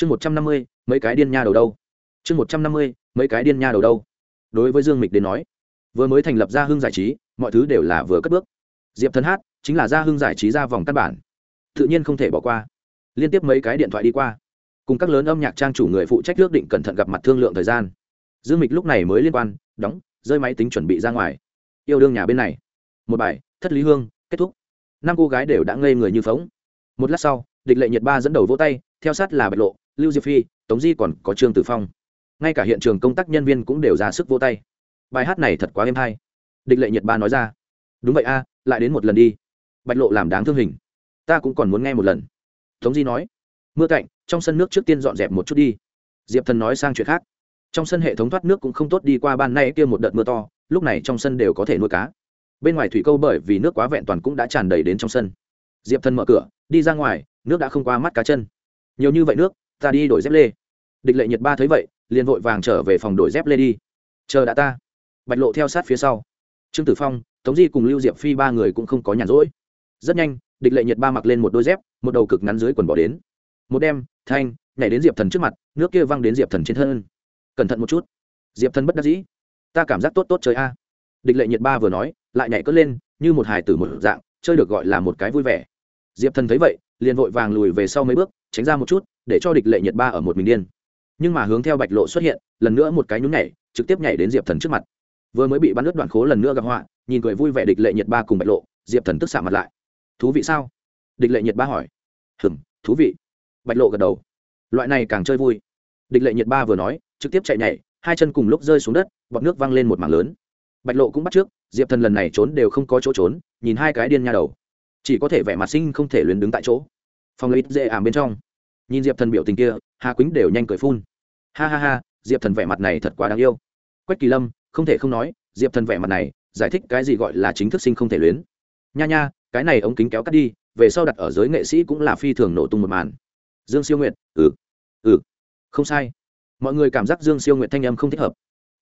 chương một trăm năm mươi, mấy cái điên nha đầu đâu? Chương một trăm năm mươi, mấy cái điên nha đầu đâu? Đối với dương mịch đến nói, vừa mới thành lập ra hưng giải trí, mọi thứ đều là vừa cất bước. Diệp thần hát chính là ra hưng giải trí ra vòng căn bản. Tự nhiên không thể bỏ qua. Liên tiếp mấy cái điện thoại đi qua, cùng các lớn âm nhạc trang chủ người phụ trách ước định cẩn thận gặp mặt thương lượng thời gian. Dương mịch lúc này mới liên quan, đóng, rơi máy tính chuẩn bị ra ngoài. Yêu đương nhà bên này. Một bài, thất lý hương, kết thúc. Năm cô gái đều đã ngây người như phóng. Một lát sau, địch lệ nhiệt ba dẫn đầu vỗ tay, theo sát là bạch lộ lưu diệp phi, tống di còn có trương tử phong. Ngay cả hiện trường công tác nhân viên cũng đều ra sức vỗ tay. Bài hát này thật quá êm hay. Địch lệ nhiệt ba nói ra. Đúng vậy a, lại đến một lần đi. Bạch lộ làm đáng thương hình. Ta cũng còn muốn nghe một lần. Tống di nói. Mưa cạnh, trong sân nước trước tiên dọn dẹp một chút đi. Diệp thần nói sang chuyện khác. Trong sân hệ thống thoát nước cũng không tốt đi qua ban nay kia một đợt mưa to, lúc này trong sân đều có thể nuôi cá. Bên ngoài thủy câu bởi vì nước quá vẹn toàn cũng đã tràn đầy đến trong sân. Diệp thần mở cửa, đi ra ngoài, nước đã không qua mắt cá chân. Nhiều như vậy nước ta đi đổi dép lê. Địch lệ nhiệt ba thấy vậy, liền vội vàng trở về phòng đổi dép lê đi. Chờ đã ta. Bạch lộ theo sát phía sau. Trương tử phong, tống di cùng lưu diệp phi ba người cũng không có nhàn rỗi. Rất nhanh, địch lệ nhiệt ba mặc lên một đôi dép, một đầu cực ngắn dưới quần bỏ đến. Một đem, thanh, nhảy đến diệp thần trước mặt, nước kia văng đến diệp thần trên thân. Cẩn thận một chút. Diệp thần bất đắc dĩ. Ta cảm giác tốt tốt chơi a. Địch lệ nhiệt ba vừa nói, lại nhảy cất lên, như một hài tử một dạng, chơi được gọi là một cái vui vẻ. Diệp thần thấy vậy, liền vội vàng lùi về sau mấy bước, tránh ra một chút để cho địch lệ nhiệt ba ở một mình điên. Nhưng mà hướng theo bạch lộ xuất hiện, lần nữa một cái nhún nhảy, trực tiếp nhảy đến diệp thần trước mặt. Vừa mới bị bắn nước đoạn khố lần nữa gặp họa, nhìn cười vui vẻ địch lệ nhiệt ba cùng bạch lộ, diệp thần tức xạ mặt lại. Thú vị sao? Địch lệ nhiệt ba hỏi. Hừm, thú vị. Bạch lộ gật đầu. Loại này càng chơi vui. Địch lệ nhiệt ba vừa nói, trực tiếp chạy nhảy, hai chân cùng lúc rơi xuống đất, bọt nước văng lên một mảng lớn. Bạch lộ cũng bắt trước, diệp thần lần này trốn đều không có chỗ trốn, nhìn hai cái điên nha đầu. Chỉ có thể vẻ mặt sinh không thể luyến đứng tại chỗ. Phòng lấy dễ ảm bên trong nhìn diệp thần biểu tình kia, hà quýnh đều nhanh cười phun. Ha ha ha, diệp thần vẻ mặt này thật quá đáng yêu. Quách kỳ lâm, không thể không nói, diệp thần vẻ mặt này, giải thích cái gì gọi là chính thức sinh không thể luyến. Nha nha, cái này ống kính kéo cắt đi, về sau đặt ở giới nghệ sĩ cũng là phi thường nổ tung một màn. Dương siêu nguyện ừ ừ. Không sai. Mọi người cảm giác dương siêu nguyện thanh âm không thích hợp.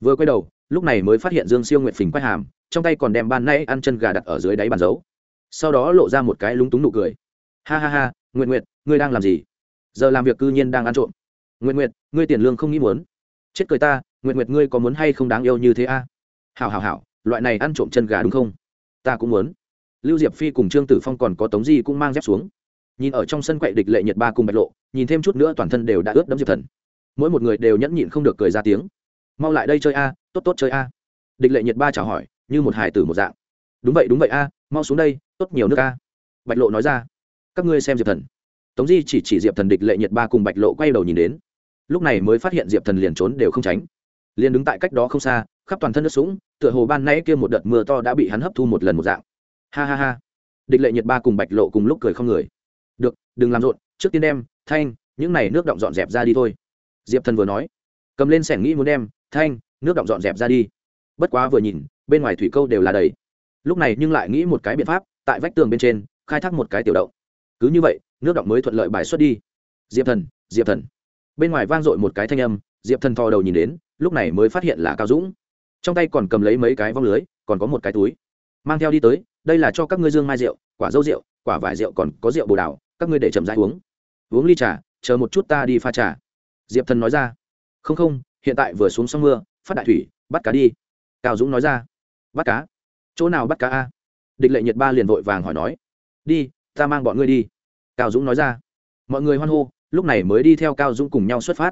Vừa quay đầu, lúc này mới phát hiện dương siêu nguyện phình quay hàm, trong tay còn đem ban nay ăn chân gà đặt ở dưới đáy bàn dấu sau đó lộ ra một cái lúng túng nụ cười. Ha ha ha nguyện nguyện ngươi đang làm gì? Giờ làm việc cư nhiên đang ăn trộm. Nguyện nguyện ngươi tiền lương không nghĩ muốn. Chết cười ta nguyện nguyện ngươi có muốn hay không đáng yêu như thế a? À? hảo hảo hảo, loại này ăn trộm chân gà đúng không? Ta cũng muốn. Lưu diệp phi cùng trương tử phong còn có tống di cũng mang dép xuống. Nhìn ở trong sân quậy địch lệ nhiệt ba cùng bạch lộ, nhìn thêm chút nữa toàn thân đều đã ướt đẫm diệp thần. Mỗi một người đều nhẫn nhịn không được cười ra tiếng. Mau lại đây chơi a, tốt tốt chơi a. Địch lệ nhiệt ba chào hỏi, như một hài tử một dạng. Đúng vậy đúng vậy a, mau xuống đây, tốt nhiều nước a. Bạch lộ nói ra. Các ngươi xem diệp thần tống di chỉ chỉ diệp thần địch lệ nhiệt ba cùng bạch lộ quay đầu nhìn đến. Lúc này mới phát hiện diệp thần liền trốn đều không tránh. Liền đứng tại cách đó không xa, khắp toàn thân nước sũng, tựa hồ ban nãy kia một đợt mưa to đã bị hắn hấp thu một lần một dạng. Ha ha ha. Địch lệ nhiệt ba cùng bạch lộ cùng lúc cười không người. Được, đừng làm rộn, trước tiên đem, thanh, những này nước động dọn dẹp ra đi thôi. Diệp thần vừa nói. Cầm lên sẻng nghĩ muốn đem, thanh, nước động dọn dẹp ra đi. Bất quá vừa nhìn, bên ngoài thủy câu đều là đầy. Lúc này nhưng lại nghĩ một cái biện pháp, tại vách tường bên trên, khai thác một cái tiểu động cứ như vậy, nước động mới thuận lợi bài xuất đi. Diệp thần diệp thần. Bên ngoài vang dội một cái thanh âm, diệp thần thò đầu nhìn đến, lúc này mới phát hiện là cao dũng. Trong tay còn cầm lấy mấy cái vong lưới, còn có một cái túi. Mang theo đi tới, đây là cho các ngươi dương mai rượu, quả dâu rượu, quả vải rượu còn có rượu bồ đào, các ngươi để chậm rãi uống. Uống ly trà, chờ một chút ta đi pha trà. Diệp thần nói ra. Không không, hiện tại vừa xuống sông mưa, phát đại thủy, bắt cá đi. Cao dũng nói ra. Bắt cá? Chỗ nào bắt cá a? Địch lệ nhiệt ba liền vội vàng hỏi nói. Đi ta mang bọn ngươi đi. Cao dũng nói ra. Mọi người hoan hô, lúc này mới đi theo cao dũng cùng nhau xuất phát.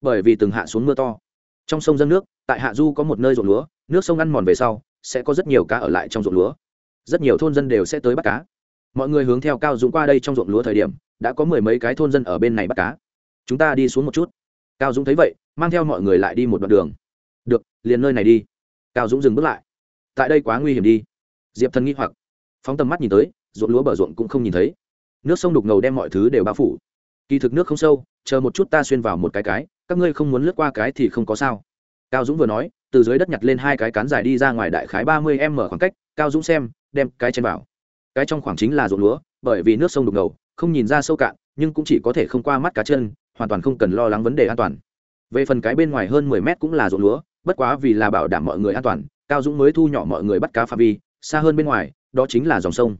Bởi vì từng hạ xuống mưa to. Trong sông dân nước, tại hạ du có một nơi ruộng lúa, nước sông ăn mòn về sau, sẽ có rất nhiều cá ở lại trong ruộng lúa. Rất nhiều thôn dân đều sẽ tới bắt cá. Mọi người hướng theo cao dũng qua đây trong ruộng lúa thời điểm, đã có mười mấy cái thôn dân ở bên này bắt cá. Chúng ta đi xuống một chút. Cao dũng thấy vậy, mang theo mọi người lại đi một đoạn đường. Được, liền nơi này đi. Cao dũng dừng bước lại. Tại đây quá nguy hiểm đi. Diệp thần nghĩ hoặc. Phóng tầm mắt nhìn tới ruộng lúa bờ ruộng cũng không nhìn thấy. Nước sông đục ngầu đem mọi thứ đều bao phủ. Kỳ thực nước không sâu, chờ một chút ta xuyên vào một cái cái, các ngươi không muốn lướt qua cái thì không có sao. Cao dũng vừa nói, từ dưới đất nhặt lên hai cái cán dài đi ra ngoài đại khái ba mươi m khoảng cách, cao dũng xem, đem cái chen vào. Cái trong khoảng chính là ruộng lúa, bởi vì nước sông đục ngầu, không nhìn ra sâu cạn, nhưng cũng chỉ có thể không qua mắt cá chân, hoàn toàn không cần lo lắng vấn đề an toàn. Về phần cái bên ngoài hơn mười mét cũng là ruộng lúa, bất quá vì là bảo đảm mọi người an toàn, cao dũng mới thu nhỏ mọi người bắt cá pha vi, xa hơn bên ngoài, đó chính là dòng sông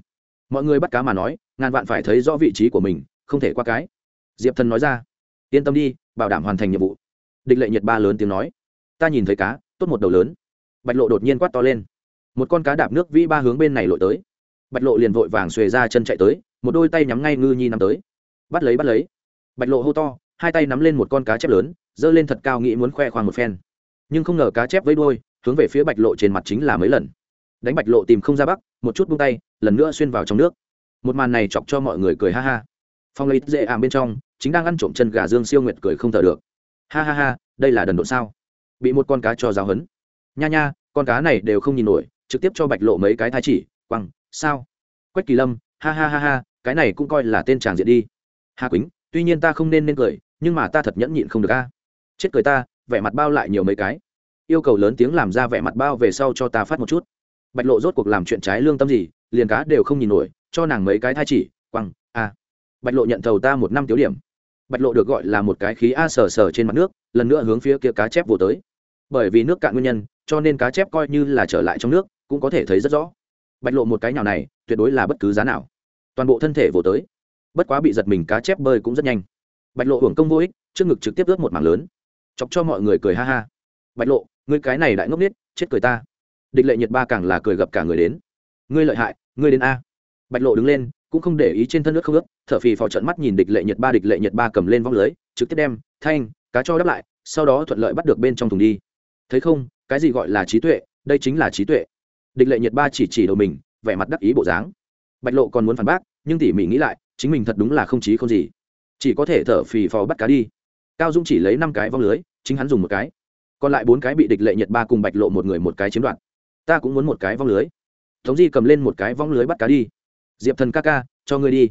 mọi người bắt cá mà nói, ngàn vạn phải thấy rõ vị trí của mình, không thể qua cái. Diệp thần nói ra, yên tâm đi, bảo đảm hoàn thành nhiệm vụ. Địch lệ nhiệt ba lớn tiếng nói, ta nhìn thấy cá, tốt một đầu lớn. Bạch lộ đột nhiên quát to lên, một con cá đạp nước vĩ ba hướng bên này lội tới. Bạch lộ liền vội vàng xuề ra chân chạy tới, một đôi tay nhắm ngay ngư nhi nắm tới. Bắt lấy bắt lấy. Bạch lộ hô to, hai tay nắm lên một con cá chép lớn, giơ lên thật cao nghĩ muốn khoe khoang một phen. Nhưng không ngờ cá chép với đôi hướng về phía bạch lộ trên mặt chính là mấy lần. Đánh bạch lộ tìm không ra bắc, một chút buông tay lần nữa xuyên vào trong nước. Một màn này chọc cho mọi người cười ha ha. Phong lấy dễ ảm bên trong, chính đang ăn trộm chân gà dương siêu nguyệt cười không thở được. Ha ha ha, đây là đần độ sao? Bị một con cá cho giáo hấn nha nha, con cá này đều không nhìn nổi, trực tiếp cho bạch lộ mấy cái thai chỉ, quăng, sao? Quách kỳ lâm, ha ha ha ha, cái này cũng coi là tên tràng diện đi. Hà quýnh, tuy nhiên ta không nên nên cười, nhưng mà ta thật nhẫn nhịn không được a. Chết cười ta, vẻ mặt bao lại nhiều mấy cái. Yêu cầu lớn tiếng làm ra vẻ mặt bao về sau cho ta phát một chút. Bạch lộ rốt cuộc làm chuyện trái lương tâm gì liền cá đều không nhìn nổi, cho nàng mấy cái thai chỉ, quăng, a. Bạch lộ nhận thầu ta một năm tiếu điểm. Bạch lộ được gọi là một cái khí a sờ sờ trên mặt nước, lần nữa hướng phía kia cá chép vồ tới. Bởi vì nước cạn nguyên nhân, cho nên cá chép coi như là trở lại trong nước, cũng có thể thấy rất rõ. Bạch lộ một cái nào này, tuyệt đối là bất cứ giá nào. Toàn bộ thân thể vồ tới. Bất quá bị giật mình cá chép bơi cũng rất nhanh. Bạch lộ hưởng công vô ích, trước ngực trực tiếp ướt một mảng lớn. Chọc cho mọi người cười ha ha. Bạch lộ, ngươi cái này đại ngốc nít chết cười ta. Địch lệ nhiệt ba càng là cười gặp cả người đến. Ngươi lợi hại ngươi đến a. Bạch lộ đứng lên, cũng không để ý trên thân nước không ướt, thở phì phò trận mắt nhìn địch lệ nhiệt ba, địch lệ nhiệt ba cầm lên vong lưới, trực tiếp đem, thanh, cá cho đắp lại, sau đó thuận lợi bắt được bên trong thùng đi. Thấy không, cái gì gọi là trí tuệ, đây chính là trí tuệ. Địch lệ nhiệt ba chỉ chỉ đầu mình, vẻ mặt đắc ý bộ dáng. Bạch lộ còn muốn phản bác, nhưng tỉ mỉ nghĩ lại, chính mình thật đúng là không trí không gì. Chỉ có thể thở phì phò bắt cá đi. Cao dung chỉ lấy năm cái vong lưới, chính hắn dùng một cái. Còn lại bốn cái bị địch lệ nhiệt ba cùng bạch lộ một người một cái chiếm đoạt. Ta cũng muốn một cái vong lưới tống di cầm lên một cái võng lưới bắt cá đi. Diệp thần ca ca, cho ngươi đi.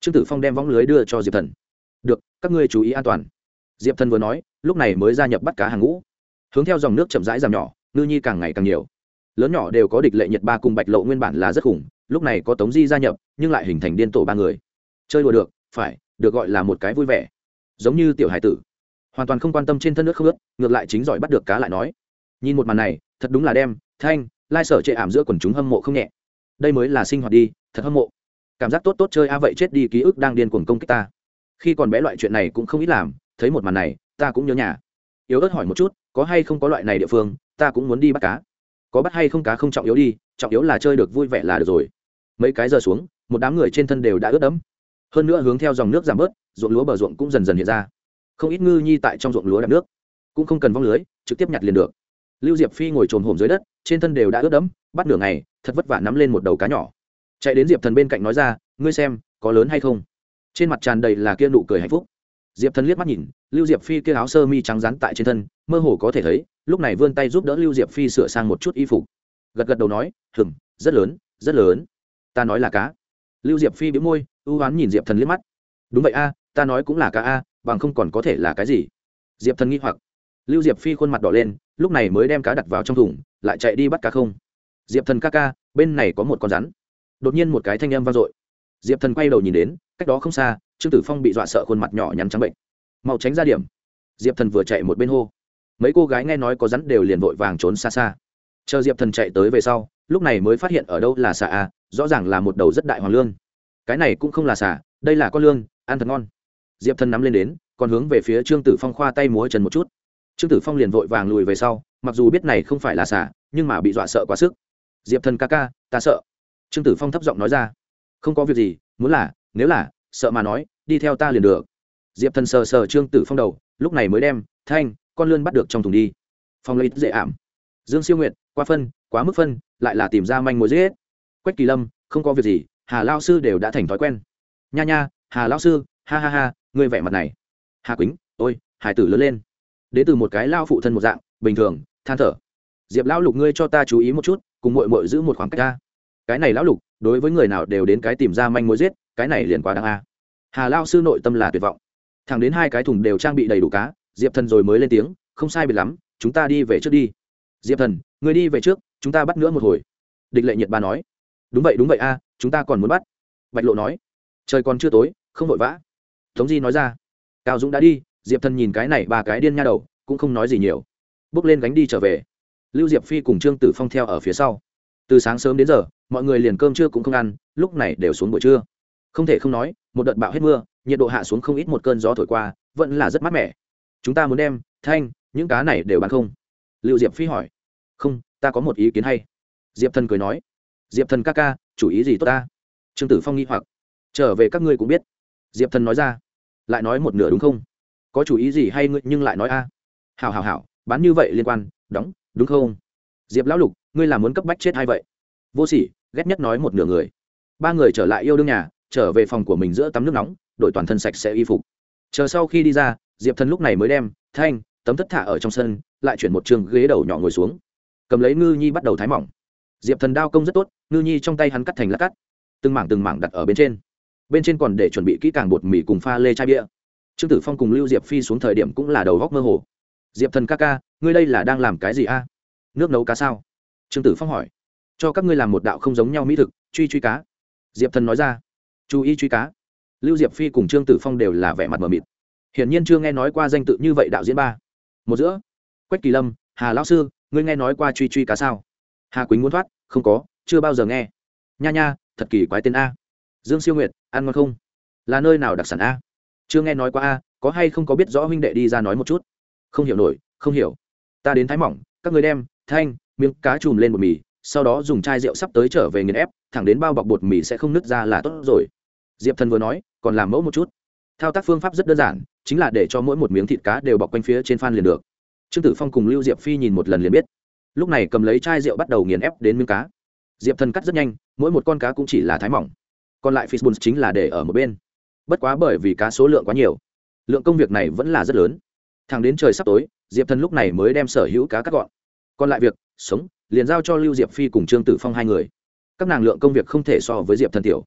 Trương tử phong đem võng lưới đưa cho diệp thần. Được, các ngươi chú ý an toàn. Diệp thần vừa nói, lúc này mới gia nhập bắt cá hàng ngũ. Hướng theo dòng nước chậm rãi giảm nhỏ, ngư nhi càng ngày càng nhiều. Lớn nhỏ đều có địch lệ nhiệt ba cùng bạch lộ nguyên bản là rất khủng, lúc này có tống di gia nhập, nhưng lại hình thành điên tổ ba người. Chơi đùa được, phải, được gọi là một cái vui vẻ. Giống như tiểu hải tử. Hoàn toàn không quan tâm trên thân nước không ướt, ngược lại chính giỏi bắt được cá lại nói. Nhìn một màn này, thật đúng là đem, thanh lai sở chệ ảm giữa quần chúng hâm mộ không nhẹ. Đây mới là sinh hoạt đi, thật hâm mộ. Cảm giác tốt tốt chơi a vậy chết đi ký ức đang điên cuồng công kích ta. Khi còn bé loại chuyện này cũng không ít làm, thấy một màn này, ta cũng nhớ nhà. Yếu ớt hỏi một chút, có hay không có loại này địa phương, ta cũng muốn đi bắt cá. Có bắt hay không cá không trọng yếu đi, trọng yếu là chơi được vui vẻ là được rồi. Mấy cái giờ xuống, một đám người trên thân đều đã ướt đẫm. Hơn nữa hướng theo dòng nước giảm bớt, ruộng lúa bờ ruộng cũng dần dần hiện ra. Không ít ngư nhi tại trong ruộng lúa đạp nước. Cũng không cần vong lưới, trực tiếp nhặt liền được. Lưu diệp phi ngồi trồm hổm dưới đất trên thân đều đã ướt đẫm, bắt nửa ngày, thật vất vả nắm lên một đầu cá nhỏ. Chạy đến diệp thần bên cạnh nói ra, ngươi xem, có lớn hay không? Trên mặt tràn đầy là kia nụ cười hạnh phúc. Diệp thần liếc mắt nhìn, lưu diệp phi kia áo sơ mi trắng rán tại trên thân, mơ hồ có thể thấy, lúc này vươn tay giúp đỡ lưu diệp phi sửa sang một chút y phục. Gật gật đầu nói hừng rất lớn rất lớn. Ta nói là cá. Lưu diệp phi biếu môi, ưu oán nhìn diệp thần liếc mắt. Đúng vậy a, ta nói cũng là cá a, bằng không còn có thể là cái gì? Diệp thần nghi hoặc. Lưu diệp phi khuôn mặt đỏ lên lúc này mới đem cá đặt vào trong thùng, lại chạy đi bắt cá không. Diệp thần ca ca, bên này có một con rắn. Đột nhiên một cái thanh âm vang dội. Diệp thần quay đầu nhìn đến, cách đó không xa, trương tử phong bị dọa sợ khuôn mặt nhỏ nhắn trắng bệnh. Mau tránh ra điểm. Diệp thần vừa chạy một bên hô. Mấy cô gái nghe nói có rắn đều liền vội vàng trốn xa xa. Chờ diệp thần chạy tới về sau, lúc này mới phát hiện ở đâu là xà à rõ ràng là một đầu rất đại hoàng lương cái này cũng không là xà, đây là con lương ăn thật ngon. Diệp thần nắm lên đến, còn hướng về phía trương tử phong khoa tay múa chân một chút trương tử phong liền vội vàng lùi về sau, mặc dù biết này không phải là xả, nhưng mà bị dọa sợ quá sức. Diệp thần ca ca, ta sợ. Trương tử phong thấp giọng nói ra. Không có việc gì, muốn là, nếu là, sợ mà nói, đi theo ta liền được. Diệp thần sờ sờ trương tử phong đầu, lúc này mới đem, thanh, con lươn bắt được trong thùng đi. Phong lấy dễ ảm. Dương siêu nguyện qua phân, quá mức phân, lại là tìm ra manh mối dễ quách kỳ lâm, không có việc gì, hà lao sư đều đã thành thói quen. Nha nha, hà lao sư, ha ha ha, ngươi vẻ mặt này. Hà quýnh, ôi hải tử lớn lên đến từ một cái lao phụ thân một dạng, bình thường, than thở. Diệp lão lục ngươi cho ta chú ý một chút, cùng mội mội giữ một khoảng cách ta. Cái này lão lục, đối với người nào đều đến cái tìm ra manh mối giết, cái này liền quá đáng a. À. Hà lao sư nội tâm là tuyệt vọng. Thẳng đến hai cái thùng đều trang bị đầy đủ cá, diệp thần rồi mới lên tiếng, không sai biệt lắm, chúng ta đi về trước đi. Diệp thần người đi về trước, chúng ta bắt nữa một hồi. Địch lệ nhiệt ba nói. Đúng vậy đúng vậy a à, chúng ta còn muốn bắt. Bạch lộ nói. Trời còn chưa tối, không vội vã. Tống di nói ra. Cao dũng đã đi diệp thần nhìn cái này ba cái điên nha đầu, cũng không nói gì nhiều. Bước lên gánh đi trở về. Lưu diệp phi cùng trương tử phong theo ở phía sau. Từ sáng sớm đến giờ, mọi người liền cơm trưa cũng không ăn, lúc này đều xuống buổi trưa. Không thể không nói, một đợt bão hết mưa, nhiệt độ hạ xuống không ít một cơn gió thổi qua, vẫn là rất mát mẻ. Chúng ta muốn đem, thanh, những cá này đều bán không? Liệu diệp phi hỏi. Không, ta có một ý kiến hay. Diệp thần cười nói. Diệp thần ca ca, chủ ý gì tốt ta? Trương tử phong nghi hoặc. Trở về các ngươi cũng biết. Diệp thần nói ra. Lại nói một nửa đúng không? Có chủ ý gì hay ngươi nhưng lại nói a? À. hảo hảo hảo, bán như vậy liên quan, đóng, đúng không? Diệp lão lục, ngươi là muốn cấp bách chết hay vậy? Vô sỉ, ghét nhất nói một nửa người. Ba người trở lại yêu đương nhà, trở về phòng của mình giữa tắm nước nóng đội toàn thân sạch sẽ y phục. Chờ sau khi đi ra, diệp thần lúc này mới đem, thanh, tấm thất thả ở trong sân, lại chuyển một trường ghế đầu nhỏ ngồi xuống. Cầm lấy ngư nhi bắt đầu thái mỏng. Diệp thần đao công rất tốt, ngư nhi trong tay hắn cắt thành lát cắt, từng mảng từng mảng đặt ở bên trên. Bên trên còn để chuẩn bị kỹ càng bột mì cùng pha lê chai bia trương tử phong cùng lưu diệp phi xuống thời điểm cũng là đầu góc mơ hồ. Diệp thần ca ca, ngươi đây là đang làm cái gì a? Nước nấu cá sao? Trương tử phong hỏi. Cho các ngươi làm một đạo không giống nhau mỹ thực, truy truy cá. Diệp thần nói ra. Chú ý truy cá. Lưu diệp phi cùng trương tử phong đều là vẻ mặt mờ mịt. Hiển nhiên chưa nghe nói qua danh tự như vậy đạo diễn ba. Một giữa, quách kỳ lâm, hà lão sư, ngươi nghe nói qua truy truy cá sao? Hà quýnh muốn thoát, không có, chưa bao giờ nghe. Nha nha, thật kỳ quái tên a. Dương siêu nguyệt, ăn ngon không? Là nơi nào đặc sản a? Chưa nghe nói qua a, có hay không có biết rõ huynh đệ đi ra nói một chút? Không hiểu nổi, không hiểu. Ta đến thái mỏng, các người đem thanh, miếng cá chùm lên bột mì, sau đó dùng chai rượu sắp tới trở về nghiền ép, thẳng đến bao bọc bột mì sẽ không nứt ra là tốt rồi. Diệp thần vừa nói, còn làm mẫu một chút. Thao tác phương pháp rất đơn giản, chính là để cho mỗi một miếng thịt cá đều bọc quanh phía trên phan liền được. Trương tử phong cùng lưu diệp phi nhìn một lần liền biết. Lúc này cầm lấy chai rượu bắt đầu nghiền ép đến miếng cá. Diệp thần cắt rất nhanh, mỗi một con cá cũng chỉ là thái mỏng. Còn lại fish chính là để ở một bên bất quá bởi vì cá số lượng quá nhiều, lượng công việc này vẫn là rất lớn. Thẳng đến trời sắp tối, diệp thần lúc này mới đem sở hữu cá cắt gọn. Còn lại việc, sống, liền giao cho lưu diệp phi cùng trương tử phong hai người. Các nàng lượng công việc không thể so với diệp thần tiểu.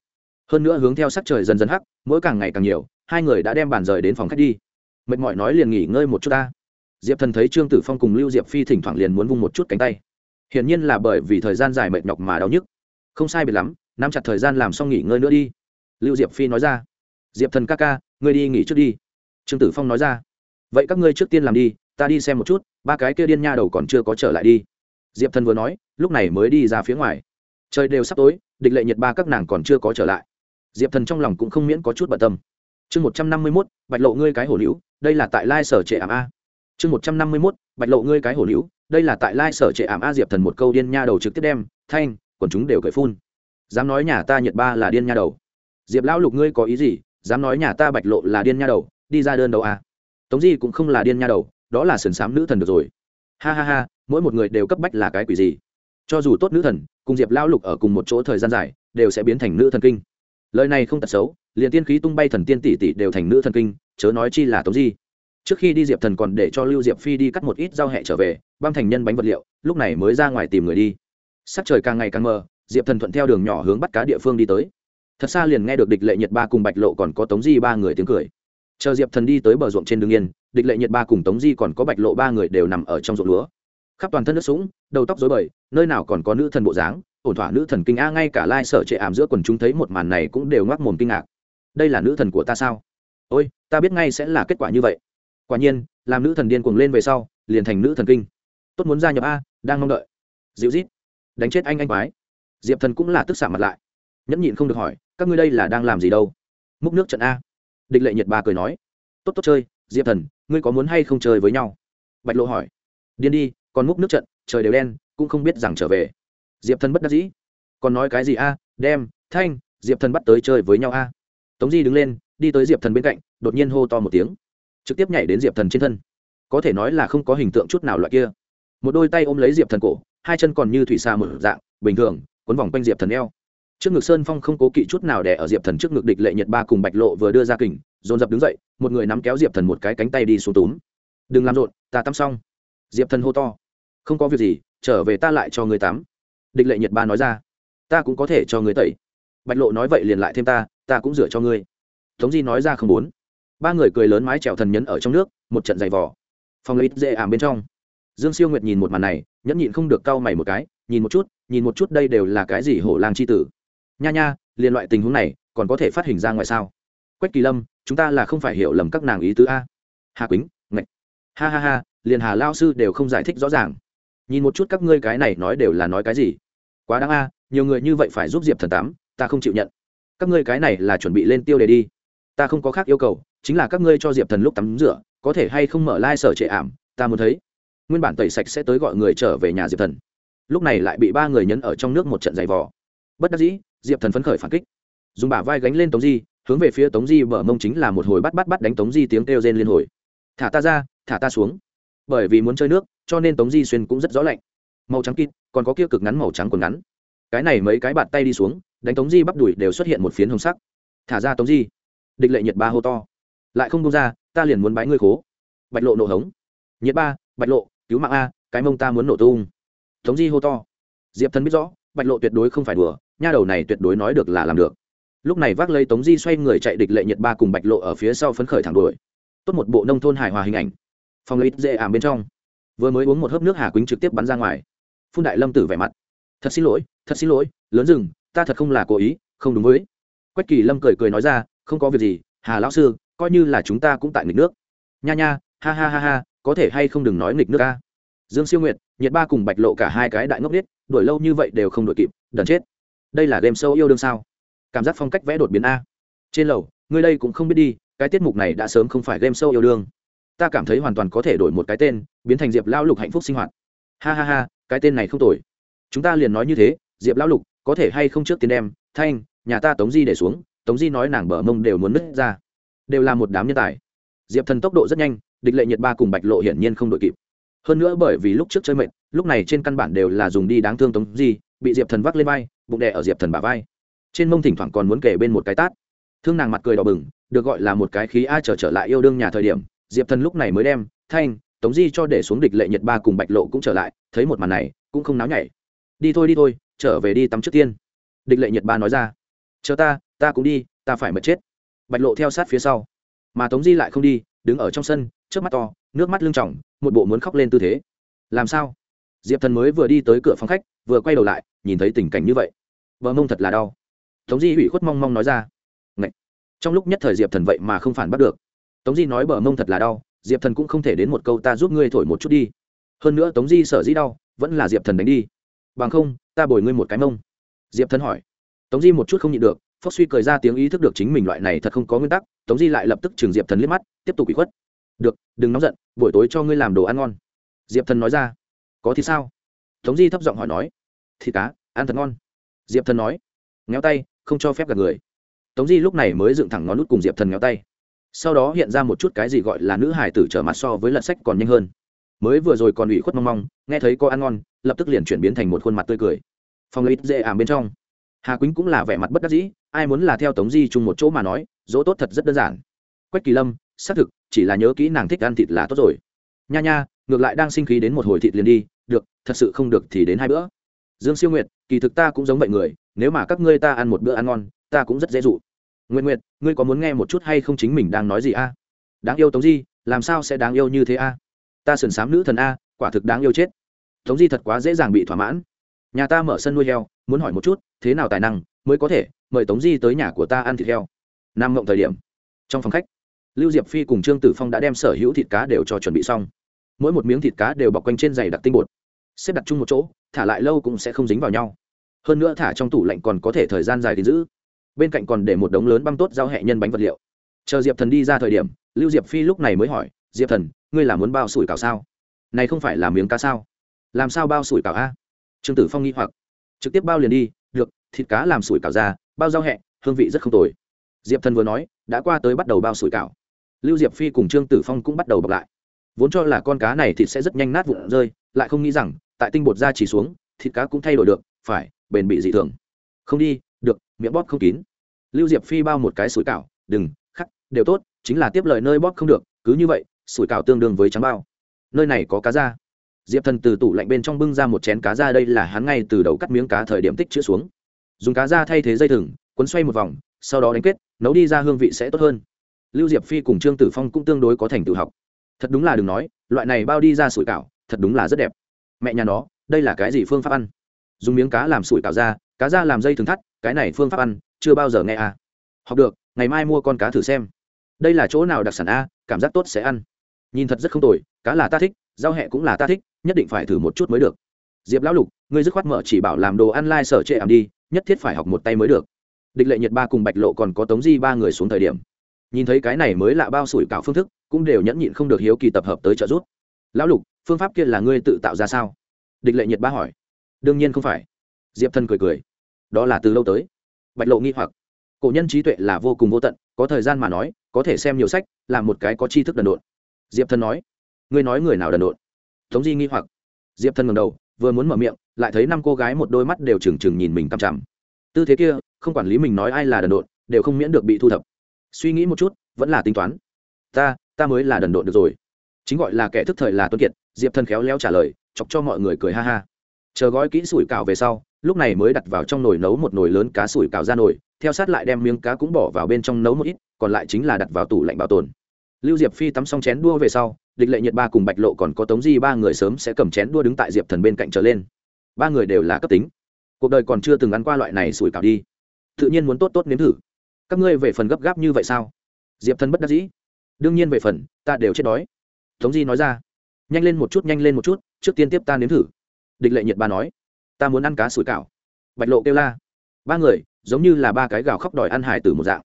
Hơn nữa hướng theo sắc trời dần dần hắc, mỗi càng ngày càng nhiều, hai người đã đem bàn rời đến phòng khách đi. Mệt mỏi nói liền nghỉ ngơi một chút ta. Diệp thần thấy trương tử phong cùng lưu diệp phi thỉnh thoảng liền muốn vung một chút cánh tay. Hiển nhiên là bởi vì thời gian dài mệt nhọc mà đau nhức. Không sai biệt lắm, nắm chặt thời gian làm xong nghỉ ngơi nữa đi. Lưu diệp phi nói ra diệp thần ca ca, ngươi đi nghỉ trước đi. Trương tử phong nói ra. Vậy các ngươi trước tiên làm đi, ta đi xem một chút, ba cái kia điên nha đầu còn chưa có trở lại đi. Diệp thần vừa nói, lúc này mới đi ra phía ngoài. Trời đều sắp tối, địch lệ nhiệt ba các nàng còn chưa có trở lại. Diệp thần trong lòng cũng không miễn có chút bận tâm. Chương một trăm năm mươi mốt, bạch lộ ngươi cái hổ hữu đây là tại lai sở trệ ảm a. Chương một trăm năm mươi mốt, bạch lộ ngươi cái hổ hữu đây là tại lai sở trệ ảm a diệp thần một câu điên nha đầu trực tiếp đem, thanh còn chúng đều cởi phun. Dám nói nhà ta nhiệt ba là điên nha đầu. Diệp lão lục ngươi có ý gì? Dám nói nhà ta bạch lộ là điên nha đầu, đi ra đơn đầu à? tống di cũng không là điên nha đầu, đó là sườn xám nữ thần được rồi. Ha ha ha, mỗi một người đều cấp bách là cái quỷ gì? Cho dù tốt nữ thần, cùng diệp lao lục ở cùng một chỗ thời gian dài, đều sẽ biến thành nữ thần kinh. Lời này không tật xấu, liền tiên khí tung bay thần tiên tỷ tỷ đều thành nữ thần kinh, chớ nói chi là tống di. Trước khi đi diệp thần còn để cho lưu diệp phi đi cắt một ít rau hẹ trở về, băm thành nhân bánh vật liệu, lúc này mới ra ngoài tìm người đi. Sắc trời càng ngày càng mờ, diệp thần thuận theo đường nhỏ hướng bắt cá địa phương đi tới thật xa liền nghe được địch lệ nhiệt ba cùng bạch lộ còn có tống di ba người tiếng cười. Chờ diệp thần đi tới bờ ruộng trên đường yên, địch lệ nhiệt ba cùng tống di còn có bạch lộ ba người đều nằm ở trong ruộng lúa. Khắp toàn thân nước sũng, đầu tóc dối bời, nơi nào còn có nữ thần bộ dáng, ổn thỏa nữ thần kinh a, ngay cả lai sở trệ ảm giữa quần chúng thấy một màn này cũng đều ngoác mồm kinh ngạc. Đây là nữ thần của ta sao? Ôi, ta biết ngay sẽ là kết quả như vậy. Quả nhiên, làm nữ thần điên cuồng lên về sau, liền thành nữ thần kinh. Tốt muốn gia nhập a, đang mong đợi. Dịu rít đánh chết anh anh quái. Diệp thần cũng là tức xạ mặt lại nhẫn nhịn không được hỏi, các ngươi đây là đang làm gì đâu? Múc nước trận a. Địch lệ nhiệt ba cười nói, tốt tốt chơi, diệp thần, ngươi có muốn hay không chơi với nhau? Bạch lộ hỏi, điên đi, còn múc nước trận, trời đều đen, cũng không biết rằng trở về. Diệp thần bất đắc dĩ, còn nói cái gì a, đem, thanh, diệp thần bắt tới chơi với nhau a. Tống di đứng lên, đi tới diệp thần bên cạnh, đột nhiên hô to một tiếng, trực tiếp nhảy đến diệp thần trên thân. Có thể nói là không có hình tượng chút nào loại kia. Một đôi tay ôm lấy diệp thần cổ, hai chân còn như thủy xa mở dạng, bình thường quấn vòng quanh diệp thần eo trước ngực sơn phong không cố kỵ chút nào để ở diệp thần trước ngực địch lệ nhật ba cùng bạch lộ vừa đưa ra kình, dồn dập đứng dậy, một người nắm kéo diệp thần một cái cánh tay đi xuống túm. Đừng làm rộn, ta tắm xong. Diệp thần hô to. Không có việc gì, trở về ta lại cho người tắm. Địch lệ nhật ba nói ra. Ta cũng có thể cho người tẩy. Bạch lộ nói vậy liền lại thêm ta ta cũng rửa cho ngươi. Tống di nói ra không muốn. Ba người cười lớn mái trèo thần nhấn ở trong nước, một trận giày vỏ phòng lấy dễ ảm bên trong. Dương siêu nguyệt nhìn một màn này, nhẫn nhịn không được cau mày một cái, nhìn một chút, nhìn một chút, đây đều là cái gì hổ lang c h i tử? Nha nha, liền loại tình huống này, còn có thể phát hình ra ngoài sao? Quách kỳ lâm, chúng ta là không phải hiểu lầm các nàng ý tứ a. Hà quýnh, ngạch. Ha ha ha, liền hà lao sư đều không giải thích rõ ràng. Nhìn một chút các ngươi cái này nói đều là nói cái gì? Quá đáng a, nhiều người như vậy phải giúp diệp thần tám, ta không chịu nhận. Các ngươi cái này là chuẩn bị lên tiêu đề đi. Ta không có khác yêu cầu, chính là các ngươi cho diệp thần lúc tắm rửa, có thể hay không mở lai、like、sở trệ ảm, ta muốn thấy. Nguyên bản tẩy sạch sẽ tới gọi người trở về nhà diệp thần. Lúc này lại bị ba người nhấn ở trong nước một trận giày vò bất đắc dĩ, diệp thần phấn khởi phản kích. Dùng bả vai gánh lên tống di, hướng về phía tống di bờ mông chính là một hồi bắt bắt bắt đánh tống di tiếng kêu rên liên hồi. Thả ta ra, thả ta xuống. Bởi vì muốn chơi nước, cho nên tống di xuyên cũng rất rõ lạnh. Màu trắng kịt, còn có kia cực ngắn màu trắng quần ngắn. Cái này mấy cái bạt tay đi xuống, đánh tống di bắp đùi đều xuất hiện một phiến hồng sắc. Thả ra tống di. Địch lệ nhiệt ba hô to. Lại không đông ra, ta liền muốn bái ngươi khố. Bạch lộ nổ hống. Nhiệt ba, bạch lộ, cứu mạng a, cái mông ta muốn nổ tung. Tống di hô to. Diệp thần biết rõ, bạch lộ tuyệt đối không phải đùa nha đầu này tuyệt đối nói được là làm được. Lúc này vác lấy tống di xoay người chạy địch lệ nhiệt ba cùng bạch lộ ở phía sau phấn khởi thẳng đuổi. Tốt một bộ nông thôn hài hòa hình ảnh. Phòng lấy dễ ảm bên trong. Vừa mới uống một hớp nước hà quýnh trực tiếp bắn ra ngoài. Phun đại lâm tử vẻ mặt. Thật xin lỗi, thật xin lỗi, lớn rừng, ta thật không là cố ý, không đúng với. Quách kỳ lâm cười cười nói ra, không có việc gì, hà lão sư, coi như là chúng ta cũng tại nghịch nước. Nha nha, ha ha ha ha, có thể hay không đừng nói nghịch nước ca. Dương siêu nguyệt nhiệt ba cùng bạch lộ cả hai cái đại ngốc biết đuổi lâu như vậy đều không đuổi kịp, đần chết đây là game sâu yêu đương sao? Cảm giác phong cách vẽ đột biến a. Trên lầu, ngươi đây cũng không biết đi, cái tiết mục này đã sớm không phải game sâu yêu đương. Ta cảm thấy hoàn toàn có thể đổi một cái tên, biến thành diệp lão lục hạnh phúc sinh hoạt. Ha ha ha, cái tên này không tồi. Chúng ta liền nói như thế, diệp lão lục, có thể hay không trước tiên đem, thanh, nhà ta tống di để xuống, tống di nói nàng bờ mông đều muốn nứt ra. Đều là một đám nhân tài. Diệp thần tốc độ rất nhanh, địch lệ nhiệt ba cùng bạch lộ hiển nhiên không đội kịp. Hơn nữa bởi vì lúc trước chơi mệnh lúc này trên căn bản đều là dùng đi đáng thương tống di bị diệp thần vác lên vai, bụng đè ở diệp thần bả vai. Trên mông thỉnh thoảng còn muốn kể bên một cái tát. Thương nàng mặt cười đỏ bừng, được gọi là một cái khí a trở trở lại yêu đương nhà thời điểm, diệp thần lúc này mới đem, thanh, tống di cho để xuống địch lệ nhật ba cùng bạch lộ cũng trở lại, thấy một màn này, cũng không náo nhảy. Đi thôi đi thôi, trở về đi tắm trước tiên. Địch lệ nhật ba nói ra. Chờ ta ta cũng đi, ta phải mệt chết. Bạch lộ theo sát phía sau. Mà tống di lại không đi, đứng ở trong sân, trước mắt to, nước mắt lưng tròng, một bộ muốn khóc lên tư thế. Làm sao? Diệp thần mới vừa đi tới cửa phòng khách vừa quay đầu lại, nhìn thấy tình cảnh như vậy. Vợ mông thật là đau. Tống di ủy khuất mong mong nói ra. Ngậy. trong lúc nhất thời diệp thần vậy mà không phản bắt được. Tống di nói bờ mông thật là đau, diệp thần cũng không thể đến một câu ta giúp ngươi thổi một chút đi. Hơn nữa tống di sở dĩ đau, vẫn là diệp thần đánh đi. Bằng không, ta bồi ngươi một cái mông. Diệp thần hỏi. Tống di một chút không nhịn được phốc suy cười ra tiếng ý thức được chính mình loại này thật không có nguyên tắc, tống di lại lập tức chừng diệp thần liếc mắt, tiếp tục bị khuất. Được, đừng nóng giận, buổi tối cho ngươi làm đồ ăn ngon. Diệp thần nói ra. Có thì sao? Tống di thấp giọng hỏi nói thịt cá, ăn thật ngon. Diệp thần nói, ngéo tay, không cho phép gặp người. Tống di lúc này mới dựng thẳng ngón nút cùng diệp thần ngéo tay. Sau đó hiện ra một chút cái gì gọi là nữ hải tử trở mặt so với lật sách còn nhanh hơn. Mới vừa rồi còn ủy khuất mong mong, nghe thấy có ăn ngon, lập tức liền chuyển biến thành một khuôn mặt tươi cười. Phòng lấy dễ ảm bên trong. Hà quýnh cũng là vẻ mặt bất đắc dĩ, ai muốn là theo tống di chung một chỗ mà nói, dỗ tốt thật rất đơn giản. Quách kỳ lâm, xác thực, chỉ là nhớ kỹ nàng thích ăn thịt là tốt rồi. Nha nha, ngược lại đang sinh khí đến một hồi thịt liền đi, được, thật sự không được thì đến hai bữa dương siêu nguyệt, kỳ thực ta cũng giống vậy người, nếu mà các ngươi ta ăn một bữa ăn ngon, ta cũng rất dễ dụ. Nguyện nguyệt, ngươi có muốn nghe một chút hay không chính mình đang nói gì a? Đáng yêu tống di, làm sao sẽ đáng yêu như thế a? Ta sườn sám nữ thần a, quả thực đáng yêu chết. Tống di thật quá dễ dàng bị thỏa mãn. Nhà ta mở sân nuôi heo, muốn hỏi một chút, thế nào tài năng mới có thể mời tống di tới nhà của ta ăn thịt heo? Nam ngộng thời điểm. Trong phòng khách, lưu diệp phi cùng trương tử phong đã đem sở hữu thịt cá đều cho chuẩn bị xong. Mỗi một miếng thịt cá đều bọc quanh trên giày đặc tinh bột xếp đặt chung một chỗ, thả lại lâu cũng sẽ không dính vào nhau. Hơn nữa thả trong tủ lạnh còn có thể thời gian dài gìn giữ. Bên cạnh còn để một đống lớn băng tốt giao hẹ nhân bánh vật liệu. Chờ diệp thần đi ra thời điểm, lưu diệp phi lúc này mới hỏi, diệp thần, ngươi là muốn bao sủi cảo sao? Này không phải là miếng cá sao? Làm sao bao sủi cảo a? Trương tử phong nghi hoặc. Trực tiếp bao liền đi, được, thịt cá làm sủi cảo ra, bao giao hẹ, hương vị rất không tồi. Diệp thần vừa nói, đã qua tới bắt đầu bao sủi cảo. Lưu diệp phi cùng trương tử phong cũng bắt đầu bọc lại. Vốn cho là con cá này thịt sẽ rất nhanh nát vụn rơi, lại không nghĩ rằng tại tinh bột ra chỉ xuống, thịt cá cũng thay đổi được, phải, bền bị dị thường. Không đi, được, miệng bóp không kín. Lưu diệp phi bao một cái sủi cảo, đừng, khắc, đều tốt, chính là tiếp lời nơi bóp không được, cứ như vậy, sủi cảo tương đương với trắng bao. Nơi này có cá da. Diệp thần từ tủ lạnh bên trong bưng ra một chén cá da, đây là hắn ngay từ đầu cắt miếng cá thời điểm tích chữ xuống. Dùng cá da thay thế dây thừng quấn xoay một vòng, sau đó đánh kết, nấu đi ra hương vị sẽ tốt hơn. Lưu diệp phi cùng trương tử phong cũng tương đối có thành tự học. Thật đúng là đừng nói, loại này bao đi ra sủi cảo, thật đúng là rất đẹp mẹ nhà nó, đây là cái gì phương pháp ăn? Dùng miếng cá làm sủi cảo ra, cá ra làm dây thường thắt, cái này phương pháp ăn, chưa bao giờ nghe à. Học được, ngày mai mua con cá thử xem. Đây là chỗ nào đặc sản a, cảm giác tốt sẽ ăn. Nhìn thật rất không tồi, cá là ta thích, rau hẹ cũng là ta thích, nhất định phải thử một chút mới được. Diệp lão lục, ngươi dứt khoát mở chỉ bảo làm đồ ăn lai、like、sở trệ ảm đi, nhất thiết phải học một tay mới được. Địch lệ nhiệt ba cùng bạch lộ còn có tống di ba người xuống thời điểm. Nhìn thấy cái này mới lạ bao sủi cảo phương thức, cũng đều nhẫn nhịn không được hiếu kỳ tập hợp tới trợ giúp lão lục, phương pháp kia là ngươi tự tạo ra sao? Địch lệ nhiệt ba hỏi. Đương nhiên không phải. Diệp thần cười cười. Đó là từ lâu tới. Bạch lộ nghi hoặc. Cổ nhân trí tuệ là vô cùng vô tận, có thời gian mà nói, có thể xem nhiều sách, làm một cái có tri thức đần độn. Diệp thần nói. Ngươi nói người nào đần độn? Tống di nghi hoặc. Diệp thần ngầm đầu, vừa muốn mở miệng, lại thấy năm cô gái một đôi mắt đều trừng trừng nhìn mình căm chằm. Tư thế kia, không quản lý mình nói ai là đần độn, đều không miễn được bị thu thập. Suy nghĩ một chút, vẫn là tính toán. Ta ta mới là đần độn được rồi chính gọi là kẻ thức thời là tuân kiệt, diệp thần khéo léo trả lời, chọc cho mọi người cười ha ha. Chờ gói kỹ sủi cào về sau, lúc này mới đặt vào trong nồi nấu một nồi lớn cá sủi cào ra nồi, theo sát lại đem miếng cá cũng bỏ vào bên trong nấu một ít, còn lại chính là đặt vào tủ lạnh bảo tồn. Lưu diệp phi tắm xong chén đua về sau, địch lệ nhiệt ba cùng bạch lộ còn có tống di ba người sớm sẽ cầm chén đua đứng tại diệp thần bên cạnh trở lên. Ba người đều là cấp tính. Cuộc đời còn chưa từng ăn qua loại này sủi cảo đi. Tự nhiên muốn tốt tốt nếm thử. Các ngươi về phần gấp gáp như vậy sao? Diệp thần bất đắc dĩ. Đương nhiên về phần, ta đều chết đói tống di nói ra. Nhanh lên một chút, nhanh lên một chút, trước tiên tiếp ta nếm thử. Địch lệ nhiệt ba nói. Ta muốn ăn cá sủi cảo. Bạch lộ kêu la. Ba người, giống như là ba cái gào khóc đòi ăn hải từ một dạng.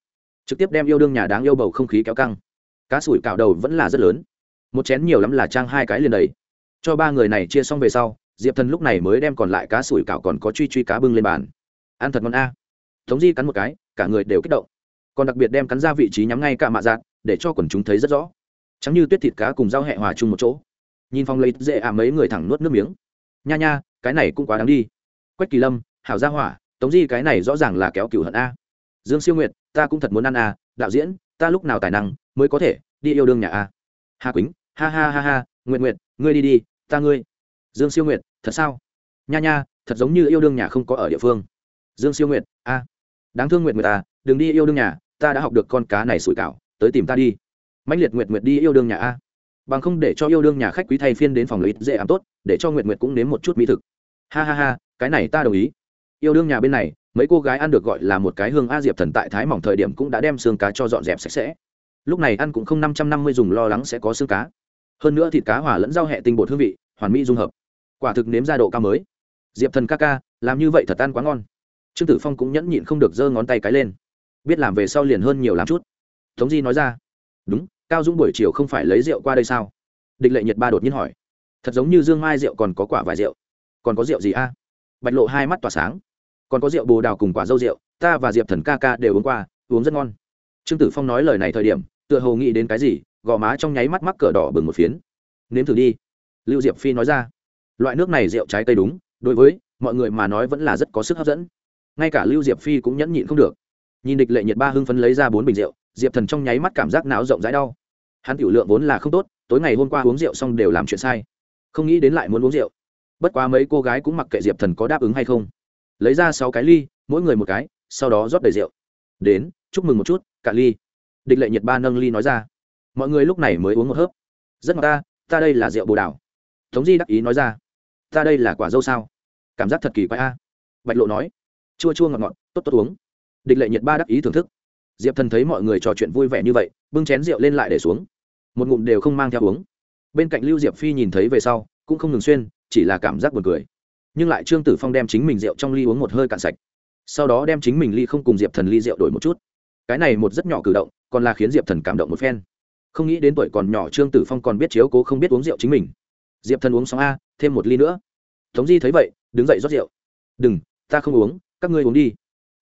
Trực tiếp đem yêu đương nhà đáng yêu bầu không khí kéo căng. Cá sủi cảo đầu vẫn là rất lớn. Một chén nhiều lắm là trang hai cái liền đầy. Cho ba người này chia xong về sau, diệp thần lúc này mới đem còn lại cá sủi cảo còn có truy truy cá bưng lên bàn. Ăn thật ngon a. Tống di cắn một cái, cả người đều kích động. Còn đặc biệt đem cắn ra vị trí nhắm ngay cả mạ dạng để cho quần chúng thấy rất rõ chẳng như tuyết thịt cá cùng rau hẹ hòa chung một chỗ. Nhìn phong lấy dễ ả mấy người thẳng nuốt nước miếng. Nha nha, cái này cũng quá đáng đi. Quách kỳ lâm, hảo gia hỏa, tống di, cái này rõ ràng là kéo cửu hận a. Dương siêu nguyệt, ta cũng thật muốn ăn a, đạo diễn, ta lúc nào tài năng mới có thể đi yêu đương nhà a. Hà quýnh, ha ha ha ha nguyện nguyện ngươi đi đi, ta ngươi. Dương siêu nguyệt, thật sao? Nha nha, thật giống như yêu đương nhà không có ở địa phương. Dương siêu nguyệt, a. Đáng thương nguyệt nguyệt ta đừng đi yêu đương nhà, ta đã học được con cá này sủi cảo, tới tìm ta đi mạnh liệt nguyệt nguyệt đi yêu đương nhà a. Bằng không để cho yêu đương nhà khách quý thay phiên đến phòng lợi dễ ảm tốt, để cho nguyệt nguyệt cũng nếm một chút mỹ thực. Ha ha ha, cái này ta đồng ý. Yêu đương nhà bên này, mấy cô gái ăn được gọi là một cái hương a diệp thần tại thái mỏng thời điểm cũng đã đem xương cá cho dọn dẹp sạch sẽ. Lúc này ăn cũng không năm trăm năm mươi dùng lo lắng sẽ có xương cá. Hơn nữa thịt cá hỏa lẫn rau hẹ tinh bột hương vị, hoàn mỹ dung hợp. Quả thực nếm ra độ cao mới. Diệp thần ca ca, làm như vậy thật ăn quá ngon. Trương tử phong cũng nhẫn nhịn không được giơ ngón tay cái lên. Biết làm về sau liền hơn nhiều làm chút. Tống di nói ra. Đúng cao dũng buổi chiều không phải lấy rượu qua đây sao? Địch lệ nhiệt ba đột nhiên hỏi. Thật giống như dương mai rượu còn có quả vài rượu. Còn có rượu gì a? Bạch lộ hai mắt tỏa sáng. Còn có rượu bồ đào cùng quả dâu rượu, ta và diệp thần ca ca đều uống qua, uống rất ngon. Trương tử phong nói lời này thời điểm, tựa hồ nghĩ đến cái gì, gò má trong nháy mắt mắc cỡ đỏ bừng một phiến. Nếm thử đi. Lưu diệp phi nói ra. Loại nước này rượu trái cây đúng, đối với mọi người mà nói vẫn là rất có sức hấp dẫn. Ngay cả lưu diệp phi cũng nhẫn nhịn không được. Nhìn địch lệ nhiệt ba hưng phấn lấy ra bốn bình rượu, diệp thần trong nháy mắt cảm giác não rộng rãi đau hắn tiểu lượng vốn là không tốt, tối ngày hôm qua uống rượu xong đều làm chuyện sai. Không nghĩ đến lại muốn uống rượu. Bất quá mấy cô gái cũng mặc kệ diệp thần có đáp ứng hay không. Lấy ra sáu cái ly, mỗi người một cái, sau đó rót đầy rượu. Đến, chúc mừng một chút cả ly. Địch lệ nhiệt ba nâng ly nói ra. Mọi người lúc này mới uống một hớp. Rất ngọt ta ta đây là rượu bồ đào. Tống di đắc ý nói ra. Ta đây là quả dâu sao? Cảm giác thật kỳ quái a. Bạch lộ nói. Chua chua ngọt ngọt, tốt tốt uống. Địch lệ nhiệt ba đắc ý thưởng thức diệp thần thấy mọi người trò chuyện vui vẻ như vậy, bưng chén rượu lên lại để xuống. Một ngụm đều không mang theo uống. Bên cạnh lưu diệp phi nhìn thấy về sau, cũng không ngừng xuyên, chỉ là cảm giác buồn cười. Nhưng lại trương tử phong đem chính mình rượu trong ly uống một hơi cạn sạch. Sau đó đem chính mình ly không cùng diệp thần ly rượu đổi một chút. Cái này một rất nhỏ cử động, còn là khiến diệp thần cảm động một phen. Không nghĩ đến tuổi còn nhỏ trương tử phong còn biết chiếu cố không biết uống rượu chính mình. Diệp thần uống xong a, thêm một ly nữa. Tống di thấy vậy, đứng dậy rót rượu. Đừng, ta không uống, các ngươi uống đi.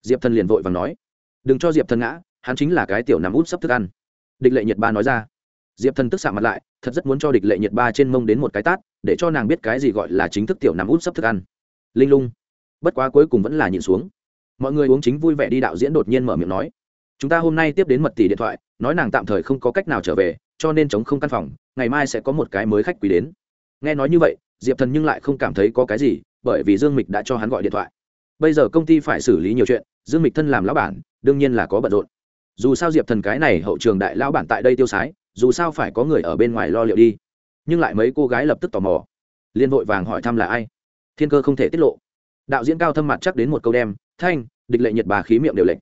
Diệp thần liền vội và nói. Đừng cho diệp thần ngã hắn chính là cái tiểu nằm út sắp thức ăn. Địch lệ nhiệt ba nói ra. Diệp thần tức xạ mặt lại, thật rất muốn cho địch lệ nhiệt ba trên mông đến một cái tát, để cho nàng biết cái gì gọi là chính thức tiểu nằm út sắp thức ăn. Linh lung. Bất quá cuối cùng vẫn là nhìn xuống. Mọi người uống chính vui vẻ đi đạo diễn đột nhiên mở miệng nói. Chúng ta hôm nay tiếp đến mật tỷ điện thoại, nói nàng tạm thời không có cách nào trở về, cho nên chống không căn phòng, ngày mai sẽ có một cái mới khách quý đến. Nghe nói như vậy, diệp thần nhưng lại không cảm thấy có cái gì, bởi vì dương mịch đã cho hắn gọi điện thoại. Bây giờ công ty phải xử lý nhiều chuyện, dương mịch thân làm lão bản, đương nhiên là có bận rộn dù sao diệp thần cái này hậu trường đại lão bản tại đây tiêu sái, dù sao phải có người ở bên ngoài lo liệu đi. Nhưng lại mấy cô gái lập tức tò mò. Liên vội vàng hỏi thăm là ai. Thiên cơ không thể tiết lộ. Đạo diễn cao thâm mặt chắc đến một câu đem, thanh, địch lệ nhiệt bà khí miệng đều lệnh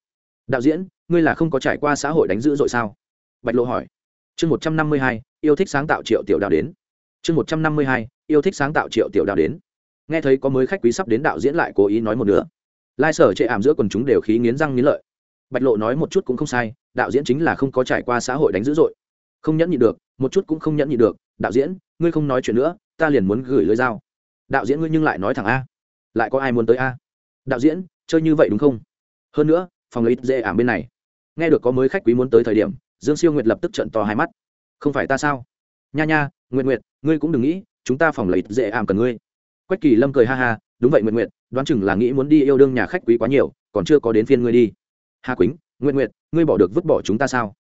đạo diễn, ngươi là không có trải qua xã hội đánh dữ dội sao? Bạch lộ hỏi. Chương một trăm năm mươi hai, yêu thích sáng tạo triệu tiểu đào đến. Chương một trăm năm mươi hai, yêu thích sáng tạo triệu tiểu đào đến. Nghe thấy có mới khách quý sắp đến đạo diễn lại cố ý nói một nữa lai sở chệ ảm giữa quần chúng đều khí nghiến răng nghiến lợi bạch lộ nói một chút cũng không sai, đạo diễn chính là không có trải qua xã hội đánh dữ dội. Không nhẫn nhị được, một chút cũng không nhẫn nhị được, đạo diễn, ngươi không nói chuyện nữa, ta liền muốn gửi lưới dao đạo diễn ngươi nhưng lại nói thẳng a. Lại có ai muốn tới a? Đạo diễn, chơi như vậy đúng không? Hơn nữa, phòng lấy dễ ảm bên này. Nghe được có mới khách quý muốn tới thời điểm, dương siêu nguyệt lập tức trận to hai mắt. Không phải ta sao? Nha nha nguyện nguyện ngươi cũng đừng nghĩ, chúng ta phòng lấy dễ ảm cần ngươi. Quách kỳ lâm cười ha ha, đúng vậy nguyện nguyện đoán chừng là nghĩ muốn đi yêu đương nhà khách quý quá nhiều, còn chưa có đến phiên ngươi đi hà quýnh nguyện nguyện ngươi bỏ được vứt bỏ chúng ta sao?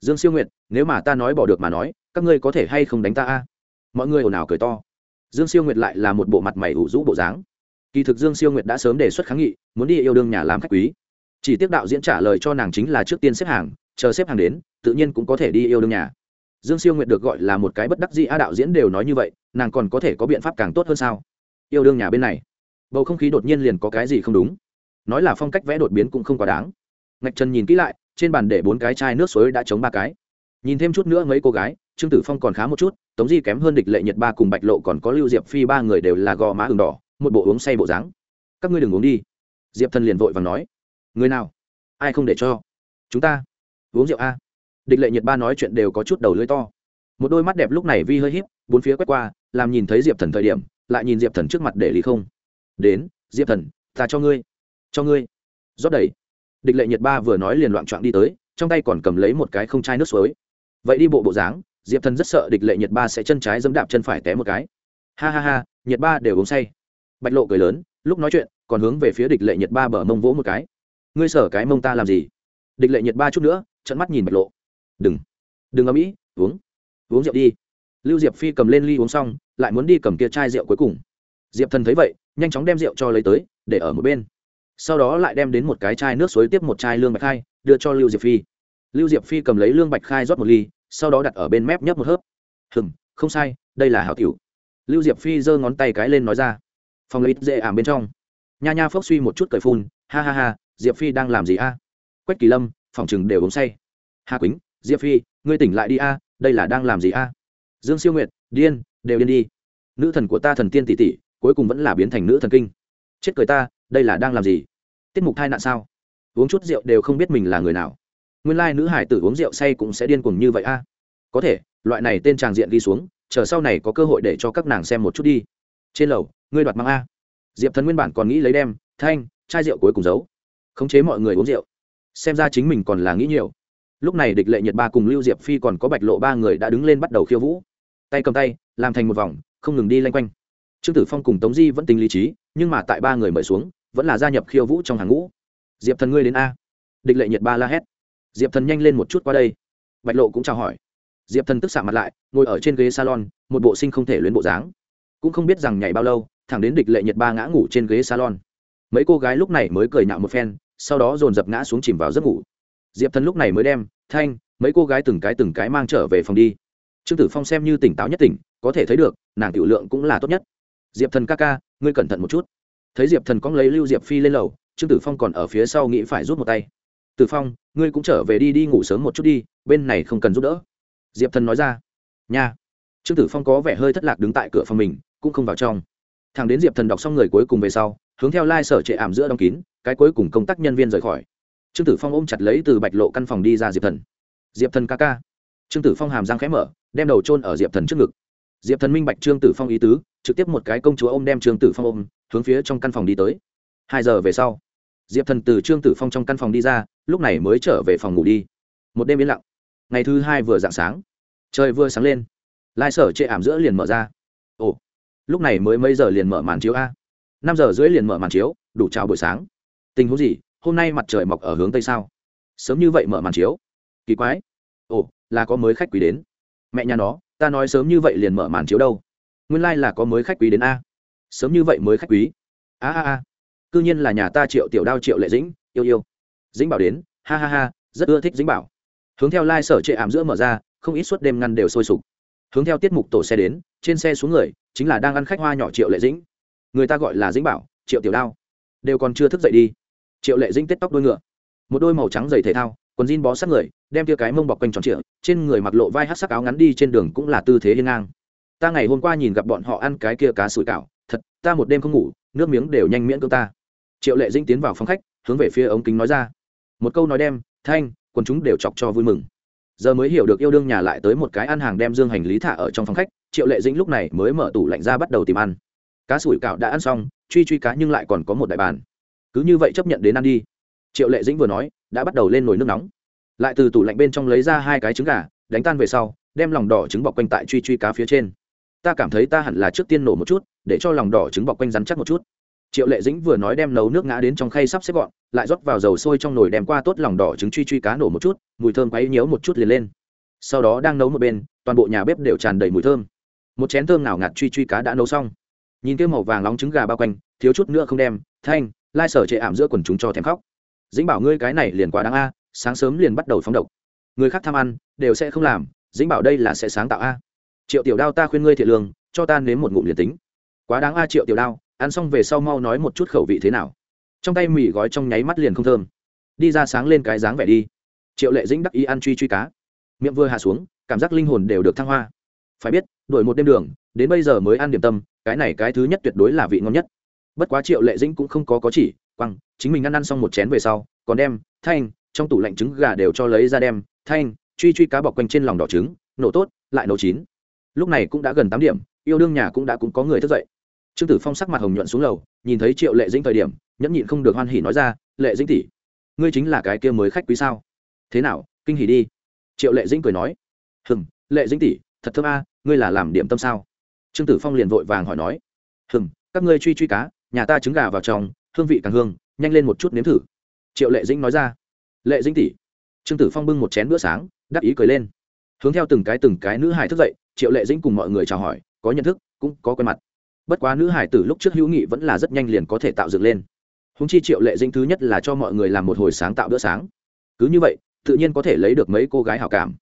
Dương siêu nguyện nếu mà ta nói bỏ được mà nói, các ngươi có thể hay không đánh ta a? Mọi người ồn ào cười to. Dương siêu nguyệt lại là một bộ mặt mày ủ rũ bộ dáng. Kỳ thực dương siêu nguyệt đã sớm đề xuất kháng nghị, muốn đi yêu đương nhà làm khách quý. Chỉ tiếc đạo diễn trả lời cho nàng chính là trước tiên xếp hàng, chờ xếp hàng đến, tự nhiên cũng có thể đi yêu đương nhà. Dương siêu nguyệt được gọi là một cái bất đắc dĩ a đạo diễn đều nói như vậy, nàng còn có thể có biện pháp càng tốt hơn sao? Yêu đương nhà bên này, bầu không khí đột nhiên liền có cái gì không đúng. Nói là phong cách vẽ đột biến cũng không quá đáng ngạch trần nhìn kỹ lại, trên bàn để bốn cái chai nước suối đã chống ba cái. Nhìn thêm chút nữa mấy cô gái, trương tử phong còn khá một chút, tống di kém hơn địch lệ nhật ba cùng bạch lộ còn có lưu diệp phi ba người đều là gò má ừng đỏ, một bộ uống say bộ dáng. Các ngươi đừng uống đi. Diệp thần liền vội và nói. Người nào? Ai không để cho? Chúng ta. Uống rượu a. Địch lệ nhật ba nói chuyện đều có chút đầu lưỡi to. Một đôi mắt đẹp lúc này vi hơi híp, bốn phía quét qua, làm nhìn thấy diệp thần thời điểm, lại nhìn diệp thần trước mặt để lý không. Đến, diệp thần, ta cho ngươi. Cho ngươi. Rót đầy địch lệ Nhiệt ba vừa nói liền loạn trọn đi tới, trong tay còn cầm lấy một cái không chai nước suối. Vậy đi bộ bộ dáng, diệp thần rất sợ địch lệ Nhiệt ba sẽ chân trái dẫm đạp chân phải té một cái. Ha ha ha, Nhiệt ba đều uống say. Bạch lộ cười lớn, lúc nói chuyện, còn hướng về phía địch lệ Nhiệt ba bờ mông vỗ một cái. Ngươi sở cái mông ta làm gì? Địch lệ Nhiệt ba chút nữa trận mắt nhìn bạch lộ. Đừng. Đừng ở mỹ uống. Uống rượu đi. Lưu diệp phi cầm lên ly uống xong, lại muốn đi cầm kia chai rượu cuối cùng. Diệp thần thấy vậy, nhanh chóng đem rượu cho lấy tới, để ở một bên sau đó lại đem đến một cái chai nước suối tiếp một chai lương bạch khai, đưa cho lưu diệp phi. Lưu diệp phi cầm lấy lương bạch khai rót một ly, sau đó đặt ở bên mép nhấp một hớp. Hừng không sai, đây là hảo cửu lưu diệp phi giơ ngón tay cái lên nói ra. Phòng lấy dễ ảm bên trong. Nha nha phốc suy một chút cởi phun, ha ha ha, diệp phi đang làm gì a? Quách kỳ lâm, phòng chừng đều uống say. Hà quýnh, diệp phi, ngươi tỉnh lại đi a, đây là đang làm gì a? Dương siêu nguyệt, điên, đều điên đi. Nữ thần của ta thần tiên tỷ tỷ, cuối cùng vẫn là biến thành nữ thần kinh. Chết cười ta đây là đang làm gì? Tiết mục thai nạn sao? Uống chút rượu đều không biết mình là người nào. Nguyên lai nữ hải tử uống rượu say cũng sẽ điên cuồng như vậy a. Có thể, loại này tên tràng diện ghi xuống, chờ sau này có cơ hội để cho các nàng xem một chút đi. Trên lầu, ngươi đoạt mang a. Diệp thần nguyên bản còn nghĩ lấy đem, thanh, chai rượu cuối cùng giấu. Khống chế mọi người uống rượu. Xem ra chính mình còn là nghĩ nhiều. Lúc này địch lệ nhật ba cùng lưu diệp phi còn có bạch lộ ba người đã đứng lên bắt đầu khiêu vũ. Tay cầm tay, làm thành một vòng, không ngừng đi lanh quanh. Trương tử phong cùng tống di vẫn tính lý trí, nhưng mà tại ba người mời xuống vẫn là gia nhập khiêu vũ trong hàng ngũ. Diệp thần ngươi đến a. Địch lệ nhật ba la hét. Diệp thần nhanh lên một chút qua đây. Bạch lộ cũng chào hỏi. Diệp thần tức xạ mặt lại, ngồi ở trên ghế salon, một bộ sinh không thể luyến bộ dáng. Cũng không biết rằng nhảy bao lâu, thẳng đến địch lệ nhật ba ngã ngủ trên ghế salon. Mấy cô gái lúc này mới cười nhạo một phen, sau đó dồn dập ngã xuống chìm vào giấc ngủ. Diệp thần lúc này mới đem, thanh, mấy cô gái từng cái từng cái mang trở về phòng đi. Trương tử phong xem như tỉnh táo nhất tỉnh, có thể thấy được, nàng tiểu lượng cũng là tốt nhất. Diệp thần ca ca, ngươi cẩn thận một chút thấy diệp thần cóng lấy lưu diệp phi lên lầu trương tử phong còn ở phía sau nghĩ phải rút một tay tử phong ngươi cũng trở về đi đi ngủ sớm một chút đi bên này không cần giúp đỡ diệp thần nói ra nha trương tử phong có vẻ hơi thất lạc đứng tại cửa phòng mình cũng không vào trong thằng đến diệp thần đọc xong người cuối cùng về sau hướng theo lai、like、sở trệ ảm giữa đóng kín cái cuối cùng công tác nhân viên rời khỏi trương tử phong ôm chặt lấy từ bạch lộ căn phòng đi ra diệp thần diệp thần ca ca trương tử phong hàm răng khẽ mở đem đầu trôn ở diệp thần trước ngực diệp thần minh bạch trương tử phong ý tứ trực tiếp một cái công chúa ôm đem trương tử phong ôm hướng phía trong căn phòng đi tới. Hai giờ về sau, diệp thần từ trương tử phong trong căn phòng đi ra, lúc này mới trở về phòng ngủ đi. Một đêm yên lặng. Ngày thứ hai vừa d ạ n g sáng, trời vừa sáng lên. Lai sở chệ ảm giữa liền mở ra. Ồ, lúc này mới mấy giờ liền mở màn chiếu a? Năm giờ rưỡi liền mở màn chiếu, đủ chào buổi sáng. Tình huống gì? Hôm nay mặt trời mọc ở hướng tây sao? Sớm như vậy mở màn chiếu? Kỳ quái. Ồ, là có mới khách quý đến. Mẹ nhà nó, ta nói sớm như vậy liền mở màn chiếu đâu? Nguyên lai、like、là có mới khách quý đến a sớm như vậy mới khách quý. A a a. Cư nhiên là nhà ta triệu tiểu đao, triệu lệ dĩnh, yêu yêu. Dĩnh bảo đến, ha ha ha, rất ưa thích dĩnh bảo. Hướng theo lai、like、sở trệ ảm giữa mở ra, không ít suốt đêm ngăn đều sôi sục. Hướng theo tiết mục tổ xe đến, trên xe xuống người, chính là đang ăn khách hoa nhỏ triệu lệ dĩnh. Người ta gọi là dĩnh bảo, triệu tiểu đao. Đều còn chưa thức dậy đi. Triệu lệ dĩnh tết tóc đôi ngựa. Một đôi màu trắng giày thể thao, quần jean bó sát người, đem tia cái mông bọc quanh tròn trịa, trên người mặc lộ vai hát sắc áo ngắn đi trên đường cũng là tư thế hiên ngang. Ta ngày hôm qua nhìn gặp bọn họ ăn cái kia cá sủi cảo thật, ta một đêm không ngủ, nước miếng đều nhanh miễn cưỡng ta. Triệu lệ dĩnh tiến vào phòng khách, hướng về phía ống kính nói ra. Một câu nói đem, thanh, quần chúng đều chọc cho vui mừng. Giờ mới hiểu được yêu đương nhà lại tới một cái ăn hàng đem dương hành lý thả ở trong phòng khách, triệu lệ dĩnh lúc này mới mở tủ lạnh ra bắt đầu tìm ăn. Cá sủi cạo đã ăn xong, truy truy cá nhưng lại còn có một đại bàn. Cứ như vậy chấp nhận đến ăn đi. Triệu lệ dĩnh vừa nói, đã bắt đầu lên nồi nước nóng. Lại từ tủ lạnh bên trong lấy ra hai cái trứng gà, đánh tan về sau, đem lòng đỏ trứng bọc quanh tại truy truy cá phía trên ta cảm thấy ta hẳn là trước tiên nổ một chút, để cho lòng đỏ trứng bọc quanh rắn chắc một chút. Triệu lệ dĩnh vừa nói đem nấu nước ngã đến trong khay sắp xếp gọn, lại rót vào dầu sôi trong nồi đem qua tốt lòng đỏ trứng truy truy cá nổ một chút, mùi thơm quấy nhiễu một chút liền lên. Sau đó đang nấu một bên, toàn bộ nhà bếp đều tràn đầy mùi thơm. Một chén thơm nào ngạt truy truy cá đã nấu xong. Nhìn cái màu vàng nóng trứng gà bao quanh, thiếu chút nữa không đem, thanh, lai sở chệ ảm giữa quần chúng cho thèm khóc. Dĩnh bảo ngươi cái này liền quá đáng a, sáng sớm liền bắt đầu phóng độc. Người khác tham ăn, đều sẽ không làm, dĩnh bảo đây là sẽ sáng tạo a triệu tiểu đao ta khuyên ngươi thiệt lương, cho ta nếm một ngụm liền tính. Quá đáng a, triệu tiểu đao, ăn xong về sau mau nói một chút khẩu vị thế nào. Trong tay mì gói trong nháy mắt liền không thơm. Đi ra sáng lên cái dáng vẻ đi. Triệu lệ dĩnh đắc ý ăn truy truy cá. Miệng vừa hạ xuống, cảm giác linh hồn đều được thăng hoa. Phải biết, đổi một đêm đường, đến bây giờ mới ăn điểm tâm, cái này cái thứ nhất tuyệt đối là vị ngon nhất. Bất quá triệu lệ dĩnh cũng không có có chỉ, quăng, chính mình ăn ăn xong một chén về sau, còn đem thanh, trong tủ lạnh trứng gà đều cho lấy ra đem, thanh, truy truy cá bọc quanh trên lòng đỏ trứng, nổ tốt, lại nấu chín lúc này cũng đã gần tám điểm, yêu đương nhà cũng đã cũng có người thức dậy. Trương tử phong sắc mặt hồng nhuận xuống lầu, nhìn thấy triệu lệ dĩnh thời điểm, nhẫn nhịn không được hoan hỉ nói ra, lệ dĩnh tỷ, ngươi chính là cái kia mới khách quý sao? Thế nào, kinh hỉ đi. Triệu lệ dĩnh cười nói hừng lệ dĩnh tỷ, thật thơm a, ngươi là làm điểm tâm sao? Trương tử phong liền vội vàng hỏi nói hừng các ngươi truy truy cá, nhà ta trứng gà vào trong, hương vị càng hương, nhanh lên một chút nếm thử. Triệu lệ dĩnh nói ra, lệ dĩnh tỷ. Trương tử phong bưng một chén bữa sáng, đắc ý cười lên, hướng theo từng cái từng cái nữ hải thức dậy triệu lệ dĩnh cùng mọi người chào hỏi, có nhận thức, cũng có quen mặt. Bất quá nữ hải tử lúc trước hữu nghị vẫn là rất nhanh liền có thể tạo dựng lên. Húng chi triệu lệ dĩnh thứ nhất là cho mọi người làm một hồi sáng tạo bữa sáng. Cứ như vậy, tự nhiên có thể lấy được mấy cô gái hào cảm.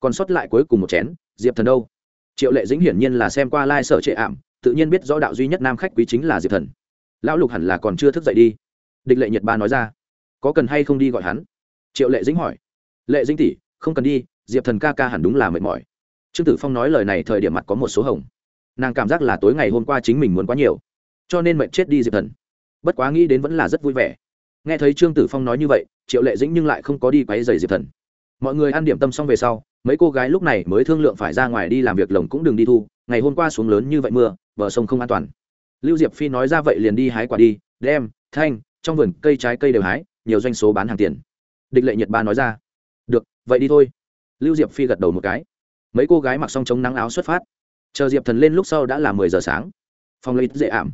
Còn sót lại cuối cùng một chén, diệp thần đâu? Triệu lệ dĩnh hiển nhiên là xem qua lai、like、sở trệ ảm, tự nhiên biết rõ đạo duy nhất nam khách quý chính là diệp thần. Lão lục hẳn là còn chưa thức dậy đi. Địch lệ nhật ba nói ra. Có cần hay không đi gọi hắn? Triệu lệ dĩnh hỏi. Lệ dĩnh tỷ, không cần đi, diệp thần ca ca hẳn đúng là mệt mỏi trương tử phong nói lời này thời điểm mặt có một số hồng. Nàng cảm giác là tối ngày hôm qua chính mình muốn quá nhiều, cho nên mệnh chết đi diệp thần. Bất quá nghĩ đến vẫn là rất vui vẻ. Nghe thấy trương tử phong nói như vậy, triệu lệ dĩnh nhưng lại không có đi quáy dày diệp thần. Mọi người ăn điểm tâm xong về sau, mấy cô gái lúc này mới thương lượng phải ra ngoài đi làm việc lồng cũng đừng đi thu, ngày hôm qua xuống lớn như vậy mưa, bờ sông không an toàn. Lưu diệp phi nói ra vậy liền đi hái quả đi, đem, thanh, trong vườn cây trái cây đều hái, nhiều doanh số bán hàng tiền. Địch lệ nhật ba nói ra, được, vậy đi thôi. Lưu diệp phi gật đầu một cái mấy cô gái mặc xong chống nắng áo xuất phát. Chờ diệp thần lên lúc sau đã là mười giờ sáng. Phòng lấy dễ ảm.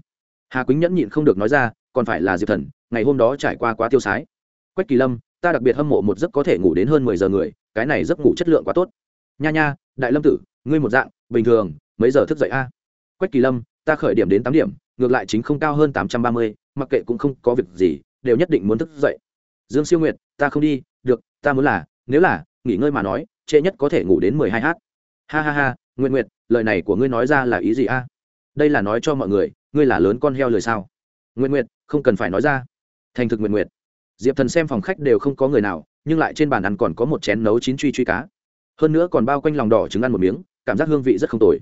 Hà quýnh nhẫn nhịn không được nói ra, còn phải là diệp thần, ngày hôm đó trải qua quá tiêu sái. Quách kỳ lâm, ta đặc biệt hâm mộ một giấc có thể ngủ đến hơn mười giờ người, cái này giấc ngủ chất lượng quá tốt. Nha nha, đại lâm tử, ngươi một dạng, bình thường, mấy giờ thức dậy a? Quách kỳ lâm, ta khởi điểm đến tám điểm, ngược lại chính không cao hơn tám trăm ba mươi, mặc kệ cũng không có việc gì, đều nhất định muốn thức dậy. Dương siêu nguyệt, ta không đi, được, ta muốn là, nếu là, nghỉ ngơi mà nói, trễ nhất có thể ngủ đến mười hai h ha ha ha nguyện nguyện lời này của ngươi nói ra là ý gì a? Đây là nói cho mọi người, ngươi là lớn con heo lời sao? Nguyện nguyện không cần phải nói ra. Thành thực nguyện nguyện diệp thần xem phòng khách đều không có người nào, nhưng lại trên bàn ăn còn có một chén nấu chín truy truy cá. Hơn nữa còn bao quanh lòng đỏ trứng ăn một miếng, cảm giác hương vị rất không tồi.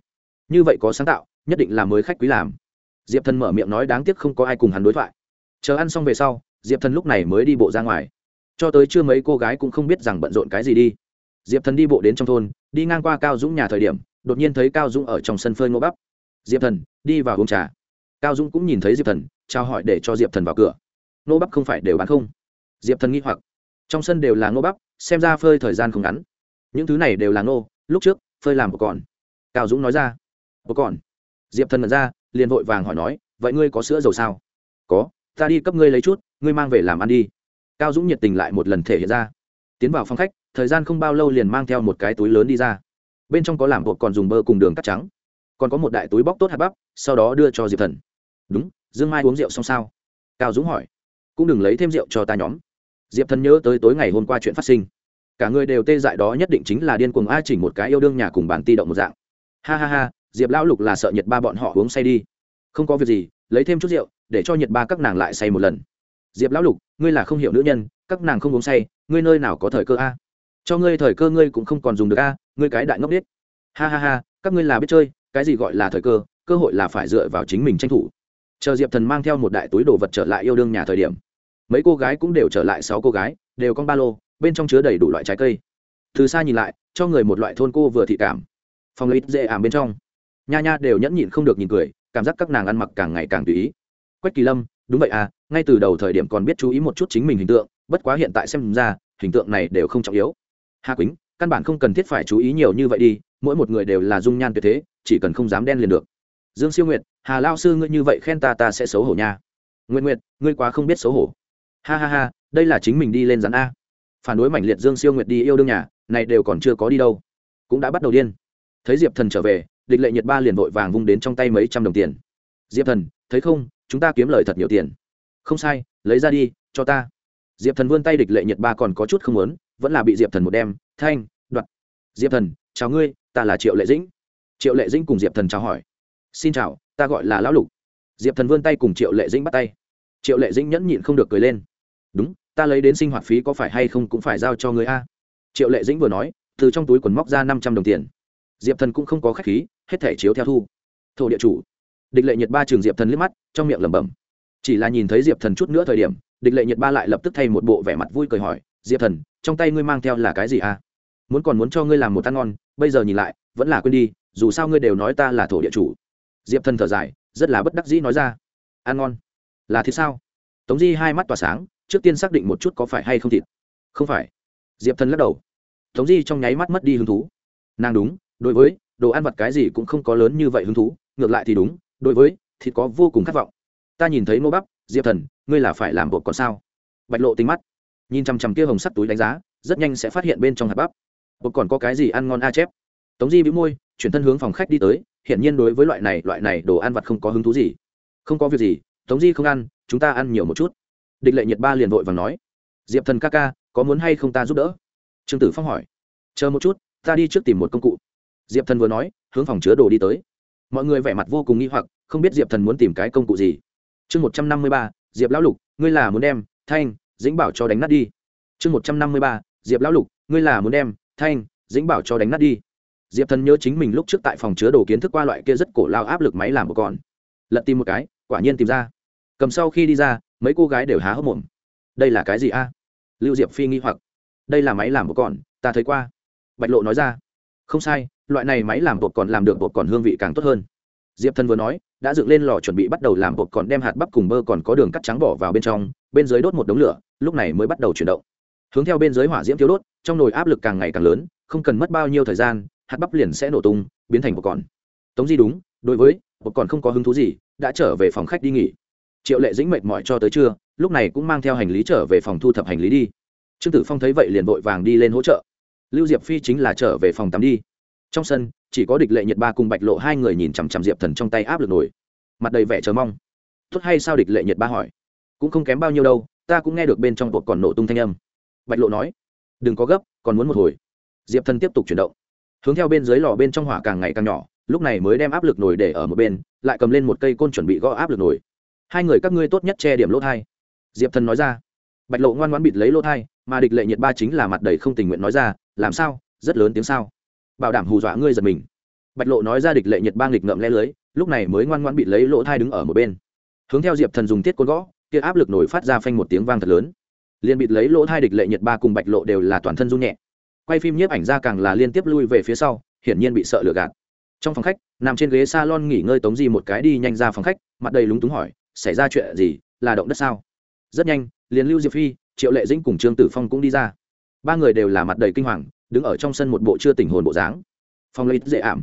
Như vậy có sáng tạo, nhất định là mới khách quý làm. Diệp thần mở miệng nói đáng tiếc không có ai cùng hắn đối thoại. Chờ ăn xong về sau, diệp thần lúc này mới đi bộ ra ngoài. Cho tới chưa mấy cô gái cũng không biết rằng bận rộn cái gì đi diệp thần đi bộ đến trong thôn, đi ngang qua cao dũng nhà thời điểm, đột nhiên thấy cao dũng ở trong sân phơi ngô bắp. Diệp thần, đi vào uống trà. Cao dũng cũng nhìn thấy diệp thần trao hỏi để cho diệp thần vào cửa. Ngô bắp không phải đều bán không? Diệp thần nghĩ hoặc. Trong sân đều là ngô bắp, xem ra phơi thời gian không ngắn. Những thứ này đều là ngô, lúc trước, phơi làm một còn cao dũng nói ra. Một còn diệp thần mật ra, liền vội vàng hỏi nói, vậy ngươi có sữa dầu sao? Có, ta đi cấp ngươi lấy chút, ngươi mang về làm ăn đi. Cao dũng nhiệt tình lại một lần thể hiện ra. Tiến vào phòng khách thời gian không bao lâu liền mang theo một cái túi lớn đi ra. Bên trong có làm bột còn dùng bơ cùng đường cắt trắng. Còn có một đại túi bóc tốt hạt bắp, sau đó đưa cho diệp thần. Đúng, dương mai uống rượu xong sao? Cao dũng hỏi. Cũng đừng lấy thêm rượu cho ta nhóm. Diệp thần nhớ tới tối ngày hôm qua chuyện phát sinh. Cả người đều tê dại đó nhất định chính là điên cuồng a chỉnh một cái yêu đương nhà cùng bàn ti động một dạng. Ha ha ha, diệp lão lục là sợ nhiệt ba bọn họ uống say đi. Không có việc gì, lấy thêm chút rượu, để cho nhiệt ba các nàng lại say một lần. Diệp lão lục, ngươi là không hiểu nữ nhân, các nàng không uống say, ngươi nơi nào có thời cơ a? Cho ngươi thời cơ ngươi cũng không còn dùng được a, ngươi cái đại ngốc biết ha ha ha, các ngươi là biết chơi, cái gì gọi là thời cơ cơ hội là phải dựa vào chính mình tranh thủ. Chờ diệp thần mang theo một đại túi đồ vật trở lại yêu đương nhà thời điểm, mấy cô gái cũng đều trở lại sáu cô gái, đều con ba lô, bên trong chứa đầy đủ loại trái cây. Từ xa nhìn lại, cho người một loại thôn cô vừa thị cảm. Phòng lấy dễ ảm bên trong, nha nha đều nhẫn nhịn không được nhìn cười, cảm giác các nàng ăn mặc càng ngày càng tùy ý. Quách kỳ lâm, đúng vậy à ngay từ đầu thời điểm còn biết chú ý một chút chính mình hình tượng, bất quá hiện tại xem ra, hình tượng này đều không trọng yếu hà quýnh, căn bản không cần thiết phải chú ý nhiều như vậy đi, mỗi một người đều là dung nhan tuyệt thế, chỉ cần không dám đen liền được. Dương siêu nguyệt, hà lao sư ngươi như vậy khen ta ta sẽ xấu hổ nha. Nguyện nguyệt, ngươi quá không biết xấu hổ. Ha ha ha, đây là chính mình đi lên rắn a. Phản đối mảnh liệt dương siêu nguyệt đi yêu đương nhà, này đều còn chưa có đi đâu. Cũng đã bắt đầu điên. Thấy diệp thần trở về, địch lệ nhiệt ba liền vội vàng vung đến trong tay mấy trăm đồng tiền. Diệp thần, thấy không, chúng ta kiếm lời thật nhiều tiền. Không sai, lấy ra đi, cho ta. Diệp thần vươn tay địch lệ nhiệt ba còn có chút không muốn vẫn là bị diệp thần một đem, thanh, đoạt. Diệp thần, chào ngươi, ta là triệu lệ dĩnh. Triệu lệ dĩnh cùng diệp thần chào hỏi. Xin chào, ta gọi là lão lục. Diệp thần vươn tay cùng triệu lệ dĩnh bắt tay. Triệu lệ dĩnh nhẫn nhịn không được cười lên. Đúng, ta lấy đến sinh hoạt phí có phải hay không cũng phải giao cho người a. Triệu lệ dĩnh vừa nói, từ trong túi quần móc ra năm trăm đồng tiền. Diệp thần cũng không có k h á c h khí, hết thẻ chiếu theo thu. Thổ địa chủ. Địch lệ nhiệt ba trường diệp thần liếc mắt, trong miệng lẩm bẩm. Chỉ là nhìn thấy diệp thần chút nữa thời điểm, địch lệ nhiệt ba lại lập tức thay một bộ vẻ mặt vui cười hỏi, diệp thần trong tay ngươi mang theo là cái gì à? Muốn còn muốn cho ngươi làm một ăn ngon, bây giờ nhìn lại, vẫn là quên đi, dù sao ngươi đều nói ta là thổ địa chủ. Diệp thần thở dài, rất là bất đắc dĩ nói ra. Ăn ngon? Là thế sao? Tống di hai mắt tỏa sáng, trước tiên xác định một chút có phải hay không thịt. Không phải. Diệp thần lắc đầu. Tống di trong nháy mắt mất đi hứng thú. Nàng đúng, đối với, đồ ăn vặt cái gì cũng không có lớn như vậy hứng thú, ngược lại thì đúng, đối với, thịt có vô cùng khát vọng. Ta nhìn thấy nô bắp, diệp thần, ngươi là phải làm bột còn sao? Bạch lộ tính mắt nhìn chằm chằm kia hồng sắt túi đánh giá, rất nhanh sẽ phát hiện bên trong hạt bắp. Bột còn có cái gì ăn ngon a chép? Tống di bĩu môi, chuyển thân hướng phòng khách đi tới, hiển nhiên đối với loại này loại này đồ ăn vặt không có hứng thú gì. Không có việc gì, tống di không ăn, chúng ta ăn nhiều một chút. Địch lệ nhiệt ba liền vội và nói. Diệp thần ca ca, có muốn hay không ta giúp đỡ? Trương tử phong hỏi. Chờ một chút, ta đi trước tìm một công cụ. Diệp thần vừa nói, hướng phòng chứa đồ đi tới. Mọi người vẻ mặt vô cùng nghi hoặc, không biết diệp thần muốn tìm cái công cụ gì. Chương một trăm năm mươi ba, diệp lão lục, ngươi là muốn đem, thanh dĩnh bảo cho đánh nát đi. Chương một trăm năm mươi ba, diệp lão lục, ngươi là muốn đem thanh, dĩnh bảo cho đánh nát đi. Diệp thần nhớ chính mình lúc trước tại phòng chứa đồ kiến thức qua loại kia rất cổ lao áp lực máy làm một con. Lật tìm một cái, quả nhiên tìm ra. Cầm sau khi đi ra, mấy cô gái đều há hốc mồm. Đây là cái gì a? Lưu diệp phi nghi hoặc. Đây là máy làm một con, ta thấy qua. Bạch lộ nói ra. Không sai, loại này máy làm bột còn làm được bột còn hương vị càng tốt hơn. Diệp thần vừa nói, đã dựng lên lò chuẩn bị bắt đầu làm bột còn đem hạt bắp cùng bơ còn có đường cắt trắng bỏ vào bên trong bên dưới đốt một đống lửa, lúc này mới bắt đầu chuyển động. Hướng theo bên dưới hỏa diễm thiếu đốt, trong nồi áp lực càng ngày càng lớn, không cần mất bao nhiêu thời gian, hạt bắp liền sẽ nổ tung, biến thành bột còn tống di đúng, đối với, bột còn không có hứng thú gì, đã trở về phòng khách đi nghỉ. Triệu lệ dĩnh mệt mỏi cho tới trưa, lúc này cũng mang theo hành lý trở về phòng thu thập hành lý đi. Trương tử phong thấy vậy liền vội vàng đi lên hỗ trợ. Lưu diệp phi chính là trở về phòng tắm đi. Trong sân, chỉ có địch lệ nhiệt ba cùng bạch lộ hai người nhìn chằm chằm diệp thần trong tay áp lực nổi mặt đầy vẻ chờ mong. Tốt hay sao? Địch lệ nhiệt ba hỏi cũng không kém bao nhiêu đâu, ta cũng nghe được bên trong bột còn nổ tung thanh âm. Bạch lộ nói, đừng có gấp, còn muốn một hồi. Diệp thần tiếp tục chuyển động. Hướng theo bên dưới lò bên trong hỏa càng ngày càng nhỏ, lúc này mới đem áp lực nổi để ở một bên, lại cầm lên một cây côn chuẩn bị gõ áp lực nổi hai người các ngươi tốt nhất che điểm lỗ thai. Diệp thần nói ra. Bạch lộ ngoan ngoan bịt lấy lỗ thai, mà địch lệ nhiệt ba chính là mặt đầy không tình nguyện nói ra, làm sao? Rất lớn tiếng sao? Bảo đảm hù dọa ngươi giật mình. Bạch lộ nói ra địch lệ nhiệt ba nghịch ngậm le lưới, lúc này mới ngoan ngoan bịt lấy lỗ thai đứng ở một bên. Hướng theo diệp thần dùng tiết côn gõ kia áp lực nổi phát ra phanh một tiếng vang thật lớn. Liền bịt lấy lỗ thai địch lệ nhiệt ba cùng bạch lộ đều là toàn thân run nhẹ. Quay phim nhiếp ảnh ra càng là liên tiếp lui về phía sau, hiển nhiên bị sợ lừa gạt. Trong phòng khách, nằm trên ghế s a lon nghỉ ngơi tống di một cái đi nhanh ra phòng khách, mặt đầy lúng túng hỏi, xảy ra chuyện gì? Là động đất sao? Rất nhanh, liền lưu diệp phi, triệu lệ dĩnh cùng trương tử phong cũng đi ra. Ba người đều là mặt đầy kinh hoàng, đứng ở trong sân một bộ chưa tỉnh hồn bộ dáng. Phong lấy dễ ảm.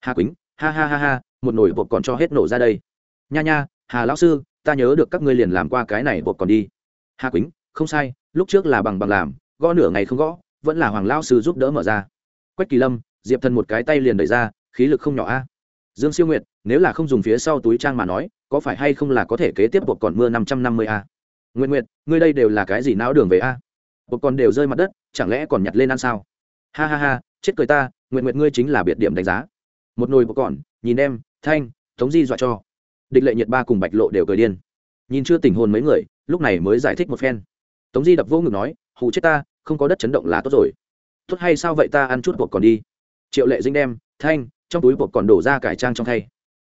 Hà quýnh, ha ha ha ha, một nồi bột còn cho hết nổ ra đây. Nha nha hà lão sư, ta nhớ được các ngươi liền làm qua cái này bột còn đi. Hà quýnh, không sai, lúc trước là bằng bằng làm, gõ nửa ngày không gõ, vẫn là hoàng lao sư giúp đỡ mở ra. Quách kỳ lâm, diệp thần một cái tay liền đẩy ra, khí lực không nhỏ a. Dương siêu nguyệt, nếu là không dùng phía sau túi trang mà nói, có phải hay không là có thể kế tiếp bột còn mưa năm trăm năm mươi a? Nguyện nguyệt, ngươi đây đều là cái gì não đường về a? Bột còn đều rơi mặt đất, chẳng lẽ còn nhặt lên ăn sao? Ha ha ha, chết cười ta nguyện nguyện ngươi chính là biệt điểm đánh giá. Một nồi bột còn, nhìn em, thanh, tống di dọa cho địch lệ nhiệt ba cùng bạch lộ đều cười điên. Nhìn chưa tỉnh hồn mấy người, lúc này mới giải thích một phen. Tống di đập vô ngực nói, hù chết ta, không có đất chấn động là tốt rồi. Tốt hay sao vậy ta ăn chút bột còn đi. Triệu lệ dinh đem, thanh, trong túi bột còn đổ ra cải trang trong thay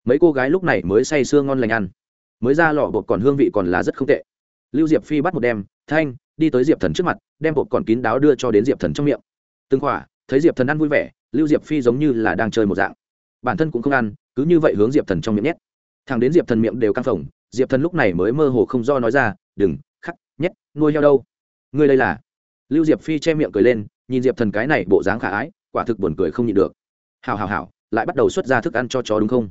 mấy cô gái lúc này mới say sưa ngon lành ăn. Mới ra lò bột còn hương vị còn là rất không tệ. Lưu diệp phi bắt một đem, thanh, đi tới diệp thần trước mặt, đem bột còn kín đáo đưa cho đến diệp thần trong miệng. Từng khỏa, thấy diệp thần ăn vui vẻ, lưu diệp phi giống như là đang chơi một dạng. Bản thân cũng không ăn, cứ như vậy hướng diệp thần trong miệng nhét thằng đến diệp thần miệng đều căng phồng, diệp thần lúc này mới mơ hồ không do nói ra, đừng, khắc, nhét, nuôi heo đâu. Ngươi đây là? Lưu diệp phi che miệng cười lên, nhìn diệp thần cái này bộ dáng khả ái, quả thực buồn cười không nhịn được. Hào hào hào lại bắt đầu xuất ra thức ăn cho chó đúng không?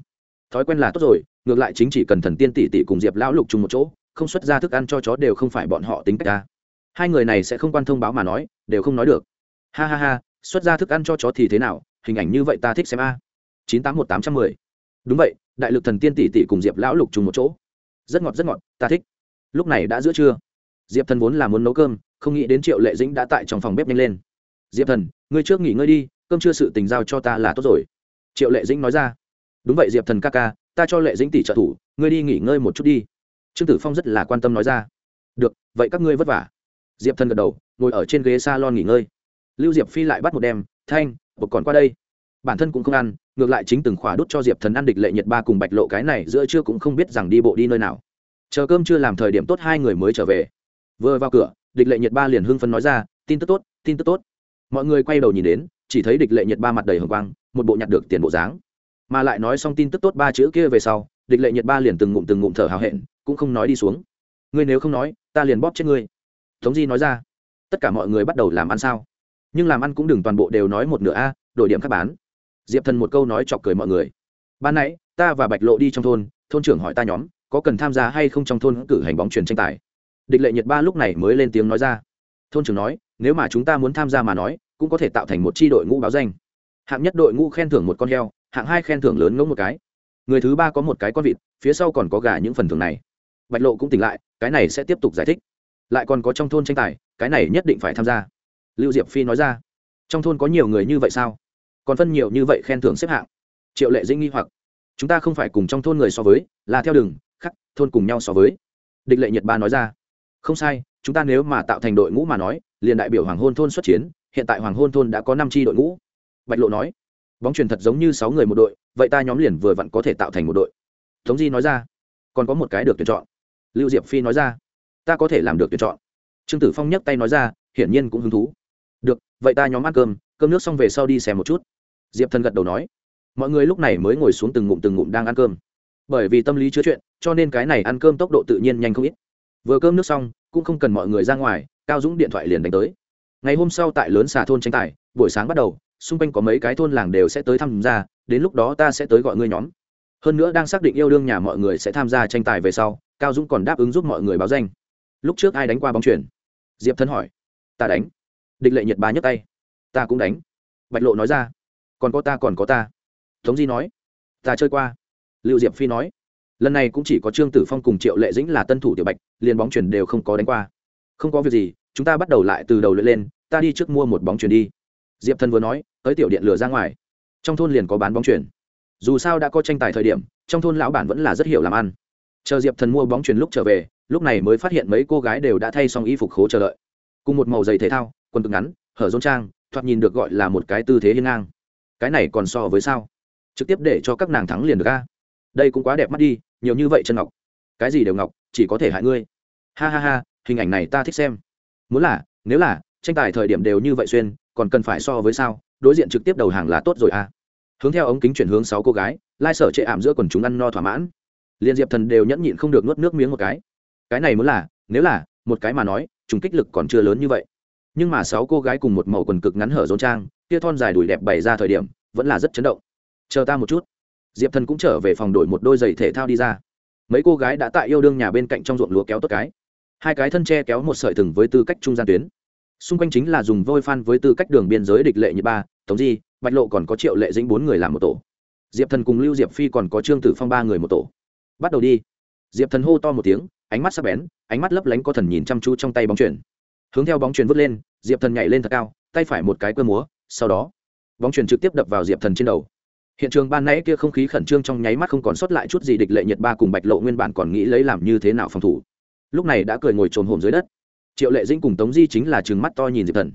Thói quen là tốt rồi, ngược lại chính chỉ cần thần tiên tỷ tỷ cùng diệp lão lục chung một chỗ, không xuất ra thức ăn cho chó đều không phải bọn họ tính cách ta. Hai người này sẽ không quan thông báo mà nói, đều không nói được. Ha ha ha, xuất ra thức ăn cho chó thì thế nào? Hình ảnh như vậy ta thích xem a. chín tám một tám trăm mười. Đúng vậy đại lực thần tiên tỷ tỷ cùng diệp lão lục trùng một chỗ. Rất ngọt rất ngọt, ta thích. Lúc này đã giữa trưa. Diệp thần vốn là muốn nấu cơm, không nghĩ đến triệu lệ dĩnh đã tại trong phòng bếp nhanh lên. Diệp thần, ngươi trước nghỉ ngơi đi, cơm chưa sự tình giao cho ta là tốt rồi. Triệu lệ dĩnh nói ra. Đúng vậy diệp thần ca ca, ta cho lệ dĩnh tỷ trợ thủ, ngươi đi nghỉ ngơi một chút đi. Trương tử phong rất là quan tâm nói ra. Được, vậy các ngươi vất vả. Diệp thần gật đầu, ngồi ở trên ghế s a lon nghỉ ngơi. Lưu diệp phi lại bắt một đem thanh một còn qua đây bản thân cũng không ăn, ngược lại chính từng khỏa đốt cho diệp thần ăn địch lệ nhiệt ba cùng bạch lộ cái này giữa trưa cũng không biết rằng đi bộ đi nơi nào. Chờ cơm chưa làm thời điểm tốt hai người mới trở về. Vừa vào cửa, địch lệ nhiệt ba liền hưng phấn nói ra, tin tức tốt, tin tức tốt. Mọi người quay đầu nhìn đến, chỉ thấy địch lệ nhiệt ba mặt đầy hồng quang, một bộ nhặt được tiền bộ dáng. Mà lại nói xong tin tức tốt ba chữ kia về sau, địch lệ nhiệt ba liền từng ngụm từng ngụm thở hào hẹn, cũng không nói đi xuống. Ngươi nếu không nói, ta liền bóp chết ngươi. Tống di nói ra. Tất cả mọi người bắt đầu làm ăn sao? Nhưng làm ăn cũng đừng toàn bộ đều nói một nửa a, đổi điểm các bán diệp thần một câu nói chọc cười mọi người. Ban nãy, ta và bạch lộ đi trong thôn thôn trưởng hỏi ta nhóm, có cần tham gia hay không trong thôn cử hành bóng truyền tranh tài? Địch lệ nhiệt ba lúc này mới lên tiếng nói ra. Thôn trưởng nói, nếu mà chúng ta muốn tham gia mà nói, cũng có thể tạo thành một c h i đội ngũ báo danh. Hạng nhất đội ngũ khen thưởng một con heo, hạng hai khen thưởng lớn ngỗng một cái. Người thứ ba có một cái con vịt, phía sau còn có gà những phần thưởng này. Bạch lộ cũng tỉnh lại, cái này sẽ tiếp tục giải thích. Lại còn có trong thôn tranh tài, cái này nhất định phải tham gia. Lưu diệp phi nói ra. Trong thôn có nhiều người như vậy sao? Còn phân nhiều như vậy khen thưởng xếp hạng. Triệu lệ dĩnh nghi hoặc. Chúng ta không phải cùng trong thôn người so với, là theo đường, khắc, thôn cùng nhau so với. Địch lệ nhật ba nói ra. Không sai, chúng ta nếu mà tạo thành đội ngũ mà nói, liền đại biểu hoàng hôn thôn xuất chiến, hiện tại hoàng hôn thôn đã có năm tri đội ngũ. Bạch lộ nói. Bóng truyền thật giống như sáu người một đội, vậy ta nhóm liền vừa vặn có thể tạo thành một đội. Tống di nói ra. Còn có một cái được tuyển chọn. Lưu diệp phi nói ra. Ta có thể làm được tuyển chọn. Trương tử phong nhấc tay nói ra, hiển nhiên cũng hứng thú. Được, vậy ta nhóm ăn cơm cơm nước xong về sau đi xem một chút diệp thần gật đầu nói, mọi người lúc này mới ngồi xuống từng ngụm từng ngụm đang ăn cơm. Bởi vì tâm lý chứa chuyện, cho nên cái này ăn cơm tốc độ tự nhiên nhanh không ít. Vừa cơm nước xong, cũng không cần mọi người ra ngoài, cao dũng điện thoại liền đánh tới. Ngày hôm sau tại lớn xà thôn tranh tài, buổi sáng bắt đầu, xung quanh có mấy cái thôn làng đều sẽ tới tham gia, đến lúc đó ta sẽ tới gọi ngươi nhóm. Hơn nữa đang xác định yêu đương nhà mọi người sẽ tham gia tranh tài về sau, cao dũng còn đáp ứng giúp mọi người báo danh. Lúc trước ai đánh qua bóng chuyển diệp thân hỏi. Ta đánh. Địch lệ nhiệt bá nhấc tay. Ta cũng đánh. Bạch lộ nói ra còn có ta còn có ta. Tống di nói. Ta chơi qua. Liệu diệp phi nói. Lần này cũng chỉ có trương tử phong cùng triệu lệ dĩnh là tân thủ tiểu bạch, liền bóng chuyển đều không có đánh qua. Không có việc gì, chúng ta bắt đầu lại từ đầu luyện lên, ta đi trước mua một bóng chuyển đi. Diệp thần vừa nói, tới tiểu điện lửa ra ngoài. Trong thôn liền có bán bóng chuyển dù sao đã có tranh tài thời điểm, trong thôn lão bản vẫn là rất hiểu làm ăn. Chờ diệp thần mua bóng chuyển lúc trở về, lúc này mới phát hiện mấy cô gái đều đã thay xong y phục khố chờ đợi. Cùng một màu giày thể thao, quần cực ngắn, hở rốn trang, thoạt nhìn được gọi là một cái tư thế hiên ngang cái này còn so với sao? Trực tiếp để cho các nàng thắng liền được a. Đây cũng quá đẹp mắt đi, nhiều như vậy chân ngọc. Cái gì đều ngọc, chỉ có thể hại ngươi. Ha ha ha, hình ảnh này ta thích xem. Muốn là, nếu là, tranh tài thời điểm đều như vậy xuyên, còn cần phải so với sao? Đối diện trực tiếp đầu hàng là tốt rồi à hướng theo ống kính chuyển hướng sáu cô gái, lai sở chệ ảm giữa quần chúng ăn no thỏa mãn. Liên diệp thần đều nhẫn nhịn không được nuốt nước miếng một cái. Cái này muốn là, nếu là, một cái mà nói chúng kích lực còn chưa lớn như vậy. Nhưng mà sáu cô gái cùng một màu quần cực ngắn hở rốn trang kia thon dài đùi đẹp bày ra thời điểm, vẫn là rất chấn động. Chờ ta một chút. Diệp thần cũng trở về phòng đổi một đôi giày thể thao đi ra. Mấy cô gái đã tại yêu đương nhà bên cạnh trong ruộng lúa kéo tốt cái. Hai cái thân tre kéo một sợi thừng với tư cách trung gian tuyến. Xung quanh chính là dùng vôi phan với tư cách đường biên giới địch lệ như ba, tống di, bạch lộ còn có triệu lệ dĩnh bốn người làm một tổ. Diệp thần cùng lưu diệp phi còn có trương tử phong ba người một tổ. Bắt đầu đi. Diệp thần hô to một tiếng, ánh mắt sắc bén, ánh mắt lấp lánh có thần nhìn chăm chú trong tay bóng chuyển hướng theo bóng chuyển vứt lên, diệp thần nhảy lên thật cao, tay phải một cái cơ múa sau đó, bóng truyền trực tiếp đập vào diệp thần trên đầu. Hiện trường ban nãy kia không khí khẩn trương trong nháy mắt không còn sót lại chút gì địch lệ nhiệt ba cùng bạch lộ nguyên bản còn nghĩ lấy làm như thế nào phòng thủ. Lúc này đã cười ngồi trồn hổm dưới đất. Triệu lệ dĩnh cùng tống di chính là chừng mắt to nhìn diệp thần.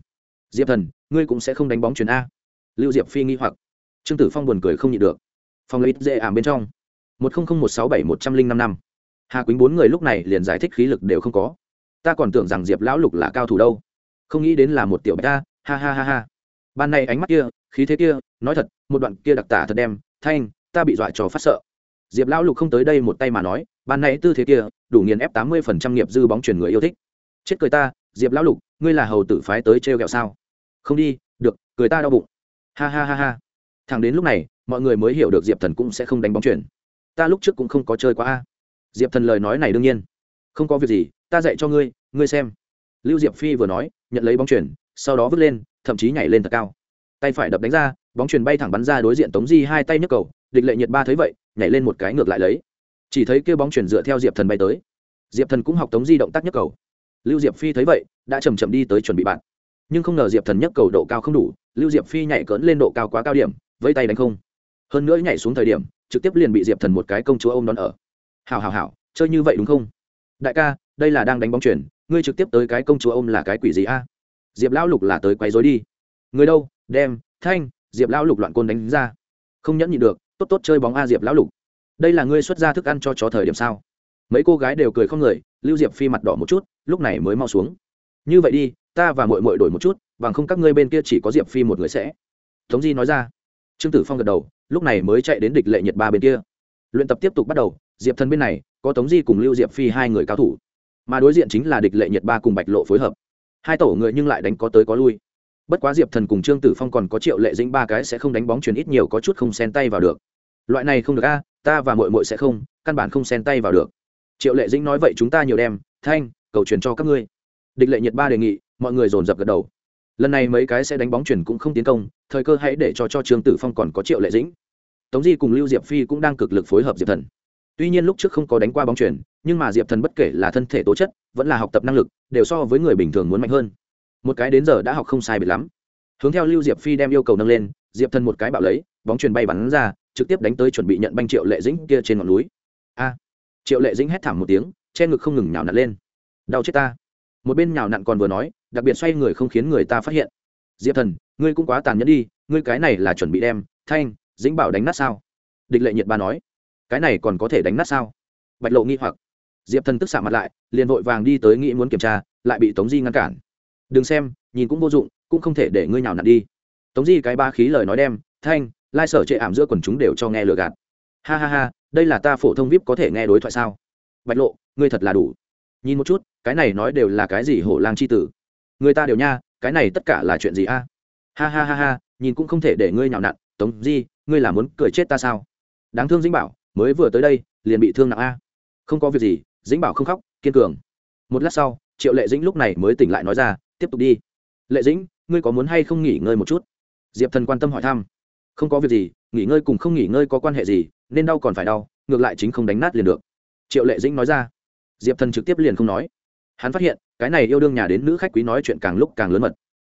Diệp thần, ngươi cũng sẽ không đánh bóng chuyền a. Lưu diệp phi nghi hoặc. Trương tử phong buồn cười không nhịn được. Phong lấy dễ ảm bên trong. Một nghìn một sáu bảy một trăm linh năm năm. Hà quýnh bốn người lúc này liền giải thích khí lực đều không có. Ta còn tưởng rằng diệp lão lục là cao thủ đâu. Không nghĩ đến là một tiểu bạch ta ha ha ha ha ban này ánh mắt kia, khí thế kia, nói thật, một đoạn kia đặc tả thật đem, thanh, ta bị dọa cho phát sợ. Diệp lão lục không tới đây một tay mà nói, ban này tư thế kia, đủ nghiền ép tám mươi phần trăm nghiệp dư bóng chuyển người yêu thích. Chết cười ta, diệp lão lục, ngươi là hầu tử phái tới trêu ghẹo sao? Không đi, được, cười ta đau bụng. Ha ha ha ha. Thằng đến lúc này, mọi người mới hiểu được diệp thần cũng sẽ không đánh bóng chuyển ta lúc trước cũng không có chơi quá a. Diệp thần lời nói này đương nhiên. Không có việc gì, ta dạy cho ngươi ngươi xem. Lưu diệp phi vừa nói, nhận lấy bóng chuyển sau đó vứt lên thậm chí nhảy lên thật cao. Tay phải đập đánh ra, bóng chuyền bay thẳng bắn ra đối diện tống di hai tay nhấc cầu, địch lệ nhiệt ba thấy vậy, nhảy lên một cái ngược lại lấy. Chỉ thấy kêu bóng chuyển dựa theo diệp thần bay tới. Diệp thần cũng học tống di động tác nhấc cầu. Lưu diệp phi thấy vậy, đã chầm chậm đi tới chuẩn bị bạn. Nhưng không ngờ diệp thần nhấc cầu độ cao không đủ, lưu diệp phi nhảy cỡn lên độ cao quá cao điểm, vẫy tay đánh không. Hơn nữa nhảy xuống thời điểm, trực tiếp liền bị diệp thần một cái công chúa ôm đón ở. Hào hào hào chơi như vậy đúng không? Đại ca, đây là đang đánh bóng chuyển ngươi trực tiếp tới cái công chúa ôm là cái quỷ gì a? Diệp lão lục là tới quấy rối đi. Người đâu? Đem, thanh, diệp lão lục loạn côn đánh ra. Không nhẫn nhịn được, tốt tốt chơi bóng a diệp lão lục. Đây là ngươi xuất ra thức ăn cho chó thời điểm sao? Mấy cô gái đều cười không người, lưu diệp phi mặt đỏ một chút, lúc này mới mau xuống. Như vậy đi, ta và mội mội đổi một chút, bằng không các ngươi bên kia chỉ có diệp phi một người sẽ. Tống di nói ra. Trương tử phong gật đầu, lúc này mới chạy đến địch lệ nhật ba bên kia. Luyện tập tiếp tục bắt đầu, diệp thần bên này, có tống di cùng lưu diệp phi hai người cao thủ. Mà đối diện chính là địch lệ nhật ba cùng bạch lộ phối hợp hai tổ người nhưng lại đánh có tới có lui. Bất quá diệp thần cùng trương tử phong còn có triệu lệ dĩnh ba cái sẽ không đánh bóng chuyền ít nhiều có chút không xen tay vào được. Loại này không được a, ta và mội mội sẽ không, căn bản không xen tay vào được. Triệu lệ dĩnh nói vậy chúng ta nhiều đem, thanh, cầu truyền cho các ngươi. Địch lệ nhiệt ba đề nghị, mọi người dồn dập gật đầu. Lần này mấy cái sẽ đánh bóng chuyển cũng không tiến công, thời cơ hãy để cho cho trương tử phong còn có triệu lệ dĩnh. Tống di cùng lưu diệp phi cũng đang cực lực phối hợp diệp thần tuy nhiên lúc trước không có đánh qua bóng chuyển nhưng mà diệp thần bất kể là thân thể tố chất, vẫn là học tập năng lực, đều so với người bình thường muốn mạnh hơn. Một cái đến giờ đã học không sai biệt lắm. Hướng theo lưu diệp phi đem yêu cầu nâng lên, diệp thần một cái bạo lấy, bóng chuyền bay bắn ra, trực tiếp đánh tới chuẩn bị nhận banh triệu lệ dĩnh kia trên ngọn núi. A! Triệu lệ dĩnh hét thảm một tiếng, che ngực không ngừng nhào nặn lên. Đau chết ta. Một bên nhào nặn còn vừa nói, đặc biệt xoay người không khiến người ta phát hiện. Diệp thần, ngươi cũng quá tàn nhẫn đi, ngươi cái này là chuẩn bị đem, thanh, dĩnh bảo đánh nát sao? Địch lệ nhiệt ba nói cái này còn có thể đánh nát sao? Bạch lộ nghi hoặc. Diệp thần tức xạ mặt lại, liền vội vàng đi tới nghĩ muốn kiểm tra, lại bị tống di ngăn cản. Đừng xem, nhìn cũng vô dụng, cũng không thể để ngươi nào nặn đi. Tống di cái ba khí lời nói đem, thanh, lai sở chệ ảm giữa quần chúng đều cho nghe lừa gạt. Ha ha ha, đây là ta phổ thông vip có thể nghe đối thoại sao? Bạch lộ, ngươi thật là đủ. Nhìn một chút, cái này nói đều là cái gì hổ lang c h i tử? Người ta đều nha, cái này tất cả là chuyện gì a? Ha ha ha ha, nhìn cũng không thể để ngươi nhào nặn, tống di, ngươi là muốn cười chết ta sao? Đáng thương dĩnh bảo mới vừa tới đây, liền bị thương nặng a. Không có việc gì, dĩnh bảo không khóc, kiên cường. Một lát sau, triệu lệ dĩnh lúc này mới tỉnh lại nói ra, tiếp tục đi. Lệ dĩnh, ngươi có muốn hay không nghỉ ngơi một chút? Diệp thần quan tâm hỏi thăm. Không có việc gì, nghỉ ngơi cùng không nghỉ ngơi có quan hệ gì, nên đau còn phải đau, ngược lại chính không đánh nát liền được. Triệu lệ dĩnh nói ra. Diệp thần trực tiếp liền không nói. Hắn phát hiện, cái này yêu đương nhà đến nữ khách quý nói chuyện càng lúc càng lớn mật.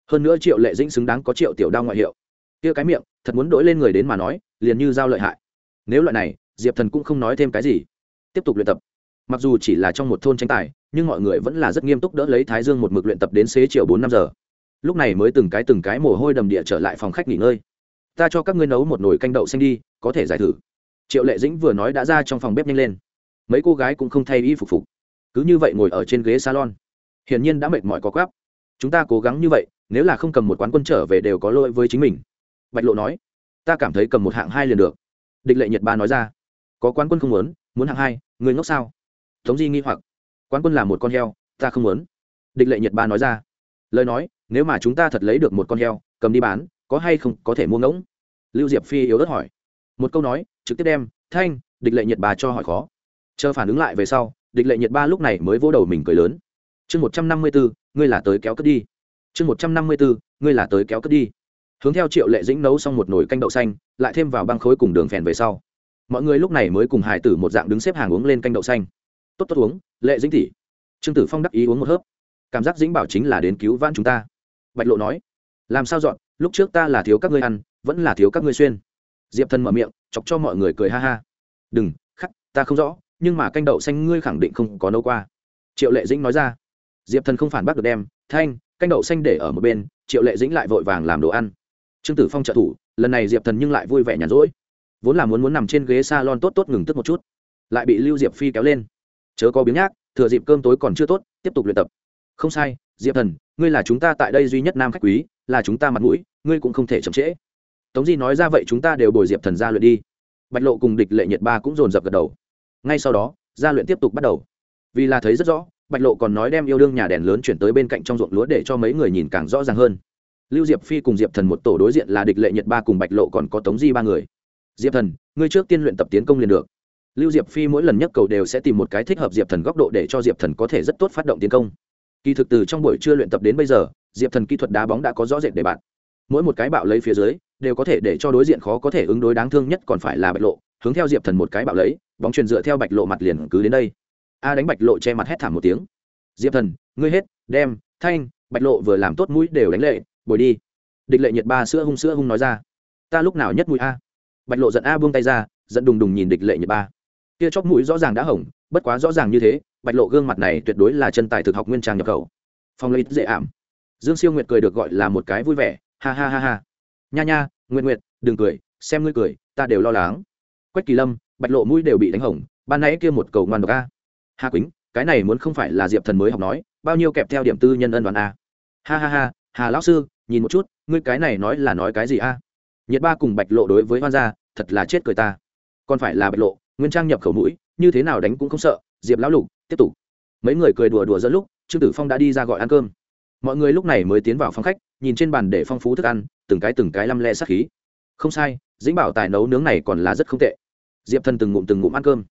Hơn nữa triệu lệ dĩnh xứng đáng có triệu tiểu đao ngoại hiệu. Kia cái miệng, thật muốn đổi lên người đến mà nói, liền như giao lợi hại. Nếu loại này diệp thần cũng không nói thêm cái gì, tiếp tục luyện tập. Mặc dù chỉ là trong một thôn tranh tài, nhưng mọi người vẫn là rất nghiêm túc đỡ lấy thái dương một mực luyện tập đến xế chiều bốn năm giờ. Lúc này mới từng cái từng cái mồ hôi đầm địa trở lại phòng khách nghỉ ngơi. Ta cho các ngươi nấu một nồi canh đậu xanh đi, có thể giải thử. Triệu lệ dĩnh vừa nói đã ra trong phòng bếp nhanh lên. Mấy cô gái cũng không thay y phục phục. Cứ như vậy ngồi ở trên ghế salon. Hiển nhiên đã mệt mỏi có quáp chúng ta cố gắng như vậy, nếu là không cầm một quán quân trở về đều có lỗi với chính mình. Bạch lộ nói. Ta cảm thấy cầm một hạng hai liền được. Địch lệ nhật ba nói ra có quán quân không muốn muốn hạng hai, người ngốc sao? Tống di nghi hoặc. Quán quân là một con heo, ta không muốn. Địch lệ nhật ba nói ra. Lời nói, nếu mà chúng ta thật lấy được một con heo, cầm đi bán, có hay không có thể mua ngỗng? Lưu diệp phi yếu ớt hỏi. Một câu nói, trực tiếp đem, thanh, địch lệ nhật ba cho hỏi khó. Chờ phản ứng lại về sau, địch lệ nhật ba lúc này mới vỗ đầu mình cười lớn. Chương một trăm năm mươi bốn ngươi là tới kéo cất đi. Chương một trăm năm mươi bốn ngươi là tới kéo cất đi. Hướng theo triệu lệ dĩnh nấu xong một nồi canh đậu xanh, lại thêm vào băng khối cùng đường phèn về sau mọi người lúc này mới cùng hải tử một dạng đứng xếp hàng uống lên canh đậu xanh. Tốt tốt uống, lệ dĩnh tỉ. Trương tử phong đắc ý uống một hớp. Cảm giác dĩnh bảo chính là đến cứu vãn chúng ta. Bạch lộ nói, làm sao dọn? Lúc trước ta là thiếu các ngươi ăn, vẫn là thiếu các ngươi xuyên. Diệp thần mở miệng, chọc cho mọi người cười ha ha. Đừng, khắc, ta không rõ, nhưng mà canh đậu xanh ngươi khẳng định không có nấu qua. Triệu lệ dĩnh nói ra. Diệp thần không phản bác được đem, thanh, canh đậu xanh để ở một bên. Triệu lệ dĩnh lại vội vàng làm đồ ăn. Trương tử phong trợ thủ, lần này diệp thần nhưng lại vui vẻ nhàn rỗi vốn là muốn muốn nằm trên ghế s a lon tốt tốt ngừng tức một chút, lại bị lưu diệp phi kéo lên. Chớ có biếng nhác, thừa dịp cơm tối còn chưa tốt, tiếp tục luyện tập. Không sai, diệp thần, ngươi là chúng ta tại đây duy nhất nam khách quý, là chúng ta mặt mũi, ngươi cũng không thể chậm trễ. Tống di nói ra vậy chúng ta đều bồi diệp thần ra luyện đi. Bạch lộ cùng địch lệ nhiệt ba cũng dồn dập gật đầu. Ngay sau đó gia luyện tiếp tục bắt đầu. Vì là thấy rất rõ, bạch lộ còn nói đem yêu đương nhà đèn lớn chuyển tới bên cạnh trong ruộng lúa để cho mấy người nhìn càng rõ ràng hơn. Lưu diệp phi cùng diệp thần một tổ đối diện là địch lệ nhiệt ba cùng bạch lộ còn có tống di ba người diệp thần, ngươi trước tiên luyện tập tiến công liền được. Lưu diệp phi mỗi lần nhấc cầu đều sẽ tìm một cái thích hợp diệp thần góc độ để cho diệp thần có thể rất tốt phát động tiến công. Kỳ thực từ trong buổi trưa luyện tập đến bây giờ, diệp thần kỹ thuật đá bóng đã có rõ rệt để bạn. Mỗi một cái bạo lấy phía dưới, đều có thể để cho đối diện khó có thể ứng đối đáng thương nhất còn phải là bạch lộ, hướng theo diệp thần một cái bạo lấy, bóng truyền dựa theo bạch lộ mặt liền cứ đến đây. A đánh bạch lộ che mặt hét thảm một tiếng. Diệp thần, ngươi hết, đem, thanh, bạch lộ vừa làm tốt mũi đều đánh lệ, bồi đi. Địch lệ nhiệt ba sữa hung sữa hung nói ra. Ta lúc nào nhất mũi a? Bạch lộ giận a buông tay ra, giận đùng đùng nhìn địch lệ nhật ba. Kia chóp mũi rõ ràng đã hỏng, bất quá rõ ràng như thế, bạch lộ gương mặt này tuyệt đối là chân tài thực học nguyên trang nhập khẩu. Phong lấy dễ ảm. Dương siêu nguyệt cười được gọi là một cái vui vẻ, ha ha ha ha. Nha nha nguyện nguyện đừng cười, xem ngươi cười, ta đều lo lắng. Quách kỳ lâm, bạch lộ mũi đều bị đánh hỏng, ban nãy kia một cầu ngoan độc a. Hà quýnh, cái này muốn không phải là diệp thần mới học nói, bao nhiêu kẹp theo điểm tư nhân ân đoàn a. Ha ha ha, hà lão sư, nhìn một chút, ngươi cái này nói là nói cái gì a? Nhiệt ba cùng bạch lộ đối với hoan gia, thật là chết cười ta. Còn phải là bạch lộ, nguyên trang nhập khẩu mũi, như thế nào đánh cũng không sợ, diệp lão lục, tiếp tục. Mấy người cười đùa đùa dẫn lúc, trương tử phong đã đi ra gọi ăn cơm. Mọi người lúc này mới tiến vào phòng khách, nhìn trên bàn để phong phú thức ăn, từng cái từng cái lăm le sắc khí. Không sai dĩnh bảo tài nấu nướng này còn là rất không tệ. Diệp thần từng ngụm từng ngụm ăn cơm.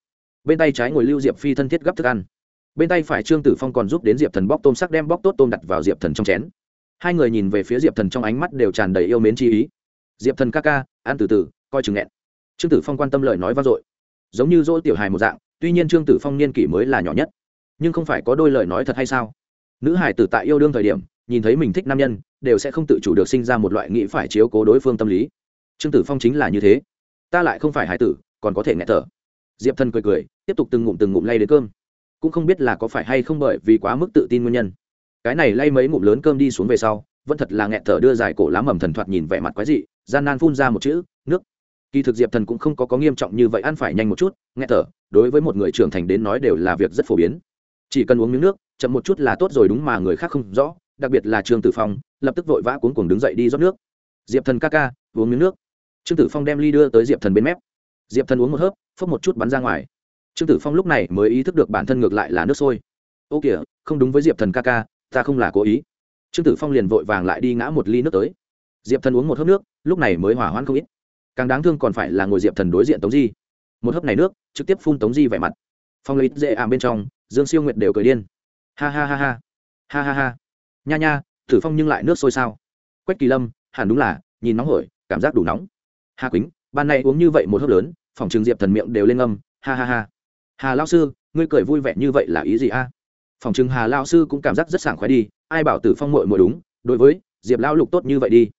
Bên tay trái ngồi lưu diệp phi thân thiết gấp thức ăn. Bên tay phải trương tử phong còn giúp đến diệp thần bóc tôm sắc đem bóc tốt tôm đặt vào diệp thần trong chén. Hai người nhìn về phía diệp thần trong ánh mắt đều tràn đầy yêu mến chi ý diệp thần ca ca, ăn từ từ, coi chừng nghẹn. Trương tử phong quan tâm lời nói vang dội. Giống như dỗ tiểu hài một dạng, tuy nhiên trương tử phong niên kỷ mới là nhỏ nhất, nhưng không phải có đôi lời nói thật hay sao? Nữ hải tử tại yêu đương thời điểm, nhìn thấy mình thích nam nhân, đều sẽ không tự chủ được sinh ra một loại nghĩ phải chiếu cố đối phương tâm lý. Trương tử phong chính là như thế. Ta lại không phải hải tử, còn có thể nghẹt thở. Diệp thần cười cười, tiếp tục từng ngụm từng ngụm lay đến cơm. Cũng không biết là có phải hay không bởi vì quá mức tự tin nguyên nhân. Cái này lay mấy ngụm lớn cơm đi xuống về sau, vẫn thật là nghẹt thở đưa dài cổ lá mầm thần thoạt nhìn vẻ mặt quái dị gian nan phun ra một chữ, nước. Kỳ thực diệp thần cũng không có có nghiêm trọng như vậy, ăn phải nhanh một chút Nghe thở, đối với một người trưởng thành đến nói đều là việc rất phổ biến. Chỉ cần uống miếng nước, chậm một chút là tốt rồi đúng mà người khác không rõ, đặc biệt là trương tử phong, lập tức vội vã cuốn cuồng đứng dậy đi rót nước. Diệp thần ca ca, uống miếng nước. Trương tử phong đem ly đưa tới diệp thần bên mép. Diệp thần uống một hớp, phốc một chút bắn ra ngoài. Trương tử phong lúc này mới ý thức được bản thân ngược lại là nước sôi. Ô kìa, không đúng với diệp thần ca ca, ta không là cố ý. Trương tử phong liền vội vàng lại đi ngã một ly nước tới diệp thần uống một hớp nước, lúc này mới hỏa hoãn không ít. Càng đáng thương còn phải là ngồi diệp thần đối diện tống di. Một hớp này nước, trực tiếp phun tống di vẻ mặt. Phong lấy dễ ảm bên trong, dương siêu nguyệt đều cười điên. Ha ha ha ha. Ha ha ha. Nha nha, tử phong nhưng lại nước sôi sao? Quách kỳ lâm, hẳn đúng là, nhìn nóng hổi, cảm giác đủ nóng. Hà quýnh, ban nay uống như vậy một hớp lớn, phòng trường diệp thần miệng đều lên âm ha ha ha. Hà lao sư, ngươi cười vui vẻ như vậy là ý gì a? Phòng trường hà lao sư cũng cảm giác rất sảng khoái đi, ai bảo tử phong mội mội đúng, đối với diệp lão lục tốt như vậy đi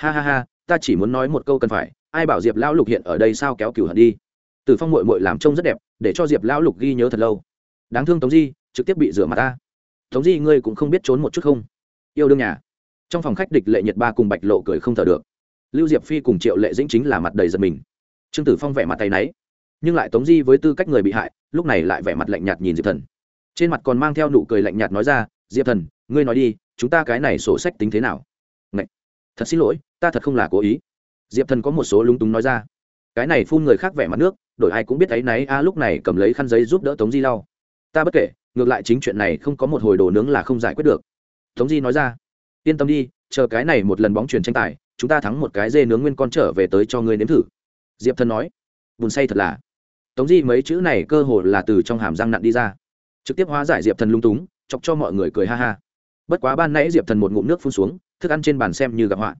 ha ha ha, ta chỉ muốn nói một câu cần phải, ai bảo diệp lão lục hiện ở đây sao kéo cửu hận đi. Tử phong mội mội làm trông rất đẹp, để cho diệp lão lục ghi nhớ thật lâu. Đáng thương tống di, trực tiếp bị rửa mặt ta. Tống di, ngươi cũng không biết trốn một chút không? Yêu đương nhà. Trong phòng khách địch lệ nhật ba cùng bạch lộ cười không thở được. Lưu diệp phi cùng triệu lệ dĩnh chính là mặt đầy giật mình. Trương tử phong vẻ mặt tay náy, nhưng lại tống di với tư cách người bị hại, lúc này lại vẻ mặt lạnh nhạt nhìn diệp thần. Trên mặt còn mang theo nụ cười lạnh nhạt nói ra, diệp thần, ngươi nói đi, chúng ta cái này sổ sách tính thế nào? Thật xin lỗi, ta thật không là cố ý. Diệp thần có một số lúng túng nói ra. Cái này phun người khác vẻ mặt nước, đổi ai cũng biết thấy náy a, lúc này cầm lấy khăn giấy giúp đỡ tống di lau. Ta bất kể, ngược lại chính chuyện này không có một hồi đồ nướng là không giải quyết được. Tống di nói ra. Yên tâm đi, chờ cái này một lần bóng truyền tranh tài, chúng ta thắng một cái dê nướng nguyên con trở về tới cho ngươi nếm thử. Diệp thần nói. Buồn say thật là. Tống di mấy chữ này cơ hồ là từ trong hàm răng nặn đi ra. Trực tiếp hóa giải diệp thần lung túng, chọc cho mọi người cười ha ha. Bất quá ban nãy diệp thần một ngụm nước phun xuống thức ăn trên bàn xem như gặp họa.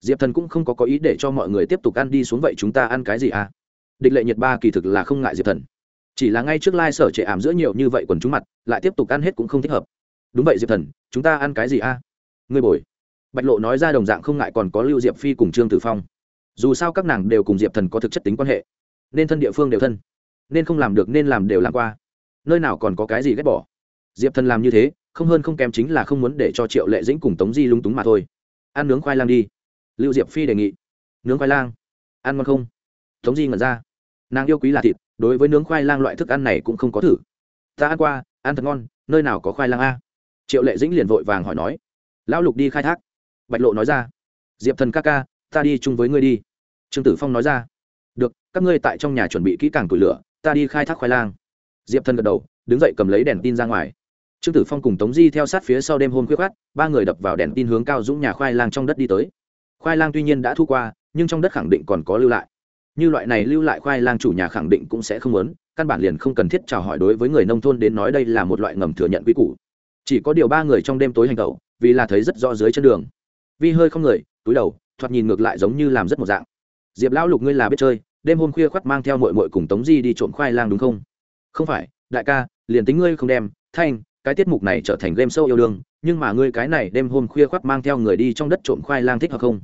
Diệp thần cũng không có có ý để cho mọi người tiếp tục ăn đi xuống vậy chúng ta ăn cái gì à? Địch lệ nhiệt ba kỳ thực là không ngại diệp thần. Chỉ là ngay trước lai、like、sở trệ ảm giữa nhiều như vậy quần chúng mặt, lại tiếp tục ăn hết cũng không thích hợp. Đúng vậy diệp thần, chúng ta ăn cái gì à? ngươi bồi. Bạch lộ nói ra đồng dạng không ngại còn có lưu diệp phi cùng trương tử phong. Dù sao các nàng đều cùng diệp thần có thực chất tính quan hệ. Nên thân địa phương đều thân. Nên không làm được nên làm đều làm qua. Nơi nào còn có cái gì ghét bỏ. Diệp thần làm như thế không hơn không kém chính là không muốn để cho triệu lệ dĩnh cùng tống di lung túng mà thôi. Ăn nướng khoai lang đi. Lưu diệp phi đề nghị. Nướng khoai lang. Ăn ngon không? Tống di ngẩn ra. Nàng yêu quý là thịt, đối với nướng khoai lang loại thức ăn này cũng không có thử. Ta ăn qua, ăn thật ngon, nơi nào có khoai lang a? Triệu lệ dĩnh liền vội vàng hỏi nói. Lão lục đi khai thác. Bạch lộ nói ra. Diệp thần ca ca, ta đi chung với ngươi đi. Trương tử phong nói ra. Được, các ngươi tại trong nhà chuẩn bị kỹ càng củi lửa, ta đi khai thác khoai lang. Diệp thần gật đầu, đứng dậy cầm lấy đèn tin ra ngoài trương tử phong cùng tống di theo sát phía sau đêm hôm khuya khát ba người đập vào đèn tin hướng cao dũng nhà khoai lang trong đất đi tới. Khoai lang tuy nhiên đã thu qua, nhưng trong đất khẳng định còn có lưu lại. Như loại này lưu lại khoai lang chủ nhà khẳng định cũng sẽ không muốn, căn bản liền không cần thiết chào hỏi đối với người nông thôn đến nói đây là một loại ngầm thừa nhận quy củ. Chỉ có điều ba người trong đêm tối hành tẩu vì là thấy rất rõ dưới chân đường. Vi hơi không người, túi đầu, thoạt nhìn ngược lại giống như làm rất một dạng. Diệp lão lục ngươi là biết chơi, đêm hôm khuya khoắt mang theo mội mội cùng tống di đi trộm khoai lang đúng không? Không phải, đại ca, liền tính ngươi không đem, thanh cái tiết mục này trở thành game show yêu đương, nhưng mà ngươi cái này đêm hôm khuya khoác mang theo người đi trong đất trộm khoai lang thích hợp không?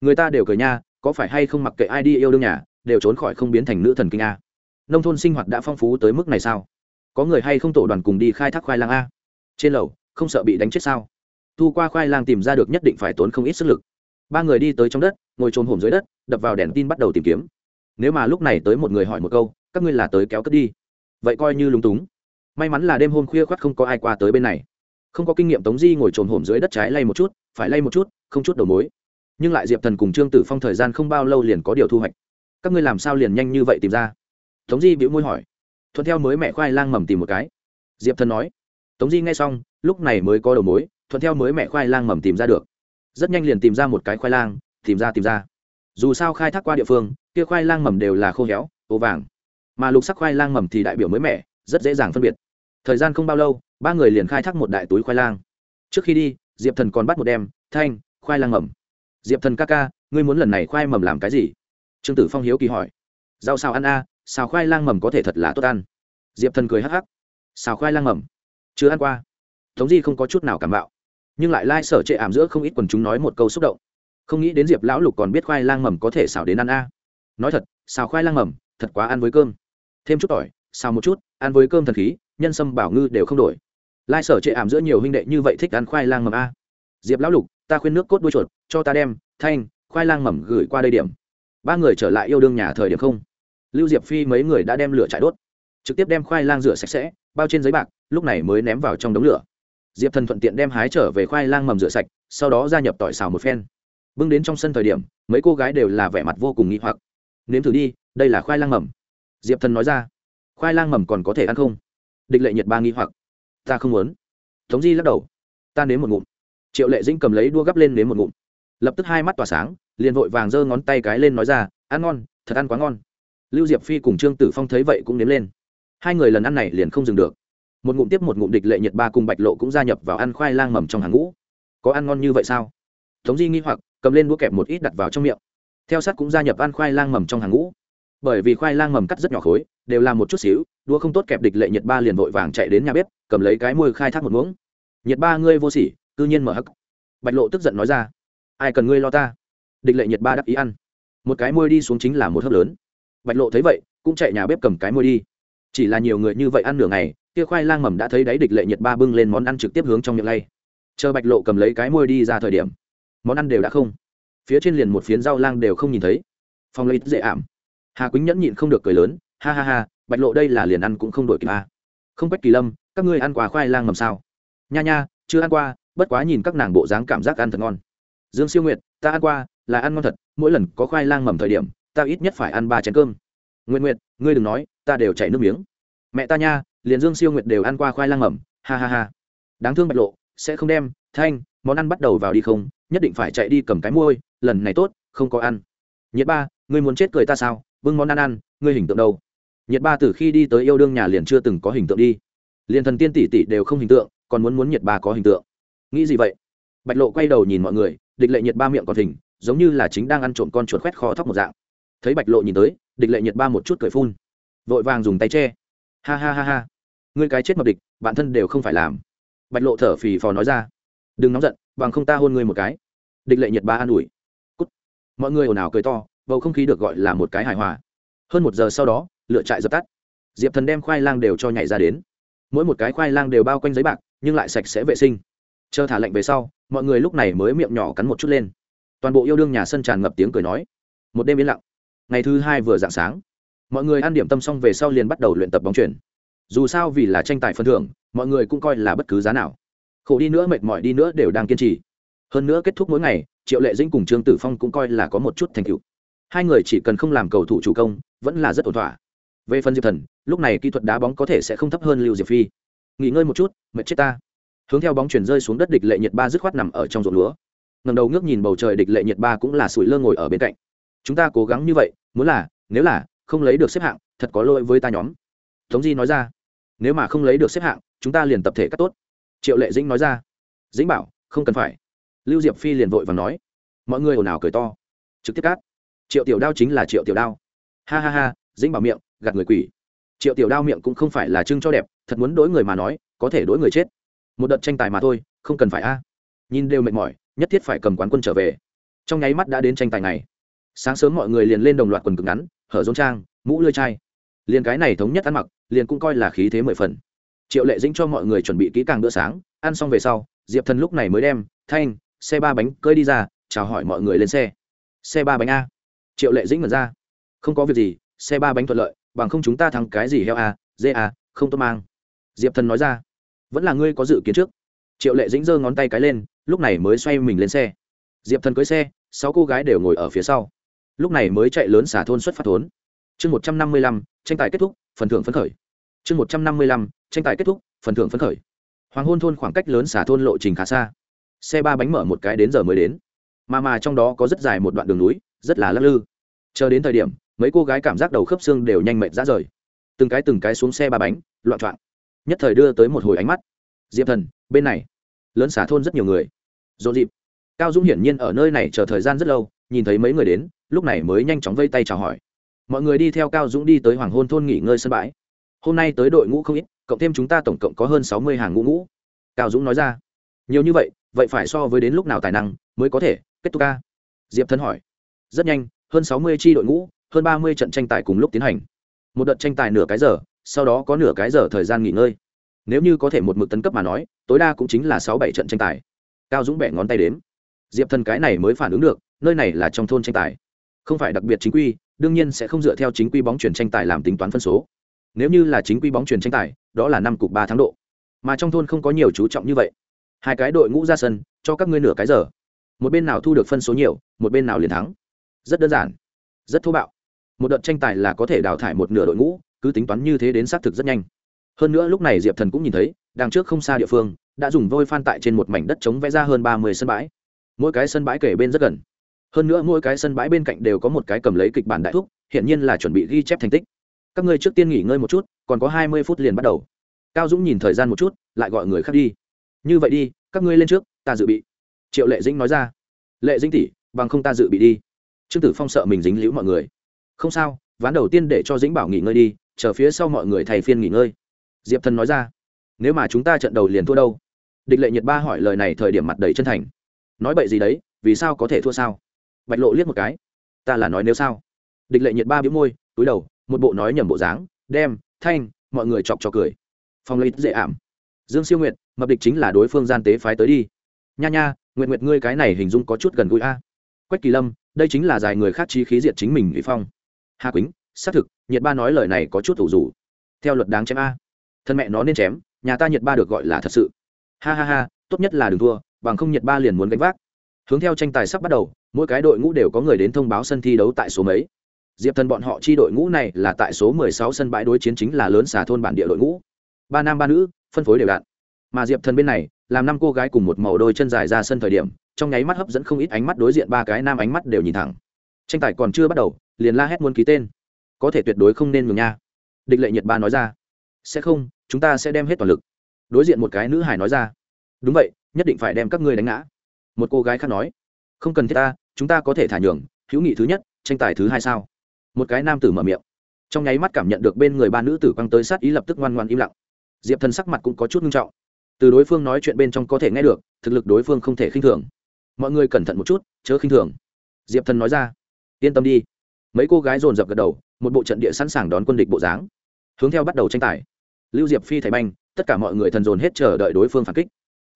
Người ta đều cười nha, có phải hay không mặc kệ ai đi yêu đương nhà, đều trốn khỏi không biến thành nữ thần kinh a. Nông thôn sinh hoạt đã phong phú tới mức này sao? Có người hay không tổ đoàn cùng đi khai thác khoai lang a? Trên lầu, không sợ bị đánh chết sao? Thu qua khoai lang tìm ra được nhất định phải tốn không ít sức lực. Ba người đi tới trong đất, ngồi trồn hổm dưới đất, đập vào đèn tin bắt đầu tìm kiếm. Nếu mà lúc này tới một người hỏi một câu, các ngươi là tới kéo cất đi? Vậy coi như lúng túng may mắn là đêm hôm khuya khoắt không có ai qua tới bên này. Không có kinh nghiệm tống di ngồi trồm hổm dưới đất trái lay một chút, phải lay một chút, không chút đầu mối. Nhưng lại diệp thần cùng trương tử phong thời gian không bao lâu liền có điều thu hoạch. Các ngươi làm sao liền nhanh như vậy tìm ra? Tống di bĩu môi hỏi. Thuận theo mới mẹ khoai lang mầm tìm một cái. Diệp thần nói. Tống di nghe xong, lúc này mới có đầu mối, thuận theo mới mẹ khoai lang mầm tìm ra được. Rất nhanh liền tìm ra một cái khoai lang, tìm ra tìm ra. Dù sao khai thác qua địa phương, kia khoai lang mầm đều là khô héo ố vàng. Mà lục sắc khoai lang mầm thì đại biểu mới mẻ rất dễ dàng phân biệt thời gian không bao lâu ba người liền khai thác một đại túi khoai lang. Trước khi đi diệp thần còn bắt một đem thanh khoai lang mầm. Diệp thần ca ca ngươi muốn lần này khoai mầm làm cái gì? Trương tử phong hiếu kỳ hỏi. Rau xào ăn a à, xào khoai lang mầm có thể thật là tốt ăn. Diệp thần cười hắc hắc. Xào khoai lang mầm. Chưa ăn qua. Tống di không có chút nào cảm bạo. Nhưng lại lai、like、sở trệ ảm giữa không ít quần chúng nói một câu xúc động. Không nghĩ đến diệp lão lục còn biết khoai lang mầm có thể xào đến ăn a. Nói thật xào khoai lang mầm thật quá ăn với cơm. Thêm chút tỏi xào một chút ăn với cơm thần khí nhân sâm bảo ngư đều không đổi. Lai sở trệ ảm giữa nhiều huynh đệ như vậy thích ăn khoai lang mầm a. Diệp lão lục, ta khuyên nước cốt đuôi chuột, cho ta đem, thanh, khoai lang mầm gửi qua đây điểm. Ba người trở lại yêu đương nhà thời điểm không. Lưu diệp phi mấy người đã đem lửa chạy đốt. Trực tiếp đem khoai lang rửa sạch sẽ, bao trên giấy bạc, lúc này mới ném vào trong đống lửa. Diệp thần thuận tiện đem hái trở về khoai lang mầm rửa sạch, sau đó gia nhập tỏi xào một phen. Bưng đến trong sân thời điểm, mấy cô gái đều là vẻ mặt vô cùng nghĩ hoặc. Nếm thử đi, đây là khoai lang mầm. Diệp thần nói ra. Khoai lang mầm còn có thể ăn không? Địch lệ nhiệt ba nghi hoặc. Ta không muốn. Tống di lắc đầu. Ta nếm một ngụm. Triệu lệ dĩnh cầm lấy đua gắp lên nếm một ngụm. Lập tức hai mắt tỏa sáng, liền vội vàng giơ ngón tay cái lên nói ra, ăn ngon, thật ăn quá ngon. Lưu diệp phi cùng trương tử phong thấy vậy cũng nếm lên. Hai người lần ăn này liền không dừng được. Một ngụm tiếp một ngụm địch lệ nhiệt ba cùng bạch lộ cũng gia nhập vào ăn khoai lang mầm trong hàng ngũ. Có ăn ngon như vậy sao? Tống di nghi hoặc, cầm lên đũa kẹp một ít đặt vào trong miệng. Theo sát cũng gia nhập ăn khoai lang mầm trong hàng ngũ. Bởi vì khoai lang mầm cắt rất nhỏ khối đều là một chút xíu, đua không tốt kẹp địch lệ nhiệt ba liền vội vàng chạy đến nhà bếp, cầm lấy cái môi khai thác một muỗng. Nhiệt ba, ngươi vô sỉ, cư nhiên mở hắc. Bạch lộ tức giận nói ra, ai cần ngươi lo ta? Địch lệ nhiệt ba đắc ý ăn. Một cái môi đi xuống chính là một hớp lớn. Bạch lộ thấy vậy, cũng chạy nhà bếp cầm cái môi đi. Chỉ là nhiều người như vậy ăn nửa ngày, kia khoai lang mầm đã thấy đáy địch lệ nhiệt ba bưng lên món ăn trực tiếp hướng trong miệng lay. Chờ bạch lộ cầm lấy cái môi đi ra thời điểm, món ăn đều đã không. Phía trên liền một phiến rau lang đều không nhìn thấy. Phong lấy dễ ảm. Hà quýnh nhẫn nhịn không được cười lớn ha ha ha, bạch lộ đây là liền ăn cũng không đổi kịp a không quách kỳ lâm, các ngươi ăn quả khoai lang mầm sao? Nha nha, chưa ăn qua, bất quá nhìn các nàng bộ dáng cảm giác ăn thật ngon. Dương siêu nguyệt, ta ăn qua, là ăn ngon thật, mỗi lần có khoai lang mầm thời điểm, ta ít nhất phải ăn ba chén cơm. Nguyện nguyệt, ngươi đừng nói, ta đều chảy nước miếng. Mẹ ta nha, liền dương siêu nguyệt đều ăn qua khoai lang mầm ha ha ha. Đáng thương bạch lộ, sẽ không đem, thanh, món ăn bắt đầu vào đi không, nhất định phải chạy đi cầm cái môi lần này tốt, không có ăn. Nhiệt ba, ngươi muốn chết cười ta sao? Bưng món ăn ăn, ngươi hình tượng đâu? Nhiệt ba từ khi đi tới yêu đương nhà liền chưa từng có hình tượng đi. Liền thần tiên tỷ tỷ đều không hình tượng còn muốn muốn nhiệt ba có hình tượng. Nghĩ gì vậy? Bạch lộ quay đầu nhìn mọi người địch lệ nhiệt ba miệng còn hình, giống như là chính đang ăn trộm con chuột khoét kho thóc một dạng. Thấy bạch lộ nhìn tới địch lệ nhiệt ba một chút cười phun. Vội vàng dùng tay che. Ha ha ha ha. Ngươi cái chết mập địch bản thân đều không phải làm. Bạch lộ thở phì phò nói ra. Đừng nóng giận bằng không ta hôn ngươi một cái. Địch lệ nhiệt ba an ủi. Cút. Mọi người ồn ào cười to bầu không khí được gọi là một cái hài hòa. Hơn một giờ sau đó lựa trại dập tắt. Diệp thần đem khoai lang đều cho nhảy ra đến. Mỗi một cái khoai lang đều bao quanh giấy bạc, nhưng lại sạch sẽ vệ sinh. Chờ thả lệnh về sau, mọi người lúc này mới miệng nhỏ cắn một chút lên. Toàn bộ yêu đương nhà sân tràn ngập tiếng cười nói. Một đêm yên lặng. Ngày thứ hai vừa dạng sáng, mọi người ăn điểm tâm xong về sau liền bắt đầu luyện tập bóng chuyển. Dù sao vì là tranh tài phân thưởng, mọi người cũng coi là bất cứ giá nào. Khổ đi nữa, mệt mỏi đi nữa đều đang kiên trì. Hơn nữa kết thúc mỗi ngày, triệu lệ dĩnh cùng trương tử phong cũng coi là có một chút thành tựu. Hai người chỉ cần không làm cầu thủ chủ công, vẫn là rất ổn thỏa về phần diệp thần, lúc này kỹ thuật đá bóng có thể sẽ không thấp hơn lưu diệp phi. Nghỉ ngơi một chút, mệt chết ta. Hướng theo bóng chuyển rơi xuống đất địch lệ nhiệt ba dứt khoát nằm ở trong ruộng lúa. Ngầm đầu ngước nhìn bầu trời địch lệ nhiệt ba cũng là sủi lơ ngồi ở bên cạnh. Chúng ta cố gắng như vậy, muốn là, nếu là, không lấy được xếp hạng, thật có lỗi với ta nhóm. Tống di nói ra. Nếu mà không lấy được xếp hạng, chúng ta liền tập thể cắt tốt. Triệu lệ dĩnh nói ra. Dĩnh bảo, không cần phải. Lưu diệp phi liền vội và nói. Mọi người ồn ào cười to. Trực tiếp cắt. Triệu tiểu đao chính là triệu tiểu đao. Ha ha ha, dĩnh bảo miệng gạt người quỷ. Triệu tiểu đao miệng cũng không phải là trưng cho đẹp, thật muốn đối người mà nói, có thể đối người chết. Một đợt tranh tài mà thôi, không cần phải a. Nhìn đều mệt mỏi, nhất thiết phải cầm quán quân trở về. Trong nháy mắt đã đến tranh tài này sáng sớm mọi người liền lên đồng loạt quần cực ngắn, hở rốn trang, mũ lươi chai. Liền cái này thống nhất ăn mặc, liền cũng coi là khí thế mười phần. Triệu lệ dĩnh cho mọi người chuẩn bị kỹ càng bữa sáng, ăn xong về sau, diệp thần lúc này mới đem, thanh, xe ba bánh cơi đi ra, chào hỏi mọi người lên xe. Xe ba bánh a. Triệu lệ dĩnh mật ra. Không có việc gì, xe ba bánh thuận lợi bằng không chúng ta thắng cái gì heo à, dê à, không tốt mang. Diệp thần nói ra vẫn là ngươi có dự kiến trước. Triệu lệ dĩnh giơ ngón tay cái lên lúc này mới xoay mình lên xe. Diệp thần cưới xe sáu cô gái đều ngồi ở phía sau. Lúc này mới chạy lớn xả thôn xuất phát thốn. Chương một trăm năm mươi lăm tranh tài kết thúc phần thưởng phấn khởi. Chương một trăm năm mươi lăm tranh tài kết thúc phần thưởng phấn khởi. Hoàng hôn thôn khoảng cách lớn xả thôn lộ trình khá xa. Xe ba bánh mở một cái đến giờ mới đến. Mà mà trong đó có rất dài một đoạn đường núi rất là lắc lư. Chờ đến thời điểm mấy cô gái cảm giác đầu khớp xương đều nhanh mệt ra rời. Từng cái từng cái xuống xe ba bánh, loạn trọn nhất thời đưa tới một hồi ánh mắt. Diệp thần, bên này. Lớn xả thôn rất nhiều người. Rộn dịp. Cao dũng hiển nhiên ở nơi này chờ thời gian rất lâu, nhìn thấy mấy người đến, lúc này mới nhanh chóng vây tay chào hỏi. Mọi người đi theo cao dũng đi tới hoàng hôn thôn nghỉ ngơi sân bãi. Hôm nay tới đội ngũ không ít, cộng thêm chúng ta tổng cộng có hơn sáu mươi hàng ngũ ngũ. Cao dũng nói ra. Nhiều như vậy vậy phải so với đến lúc nào tài năng mới có thể kết thúc ca? Diệp thân hỏi. Rất nhanh, hơn sáu mươi tri đội ngũ hơn ba mươi trận tranh tài cùng lúc tiến hành. Một đợt tranh tài nửa cái giờ, sau đó có nửa cái giờ thời gian nghỉ ngơi. Nếu như có thể một mực tấn cấp mà nói, tối đa cũng chính là sáu bảy trận tranh tài. Cao dũng bẻ ngón tay đếm. Diệp thần cái này mới phản ứng được, nơi này là trong thôn tranh tài. Không phải đặc biệt chính quy, đương nhiên sẽ không dựa theo chính quy bóng chuyển tranh tài làm tính toán phân số. Nếu như là chính quy bóng chuyển tranh tài, đó là năm cục ba tháng độ. Mà trong thôn không có nhiều chú trọng như vậy. Hai cái đội ngũ ra sân, cho các ngươi nửa cái giờ. Một bên nào thu được phân số nhiều, một bên nào liền thắng. Rất đơn giản. Rất thô bạo một đợt tranh tài là có thể đào thải một nửa đội ngũ, cứ tính toán như thế đến xác thực rất nhanh. Hơn nữa lúc này diệp thần cũng nhìn thấy, đằng trước không xa địa phương, đã dùng vôi phan tại trên một mảnh đất chống vẽ ra hơn ba mươi sân bãi. Mỗi cái sân bãi kể bên rất gần. Hơn nữa mỗi cái sân bãi bên cạnh đều có một cái cầm lấy kịch bản đại thúc hiện nhiên là chuẩn bị ghi chép thành tích. Các ngươi trước tiên nghỉ ngơi một chút, còn có hai mươi phút liền bắt đầu. Cao dũng nhìn thời gian một chút, lại gọi người khác đi. Như vậy đi, các ngươi lên trước, ta dự bị. Triệu lệ dĩnh nói ra. Lệ dĩnh tỷ, bằng không ta dự bị đi. Trương tử phong sợ mình dính liễu mọi người không sao, ván đầu tiên để cho dĩnh bảo nghỉ ngơi đi, chờ phía sau mọi người thầy phiên nghỉ ngơi. Diệp thần nói ra, nếu mà chúng ta trận đầu liền thua đâu? Địch lệ nhiệt ba hỏi lời này thời điểm mặt đầy chân thành. Nói bậy gì đấy, vì sao có thể thua sao? Bạch lộ liếc một cái, ta là nói nếu sao? Địch lệ nhiệt ba biếu môi, túi đầu, một bộ nói nhầm bộ dáng, đem, thanh, mọi người chọc cho cười. Phong lấy dễ ảm. Dương siêu nguyện mập địch chính là đối phương gian tế phái tới đi. Nha nha nguyện nguyện ngươi cái này hình dung có chút gần gũi a. Quách kỳ lâm, đây chính là dài người khác trí khí diệt chính mình vì phong hà quýnh xác thực nhiệt ba nói lời này có chút thủ rủ theo luật đáng chém a. Thân mẹ nó nên chém, nhà ta nhiệt ba được gọi là thật sự. Ha ha ha, tốt nhất là đừng thua, bằng không nhiệt ba liền muốn gánh vác. Hướng theo tranh tài sắp bắt đầu, mỗi cái đội ngũ đều có người đến thông báo sân thi đấu tại số mấy. Diệp thần bọn họ chi đội ngũ này là tại số 16 sân bãi đối chiến chính là lớn xà thôn bản địa đội ngũ. Ba nam ba nữ, phân phối đều đặn mà diệp thần bên này, làm năm cô gái cùng một màu đôi chân dài ra sân thời điểm, trong nháy mắt hấp dẫn không ít ánh mắt đối diện ba cái nam ánh mắt đều nhìn thẳng. Tranh tài còn chưa bắt đầu liền la hét muốn ký tên. Có thể tuyệt đối không nên ngừng nha. Địch lệ nhiệt ba nói ra. Sẽ không, chúng ta sẽ đem hết toàn lực. Đối diện một cái nữ hải nói ra. Đúng vậy, nhất định phải đem các ngươi đánh ngã. Một cô gái khác nói. Không cần thiết ta, chúng ta có thể thả nhường, hữu nghị thứ nhất, tranh tài thứ hai sao? Một cái nam tử mở miệng. Trong nháy mắt cảm nhận được bên người ba nữ tử quăng tới sát ý lập tức ngoan ngoan im lặng. Diệp thần sắc mặt cũng có chút nghiêm trọng. Từ đối phương nói chuyện bên trong có thể nghe được, thực lực đối phương không thể khinh thường. Mọi người cẩn thận một chút, chớ khinh thường. Diệp thần nói ra. Yên tâm đi mấy cô gái dồn dập gật đầu, một bộ trận địa sẵn sàng đón quân địch bộ dáng. Hướng theo bắt đầu tranh tài. Lưu diệp phi thầy banh, tất cả mọi người thần dồn hết chờ đợi đối phương phản kích.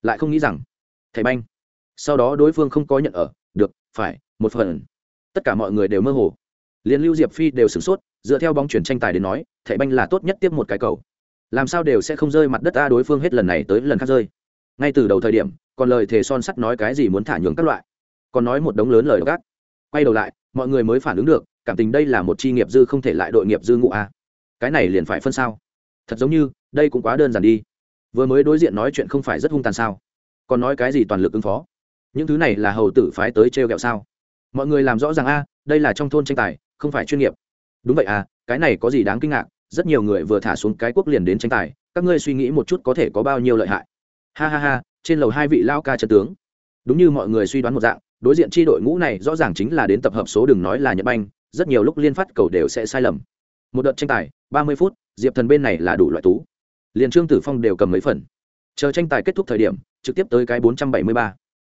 Lại không nghĩ rằng thầy banh, sau đó đối phương không có nhận ở, được, phải, một phần. Tất cả mọi người đều mơ hồ. Liền lưu diệp phi đều sửng sốt, dựa theo bóng chuyển tranh tài đến nói thầy banh là tốt nhất tiếp một cái cầu. Làm sao đều sẽ không rơi mặt đất ta đối phương hết lần này tới lần khác rơi. Ngay từ đầu thời điểm, còn lời thề son sắt nói cái gì muốn thả nhường các loại. Còn nói một đống lớn lời gác. Quay đầu lại, mọi người mới phản ứng được cảm tình đây là một chi nghiệp dư không thể lại đội nghiệp dư ngụ a cái này liền phải phân sao? Thật giống như, đây cũng quá đơn giản đi. Vừa mới đối diện nói chuyện không phải rất hung tàn sao? Còn nói cái gì toàn lực ứng phó? Những thứ này là hầu tử phái tới trêu ghẹo sao? Mọi người làm rõ ràng a, đây là trong thôn tranh tài, không phải chuyên nghiệp. Đúng vậy à cái này có gì đáng kinh ngạc? Rất nhiều người vừa thả xuống cái quốc liền đến tranh tài, các ngươi suy nghĩ một chút có thể có bao nhiêu lợi hại? Ha ha ha, trên lầu hai vị lao ca trận tướng. Đúng như mọi người suy đoán một dạng, đối diện tri đội ngũ này rõ ràng chính là đến tập hợp số đừng nói là nhật banh rất nhiều lúc liên phát cầu đều sẽ sai lầm. Một đợt tranh tài, ba mươi phút, diệp thần bên này là đủ loại tú. Liền trương tử phong đều cầm mấy phần. Chờ tranh tài kết thúc thời điểm, trực tiếp tới cái bốn trăm bảy mươi ba.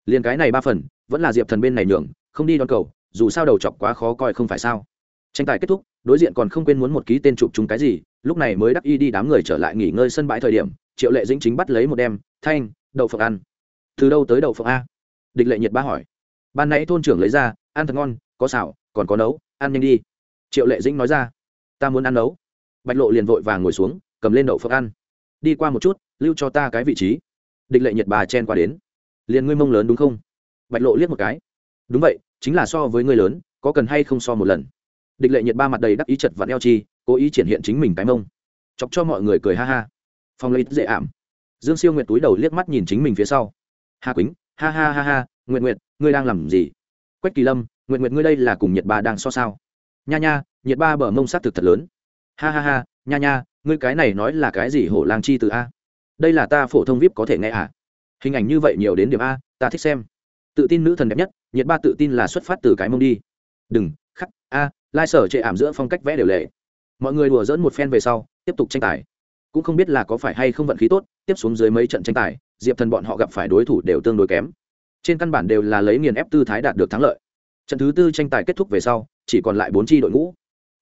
Liền cái này ba phần, vẫn là diệp thần bên này nhường, không đi đón cầu, dù sao đầu chọc quá khó coi không phải sao. Tranh tài kết thúc, đối diện còn không quên muốn một ký tên chụp chúng cái gì, lúc này mới đắc y đi đám người trở lại nghỉ ngơi sân bãi thời điểm, triệu lệ dĩnh chính bắt lấy một đem, thanh, đậu phộng ăn. Từ đâu tới đậu phộng a? Địch lệ nhiệt ba hỏi. Ban nãy thôn trưởng lấy ra, ăn thật ngon, có xào, còn có nấu ăn nhanh đi. Triệu lệ dĩnh nói ra, ta muốn ăn nấu. Bạch lộ liền vội vàng ngồi xuống, cầm lên đậu phộng ăn. Đi qua một chút, lưu cho ta cái vị trí. Địch lệ nhiệt bà chen qua đến. Liền ngươi mông lớn đúng không? Bạch lộ liếc một cái. Đúng vậy, chính là so với ngươi lớn, có cần hay không so một lần? Địch lệ nhiệt ba mặt đầy đắc ý chật vặn eo chi, cố ý triển hiện chính mình cái mông. Chọc cho mọi người cười ha ha. Phong lấy dễ ảm. Dương siêu nguyệt túi đầu liếc mắt nhìn chính mình phía sau. Hà quýnh, ha ha ha ha nguyện nguyện ngươi đang làm gì? Quách kỳ lâm nguyện nguyện ngươi đây là cùng nhiệt ba đang so sao? Nha nha nhiệt ba bờ mông s á t thực thật lớn. Ha ha ha, nha nha, ngươi cái này nói là cái gì hổ lang chi từ a? Đây là ta phổ thông vip có thể nghe à? Hình ảnh như vậy nhiều đến điểm a, ta thích xem. Tự tin nữ thần đẹp nhất nhiệt ba tự tin là xuất phát từ cái mông đi. Đừng, khắc, a, lai sở chệ ảm giữa phong cách vẽ đều lệ. Mọi người đùa dỡn một phen về sau, tiếp tục tranh tài. Cũng không biết là có phải hay không vận khí tốt, tiếp xuống dưới mấy trận tranh tài, diệp thần bọn họ gặp phải đối thủ đều tương đối kém trên căn bản đều là lấy nghiền ép tư thái đạt được thắng lợi. Trận thứ tư tranh tài kết thúc về sau, chỉ còn lại bốn tri đội ngũ.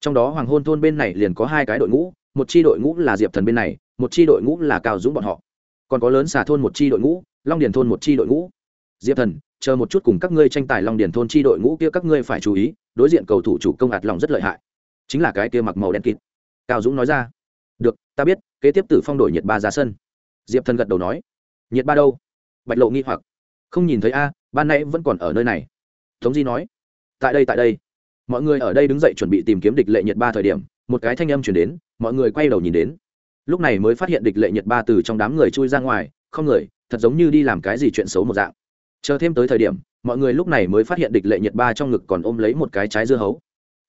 Trong đó hoàng hôn thôn bên này liền có hai cái đội ngũ, một tri đội ngũ là diệp thần bên này, một tri đội ngũ là cao dũng bọn họ. Còn có lớn xà thôn một tri đội ngũ, long điền thôn một tri đội ngũ. Diệp thần, chờ một chút cùng các ngươi tranh tài long điền thôn tri đội ngũ kia các ngươi phải chú ý, đối diện cầu thủ chủ công ạt lòng rất lợi hại. Chính là cái kia mặc màu đen kịt. Cao dũng nói ra. Được, ta biết, kế tiếp tử phong đổi nhiệt ba ra sân. Diệp thần gật đầu nói. Nhiệt ba đâu? Bạch lộ nghi hoặc không nhìn thấy a, ban nãy vẫn còn ở nơi này. Tống di nói, tại đây tại đây. Mọi người ở đây đứng dậy chuẩn bị tìm kiếm địch lệ nhiệt ba thời điểm, một cái thanh âm chuyển đến, mọi người quay đầu nhìn đến. Lúc này mới phát hiện địch lệ nhiệt ba từ trong đám người chui ra ngoài, không người, thật giống như đi làm cái gì chuyện xấu một dạng. Chờ thêm tới thời điểm, mọi người lúc này mới phát hiện địch lệ nhiệt ba trong ngực còn ôm lấy một cái trái dưa hấu.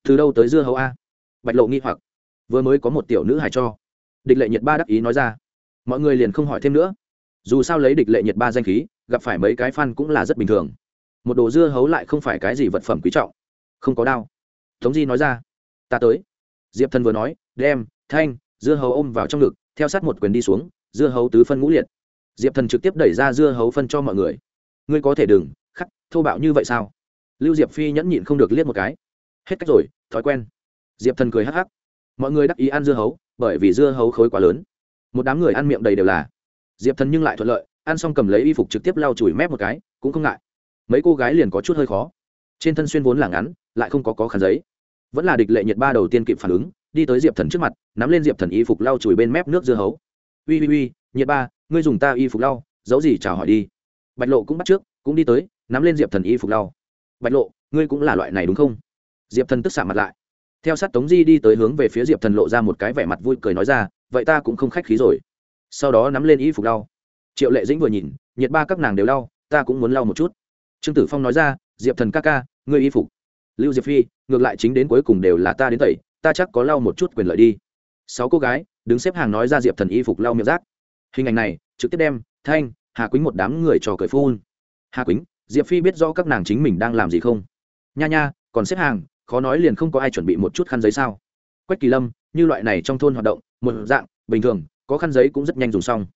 Từ đâu tới dưa hấu a? Bạch lộ nghi hoặc. Vừa mới có một tiểu nữ hài cho. Địch lệ nhiệt ba đắc ý nói ra. Mọi người liền không hỏi thêm nữa dù sao lấy địch lệ nhiệt ba danh khí, gặp phải mấy cái fan cũng là rất bình thường. Một đồ dưa hấu lại không phải cái gì vật phẩm quý trọng. Không có đau tống di nói ra. Ta tới. Diệp thần vừa nói, đem, thanh, dưa hấu ôm vào trong ngực, theo sát một quyền đi xuống, dưa hấu tứ phân ngũ liệt. Diệp thần trực tiếp đẩy ra dưa hấu phân cho mọi người. Ngươi có thể đừng, khắc, thô bạo như vậy sao? Lưu diệp phi nhẫn nhịn không được liếc một cái. Hết cách rồi, thói quen. Diệp thần cười hắc hắc. Mọi người đắc ý ăn dưa hấu, bởi vì dưa hấu khối quá lớn. Một đám người ăn miệng đầy đều là diệp thần nhưng lại thuận lợi, ăn xong cầm lấy y phục trực tiếp lau chùi mép một cái, cũng không ngại. Mấy cô gái liền có chút hơi khó. Trên thân xuyên vốn là ngắn, lại không có có khăn giấy. Vẫn là địch lệ nhiệt ba đầu tiên kịp phản ứng, đi tới diệp thần trước mặt, nắm lên diệp thần y phục lau chùi bên mép nước dưa hấu. Ui ui ui nhiệt ba, ngươi dùng ta y phục lau, giấu gì chào hỏi đi. Bạch lộ cũng bắt trước, cũng đi tới, nắm lên diệp thần y phục lau. Bạch lộ, ngươi cũng là loại này đúng không? Diệp thần tức xạ mặt lại. Theo sát tống di đi tới hướng về phía diệp thần lộ ra một cái vẻ mặt vui cười nói ra, vậy ta cũng không khách khí rồi sau đó nắm lên y phục lau triệu lệ dĩnh vừa nhìn, nhiệt ba các nàng đều lau ta cũng muốn lau một chút. Trương tử phong nói ra, diệp thần ca ca, ngươi y phục. Lưu diệp phi, ngược lại chính đến cuối cùng đều là ta đến tẩy, ta chắc có lau một chút quyền lợi đi. Sáu cô gái, đứng xếp hàng nói ra diệp thần y phục lau miệng rác. Hình ảnh này, trực tiếp đem, thanh, hà quýnh một đám người trò cười phun. Hà quýnh, diệp phi biết rõ các nàng chính mình đang làm gì không? Nha nha, còn xếp hàng, khó nói liền không có ai chuẩn bị một chút khăn giấy sao? Quách kỳ lâm, như loại này trong thôn hoạt động, một dạng, bình thường có khăn giấy cũng rất nhanh dùng xong.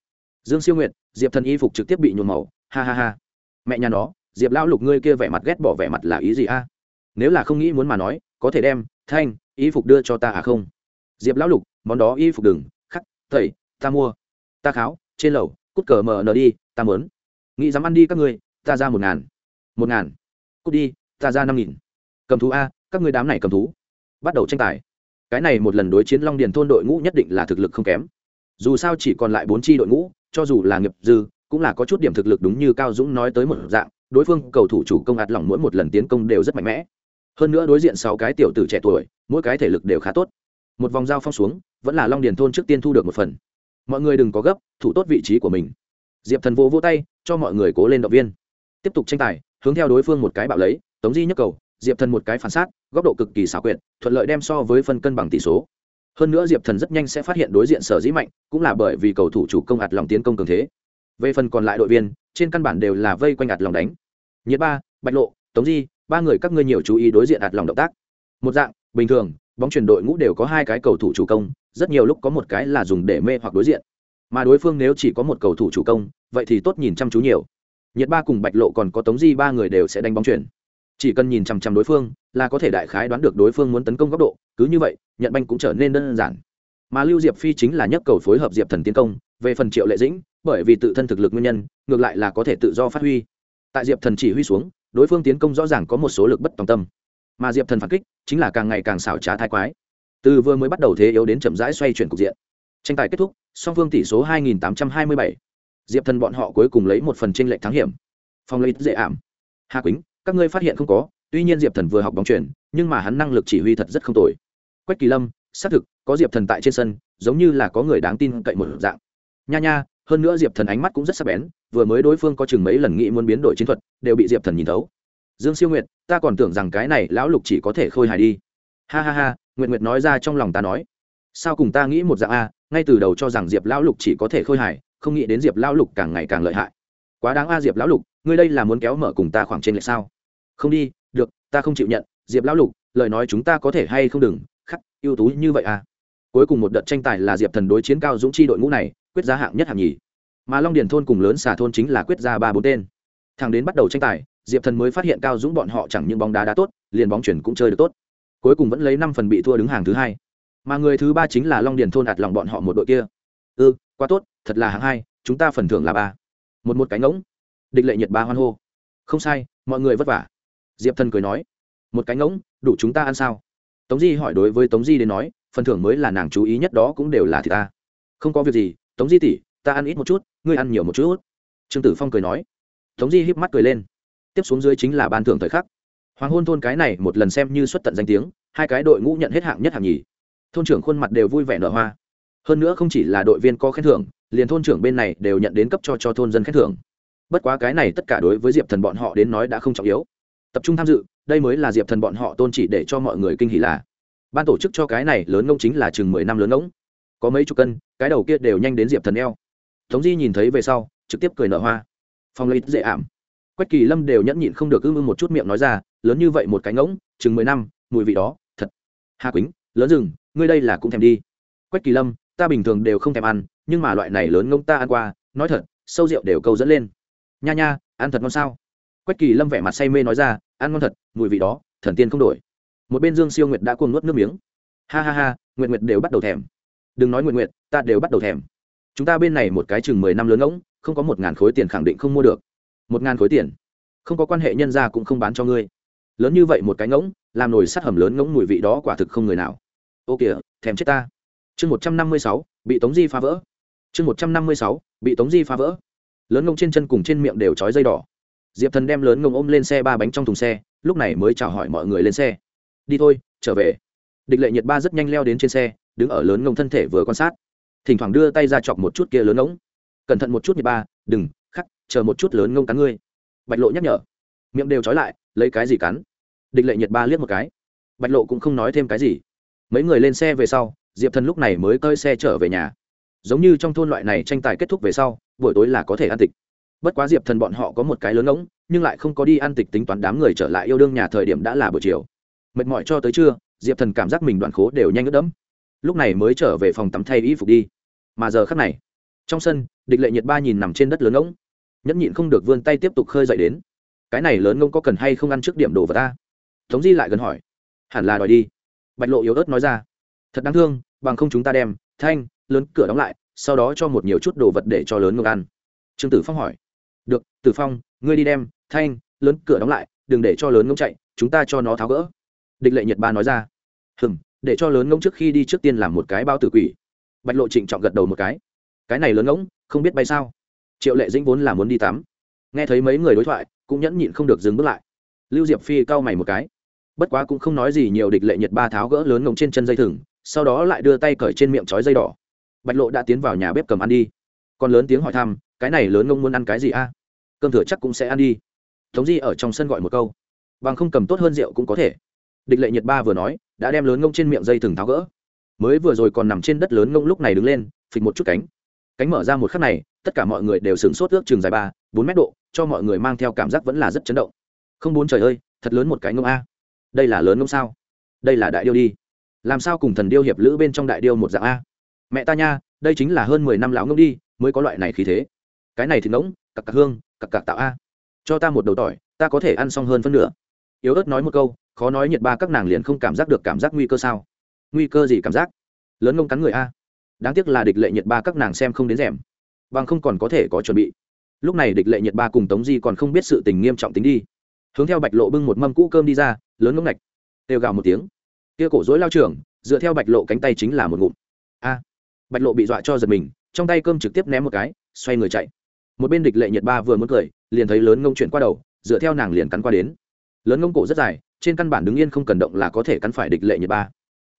Dương siêu nguyệt, diệp thần y phục trực tiếp bị nhuộm màu. Ha ha ha. Mẹ nhà nó, diệp lão lục ngươi kia vẻ mặt ghét bỏ vẻ mặt là ý gì a? Nếu là không nghĩ muốn mà nói, có thể đem, thanh, y phục đưa cho ta à không? Diệp lão lục, món đó y phục đừng, khắc thầy ta mua. Ta kháo, trên lầu, cút cờ mờ nờ đi, ta mớn nghĩ dám ăn đi các ngươi, ta ra một ngàn. Một ngàn. Cút đi, ta ra năm nghìn. Cầm thú a, các ngươi đám này cầm thú. Bắt đầu tranh tài. Cái này một lần đối chiến long điền thôn đội ngũ nhất định là thực lực không kém dù sao chỉ còn lại bốn tri đội ngũ, cho dù là nghiệp dư, cũng là có chút điểm thực lực đúng như cao dũng nói tới một dạng, đối phương cầu thủ chủ công ạt lỏng mỗi một lần tiến công đều rất mạnh mẽ. Hơn nữa đối diện sáu cái tiểu tử trẻ tuổi, mỗi cái thể lực đều khá tốt. Một vòng giao phong xuống, vẫn là long điền thôn trước tiên thu được một phần. Mọi người đừng có gấp, thủ tốt vị trí của mình. Diệp thần vô vô tay, cho mọi người cố lên động viên. Tiếp tục tranh tài, hướng theo đối phương một cái bạo lấy, tống di nhấc cầu, diệp thần một cái phản sát, góc độ cực kỳ xảo quyệt, thuận lợi đem so với phân cân bằng tỷ số hơn nữa diệp thần rất nhanh sẽ phát hiện đối diện sở dĩ mạnh, cũng là bởi vì cầu thủ chủ công ạt lòng tiến công cường thế. Về phần còn lại đội viên, trên căn bản đều là vây quanh ạt lòng đánh. Nhiệt ba, bạch lộ, tống di, ba người các ngươi nhiều chú ý đối diện ạt lòng động tác. Một dạng, bình thường, bóng chuyển đội ngũ đều có hai cái cầu thủ chủ công, rất nhiều lúc có một cái là dùng để mê hoặc đối diện. Mà đối phương nếu chỉ có một cầu thủ chủ công, vậy thì tốt nhìn chăm chú nhiều. Nhiệt ba cùng bạch lộ còn có tống di ba người đều sẽ đánh bóng chuyển chỉ cần nhìn chằm chằm đối phương là có thể đại khái đoán được đối phương muốn tấn công góc độ, cứ như vậy, nhận banh cũng trở nên đơn giản. Mà lưu diệp phi chính là nhất cầu phối hợp diệp thần tiến công, về phần triệu lệ dĩnh, bởi vì tự thân thực lực nguyên nhân, ngược lại là có thể tự do phát huy. Tại diệp thần chỉ huy xuống, đối phương tiến công rõ ràng có một số lực bất tòng tâm. Mà diệp thần phản kích chính là càng ngày càng xảo trá thái quái. Từ vừa mới bắt đầu thế yếu đến chậm rãi xoay chuyển cục diện. Tranh tài kết thúc, song phương tỷ số 2827. diệp thần bọn họ cuối cùng lấy một phần tranh lệch thắng hiểm. Phong lấy dễ ảm. Hà quýnh các ngươi phát hiện không có, tuy nhiên diệp thần vừa học bóng chuyển, nhưng mà hắn năng lực chỉ huy thật rất không tồi. Quách kỳ lâm, xác thực, có diệp thần tại trên sân, giống như là có người đáng tin cậy một dạng. Nha nha, hơn nữa diệp thần ánh mắt cũng rất sắc bén, vừa mới đối phương có chừng mấy lần nghĩ muốn biến đổi chiến thuật, đều bị diệp thần nhìn thấu. Dương siêu nguyệt, ta còn tưởng rằng cái này lão lục chỉ có thể khôi hài đi. Ha ha ha, nguyệt nguyệt nói ra trong lòng ta nói. Sao cùng ta nghĩ một dạng a, ngay từ đầu cho rằng diệp lão lục chỉ có thể khôi hài, không nghĩ đến diệp lão lục càng ngày càng lợi hại. Quá đáng a diệp lão lục ngươi đây là muốn kéo mở cùng ta khoảng trên lệch sao? Không đi được ta không chịu nhận diệp lão lục lời nói chúng ta có thể hay không đừng khắc ưu tú như vậy à? Cuối cùng một đợt tranh tài là diệp thần đối chiến cao dũng chi đội ngũ này quyết giá hạng nhất hạng nhì. Mà long điền thôn cùng lớn xà thôn chính là quyết ra ba bốn tên. Thằng đến bắt đầu tranh tài diệp thần mới phát hiện cao dũng bọn họ chẳng những bóng đá đá tốt liền bóng chuyển cũng chơi được tốt. Cuối cùng vẫn lấy năm phần bị thua đứng hàng thứ hai. Mà người thứ ba chính là long điền thôn ạt lòng bọn họ một đội kia. Ư ừ, quá tốt thật là hạng hai chúng ta phần thưởng là ba. Một một cái ngỗng địch lệ nhiệt ba hoan hô. Không sai, mọi người vất vả. Diệp thần cười nói, một cái ngỗng, đủ chúng ta ăn sao? Tống di hỏi đối với tống di đến nói, phần thưởng mới là nàng chú ý nhất đó cũng đều là thì ta. Không có việc gì, tống di tỉ ta ăn ít một chút, ngươi ăn nhiều một chút. Trương tử phong cười nói. Tống di híp mắt cười lên. Tiếp xuống dưới chính là ban thưởng thời khắc. Hoàng hôn thôn cái này một lần xem như xuất tận danh tiếng, hai cái đội ngũ nhận hết hạng nhất hạng nhì. Thôn trưởng khuôn mặt đều vui vẻ nở hoa. Hơn nữa không chỉ là đội viên có khen thưởng, liền thôn trưởng bên này đều nhận đến cấp cho cho thôn dân khen thưởng bất quá cái này tất cả đối với diệp thần bọn họ đến nói đã không trọng yếu. Tập trung tham dự, đây mới là diệp thần bọn họ tôn chỉ để cho mọi người kinh hỉ là. Ban tổ chức cho cái này lớn ngông chính là chừng mười năm lớn ngỗng có mấy chục cân, cái đầu kia đều nhanh đến diệp thần eo. Tống di nhìn thấy về sau, trực tiếp cười nở hoa. Phong lấy dễ ảm. Quách kỳ lâm đều nhẫn nhịn không được ưng ưng một chút miệng nói ra, lớn như vậy một cái ngỗng, chừng mười năm, mùi vị đó, thật. Hà quýnh, lớn rừng, ngươi đây là cũng thèm đi. Quách kỳ lâm, ta bình thường đều không thèm ăn, nhưng mà loại này lớn ngông ta ăn qua, nói thật, sâu rượu đều câu dẫn lên nha nha, ăn thật ngon sao? Quách kỳ lâm vẻ mặt say mê nói ra, ăn ngon thật, mùi vị đó, thần tiên không đổi. Một bên dương siêu nguyệt đã cuồng nuốt nước miếng. Ha ha ha, nguyệt nguyệt đều bắt đầu thèm. Đừng nói nguyệt nguyệt, ta đều bắt đầu thèm. Chúng ta bên này một cái chừng mười năm lớn ngỗng, không có một ngàn khối tiền khẳng định không mua được. Một ngàn khối tiền? Không có quan hệ nhân ra cũng không bán cho ngươi. Lớn như vậy một cái ngỗng, làm nồi sát hầm lớn ngỗng mùi vị đó quả thực không người nào. Ô kìa, thèm chết ta. Chương một trăm năm mươi sáu, bị tống di phá vỡ. Chương một trăm năm mươi sáu, bị tống di phá vỡ lớn ngông trên chân cùng trên miệng đều trói dây đỏ. Diệp thần đem lớn ngông ôm lên xe ba bánh trong thùng xe, lúc này mới chào hỏi mọi người lên xe. Đi thôi, trở về. Địch lệ nhiệt ba rất nhanh leo đến trên xe, đứng ở lớn ngông thân thể vừa quan sát. Thỉnh thoảng đưa tay ra chọc một chút kia lớn ngỗng cẩn thận một chút nhiệt ba, đừng, khắc, chờ một chút lớn ngông cắn ngươi. Bạch lộ nhắc nhở. Miệng đều trói lại, lấy cái gì cắn? Địch lệ nhiệt ba liếc một cái. Bạch lộ cũng không nói thêm cái gì. Mấy người lên xe về sau, diệp thần lúc này mới cơi xe trở về nhà. Giống như trong thôn loại này tranh tài kết thúc về sau buổi tối là có thể ăn tịch. Bất quá diệp thần bọn họ có một cái lớn ngỗng, nhưng lại không có đi ăn tịch tính toán đám người trở lại yêu đương nhà thời điểm đã là buổi chiều. Mệt mỏi cho tới trưa, diệp thần cảm giác mình đoạn khố đều nhanh ướt đẫm. Lúc này mới trở về phòng tắm thay y phục đi. Mà giờ khắc này, trong sân, địch lệ nhiệt ba nhìn nằm trên đất lớn ngỗng. Nhẫn nhịn không được vươn tay tiếp tục khơi dậy đến. Cái này lớn ngông có cần hay không ăn trước điểm đồ vào ta? Tống di lại gần hỏi. Hẳn là đòi đi. Bạch lộ yếu ớt nói ra. Thật đáng thương, bằng không chúng ta đem, thanh, lớn, cửa đóng lại sau đó cho một nhiều chút đồ vật để cho lớn ngược ăn. Trương tử phong hỏi, được, tử phong, ngươi đi đem, thanh, lớn cửa đóng lại, đừng để cho lớn ngông chạy, chúng ta cho nó tháo gỡ. Địch lệ nhật ba nói ra hừng để cho lớn ngông trước khi đi trước tiên làm một cái bao tử quỷ. Bạch lộ trịnh trọng gật đầu một cái cái này lớn ngỗng, không biết bay sao. Triệu lệ dĩnh vốn là muốn đi tắm, nghe thấy mấy người đối thoại, cũng nhẫn nhịn không được dừng bước lại. Lưu diệp phi cau mày một cái, bất quá cũng không nói gì nhiều, địch lệ nhiệt ba tháo gỡ lớn ngỗng trên chân dây thừng, sau đó lại đưa tay cởi trên miệng trói dây đỏ bạch lộ đã tiến vào nhà bếp cầm ăn đi. Còn lớn tiếng hỏi thăm, cái này lớn ngông muốn ăn cái gì a? Cơm thừa chắc cũng sẽ ăn đi. Tống di ở trong sân gọi một câu. Bằng không cầm tốt hơn rượu cũng có thể. Địch lệ nhiệt ba vừa nói, đã đem lớn ngông trên miệng dây thừng tháo gỡ. Mới vừa rồi còn nằm trên đất lớn ngông lúc này đứng lên, phịch một chút cánh. Cánh mở ra một khắc này, tất cả mọi người đều sửng sốt ước chừng dài ba, bốn mét độ, cho mọi người mang theo cảm giác vẫn là rất chấn động. Không bốn trời ơi, thật lớn một cái ngông a. Đây là lớn ngông sao? Đây là đại điêu đi. Làm sao cùng thần điêu hiệp lữ bên trong đại điêu một dạng a? Mẹ ta nha, đây chính là hơn mười năm lão ngông đi, mới có loại này khí thế. Cái này thì ngỗng, cặc cặc hương, cặc cặc tạo a. Cho ta một đầu tỏi, ta có thể ăn xong hơn phân nửa. Yếu ớt nói một câu, khó nói nhiệt ba các nàng liền không cảm giác được cảm giác nguy cơ sao? Nguy cơ gì cảm giác? Lớn ngông cắn người a. Đáng tiếc là địch lệ nhiệt ba các nàng xem không đến rèm. Bằng không còn có thể có chuẩn bị. Lúc này địch lệ nhiệt ba cùng tống di còn không biết sự tình nghiêm trọng tính đi. Hướng theo bạch lộ bưng một mâm cũ cơm đi ra, lớn ngông ngạch. Têu gào một tiếng. Kia cổ dối lao trưởng dựa theo bạch lộ cánh tay chính là một ngụm. A bạch lộ bị dọa cho giật mình, trong tay cơm trực tiếp ném một cái, xoay người chạy. Một bên địch lệ nhiệt ba vừa muốn cười, liền thấy lớn ngông chuyển qua đầu, dựa theo nàng liền cắn qua đến. Lớn ngông cổ rất dài, trên căn bản đứng yên không cần động là có thể cắn phải địch lệ nhiệt ba.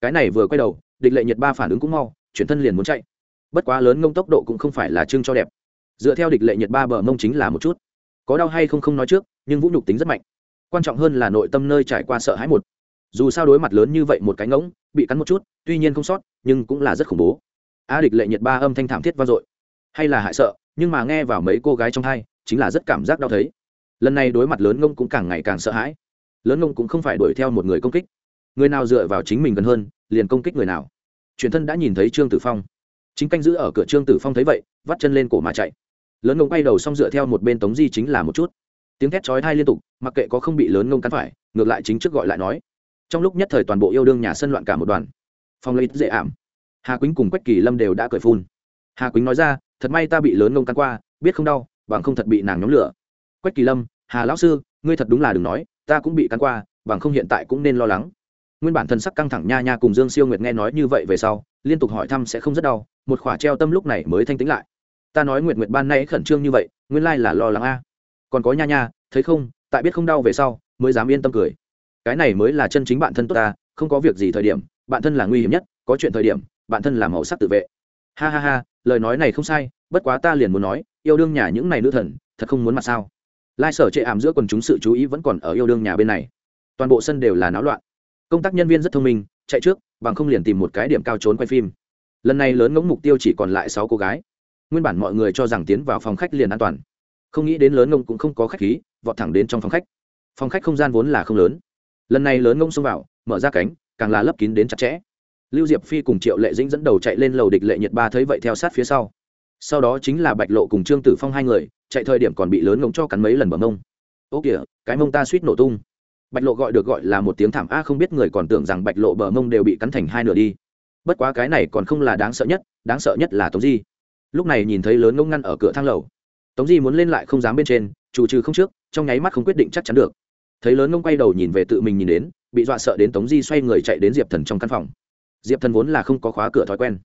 Cái này vừa quay đầu, địch lệ nhiệt ba phản ứng cũng mau, chuyển thân liền muốn chạy. Bất quá lớn ngông tốc độ cũng không phải là trưng cho đẹp. Dựa theo địch lệ nhiệt ba bờ mông chính là một chút. Có đau hay không không nói trước, nhưng vũ nhục tính rất mạnh. Quan trọng hơn là nội tâm nơi trải qua sợ hãi một. Dù sao đối mặt lớn như vậy một cái ngỗng, bị cắn một chút, tuy nhiên không sót, nhưng cũng là rất khủng bố a địch lệ nhiệt ba âm thanh thảm thiết vang dội. Hay là hại sợ, nhưng mà nghe vào mấy cô gái trong hai chính là rất cảm giác đau thấy. Lần này đối mặt lớn ngông cũng càng ngày càng sợ hãi. Lớn ngông cũng không phải đuổi theo một người công kích. Người nào dựa vào chính mình gần hơn, liền công kích người nào. Truyền thân đã nhìn thấy trương tử phong. Chính canh giữ ở cửa trương tử phong thấy vậy, vắt chân lên cổ mà chạy. Lớn ngông bay đầu xong dựa theo một bên tống di chính là một chút. Tiếng thét chói thai liên tục, mặc kệ có không bị lớn ngông cắn phải, ngược lại chính trước gọi lại nói. Trong lúc nhất thời toàn bộ yêu đương nhà sân loạn cả một đoàn. Phong lấy dễ ảm hà quýnh cùng quách kỳ lâm đều đã cười phun. Hà quýnh nói ra, thật may ta bị lớn ngông cắn qua, biết không đau, bằng không thật bị nàng nhóm lửa. Quách kỳ lâm, hà lão sư, ngươi thật đúng là đừng nói, ta cũng bị cắn qua, bằng không hiện tại cũng nên lo lắng. Nguyên bản thân sắc căng thẳng nha nha cùng dương siêu nguyệt nghe nói như vậy về sau, liên tục hỏi thăm sẽ không rất đau, một khỏa treo tâm lúc này mới thanh tĩnh lại. Ta nói nguyệt nguyệt ban nay khẩn trương như vậy, nguyên lai là lo lắng a. Còn có nha nha, thấy không, tại biết không đau về sau, mới dám yên tâm cười. Cái này mới là chân chính bạn thân tốt ta, không có việc gì thời điểm, bạn thân là nguy hiểm nhất, có chuyện thời điểm bạn thân làm màu sắc tự vệ. Ha ha ha, lời nói này không sai, bất quá ta liền muốn nói, yêu đương nhà những này nữ thần, thật không muốn mặt sao. Lai sở chệ ảm giữa quần chúng sự chú ý vẫn còn ở yêu đương nhà bên này. Toàn bộ sân đều là náo loạn. Công tác nhân viên rất thông minh, chạy trước, bằng không liền tìm một cái điểm cao trốn quay phim. Lần này lớn ngỗng mục tiêu chỉ còn lại sáu cô gái. Nguyên bản mọi người cho rằng tiến vào phòng khách liền an toàn. Không nghĩ đến lớn ngông cũng không có khách khí, vọt thẳng đến trong phòng khách. Phòng khách không gian vốn là không lớn. Lần này lớn ngông xông vào, mở ra cánh, càng là lấp kín đến chặt chẽ lưu diệp phi cùng triệu lệ dĩnh dẫn đầu chạy lên lầu địch lệ nhiệt ba thấy vậy theo sát phía sau. Sau đó chính là bạch lộ cùng trương tử phong hai người, chạy thời điểm còn bị lớn ngống cho cắn mấy lần bờ mông. Ô kìa, cái mông ta suýt nổ tung. Bạch lộ gọi được gọi là một tiếng thảm, a, không biết người còn tưởng rằng bạch lộ bờ mông đều bị cắn thành hai nửa đi. Bất quá cái này còn không là đáng sợ nhất, đáng sợ nhất là tống di. Lúc này nhìn thấy lớn ngông ngăn ở cửa thang lầu. Tống di muốn lên lại không dám bên trên chủ trừ không trước, trong nháy mắt không quyết định chắc chắn được. Thấy lớn ngông quay đầu nhìn về tự mình nhìn đến, bị dọa sợ đến tống di xoay người chạy đến diệp thần trong căn phòng diệp thần vốn là không có khóa cửa thói quen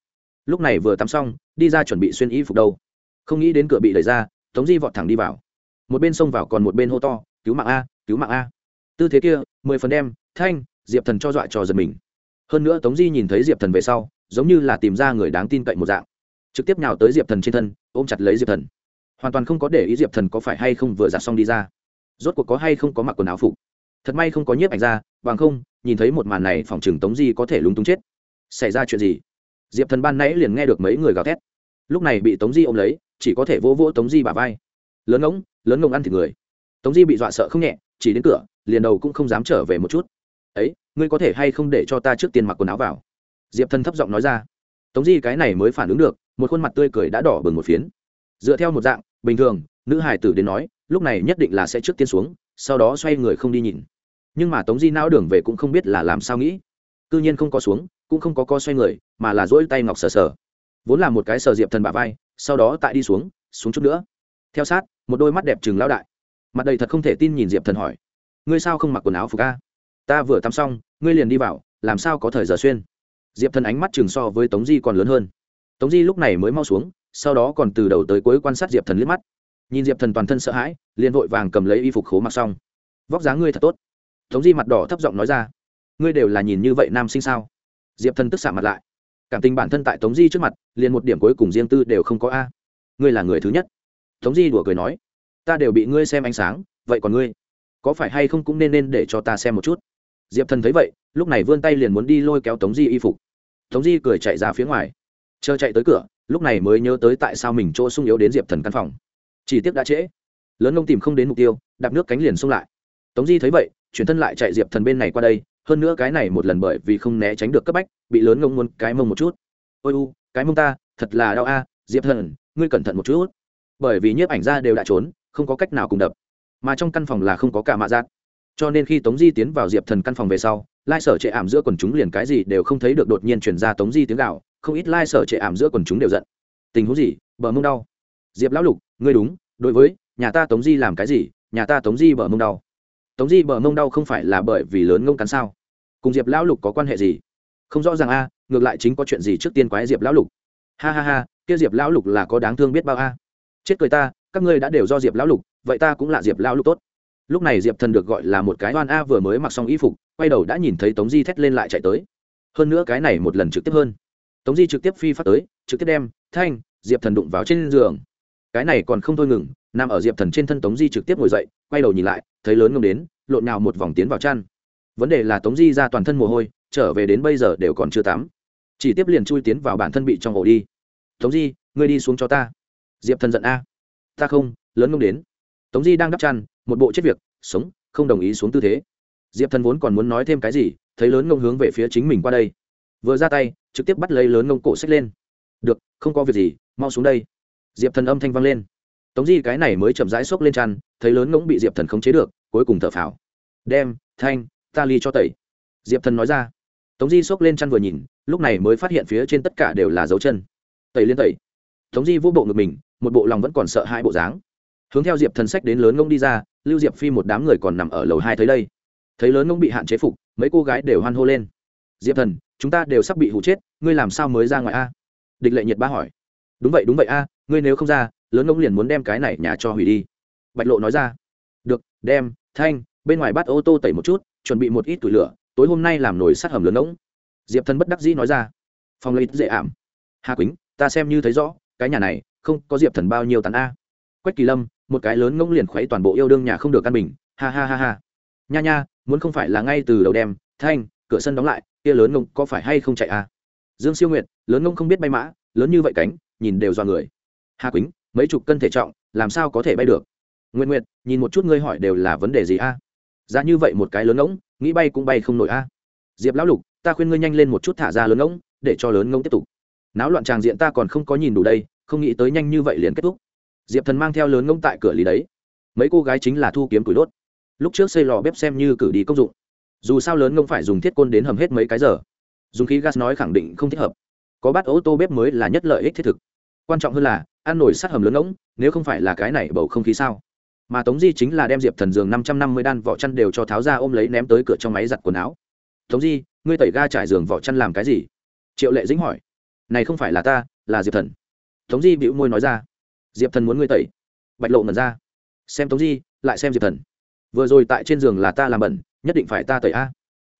lúc này vừa tắm xong đi ra chuẩn bị xuyên y phục đâu không nghĩ đến cửa bị đẩy ra tống di vọt thẳng đi vào một bên xông vào còn một bên hô to cứu mạng a cứu mạng a tư thế kia mười phần đem thanh diệp thần cho dọa trò giật mình hơn nữa tống di nhìn thấy diệp thần về sau giống như là tìm ra người đáng tin cậy một dạng trực tiếp nào tới diệp thần trên thân ôm chặt lấy diệp thần hoàn toàn không có để ý diệp thần có phải hay không vừa giặt xong đi ra rốt cuộc có hay không có mặc quần áo phục thật may không có nhiếp ảnh ra bằng không nhìn thấy một màn này phòng chừng tống di có thể lúng túng chết xảy ra chuyện gì? Diệp thần ban nãy liền nghe được mấy người gào thét. Lúc này bị tống di ôm lấy, chỉ có thể vỗ vỗ tống di bà vai. Lớn ngỗng, lớn ngông ăn thịt người. Tống di bị dọa sợ không nhẹ, chỉ đến cửa, liền đầu cũng không dám trở về một chút. Ấy, ngươi có thể hay không để cho ta trước tiên mặc quần áo vào? Diệp thần thấp giọng nói ra. Tống di cái này mới phản ứng được, một khuôn mặt tươi cười đã đỏ bừng một phiến. Dựa theo một dạng, bình thường, nữ hải tử đến nói, lúc này nhất định là sẽ trước tiên xuống, sau đó xoay người không đi nhìn. Nhưng mà tống di não đường về cũng không biết là làm sao nghĩ cư nhiên không có xuống, cũng không có co xoay người, mà là dỗi tay ngọc sờ sờ. Vốn là một cái sờ diệp thần bả vai, sau đó tại đi xuống xuống chút nữa. Theo sát, một đôi mắt đẹp chừng lão đại. Mặt đầy thật không thể tin nhìn diệp thần hỏi. Ngươi sao không mặc quần áo phục ca ta vừa tắm xong, ngươi liền đi vào, làm sao có thời giờ xuyên? Diệp thần ánh mắt chừng so với tống di còn lớn hơn. Tống di lúc này mới mau xuống, sau đó còn từ đầu tới cuối quan sát diệp thần liếc mắt. Nhìn diệp thần toàn thân sợ hãi, liền vội vàng cầm lấy y phục khố mặc xong. Vóc dáng ngươi thật tốt. Tống di mặt đỏ thấp giọng nói ra ngươi đều là nhìn như vậy nam sinh sao? Diệp thần tức xạ mặt lại. Cảm tình bản thân tại tống di trước mặt, liền một điểm cuối cùng riêng tư đều không có a. Ngươi là người thứ nhất. Tống di đùa cười nói, ta đều bị ngươi xem ánh sáng, vậy còn ngươi? Có phải hay không cũng nên nên để cho ta xem một chút? Diệp thần thấy vậy, lúc này vươn tay liền muốn đi lôi kéo tống di y phục. Tống di cười chạy ra phía ngoài. Chờ chạy tới cửa, lúc này mới nhớ tới tại sao mình chỗ sung yếu đến diệp thần căn phòng. Chỉ tiếc đã trễ. Lớn ông tìm không đến mục tiêu, đạp nước cánh liền xung lại. Tống di thấy vậy, chuyển thân lại chạy diệp thần bên này qua đây hơn nữa cái này một lần bởi vì không né tránh được cấp bách, bị lớn ngông muốn cái mông một chút. Ôi u, cái mông ta, thật là đau a, diệp thần, ngươi cẩn thận một chút. Bởi vì nhiếp ảnh ra đều đã trốn, không có cách nào cùng đập. Mà trong căn phòng là không có cả mạ giác cho nên khi tống di tiến vào diệp thần căn phòng về sau, lai sở trệ ảm giữa quần chúng liền cái gì đều không thấy được đột nhiên chuyển ra tống di tiếng gạo không ít lai sở trệ ảm giữa quần chúng đều giận. Tình huống gì? Bờ mông đau. Diệp lão lục, ngươi đúng, đối với nhà ta tống di làm cái gì, nhà ta tống di bờ mông đau tống di bờ mông đau không phải là bởi vì lớn ngông cắn sao? Cùng diệp lão lục có quan hệ gì? Không rõ ràng a, ngược lại chính có chuyện gì trước tiên quái diệp lão lục? Ha ha ha, kia diệp lão lục là có đáng thương biết bao a. Chết cười ta, các ngươi đã đều do diệp lão lục, vậy ta cũng là diệp lão lục tốt. Lúc này diệp thần được gọi là một cái oan a vừa mới mặc xong y phục, quay đầu đã nhìn thấy tống di thét lên lại chạy tới. Hơn nữa cái này một lần trực tiếp hơn. Tống di trực tiếp phi phát tới, trực tiếp đem, thanh, diệp thần đụng vào trên giường. Cái này còn không thôi ngừng, nằm ở diệp thần trên thân tống di trực tiếp ngồi dậy, quay đầu nhìn lại thấy lớn ngông đến, lộn nào một vòng tiến vào chăn. Vấn đề là tống di ra toàn thân mồ hôi, trở về đến bây giờ đều còn chưa tắm. Chỉ tiếp liền chui tiến vào bản thân bị trong ổ đi. Tống di, ngươi đi xuống cho ta. Diệp thần giận a. Ta không, lớn ngông đến. Tống di đang đắp chăn, một bộ chết việc, sống, không đồng ý xuống tư thế. Diệp thần vốn còn muốn nói thêm cái gì, thấy lớn ngông hướng về phía chính mình qua đây. Vừa ra tay, trực tiếp bắt lấy lớn ngông cổ xách lên. Được, không có việc gì, mau xuống đây. Diệp thần âm thanh vang lên tống di cái này mới chậm rãi xốc lên chăn, thấy lớn ngỗng bị diệp thần khống chế được, cuối cùng thở phào. Đem, thanh, ta ly cho tẩy. Diệp thần nói ra. Tống di xốc lên chăn vừa nhìn, lúc này mới phát hiện phía trên tất cả đều là dấu chân. Tẩy liên tẩy. Tống di vũ bộ ngực mình, một bộ lòng vẫn còn sợ hai bộ dáng. Hướng theo diệp thần sách đến lớn ngông đi ra, lưu diệp phi một đám người còn nằm ở lầu hai tới đây. Thấy lớn ngông bị hạn chế phục, mấy cô gái đều hoan hô lên. Diệp thần, chúng ta đều sắp bị hụ chết, ngươi làm sao mới ra ngoài a? Địch lệ nhiệt ba hỏi. Đúng vậy đúng vậy a, ngươi nếu không ra lớn ngông liền muốn đem cái này nhà cho hủy đi. Bạch lộ nói ra. Được, đem, thanh, bên ngoài bắt ô tô tẩy một chút, chuẩn bị một ít tủi lửa, tối hôm nay làm nồi sát hầm lớn ngỗng. Diệp thần bất đắc dĩ nói ra. Phòng lấy dễ ảm. Hà quýnh, ta xem như thấy rõ, cái nhà này, không có diệp thần bao nhiêu tán a. Quách kỳ lâm, một cái lớn ngỗng liền khuấy toàn bộ yêu đương nhà không được căn bình. Ha ha ha ha. Nha nha, muốn không phải là ngay từ đầu đem, thanh, cửa sân đóng lại, kia lớn ngông có phải hay không chạy a? Dương siêu nguyệt, lớn ngông không biết bay mã, lớn như vậy cánh, nhìn đều do người. Hà quýnh mấy chục cân thể trọng, làm sao có thể bay được? Nguyện nguyện nhìn một chút ngươi hỏi đều là vấn đề gì a? Ra như vậy một cái lớn ngỗng, nghĩ bay cũng bay không nổi a. Diệp lão lục, ta khuyên ngươi nhanh lên một chút thả ra lớn ngỗng, để cho lớn ngỗng tiếp tục. Náo loạn tràng diện ta còn không có nhìn đủ đây, không nghĩ tới nhanh như vậy liền kết thúc. Diệp thần mang theo lớn ngỗng tại cửa lý đấy. Mấy cô gái chính là thu kiếm củi đốt. Lúc trước xây lò bếp xem như cử đi công dụng. Dù sao lớn ngỗng phải dùng thiết côn đến hầm hết mấy cái giờ. Dùng khí gas nói khẳng định không thích hợp. Có bát ô tô bếp mới là nhất lợi ích thiết thực. Quan trọng hơn là ăn nổi sát hầm lớn ngỗng, nếu không phải là cái này bầu không khí sao? Mà tống di chính là đem diệp thần giường năm trăm năm mươi đan vỏ chăn đều cho tháo ra ôm lấy ném tới cửa trong máy giặt quần áo. Tống di, ngươi tẩy ga trải giường vỏ chăn làm cái gì? Triệu lệ dĩnh hỏi. Này không phải là ta, là diệp thần. Tống di bĩu môi nói ra. Diệp thần muốn ngươi tẩy. Bạch lộ ngẩn ra. Xem tống di, lại xem diệp thần. Vừa rồi tại trên giường là ta làm bẩn, nhất định phải ta tẩy a.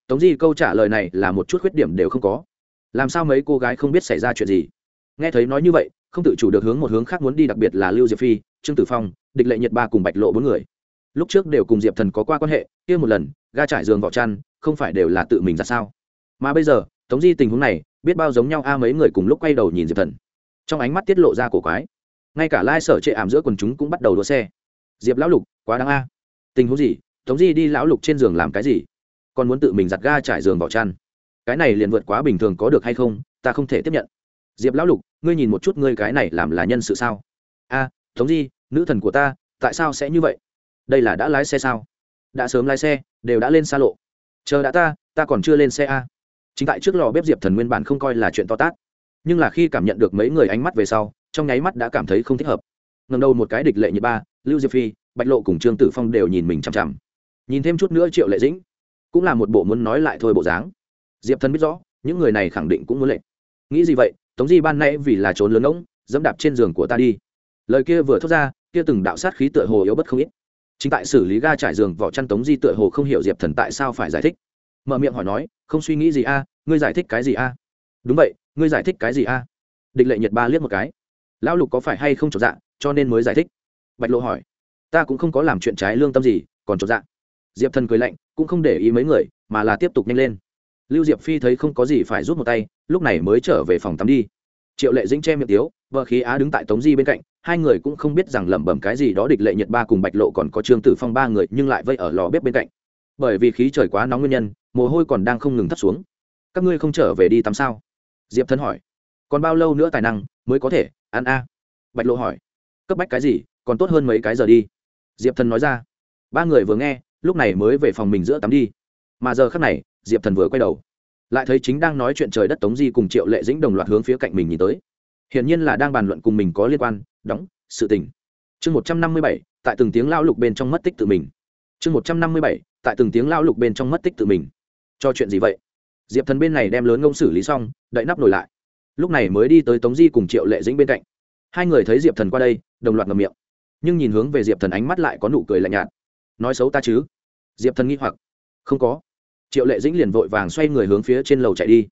Tống di câu trả lời này là một chút khuyết điểm đều không có. Làm sao mấy cô gái không biết xảy ra chuyện gì? Nghe thấy nói như vậy không tự chủ được hướng một hướng khác muốn đi, đặc biệt là lưu diệp phi, trương tử phong, địch lệ nhiệt ba cùng bạch lộ bốn người. Lúc trước đều cùng diệp thần có qua quan hệ, kia một lần, ga trải giường vỏ chăn, không phải đều là tự mình ra sao? Mà bây giờ, tống di tình huống này, biết bao giống nhau a, mấy người cùng lúc quay đầu nhìn diệp thần. Trong ánh mắt tiết lộ ra cổ quái. Ngay cả lai sở trệ ảm giữa quần chúng cũng bắt đầu đua xe. Diệp lão lục, quá đáng a. Tình huống gì? Tống di đi lão lục trên giường làm cái gì? Còn muốn tự mình giặt ga trải giường vỏ chăn. Cái này liền vượt quá bình thường có được hay không, ta không thể tiếp nhận diệp lão lục, ngươi nhìn một chút ngươi cái này làm là nhân sự sao? A, tống di, nữ thần của ta, tại sao sẽ như vậy? Đây là đã lái xe sao? Đã sớm lái xe, đều đã lên xa lộ. Chờ đã ta ta còn chưa lên xe a. Chính tại trước lò bếp diệp thần nguyên bản không coi là chuyện to tát. Nhưng là khi cảm nhận được mấy người ánh mắt về sau, trong nháy mắt đã cảm thấy không thích hợp. Ngần đầu một cái địch lệ như ba, lưu diệp phi, bạch lộ cùng trương tử phong đều nhìn mình chằm chằm. Nhìn thêm chút nữa triệu lệ dĩnh, cũng là một bộ muốn nói lại thôi bộ dáng. Diệp thần biết rõ, những người này khẳng định cũng muốn lệ nghĩ gì vậy, tống di ban nãy vì là trốn lớn ngỗng, dẫm đạp trên giường của ta đi. Lời kia vừa thốt ra, kia từng đạo sát khí tựa hồ yếu bất không ít. Chính tại xử lý ga trải giường, vỏ chăn tống di tựa hồ không hiểu diệp thần tại sao phải giải thích. Mở miệng hỏi nói, không suy nghĩ gì a, ngươi giải thích cái gì a? Đúng vậy, ngươi giải thích cái gì a? Địch lệ nhật ba liếc một cái. Lão lục có phải hay không trọn dạ cho nên mới giải thích? Bạch lộ hỏi. Ta cũng không có làm chuyện trái lương tâm gì, còn trọn dạ. Diệp thần cười lạnh, cũng không để ý mấy người, mà là tiếp tục nhanh lên lưu diệp phi thấy không có gì phải rút một tay, lúc này mới trở về phòng tắm đi. Triệu lệ dĩnh che miệng tiếu vợ khí á đứng tại tống di bên cạnh, hai người cũng không biết rằng lẩm bẩm cái gì đó địch lệ nhật ba cùng bạch lộ còn có trương tử phong ba người nhưng lại vây ở lò bếp bên cạnh. Bởi vì khí trời quá nóng nguyên nhân, mồ hôi còn đang không ngừng thắt xuống. Các ngươi không trở về đi tắm sao? Diệp thân hỏi. Còn bao lâu nữa tài năng mới có thể ăn a? Bạch lộ hỏi. Cấp bách cái gì, còn tốt hơn mấy cái giờ đi. Diệp thần nói ra. Ba người vừa nghe, lúc này mới về phòng mình giữa tắm đi. Mà giờ khắc này diệp thần vừa quay đầu, lại thấy chính đang nói chuyện trời đất tống di cùng triệu lệ dĩnh đồng loạt hướng phía cạnh mình nhìn tới. Hiển nhiên là đang bàn luận cùng mình có liên quan, đóng, sự tình. Chương một trăm năm mươi bảy, tại từng tiếng lao lục bên trong mất tích tự mình. Chương một trăm năm mươi bảy, tại từng tiếng lao lục bên trong mất tích tự mình. Cho chuyện gì vậy? Diệp thần bên này đem lớn ngông xử lý xong, đậy nắp nổi lại. Lúc này mới đi tới tống di cùng triệu lệ dĩnh bên cạnh. Hai người thấy diệp thần qua đây, đồng loạt ngầm miệng. Nhưng nhìn hướng về diệp thần ánh mắt lại có nụ cười lạnh nhạt. Nói xấu ta chứ? Diệp thần nghi hoặc. Không có triệu lệ dĩnh liền vội vàng xoay người hướng phía trên lầu chạy đi.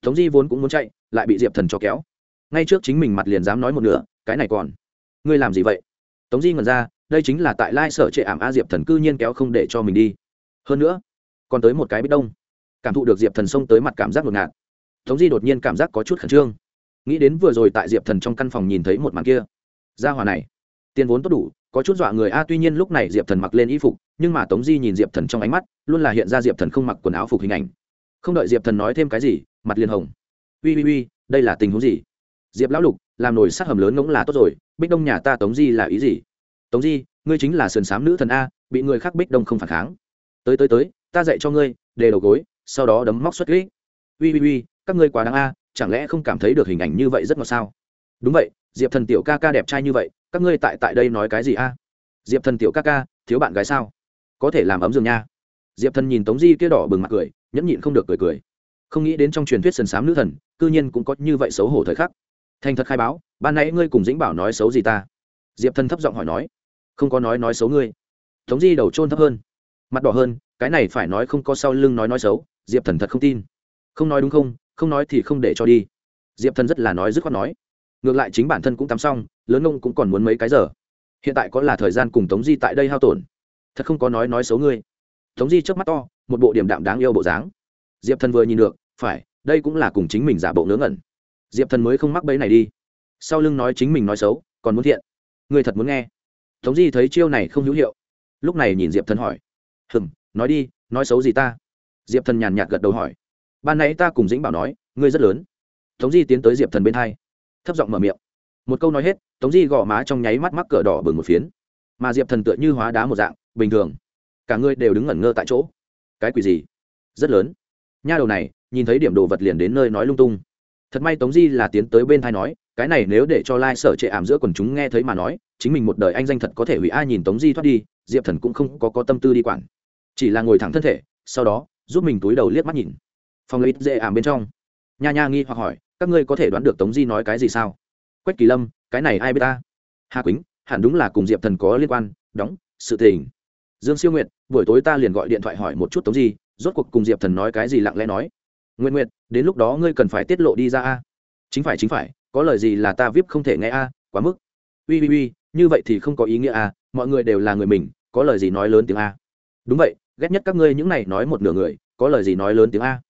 Tống di vốn cũng muốn chạy, lại bị diệp thần cho kéo. Ngay trước chính mình mặt liền dám nói một nửa, cái này còn. Ngươi làm gì vậy? Tống di ngẩn ra, đây chính là tại lai sở trệ ảm a diệp thần cư nhiên kéo không để cho mình đi. Hơn nữa, còn tới một cái bít đông. Cảm thụ được diệp thần xông tới mặt cảm giác ngột ngạt. Tống di đột nhiên cảm giác có chút khẩn trương. Nghĩ đến vừa rồi tại diệp thần trong căn phòng nhìn thấy một màn kia. Ra hòa này, tiền vốn tốt đủ, có chút dọa người a, tuy nhiên lúc này diệp thần mặc lên y phục nhưng mà tống di nhìn diệp thần trong ánh mắt, luôn là hiện ra diệp thần không mặc quần áo phục hình ảnh. Không đợi diệp thần nói thêm cái gì, mặt liền hồng. Ui ui ui đây là tình huống gì? Diệp lão lục, làm nổi sát hầm lớn ngỗng là tốt rồi, bích đông nhà ta tống di là ý gì? Tống di, ngươi chính là sườn s á m nữ thần a, bị người khác bích đông không phản kháng. Tới tới tới, ta dạy cho ngươi đề đầu gối, sau đó đấm móc xuất kỹ ui ui ui các ngươi quá đáng a, chẳng lẽ không cảm thấy được hình ảnh như vậy rất ngọt sao? Đúng vậy, diệp thần tiểu ca ca đẹp trai như vậy, các ngươi tại tại đây nói cái gì a? Diệp thần tiểu ca ca, thiếu bạn gái sao? Có thể làm ấm giường nha. Diệp thần nhìn tống di kia đỏ bừng mặt cười, nhẫn nhịn không được cười cười. Không nghĩ đến trong truyền thuyết sần sám nữ thần, cư nhiên cũng có như vậy xấu hổ thời khắc. Thành thật khai báo, ban nãy ngươi cùng dĩnh bảo nói xấu gì ta? Diệp thần thấp giọng hỏi nói. Không có nói nói xấu ngươi. Tống di đầu trôn thấp hơn. Mặt đỏ hơn, cái này phải nói không có sau lưng nói nói xấu, diệp thần thật không tin. Không nói đúng không không nói thì không để cho đi. Diệp thần rất là nói dứt khoát nói. Ngược lại chính bản thân cũng tắm xong, lớn ông cũng còn muốn mấy cái giờ. Hiện tại có là thời gian cùng tống di tại đây hao tổn thật không có nói nói xấu ngươi. Tống di trước mắt to, một bộ điểm đạm đáng yêu bộ dáng. Diệp thần vừa nhìn được, phải, đây cũng là cùng chính mình giả bộ ngớ ngẩn. Diệp thần mới không mắc bẫy này đi. Sau lưng nói chính mình nói xấu, còn muốn thiện. Người thật muốn nghe. Tống di thấy chiêu này không hữu hiệu. Lúc này nhìn diệp thần hỏi. Hừm, nói đi, nói xấu gì ta? Diệp thần nhàn nhạt gật đầu hỏi. Ban nãy ta cùng dĩnh bảo nói, ngươi rất lớn. Tống di tiến tới diệp thần bên hai. Thấp giọng mở miệng. Một câu nói hết, tống di gõ má trong nháy mắt mắc cỡ đỏ bừng một phiến. Mà diệp thần tựa như hóa đá một dạng bình thường. Cả ngươi đều đứng ngẩn ngơ tại chỗ. Cái quỷ gì? Rất lớn. Nha đầu này nhìn thấy điểm đồ vật liền đến nơi nói lung tung. Thật may tống di là tiến tới bên thai nói cái này nếu để cho lai、like、sở trệ ảm giữa quần chúng nghe thấy mà nói chính mình một đời anh danh thật có thể hủy ai nhìn tống di thoát đi diệp thần cũng không có, có tâm tư đi quản. Chỉ là ngồi thẳng thân thể sau đó giúp mình túi đầu liếc mắt nhìn. Phòng lấy dễ ảm bên trong. Nha nha nghi hoặc hỏi các ngươi có thể đoán được tống di nói cái gì sao? Quách kỳ lâm cái này ai biết ta? Hà quýnh hẳn đúng là cùng diệp thần có liên quan đóng sự tình dương siêu Nguyệt, buổi tối ta liền gọi điện thoại hỏi một chút tống di rốt cuộc cùng diệp thần nói cái gì lặng lẽ nói. Nguyện Nguyệt, đến lúc đó ngươi cần phải tiết lộ đi ra a. Chính phải chính phải có lời gì là ta vip không thể nghe a quá mức. Ui ui ui như vậy thì không có ý nghĩa a mọi người đều là người mình có lời gì nói lớn tiếng a. Đúng vậy ghét nhất các ngươi những này nói một nửa người có lời gì nói lớn tiếng a.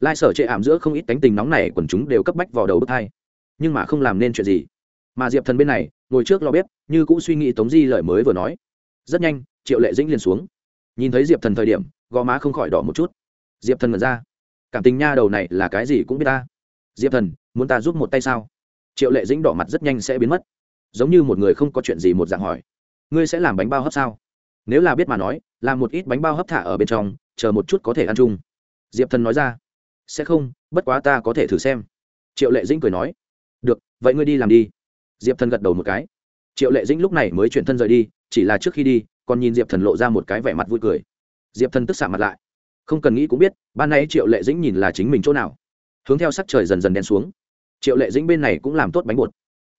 Lai sở chệ ảm giữa không ít cánh tình nóng này quần chúng đều cấp bách vào đầu bức thai nhưng mà không làm nên chuyện gì. Mà diệp thần bên này ngồi trước lo bếp như cũng suy nghĩ tống di lời mới vừa nói rất nhanh, triệu lệ dĩnh liền xuống. Nhìn thấy diệp thần thời điểm, gò má không khỏi đỏ một chút. Diệp thần ngẩn ra. Cảm tình nha đầu này là cái gì cũng biết ta. Diệp thần, muốn ta giúp một tay sao? Triệu lệ dĩnh đỏ mặt rất nhanh sẽ biến mất. Giống như một người không có chuyện gì một dạng hỏi. Ngươi sẽ làm bánh bao hấp sao? Nếu là biết mà nói, làm một ít bánh bao hấp thả ở bên trong, chờ một chút có thể ăn chung. Diệp thần nói ra. Sẽ không, bất quá ta có thể thử xem. Triệu lệ dĩnh cười nói. Được, vậy ngươi đi làm đi. Diệp thần gật đầu một cái. Triệu lệ dĩnh lúc này mới chuyển thân rời đi chỉ là trước khi đi còn nhìn diệp thần lộ ra một cái vẻ mặt vui cười. Diệp thần tức xạ mặt lại. Không cần nghĩ cũng biết ban nay triệu lệ dĩnh nhìn là chính mình chỗ nào. Hướng theo sắc trời dần dần đen xuống. Triệu lệ dĩnh bên này cũng làm tốt bánh bột.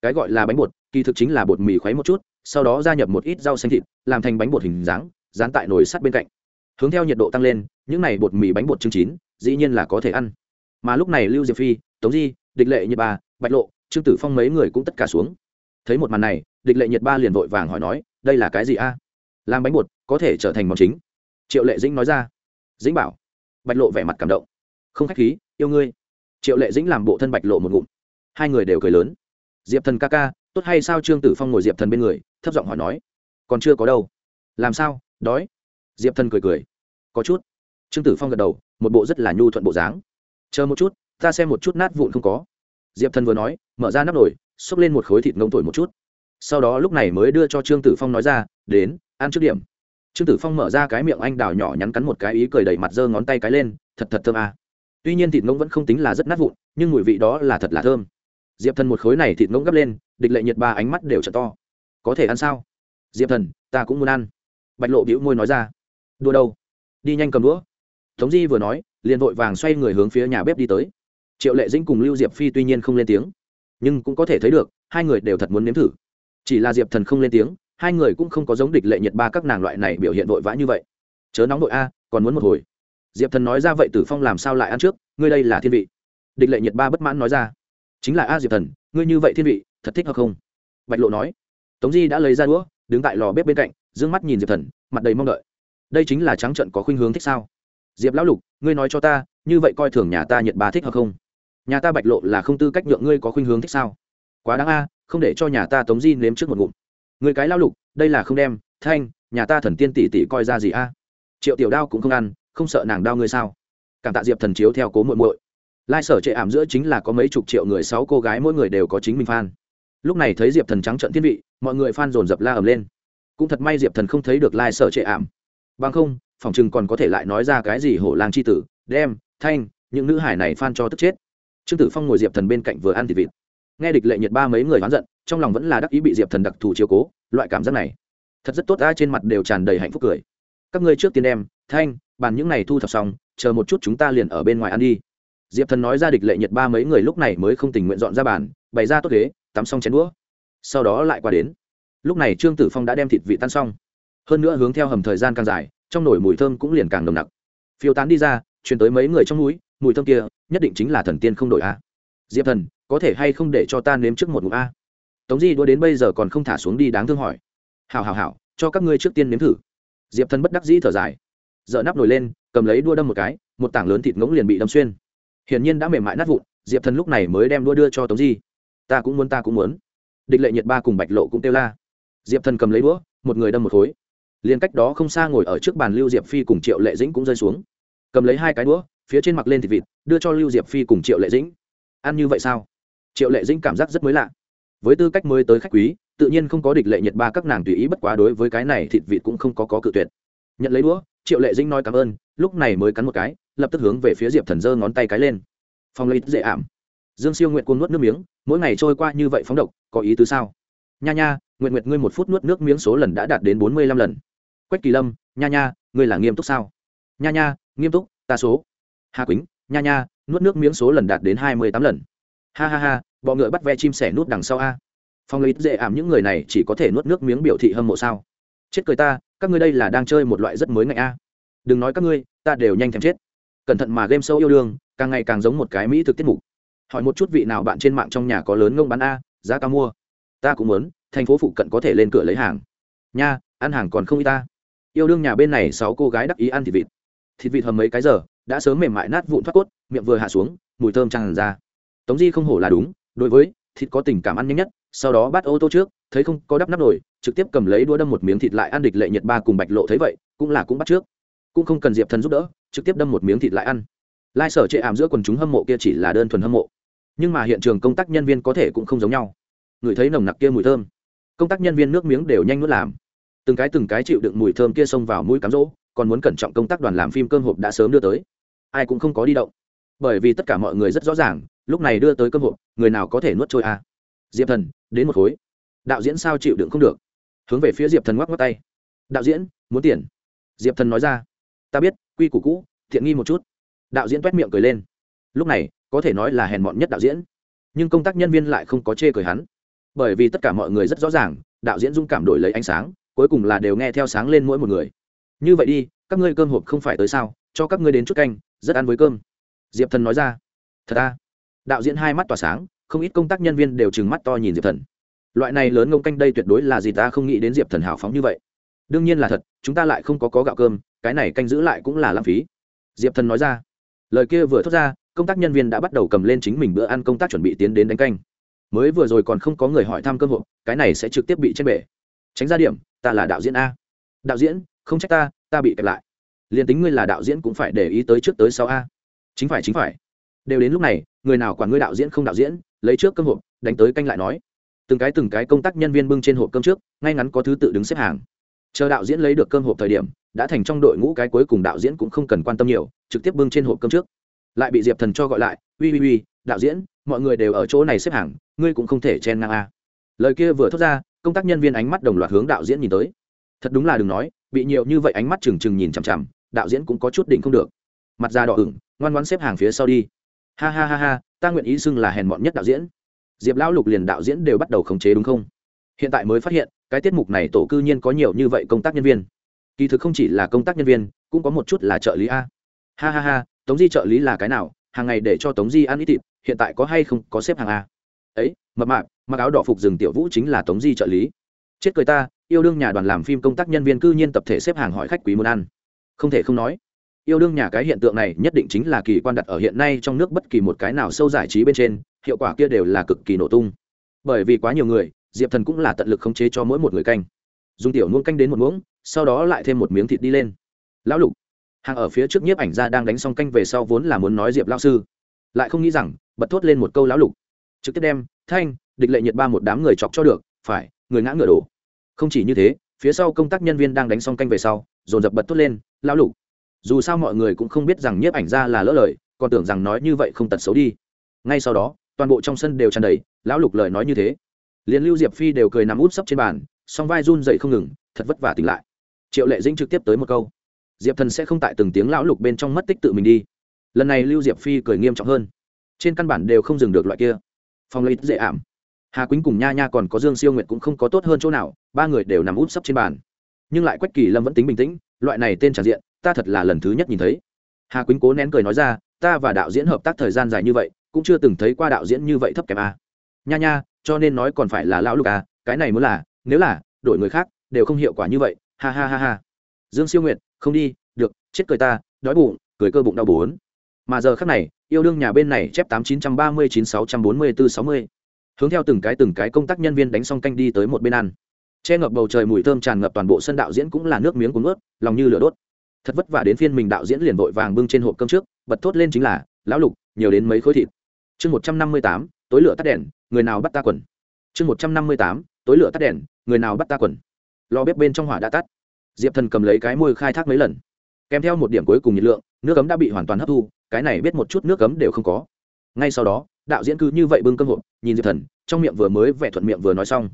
Cái gọi là bánh bột kỳ thực chính là bột mì khuấy một chút sau đó gia nhập một ít rau xanh thịt làm thành bánh bột hình dáng dán tại nồi sắt bên cạnh. Hướng theo nhiệt độ tăng lên những này bột mì bánh bột chương chín dĩ nhiên là có thể ăn. Mà lúc này lưu diệp phi tống di địch lệ nhật bà, bạch lộ trương tử phong mấy người cũng tất cả xuống thấy một màn này, địch lệ nhiệt ba liền vội vàng hỏi nói, đây là cái gì a? Làm bánh bột, có thể trở thành món chính. Triệu lệ dĩnh nói ra, dĩnh bảo. Bạch lộ vẻ mặt cảm động. Không k h á c h khí, yêu ngươi. Triệu lệ dĩnh làm bộ thân bạch lộ một ngụm. Hai người đều cười lớn. Diệp thần ca ca, tốt hay sao trương tử phong ngồi diệp thần bên người, thấp giọng hỏi nói, còn chưa có đâu. Làm sao, đói? Diệp thần cười cười, có chút. Trương tử phong gật đầu, một bộ rất là nhu thuận bộ dáng. Chờ một chút, ta xem một chút nát vụn không có. Diệp thần vừa nói, mở ra nắp nồi xốc lên một khối thịt ngông thổi một chút. Sau đó lúc này mới đưa cho trương tử phong nói ra, đến, ăn trước điểm. Trương tử phong mở ra cái miệng anh đào nhỏ nhắn cắn một cái ý cười đầy mặt giơ ngón tay cái lên, thật thật thơm à. tuy nhiên thịt ngông vẫn không tính là rất nát vụn, nhưng mùi vị đó là thật là thơm. Diệp thần một khối này thịt ngông gấp lên, địch lệ nhiệt ba ánh mắt đều t to. Có thể ăn sao? Diệp thần, ta cũng muốn ăn. Bạch lộ bĩu môi nói ra. Đua đâu? Đi nhanh cầm đũa. Tống di vừa nói, liền vội vàng xoay người hướng phía nhà bếp đi tới. Triệu lệ dĩnh cùng lưu diệp phi tuy nhiên không lên tiếng nhưng cũng có thể thấy được, hai người đều thật muốn nếm thử. Chỉ là diệp thần không lên tiếng, hai người cũng không có giống địch lệ nhiệt ba các nàng loại này biểu hiện vội vã như vậy. Chớ nóng đội a, còn muốn một hồi. Diệp thần nói ra vậy tử phong làm sao lại ăn trước, ngươi đây là thiên vị. Địch lệ nhiệt ba bất mãn nói ra. Chính là a diệp thần, ngươi như vậy thiên vị, thật thích hoặc không? Bạch lộ nói. Tống di đã lấy ra đũa, đứng tại lò bếp bên cạnh d ư ơ n g mắt nhìn diệp thần, mặt đầy mong đợi. Đây chính là trắng trận có khuynh hướng thích sao? Diệp lão lục, ngươi nói cho ta, như vậy coi thường nhà ta nhiệt ba thích hoặc không? Nhà ta bạch lộ là không tư cách nhượng ngươi có khuynh hướng thích sao? Quá đáng a, không để cho nhà ta tống di nếm trước một ngụm. Người cái lao lục, đây là không đem, thanh, nhà ta thần tiên tỷ tỷ coi ra gì a? Triệu tiểu đao cũng không ăn, không sợ nàng đau ngươi sao? Cảm tạ diệp thần chiếu theo cố muội muội. Lai sở trệ ảm giữa chính là có mấy chục triệu người, sáu cô gái mỗi người đều có chính mình fan. Lúc này thấy diệp thần trắng trận thiên vị, mọi người fan dồn dập la ầm lên. Cũng thật may diệp thần không thấy được lai sở trệ ảm. Bằng không, phòng chừng còn có thể lại nói ra cái gì hổ lang c h i tử, đem, thanh, những nữ hải này fan cho tức chết trương tử phong ngồi diệp thần bên cạnh vừa ăn thịt vịt. Nghe địch lệ nhiệt ba mấy người oán giận, trong lòng vẫn là đắc ý bị diệp thần đặc thù chiếu cố, loại cảm giác này. Thật rất tốt, ai trên mặt đều tràn đầy hạnh phúc cười. Các ngươi trước tiên đem, thanh, bàn những này thu thập xong, chờ một chút chúng ta liền ở bên ngoài ăn đi. Diệp thần nói ra địch lệ nhiệt ba mấy người lúc này mới không tình nguyện dọn ra bàn, bày ra tốt ghế, tắm xong chén đũa. Sau đó lại qua đến. Lúc này trương tử phong đã đem thịt vị tan xong. Hơn nữa hướng theo hầm thời gian càng dài, trong nồi mùi thơm cũng liền càng nồng nặc. Phiêu tán đi ra chuyển tới mấy người trong núi mùi thơm kia, nhất định chính là thần tiên không đổi a. Diệp thần, có thể hay không để cho ta nếm trước một ngụm a? Tống di đua đến bây giờ còn không thả xuống đi đáng thương hỏi. Hào hào hào cho các ngươi trước tiên nếm thử. Diệp thần bất đắc dĩ thở dài. Dợ nắp nồi lên, cầm lấy đua đâm một cái, một tảng lớn thịt ngỗng liền bị đâm xuyên. Hiển nhiên đã mềm mại nát vụn, diệp thần lúc này mới đem đua đưa cho tống di. Ta cũng muốn, ta cũng muốn. Địch lệ nhiệt ba cùng bạch lộ cũng kêu la. Diệp thần cầm lấy đũa, một người đâm một khối. Liền cách đó không xa ngồi ở trước bàn lưu diệp phi cùng triệu lệ dĩnh cũng rơi xuống. Cầm lấy hai cái đũa phía trên mặt lên thịt vịt, đưa cho lưu diệp phi cùng triệu lệ dĩnh. Ăn như vậy sao? Triệu lệ dĩnh cảm giác rất mới lạ. Với tư cách mới tới khách quý, tự nhiên không có địch lệ nhiệt ba các nàng tùy ý bất quá đối với cái này thịt vịt cũng không có có cự tuyệt. Nhận lấy đũa, triệu lệ dĩnh nói cảm ơn, lúc này mới cắn một cái, lập tức hướng về phía diệp thần giơ ngón tay cái lên. Phong lấy dễ ảm. Dương siêu nguyện cuốn nuốt nước miếng, mỗi ngày trôi qua như vậy phóng độc, có ý tứ sao? Nha nha nguyện Nguyệt ngươi một phút nuốt nước miếng số lần đã đạt đến bốn mươi lăm lần. Quách kỳ lâm, nha nha, ngươi là nghiêm túc sao? Nha nha, nghiêm túc, ta số hà quýnh, nha nha, nuốt nước miếng số lần đạt đến hai mươi tám lần. Ha ha ha, bọ ngựa bắt ve chim sẻ nút đằng sau a. Phong lấy dễ ảm những người này chỉ có thể nuốt nước miếng biểu thị hâm mộ sao? Chết cười ta, các ngươi đây là đang chơi một loại rất mới ngạnh a. Đừng nói các ngươi, ta đều nhanh thèm chết. Cẩn thận mà game sâu yêu đương, càng ngày càng giống một cái mỹ thực tiết mục. Hỏi một chút vị nào bạn trên mạng trong nhà có lớn ngông bán a, giá cao mua. Ta cũng muốn, thành phố phụ cận có thể lên cửa lấy hàng. Nha, ăn hàng còn không y ta. Yêu đương nhà bên này sáu cô gái đắc ý ăn thịt vịt. Thịt vịt hầm mấy cái giờ đã sớm mềm mại nát vụn thoát cốt, miệng vừa hạ xuống, mùi thơm tràn ra. Tống di không hổ là đúng, đối với thịt có tình cảm ăn nhanh nhất, sau đó bắt ô tô trước, thấy không có đắp nắp nổi, trực tiếp cầm lấy đũa đâm một miếng thịt lại ăn địch lệ nhiệt ba cùng bạch lộ thấy vậy, cũng là cũng bắt trước. Cũng không cần diệp thần giúp đỡ, trực tiếp đâm một miếng thịt lại ăn. Lai sở chệ ảm giữa quần chúng hâm mộ kia chỉ là đơn thuần hâm mộ. Nhưng mà hiện trường công tác nhân viên có thể cũng không giống nhau. Người thấy nồng nặc kia mùi thơm. Công tác nhân viên nước miếng đều nhanh nuốt làm. Từng cái từng cái chịu đựng mùi thơm kia xông vào mũi cám rỗ, còn muốn cẩn trọng công tác đoàn làm phim cơm hộp đã sớm đưa tới ai cũng không có đi động. Bởi vì tất cả mọi người rất rõ ràng, lúc này đưa tới cơm hộp, người nào có thể nuốt trôi à. diệp thần, đến một khối. Đạo diễn sao chịu đựng không được. Hướng về phía diệp thần ngoắc ngoắc tay. Đạo diễn, muốn tiền. Diệp thần nói ra. Ta biết, quy củ cũ, thiện nghi một chút. Đạo diễn t u é t miệng cười lên. Lúc này, có thể nói là hèn mọn nhất đạo diễn. Nhưng công tác nhân viên lại không có chê cười hắn. Bởi vì tất cả mọi người rất rõ ràng, đạo diễn dung cảm đổi lấy ánh sáng, cuối cùng là đều nghe theo sáng lên mỗi một người. Như vậy đi, các ngươi cơm hộp không phải tới sao? Cho các ngươi đến chút canh rất ăn với cơm. Diệp thần nói ra, thật à? Đạo diễn hai mắt tỏa sáng, không ít công tác nhân viên đều trừng mắt to nhìn diệp thần. Loại này lớn ngông canh đây tuyệt đối là gì ta không nghĩ đến diệp thần hào phóng như vậy. Đương nhiên là thật, chúng ta lại không có có gạo cơm, cái này canh giữ lại cũng là lãng phí. Diệp thần nói ra. Lời kia vừa thốt ra, công tác nhân viên đã bắt đầu cầm lên chính mình bữa ăn công tác chuẩn bị tiến đến đánh canh. Mới vừa rồi còn không có người hỏi thăm cơm hộp, cái này sẽ trực tiếp bị trên bể. Tránh ra điểm, ta là đạo diễn a. Đạo diễn, không trách ta ta bị kẹp lại liền tính ngươi là đạo diễn cũng phải để ý tới trước tới sau a. Chính phải chính phải. Đều đến lúc này người nào quản ngươi đạo diễn không đạo diễn lấy trước cơm hộp đánh tới canh lại nói. Từng cái từng cái công tác nhân viên bưng trên hộp cơm trước ngay ngắn có thứ tự đứng xếp hàng. Chờ đạo diễn lấy được cơm hộp thời điểm đã thành trong đội ngũ cái cuối cùng đạo diễn cũng không cần quan tâm nhiều trực tiếp bưng trên hộp cơm trước. Lại bị diệp thần cho gọi lại Ui ui ui, đạo diễn mọi người đều ở chỗ này xếp hàng ngươi cũng không thể chen ngang a. Lời kia vừa thốt ra công tác nhân viên ánh mắt đồng loạt hướng đạo diễn nhìn tới. Thật đúng là đừng nói bị nhiều như vậy ánh mắt trừng trừng nhìn chằm chằm đạo diễn cũng có chút đỉnh không được. Mặt da đỏ ửng, ngoan ngoan xếp hàng phía sau đi. Ha ha ha ha, ta nguyện ý xưng là hèn mọn nhất đạo diễn. Diệp lão lục liền đạo diễn đều bắt đầu khống chế đúng không? Hiện tại mới phát hiện, cái tiết mục này tổ cư nhiên có nhiều như vậy công tác nhân viên. Kỳ thực không chỉ là công tác nhân viên, cũng có một chút là trợ lý a. Ha ha ha, tống di trợ lý là cái nào? Hàng ngày để cho tống di ăn ít thịt, hiện tại có hay không có xếp hàng a? Ấy, mập mạp, mặc áo đỏ phục rừng tiểu vũ chính là tống di trợ lý. Chết cười ta, yêu đương nhà đoàn làm phim công tác nhân viên cư nhiên tập thể xếp hàng hỏi khách quý muốn ăn không thể không nói. Yêu đương nhà cái hiện tượng này nhất định chính là kỳ quan đặt ở hiện nay trong nước bất kỳ một cái nào sâu giải trí bên trên, hiệu quả kia đều là cực kỳ nổ tung. Bởi vì quá nhiều người, diệp thần cũng là tận lực khống chế cho mỗi một người canh. Dùng tiểu muỗng canh đến một muỗng, sau đó lại thêm một miếng thịt đi lên. Lão lục, hàng ở phía trước nhiếp ảnh ra đang đánh xong canh về sau vốn là muốn nói diệp lao sư. Lại không nghĩ rằng, bật thốt lên một câu lão lục. Trực tiếp đem, thanh, địch lệ nhiệt ba một đám người chọc cho được, phải, người ngã ngựa đổ. Không chỉ như thế phía sau công tác nhân viên đang đánh xong canh về sau, dồn dập bật thốt lên, lão lục, dù sao mọi người cũng không biết rằng nhiếp ảnh ra là lỡ lời, còn tưởng rằng nói như vậy không tật xấu đi. Ngay sau đó, toàn bộ trong sân đều tràn đầy, lão lục lời nói như thế. Liền lưu diệp phi đều cười nằm út sấp trên bàn, song vai run dậy không ngừng, thật vất vả tỉnh lại. Triệu lệ dĩnh trực tiếp tới một câu, diệp thần sẽ không tại từng tiếng lão lục bên trong mất tích tự mình đi. Lần này lưu diệp phi cười nghiêm trọng hơn, trên căn bản đều không dừng được loại kia. Phong lấy dễ ảm hà quýnh cùng nha nha còn có dương siêu nguyệt cũng không có tốt hơn chỗ nào, ba người đều nằm út sấp trên bàn. Nhưng lại quách kỳ lâm vẫn tính bình tĩnh, loại này tên tràn diện, ta thật là lần thứ nhất nhìn thấy. Hà quýnh cố nén cười nói ra, ta và đạo diễn hợp tác thời gian dài như vậy, cũng chưa từng thấy qua đạo diễn như vậy thấp kém a. Nha nha, cho nên nói còn phải là lão lục à cái này muốn là, nếu là, đổi người khác, đều không hiệu quả như vậy, ha ha ha ha. Dương siêu nguyệt, không đi, được, chết cười ta, đói bụng, cười cơ bụng đau bốn mà giờ khác này, yêu đương nhà bên này chép tám chín trăm ba mươi chín sáu trăm bốn mươi bốn sáu mươi hướng theo từng cái từng cái công tác nhân viên đánh xong canh đi tới một bên ăn. Che ngập bầu trời mùi thơm tràn ngập toàn bộ sân đạo diễn cũng là nước miếng cuốn ướt, lòng như lửa đốt. Thật vất vả đến phiên mình đạo diễn liền vội vàng bưng trên hộp cơm trước, bật thốt lên chính là, lão lục, nhiều đến mấy khối thịt. Chương một trăm năm mươi tám, tối lửa tắt đèn, người nào bắt ta quần? Chương một trăm năm mươi tám, tối lửa tắt đèn, người nào bắt ta quần? Lò bếp bên trong hỏa đã tắt. Diệp thần cầm lấy cái môi khai thác mấy lần. Kèm theo một điểm cuối cùng nhiệt lượng, nước cấm đã bị hoàn toàn hấp thu, cái này biết một chút nước cấm đều không có. Ngay sau đó đạo diễn cứ như vậy bưng cơm hộp, nhìn diệp thần, trong miệng vừa mới vẻ thuận miệng vừa nói xong.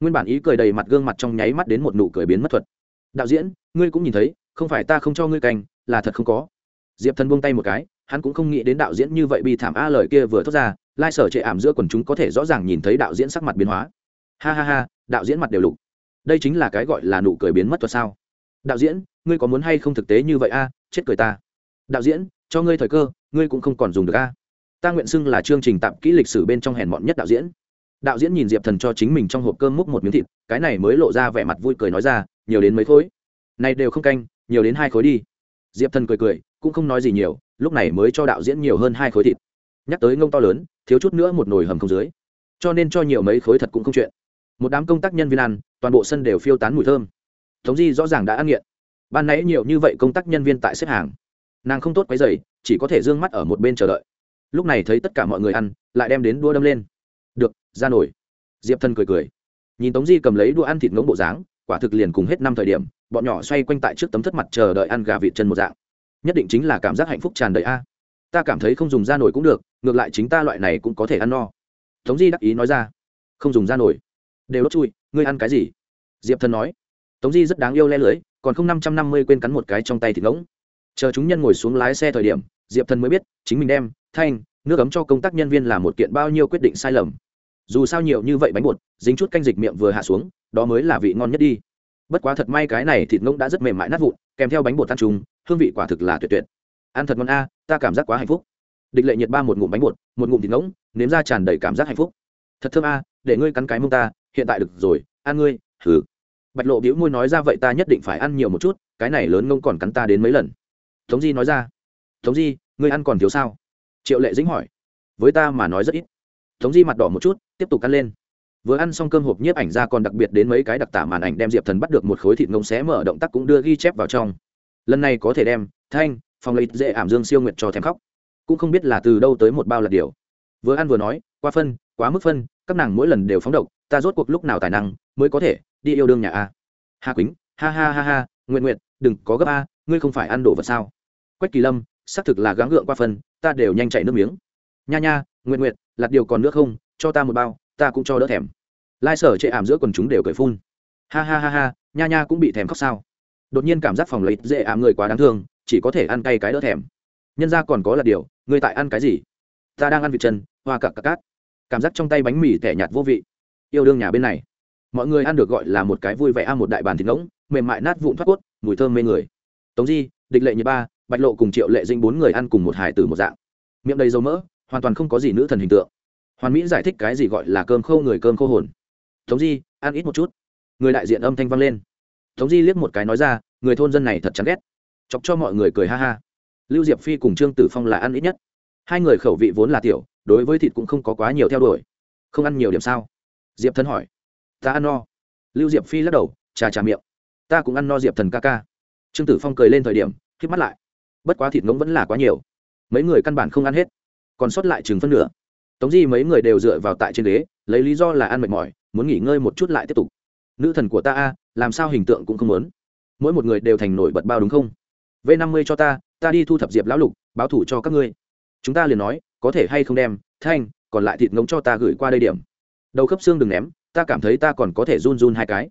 Nguyên bản ý cười đầy mặt gương mặt trong nháy mắt đến một nụ cười biến mất thuật. Đạo diễn, ngươi cũng nhìn thấy, không phải ta không cho ngươi canh, là thật không có. Diệp thần buông tay một cái, hắn cũng không nghĩ đến đạo diễn như vậy bi thảm a lời kia vừa thốt ra, lai sở chệ ảm giữa quần chúng có thể rõ ràng nhìn thấy đạo diễn sắc mặt biến hóa. Ha ha ha, đạo diễn mặt đều lục. Đây chính là cái gọi là nụ cười biến mất thuật sao? Đạo diễn, ngươi có muốn hay không thực tế như vậy a? Chết cười ta. Đạo diễn, cho ngươi thời cơ, ngươi cũng không còn dùng được a ta nguyện xưng là chương trình tạp kỹ lịch sử bên trong hèn mọn nhất đạo diễn. Đạo diễn nhìn diệp thần cho chính mình trong hộp cơm múc một miếng thịt, cái này mới lộ ra vẻ mặt vui cười nói ra, nhiều đến mấy khối. Này đều không canh, nhiều đến hai khối đi. Diệp thần cười cười, cũng không nói gì nhiều, lúc này mới cho đạo diễn nhiều hơn hai khối thịt. Nhắc tới ngông to lớn, thiếu chút nữa một nồi hầm không dưới. Cho nên cho nhiều mấy khối thật cũng không chuyện. Một đám công tác nhân viên ăn, toàn bộ sân đều phiêu tán mùi thơm. Tống di rõ ràng đã ăn nghiện. Ban nãy nhiều như vậy công tác nhân viên tại xếp hàng. Nàng không tốt quấy dày chỉ có thể d ư ơ n g mắt ở một bên chờ đợi lúc này thấy tất cả mọi người ăn, lại đem đến đua đâm lên. Được, ra nổi. Diệp thân cười cười. Nhìn tống di cầm lấy đua ăn thịt ngỗng bộ dáng, quả thực liền cùng hết năm thời điểm, bọn nhỏ xoay quanh tại trước tấm thất mặt chờ đợi ăn gà vịt chân một dạng. Nhất định chính là cảm giác hạnh phúc tràn đầy a. Ta cảm thấy không dùng ra nổi cũng được, ngược lại chính ta loại này cũng có thể ăn no. Tống di đắc ý nói ra. Không dùng ra nổi. Đều đốt chui, ngươi ăn cái gì? Diệp thần nói. Tống di rất đáng yêu le lưới, còn không năm trăm năm mươi quên cắn một cái trong tay thịt ngỗng. Chờ chúng nhân ngồi xuống lái xe thời điểm, diệp thần mới biết, chính mình đem thanh, nước ấm cho công tác nhân viên là một kiện bao nhiêu quyết định sai lầm. Dù sao nhiều như vậy bánh bột, dính chút canh dịch miệng vừa hạ xuống, đó mới là vị ngon nhất đi. Bất quá thật may cái này thịt ngỗng đã rất mềm mại nát vụn, kèm theo bánh bột tan trùng, hương vị quả thực là tuyệt tuyệt. Ăn thật ngon a, ta cảm giác quá hạnh phúc. Địch lệ nhiệt ba một ngụm bánh bột, một ngụm thịt ngỗng, nếm ra tràn đầy cảm giác hạnh phúc. Thật thơm a, để ngươi cắn cái mông ta, hiện tại được rồi, ăn ngươi thử bạch lộ biểu môi nói ra vậy ta nhất định phải ăn nhiều một chút, cái này lớn ngông còn cắn ta đến mấy lần. Tống di nói ra. Tống di, ngươi ăn còn thiếu sao? Triệu lệ dính hỏi. Với ta mà nói rất ít. Tống di mặt đỏ một chút, tiếp tục ăn lên. Vừa ăn xong cơm hộp nhiếp ảnh ra còn đặc biệt đến mấy cái đặc tả màn ảnh đem diệp thần bắt được một khối thịt ngông xé mở động tác cũng đưa ghi chép vào trong. Lần này có thể đem, thanh phòng lấy dễ ảm dương siêu nguyệt cho thèm khóc. Cũng không biết là từ đâu tới một bao lạt điều. Vừa ăn vừa nói qua phân, quá mức phân, các nàng mỗi lần đều phóng độc, ta rốt cuộc lúc nào tài năng mới có thể đi yêu đương nhà a? Hà quýnh, ha ha ha ha nguyện nguyện đừng có gấp a, ngươi không phải ăn đồ vật sao? Quách kỳ lâm xác thực là gắng gượng qua phân, ta đều nhanh chạy nước miếng. Nha nha nguyện nguyện lạt điều còn nước không, cho ta một bao, ta cũng cho đỡ thèm. Lai sở chệ ảm giữa quần chúng đều cười phun. Ha ha ha ha, nha nha cũng bị thèm khóc sao. Đột nhiên cảm giác phòng lấy dễ ảm người quá đáng thương, chỉ có thể ăn cay cái đỡ thèm. Nhân ra còn có là điều, người tại ăn cái gì? Ta đang ăn vịt chân, hoa cặp cặp cát. Cảm giác trong tay bánh mì tẻ nhạt vô vị. Yêu đương nhà bên này. Mọi người ăn được gọi là một cái vui vẻ ăn một đại bàn thịt ngỗng, mềm mại nát vụn thoát cốt, mùi thơm mê người. Tống di, địch lệ như ba bạch lộ cùng triệu lệ dinh bốn người ăn cùng một hải tử một dạng. Miệng đầy dầu mỡ, hoàn toàn không có gì nữ thần hình tượng. Hoàn mỹ giải thích cái gì gọi là cơm khô người cơm khô hồn. Tống di, ăn ít một chút. Người đại diện âm thanh vang lên. Tống di liếc một cái nói ra, người thôn dân này thật chán ghét. Chọc cho mọi người cười ha ha. Lưu diệp phi cùng trương tử phong là ăn ít nhất. Hai người khẩu vị vốn là tiểu, đối với thịt cũng không có quá nhiều theo đuổi. Không ăn nhiều điểm sao? Diệp thần hỏi. Ta ăn no. Lưu diệp phi lắc đầu trà trà miệng. Ta cũng ăn no diệp thần ca ca. Trương tử phong cười lên thời điểm k mắt lại bất quá thịt ngỗng vẫn là quá nhiều. Mấy người căn bản không ăn hết, còn sót lại chừng phân nửa. Tống di mấy người đều dựa vào tại trên ghế, lấy lý do là ăn mệt mỏi, muốn nghỉ ngơi một chút lại tiếp tục. Nữ thần của ta a, làm sao hình tượng cũng không muốn. Mỗi một người đều thành nổi bật bao đúng không? V năm mươi cho ta ta đi thu thập diệp lão lục, báo thủ cho các ngươi. Chúng ta liền nói, có thể hay không đem, thanh, còn lại thịt ngỗng cho ta gửi qua đây điểm. Đầu khớp xương đừng ném, ta cảm thấy ta còn có thể run run hai cái.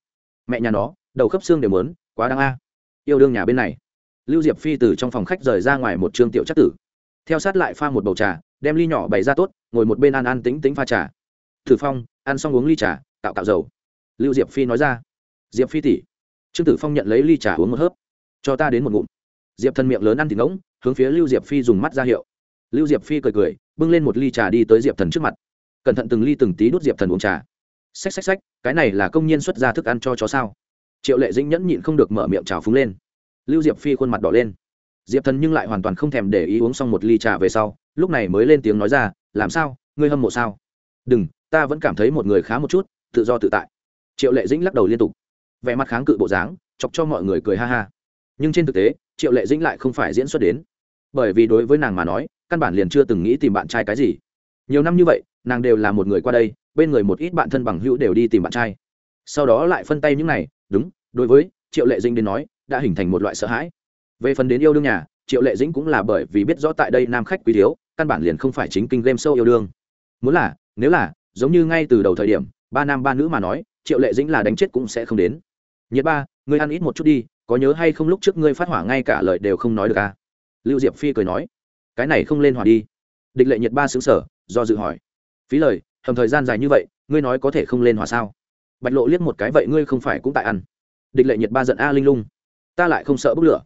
Mẹ nhà nó, đầu khớp xương đều mớn quá đáng a. Yêu đương nhà bên này lưu diệp phi từ trong phòng khách rời ra ngoài một trương tiểu chắc tử. Theo sát lại pha một bầu trà, đem ly nhỏ bày ra tốt, ngồi một bên ăn ăn tính tính pha trà. Thử phong, ăn xong uống ly trà tạo tạo dầu. Lưu diệp phi nói ra, diệp phi tỉ trương tử phong nhận lấy ly trà uống một hớp. Cho ta đến một ngụm. Diệp thần miệng lớn ăn thịt ngỗng, hướng phía lưu diệp phi dùng mắt ra hiệu. Lưu diệp phi cười cười, bưng lên một ly trà đi tới diệp thần trước mặt. Cẩn thận từng ly từng tí đút diệp thần uống trà. Xách xách xách, cái này là công nhân xuất ra thức ăn cho chó sao. Triệu lệ dĩnh nhẫn nhịn không được mở miệng trào phúng lên lưu diệp phi khuôn mặt đỏ lên. Diệp thần nhưng lại hoàn toàn không thèm để ý uống xong một ly trà về sau, lúc này mới lên tiếng nói ra, làm sao? Ngươi hâm mộ sao? Đừng, ta vẫn cảm thấy một người khá một chút, tự do tự tại. Triệu lệ dĩnh lắc đầu liên tục. Vẻ mặt kháng cự bộ dáng, chọc cho mọi người cười ha ha. Nhưng trên thực tế, triệu lệ dĩnh lại không phải diễn xuất đến. Bởi vì đối với nàng mà nói, căn bản liền chưa từng nghĩ tìm bạn trai cái gì. Nhiều năm như vậy, nàng đều là một người qua đây, bên người một ít bạn thân bằng hữu đều đi tìm bạn trai. Sau đó lại phân tay những này, đúng, đối với triệu lệ dĩnh đến nói đã hình thành một loại sợ hãi. Về phần đến yêu đương nhà, triệu lệ dĩnh cũng là bởi vì biết rõ tại đây nam khách quý thiếu, căn bản liền không phải chính kinh game sâu yêu đương. Muốn là, nếu là, giống như ngay từ đầu thời điểm, ba nam ba nữ mà nói, triệu lệ dĩnh là đánh chết cũng sẽ không đến. Nhiệt ba, ngươi ăn ít một chút đi, có nhớ hay không lúc trước ngươi phát hỏa ngay cả lời đều không nói được à? Lưu diệp phi cười nói, cái này không lên hỏa đi. Địch lệ nhiệt ba xứng sở do dự hỏi, phí lời, hầm thời gian dài như vậy, ngươi nói có thể không lên hỏa sao? Bạch lộ liếc một cái, vậy ngươi không phải cũng tại ăn. Địch lệ nhiệt ba giận a linh lung ta lại không sợ bốc lửa.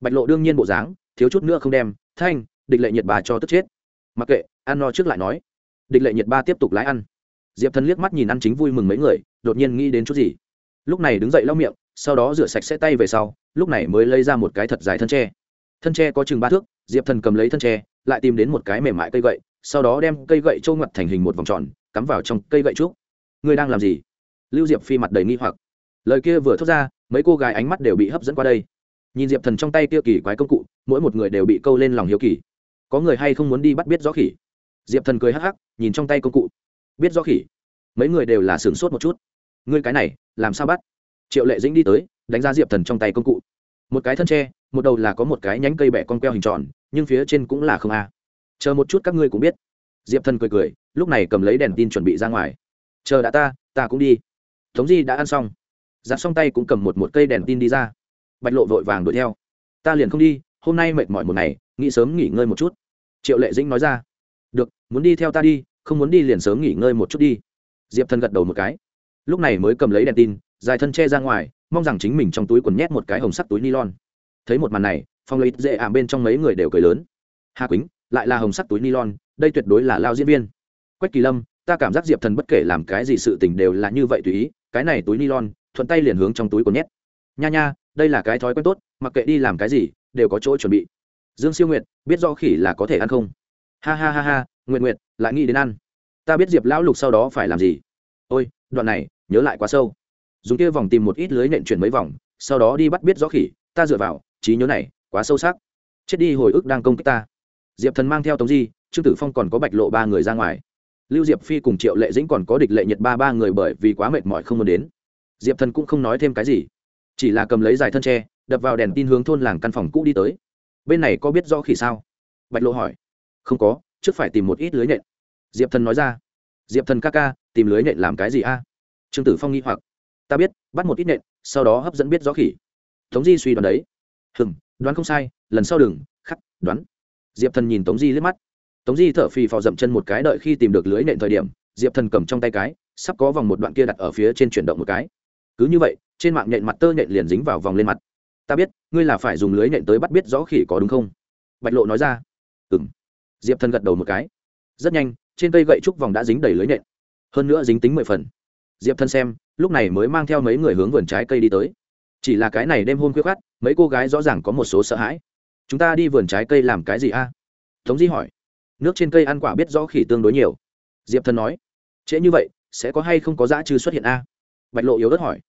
Bạch lộ đương nhiên bộ dáng, thiếu chút nữa không đem, thanh, địch lệ nhiệt bà cho tức chết. Mặc kệ ăn no trước lại nói. Địch lệ nhiệt ba tiếp tục lái ăn. Diệp thần liếc mắt nhìn ăn chính vui mừng mấy người, đột nhiên nghĩ đến chút gì. Lúc này đứng dậy lau miệng, sau đó rửa sạch sẽ tay về sau, lúc này mới lấy ra một cái thật dài thân tre. Thân tre có chừng ba thước, diệp thần cầm lấy thân tre, lại tìm đến một cái mềm mại cây gậy, sau đó đem cây gậy trâu ngặt thành hình một vòng tròn, cắm vào trong cây gậy trúc. Ngươi đang làm gì? Lưu diệp phi mặt đầy nghi hoặc lời kia vừa thốt ra, mấy cô gái ánh mắt đều bị hấp dẫn qua đây. Nhìn diệp thần trong tay kia kỳ quái công cụ, mỗi một người đều bị câu lên lòng hiếu kỳ. Có người hay không muốn đi bắt biết rõ khỉ? Diệp thần cười hắc hắc, nhìn trong tay công cụ. Biết rõ khỉ? Mấy người đều là sửng sốt một chút. Ngươi cái này, làm sao bắt? Triệu lệ dĩnh đi tới, đánh ra diệp thần trong tay công cụ. Một cái thân tre, một đầu là có một cái nhánh cây bẹ con queo hình tròn, nhưng phía trên cũng là không a. Chờ một chút các ngươi cũng biết. Diệp thần cười cười, lúc này cầm lấy đèn tin chuẩn bị ra ngoài. Chờ đã ta ta cũng đi. Tống di đã ăn xong giặt xong tay cũng cầm một một cây đèn tin đi ra. Bạch lộ vội vàng đuổi theo. Ta liền không đi, hôm nay mệt mỏi một ngày, nghĩ sớm nghỉ ngơi một chút. Triệu lệ dĩnh nói ra. Được, muốn đi theo ta đi, không muốn đi liền sớm nghỉ ngơi một chút đi. Diệp thần gật đầu một cái. Lúc này mới cầm lấy đèn tin, dài thân che ra ngoài, mong rằng chính mình trong túi quần nhét một cái hồng sắc túi nylon. Thấy một màn này phong lấy dễ ảm bên trong mấy người đều cười lớn. Hà quýnh, lại là hồng sắc túi nylon, đây tuyệt đối là lao diễn viên. Quách kỳ lâm, ta cảm giác diệp thần bất kể làm cái gì sự tình đều là như vậy tùy ý, cái này túi nylon thuận tay liền hướng trong túi quần nhét. Nha nha, đây là cái thói quen tốt, mặc kệ đi làm cái gì, đều có chỗ chuẩn bị. Dương siêu nguyệt, biết do khỉ là có thể ăn không? Ha ha ha ha nguyện nguyện lại nghĩ đến ăn. Ta biết diệp lão lục sau đó phải làm gì. Ôi, đoạn này, nhớ lại quá sâu. Dùng kia vòng tìm một ít lưới nện chuyển mấy vòng, sau đó đi bắt biết rõ khỉ, ta dựa vào, trí nhớ này, quá sâu sắc. Chết đi hồi ức đang công kích ta. Diệp thần mang theo tống di, trương tử phong còn có bạch lộ ba người ra ngoài. Lưu diệp phi cùng triệu lệ dĩnh còn có địch lệ nhật ba ba người bởi vì quá mệt mỏi không muốn đến diệp thần cũng không nói thêm cái gì. Chỉ là cầm lấy dài thân tre, đập vào đèn tin hướng thôn làng căn phòng cũ đi tới. Bên này có biết rõ khỉ sao? Bạch lộ hỏi. Không có, trước phải tìm một ít lưới nhện diệp thần nói ra. Diệp thần ca ca, tìm lưới nhện làm cái gì a? Trương tử phong nghi hoặc. Ta biết, bắt một ít nhện sau đó hấp dẫn biết rõ khỉ. Tống di suy đoán đấy. Hừm, đoán không sai, lần sau đừng, khắc, đoán. Diệp thần nhìn tống di liếc mắt. Tống di thở phì phò dậm chân một cái đợi khi tìm được lưới nện thời điểm, diệp thần cầm trong tay cái, sắp có vòng một đoạn kia đặt ở phía trên chuyển động một cái cứ như vậy trên mạng nhện mặt tơ nhện liền dính vào vòng lên mặt ta biết ngươi là phải dùng lưới nhện tới bắt biết rõ khỉ có đúng không bạch lộ nói ra ừ m diệp thần gật đầu một cái rất nhanh trên cây gậy trúc vòng đã dính đầy lưới nhện hơn nữa dính tính mười phần diệp thần xem lúc này mới mang theo mấy người hướng vườn trái cây đi tới chỉ là cái này đêm hôn khuyết khát mấy cô gái rõ ràng có một số sợ hãi chúng ta đi vườn trái cây làm cái gì a tống di hỏi nước trên cây ăn quả biết rõ khỉ tương đối nhiều diệp thần nói trễ như vậy sẽ có hay không có dã chư xuất hiện a bạch lộ yếu đất hỏi.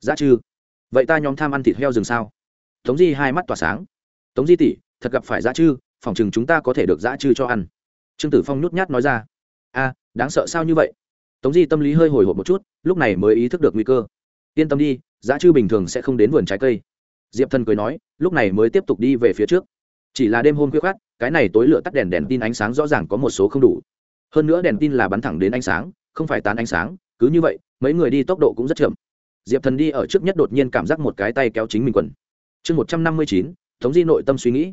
Dã chư vậy ta nhóm tham ăn thịt heo rừng sao? Tống di hai mắt tỏa sáng. Tống di tỷ, thật gặp phải dã chư phòng chừng chúng ta có thể được dã chư cho ăn. Trương tử phong nhút nhát nói ra. A, đáng sợ sao như vậy? Tống di tâm lý hơi hồi hộp một chút, lúc này mới ý thức được nguy cơ. Yên tâm đi dã chư bình thường sẽ không đến vườn trái cây. Diệp thần cười nói, lúc này mới tiếp tục đi về phía trước. Chỉ là đêm hôm khuya khoát cái này tối lửa tắt đèn đèn tin ánh sáng rõ ràng có một số không đủ. Hơn nữa đèn tin là bắn thẳng đến ánh sáng, không phải tán ánh sáng cứ như vậy, mấy người đi tốc độ cũng rất chậm. Diệp thần đi ở trước nhất đột nhiên cảm giác một cái tay kéo chính mình quần. Chương một trăm năm mươi chín thống di nội tâm suy nghĩ.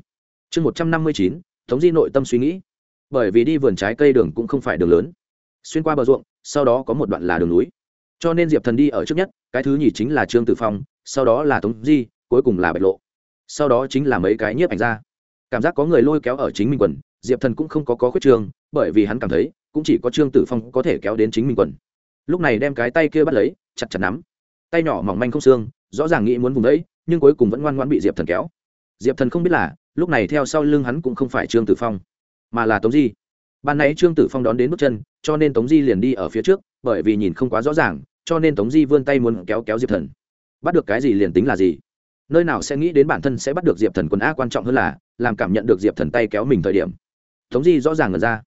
Chương một trăm năm mươi chín thống di nội tâm suy nghĩ. Bởi vì đi vườn trái cây đường cũng không phải đường lớn. Xuyên qua bờ ruộng, sau đó có một đoạn là đường núi. Cho nên diệp thần đi ở trước nhất, cái thứ nhì chính là trương tử phong, sau đó là tống di, cuối cùng là bạch lộ. Sau đó chính là mấy cái nhiếp ảnh ra cảm giác có người lôi kéo ở chính mình quần, diệp thần cũng không có có khuyết trường, bởi vì hắn cảm thấy, cũng chỉ có trương tử phong có thể kéo đến chính mình quần lúc này đem cái tay kia bắt lấy, chặt chặt nắm. Tay nhỏ mỏng manh không xương, rõ ràng nghĩ muốn vùng đấy, nhưng cuối cùng vẫn ngoan ngoãn bị diệp thần kéo. Diệp thần không biết là, lúc này theo sau lưng hắn cũng không phải trương tử phong, mà là tống di. Ban nãy trương tử phong đón đến bước chân, cho nên tống di liền đi ở phía trước, bởi vì nhìn không quá rõ ràng, cho nên tống di vươn tay muốn kéo kéo diệp thần. Bắt được cái gì liền tính là gì. Nơi nào sẽ nghĩ đến bản thân sẽ bắt được diệp thần quần a quan trọng hơn là, làm cảm nhận được diệp thần tay kéo mình thời điểm. Tống di rõ ràng ngần ra.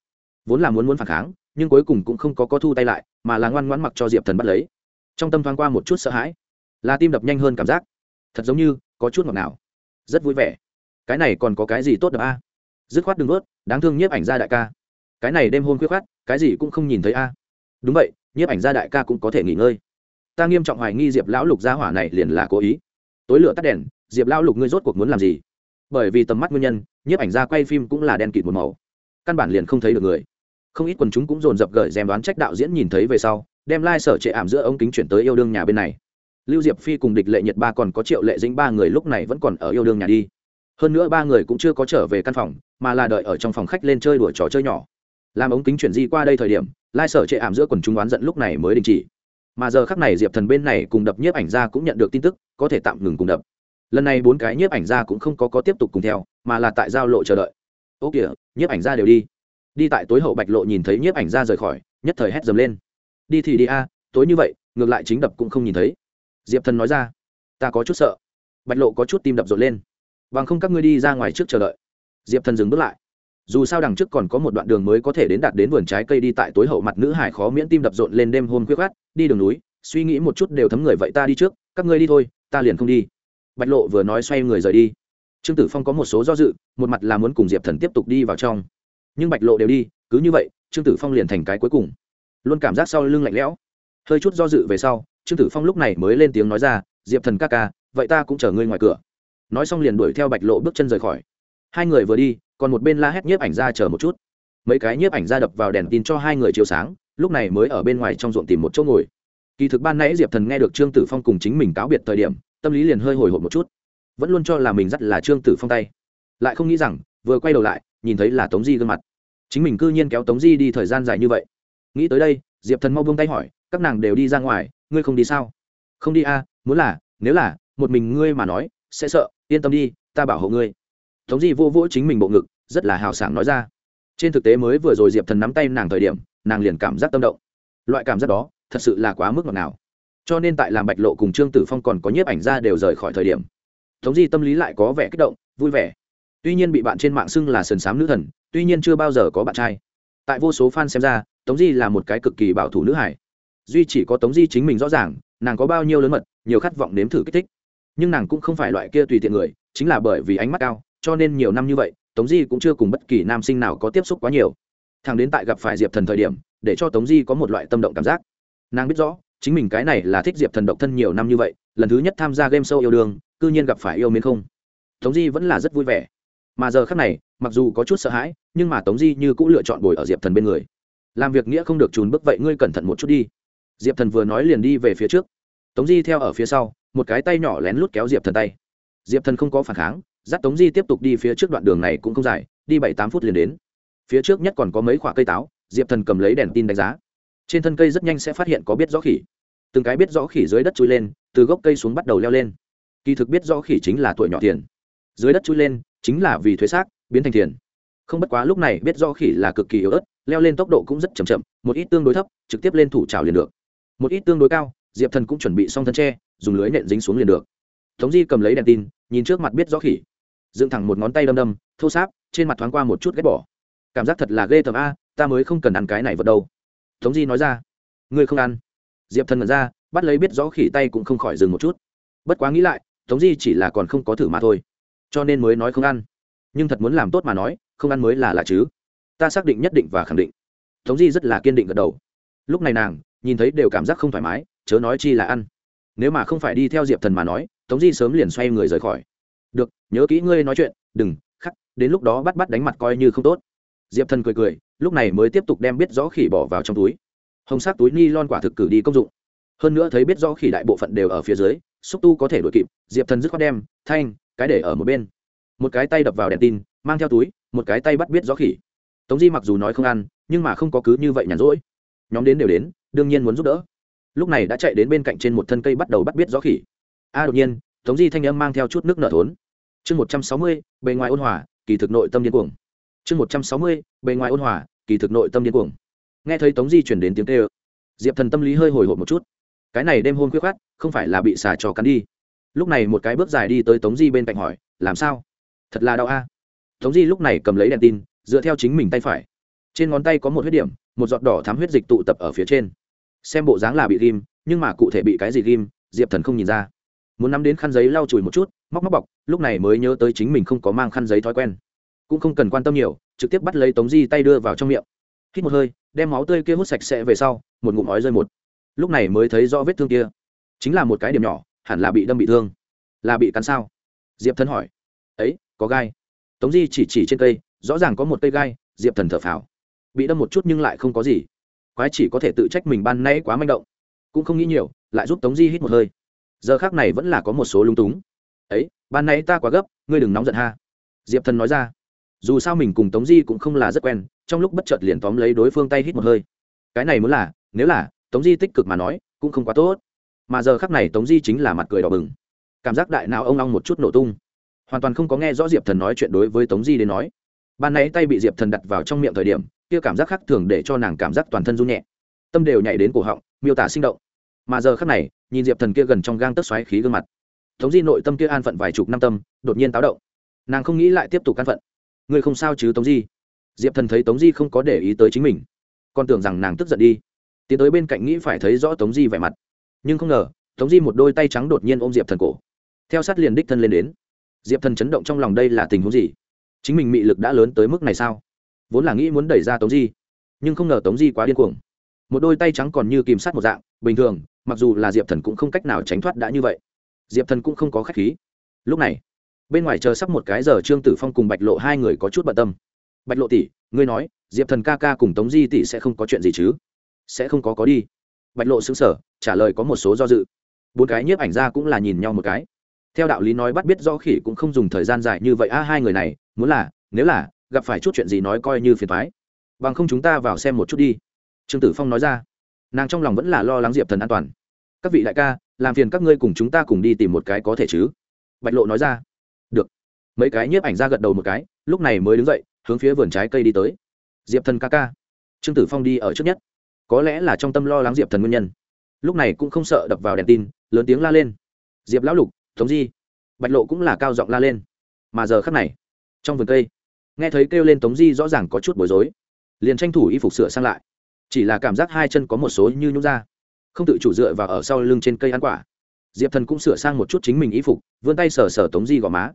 Vốn là muốn muốn phản kháng nhưng cuối cùng cũng không có có thu tay lại, mà là ngoan ngoãn mặc cho diệp thần bắt lấy. Trong tâm thoáng qua một chút sợ hãi, là tim đập nhanh hơn cảm giác. Thật giống như có chút ngọt nào rất vui vẻ. Cái này còn có cái gì tốt đập a? Dứt khoát đừng ướt đáng thương nhiếp ảnh gia đại ca. Cái này đêm hôn khuyết khát cái gì cũng không nhìn thấy a. Đúng vậy, nhiếp ảnh gia đại ca cũng có thể nghỉ ngơi. Ta nghiêm trọng hoài nghi diệp lão lục gia hỏa này liền là cố ý. Tối lửa tắt đèn, diệp lão lục ngươi rốt cuộc muốn làm gì? Bởi vì tầm mắt nguyên nhân, nhiếp ảnh gia quay phim cũng là đen kịt một màu. Căn bản liền không thấy được người không ít quần chúng cũng dồn dập gợi dèm đoán trách đạo diễn nhìn thấy về sau, đem lai、like、sở trệ ảm giữa ống kính chuyển tới yêu đương nhà bên này. Lưu diệp phi cùng địch lệ nhật ba còn có triệu lệ dĩnh ba người lúc này vẫn còn ở yêu đương nhà đi. Hơn nữa ba người cũng chưa có trở về căn phòng, mà là đợi ở trong phòng khách lên chơi đùa trò chơi nhỏ. Làm ống kính chuyển di qua đây thời điểm, lai、like、sở trệ ảm giữa quần chúng oán giận lúc này mới đình chỉ. Mà giờ khắc này diệp thần bên này cùng đập nhiếp ảnh ra cũng nhận được tin tức, có thể tạm ngừng cùng đập. Lần này bốn cái nhiếp ảnh ra cũng không có có tiếp tục cùng theo, mà là tại giao lộ chờ đợi. Ô kìa, nhiếp ảnh ra đều đi đi tại tối hậu bạch lộ nhìn thấy nhiếp ảnh ra rời khỏi, nhất thời hét dầm lên. Đi thì đi a, tối như vậy, ngược lại chính đập cũng không nhìn thấy. Diệp thần nói ra, ta có chút sợ. Bạch lộ có chút tim đập rộn lên. Bằng không các ngươi đi ra ngoài trước chờ đợi. Diệp thần dừng bước lại. Dù sao đằng trước còn có một đoạn đường mới có thể đến đạt đến vườn trái cây đi tại tối hậu mặt nữ hải khó miễn tim đập rộn lên đêm hôm khuyết khát đi đường núi, suy nghĩ một chút đều thấm người, vậy ta đi trước, các ngươi đi thôi, ta liền không đi. Bạch lộ vừa nói xoay người rời đi. Trương tử phong có một số do dự, một mặt là muốn cùng diệp thần tiếp tục đi vào trong nhưng bạch lộ đều đi, cứ như vậy, trương tử phong liền thành cái cuối cùng. Luôn cảm giác sau lưng lạnh lẽo. Hơi chút do dự về sau, trương tử phong lúc này mới lên tiếng nói ra, diệp thần ca ca, vậy ta cũng chờ ngươi ngoài cửa. Nói xong liền đuổi theo bạch lộ bước chân rời khỏi. Hai người vừa đi, còn một bên la hét nhiếp ảnh ra chờ một chút. Mấy cái nhiếp ảnh ra đập vào đèn tin cho hai người chiếu sáng, lúc này mới ở bên ngoài trong ruộng tìm một chỗ ngồi. Kỳ thực ban nãy diệp thần nghe được trương tử phong cùng chính mình cáo biệt thời điểm, tâm lý liền hơi hồi hộp một chút. Vẫn luôn cho là mình dắt là trương tử phong tay. Lại không nghĩ rằng, vừa quay đầu lại nhìn thấy là tống di gương mặt. Chính mình cư nhiên kéo tống di đi thời gian dài như vậy. Nghĩ tới đây diệp thần mau buông tay hỏi các nàng đều đi ra ngoài ngươi không đi sao? Không đi a à, muốn là nếu là một mình ngươi mà nói sẽ sợ yên tâm đi ta bảo hộ ngươi. Tống di vô vỗ chính mình bộ ngực rất là hào sảng nói ra. Trên thực tế mới vừa rồi diệp thần nắm tay nàng thời điểm nàng liền cảm giác tâm động. Loại cảm giác đó thật sự là quá mức ngọt ngào. Cho nên tại làm bạch lộ cùng trương tử phong còn có nhiếp ảnh ra đều rời khỏi thời điểm tống di tâm lý lại có vẻ kích động vui vẻ tuy nhiên bị bạn trên mạng xưng là sần xám nữ thần, tuy nhiên chưa bao giờ có bạn trai. Tại vô số fan xem ra, tống di là một cái cực kỳ bảo thủ nữ hải duy chỉ có tống di chính mình rõ ràng, nàng có bao nhiêu lớn mật, nhiều khát vọng nếm thử kích thích. Nhưng nàng cũng không phải loại kia tùy tiện người, chính là bởi vì ánh mắt cao, cho nên nhiều năm như vậy, tống di cũng chưa cùng bất kỳ nam sinh nào có tiếp xúc quá nhiều. Thằng đến tại gặp phải diệp thần thời điểm, để cho tống di có một loại tâm động cảm giác. Nàng biết rõ, chính mình cái này là thích diệp thần độc thân nhiều năm như vậy, lần thứ nhất tham gia game show yêu đương, cư nhiên gặp phải yêu miến không. Tống di vẫn là rất vui vẻ mà giờ khác này, mặc dù có chút sợ hãi, nhưng mà tống di như cũng lựa chọn bồi ở diệp thần bên người. Làm việc nghĩa không được trùn bước vậy ngươi cẩn thận một chút đi. Diệp thần vừa nói liền đi về phía trước. Tống di theo ở phía sau, một cái tay nhỏ lén lút kéo diệp thần tay. Diệp thần không có phản kháng, dắt tống di tiếp tục đi phía trước đoạn đường này cũng không dài, đi bảy tám phút liền đến. Phía trước nhất còn có mấy khoả cây táo, diệp thần cầm lấy đèn tin đánh giá. Trên thân cây rất nhanh sẽ phát hiện có biết rõ khỉ. Từng cái biết rõ khỉ dưới đất chui lên, từ gốc cây xuống bắt đầu leo lên. Kỳ thực biết rõ khỉ chính là tuổi nhỏ tiền. Dưới đất chui lên chính là vì thuế xác, biến thành tiền không bất quá lúc này biết rõ khỉ là cực kỳ yếu ớt, leo lên tốc độ cũng rất chậm chậm, một ít tương đối thấp, trực tiếp lên thủ trào liền được. Một ít tương đối cao, diệp thần cũng chuẩn bị xong thân tre, dùng lưới nện dính xuống liền được. Tống di cầm lấy đèn tin, nhìn trước mặt biết rõ khỉ. Dựng thẳng một ngón tay đâm đâm, thô sáp, trên mặt thoáng qua một chút ghét bỏ. Cảm giác thật là ghê tởm a, ta mới không cần ăn cái này vật đâu. Tống di nói ra. Ngươi không ăn. Diệp thần ngẩn ra, bắt lấy biết rõ khỉ tay cũng không khỏi dừng một chút. Bất quá nghĩ lại, tống di chỉ là còn không có thử mà thôi cho nên mới nói không ăn. Nhưng thật muốn làm tốt mà nói, không ăn mới là lạ chứ. Ta xác định nhất định và khẳng định. Tống di rất là kiên định gật đầu. Lúc này nàng, nhìn thấy đều cảm giác không thoải mái, chớ nói chi là ăn. Nếu mà không phải đi theo diệp thần mà nói, tống di sớm liền xoay người rời khỏi. Được, nhớ kỹ ngươi nói chuyện, đừng, khắc, đến lúc đó bắt bắt đánh mặt coi như không tốt. Diệp thần cười cười, lúc này mới tiếp tục đem biết rõ khỉ bỏ vào trong túi. Hồng sắc túi ni lon quả thực cử đi công dụng. Hơn nữa thấy biết rõ khỉ đại bộ phận đều ở phía dưới, xúc tu có thể đuổi kịp, diệp thần dứt khoát đem, thanh cái để ở một bên. Một cái tay đập vào đèn tin, mang theo túi, một cái tay bắt biết rõ khỉ. Tống di mặc dù nói không ăn, nhưng mà không có cứ như vậy nhàn rỗi. Nhóm đến đều đến, đương nhiên muốn giúp đỡ. Lúc này đã chạy đến bên cạnh trên một thân cây bắt đầu bắt biết rõ khỉ. A, đột nhiên, tống di thanh âm mang theo chút nước nở thốn. Chương một trăm sáu mươi, bề ngoài ôn hòa, kỳ thực nội tâm điên cuồng. Chương một trăm sáu mươi, bề ngoài ôn hòa, kỳ thực nội tâm điên cuồng. Nghe thấy tống di chuyển đến tiếng kêu, diệp thần tâm lý hơi hồi hộp một chút. Cái này đêm hôn khuyết khát không phải là bị xà trò cắn đi lúc này một cái bước dài đi tới tống di bên cạnh hỏi, làm sao? Thật là đau a. Tống di lúc này cầm lấy đèn tin, dựa theo chính mình tay phải. Trên ngón tay có một huyết điểm, một giọt đỏ thám huyết dịch tụ tập ở phía trên. Xem bộ dáng là bị ghim, nhưng mà cụ thể bị cái gì ghim, diệp thần không nhìn ra. Muốn nắm đến khăn giấy lau chùi một chút, móc móc bọc, lúc này mới nhớ tới chính mình không có mang khăn giấy thói quen. Cũng không cần quan tâm nhiều, trực tiếp bắt lấy tống di tay đưa vào trong miệng. Hít một hơi, đem máu tươi kia hút sạch sẽ về sau, một ngụm ói rơi một. Lúc này mới thấy rõ vết thương kia. Chính là một cái điểm nhỏ hẳn là bị đâm bị thương. Là bị cắn sao? Diệp thần hỏi. Ấy, có gai. Tống di chỉ chỉ trên cây, rõ ràng có một cây gai, diệp thần thở phào. Bị đâm một chút nhưng lại không có gì. Quái chỉ có thể tự trách mình ban nay quá manh động. Cũng không nghĩ nhiều, lại giúp tống di hít một hơi. Giờ khác này vẫn là có một số lung túng. Ấy, ban nay ta quá gấp, ngươi đừng nóng giận ha. Diệp thần nói ra. Dù sao mình cùng tống di cũng không là rất quen, trong lúc bất chợt liền tóm lấy đối phương tay hít một hơi. Cái này muốn là, nếu là, tống di tích cực mà nói, cũng không quá tốt mà giờ khắc này tống di chính là mặt cười đỏ bừng cảm giác đại nào ông long một chút nổ tung hoàn toàn không có nghe rõ diệp thần nói chuyện đối với tống di đến nói ban nãy tay bị diệp thần đặt vào trong miệng thời điểm kia cảm giác khác thường để cho nàng cảm giác toàn thân run nhẹ tâm đều nhảy đến cổ họng miêu tả sinh động mà giờ khắc này nhìn diệp thần kia gần trong gang tất xoáy khí gương mặt tống di nội tâm kia an phận vài chục năm tâm đột nhiên táo động nàng không nghĩ lại tiếp tục an phận ngươi không sao chứ tống di diệp thần thấy tống di không có để ý tới chính mình còn tưởng rằng nàng tức giận đi tiến tới bên cạnh nghĩ phải thấy rõ tống di vẻ mặt nhưng không ngờ, tống di một đôi tay trắng đột nhiên ôm diệp thần cổ. Theo sát liền đích thân lên đến. Diệp thần chấn động trong lòng đây là tình huống gì? Chính mình mị lực đã lớn tới mức này sao? Vốn là nghĩ muốn đẩy ra tống di, nhưng không ngờ tống di quá điên cuồng. Một đôi tay trắng còn như kìm sát một dạng, bình thường, mặc dù là diệp thần cũng không cách nào tránh thoát đã như vậy. Diệp thần cũng không có k h á c h khí. Lúc này, bên ngoài chờ sắp một cái giờ trương tử phong cùng bạch lộ hai người có chút bận tâm. Bạch lộ tỷ, ngươi nói, diệp thần ca ca cùng tống di tỷ sẽ không có chuyện gì chứ? Sẽ không có có đi bạch lộ xứng sở, trả lời có một số do dự. Bốn cái nhiếp ảnh ra cũng là nhìn nhau một cái. Theo đạo lý nói bắt biết do khỉ cũng không dùng thời gian dài như vậy. A, hai người này, muốn là, nếu là, gặp phải chút chuyện gì nói coi như phiền thoái bằng không chúng ta vào xem một chút đi. Trương tử phong nói ra. Nàng trong lòng vẫn là lo lắng diệp thần an toàn. Các vị đại ca, làm phiền các ngươi cùng chúng ta cùng đi tìm một cái có thể chứ? Bạch lộ nói ra. Được. Mấy cái nhiếp ảnh ra gật đầu một cái, lúc này mới đứng dậy, hướng phía vườn trái cây đi tới. Diệp thần ca ca. Trương tử phong đi ở trước nhất có lẽ là trong tâm lo lắng diệp thần nguyên nhân lúc này cũng không sợ đập vào đèn tin lớn tiếng la lên diệp lão lục thống di bạch lộ cũng là cao giọng la lên mà giờ khắc này trong vườn cây nghe thấy kêu lên tống di rõ ràng có chút bối rối liền tranh thủ y phục sửa sang lại chỉ là cảm giác hai chân có một số như nhút ra không tự chủ dựa vào ở sau lưng trên cây ăn quả diệp thần cũng sửa sang một chút chính mình y phục vươn tay sờ sờ tống di gò má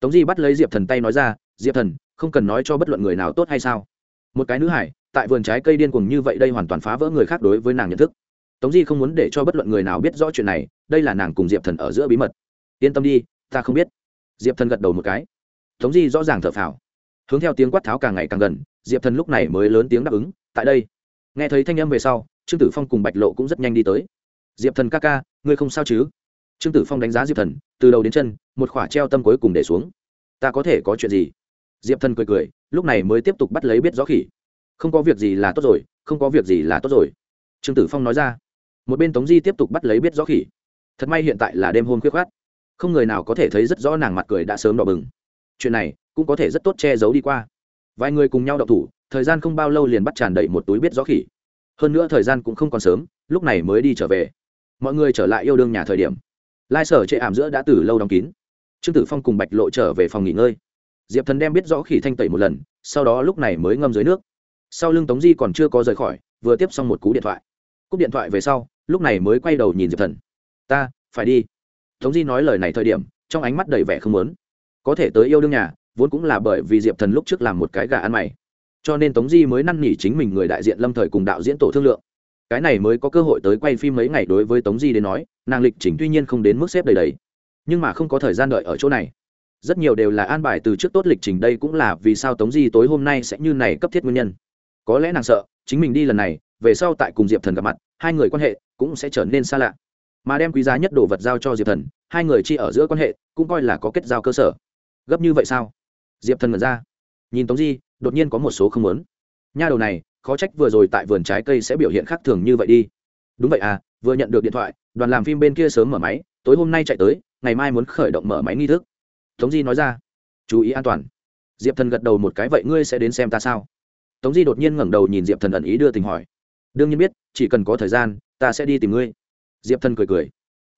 tống di bắt lấy diệp thần tay nói ra diệp thần không cần nói cho bất luận người nào tốt hay sao một cái nữ hải tại vườn trái cây điên cuồng như vậy đây hoàn toàn phá vỡ người khác đối với nàng nhận thức. Tống di không muốn để cho bất luận người nào biết rõ chuyện này, đây là nàng cùng diệp thần ở giữa bí mật. Yên tâm đi, ta không biết. Diệp thần gật đầu một cái. Tống di rõ ràng thở phào. Hướng theo tiếng quát tháo càng ngày càng gần, diệp thần lúc này mới lớn tiếng đáp ứng, tại đây. Nghe thấy thanh âm về sau, trương tử phong cùng bạch lộ cũng rất nhanh đi tới. Diệp thần ca ca, ngươi không sao chứ? Trương tử phong đánh giá diệp thần, từ đầu đến chân, một khỏa treo tâm cuối cùng để xuống. Ta có thể có chuyện gì? Diệp thần cười cười, lúc này mới tiếp tục bắt lấy biết rõ khỉ không có việc gì là tốt rồi, không có việc gì là tốt rồi. Trương tử phong nói ra. Một bên tống di tiếp tục bắt lấy biết rõ khỉ. Thật may hiện tại là đêm hôm khuyết khát không người nào có thể thấy rất rõ nàng mặt cười đã sớm đỏ bừng. Chuyện này cũng có thể rất tốt che giấu đi qua. Vài người cùng nhau đậu thủ, thời gian không bao lâu liền bắt tràn đầy một túi biết rõ khỉ. Hơn nữa thời gian cũng không còn sớm, lúc này mới đi trở về. Mọi người trở lại yêu đương nhà thời điểm. Lai sở chệ ảm giữa đã từ lâu đóng kín. Trương tử phong cùng bạch lộ trở về phòng nghỉ ngơi. Diệp thần đem biết rõ khỉ thanh tẩy một lần, sau đó lúc này mới ngâm dưới nước sau lưng tống di còn chưa có rời khỏi, vừa tiếp xong một cú điện thoại. Cúp điện thoại về sau, lúc này mới quay đầu nhìn diệp thần. Ta, phải đi. Tống di nói lời này thời điểm, trong ánh mắt đầy vẻ không lớn có thể tới yêu đương nhà, vốn cũng là bởi vì diệp thần lúc trước làm một cái gà ăn mày. Cho nên tống di mới năn nỉ chính mình người đại diện lâm thời cùng đạo diễn tổ thương lượng. Cái này mới có cơ hội tới quay phim mấy ngày đối với tống di đến nói, nàng lịch trình tuy nhiên không đến mức xếp đầy đầy, nhưng mà không có thời gian đợi ở chỗ này. Rất nhiều đều là an bài từ trước tốt lịch trình, đây cũng là vì sao tống di tối hôm nay sẽ như này cấp thiết nguyên nhân có lẽ nàng sợ, chính mình đi lần này, về sau tại cùng diệp thần gặp mặt, hai người quan hệ cũng sẽ trở nên xa lạ. Mà đem quý giá nhất đồ vật giao cho diệp thần, hai người chi ở giữa quan hệ cũng coi là có kết giao cơ sở. Gấp như vậy sao? Diệp thần ngẩn ra. Nhìn tống di, đột nhiên có một số không lớn nha đầu này, khó trách vừa rồi tại vườn trái cây sẽ biểu hiện khác thường như vậy đi. Đúng vậy à vừa nhận được điện thoại, đoàn làm phim bên kia sớm mở máy, tối hôm nay chạy tới, ngày mai muốn khởi động mở máy nghi thức. Tống di nói ra. Chú ý an toàn. Diệp thần gật đầu một cái, vậy ngươi sẽ đến xem ta sao? Tống di đột nhiên ngẩng đầu nhìn diệp thần ẩn ý đưa tình hỏi. Đương nhiên biết, chỉ cần có thời gian, ta sẽ đi tìm ngươi. Diệp thần cười cười.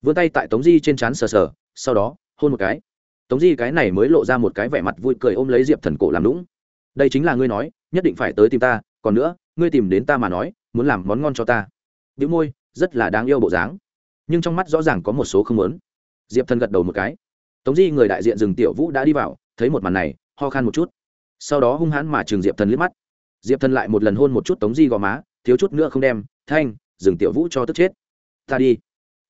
Vươn tay tại tống di trên trán sờ sờ, sau đó, hôn một cái. Tống di cái này mới lộ ra một cái vẻ mặt vui cười ôm lấy diệp thần cổ làm lũng đây chính là ngươi nói, nhất định phải tới tìm ta, còn nữa, ngươi tìm đến ta mà nói, muốn làm món ngon cho ta. Đĩu môi, rất là đáng yêu bộ dáng. Nhưng trong mắt rõ ràng có một số không lớn diệp thần gật đầu một cái. Tống di người đại diện rừng tiểu vũ đã đi vào, thấy một màn này, ho khan một chút. Sau đó hung hãn mà trường diệp thần liếc mắt diệp thần lại một lần hôn một chút tống di gò má, thiếu chút nữa không đem, thanh, dừng tiểu vũ cho tức chết. Ta đi.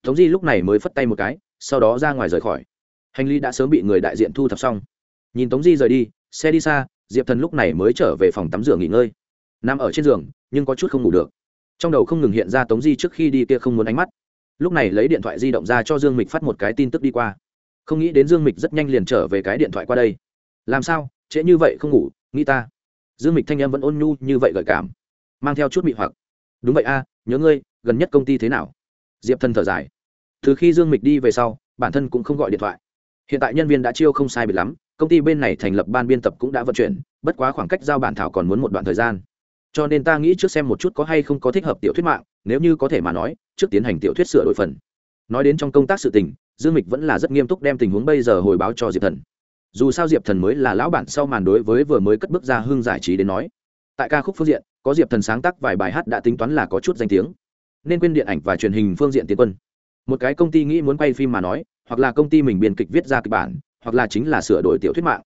Tống di lúc này mới phất tay một cái, sau đó ra ngoài rời khỏi. Hành lý đã sớm bị người đại diện thu thập xong. Nhìn tống di rời đi, xe đi xa, diệp thần lúc này mới trở về phòng tắm rửa nghỉ ngơi. Nằm ở trên giường, nhưng có chút không ngủ được. Trong đầu không ngừng hiện ra tống di trước khi đi kia không muốn ánh mắt. Lúc này lấy điện thoại di động ra cho dương mịch phát một cái tin tức đi qua. Không nghĩ đến dương mịch rất nhanh liền trở về cái điện thoại qua đây. Làm sao? Trễ như vậy không ngủ, nghĩ ta dương mịch thanh em vẫn ôn nhu như vậy gợi cảm, mang theo chút mị hoặc. Đúng vậy a, nhớ ngươi, gần nhất công ty thế nào? Diệp thần thở dài. Từ khi dương mịch đi về sau, bản thân cũng không gọi điện thoại. Hiện tại nhân viên đã chiêu không sai biệt lắm, công ty bên này thành lập ban biên tập cũng đã vận chuyển, bất quá khoảng cách giao bản thảo còn muốn một đoạn thời gian. Cho nên ta nghĩ trước xem một chút có hay không có thích hợp tiểu thuyết mạng, nếu như có thể mà nói, trước tiến hành tiểu thuyết sửa đổi phần. Nói đến trong công tác sự tình, dương mịch vẫn là rất nghiêm túc đem tình huống bây giờ hồi báo cho diệp thần dù sao diệp thần mới là lão bản sau màn đối với vừa mới cất bước ra hương giải trí đến nói. Tại ca khúc phương diện, có diệp thần sáng tác vài bài hát đã tính toán là có chút danh tiếng. Nên quên điện ảnh và truyền hình phương diện tiến quân. Một cái công ty nghĩ muốn quay phim mà nói, hoặc là công ty mình biên kịch viết ra kịch bản, hoặc là chính là sửa đổi tiểu thuyết mạng.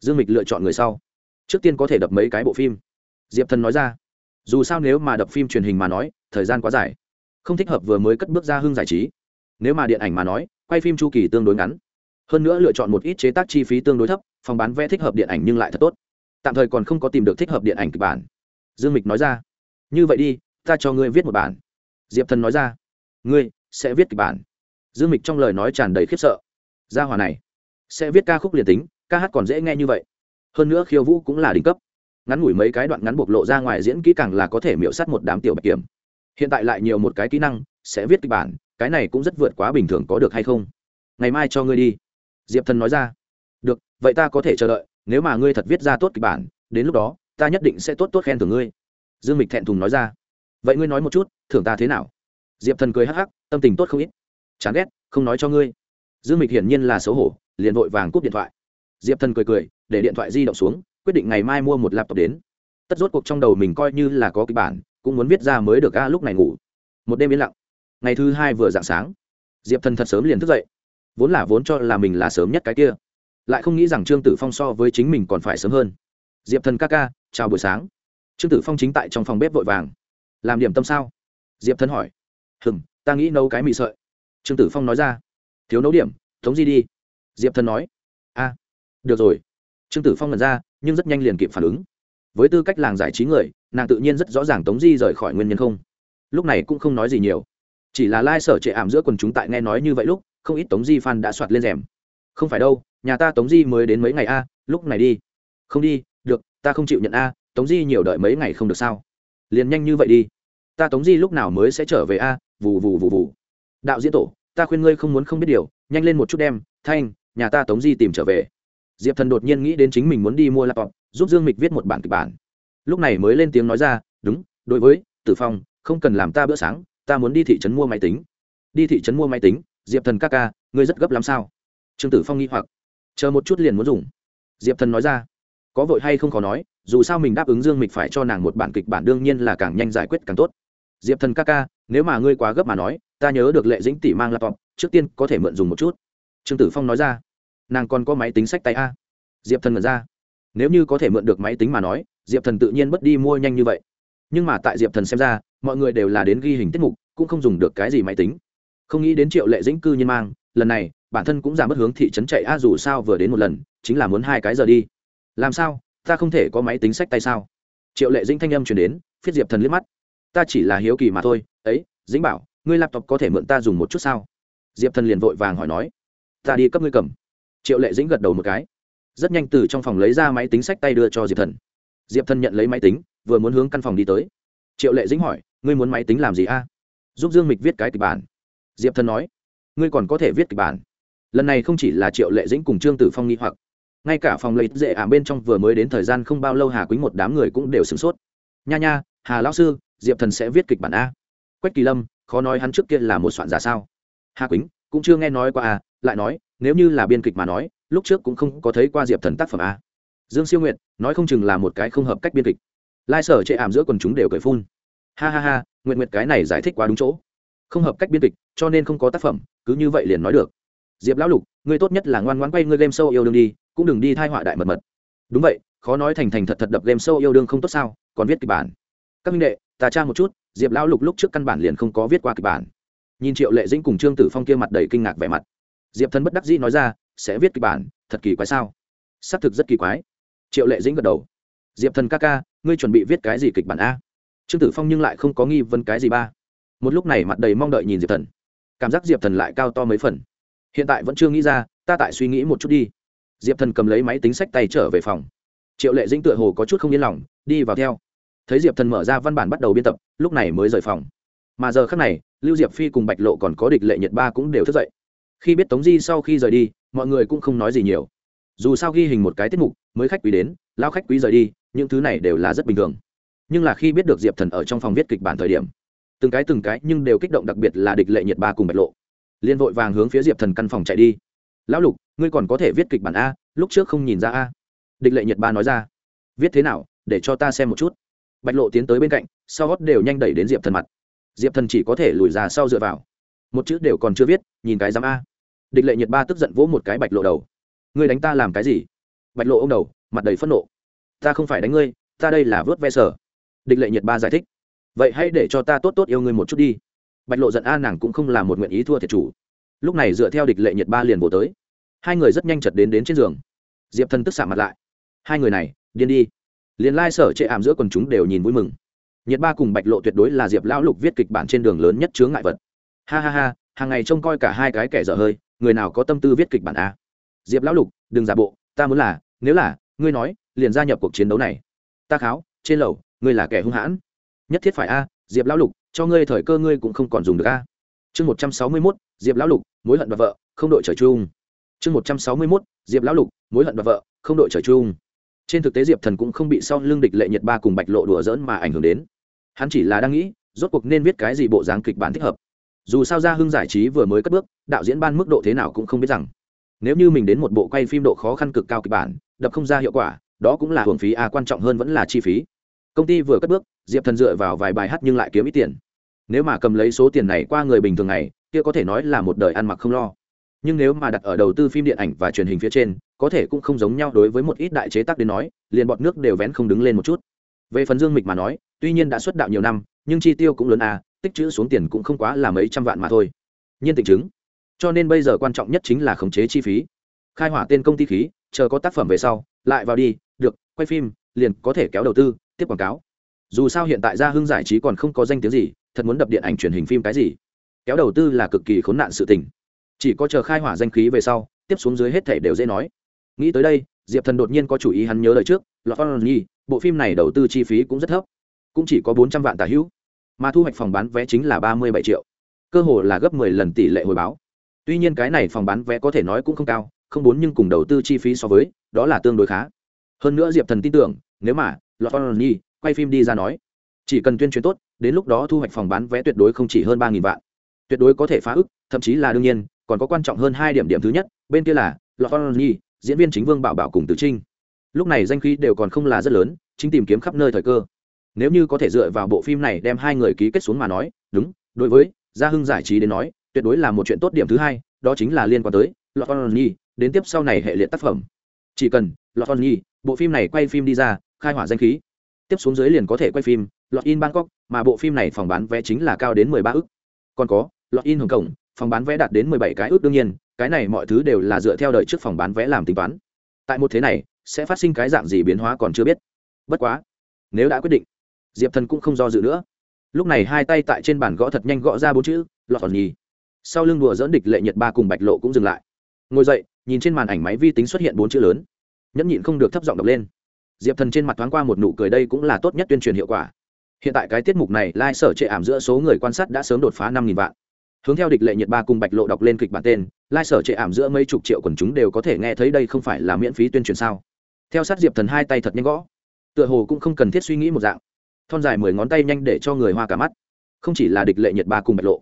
Dương mịch lựa chọn người sau. Trước tiên có thể đập mấy cái bộ phim. Diệp thần nói ra. Dù sao nếu mà đập phim truyền hình mà nói, thời gian quá dài. Không thích hợp vừa mới cất bước ra hưng giải trí. Nếu mà điện ảnh mà nói, quay phim chu kỳ tương đối ngắn hơn nữa lựa chọn một ít chế tác chi phí tương đối thấp, phòng bán vé thích hợp điện ảnh nhưng lại thật tốt. Tạm thời còn không có tìm được thích hợp điện ảnh kịch bản. Dương mịch nói ra. Như vậy đi, ta cho ngươi viết một bản. Diệp thần nói ra. Ngươi sẽ viết kịch bản. Dương mịch trong lời nói tràn đầy khiếp sợ. Gia hòa này sẽ viết ca khúc liền tính, ca hát còn dễ nghe như vậy. Hơn nữa khiêu vũ cũng là đỉnh cấp. Ngắn ngủi mấy cái đoạn ngắn bộc lộ ra ngoài diễn kỹ càng là có thể miễu s á t một đám tiểu bạch kiểm. Hiện tại lại nhiều một cái kỹ năng, sẽ viết kịch bản, cái này cũng rất vượt quá bình thường có được hay không? Ngày mai cho ngươi đi diệp thần nói ra. Được, vậy ta có thể chờ đợi, nếu mà ngươi thật viết ra tốt kịch bản, đến lúc đó, ta nhất định sẽ tốt tốt khen thưởng ngươi. Dương mịch thẹn thùng nói ra. Vậy ngươi nói một chút, thưởng ta thế nào? Diệp thần cười hắc hắc, tâm tình tốt không ít. Chán ghét, không nói cho ngươi. Dương mịch hiển nhiên là xấu hổ, liền vội vàng cúp điện thoại. Diệp thần cười cười, để điện thoại di động xuống, quyết định ngày mai mua một laptop đến. Tất rốt cuộc trong đầu mình coi như là có kịch bản, cũng muốn viết ra mới được a lúc này ngủ. Một đêm yên lặng. Ngày thứ hai vừa dạng sáng, diệp thần thật sớm liền thức dậy vốn là vốn cho là mình là sớm nhất cái kia. Lại không nghĩ rằng trương tử phong so với chính mình còn phải sớm hơn. Diệp thần ca ca, chào buổi sáng. Trương tử phong chính tại trong phòng bếp vội vàng. Làm điểm tâm sao? Diệp thần hỏi. Hừm, ta nghĩ nấu cái mì sợi. Trương tử phong nói ra. Thiếu nấu điểm, thống di đi. Diệp thần nói. A được rồi. Trương tử phong nhận ra, nhưng rất nhanh liền kịp phản ứng. Với tư cách làng giải trí người, nàng tự nhiên rất rõ ràng tống di rời khỏi nguyên nhân không. Lúc này cũng không nói gì nhiều. Chỉ là lai、like、sở trệ ảm giữa quần chúng tại nghe nói như vậy lúc không ít tống di phan đã soạt lên rèm. Không phải đâu, nhà ta tống di mới đến mấy ngày a, lúc này đi. Không đi, được, ta không chịu nhận a, tống di nhiều đợi mấy ngày không được sao. Liền nhanh như vậy đi. Ta tống di lúc nào mới sẽ trở về a, vù vù vù vù. Đạo diễn tổ, ta khuyên ngươi không muốn không biết điều, nhanh lên một chút đem, thanh, nhà ta tống di tìm trở về. Diệp thần đột nhiên nghĩ đến chính mình muốn đi mua laptop, giúp dương mịch viết một bản kịch bản. Lúc này mới lên tiếng nói ra, đúng, đối với, tử phong, không cần làm ta bữa sáng, ta muốn đi thị trấn mua máy tính. Đi thị trấn mua máy tính diệp thần ca ca, ngươi rất gấp lắm sao? Trương tử phong nghi hoặc. Chờ một chút liền muốn dùng. Diệp thần nói ra. Có vội hay không khó nói, dù sao mình đáp ứng dương mịch phải cho nàng một bản kịch bản đương nhiên là càng nhanh giải quyết càng tốt. Diệp thần ca ca, nếu mà ngươi quá gấp mà nói, ta nhớ được lệ dĩnh tỷ mang laptop, trước tiên có thể mượn dùng một chút. Trương tử phong nói ra. Nàng còn có máy tính sách tay a. Diệp thần mượn ra. Nếu như có thể mượn được máy tính mà nói, diệp thần tự nhiên mất đi mua nhanh như vậy. Nhưng mà tại diệp thần xem ra, mọi người đều là đến ghi hình tiết mục, cũng không dùng được cái gì máy tính không nghĩ đến triệu lệ dĩnh cư nhiên mang, lần này, bản thân cũng giảm mất hướng thị trấn chạy a, dù sao vừa đến một lần, chính là muốn hai cái giờ đi. Làm sao? Ta không thể có máy tính sách tay sao? Triệu lệ dĩnh thanh âm chuyển đến, phiết diệp thần liếc mắt. Ta chỉ là hiếu kỳ mà thôi. Ấy, dĩnh bảo, ngươi laptop có thể mượn ta dùng một chút sao? Diệp thần liền vội vàng hỏi nói. Ta đi cấp ngươi cầm. Triệu lệ dĩnh gật đầu một cái. Rất nhanh từ trong phòng lấy ra máy tính sách tay đưa cho diệp thần. Diệp thần nhận lấy máy tính, vừa muốn hướng căn phòng đi tới. Triệu lệ dĩnh hỏi, ngươi muốn máy tính làm gì a? Giúp dương mịch viết cái kịch bản diệp thần nói, ngươi còn có thể viết kịch bản. Lần này không chỉ là triệu lệ dĩnh cùng trương tử phong nghi hoặc, ngay cả phòng lấy dễ ảm bên trong vừa mới đến thời gian không bao lâu hà quýnh một đám người cũng đều sửng sốt. Nha nha, hà lão sư, diệp thần sẽ viết kịch bản a. Quách kỳ lâm, khó nói hắn trước kia là một soạn giả sao. Hà quýnh, cũng chưa nghe nói qua à lại nói, nếu như là biên kịch mà nói, lúc trước cũng không có thấy qua diệp thần tác phẩm a. Dương siêu nguyệt, nói không chừng là một cái không hợp cách biên kịch. Lai sở chệ ảm giữa quần chúng đều cười phun. Ha ha ha nguyện nguyệt cái này giải thích quá đúng chỗ không hợp cách biên kịch, cho nên không có tác phẩm, cứ như vậy liền nói được. Diệp lão lục, ngươi tốt nhất là ngoan ngoãn quay ngươi game sâu yêu đương đi, cũng đừng đi thai họa đại mật mật. Đúng vậy, khó nói thành thành thật thật đập game sâu yêu đương không tốt sao, còn viết kịch bản. Các minh đệ, ta tra một chút, diệp lão lục lúc trước căn bản liền không có viết qua kịch bản. Nhìn triệu lệ dĩnh cùng trương tử phong kia mặt đầy kinh ngạc vẻ mặt. Diệp thần bất đắc dĩ nói ra, sẽ viết kịch bản, thật kỳ quái sao? Xác thực rất kỳ quái. Triệu lệ dĩnh gật đầu. Diệp thần ca ca, ngươi chuẩn bị viết cái gì kịch bản a? Trương tử phong nhưng lại không có nghi vấn cái gì ba một lúc này mặt đầy mong đợi nhìn diệp thần. Cảm giác diệp thần lại cao to mấy phần. Hiện tại vẫn chưa nghĩ ra, ta tại suy nghĩ một chút đi. Diệp thần cầm lấy máy tính sách tay trở về phòng. Triệu lệ dĩnh tựa hồ có chút không yên lòng, đi vào theo. Thấy diệp thần mở ra văn bản bắt đầu biên tập, lúc này mới rời phòng. Mà giờ khác này, lưu diệp phi cùng bạch lộ còn có địch lệ nhật ba cũng đều thức dậy. Khi biết tống di sau khi rời đi, mọi người cũng không nói gì nhiều. Dù sao ghi hình một cái tiết mục, mới khách quý đến, lao khách quý rời đi, những thứ này đều là rất bình thường. Nhưng là khi biết được diệp thần ở trong phòng viết kịch bản thời điểm từng cái từng cái nhưng đều kích động đặc biệt là địch lệ nhiệt ba cùng bạch lộ. Liên vội vàng hướng phía diệp thần căn phòng chạy đi. Lão lục, ngươi còn có thể viết kịch bản a, lúc trước không nhìn ra a. Địch lệ nhiệt ba nói ra. Viết thế nào, để cho ta xem một chút. Bạch lộ tiến tới bên cạnh, sau gót đều nhanh đẩy đến diệp thần mặt. Diệp thần chỉ có thể lùi ra sau dựa vào. Một chữ đều còn chưa viết, nhìn cái dám a. Địch lệ nhiệt ba tức giận vỗ một cái bạch lộ đầu. Ngươi đánh ta làm cái gì? Bạch lộ ô m đầu, mặt đầy phẫn nộ. Ta không phải đánh ngươi, ta đây là vớt ve sở. Địch lệ nhiệt ba giải thích vậy hãy để cho ta tốt tốt yêu ngươi một chút đi. Bạch lộ giận a, nàng cũng không là một nguyện ý thua thiệt chủ. Lúc này dựa theo địch lệ nhiệt ba liền bổ tới. Hai người rất nhanh chật đến đến trên giường. Diệp thần tức xạ mặt lại. Hai người này, điên đi. Liền lai sở chệ ảm giữa quần chúng đều nhìn vui mừng. Nhiệt ba cùng bạch lộ tuyệt đối là diệp lão lục viết kịch bản trên đường lớn nhất chướng ngại vật. Ha ha ha, hàng ngày trông coi cả hai cái kẻ dở hơi, người nào có tâm tư viết kịch bản a? Diệp lão lục, đừng giả bộ, ta muốn là, nếu là, ngươi nói, liền gia nhập cuộc chiến đấu này. Ta kháo, trên lầu, ngươi là kẻ hung hãn nhất thiết phải a, diệp lão lục, cho ngươi thời cơ ngươi cũng không còn dùng được a. Chương một trăm sáu mươi mốt, diệp lão lục, mối hận và vợ, không đội trời chung. Chương một trăm sáu mươi mốt, diệp lão lục, mối hận và vợ, không đội trời chung. Trên thực tế diệp thần cũng không bị sau lưng địch lệ nhiệt ba cùng bạch lộ đùa dỡn mà ảnh hưởng đến. Hắn chỉ là đang nghĩ, rốt cuộc nên viết cái gì bộ dáng kịch bản thích hợp. Dù sao ra hưng giải trí vừa mới cất bước, đạo diễn ban mức độ thế nào cũng không biết rằng. Nếu như mình đến một bộ quay phim độ khó khăn cực cao kịch bản, đập không ra hiệu quả, đó cũng là hưởng phí a quan trọng hơn vẫn là chi phí. Công ty vừa cất bước diệp thần dựa vào vài bài hát nhưng lại kiếm ít tiền. Nếu mà cầm lấy số tiền này qua người bình thường này kia có thể nói là một đời ăn mặc không lo. Nhưng nếu mà đặt ở đầu tư phim điện ảnh và truyền hình phía trên, có thể cũng không giống nhau đối với một ít đại chế tác đến nói, liền bọn nước đều vén không đứng lên một chút. Về phần dương mịch mà nói, tuy nhiên đã xuất đạo nhiều năm, nhưng chi tiêu cũng lớn à tích chữ xuống tiền cũng không quá là mấy trăm vạn mà thôi. Nhiên tình chứng. Cho nên bây giờ quan trọng nhất chính là khống chế chi phí. Khai hỏa tên công ty khí, chờ có tác phẩm về sau, lại vào đi, được, quay phim, liền có thể kéo đầu tư, tiếp quảng cáo dù sao hiện tại gia hưng giải trí còn không có danh tiếng gì, thật muốn đập điện ảnh truyền hình phim cái gì? Kéo đầu tư là cực kỳ khốn nạn sự tình. Chỉ có chờ khai hỏa danh khí về sau, tiếp xuống dưới hết thể đều dễ nói. Nghĩ tới đây, diệp thần đột nhiên có chủ ý hắn nhớ lời trước, lọt phong nhi, bộ phim này đầu tư chi phí cũng rất thấp, cũng chỉ có bốn trăm vạn tả hữu, mà thu hoạch phòng bán vé chính là ba mươi bảy triệu, cơ hồ là gấp mười lần tỷ lệ hồi báo. Tuy nhiên cái này phòng bán vé có thể nói cũng không cao, không bốn nhưng cùng đầu tư chi phí so với, đó là tương đối khá. Hơn nữa diệp thần tin tưởng, nếu mà, lọt phong nhi quay phim đi ra nói, chỉ cần tuyên truyền tốt, đến lúc đó thu hoạch phòng bán vé tuyệt đối không chỉ hơn ba nghìn vạn. Tuyệt đối có thể phá ức, thậm chí là đương nhiên, còn có quan trọng hơn hai điểm điểm thứ nhất, bên kia là lọt nhi, diễn viên chính vương bảo bảo cùng tử trinh. Lúc này danh khí đều còn không là rất lớn, chính tìm kiếm khắp nơi thời cơ. Nếu như có thể dựa vào bộ phim này đem hai người ký kết xuống mà nói, đúng, đối với gia hưng giải trí đến nói, tuyệt đối là một chuyện tốt điểm thứ hai, đó chính là liên quan tới lọt nhi, đến tiếp sau này hệ liệt tác phẩm. Chỉ cần lọt nhi, bộ phim này quay phim đi ra, khai hỏa danh khí tiếp xuống dưới liền có thể quay phim, lọt in bangkok, mà bộ phim này phòng bán vé chính là cao đến mười ba ức. còn có, lọt in hồng kông, phòng bán vé đạt đến mười bảy cái ước đương nhiên, cái này mọi thứ đều là dựa theo đời trước phòng bán vé làm tính toán. Tại một thế này, sẽ phát sinh cái dạng gì biến hóa còn chưa biết. Bất quá, nếu đã quyết định, diệp thần cũng không do dự nữa. Lúc này hai tay tại trên bàn gõ thật nhanh gõ ra bốn chữ, lọt còn nhì sau lưng đùa dỡn địch lệ nhật ba cùng bạch lộ cũng dừng lại. Ngồi dậy, nhìn trên màn ảnh máy vi tính xuất hiện bốn chữ lớn. Nhẫn nhịn không được thấp giọng đọc lên diệp thần trên mặt thoáng qua một nụ cười đây cũng là tốt nhất tuyên truyền hiệu quả hiện tại cái tiết mục này lai、like、sở trệ ảm giữa số người quan sát đã sớm đột phá năm nghìn vạn hướng theo địch lệ nhiệt ba cùng bạch lộ đọc lên kịch bản tên lai、like、sở trệ ảm giữa mấy chục triệu quần chúng đều có thể nghe thấy đây không phải là miễn phí tuyên truyền sao theo sát diệp thần hai tay thật nhanh gõ tựa hồ cũng không cần thiết suy nghĩ một dạng thon dài mười ngón tay nhanh để cho người hoa cả mắt không chỉ là địch lệ nhiệt ba cùng bạch lộ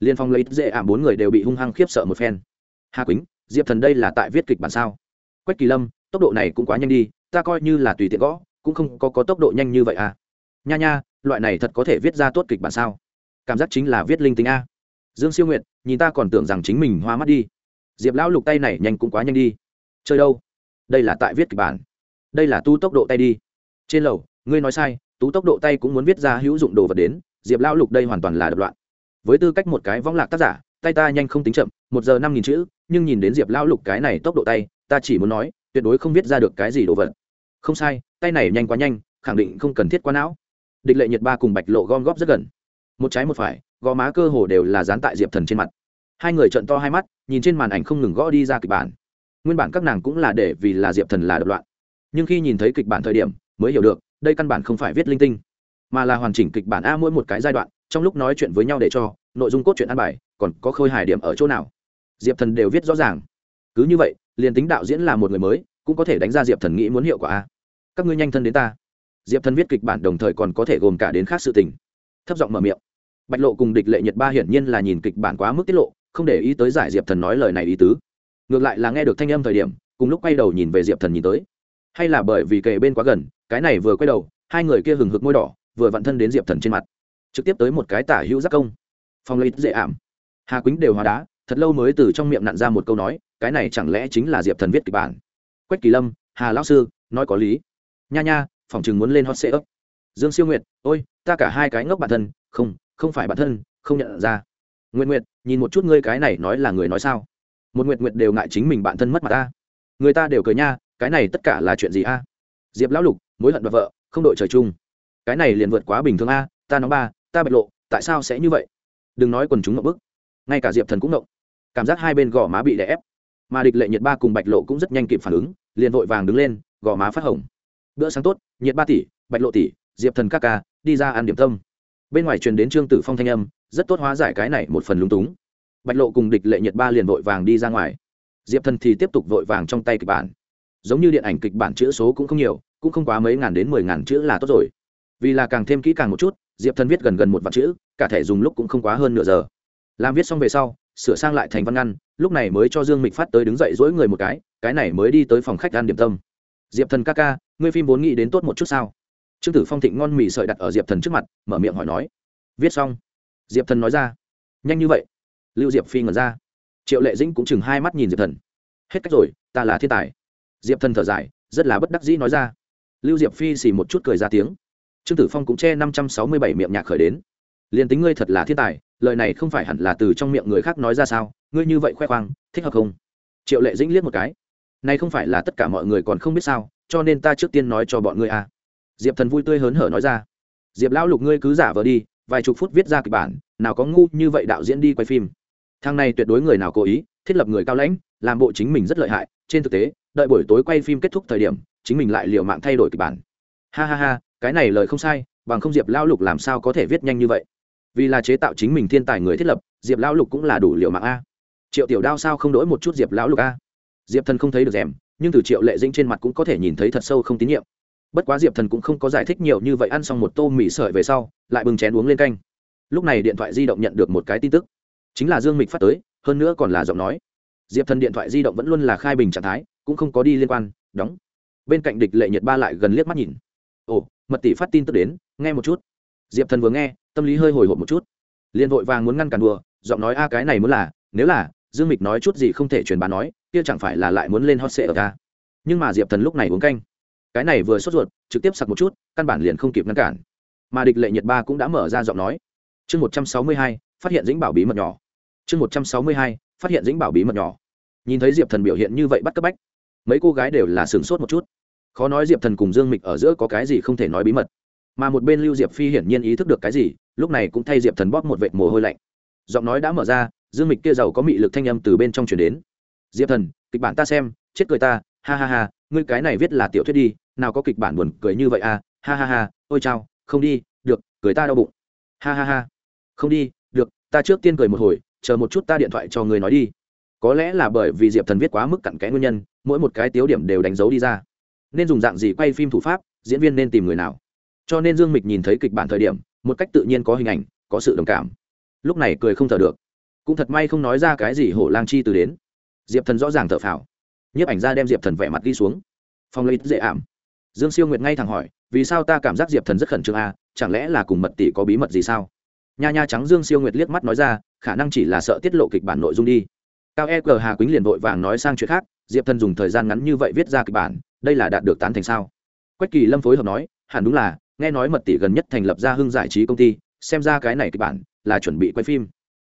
liên phong lấy dễ ảm bốn người đều bị hung hăng khiếp sợ một phen hà quýnh diệp thần đây là tại viết kịch bản sao quách kỳ lâm tốc độ này cũng quá nhanh đi ta coi như là tùy tiện gõ cũng không có, có tốc độ nhanh như vậy à. Nha nha loại này thật có thể viết ra tốt kịch bản sao? Cảm giác chính là viết linh tính a. Dương siêu nguyện nhìn ta còn tưởng rằng chính mình hoa mắt đi. Diệp lão lục tay này nhanh cũng quá nhanh đi. Chơi đâu? Đây là tại viết kịch bản. Đây là tu tốc độ tay đi. Trên lầu ngươi nói sai tú tốc độ tay cũng muốn viết ra hữu dụng đồ vật đến diệp lão lục đây hoàn toàn là đập loạn. Với tư cách một cái võng lạc tác giả tay ta nhanh không tính chậm một giờ năm nghìn chữ nhưng nhìn đến diệp lão lục cái này tốc độ tay ta chỉ muốn nói tuyệt đối không viết ra được cái gì đồ vật không sai, tay này nhanh quá nhanh, khẳng định không cần thiết quá não. Địch lệ nhiệt ba cùng bạch lộ gom góp rất gần. Một trái một phải, gò má cơ hồ đều là dán tại diệp thần trên mặt. Hai người trận to hai mắt, nhìn trên màn ảnh không ngừng gõ đi ra kịch bản. Nguyên bản các nàng cũng là để vì là diệp thần là đập loạn. Nhưng khi nhìn thấy kịch bản thời điểm, mới hiểu được, đây căn bản không phải viết linh tinh, mà là hoàn chỉnh kịch bản a mỗi một cái giai đoạn, trong lúc nói chuyện với nhau để cho, nội dung cốt truyện ăn bài, còn có khôi hài điểm ở chỗ nào? Diệp thần đều viết rõ ràng. Cứ như vậy, liền tính đạo diễn là một người mới cũng có thể đánh ra diệp thần nghĩ muốn hiệu quả a. Các ngươi nhanh thân đến ta. Diệp thần viết kịch bản đồng thời còn có thể gồm cả đến khác sự tình. Thấp giọng mở miệng. Bạch lộ cùng địch lệ nhật ba hiển nhiên là nhìn kịch bản quá mức tiết lộ, không để ý tới giải diệp thần nói lời này ý tứ. Ngược lại là nghe được thanh âm thời điểm, cùng lúc quay đầu nhìn về diệp thần nhìn tới. Hay là bởi vì kề bên quá gần, cái này vừa quay đầu, hai người kia hừng hực môi đỏ, vừa vặn thân đến diệp thần trên mặt. Trực tiếp tới một cái tả hữu giác công. Phong lấy dễ ảm. Hà quýnh đều hóa đá, thật lâu mới từ trong miệng nặn ra một câu nói, cái này chẳng lẽ chính là diệp thần viết kịch bản? Quách kỳ lâm, hà lão sư, nói có lý. Nha nha, phòng chừng muốn lên hot sệ ấp dương siêu nguyệt, ôi, ta cả hai cái ngốc bản thân. Không không phải bản thân, không nhận ra. Nguyệt nguyệt, nhìn một chút ngươi cái này nói là người nói sao? Một Nguyệt nguyệt đều ngại chính mình bản thân mất mặt ta. Người ta đều cười nha, cái này tất cả là chuyện gì a? Diệp lão lục, mối hận và vợ, không đội trời chung. Cái này liền vượt quá bình thường a, ta nóng ba, ta bạch lộ, tại sao sẽ như vậy? Đừng nói quần chúng ngậm bức. Ngay cả diệp thần cũng ngộng cảm giác hai bên gò má bị đè ép mà địch lệ nhiệt ba cùng bạch lộ cũng rất nhanh kịp phản ứng, liền vội vàng đứng lên, gò má phát hồng. Bữa sáng tốt, nhiệt ba tỷ, bạch lộ tỷ, diệp thần ca ca, đi ra ăn điểm tâm. Bên ngoài truyền đến trương tử phong thanh âm, rất tốt hóa giải cái này một phần lúng túng. Bạch lộ cùng địch lệ nhiệt ba liền vội vàng đi ra ngoài. Diệp thần thì tiếp tục vội vàng trong tay kịch bản. Giống như điện ảnh kịch bản chữ số cũng không nhiều, cũng không quá mấy ngàn đến mười ngàn chữ là tốt rồi. Vì là càng thêm kỹ càng một chút, diệp thần viết gần gần một vạn chữ, cả thể dùng lúc cũng không quá hơn nửa giờ. Làm viết xong về sau sửa sang lại thành văn ngăn, lúc này mới cho dương mịch phát tới đứng dậy dỗi người một cái cái này mới đi tới phòng khách ăn điểm tâm. Diệp thần ca ca, ngươi phim vốn nghĩ đến tốt một chút sao? Trương tử phong thịnh ngon mì sợi đặt ở diệp thần trước mặt, mở miệng hỏi nói. Viết xong. Diệp thần nói ra. Nhanh như vậy. Lưu diệp phi ngẩn ra. Triệu lệ dĩnh cũng chừng hai mắt nhìn diệp thần. Hết cách rồi, ta là thiên tài. Diệp thần thở dài, rất là bất đắc dĩ nói ra. Lưu diệp phi xì một chút cười ra tiếng. Trương tử phong cũng che năm trăm sáu mươi bảy miệng nhạc khởi đến. Liền tính ngươi thật là thiên tài lời này không phải hẳn là từ trong miệng người khác nói ra sao? Ngươi như vậy khoe khoang, thích hợp không? Triệu lệ dĩnh liếc một cái. Này không phải là tất cả mọi người còn không biết sao, cho nên ta trước tiên nói cho bọn ngươi à. diệp thần vui tươi hớn hở nói ra. Diệp lão lục ngươi cứ giả vờ đi, vài chục phút viết ra kịch bản, nào có ngu như vậy đạo diễn đi quay phim. Thang này tuyệt đối người nào cố ý, thiết lập người cao lãnh, làm bộ chính mình rất lợi hại, trên thực tế, đợi buổi tối quay phim kết thúc thời điểm, chính mình lại liều mạng thay đổi kịch bản. Ha ha ha, cái này lời không sai, bằng không diệp lão lục làm sao có thể viết nhanh như vậy? Vì là chế tạo chính mình thiên tài người thiết lập, diệp lão lục cũng là đủ liều mạng a. Triệu tiểu đao sao không đổi một chút diệp lão lục a? Diệp thần không thấy được rèm, nhưng từ triệu lệ dĩnh trên mặt cũng có thể nhìn thấy thật sâu không tín nhiệm. Bất quá diệp thần cũng không có giải thích nhiều như vậy, ăn xong một tô mì sợi về sau, lại bừng chén uống lên canh. Lúc này điện thoại di động nhận được một cái tin tức. Chính là dương mịch phát tới, hơn nữa còn là giọng nói. Diệp thần điện thoại di động vẫn luôn là khai bình trạng thái, cũng không có đi liên quan, đóng. Bên cạnh địch lệ nhiệt ba lại gần liếc mắt nhìn. Ồ, mật tỷ phát tin tức đến, nghe một chút diệp thần vừa nghe, tâm lý hơi hồi hộp một chút. Liền vội vàng muốn ngăn cản đùa, giọng nói, a, cái này muốn là, nếu là, dương mịch nói chút gì không thể truyền bá nói, kia chẳng phải là lại muốn lên hot sệ ở ta? nhưng mà diệp thần lúc này uống canh. Cái này vừa sốt ruột, trực tiếp sặc một chút, căn bản liền không kịp ngăn cản. Mà địch lệ nhiệt ba cũng đã mở ra giọng nói. Chương một trăm sáu mươi hai, phát hiện dĩnh bảo bí mật nhỏ. Chương một trăm sáu mươi hai, phát hiện dĩnh bảo bí mật nhỏ. Nhìn thấy diệp thần biểu hiện như vậy bắt cấp bách, mấy cô gái đều là sửng sốt một chút. Khó nói diệp thần cùng dương mịch ở giữa có cái gì không thể nói bí mật mà một bên lưu diệp phi hiển nhiên ý thức được cái gì, lúc này cũng thay diệp thần bóp một vệt mồ hôi lạnh. Giọng nói đã mở ra, dương mịch kia giàu có mị lực thanh âm từ bên trong chuyển đến. Diệp thần, kịch bản ta xem, chết cười ta, ha ha ha, ngươi cái này viết là tiểu thuyết đi, nào có kịch bản buồn cười như vậy à ha ha ha, ôi chao, không đi, được, cười ta đau bụng. Ha ha ha, không đi, được, ta trước tiên cười một hồi, chờ một chút ta điện thoại cho người nói đi. Có lẽ là bởi vì diệp thần viết quá mức cặn kẽ nguyên nhân, mỗi một cái tiếu điểm đều đánh dấu đi ra. Nên dùng dạng gì quay phim thủ pháp, diễn viên nên tìm người nào? Cho nên dương mịch nhìn thấy kịch bản thời điểm, một cách tự nhiên có hình ảnh, có sự đồng cảm. Lúc này cười không thở được. Cũng thật may không nói ra cái gì hổ lang chi từ đến. Diệp thần rõ ràng thở phào. Nhiếp ảnh ra đem diệp thần vẻ mặt đi xuống. Phong lấy dễ ảm. Dương siêu nguyệt ngay thẳng hỏi, vì sao ta cảm giác diệp thần rất khẩn trương à chẳng lẽ là cùng mật tỷ có bí mật gì sao? Nha nha trắng dương siêu nguyệt liếc mắt nói ra, khả năng chỉ là sợ tiết lộ kịch bản nội dung đi. Cao e g hà quýnh liền vội vàng nói sang chuyện khác, diệp thần dùng thời gian ngắn như vậy viết ra kịch bản, đây là đạt được tán thành sao? Quách kỳ lâm phối hợp nói, hẳn đúng là nghe nói mật tỷ gần nhất thành lập ra hưng giải trí công ty, xem ra cái này kịch bản là chuẩn bị quay phim.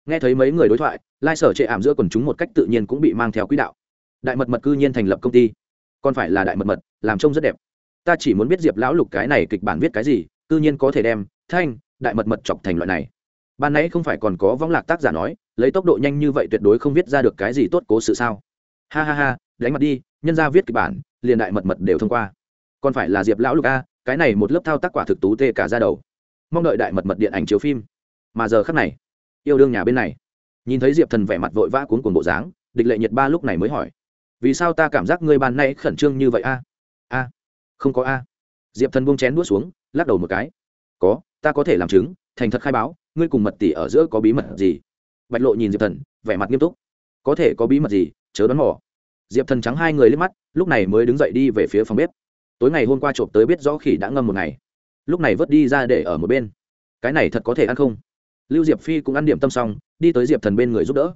Nghe thấy mấy người đối thoại, lai sở chệ ảm giữa quần chúng một cách tự nhiên cũng bị mang theo quỹ đạo. Đại mật mật cư nhiên thành lập công ty. Còn phải là đại mật mật, làm trông rất đẹp. Ta chỉ muốn biết diệp lão lục cái này kịch bản viết cái gì, cư nhiên có thể đem thanh, đại mật mật chọc thành loại này. Ban nãy không phải còn có võng lạc tác giả nói, lấy tốc độ nhanh như vậy tuyệt đối không viết ra được cái gì tốt cố sự sao? Ha ha ha, đánh mặt đi, nhân ra viết kịch bản, liền đại mật mật đều thông qua. Còn phải là diệp lão lục a cái này một lớp thao tác quả thực tú tê cả ra đầu. Mong đợi đại mật mật điện ảnh chiếu phim. Mà giờ khắc này, yêu đương nhà bên này. Nhìn thấy diệp thần vẻ mặt vội vã cuốn cuồng bộ dáng, địch lệ nhiệt ba lúc này mới hỏi, vì sao ta cảm giác ngươi ban nay khẩn trương như vậy a? A, không có a. Diệp thần buông chén đuốt xuống, lắc đầu một cái, có, ta có thể làm chứng, thành thật khai báo, ngươi cùng mật tỷ ở giữa có bí mật gì? Bạch lộ nhìn diệp thần, vẻ mặt nghiêm túc, có thể có bí mật gì, chớ đoán mò. Diệp thần trắng hai người lên mắt, lúc này mới đứng dậy đi về phía phòng bếp tối ngày hôm qua trộm tới biết rõ khỉ đã ngâm một ngày. Lúc này vớt đi ra để ở một bên. Cái này thật có thể ăn không? Lưu diệp phi cũng ăn điểm tâm xong, đi tới diệp thần bên người giúp đỡ.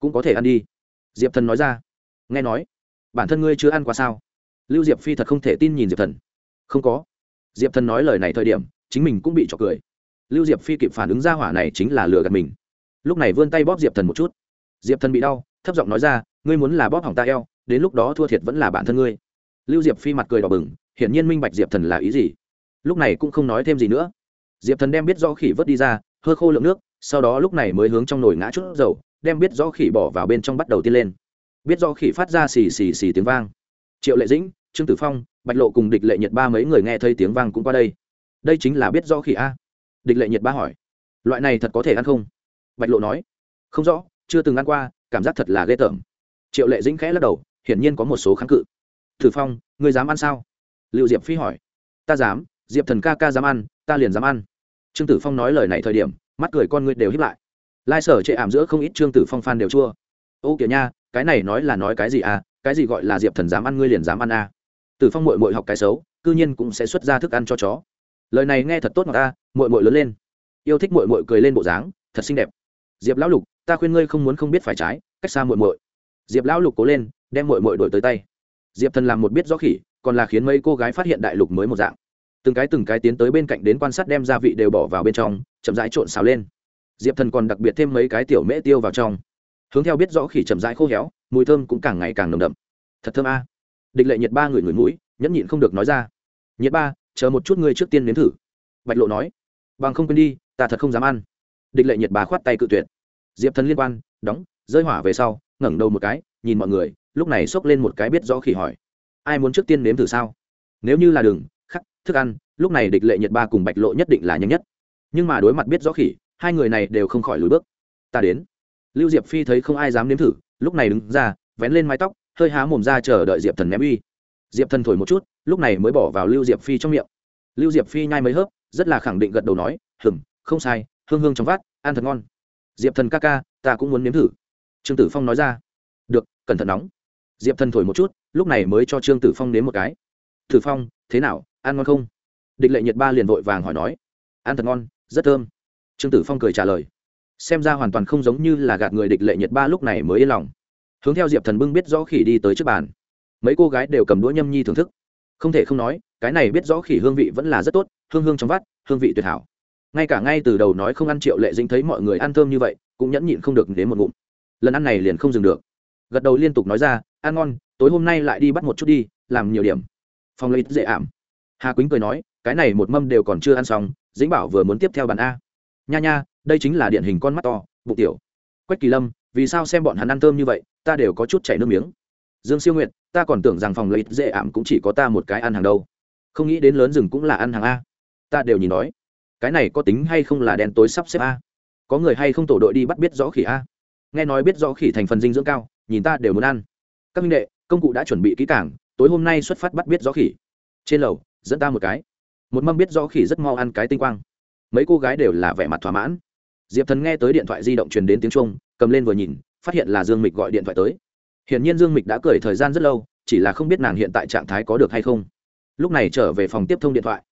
Cũng có thể ăn đi. Diệp thần nói ra. Nghe nói, bản thân ngươi chưa ăn qua sao? Lưu diệp phi thật không thể tin nhìn diệp thần. Không có. Diệp thần nói lời này thời điểm, chính mình cũng bị trọc cười. Lưu diệp phi kịp phản ứng ra hỏa này chính là lừa gạt mình. Lúc này vươn tay bóp diệp thần một chút. Diệp thần bị đau, thấp giọng nói ra, ngươi muốn là bóp hỏng ta eo, đến lúc đó thua thiệt vẫn là bản thân ngươi. Lưu diệp phi mặt cười đỏ bừng hiển nhiên minh bạch diệp thần là ý gì. Lúc này cũng không nói thêm gì nữa. Diệp thần đem biết rõ khỉ vớt đi ra, hơ khô lượng nước, sau đó lúc này mới hướng trong nồi ngã chút dầu, đem biết rõ khỉ bỏ vào bên trong bắt đầu tiên lên. Biết rõ khỉ phát ra xì xì xì tiếng vang. Triệu lệ dĩnh, trương tử phong, bạch lộ cùng địch lệ nhiệt ba mấy người nghe thấy tiếng vang cũng qua đây. Đây chính là biết rõ khỉ a. Địch lệ nhiệt ba hỏi, loại này thật có thể ăn không? Bạch lộ nói, không rõ, chưa từng ăn qua, cảm giác thật là ghê tởm. Triệu lệ dĩnh khẽ lắc đầu, hiển nhiên có một số kháng cự. Thử phong, ngươi dám ăn sao? Liệu diệp phi hỏi. Ta dám, diệp thần ca ca dám ăn, ta liền dám ăn. Trương tử phong nói lời này thời điểm, mắt cười con ngươi đều hiếp lại. Lai sở chệ ảm giữa không ít trương tử phong phan đều chua. Ô kìa nha, cái này nói là nói cái gì à cái gì gọi là diệp thần dám ăn ngươi liền dám ăn à. Tử phong mội mội học cái xấu, cư nhiên cũng sẽ xuất ra thức ăn cho chó. Lời này nghe thật tốt mà ta mội mội lớn lên. Yêu thích mội mội cười lên bộ dáng, thật xinh đẹp. Diệp lão lục, ta khuyên ngươi không muốn không biết phải trái, cách xa mội mội diệp lão lục cố lên, đem mội mội đổi tới tay. Diệp thần làm một biết rõ khỉ còn là khiến mấy cô gái phát hiện đại lục mới một dạng. Từng cái từng cái tiến tới bên cạnh đến quan sát đem gia vị đều bỏ vào bên trong, chậm rãi trộn xào lên. Diệp thần còn đặc biệt thêm mấy cái tiểu mễ tiêu vào trong. Hướng theo biết rõ khỉ chậm rãi khô héo, mùi thơm cũng càng ngày càng nồng đậm. Thật thơm a. À. địch lệ nhiệt ba người ngửi mũi, nhẫn nhịn không được nói ra. Nhiệt ba, chờ một chút ngươi trước tiên nếm thử. Bạch lộ nói. Bằng không quên đi, ta thật không dám ăn. Địch lệ nhiệt ba khoát tay cự tuyệt. Diệp thần liên quan, đóng, rơi hỏa về sau, ngẩng đầu một cái, nhìn mọi người, lúc này xốc lên một cái biết rõ khỉ hỏi ai muốn trước tiên nếm thử sao? Nếu như là đường, khắc, thức ăn, lúc này địch lệ nhiệt ba cùng bạch lộ nhất định là nhanh nhất. Nhưng mà đối mặt biết rõ khỉ, hai người này đều không khỏi lùi bước. Ta đến. Lưu diệp phi thấy không ai dám nếm thử, lúc này đứng ra, vén lên mái tóc, hơi há mồm ra chờ đợi diệp thần ném uy. Diệp thần thổi một chút, lúc này mới bỏ vào lưu diệp phi trong miệng. Lưu diệp phi nhai mấy hớp, rất là khẳng định gật đầu nói hừng không sai, hương hương trong vát ăn thật ngon. Diệp thần ca ca, ta cũng muốn nếm thử. Trương tử phong nói ra, được, cẩn thận nóng. Diệp thần thổi một chút lúc này mới cho trương tử phong nếm một cái. Tử phong, thế nào? Ăn ngon không? Địch lệ nhiệt ba liền vội vàng hỏi nói. Ăn thật ngon, rất thơm. Trương tử phong cười trả lời. Xem ra hoàn toàn không giống như là gạt người địch lệ nhiệt ba lúc này mới yên lòng. Hướng theo diệp thần bưng biết rõ khỉ đi tới trước bàn. Mấy cô gái đều cầm đũa nhâm nhi thưởng thức. Không thể không nói, cái này biết rõ khỉ hương vị vẫn là rất tốt, hương hương trong vắt, hương vị tuyệt hảo. Ngay cả ngay từ đầu nói không ăn triệu lệ dính thấy mọi người ăn thơm như vậy, cũng nhẫn nhịn không được đến một ngụm. Lần ăn này liền không dừng được. Gật đầu liên tục nói ra ăn ngon, tối hôm nay lại đi bắt một chút đi, làm nhiều điểm. Phong lấy dễ ảm. Hà quýnh cười nói, cái này một mâm đều còn chưa ăn xong, dĩnh bảo vừa muốn tiếp theo bàn a. Nha nha, đây chính là điển hình con mắt to, bụng tiểu. Quách kỳ lâm, vì sao xem bọn hắn ăn thơm như vậy, ta đều có chút chảy nước miếng. Dương siêu nguyện ta còn tưởng rằng phòng lấy dễ ảm cũng chỉ có ta một cái ăn hàng đâu. Không nghĩ đến lớn rừng cũng là ăn hàng a. Ta đều nhìn nói, cái này có tính hay không là đen tối sắp xếp a? Có người hay không tổ đội đi bắt biết rõ khỉ a? Nghe nói biết rõ khỉ thành phần dinh dưỡng cao, nhìn ta đều muốn ăn các minh đệ, công cụ đã chuẩn bị kỹ cảng tối hôm nay xuất phát bắt biết rõ khỉ. Trên lầu, dẫn ta một cái. Một mâm biết rõ khỉ rất mau ăn cái tinh quang. Mấy cô gái đều là vẻ mặt thỏa mãn. Diệp thần nghe tới điện thoại di động truyền đến tiếng trung cầm lên vừa nhìn, phát hiện là dương mịch gọi điện thoại tới. Hiển nhiên dương mịch đã cười thời gian rất lâu, chỉ là không biết nàng hiện tại trạng thái có được hay không. Lúc này trở về phòng tiếp thông điện thoại.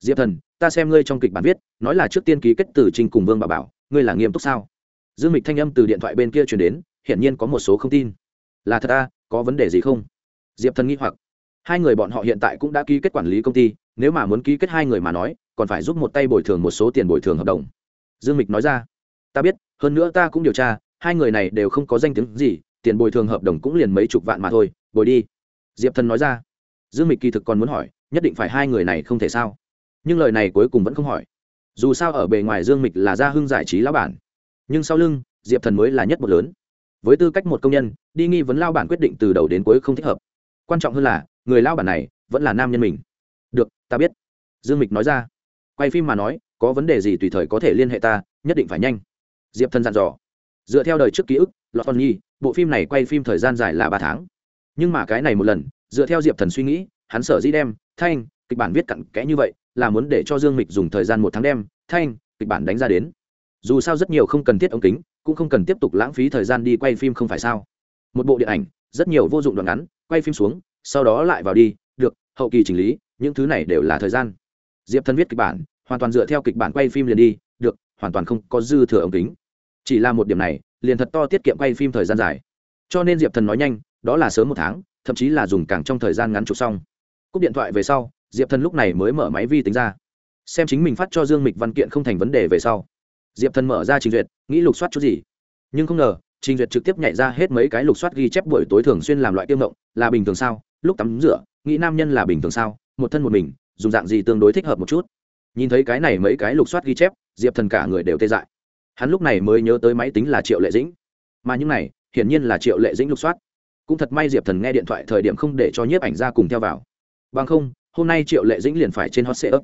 Diệp thần, ta xem ngươi trong kịch bản viết, nói là trước tiên ký kết từ trình cùng vương bà bảo, ngươi là nghiêm túc sao? Dương mịch thanh âm từ điện thoại bên kia truyền đến, hiển nhiên có một số không tin. Là thật ta có vấn đề gì không? Diệp thần nghi hoặc. Hai người bọn họ hiện tại cũng đã ký kết quản lý công ty, nếu mà muốn ký kết hai người mà nói, còn phải giúp một tay bồi thường một số tiền bồi thường hợp đồng. Dương mịch nói ra. Ta biết, hơn nữa ta cũng điều tra, hai người này đều không có danh tiếng gì, tiền bồi thường hợp đồng cũng liền mấy chục vạn mà thôi, bồi đi. Diệp thần nói ra. Dương mịch kỳ thực còn muốn hỏi, nhất định phải hai người này không thể sao? Nhưng lời này cuối cùng vẫn không hỏi. Dù sao ở bề ngoài dương mịch là gia hưng giải trí lão bản. Nhưng sau lưng, diệp thần mới là nhất một lớn với tư cách một công nhân, đi nghi vấn lao bản quyết định từ đầu đến cuối không thích hợp. Quan trọng hơn là, người lao bản này vẫn là nam nhân mình. Được, ta biết. Dương mịch nói ra. Quay phim mà nói, có vấn đề gì tùy thời có thể liên hệ ta, nhất định phải nhanh. Diệp thần dặn dò. Dựa theo đời trước ký ức, lọt con nhi, bộ phim này quay phim thời gian dài là ba tháng. Nhưng mà cái này một lần, dựa theo diệp thần suy nghĩ, hắn sở dĩ đem thanh, kịch bản viết cặn kẽ như vậy, là muốn để cho dương mịch dùng thời gian một tháng đem thanh, kịch bản đánh ra đến. Dù sao rất nhiều không cần thiết ống kính cũng không cần tiếp tục lãng phí thời gian đi quay phim không phải sao? Một bộ điện ảnh, rất nhiều vô dụng đoạn ngắn, quay phim xuống, sau đó lại vào đi, được, hậu kỳ chỉnh lý, những thứ này đều là thời gian. Diệp thần viết kịch bản, hoàn toàn dựa theo kịch bản quay phim liền đi, được, hoàn toàn không có dư thừa ống kính. Chỉ là một điểm này, liền thật to tiết kiệm quay phim thời gian dài. Cho nên diệp thần nói nhanh, đó là sớm một tháng, thậm chí là dùng càng trong thời gian ngắn chụp xong. Cúp điện thoại về sau, diệp thần lúc này mới mở máy vi tính ra. Xem chính mình phát cho dương mịch văn kiện không thành vấn đề về sau diệp thần mở ra trình duyệt, nghĩ lục soát chút gì. Nhưng không ngờ, trình duyệt trực tiếp nhảy ra hết mấy cái lục soát ghi chép buổi tối thường xuyên làm loại tiêu ngộng, là bình thường sao? Lúc tắm rửa, nghĩ nam nhân là bình thường sao? Một thân một mình, dùng dạng gì tương đối thích hợp một chút? Nhìn thấy cái này mấy cái lục soát ghi chép, diệp thần cả người đều tê dại. Hắn lúc này mới nhớ tới máy tính là triệu lệ dĩnh. Mà những này, hiển nhiên là triệu lệ dĩnh lục soát. Cũng thật may diệp thần nghe điện thoại thời điểm không để cho nhiếp ảnh ra cùng theo vào. Bằng không, hôm nay triệu lệ dĩnh liền phải trên hot sê ấp.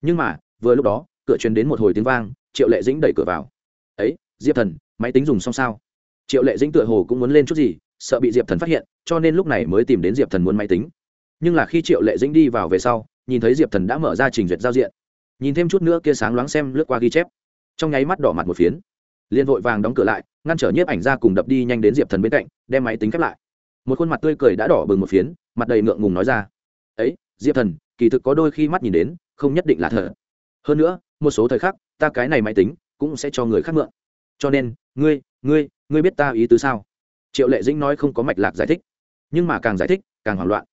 Nhưng mà, vừa lúc đó, cửa truyền đến một hồi tiếng vang triệu lệ dĩnh đẩy cửa vào. Ấy, diệp thần, máy tính dùng xong sao? Triệu lệ dĩnh tựa hồ cũng muốn lên chút gì, sợ bị diệp thần phát hiện, cho nên lúc này mới tìm đến diệp thần muốn máy tính. Nhưng là khi triệu lệ dĩnh đi vào về sau, nhìn thấy diệp thần đã mở ra trình duyệt giao diện. Nhìn thêm chút nữa kia sáng loáng xem lướt qua ghi chép. Trong nháy mắt đỏ mặt một phiến. Liền vội vàng đóng cửa lại, ngăn trở nhiếp ảnh ra cùng đập đi nhanh đến diệp thần bên cạnh, đem máy tính khép lại. Một khuôn mặt tươi cười đã đỏ bừng một phiến, mặt đầy ngượng ngùng nói ra. Ấy, diệp thần, kỳ thực có đôi khi mắt nhìn đến, không nhất định là thờ hơn nữa, một số thời khắc, ta cái này máy tính cũng sẽ cho người khác mượn. Cho nên, ngươi ngươi ngươi biết ta ý tứ sao? Triệu lệ dĩnh nói không có mạch lạc giải thích. Nhưng mà càng giải thích, càng hoảng loạn.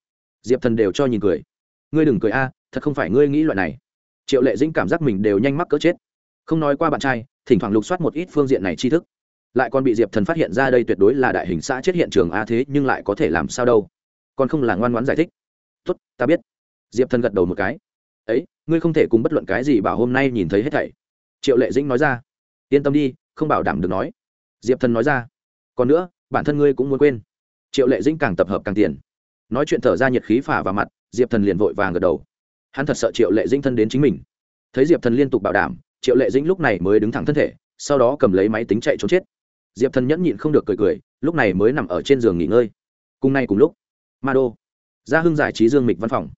Diệp thần đều cho nhìn cười. Ngươi đừng cười a, thật không phải ngươi nghĩ loại này. Triệu lệ dĩnh cảm giác mình đều nhanh mắc cỡ chết. Không nói qua bạn trai, thỉnh thoảng lục soát một ít phương diện này tri thức. Lại còn bị diệp thần phát hiện ra đây tuyệt đối là đại hình xã chết hiện trường a thế, nhưng lại có thể làm sao đâu. Còn không là ngoan ngoãn giải thích. Tốt, ta biết. Diệp thần gật đầu một cái ấy, ngươi không thể cùng bất luận cái gì bảo hôm nay nhìn thấy hết thảy. Triệu lệ dĩnh nói ra. Yên tâm đi, không bảo đảm được nói. Diệp thần nói ra. Còn nữa, bản thân ngươi cũng muốn quên. Triệu lệ dĩnh càng tập hợp càng tiền. Nói chuyện thở ra nhiệt khí phả vào mặt, diệp thần liền vội vàng gật đầu. Hắn thật sợ triệu lệ dĩnh thân đến chính mình. Thấy diệp thần liên tục bảo đảm, triệu lệ dĩnh lúc này mới đứng thẳng thân thể, sau đó cầm lấy máy tính chạy trốn chết. Diệp thần nhẫn nhịn không được cười cười, lúc này mới nằm ở trên giường nghỉ ngơi. Cùng nay cùng lúc ma đô gia hưng giải trí dương mịch văn phòng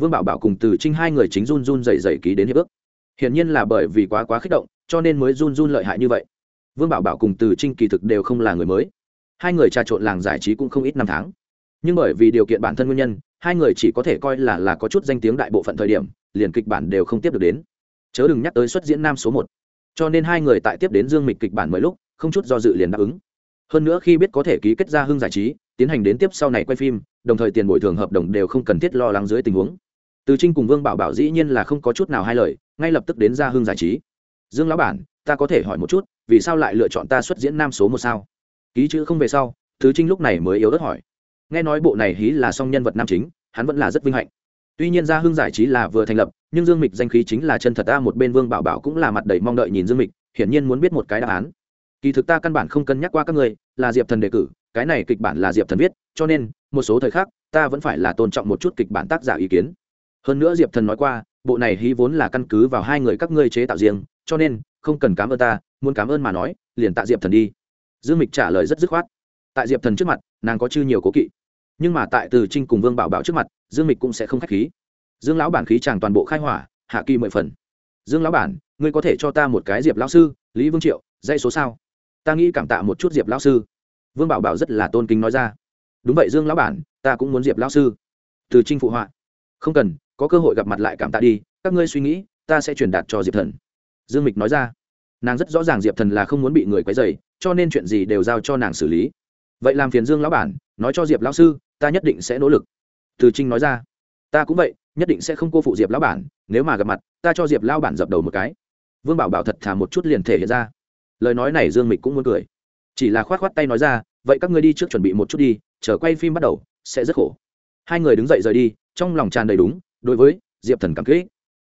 vương bảo bảo cùng từ trinh hai người chính run run dày dày ký đến hiệp ước. Hiển nhiên là bởi vì quá quá kích động, cho nên mới run run lợi hại như vậy. Vương bảo bảo cùng từ trinh kỳ thực đều không là người mới. Hai người trà trộn làng giải trí cũng không ít năm tháng. Nhưng bởi vì điều kiện bản thân nguyên nhân, hai người chỉ có thể coi là là có chút danh tiếng đại bộ phận thời điểm, liền kịch bản đều không tiếp được đến. Chớ đừng nhắc tới xuất diễn nam số một. Cho nên hai người tại tiếp đến dương mịch kịch bản mới lúc, không chút do dự liền đáp ứng. Hơn nữa khi biết có thể ký kết ra hưng giải trí, tiến hành đến tiếp sau này quay phim, đồng thời tiền bồi thường hợp đồng đều không cần thiết lo lắng dưới tình huống từ trinh cùng vương bảo bảo dĩ nhiên là không có chút nào hai lời, ngay lập tức đến ra hưng giải trí. Dương lão bản, ta có thể hỏi một chút, vì sao lại lựa chọn ta xuất diễn nam số một sao? Ký chữ không về sau, từ trinh lúc này mới yếu ớt hỏi. Nghe nói bộ này hí là song nhân vật nam chính, hắn vẫn là rất vinh hạnh. Tuy nhiên ra hưng giải trí là vừa thành lập, nhưng dương mịch danh khí chính là chân thật ta một bên vương bảo bảo cũng là mặt đầy mong đợi nhìn dương mịch, hiển nhiên muốn biết một cái đáp án. Kỳ thực ta căn bản không cân nhắc qua các người, là diệp thần đề cử, cái này kịch bản là diệp thần viết, cho nên, một số thời khắc, ta vẫn phải là tôn trọng một chút kịch bản tác giả ý kiến hơn nữa diệp thần nói qua, bộ này hí vốn là căn cứ vào hai người các ngươi chế tạo riêng, cho nên, không cần cám ơn ta, muốn cám ơn mà nói, liền tạ diệp thần đi. Dương mịch trả lời rất dứt khoát. Tại diệp thần trước mặt, nàng có chư nhiều cố kỵ. Nhưng mà tại từ trinh cùng vương bảo bảo trước mặt, dương mịch cũng sẽ không k h á c h khí. Dương lão bản khí chàng toàn bộ khai hỏa, hạ kỳ mười phần. Dương lão bản, ngươi có thể cho ta một cái diệp lão sư, lý vương triệu dây số sao? Ta nghĩ cảm tạ một chút diệp lão sư. Vương bảo bảo rất là tôn kính nói ra. Đúng vậy dương lão bản, ta cũng muốn diệp lão sư. Từ trinh phụ họa. Không cần có cơ hội gặp mặt lại cảm tạ đi, các ngươi suy nghĩ, ta sẽ truyền đạt cho diệp thần. Dương mịch nói ra. Nàng rất rõ ràng diệp thần là không muốn bị người quấy dày cho nên chuyện gì đều giao cho nàng xử lý. Vậy làm phiền dương lão bản, nói cho diệp lão sư, ta nhất định sẽ nỗ lực. Từ trinh nói ra. Ta cũng vậy, nhất định sẽ không cô phụ diệp lão bản, nếu mà gặp mặt, ta cho diệp lão bản dập đầu một cái. Vương bảo bảo thật thà một chút liền thể hiện ra. Lời nói này dương mịch cũng muốn cười. Chỉ là khoát khoát tay nói ra, vậy các ngươi đi trước chuẩn bị một chút đi, chờ quay phim bắt đầu, sẽ rất khổ. Hai người đứng dậy rời đi, trong lòng tràn đầy đúng đối với diệp thần cảm kích,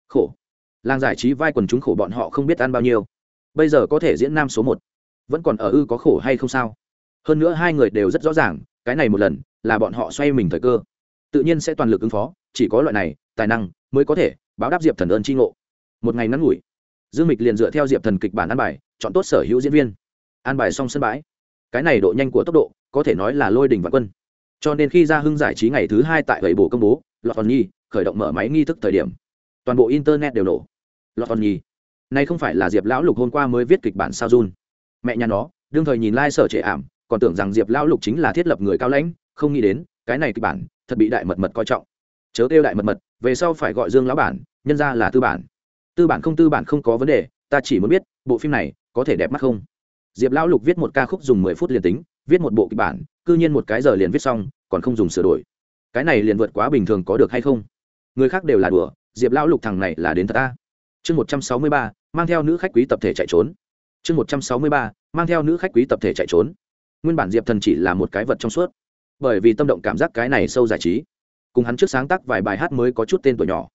khổ. Làng giải trí vai quần chúng khổ bọn họ không biết ăn bao nhiêu. Bây giờ có thể diễn nam số một. Vẫn còn ở ư có khổ hay không sao? Hơn nữa hai người đều rất rõ ràng, cái này một lần là bọn họ xoay mình thời cơ. Tự nhiên sẽ toàn lực ứng phó, chỉ có loại này, tài năng mới có thể báo đáp diệp thần ơn tri ngộ. Một ngày ngắn ngủi, dương mịch liền dựa theo diệp thần kịch bản an bài, chọn tốt sở hữu diễn viên. An bài xong sân bãi. Cái này độ nhanh của tốc độ, có thể nói là lôi đình vạn quân. Cho nên khi ra hưng giải trí ngày thứ hai tại bảy bộ công bố, lọt phần nhi khởi động mở máy nghi thức thời điểm. Toàn bộ internet đều nổ. Lọt phần nhì. Này không phải là diệp lão lục hôm qua mới viết kịch bản sao run mẹ nhà nó, đương thời nhìn lai、like、sở trệ ảm, còn tưởng rằng diệp lão lục chính là thiết lập người cao lãnh, không nghĩ đến, cái này kịch bản, thật bị đại mật mật coi trọng. Chớ kêu đại mật mật, về sau phải gọi dương lão bản, nhân ra là tư bản. Tư bản không tư bản không có vấn đề, ta chỉ muốn biết, bộ phim này có thể đẹp mắt không? Diệp lão lục viết một ca khúc dùng mười phút liền tính, viết một bộ kịch bản c ư nhiên một cái giờ liền viết xong, còn không dùng sửa đổi. Cái này liền vượt quá bình thường có được hay không? Người khác đều là đùa, diệp lão lục thằng này là đến thật ta. Chương một trăm sáu mươi ba, mang theo nữ khách quý tập thể chạy trốn. Chương một trăm sáu mươi ba, mang theo nữ khách quý tập thể chạy trốn. Nguyên bản diệp thần chỉ là một cái vật trong suốt. Bởi vì tâm động cảm giác cái này sâu giải trí, cùng hắn trước sáng tác vài bài hát mới có chút tên tuổi nhỏ.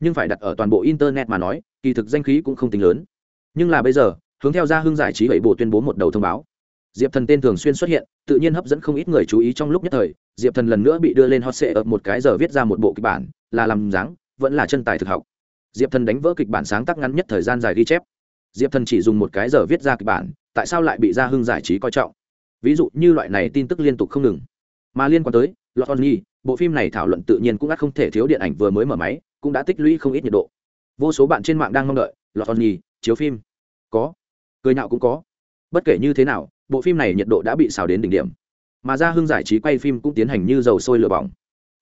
Nhưng phải đặt ở toàn bộ internet mà nói, kỳ thực danh khí cũng không tính lớn. Nhưng là bây giờ, hướng theo gia hưng giải trí bảy bộ tuyên bố một đầu thông báo. Diệp thần tên thường xuyên xuất hiện, tự nhiên hấp dẫn không ít người chú ý trong lúc nhất thời. Diệp thần lần nữa bị đưa lên hot sệ ở một cái giờ viết ra một bộ kịch bản là làm dáng, vẫn là chân tài thực học. Diệp thần đánh vỡ kịch bản sáng tác ngắn nhất thời gian dài ghi chép. Diệp thần chỉ dùng một cái giờ viết ra kịch bản, tại sao lại bị gia hưng giải trí coi trọng? Ví dụ như loại này tin tức liên tục không ngừng. Mà liên quan tới, lọt nhi, bộ phim này thảo luận tự nhiên cũng đã không thể thiếu điện ảnh vừa mới mở máy, cũng đã tích lũy không ít nhiệt độ. Vô số bạn trên mạng đang mong đợi, lọt nhi, chiếu phim. Có. Cười nhạo cũng có. Bất kể như thế nào, bộ phim này nhiệt độ đã bị xào đến đỉnh điểm. Mà gia hưng giải trí quay phim cũng tiến hành như dầu sôi lửa bỏng.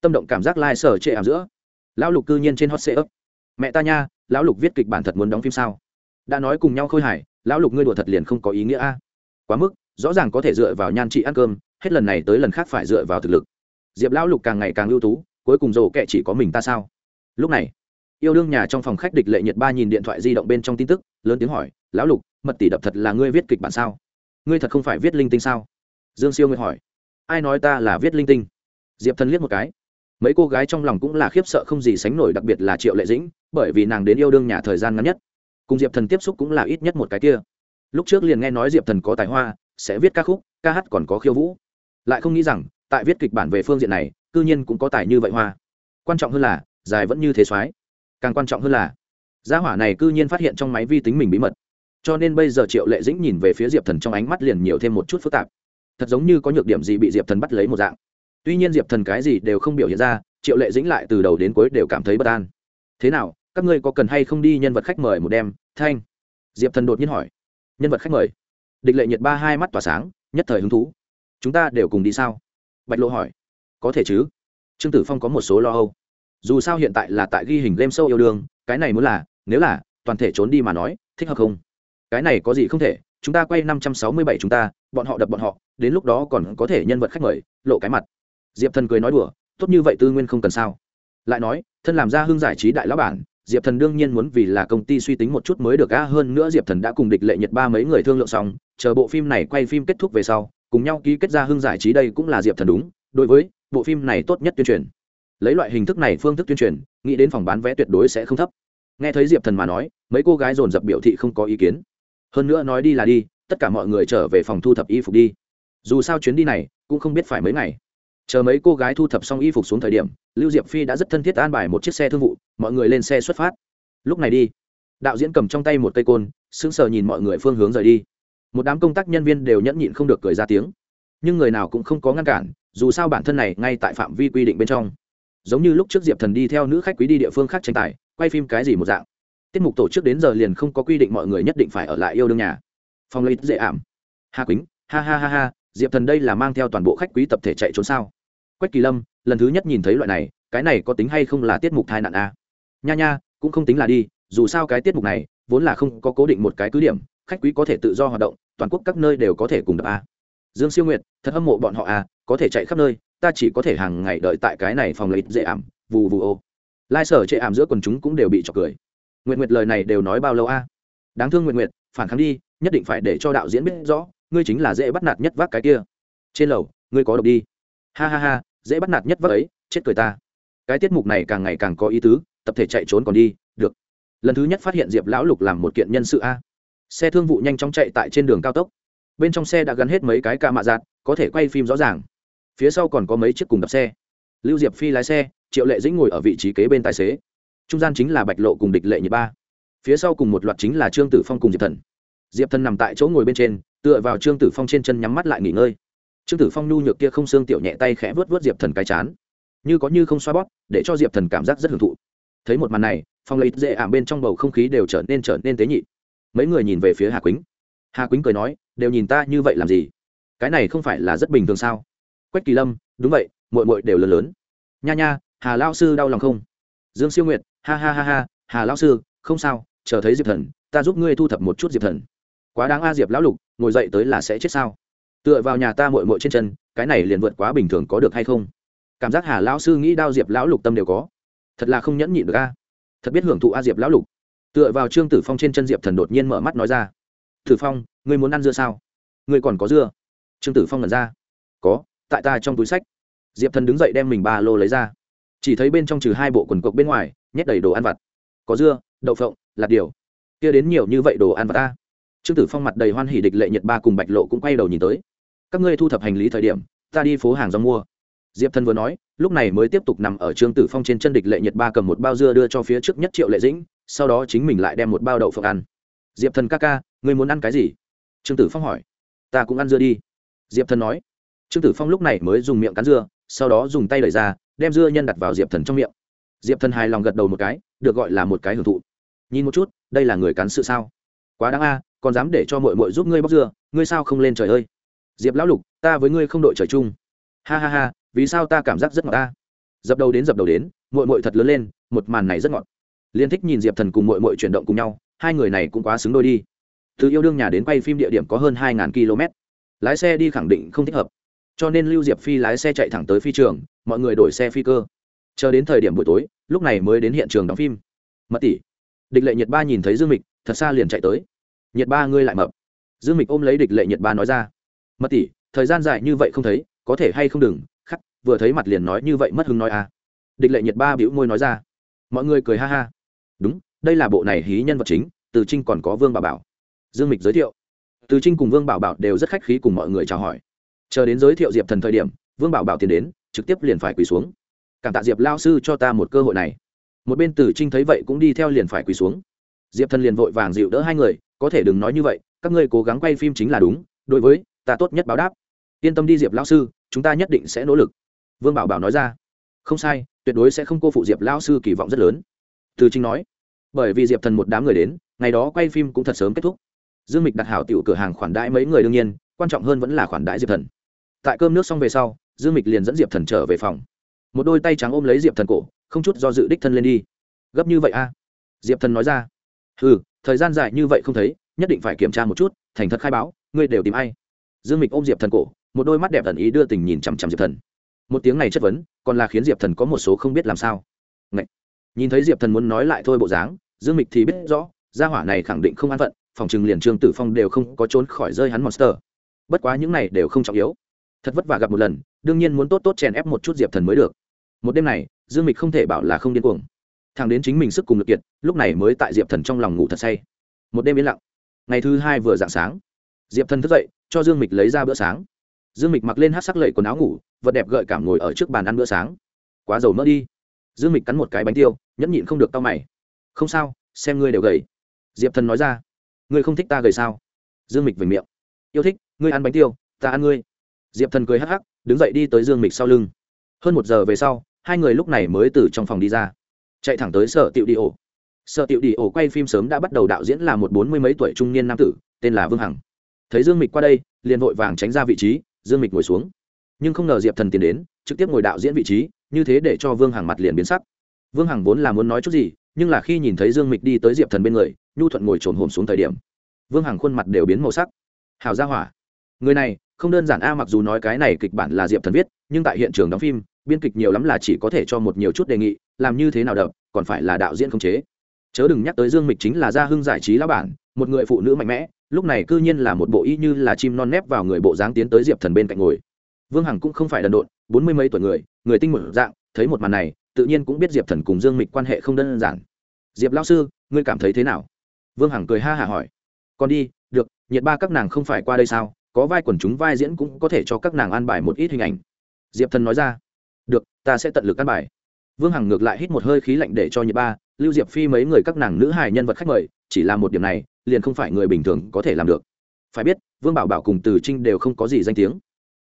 Tâm động cảm giác lai、like、sở trệ ảm giữa lão lục cư nhiên trên hot seat. ấp mẹ ta nha, lão lục viết kịch bản thật muốn đóng phim sao? Đã nói cùng nhau khôi hài, lão lục ngươi đùa thật liền không có ý nghĩa a. Quá mức, rõ ràng có thể dựa vào nhan trị ăn cơm, hết lần này tới lần khác phải dựa vào thực lực. Diệp lão lục càng ngày càng ưu tú, cuối cùng rồ kệ chỉ có mình ta sao? Lúc này, yêu đương nhà trong phòng khách địch lệ nhiệt ba nhìn điện thoại di động bên trong tin tức, lớn tiếng hỏi, lão lục, mật tỷ đập thật là ngươi viết kịch bản sao? Ngươi thật không phải viết linh tinh sao? Dương siêu nguyệt hỏi, ai nói ta là viết linh tinh? Diệp thần liếc một cái mấy cô gái trong lòng cũng là khiếp sợ không gì sánh nổi, đặc biệt là triệu lệ dĩnh, bởi vì nàng đến yêu đương nhà thời gian ngắn nhất. Cùng diệp thần tiếp xúc cũng là ít nhất một cái kia. Lúc trước liền nghe nói diệp thần có tài hoa, sẽ viết ca khúc, ca hát còn có khiêu vũ. Lại không nghĩ rằng, tại viết kịch bản về phương diện này, cư nhiên cũng có tài như vậy hoa. Quan trọng hơn là, dài vẫn như thế soái càng quan trọng hơn là, gia hỏa này cư nhiên phát hiện trong máy vi tính mình bí mật. Cho nên bây giờ triệu lệ dĩnh nhìn về phía diệp thần trong ánh mắt liền nhiều thêm một chút phức tạp. Thật giống như có nhược điểm gì bị diệp thần bắt lấy một dạng tuy nhiên diệp thần cái gì đều không biểu hiện ra, triệu lệ dĩnh lại từ đầu đến cuối đều cảm thấy bất an. Thế nào, các ngươi có cần hay không đi nhân vật khách mời một đêm, thanh? Diệp thần đột nhiên hỏi. Nhân vật khách mời? Địch lệ nhiệt ba hai mắt tỏa sáng, nhất thời hứng thú. Chúng ta đều cùng đi sao? Bạch lộ hỏi. Có thể chứ. Trương tử phong có một số lo âu. Dù sao hiện tại là tại ghi hình game sâu yêu đương, cái này muốn là, nếu là, toàn thể trốn đi mà nói, thích hợp không? Cái này có gì không thể, chúng ta quay năm trăm sáu mươi bảy chúng ta, bọn họ đập bọn họ, đến lúc đó còn có thể nhân vật khách mời, lộ cái mặt diệp thần cười nói đùa, tốt như vậy tư nguyên không cần sao? Lại nói, thân làm ra hương giải trí đại lão bản, diệp thần đương nhiên muốn vì là công ty suy tính một chút mới được a, hơn nữa diệp thần đã cùng địch lệ nhật ba mấy người thương lượng xong, chờ bộ phim này quay phim kết thúc về sau, cùng nhau ký kết ra hương giải trí đây cũng là diệp thần đúng, đối với bộ phim này tốt nhất tuyên truyền. Lấy loại hình thức này phương thức tuyên truyền, nghĩ đến phòng bán vé tuyệt đối sẽ không thấp. Nghe thấy diệp thần mà nói, mấy cô gái dồn dập biểu thị không có ý kiến. Hơn nữa nói đi là đi, tất cả mọi người trở về phòng thu thập y phục đi. Dù sao chuyến đi này cũng không biết phải mấy ngày chờ mấy cô gái thu thập xong y phục xuống thời điểm, lưu diệp phi đã rất thân thiết an bài một chiếc xe thương vụ, mọi người lên xe xuất phát. Lúc này đi, đạo diễn cầm trong tay một cây côn, sững sờ nhìn mọi người phương hướng rời đi. Một đám công tác nhân viên đều nhẫn nhịn không được cười ra tiếng. Nhưng người nào cũng không có ngăn cản, dù sao bản thân này ngay tại phạm vi quy định bên trong. Giống như lúc trước diệp thần đi theo nữ khách quý đi địa phương khác tranh tài, quay phim cái gì một dạng. Tiết mục tổ chức đến giờ liền không có quy định mọi người nhất định phải ở lại yêu đương nhà. Phong lấy dễ ảm. Hà quýnh, ha ha ha ha diệp thần đây là mang theo toàn bộ khách quý tập thể chạy trốn sao? Quách kỳ lâm, lần thứ nhất nhìn thấy loại này, cái này có tính hay không là tiết mục thai nạn a à? nha nha, cũng không tính là đi, dù sao cái tiết mục này, vốn là không có cố định một cái cứ điểm, khách quý có thể tự do hoạt động, toàn quốc các nơi đều có thể cùng đập a dương siêu nguyệt, thật hâm mộ bọn họ a có thể chạy khắp nơi, ta chỉ có thể hàng ngày đợi tại cái này phòng lấy dễ ảm, vù vù ô. Lai sở chệ ảm giữa quần chúng cũng đều bị trọc cười. Nguyện nguyệt lời này đều nói bao lâu a đáng thương nguyện nguyệt, phản kháng đi, nhất định phải để cho đạo diễn biết rõ ngươi chính là dễ bắt nạt nhất vác cái kia. Trên lầu, ngươi có độc đi. Ha ha ha, dễ bắt nạt nhất vác ấy, chết cười ta. Cái tiết mục này càng ngày càng có ý tứ, tập thể chạy trốn còn đi, được. Lần thứ nhất phát hiện diệp lão lục làm một kiện nhân sự a. Xe thương vụ nhanh chóng chạy tại trên đường cao tốc. Bên trong xe đã gắn hết mấy cái ca mạ giạt có thể quay phim rõ ràng. Phía sau còn có mấy chiếc cùng đập xe. Lưu diệp phi lái xe, triệu lệ dĩnh ngồi ở vị trí kế bên tài xế. Trung gian chính là bạch lộ cùng địch lệ nhiệt ba. Phía sau cùng một loạt chính là trương tử phong cùng diệp thần. Diệp thần nằm tại chỗ ngồi bên trên tựa vào trương tử phong trên chân nhắm mắt lại nghỉ ngơi. Trương tử phong nhu nhược kia không xương tiểu nhẹ tay khẽ vớt vớt diệp thần cái chán. Như có như không xoa bóp, để cho diệp thần cảm giác rất hưởng thụ. Thấy một màn này phong lấy dễ ảm bên trong bầu không khí đều trở nên trở nên tế nhị. Mấy người nhìn về phía hà quýnh. Hà quýnh cười nói, đều nhìn ta như vậy làm gì? Cái này không phải là rất bình thường sao? Quách kỳ lâm, đúng vậy mội mội đều lớn lớn. Nha nha, hà lao sư đau lòng không? Dương siêu nguyệt, ha ha ha ha, hà lao sư, không sao, chờ thấy diệp thần, ta giúp ngươi thu thập một chút diệp thần quá đáng a diệp lão lục, ngồi dậy tới là sẽ chết sao? Tựa vào nhà ta mội mội trên chân, cái này liền vượt quá bình thường có được hay không? Cảm giác hà lão sư nghĩ đao diệp lão lục tâm đều có. Thật là không nhẫn nhịn được a. Thật biết hưởng thụ a diệp lão lục. Tựa vào trương tử phong trên chân diệp thần đột nhiên mở mắt nói ra. Tử phong, ngươi muốn ăn dưa sao? Ngươi còn có dưa? Trương tử phong ngẩn ra. Có, tại ta trong túi sách. Diệp thần đứng dậy đem mình ba lô lấy ra. Chỉ thấy bên trong trừ hai bộ quần cộc bên ngoài, nhét đầy đồ ăn vặt. Có dưa, đậu phộng lạt điều. Kia đến nhiều như vậy đồ ăn vặt ta trương tử phong mặt đầy hoan hỉ địch lệ nhật ba cùng bạch lộ cũng quay đầu nhìn tới. Các ngươi thu thập hành lý thời điểm, ta đi phố hàng rong mua. Diệp thần vừa nói, lúc này mới tiếp tục nằm ở trương tử phong trên chân địch lệ nhật ba cầm một bao dưa đưa cho phía trước nhất triệu lệ dĩnh, sau đó chính mình lại đem một bao đậu phộng ăn. Diệp thần ca ca, ngươi muốn ăn cái gì? Trương tử phong hỏi. Ta cũng ăn dưa đi. Diệp thần nói. Trương tử phong lúc này mới dùng miệng cắn dưa, sau đó dùng tay đẩy ra, đem dưa nhân đặt vào diệp thần trong miệng. Diệp thần hài lòng gật đầu một cái, được gọi là một cái hưởng thụ. Nhìn một chút, đây là người cắn sự sao? Quá đáng a còn dám để cho mội mội giúp ngươi bóc dưa ngươi sao không lên trời ơi? Diệp lão lục, ta với ngươi không đội trời chung. Ha ha ha, vì sao ta cảm giác rất ngọt ta? Dập đầu đến dập đầu đến mội mội thật lớn lên, một màn này rất ngọt. Liên thích nhìn diệp thần cùng mội mội chuyển động cùng nhau, hai người này cũng quá xứng đôi đi. Từ yêu đương nhà đến quay phim địa điểm có hơn hai km. Lái xe đi khẳng định không thích hợp. Cho nên lưu diệp phi lái xe chạy thẳng tới phi trường, mọi người đổi xe phi cơ. Chờ đến thời điểm buổi tối, lúc này mới đến hiện trường đóng phim. Mật tỷ, địch lệ nhiệt ba nhìn thấy dương mịch, thật xa liền chạy tới nhiệt ba ngươi lại mập. Dương mịch ôm lấy địch lệ nhiệt ba nói ra. Mật tỷ, thời gian dài như vậy không thấy, có thể hay không đừng, khắc, vừa thấy mặt liền nói như vậy mất hứng nói à. Địch lệ nhiệt ba bĩu môi nói ra. Mọi người cười ha ha. Đúng, đây là bộ này hí nhân vật chính, từ trinh còn có vương Bảo bảo. Dương mịch giới thiệu. Từ trinh cùng vương bảo bảo đều rất khách khí cùng mọi người chào hỏi. Chờ đến giới thiệu diệp thần thời điểm, vương bảo bảo tiến đến, trực tiếp liền phải quỳ xuống. Cảm tạ diệp lao sư cho ta một cơ hội này. Một bên từ trinh thấy vậy cũng đi theo liền phải quỳ xuống. Diệp thần liền vội vàng dịu đỡ hai người có thể đừng nói như vậy, các ngươi cố gắng quay phim chính là đúng, đối với ta tốt nhất báo đáp. Yên tâm đi diệp lao sư, chúng ta nhất định sẽ nỗ lực. Vương bảo bảo nói ra. Không sai, tuyệt đối sẽ không cô phụ diệp lao sư kỳ vọng rất lớn. Từ trinh nói. Bởi vì diệp thần một đám người đến, ngày đó quay phim cũng thật sớm kết thúc. Dương mịch đặt hảo tiểu cửa hàng khoản đãi mấy người đương nhiên, quan trọng hơn vẫn là khoản đãi diệp thần. Tại cơm nước xong về sau, dương mịch liền dẫn diệp thần trở về phòng. Một đôi tay trắng ôm lấy diệp thần cổ, không chút do dự đích thân lên đi. Gấp như vậy a à? diệp thần nói ra ừ thời gian dài như vậy không thấy, nhất định phải kiểm tra một chút, thành thật khai báo, ngươi đều tìm ai? Dương mịch ôm diệp thần cổ, một đôi mắt đẹp thần ý đưa tình nhìn chằm chằm diệp thần. Một tiếng này chất vấn, còn là khiến diệp thần có một số không biết làm sao. Ngậy! nhìn thấy diệp thần muốn nói lại thôi bộ dáng, dương mịch thì biết rõ, gia hỏa này khẳng định không an phận, phòng trừng liền trương tử phong đều không có trốn khỏi rơi hắn monster. Bất quá những này đều không trọng yếu. Thật vất vả gặp một lần, đương nhiên muốn tốt tốt chèn ép một chút diệp thần mới được. Một đêm này, dương mịch không thể bảo là không điên cuồng thằng đến chính mình sức cùng lực kiệt, lúc này mới tại diệp thần trong lòng ngủ thật say. Một đêm yên lặng. Ngày thứ hai vừa dạng sáng, diệp thần thức dậy, cho dương mịch lấy ra bữa sáng. Dương mịch mặc lên hát sắc lậy quần áo ngủ, vật đẹp gợi cảm ngồi ở trước bàn ăn bữa sáng. Quá dầu mỡ đi. Dương mịch cắn một cái bánh tiêu, nhẫn nhịn không được tao mày. Không sao, xem ngươi đều gầy. Diệp thần nói ra. Ngươi không thích ta gầy sao? Dương mịch về miệng. Yêu thích, ngươi ăn bánh tiêu, ta ăn ngươi. Diệp thần cười hắc hắc, đứng dậy đi tới dương mịch sau lưng. Hơn một giờ về sau, hai người lúc này mới từ trong phòng đi ra chạy thẳng tới sở tiệu đi ổ. Sở tiệu đi ổ quay phim sớm đã bắt đầu đạo diễn là một bốn mươi mấy tuổi trung niên nam tử, tên là vương hằng. Thấy dương mịch qua đây, liền vội vàng tránh ra vị trí, dương mịch ngồi xuống. Nhưng không ngờ diệp thần tiến đến, trực tiếp ngồi đạo diễn vị trí, như thế để cho vương hằng mặt liền biến sắc. Vương hằng vốn là muốn nói chút gì, nhưng là khi nhìn thấy dương mịch đi tới diệp thần bên người, nhu thuận ngồi trồn hồn xuống thời điểm, vương hằng khuôn mặt đều biến màu sắc. Hào ra hỏa, người này không đơn giản a, mặc dù nói cái này kịch bản là diệp thần viết, nhưng tại hiện trường đóng phim, biên kịch nhiều lắm là chỉ có thể cho một nhiều chút đề nghị làm như thế nào đập, còn phải là đạo diễn không chế. Chớ đừng nhắc tới dương mịch chính là gia hưng giải trí lão bản, một người phụ nữ mạnh mẽ, lúc này cư nhiên là một bộ y như là chim non nép vào người bộ dáng tiến tới diệp thần bên cạnh ngồi. Vương hằng cũng không phải đần độn, bốn mươi mấy tuổi người người tinh một dạng, thấy một màn này, tự nhiên cũng biết diệp thần cùng dương mịch quan hệ không đơn giản. Diệp lao sư, ngươi cảm thấy thế nào? Vương hằng cười ha hả hỏi. Còn đi, được, nhiệt ba các nàng không phải qua đây sao, có vai quần chúng vai diễn cũng có thể cho các nàng an bài một ít hình ảnh. Diệp thần nói ra. Được, ta sẽ tận lực an bài vương hằng ngược lại hít một hơi khí lạnh để cho nhiệt ba, lưu diệp phi mấy người các nàng nữ hài nhân vật khách mời, chỉ là một điểm này, liền không phải người bình thường có thể làm được. Phải biết, vương bảo bảo cùng từ trinh đều không có gì danh tiếng.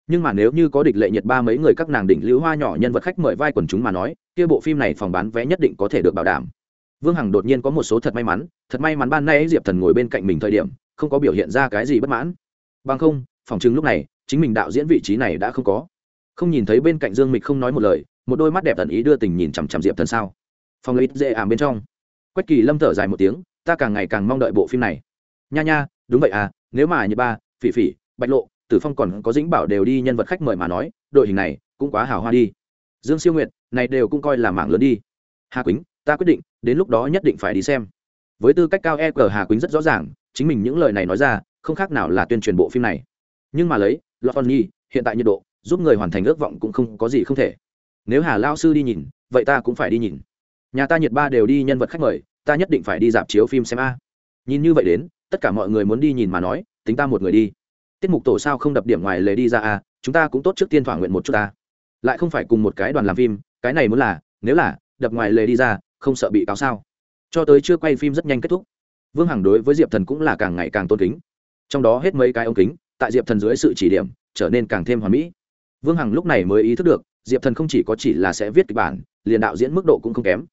Nhưng mà nếu như có địch lệ nhiệt ba mấy người các nàng đỉnh lưu hoa nhỏ nhân vật khách mời vai quần chúng mà nói, kia bộ phim này phòng bán vé nhất định có thể được bảo đảm. Vương hằng đột nhiên có một số thật may mắn, thật may mắn ban nay diệp thần ngồi bên cạnh mình thời điểm, không có biểu hiện ra cái gì bất mãn. Bằng không, phòng chứng lúc này, chính mình đạo diễn vị trí này đã không có. Không nhìn thấy bên cạnh dương mịch không nói một lời một đôi mắt đẹp tần ý đưa tình nhìn chằm chằm diệp thần sao? Phòng lấy dễ ảm bên trong. Quách kỳ lâm thở dài một tiếng, ta càng ngày càng mong đợi bộ phim này. Nha nha, đúng vậy à nếu mà như ba, phỉ phỉ, bạch lộ, tử phong còn có dĩnh bảo đều đi nhân vật khách mời mà nói, đội hình này cũng quá hào hoa đi. Dương siêu nguyệt, này đều cũng coi là mảng lớn đi. Hà quýnh ta quyết định, đến lúc đó nhất định phải đi xem. Với tư cách cao e cờ hà quýnh rất rõ ràng, chính mình những lời này nói ra, không khác nào là tuyên truyền bộ phim này. Nhưng mà lấy, lọt phong nhi, hiện tại nhiệt độ, giúp người hoàn thành ước vọng cũng không có gì không thể nếu hà lao sư đi nhìn, vậy ta cũng phải đi nhìn. Nhà ta nhiệt ba đều đi nhân vật khách mời, ta nhất định phải đi dạp chiếu phim xem a. Nhìn như vậy đến, tất cả mọi người muốn đi nhìn mà nói, tính ta một người đi. Tiết mục tổ sao không đập điểm ngoài lề đi ra a, chúng ta cũng tốt trước tiên thỏa nguyện một chút ta. Lại không phải cùng một cái đoàn làm phim, cái này muốn là, nếu là, đập ngoài lề đi ra, không sợ bị cáo sao. Cho tới chưa quay phim rất nhanh kết thúc. Vương hằng đối với diệp thần cũng là càng ngày càng tôn kính. Trong đó hết mấy cái ống kính, tại diệp thần dưới sự chỉ điểm, trở nên càng thêm hoàn mỹ. Vương hằng lúc này mới ý thức được diệp thần không chỉ có chỉ là sẽ viết kịch bản, liền đạo diễn mức độ cũng không kém.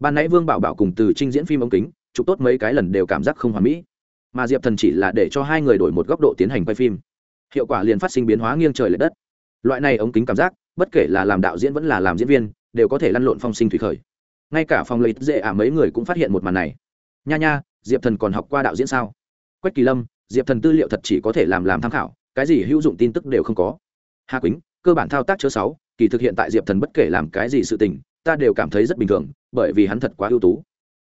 Ban nãy vương bảo bảo cùng từ trinh diễn phim ống kính, chụp tốt mấy cái lần đều cảm giác không hoàn mỹ. Mà diệp thần chỉ là để cho hai người đổi một góc độ tiến hành quay phim. Hiệu quả liền phát sinh biến hóa nghiêng trời l ệ đất. Loại này ống kính cảm giác, bất kể là làm đạo diễn vẫn là làm diễn viên, đều có thể lăn lộn phong sinh thủy khởi. Ngay cả phòng lấy dễ ả mấy người cũng phát hiện một màn này. Nha nha, diệp thần còn học qua đạo diễn sao? Quách kỳ lâm, diệp thần tư liệu thật chỉ có thể làm làm tham khảo, cái gì hữu dụng tin tức đều không có. Hà quýnh, cơ bản thao tác chớ sáu kỳ thực hiện tại diệp thần bất kể làm cái gì sự tình ta đều cảm thấy rất bình thường bởi vì hắn thật quá ưu tú.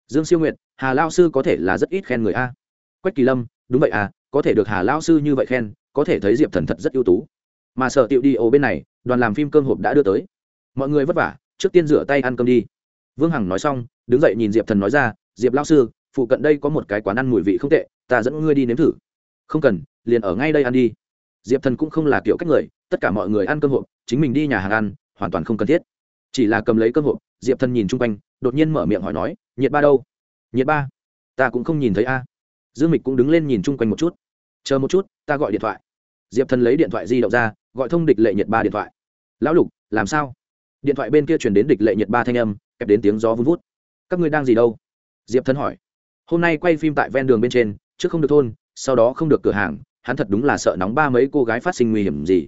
Dương siêu Nguyệt, hà lao sư có thể là rất ít khen người a. Quách kỳ lâm đúng vậy à có thể được hà lao sư như vậy khen có thể thấy diệp thần thật rất ưu tú. Mà sở tiệu đi ồ bên này đoàn làm phim cơm hộp đã đưa tới. Mọi người vất vả trước tiên rửa tay ăn cơm đi. Vương hằng nói xong đứng dậy nhìn diệp thần nói ra diệp lao sư phụ cận đây có một cái quán ăn mùi vị không tệ ta dẫn ngươi đi nếm thử. Không cần liền ở ngay đây ăn đi diệp thần cũng không là kiểu cách người, tất cả mọi người ăn cơm hộp, chính mình đi nhà hàng ăn, hoàn toàn không cần thiết. Chỉ là cầm lấy cơm hộp, diệp thần nhìn chung quanh, đột nhiên mở miệng hỏi nói, nhiệt ba đâu? Nhiệt ba? Ta cũng không nhìn thấy a. Dương mịch cũng đứng lên nhìn chung quanh một chút. Chờ một chút, ta gọi điện thoại. Diệp thần lấy điện thoại di động ra, gọi thông địch lệ nhiệt ba điện thoại. Lão lục, làm sao? Điện thoại bên kia chuyển đến địch lệ nhiệt ba thanh âm, kẹp đến tiếng gió vun vút. Các ngươi đang gì đâu? Diệp thần hỏi. Hôm nay quay phim tại ven đường bên trên, trước không được thôn, sau đó không được cửa hàng hắn thật đúng là sợ nóng ba mấy cô gái phát sinh nguy hiểm gì.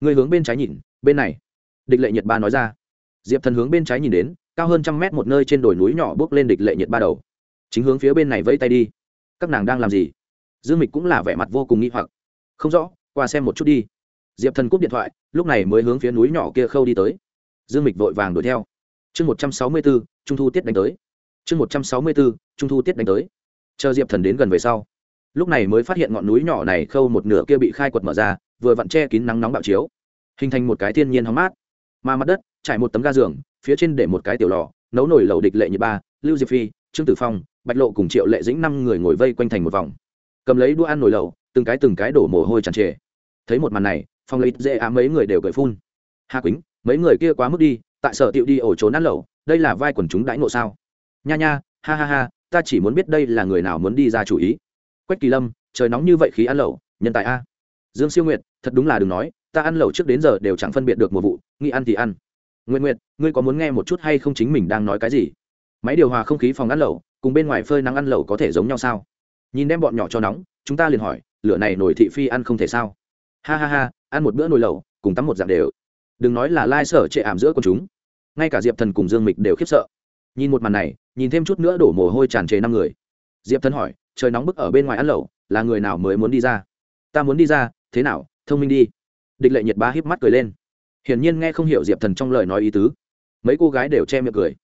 Người hướng bên trái nhìn, bên này. Địch lệ nhiệt ba nói ra. Diệp thần hướng bên trái nhìn đến, cao hơn trăm mét một nơi trên đồi núi nhỏ bước lên địch lệ nhiệt ba đầu. Chính hướng phía bên này vẫy tay đi. Các nàng đang làm gì? Dương mịch cũng là vẻ mặt vô cùng nghi hoặc. Không rõ, qua xem một chút đi. Diệp thần cúp điện thoại, lúc này mới hướng phía núi nhỏ kia khâu đi tới. Dương mịch vội vàng đuổi theo. Chương một trăm sáu mươi bốn trung thu tiết đánh tới. Chương một trăm sáu mươi bốn trung thu tiết đánh tới. Chờ diệp thần đến gần về sau lúc này mới phát hiện ngọn núi nhỏ này khâu một nửa kia bị khai quật mở ra, vừa vặn che kín nắng nóng bạo chiếu, hình thành một cái thiên nhiên hóng mát. Mà mặt đất, trải một tấm ga giường, phía trên để một cái tiểu lò, nấu nổi lẩu địch lệ như ba, lưu diệp phi, trương tử phong, bạch lộ cùng triệu lệ dĩnh năm người ngồi vây quanh thành một vòng. Cầm lấy đũa ăn nồi lẩu, từng cái từng cái đổ mồ hôi tràn trề. Thấy một màn này phong lấy dễ á mấy người đều cười phun. Hà quýnh, mấy người kia quá mức đi, tại sở tiệu đi ổ trốn ăn lẩu, đây là vai quần chúng đãi ngộ sao? Nha nha, ha ha ha, ta chỉ muốn biết đây là người nào muốn đi ra chủ ý quách kỳ lâm, trời nóng như vậy khí ăn lẩu, nhân tài a. Dương siêu nguyệt, thật đúng là đừng nói, ta ăn lẩu trước đến giờ đều chẳng phân biệt được mùa vụ, nghĩ ăn thì ăn. Nguyện nguyệt, ngươi có muốn nghe một chút hay không chính mình đang nói cái gì? Máy điều hòa không khí phòng ăn lẩu, cùng bên ngoài phơi nắng ăn lẩu có thể giống nhau sao? Nhìn đem bọn nhỏ cho nóng, chúng ta liền hỏi, lửa này nổi thị phi ăn không thể sao? Ha ha ha, ăn một bữa nồi lẩu, cùng tắm một dạng đều. Đừng nói là lai sở trệ ảm giữa con chúng. Ngay cả diệp thần cùng dương mịch đều khiếp sợ. Nhìn một màn này, nhìn thêm chút nữa đổ mồ hôi tràn trề năm người. Diệp thần hỏi trời nóng bức ở bên ngoài ăn lẩu, là người nào mới muốn đi ra? Ta muốn đi ra, thế nào? Thông minh đi. Địch lệ nhiệt ba híp mắt cười lên. Hiển nhiên nghe không hiểu diệp thần trong lời nói ý tứ. Mấy cô gái đều che miệng cười.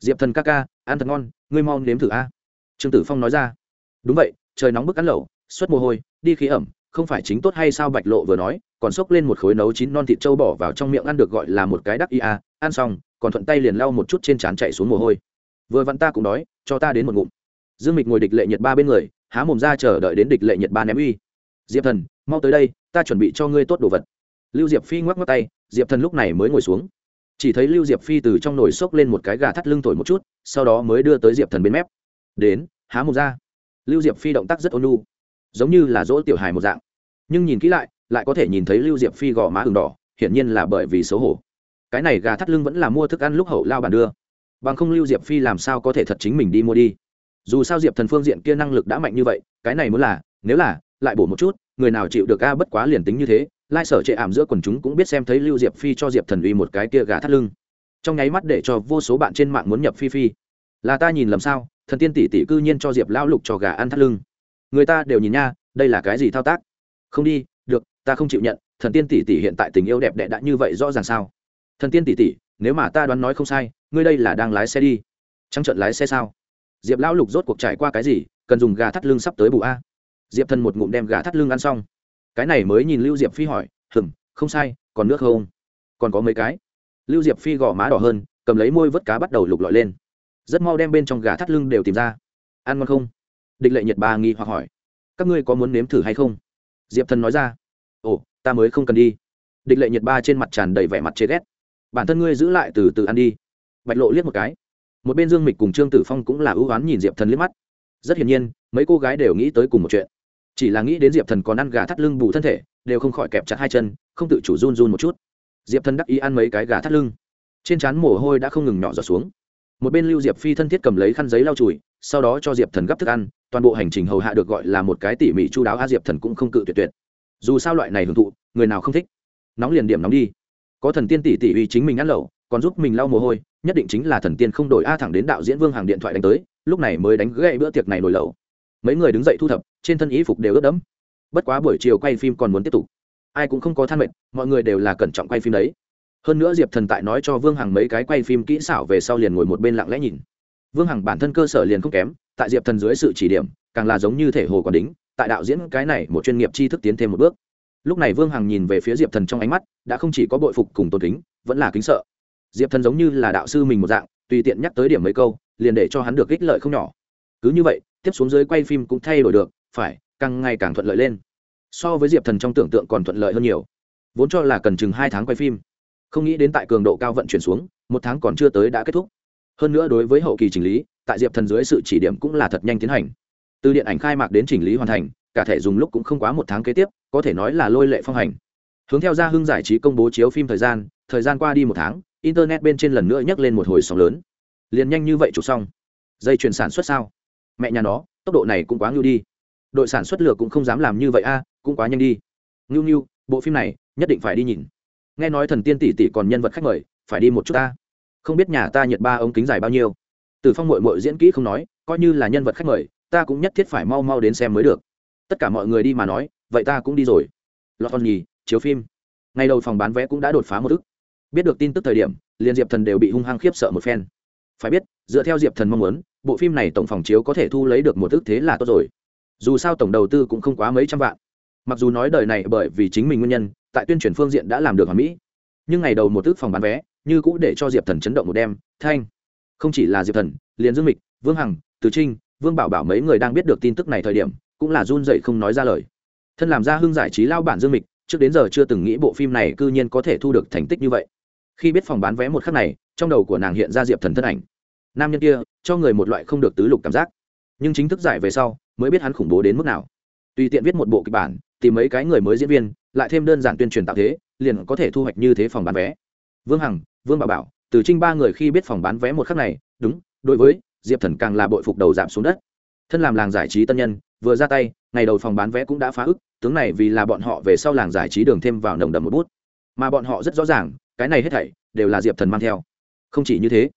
Diệp thần ca ca, ăn thật ngon, ngươi mau nếm thử a. Trương tử phong nói ra. Đúng vậy, trời nóng bức ăn lẩu, xuất mồ hôi, đi khí ẩm, không phải chính tốt hay sao bạch lộ vừa nói, còn xốc lên một khối nấu chín non thịt trâu bỏ vào trong miệng ăn được gọi là một cái đắc ia ăn xong, còn thuận tay liền lau một chút trên trán chạy xuống mồ hôi. Vừa vặn ta cũng đói, cho ta đến một ngụm dương mịch ngồi địch lệ nhiệt ba bên người, há mồm ra chờ đợi đến địch lệ nhiệt ba ném uy. Diệp thần, mau tới đây, ta chuẩn bị cho ngươi tốt đồ vật. Lưu diệp phi ngoắc ngoắc tay, diệp thần lúc này mới ngồi xuống. Chỉ thấy lưu diệp phi từ trong nồi xốc lên một cái gà thắt lưng thổi một chút, sau đó mới đưa tới diệp thần bên mép. Đến, há mồm ra. Lưu diệp phi động tác rất ôn giống như là dỗ tiểu hài một dạng. Nhưng nhìn kỹ lại lại có thể nhìn thấy lưu diệp phi gò má ừng đỏ, hiển nhiên là bởi vì xấu hổ. Cái này gà thắt lưng vẫn là mua thức ăn lúc hậu lao bàn đưa. Bằng không lưu diệp phi làm sao có thể thật chính mình đi mua đi? Dù sao diệp thần phương diện kia năng lực đã mạnh như vậy, cái này muốn là, nếu là, lại bổ một chút, người nào chịu được a, bất quá liền tính như thế, lai sở trệ ảm giữa quần chúng cũng biết xem thấy lưu diệp phi cho diệp thần uy một cái kia gà thắt lưng. Trong nháy mắt để cho vô số bạn trên mạng muốn nhập phi phi. Là ta nhìn lầm sao, thần tiên tỷ tỷ cư nhiên cho diệp lão lục cho gà ăn thắt lưng. Người ta đều nhìn nha, đây là cái gì thao tác? Không đi, được, ta không chịu nhận, thần tiên tỷ tỷ hiện tại tình yêu đẹp đẽ đã như vậy rõ ràng sao? Thần tiên tỷ tỷ, nếu mà ta đoán nói không sai, ngươi đây là đang lái xe đi. Trắng trợn lái xe sao? Diệp lão lục rốt cuộc trải qua cái gì, cần dùng gà thắt lưng sắp tới bù a. Diệp thần một ngụm đem gà thắt lưng ăn xong. Cái này mới nhìn lưu diệp phi hỏi hừng không sai, còn nước không? Còn có mấy cái. Lưu diệp phi gò má đỏ hơn, cầm lấy môi vớt cá bắt đầu lục lọi lên. Rất mau đem bên trong gà thắt lưng đều tìm ra. Ăn ngon không? Địch lệ nhiệt ba nghi hoặc hỏi. Các ngươi có muốn nếm thử hay không? Diệp thần nói ra. Ồ, ta mới không cần đi. Địch lệ nhiệt ba trên mặt tràn đầy vẻ mặt chê ghét. Bản thân ngươi giữ lại từ từ ăn đi. Bạch lộ liếc một cái một bên dương mịch cùng trương tử phong cũng là ưu oán nhìn diệp thần liếc mắt. Rất hiển nhiên, mấy cô gái đều nghĩ tới cùng một chuyện. Chỉ là nghĩ đến diệp thần còn ăn gà thắt lưng bù thân thể, đều không khỏi kẹp chặt hai chân, không tự chủ run run một chút. Diệp thần đắc ý ăn mấy cái gà thắt lưng. Trên trán mồ hôi đã không ngừng nhỏ giọt xuống. Một bên lưu diệp phi thân thiết cầm lấy khăn giấy lau chùi, sau đó cho diệp thần gấp thức ăn, toàn bộ hành trình hầu hạ được gọi là một cái tỉ mỉ chu đáo, a diệp thần cũng không cự tuyệt tuyệt. Dù sao loại này hưởng thụ, người nào không thích? Nóng liền điểm nóng đi. Có thần tiên tỷ tỷ uy chính mình ăn lẩu còn giúp mình lau mồ hôi, nhất định chính là thần tiên không đổi a thẳng đến đạo diễn vương hàng điện thoại đánh tới, lúc này mới đánh gậy bữa tiệc này nổi lẩu. Mấy người đứng dậy thu thập, trên thân ý phục đều ướt đẫm. Bất quá buổi chiều quay phim còn muốn tiếp tục. Ai cũng không có than mệt, mọi người đều là cẩn trọng quay phim đấy. Hơn nữa diệp thần tại nói cho vương hằng mấy cái quay phim kỹ xảo về sau liền ngồi một bên lặng lẽ nhìn. Vương hằng bản thân cơ sở liền không kém, tại diệp thần dưới sự chỉ điểm, càng là giống như thể hồ còn đính, tại đạo diễn cái này một chuyên nghiệp tri thức tiến thêm một bước. Lúc này vương hằng nhìn về phía diệp thần trong ánh mắt, đã không chỉ có bội phục cùng tôn kính, vẫn là kính sợ diệp thần giống như là đạo sư mình một dạng, tùy tiện nhắc tới điểm mấy câu, liền để cho hắn được ích lợi không nhỏ. Cứ như vậy, tiếp xuống dưới quay phim cũng thay đổi được, phải, càng ngày càng thuận lợi lên. So với diệp thần trong tưởng tượng còn thuận lợi hơn nhiều. Vốn cho là cần chừng hai tháng quay phim. Không nghĩ đến tại cường độ cao vận chuyển xuống, một tháng còn chưa tới đã kết thúc. Hơn nữa đối với hậu kỳ chỉnh lý, tại diệp thần dưới sự chỉ điểm cũng là thật nhanh tiến hành. Từ điện ảnh khai mạc đến chỉnh lý hoàn thành, cả thể dùng lúc cũng không quá một tháng kế tiếp, có thể nói là lôi lệ phong hành. Hướng theo gia hưng giải trí công bố chiếu phim thời gian thời gian qua đi một tháng internet bên trên lần nữa nhắc lên một hồi sóng lớn. Liền nhanh như vậy chụp xong. Dây chuyền sản xuất sao? Mẹ nhà nó, tốc độ này cũng quá ngưu đi. Đội sản xuất lửa cũng không dám làm như vậy a, cũng quá nhanh đi. Ngưu ngưu bộ phim này nhất định phải đi nhìn. Nghe nói thần tiên tỷ tỷ còn nhân vật khách mời, phải đi một chút ta. Không biết nhà ta nhiệt ba ống kính dài bao nhiêu. Từ phong mội mội diễn kỹ không nói, coi như là nhân vật khách mời, ta cũng nhất thiết phải mau mau đến xem mới được. Tất cả mọi người đi mà nói, vậy ta cũng đi rồi. Lọt con nhì, chiếu phim. Ngày đầu phòng bán vé cũng đã đột phá một ức biết được tin tức thời điểm, liền diệp thần đều bị hung hăng khiếp sợ một phen. Phải biết, dựa theo diệp thần mong muốn, bộ phim này tổng phòng chiếu có thể thu lấy được một ức thế là tốt rồi. Dù sao tổng đầu tư cũng không quá mấy trăm vạn. Mặc dù nói đời này bởi vì chính mình nguyên nhân, tại tuyên truyền phương diện đã làm được hoàn mỹ. Nhưng ngày đầu một ước phòng bán vé, như cũ để cho diệp thần chấn động một đêm. Thanh. Không chỉ là diệp thần, liền dương mịch, vương hằng, từ trinh, vương bảo bảo mấy người đang biết được tin tức này thời điểm, cũng là run dậy không nói ra lời. Thân làm ra hưng giải trí lao bản dương mịch, trước đến giờ chưa từng nghĩ bộ phim này cư nhiên có thể thu được thành tích như vậy khi biết phòng bán vé một khắc này, trong đầu của nàng hiện ra diệp thần thân ảnh. Nam nhân kia, cho người một loại không được tứ lục cảm giác. Nhưng chính thức giải về sau, mới biết hắn khủng bố đến mức nào. Tùy tiện viết một bộ kịch bản, tìm mấy cái người mới diễn viên, lại thêm đơn giản tuyên truyền tạo thế, liền có thể thu hoạch như thế phòng bán vé. Vương hằng, vương bảo bảo, từ trinh ba người khi biết phòng bán vé một khắc này, đúng, đối với diệp thần càng là bội phục đầu giảm xuống đất. Thân làm làng giải trí tân nhân, vừa ra tay, ngày đầu phòng bán vé cũng đã phá ức, tướng này vì là bọn họ về sau làng giải trí đường thêm vào nồng đầm một bút. Mà bọn họ rất rõ ràng cái này hết thảy đều là diệp thần mang theo. Không chỉ như thế,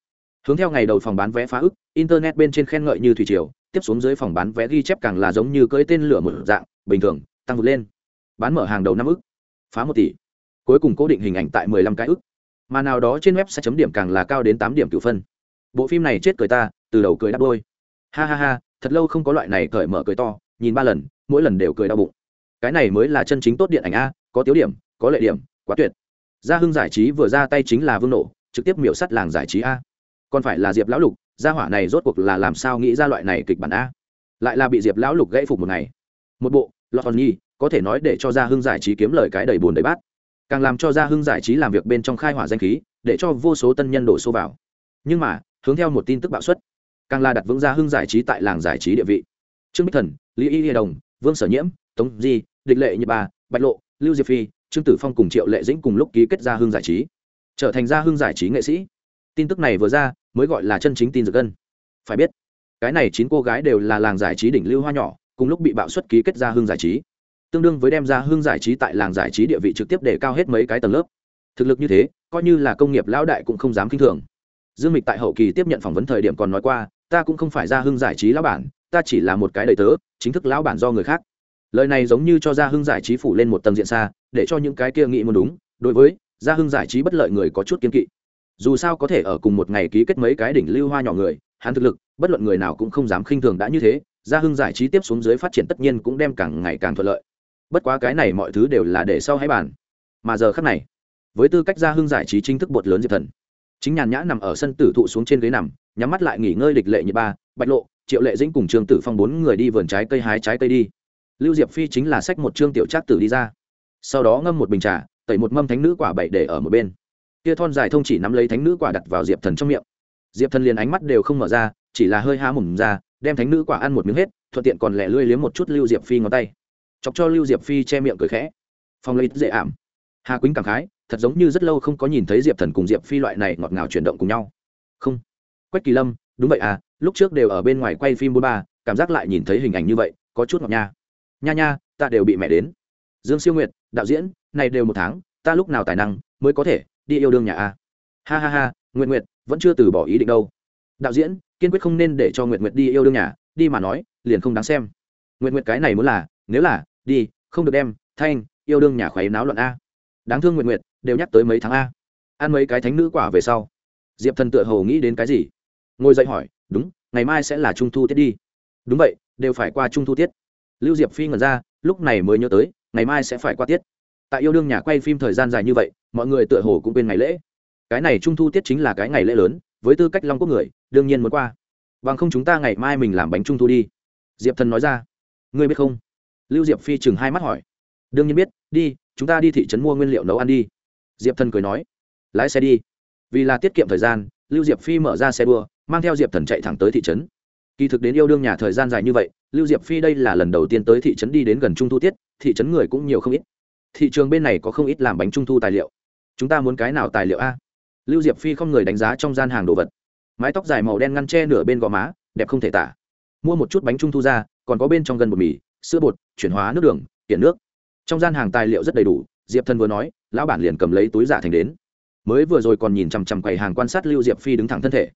hướng theo ngày đầu phòng bán vé phá ức, internet bên trên khen ngợi như thủy triều, tiếp xuống dưới phòng bán vé ghi chép càng là giống như cưỡi tên lửa một dạng, bình thường, tăng vượt lên. Bán mở hàng đầu năm ức, phá một tỷ. Cuối cùng cố định hình ảnh tại mười lăm cái ức. Mà nào đó trên web sẽ chấm điểm càng là cao đến tám điểm cửu phân. Bộ phim này chết cười ta, từ đầu cười đắp đôi. Ha ha ha, thật lâu không có loại này cởi mở cười to, nhìn ba lần, mỗi lần đều cười đau bụng. Cái này mới là chân chính tốt điện ảnh a, có tiếu điểm, có lệ điểm, quá tuyệt gia hưng giải trí vừa ra tay chính là vương nổ trực tiếp miểu sắt làng giải trí a. Còn phải là diệp lão lục, gia hỏa này rốt cuộc là làm sao nghĩ ra loại này kịch bản a? Lại là bị diệp lão lục gãy phục một ngày. Một bộ, lọt hòn nhi, có thể nói để cho gia hưng giải trí kiếm lời cái đầy bùn đầy bát. Càng làm cho gia hưng giải trí làm việc bên trong khai hỏa danh khí, để cho vô số tân nhân đổ xô vào. Nhưng mà, hướng theo một tin tức bạo xuất, càng là đặt vững gia hưng giải trí tại làng giải trí địa vị. Trương bích thần, lý y hiệp đồng, vương sở nhiễm, tống di, địch lệ nhật bà, bạch lộ, lưu diệp phi trương tử phong cùng triệu lệ dĩnh cùng lúc ký kết gia hưng giải trí, trở thành gia hưng giải trí nghệ sĩ. Tin tức này vừa ra, mới gọi là chân chính tin dược gân. Phải biết, cái này chín cô gái đều là làng giải trí đỉnh lưu hoa nhỏ, cùng lúc bị bạo xuất ký kết gia hưng giải trí. Tương đương với đem ra hương giải trí tại làng giải trí địa vị trực tiếp để cao hết mấy cái tầng lớp. Thực lực như thế, coi như là công nghiệp lão đại cũng không dám k i n h thường. Dương mịch tại hậu kỳ tiếp nhận phỏng vấn thời điểm còn nói qua, ta cũng không phải ra hưng giải trí lão bản, ta chỉ là một cái đầy tớ, chính thức lão bản do người khác lời này giống như cho gia hưng giải trí phủ lên một tầng diện xa, để cho những cái kia nghĩ muốn đúng, đối với gia hưng giải trí bất lợi người có chút kiên kỵ. Dù sao có thể ở cùng một ngày ký kết mấy cái đỉnh lưu hoa nhỏ người, hắn thực lực, bất luận người nào cũng không dám khinh thường đã như thế, gia hưng giải trí tiếp xuống dưới phát triển tất nhiên cũng đem càng ngày càng thuận lợi. Bất quá cái này mọi thứ đều là để sau hãy bàn. Mà giờ khác này, với tư cách gia hưng giải trí chính thức bột lớn diệp thần, chính nhàn nhã nằm ở sân tử thụ xuống trên ghế nằm, nhắm mắt lại nghỉ ngơi lịch lệ như ba, bạch lộ, triệu lệ dĩnh cùng trương tử phong bốn người đi vườn trái cây hái trái cây đi lưu diệp phi chính là sách một chương tiểu trác tử đi ra. Sau đó ngâm một bình trà, tẩy một mâm thánh nữ quả bảy để ở một bên. Kia thon dài thông chỉ nắm lấy thánh nữ quả đặt vào diệp thần trong miệng. Diệp thần liền ánh mắt đều không mở ra, chỉ là hơi há mồm ra, đem thánh nữ quả ăn một miếng hết, thuận tiện còn lẻ lươi liếm một chút lưu diệp phi ngón tay. Chọc cho lưu diệp phi che miệng cười khẽ. Phong lấy dễ ảm. Hà quýnh cảm khái, thật giống như rất lâu không có nhìn thấy diệp thần cùng diệp phi loại này ngọt ngào chuyển động cùng nhau. Không. Quách kỳ lâm, đúng vậy à lúc trước đều ở bên ngoài quay phim bôn ba, cảm giác lại nhìn thấy hình ảnh như vậy, có chút ngọt nha nha nha, ta đều bị mẹ đến. Dương siêu nguyệt, đạo diễn, này đều một tháng, ta lúc nào tài năng mới có thể đi yêu đương nhà a? Ha ha ha nguyện nguyệt, vẫn chưa từ bỏ ý định đâu. Đạo diễn, kiên quyết không nên để cho nguyện nguyệt đi yêu đương nhà, đi mà nói, liền không đáng xem. Nguyện nguyệt cái này muốn là, nếu là, đi, không được đem, thanh, yêu đương nhà khoáy náo loạn a. Đáng thương nguyện nguyệt, đều nhắc tới mấy tháng a. Ăn mấy cái thánh nữ quả về sau, diệp thần tựa hồ nghĩ đến cái gì? Ngồi dậy hỏi, đúng, ngày mai sẽ là trung thu tiết đi. Đúng vậy, đều phải qua trung thu tiết lưu diệp phi ngẩn ra, lúc này mới nhớ tới, ngày mai sẽ phải qua tiết. Tại yêu đương nhà quay phim thời gian dài như vậy, mọi người tựa hồ cũng quên ngày lễ. Cái này trung thu tiết chính là cái ngày lễ lớn, với tư cách long quốc người, đương nhiên muốn qua. Bằng không chúng ta ngày mai mình làm bánh trung thu đi. Diệp thần nói ra. Ngươi biết không? Lưu diệp phi chừng hai mắt hỏi. Đương nhiên biết, đi, chúng ta đi thị trấn mua nguyên liệu nấu ăn đi. Diệp thần cười nói. Lái xe đi. Vì là tiết kiệm thời gian, lưu diệp phi mở ra xe đua, mang theo diệp thần chạy thẳng tới thị trấn kỳ thực đến yêu đương nhà thời gian dài như vậy, lưu diệp phi đây là lần đầu tiên tới thị trấn đi đến gần trung thu tiết, thị trấn người cũng nhiều không ít. Thị trường bên này có không ít làm bánh trung thu tài liệu. Chúng ta muốn cái nào tài liệu a? Lưu diệp phi không người đánh giá trong gian hàng đồ vật. Mái tóc dài màu đen ngăn tre nửa bên gò má, đẹp không thể tả. Mua một chút bánh trung thu ra, còn có bên trong gần bột mì, sữa bột, chuyển hóa nước đường tiền nước. Trong gian hàng tài liệu rất đầy đủ, diệp thần vừa nói, lão bản liền cầm lấy túi giả thành đến. Mới vừa rồi còn nhìn chằm chằm quầy hàng quan sát lưu diệp phi đứng thẳng thân thể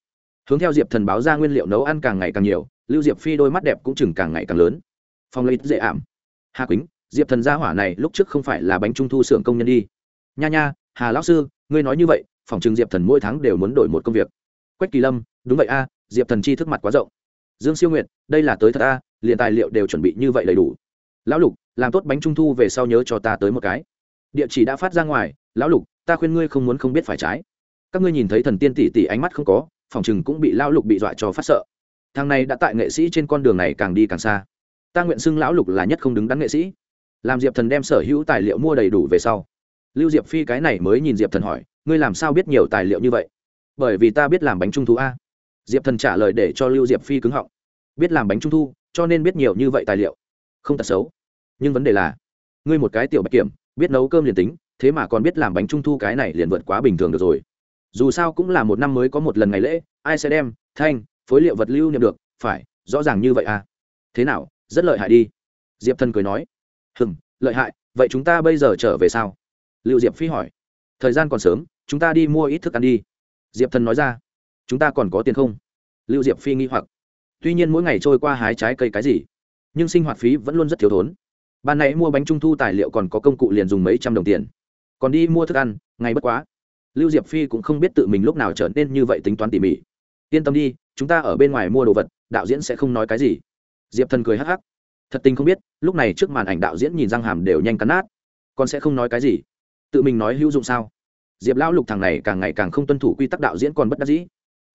hướng theo diệp thần báo ra nguyên liệu nấu ăn càng ngày càng nhiều, lưu diệp phi đôi mắt đẹp cũng chừng càng ngày càng lớn. Phong lấy dễ ảm. Hà quýnh, diệp thần gia hỏa này lúc trước không phải là bánh trung thu xưởng công nhân đi. Nha nha, hà lão sư, ngươi nói như vậy, phòng chừng diệp thần mỗi tháng đều muốn đổi một công việc. Quách kỳ lâm, đúng vậy a, diệp thần chi thức mặt quá rộng. Dương siêu nguyện đây là tới thật a, liền tài liệu đều chuẩn bị như vậy đầy đủ. Lão lục, làm tốt bánh trung thu về sau nhớ cho ta tới một cái. Địa chỉ đã phát ra ngoài, lão lục, ta khuyên ngươi không muốn không biết phải trái. Các ngươi nhìn thấy thần tiên tỷ tỷ ánh mắt không có phòng chừng cũng bị lão lục bị dọa cho phát sợ. Thằng này đã tại nghệ sĩ trên con đường này càng đi càng xa. Ta nguyện xưng lão lục là nhất không đứng đắn nghệ sĩ. Làm diệp thần đem sở hữu tài liệu mua đầy đủ về sau. Lưu diệp phi cái này mới nhìn diệp thần hỏi, ngươi làm sao biết nhiều tài liệu như vậy? Bởi vì ta biết làm bánh trung thu a. Diệp thần trả lời để cho lưu diệp phi cứng họng. Biết làm bánh trung thu, cho nên biết nhiều như vậy tài liệu. Không tật xấu. Nhưng vấn đề là, ngươi một cái tiểu bạch kiểm, biết nấu cơm liền tính, thế mà còn biết làm bánh trung thu cái này liền vượt quá bình thường được rồi dù sao cũng là một năm mới có một lần ngày lễ, ai sẽ đem thanh, phối liệu vật lưu niệm được, phải, rõ ràng như vậy à? Thế nào, rất lợi hại đi. Diệp thần cười nói. Hừng lợi hại, vậy chúng ta bây giờ trở về sao? Lưu diệp phi hỏi. Thời gian còn sớm, chúng ta đi mua ít thức ăn đi. Diệp thần nói ra. Chúng ta còn có tiền không? Lưu diệp phi nghi hoặc. Tuy nhiên mỗi ngày trôi qua hái trái cây cái gì, nhưng sinh hoạt phí vẫn luôn rất thiếu thốn. Ban nãy mua bánh trung thu tài liệu còn có công cụ liền dùng mấy trăm đồng tiền. Còn đi mua thức ăn ngay bất quá lưu diệp phi cũng không biết tự mình lúc nào trở nên như vậy tính toán tỉ mỉ. Yên tâm đi, chúng ta ở bên ngoài mua đồ vật, đạo diễn sẽ không nói cái gì. Diệp thần cười hắc hắc. Thật tình không biết, lúc này trước màn ảnh đạo diễn nhìn răng hàm đều nhanh cắn nát. Con sẽ không nói cái gì? Tự mình nói hữu dụng sao? Diệp lão lục thằng này càng ngày càng không tuân thủ quy tắc đạo diễn còn bất đắc dĩ.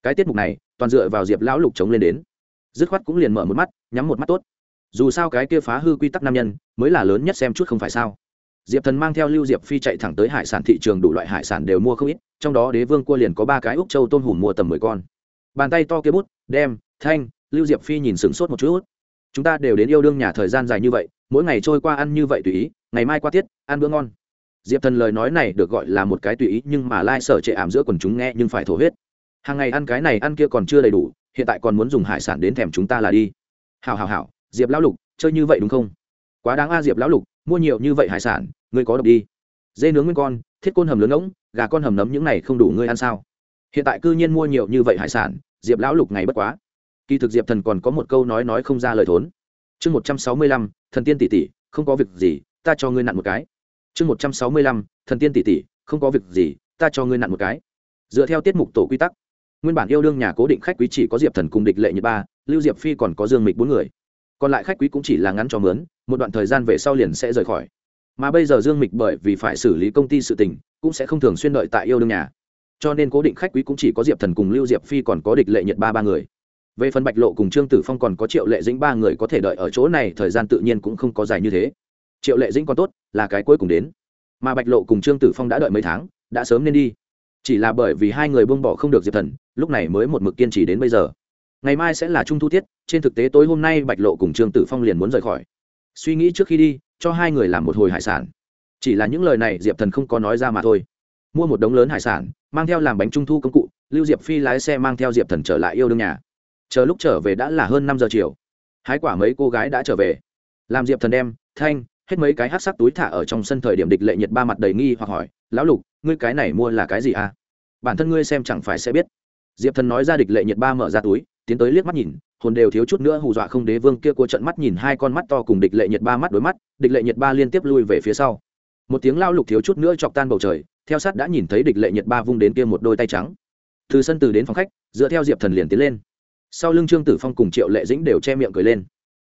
Cái tiết mục này, toàn dựa vào diệp lão lục chống lên đến. Dứt khoát cũng liền mở một mắt, nhắm một mắt tốt. Dù sao cái kia phá hư quy tắc nam nhân, mới là lớn nhất xem chút không phải sao diệp thần mang theo lưu diệp phi chạy thẳng tới hải sản thị trường, đủ loại hải sản đều mua không ít, trong đó đế vương cua liền có ba cái úc châu tôm hùm mua tầm mười con. Bàn tay to kia bút, đem, thanh, lưu diệp phi nhìn sửng sốt một chút. Chúng ta đều đến yêu đương nhà thời gian dài như vậy, mỗi ngày trôi qua ăn như vậy tùy ý, ngày mai qua tiết, ăn bữa ngon. Diệp thần lời nói này được gọi là một cái tùy ý, nhưng mà lai sở trệ ảm giữa quần chúng nghe nhưng phải thổ huyết. Hàng ngày ăn cái này ăn kia còn chưa đầy đủ, hiện tại còn muốn dùng hải sản đến thèm chúng ta là đi. Hào hào hào diệp lão lục, chơi như vậy đúng không? Quá đáng a diệp lão lục, mua nhiều như vậy hải sản ngươi có độc đi. Dê nướng nguyên con, thiết côn hầm lớn ngỗng, gà con hầm nấm những này không đủ ngươi ăn sao? Hiện tại cư nhiên mua nhiều như vậy hải sản, diệp lão lục ngày bất quá. Kỳ thực diệp thần còn có một câu nói nói không ra lời thốn. Chương một trăm sáu mươi lăm, thần tiên tỷ tỷ, không có việc gì, ta cho ngươi nặn một cái. Chương một trăm sáu mươi lăm, thần tiên tỷ tỷ, không có việc gì, ta cho ngươi nặn một cái. Dựa theo tiết mục tổ quy tắc, nguyên bản yêu đương nhà cố định khách quý chỉ có diệp thần cùng địch lệ nhật ba, lưu diệp phi còn có dương mịch bốn người. Còn lại khách quý cũng chỉ là ngắn cho mướn, một đoạn thời gian về sau liền sẽ rời khỏi mà bây giờ dương mịch bởi vì phải xử lý công ty sự tình, cũng sẽ không thường xuyên đợi tại yêu đương nhà. Cho nên cố định khách quý cũng chỉ có diệp thần cùng lưu diệp phi còn có địch lệ nhật ba ba người. Về phần bạch lộ cùng trương tử phong còn có triệu lệ dĩnh ba người có thể đợi ở chỗ này, thời gian tự nhiên cũng không có dài như thế. Triệu lệ dĩnh còn tốt, là cái cuối cùng đến. Mà bạch lộ cùng trương tử phong đã đợi mấy tháng, đã sớm nên đi. Chỉ là bởi vì hai người buông bỏ không được diệp thần, lúc này mới một mực kiên trì đến bây giờ. Ngày mai sẽ là trung thu tiết, trên thực tế tối hôm nay bạch lộ cùng trương tử phong liền muốn rời khỏi. Suy nghĩ trước khi đi cho hai người làm một hồi hải sản. Chỉ là những lời này diệp thần không có nói ra mà thôi. Mua một đống lớn hải sản, mang theo làm bánh trung thu công cụ, lưu diệp phi lái xe mang theo diệp thần trở lại yêu đương nhà. Chờ lúc trở về đã là hơn năm giờ chiều. Hái quả mấy cô gái đã trở về. Làm diệp thần đem, thanh, hết mấy cái hát sắc túi thả ở trong sân thời điểm địch lệ nhiệt ba mặt đầy nghi hoặc hỏi, lão lục, ngươi cái này mua là cái gì à? Bản thân ngươi xem chẳng phải sẽ biết. Diệp thần nói ra địch lệ nhiệt ba mở ra túi, tiến tới liếc mắt nhìn hồn đều thiếu chút nữa hù dọa không đế vương kia của trận mắt nhìn hai con mắt to cùng địch lệ nhiệt ba mắt đối mắt, địch lệ nhiệt ba liên tiếp lui về phía sau. Một tiếng lao lục thiếu chút nữa chọc tan bầu trời, theo sát đã nhìn thấy địch lệ nhiệt ba vung đến kia một đôi tay trắng. Từ sân từ đến phòng khách, dựa theo diệp thần liền tiến lên. Sau lưng trương tử phong cùng triệu lệ dĩnh đều che miệng cười lên.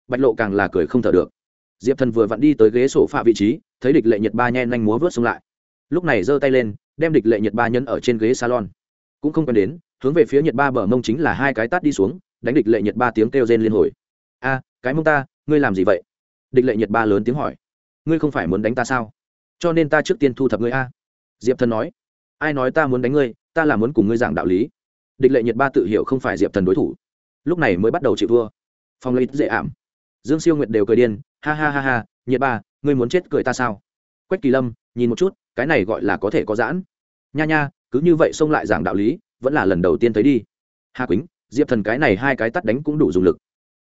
Bạch lộ càng là cười không thở được. Diệp thần vừa vặn đi tới ghế sổ phạ vị trí, thấy địch lệ nhiệt ba nhen nhanh múa vớt xông lại. Lúc này giơ tay lên, đem địch lệ nhiệt ba nhân ở trên ghế salon. Cũng không cần đến, hướng về phía nhiệt ba bờ mông chính là hai cái tát đi xuống đánh địch lệ nhiệt ba tiếng kêu rên liên hồi. A, cái mông ta, ngươi làm gì vậy? Địch lệ nhiệt ba lớn tiếng hỏi. Ngươi không phải muốn đánh ta sao? Cho nên ta trước tiên thu thập ngươi a. Diệp thần nói. Ai nói ta muốn đánh ngươi, ta là muốn cùng ngươi giảng đạo lý. Địch lệ nhiệt ba tự hiểu không phải diệp thần đối thủ. Lúc này mới bắt đầu chịu thua. Phong lấy dễ ảm. Dương siêu nguyệt đều cười điên. Ha ha ha ha, nhiệt ba, ngươi muốn chết cười ta sao? Quách kỳ lâm, nhìn một chút, cái này gọi là có thể có giãn. Nha nha, cứ như vậy xông lại giảng đạo lý, vẫn là lần đầu tiên thấy đi. Hà quýnh diệp thần cái này hai cái tắt đánh cũng đủ dùng lực.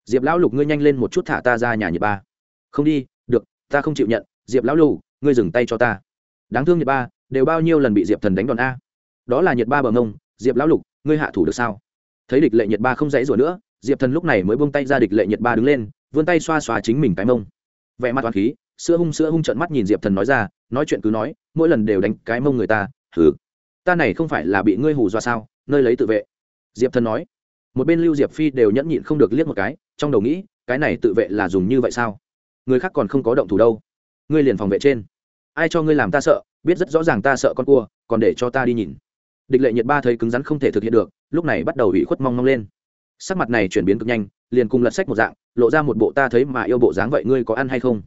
Diệp lão lục ngươi nhanh lên một chút thả ta ra nhà nhiệt ba. Không đi, được, ta không chịu nhận, diệp lão lục, ngươi dừng tay cho ta. Đáng thương nhiệt ba, đều bao nhiêu lần bị diệp thần đánh đòn a. Đó là nhiệt ba bờ ngông, diệp lão lục, ngươi hạ thủ được sao? Thấy địch lệ nhiệt ba không dãy rủa nữa, diệp thần lúc này mới buông tay ra địch lệ nhiệt ba đứng lên, vươn tay xoa xoa chính mình cái mông. Vẻ mặt toàn khí, sữa hung sữa hung trợn mắt nhìn diệp thần nói ra, nói chuyện cứ nói, mỗi lần đều đánh cái mông người ta, hừ. Ta này không phải là bị ngươi hù dọa sao, nơi lấy tự vệ. Diệp thần nói một bên lưu diệp phi đều nhẫn nhịn không được liếc một cái, trong đầu nghĩ, cái này tự vệ là dùng như vậy sao? Người khác còn không có động thủ đâu. Ngươi liền phòng vệ trên. Ai cho ngươi làm ta sợ, biết rất rõ ràng ta sợ con cua, còn để cho ta đi nhìn. Địch lệ nhiệt ba thấy cứng rắn không thể thực hiện được, lúc này bắt đầu ủy khuất mong mong lên. Sắc mặt này chuyển biến cực nhanh, liền cùng lật sách một dạng, lộ ra một bộ ta thấy mà yêu bộ dáng vậy ngươi có ăn hay không?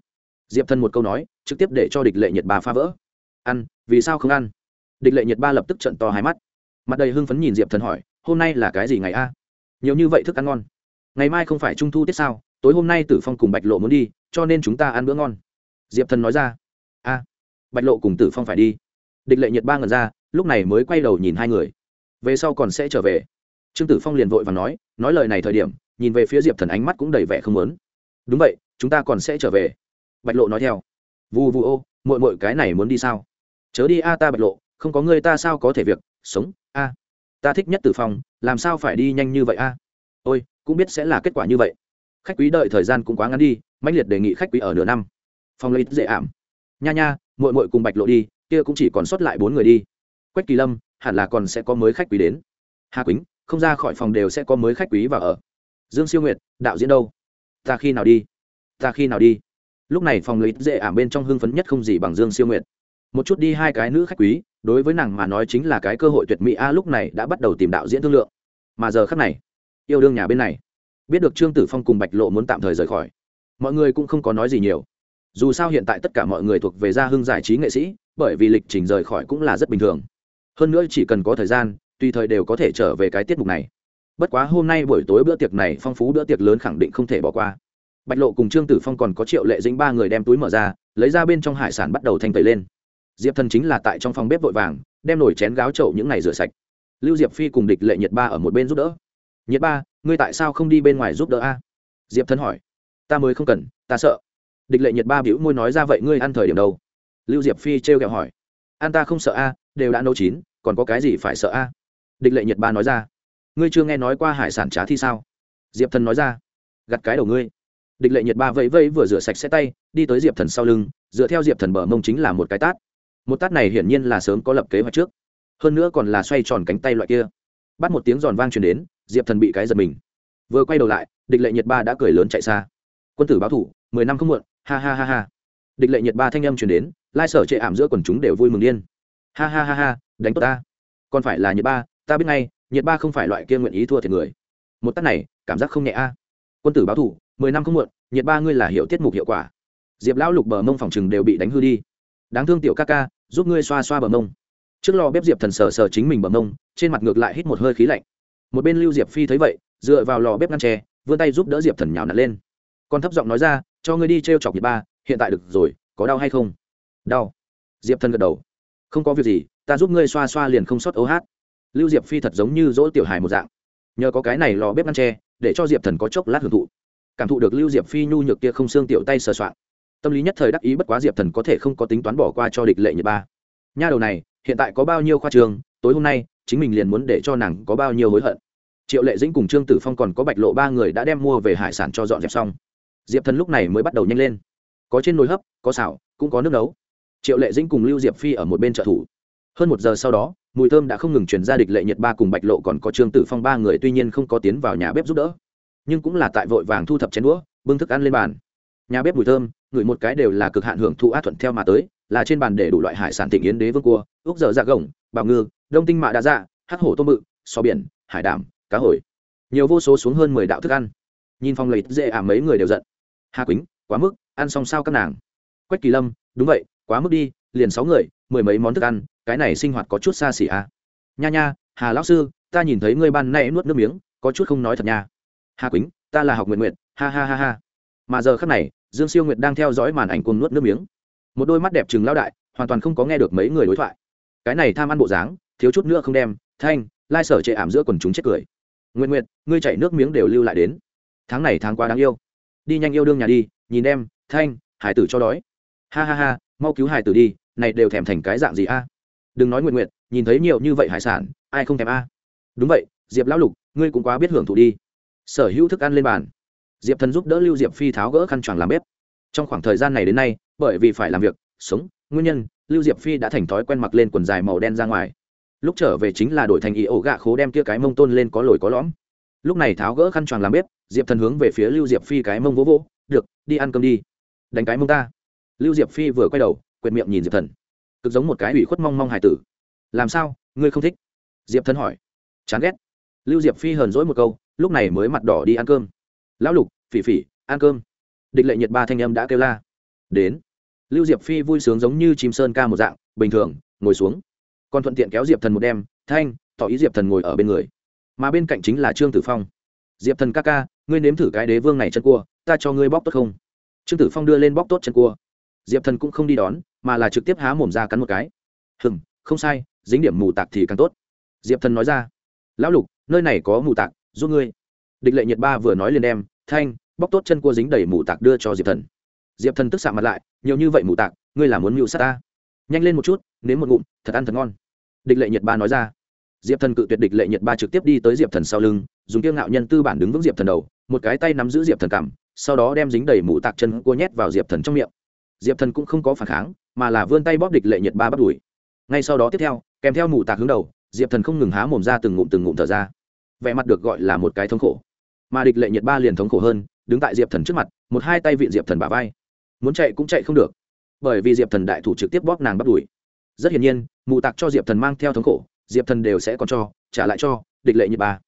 Diệp thân một câu nói, trực tiếp để cho địch lệ nhiệt ba phá vỡ. Ăn, vì sao không ăn? Địch lệ nhiệt ba lập tức trận to hai mắt. Mặt đầy hưng phấn nhìn diệp thần hỏi, hôm nay là cái gì ngày a? Nhiều như vậy thức ăn ngon. Ngày mai không phải trung thu tiết sao? Tối hôm nay tử phong cùng bạch lộ muốn đi, cho nên chúng ta ăn bữa ngon. Diệp thần nói ra. A, bạch lộ cùng tử phong phải đi. Địch lệ nhiệt ba ngần ra, lúc này mới quay đầu nhìn hai người. Về sau còn sẽ trở về. Trương tử phong liền vội và nói nói lời này thời điểm, nhìn về phía diệp thần ánh mắt cũng đầy vẻ không lớn đúng vậy, chúng ta còn sẽ trở về. Bạch lộ nói theo. Vu vu ô mội mội cái này muốn đi sao? Chớ đi a ta bạch lộ, không có ngươi ta sao có thể việc, sống, a ta thích nhất tử phong, làm sao phải đi nhanh như vậy a? Ôi, cũng biết sẽ là kết quả như vậy. Khách quý đợi thời gian cũng quá ngắn đi mạnh liệt đề nghị khách quý ở nửa năm. Phong lấy dễ ảm. Nha nha mội mội cùng bạch lộ đi, kia cũng chỉ còn sót lại bốn người đi. Quách kỳ lâm, hẳn là còn sẽ có mới khách quý đến. Hà quýnh, không ra khỏi phòng đều sẽ có mới khách quý vào ở. Dương siêu nguyệt, đạo diễn đâu? Ta khi nào đi? Ta khi nào đi? Lúc này phòng lấy dễ ảm bên trong hưng phấn nhất không gì bằng dương siêu nguyệt. Một chút đi hai cái nữ khách quý đối với nàng mà nói chính là cái cơ hội tuyệt mỹ. A, lúc này đã bắt đầu tìm đạo diễn thương lượng. Mà giờ khắc này, yêu đương nhà bên này, biết được trương tử phong cùng bạch lộ muốn tạm thời rời khỏi, mọi người cũng không có nói gì nhiều. Dù sao hiện tại tất cả mọi người thuộc về gia hưng giải trí nghệ sĩ, bởi vì lịch trình rời khỏi cũng là rất bình thường. Hơn nữa chỉ cần có thời gian, tùy thời đều có thể trở về cái tiết mục này. Bất quá hôm nay buổi tối bữa tiệc này, phong phú bữa tiệc lớn khẳng định không thể bỏ qua. Bạch lộ cùng trương tử phong còn có triệu lệ dính ba người đem túi mở ra, lấy ra bên trong hải sản bắt đầu thanh tẩy lên diệp thần chính là tại trong phòng bếp vội vàng, đem nổi chén gáo trậu những ngày rửa sạch. Lưu diệp phi cùng địch lệ nhiệt ba ở một bên giúp đỡ. Nhiệt ba, ngươi tại sao không đi bên ngoài giúp đỡ a? Diệp thần hỏi. Ta mới không cần, ta sợ. Địch lệ nhiệt ba bĩu môi nói ra, vậy ngươi ăn thời điểm đâu? Lưu diệp phi trêu ghẹo hỏi. An ta không sợ a, đều đã nấu chín, còn có cái gì phải sợ a? Địch lệ nhiệt ba nói ra. Ngươi chưa nghe nói qua hải sản trá thi sao? Diệp thần nói ra. Gặt cái đầu ngươi. Địch lệ nhiệt ba vẫy vẫy vừa rửa sạch xe tay, đi tới diệp thần sau lưng, dựa theo diệp thần bờ mông chính là một cái tát một tát này hiển nhiên là sớm có lập kế hoạch trước. Hơn nữa còn là xoay tròn cánh tay loại kia. Bắt một tiếng giòn vang truyền đến, diệp thần bị cái giật mình. Vừa quay đầu lại, địch lệ nhiệt ba đã cười lớn chạy xa. Quân tử báo thủ, mười năm không muộn, ha ha ha ha. Địch lệ nhiệt ba thanh âm truyền đến, lai sở chệ ảm giữa quần chúng đều vui mừng điên. Ha ha ha ha, đánh tốt ta. Còn phải là nhiệt ba, ta biết ngay, nhiệt ba không phải loại kia nguyện ý thua thiệt người. Một tát này, cảm giác không nhẹ a. Quân tử báo thủ, mười năm không muộn, nhiệt ba ngươi là hiệu tiết mục hiệu quả. Diệp lão lục bờ mông phòng chừng đều bị đánh hư đi. Đáng thương tiểu ca ca giúp ngươi xoa xoa bờ mông. Trước lò bếp diệp thần sờ sờ chính mình bờ mông, trên mặt ngược lại hít một hơi khí lạnh. Một bên lưu diệp phi thấy vậy, dựa vào lò bếp ngăn tre vươn tay giúp đỡ diệp thần nhào nặn lên. Con thấp giọng nói ra, cho ngươi đi t r e o chọc nhiệt ba, hiện tại được rồi, có đau hay không? Đau. Diệp thần gật đầu. Không có việc gì, ta giúp ngươi xoa xoa liền không sót ấu hát. Lưu diệp phi thật giống như dỗ tiểu hài một dạng. Nhờ có cái này lò bếp ngăn tre để cho diệp thần có chốc lát hưởng thụ. Cảm thụ được lưu diệp phi nhu nhược kia không xương tiểu tay sờ soạn tâm lý nhất thời đắc ý bất quá diệp thần có thể không có tính toán bỏ qua cho địch lệ nhật ba. Nha đầu này, hiện tại có bao nhiêu khoa trường, tối hôm nay, chính mình liền muốn để cho nàng có bao nhiêu hối hận. Triệu lệ dĩnh cùng trương tử phong còn có bạch lộ ba người đã đem mua về hải sản cho dọn dẹp xong. Diệp thần lúc này mới bắt đầu nhanh lên. Có trên nồi hấp, có xảo cũng có nước nấu. Triệu lệ dĩnh cùng lưu diệp phi ở một bên trợ thủ. Hơn một giờ sau đó, mùi thơm đã không ngừng chuyển ra địch lệ nhiệt ba cùng bạch lộ còn có trương tử phong ba người tuy nhiên không có tiến vào nhà bếp giúp đỡ, nhưng cũng là tại vội vàng thu thập chén đũa, bưng thức ăn lên bàn. Nhà bếp mùi thơm người một cái đều là cực hạn hưởng thụ á thuận theo mà tới, là trên bàn để đủ loại hải sản thịnh yến đế vương cua ốc dở dạ gồng, bào ngư, đông tinh mạ đa dạ hắc hổ tôm bự, sò biển, hải đảm cá hồi. Nhiều vô số xuống hơn mười đạo thức ăn. Nhìn phong lầy dễ ảm mấy người đều giận. Hà quýnh, quá mức, ăn xong sao các nàng? Quách kỳ lâm, đúng vậy, quá mức đi, liền sáu người, mười mấy món thức ăn, cái này sinh hoạt có chút xa xỉ à. nha nha, hà lão sư, ta nhìn thấy ngươi ban nay nuốt nước miếng, có chút không nói thật nha. Hà quýnh, ta là học nguyện nguyện, ha ha ha ha. Mà giờ khắc này dương siêu nguyệt đang theo dõi màn ảnh cuồng nuốt nước miếng. Một đôi mắt đẹp chừng lao đại, hoàn toàn không có nghe được mấy người đối thoại. Cái này tham ăn bộ dáng, thiếu chút nữa không đem, thanh, lai sở chệ ảm giữa quần chúng chết cười. Nguyện nguyện ngươi chạy nước miếng đều lưu lại đến. Tháng này tháng qua đáng yêu. Đi nhanh yêu đương nhà đi, nhìn em, thanh, hải tử cho đói. Ha ha ha, mau cứu hải tử đi, này đều thèm thành cái dạng gì a? Đừng nói nguyện nguyện nhìn thấy nhiều như vậy hải sản, ai không thèm a? Đúng vậy, diệp lão lục, ngươi cũng quá biết hưởng thụ đi. Sở hữu thức ăn lên bàn diệp thần giúp đỡ lưu diệp phi tháo gỡ khăn choàng làm bếp. Trong khoảng thời gian này đến nay, bởi vì phải làm việc, sống, nguyên nhân, lưu diệp phi đã thành thói quen mặc lên quần dài màu đen ra ngoài. Lúc trở về chính là đổi thành ý ổ gạ khố đem kia cái mông tôn lên có lồi có lõm. Lúc này tháo gỡ khăn choàng làm bếp, diệp thần hướng về phía lưu diệp phi cái mông vỗ vỗ, được, đi ăn cơm đi. Đánh cái mông ta. Lưu diệp phi vừa quay đầu, quệt miệng nhìn diệp thần. Cực giống một cái ủy khuất mong mong hải tử. Làm sao? Ngươi không thích? Diệp thần hỏi. Chán ghét. Lưu diệp phi hờn dỗi một câu, lúc này mới mặt đỏ đi ăn cơm lão lục, phỉ phỉ, ăn cơm. Địch lệ nhiệt ba thanh âm đã kêu la. Đến. Lưu diệp phi vui sướng giống như chim sơn ca một dạng, bình thường, ngồi xuống. Còn thuận tiện kéo diệp thần một đêm, thanh, tỏ ý diệp thần ngồi ở bên người. Mà bên cạnh chính là trương tử phong. Diệp thần ca ca, ngươi nếm thử cái đế vương này chân cua, ta cho ngươi bóc tốt không? Trương tử phong đưa lên bóc tốt chân cua. Diệp thần cũng không đi đón, mà là trực tiếp há mồm ra cắn một cái. Hừm, không sai, dính điểm mù tạc thì càng tốt. Diệp thần nói ra. Lão lục, nơi này có mù tạc, giúp ngươi địch lệ nhiệt ba vừa nói liền đem, thanh, bóc tốt chân cua dính đầy mù tạc đưa cho diệp thần. Diệp thần tức xạ mặt lại, nhiều như vậy mù tạc, ngươi là muốn mưu sát ta? Nhanh lên một chút, nếm một ngụm, thật ăn thật ngon. Địch lệ nhiệt ba nói ra. Diệp thần cự tuyệt địch lệ nhiệt ba trực tiếp đi tới diệp thần sau lưng, dùng kiêng ngạo nhân tư bản đứng vững diệp thần đầu, một cái tay nắm giữ diệp thần cảm sau đó đem dính đầy mù tạc chân cua nhét vào diệp thần trong miệng. Diệp thần cũng không có phản kháng, mà là vươn tay bóp địch lệ nhiệt ba bắt đuổi ngay sau đó tiếp theo, kèm theo mù tạc hướng đầu, diệp thần không ngừng há mồm ra từng ngụm từng ngụm thở ra. Vẻ mặt được gọi là một cái thống khổ mà địch lệ nhiệt ba liền thống khổ hơn, đứng tại diệp thần trước mặt, một hai tay vịn diệp thần bả vai. Muốn chạy cũng chạy không được, bởi vì diệp thần đại thủ trực tiếp bóp nàng bắt đuổi. Rất hiển nhiên mụ tạc cho diệp thần mang theo thống khổ, diệp thần đều sẽ còn cho, trả lại cho địch lệ nhiệt ba.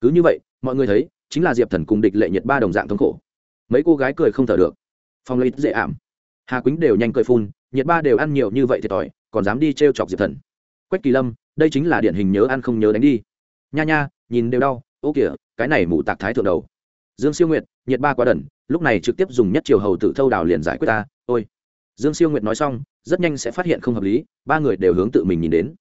Cứ như vậy, mọi người thấy, chính là diệp thần cùng địch lệ nhiệt ba đồng dạng thống khổ. Mấy cô gái cười không thở được. Phong lấy dễ ảm. Hà quýnh đều nhanh cười phun, nhiệt ba đều ăn nhiều như vậy thiệt thòi còn dám đi t r e o chọc diệp thần. Quách kỳ lâm, đây chính là điển hình nhớ ăn không nhớ đánh đi. Nha nha, nhìn đều đau ô kìa cái này mù tạc thái thượng đầu. Dương siêu nguyệt nhiệt ba quá đần lúc này trực tiếp dùng nhất chiều hầu tử thâu đào liền giải quyết ta ôi. Dương siêu nguyệt nói xong rất nhanh sẽ phát hiện không hợp lý ba người đều hướng tự mình nhìn đến.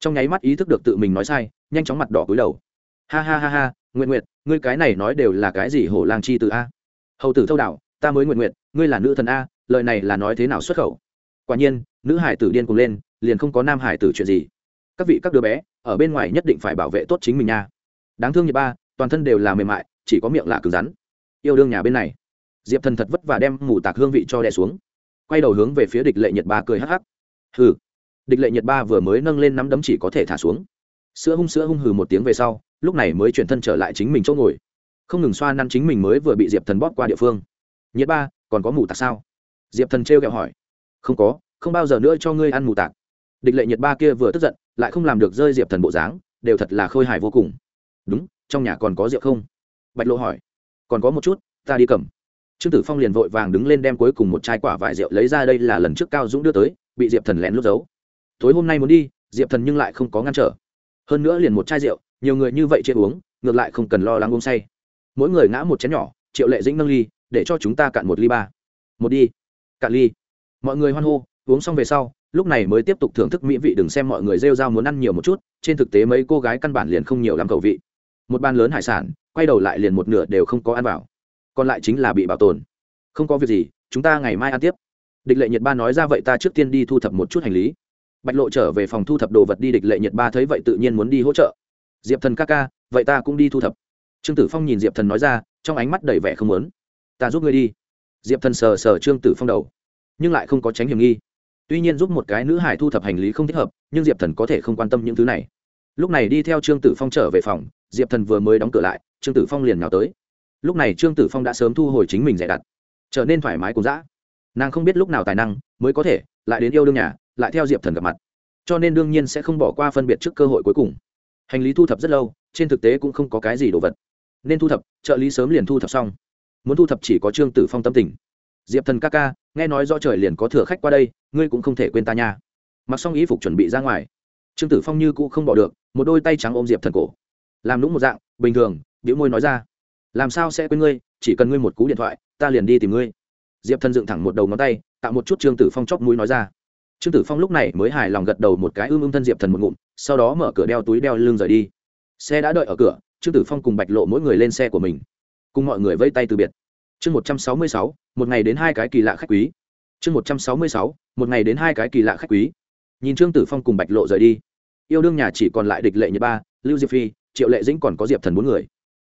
Trong nháy mắt ý thức được tự mình nói sai nhanh chóng mặt đỏ cúi đầu. Ha ha ha ha nguyện Nguyệt, ngươi cái này nói đều là cái gì hổ lang chi từ a? Hầu tử thâu đảo ta mới nguyện Nguyệt, ngươi là nữ thần a lời này là nói thế nào xuất khẩu? Quả nhiên nữ hải tử điên cùng lên liền không có nam hải tử chuyện gì. Các vị các đứa bé ở bên ngoài nhất định phải bảo vệ tốt chính mình nha đáng thương nhiệt ba, toàn thân đều là mềm mại, chỉ có miệng là cứng rắn. Yêu đương nhà bên này. Diệp thần thật vất vả đem mù tạc hương vị cho đẻ xuống. Quay đầu hướng về phía địch lệ nhiệt ba cười hắc hắc. Hừ. Địch lệ nhiệt ba vừa mới nâng lên nắm đấm chỉ có thể thả xuống. Sữa hung sữa hung hừ một tiếng về sau, lúc này mới chuyển thân trở lại chính mình chỗ ngồi. Không ngừng xoa năn chính mình mới vừa bị diệp thần bóp qua địa phương. Nhiệt ba, còn có mù tạc sao? Diệp thần trêu kẹo hỏi. Không có, không bao giờ nữa cho ngươi ăn mù tạc. Địch lệ nhiệt ba kia vừa tức giận, lại không làm được rơi diệp thần bộ dáng, đều thật là khôi hài vô cùng đúng, trong nhà còn có rượu không? Bạch lộ hỏi. Còn có một chút, ta đi cầm. Trương tử phong liền vội vàng đứng lên đem cuối cùng một chai quả vải rượu lấy ra, đây là lần trước cao dũng đưa tới, bị diệp thần lén lút giấu. Tối hôm nay muốn đi, diệp thần nhưng lại không có ngăn trở. Hơn nữa liền một chai rượu, nhiều người như vậy chia uống, ngược lại không cần lo lắng uống say. Mỗi người ngã một chén nhỏ, triệu lệ dĩnh nâng ly, để cho chúng ta cạn một ly ba. Một đi. Cạn ly. Mọi người hoan hô, uống xong về sau, lúc này mới tiếp tục thưởng thức mỹ vị, đừng xem mọi người rêu r a o muốn ăn nhiều một chút, trên thực tế mấy cô gái căn bản liền không nhiều làm cầu vị một ban lớn hải sản, quay đầu lại liền một nửa đều không có ăn vào. Còn lại chính là bị bảo tồn. Không có việc gì, chúng ta ngày mai ăn tiếp. Địch lệ nhật ba nói ra vậy ta trước tiên đi thu thập một chút hành lý. Bạch lộ trở về phòng thu thập đồ vật đi, địch lệ nhật ba thấy vậy tự nhiên muốn đi hỗ trợ. Diệp thần ca ca, vậy ta cũng đi thu thập. Trương tử phong nhìn diệp thần nói ra, trong ánh mắt đầy vẻ không muốn. Ta giúp ngươi đi. Diệp thần sờ sờ trương tử phong đầu, nhưng lại không có tránh hiểm nghi. Tuy nhiên giúp một cái nữ hải thu thập hành lý không thích hợp, nhưng diệp thần có thể không quan tâm những thứ này. Lúc này đi theo trương tử phong trở về phòng diệp thần vừa mới đóng cửa lại, trương tử phong liền nào tới. Lúc này trương tử phong đã sớm thu hồi chính mình dè đặt, trở nên thoải mái cùng dã. Nàng không biết lúc nào tài năng mới có thể lại đến yêu đương nhà, lại theo diệp thần gặp mặt. Cho nên đương nhiên sẽ không bỏ qua phân biệt trước cơ hội cuối cùng. Hành lý thu thập rất lâu, trên thực tế cũng không có cái gì đồ vật. Nên thu thập, trợ lý sớm liền thu thập xong. Muốn thu thập chỉ có trương tử phong tâm tình. Diệp thần ca ca, nghe nói do trời liền có thừa khách qua đây, ngươi cũng không thể quên ta nha. Mặc xong ý phục chuẩn bị ra ngoài. Trương tử phong như cũ không bỏ được, một đôi tay trắng ôm diệp thần cổ làm lũng một dạng, bình thường biểu môi nói ra. Làm sao sẽ quên ngươi, chỉ cần ngươi một cú điện thoại, ta liền đi tìm ngươi. Diệp thần dựng thẳng một đầu ngón tay, tạo một chút trương tử phong chóc mũi nói ra. Trương tử phong lúc này mới hài lòng gật đầu một cái ưm ưm thân diệp thần một ngụm, sau đó mở cửa đeo túi đeo lưng rời đi. Xe đã đợi ở cửa, trương tử phong cùng bạch lộ mỗi người lên xe của mình, cùng mọi người vây tay từ biệt. Chương một trăm sáu mươi sáu, một ngày đến hai cái kỳ lạ khách quý. Chương một trăm sáu mươi sáu, một ngày đến hai cái kỳ lạ khách quý. Nhìn trương tử phong cùng bạch lộ rời đi, yêu đương nhà chỉ còn lại địch lệ nhật ba, lưu diệp phi triệu lệ dĩnh còn có diệp thần bốn người.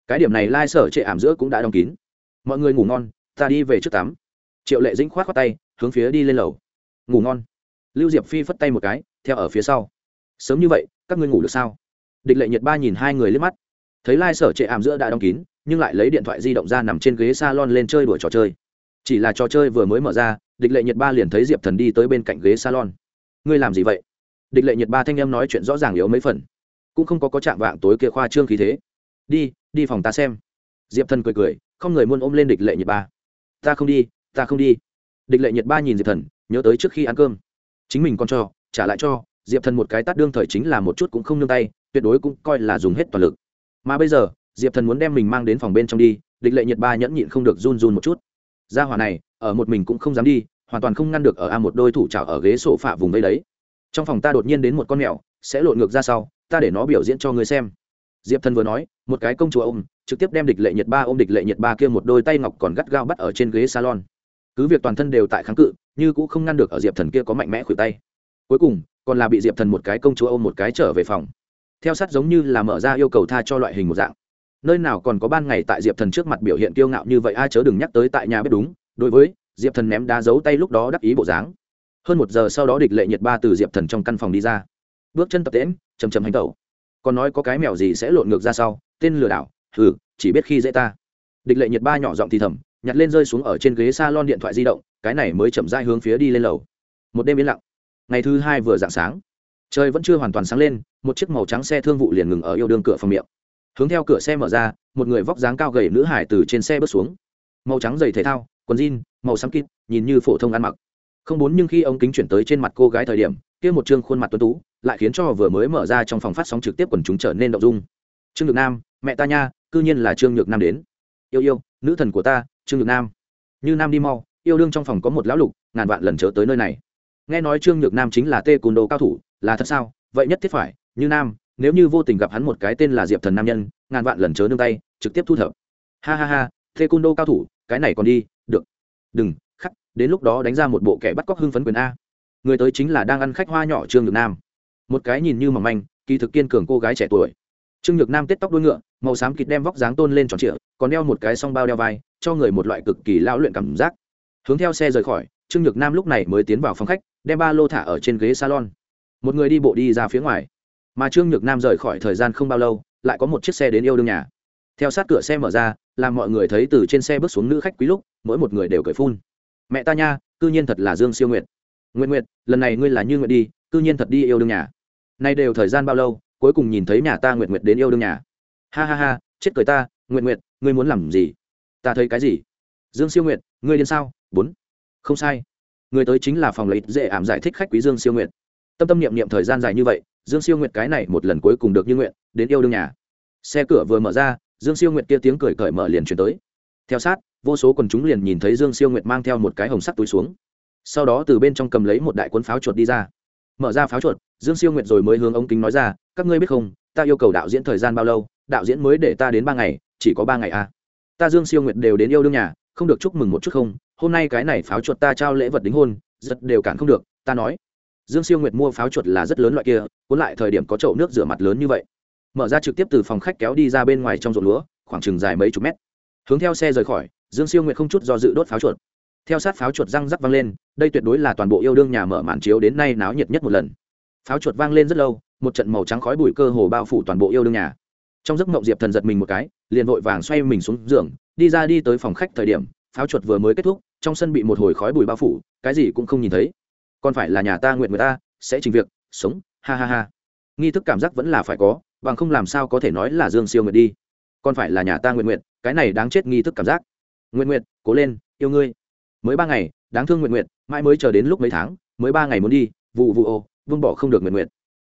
Cái điểm này lai sở trệ ảm giữa cũng đã đóng kín. Mọi người ngủ ngon, ta đi về trước tắm. Triệu lệ dĩnh k h o á t khoác tay, hướng phía đi lên lầu. Ngủ ngon. Lưu diệp phi phất tay một cái, theo ở phía sau. Sớm như vậy, các ngươi ngủ được sao? Địch lệ nhật ba nhìn hai người lên mắt. Thấy lai sở trệ ảm giữa đã đóng kín, nhưng lại lấy điện thoại di động ra nằm trên ghế s a lon lên chơi đuổi trò chơi. Chỉ là trò chơi vừa mới mở ra, địch lệ nhật ba liền thấy diệp thần đi tới bên cạnh ghế salon. Ngươi làm gì vậy? Địch lệ nhật ba thanh em nói chuyện rõ ràng yếu mấy phần cũng không có có chạm vạng tối kia khoa trương khí thế. Đi đi phòng ta xem. Diệp thần cười cười, không người muốn ôm lên địch lệ nhật ba. Ta không đi, ta không đi. Địch lệ nhật ba nhìn diệp thần, nhớ tới trước khi ăn cơm. Chính mình còn cho, trả lại cho, diệp thần một cái tát đương thời chính là một chút cũng không nương tay, tuyệt đối cũng coi là dùng hết toàn lực. Mà bây giờ, diệp thần muốn đem mình mang đến phòng bên trong đi, địch lệ nhật ba nhẫn nhịn không được run run một chút. Gia hỏa này, ở một mình cũng không dám đi, hoàn toàn không ngăn được ở a một đôi thủ trào ở ghế sổ phạ vùng đây đấy. Trong phòng ta đột nhiên đến một con mèo, sẽ lộn ngược ra sau ta để nó biểu diễn cho ngươi xem. Diệp thần vừa nói, một cái công chúa ôm, trực tiếp đem địch lệ nhật ba ôm địch lệ nhật ba kia một đôi tay ngọc còn gắt gao bắt ở trên ghế salon. Cứ việc toàn thân đều tại kháng cự, như cũng không ngăn được ở diệp thần kia có mạnh mẽ khuỷu tay. Cuối cùng, còn là bị diệp thần một cái công chúa ôm một cái trở về phòng. Theo sát giống như là mở ra yêu cầu tha cho loại hình một dạng. Nơi nào còn có ban ngày tại diệp thần trước mặt biểu hiện kiêu ngạo như vậy ai chớ đừng nhắc tới tại nhà biết đúng. Đối với diệp thần ném đá giấu tay lúc đó đắc ý bộ dáng. Hơn một giờ sau đó địch lệ nhiệt ba từ diệp thần trong căn phòng đi ra. Bước chân tập tễm chầm chầm hành tẩu. Còn nói có cái mèo gì sẽ lộn ngược ra sau tên lừa đảo hừ, chỉ biết khi dễ ta. Địch lệ nhiệt ba nhỏ giọng thì thầm nhặt lên rơi xuống ở trên ghế s a lon điện thoại di động cái này mới chậm dai hướng phía đi lên lầu. Một đêm yên lặng. Ngày thứ hai vừa dạng sáng. Trời vẫn chưa hoàn toàn sáng lên một chiếc màu trắng xe thương vụ liền ngừng ở yêu đương cửa phòng miệng. Hướng theo cửa xe mở ra một người vóc dáng cao gầy nữ hải từ trên xe bước xuống. Màu trắng giày thể thao quần jean màu xám kít nhìn như phổ thông ăn mặc. Không bốn nhưng khi ống kính chuyển tới trên mặt cô gái thời điểm kia một chương khuôn mặt tuấn tú lại khiến cho vừa mới mở ra trong phòng phát sóng trực tiếp quần chúng trở nên động dung. Trương nhược nam, mẹ ta nha, cư nhiên là trương nhược nam đến. Yêu yêu, nữ thần của ta, trương nhược nam. Như nam đi mau, yêu đương trong phòng có một lão lục, ngàn vạn lần chớ tới nơi này. Nghe nói trương nhược nam chính là tê cùn đồ cao thủ, là thật sao? Vậy nhất thiết phải, như nam, nếu như vô tình gặp hắn một cái tên là diệp thần nam nhân, ngàn vạn lần chớ nương tay, trực tiếp thu thập. Ha ha ha, Tê Côn đô cao thủ, cái này còn đi, được. Đừng, khắc, đến lúc đó đánh ra một bộ kẻ bắt cóc hưng phấn quyền a. Người tới chính là đang ăn khách hoa nhỏ trương nhược nam một cái nhìn như mỏng manh, kỳ thực kiên cường cô gái trẻ tuổi. Trương nhược nam tết tóc đuôi ngựa, màu xám kịt đem vóc dáng tôn lên tròn trịa, còn đeo một cái song bao đeo vai, cho người một loại cực kỳ lao luyện cảm giác. Hướng theo xe rời khỏi, trương nhược nam lúc này mới tiến vào phòng khách, đem ba lô thả ở trên ghế salon. Một người đi bộ đi ra phía ngoài. Mà trương nhược nam rời khỏi thời gian không bao lâu, lại có một chiếc xe đến yêu đương nhà. Theo sát cửa xe mở ra, làm mọi người thấy từ trên xe bước xuống nữ khách quý lúc, mỗi một người đều cởi phun. Mẹ ta nha, cư nhiên thật là dương siêu Nguyệt. nguyện nguyện lần này ngươi là như nguyện đi, cư nhiên thật đi yêu đương nhà nay đều thời gian bao lâu, cuối cùng nhìn thấy nhà ta nguyện nguyện đến yêu đương nhà. Ha ha ha, chết cười ta nguyện nguyện ngươi muốn làm gì? Ta thấy cái gì? Dương siêu nguyệt, ngươi điên sao? Bốn. Không sai. Người tới chính là phòng lấy dễ ảm giải thích khách quý dương siêu nguyệt. Tâm tâm niệm niệm thời gian dài như vậy, dương siêu nguyệt cái này một lần cuối cùng được như nguyện, đến yêu đương nhà. Xe cửa vừa mở ra, dương siêu nguyệt kia tiếng cười cởi mở liền chuyển tới. Theo sát, vô số quần chúng liền nhìn thấy dương siêu nguyệt mang theo một cái hồng sắt túi xuống. Sau đó từ bên trong cầm lấy một đại cuốn pháo chuột đi ra mở ra pháo chuột, dương siêu nguyệt rồi mới hướng ống kính nói ra, các ngươi biết không, ta yêu cầu đạo diễn thời gian bao lâu, đạo diễn mới để ta đến ba ngày, chỉ có ba ngày à. ta dương siêu nguyệt đều đến yêu đương nhà, không được chúc mừng một chút không? Hôm nay cái này pháo chuột ta trao lễ vật đính hôn rất đều cản không được, ta nói. Dương siêu nguyệt mua pháo chuột là rất lớn loại kia, cuốn lại thời điểm có chậu nước rửa mặt lớn như vậy. Mở ra trực tiếp từ phòng khách kéo đi ra bên ngoài trong ruộng lúa, khoảng chừng dài mấy chục mét. Hướng theo xe rời khỏi, dương siêu nguyệt không chút do dự đốt pháo chuột theo sát pháo chuột răng rắc vang lên, đây tuyệt đối là toàn bộ yêu đương nhà mở màn chiếu đến nay náo nhiệt nhất một lần. Pháo chuột vang lên rất lâu, một trận màu trắng khói bụi cơ hồ bao phủ toàn bộ yêu đương nhà. Trong giấc mộng diệp thần giật mình một cái, liền vội vàng xoay mình xuống giường, đi ra đi tới phòng khách thời điểm, pháo chuột vừa mới kết thúc, trong sân bị một hồi khói bụi bao phủ, cái gì cũng không nhìn thấy. Còn phải là nhà ta nguyện người ta, sẽ trình việc, sống, ha ha ha. Nghi thức cảm giác vẫn là phải có, bằng không làm sao có thể nói là dương siêu nguyệt đi. Còn phải là nhà ta nguyện nguyện, cái này đáng chết nghi thức cảm giác. Nguyện nguyện, cố lên, yêu ngươi mới ba ngày, đáng thương nguyện nguyện mãi mới chờ đến lúc mấy tháng, mới ba ngày muốn đi vụ vụ ô, vương bỏ không được nguyện nguyện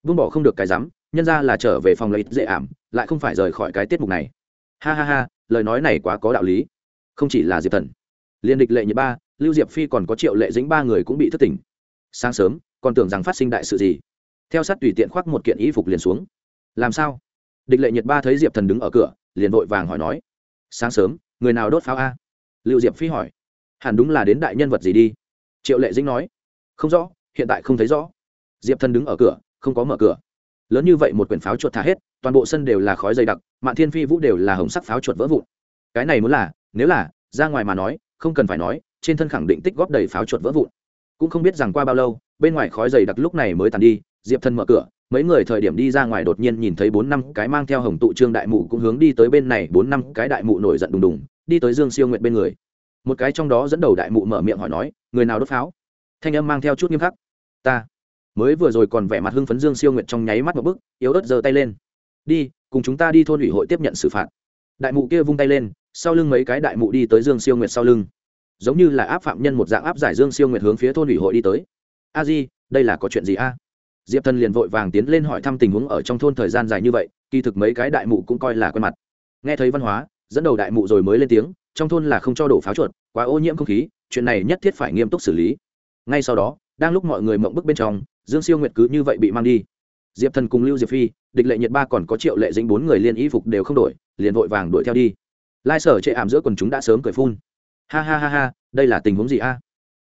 vương bỏ không được cái rắm, nhân ra là trở về phòng lợi dễ ảm, lại không phải rời khỏi cái tiết mục này. Ha ha ha, lời nói này quá có đạo lý. Không chỉ là diệp thần. Liên địch lệ nhật ba, lưu diệp phi còn có triệu lệ dính ba người cũng bị thất tỉnh sáng sớm, còn tưởng rằng phát sinh đại sự gì. Theo sát tùy tiện khoác một kiện y phục liền xuống. Làm sao? Địch lệ nhiệt ba thấy diệp thần đứng ở cửa, liền vội vàng hỏi nói. Sáng sớm, người nào đốt pháo a? Lưu diệp phi hỏi hẳn đúng là đến đại nhân vật gì đi? Triệu lệ dĩnh nói. Không rõ, hiện tại không thấy rõ. Diệp thần đứng ở cửa, không có mở cửa. Lớn như vậy một quyển pháo chuột thả hết, toàn bộ sân đều là khói dày đặc, mạn thiên phi vũ đều là hồng sắc pháo chuột vỡ vụn. Cái này muốn là, nếu là, ra ngoài mà nói, không cần phải nói, trên thân khẳng định tích góp đầy pháo chuột vỡ vụn. Cũng không biết rằng qua bao lâu, bên ngoài khói dày đặc lúc này mới tàn đi, diệp thần mở cửa, mấy người thời điểm đi ra ngoài đột nhiên nhìn thấy bốn năm cái mang theo hồng tụ trương đại mụ cũng hướng đi tới bên này, bốn năm cái đại mụ nổi giận đùng đùng, đi tới dương siêu nguyện bên người một cái trong đó dẫn đầu đại mụ mở miệng hỏi nói, người nào đốt pháo? Thanh âm mang theo chút nghiêm khắc, ta. Mới vừa rồi còn vẻ mặt hưng phấn dương siêu nguyện trong nháy mắt một bức yếu ớt giơ tay lên. Đi, cùng chúng ta đi thôn ủy hội tiếp nhận xử phạt. Đại mụ kia vung tay lên, sau lưng mấy cái đại mụ đi tới dương siêu nguyệt sau lưng. Giống như là áp phạm nhân một dạng áp giải dương siêu nguyệt hướng phía thôn ủy hội đi tới. A di, đây là có chuyện gì a? Diệp thần liền vội vàng tiến lên hỏi thăm tình huống ở trong thôn thời gian dài như vậy, kỳ thực mấy cái đại mụ cũng coi là quen mặt. Nghe thấy văn hóa, dẫn đầu đại mụ rồi mới lên tiếng trong thôn là không cho đổ pháo chuột, quá ô nhiễm không khí, chuyện này nhất thiết phải nghiêm túc xử lý. Ngay sau đó, đang lúc mọi người mộng bức bên trong, dương siêu nguyệt cứ như vậy bị mang đi. Diệp thần cùng lưu diệp phi, địch lệ nhiệt ba còn có triệu lệ dính bốn người liên y phục đều không đổi, liền vội vàng đuổi theo đi. Lai sở chệ ảm giữa quần chúng đã sớm cười phun. Ha ha ha ha, đây là tình huống gì a?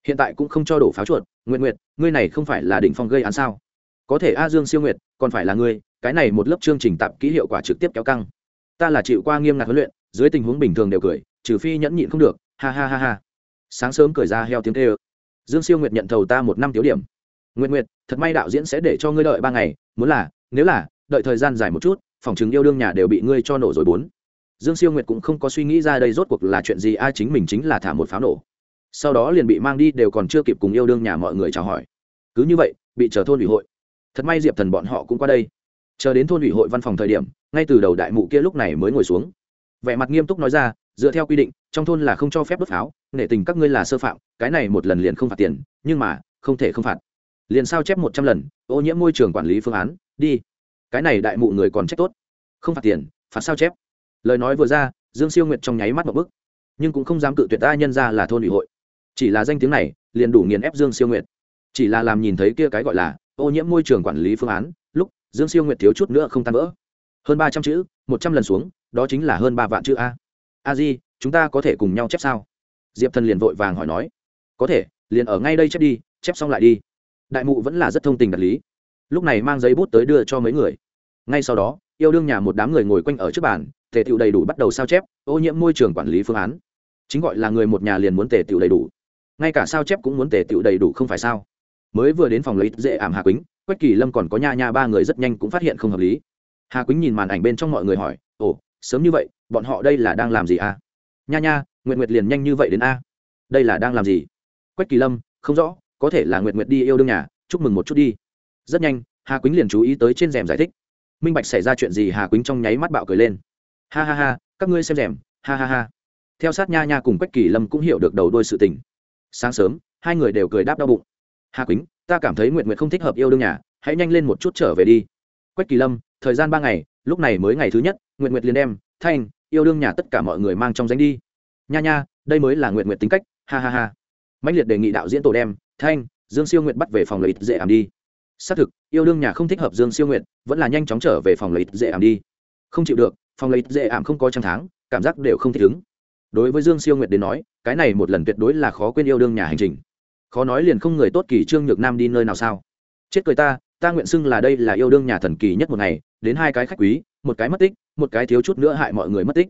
Hiện tại cũng không cho đổ pháo chuột nguyện nguyệt, ngươi này không phải là đỉnh phong gây án sao? Có thể a dương siêu nguyệt, còn phải là ngươi, cái này một lớp chương trình tạp ký hiệu quả trực tiếp kéo căng. Ta là chịu qua nghiêm ngặt huấn luyện, dưới tình huống bình thường đều cười trừ phi nhẫn nhịn không được, ha ha ha ha. Sáng sớm cười ra heo tiếng tê ơ dương siêu nguyệt nhận thầu ta một năm tiếu điểm. Nguyện nguyệt, thật may đạo diễn sẽ để cho ngươi đợi ba ngày, muốn là, nếu là, đợi thời gian dài một chút, phòng chứng yêu đương nhà đều bị ngươi cho nổ rồi bốn. Dương siêu nguyệt cũng không có suy nghĩ ra đây rốt cuộc là chuyện gì, ai chính mình chính là thả một pháo nổ. Sau đó liền bị mang đi, đều còn chưa kịp cùng yêu đương nhà mọi người chào hỏi. Cứ như vậy, bị chờ thôn ủy hội. Thật may diệp thần bọn họ cũng qua đây. Chờ đến thôn ủy hội văn phòng thời điểm, ngay từ đầu đại mụ kia lúc này mới ngồi xuống. Vẻ mặt nghiêm túc nói ra dựa theo quy định, trong thôn là không cho phép đốt pháo, nể tình các ngươi là sơ phạm, cái này một lần liền không phạt tiền, nhưng mà, không thể không phạt. Liền sao chép một trăm lần, ô nhiễm môi trường quản lý phương án, đi. Cái này đại mụ người còn trách tốt. Không phạt tiền, phạt sao chép? Lời nói vừa ra, dương siêu nguyệt trong nháy mắt một bức nhưng cũng không dám cự tuyệt ta nhân ra là thôn ủy hội. Chỉ là danh tiếng này, liền đủ nghiền ép dương siêu nguyệt. Chỉ là làm nhìn thấy kia cái gọi là ô nhiễm môi trường quản lý phương án, lúc, dương siêu nguyệt thiếu chút nữa không tan vỡ. Hơn ba trăm chữ, một trăm lần xuống, đó chính là hơn ba vạn chữ a a di, chúng ta có thể cùng nhau chép sao? Diệp thần liền vội vàng hỏi nói. Có thể, liền ở ngay đây chép đi, chép xong lại đi. Đại mụ vẫn là rất thông tình đạt lý. Lúc này mang giấy bút tới đưa cho mấy người. Ngay sau đó, yêu đương nhà một đám người ngồi quanh ở trước bàn, tề tựu đầy đủ bắt đầu sao chép, ô nhiễm môi trường quản lý phương án. Chính gọi là người một nhà liền muốn tề tựu đầy đủ. Ngay cả sao chép cũng muốn tề tựu đầy đủ không phải sao? Mới vừa đến phòng lấy dễ ảm hà quýnh, quách kỳ lâm còn có nha nha ba người rất nhanh cũng phát hiện không hợp lý. Hà quýnh nhìn màn ảnh bên trong mọi người hỏi, ồ sớm như vậy, bọn họ đây là đang làm gì a à? nha nha nguyện nguyệt liền nhanh như vậy đến a. Đây là đang làm gì? Quách kỳ lâm, không rõ, có thể là nguyệt nguyệt đi yêu đương nhà, chúc mừng một chút đi. Rất nhanh, hà quýnh liền chú ý tới trên rèm giải thích. Minh bạch xảy ra chuyện gì hà quýnh trong nháy mắt bạo cười lên. Ha ha ha, các ngươi xem rèm, ha ha ha. Theo sát nha nha cùng quách kỳ lâm cũng hiểu được đầu đôi sự tình. Sáng sớm, hai người đều cười đáp đau bụng. Hà quýnh, ta cảm thấy nguyện nguyện không thích hợp yêu đương nhà, hãy nhanh lên một chút trở về đi. Quách kỳ lâm, thời gian ba ngày lúc này mới ngày thứ nhất nguyện nguyệt liền đem, thanh, yêu đương nhà tất cả mọi người mang trong danh đi. Nha nha, đây mới là nguyện nguyệt tính cách, ha ha ha. Mạnh liệt đề nghị đạo diễn tổ đem, thanh, dương siêu nguyện bắt về phòng lợi ích dễ ảm đi. Xác thực, yêu đương nhà không thích hợp dương siêu nguyện vẫn là nhanh chóng trở về phòng lợi ích dễ ảm đi. Không chịu được, phòng lợi ích dễ ảm không có trăng tháng, cảm giác đều không thích ứng. Đối với dương siêu nguyệt đến nói, cái này một lần tuyệt đối là khó quên yêu đương nhà hành trình. Khó nói liền không người tốt kỳ trương nhược nam đi nơi nào sao? Chết cười ta ta nguyện xưng là đây là yêu đương nhà thần kỳ nhất một ngày, đến hai cái khách quý, một cái mất tích, một cái thiếu chút nữa hại mọi người mất tích.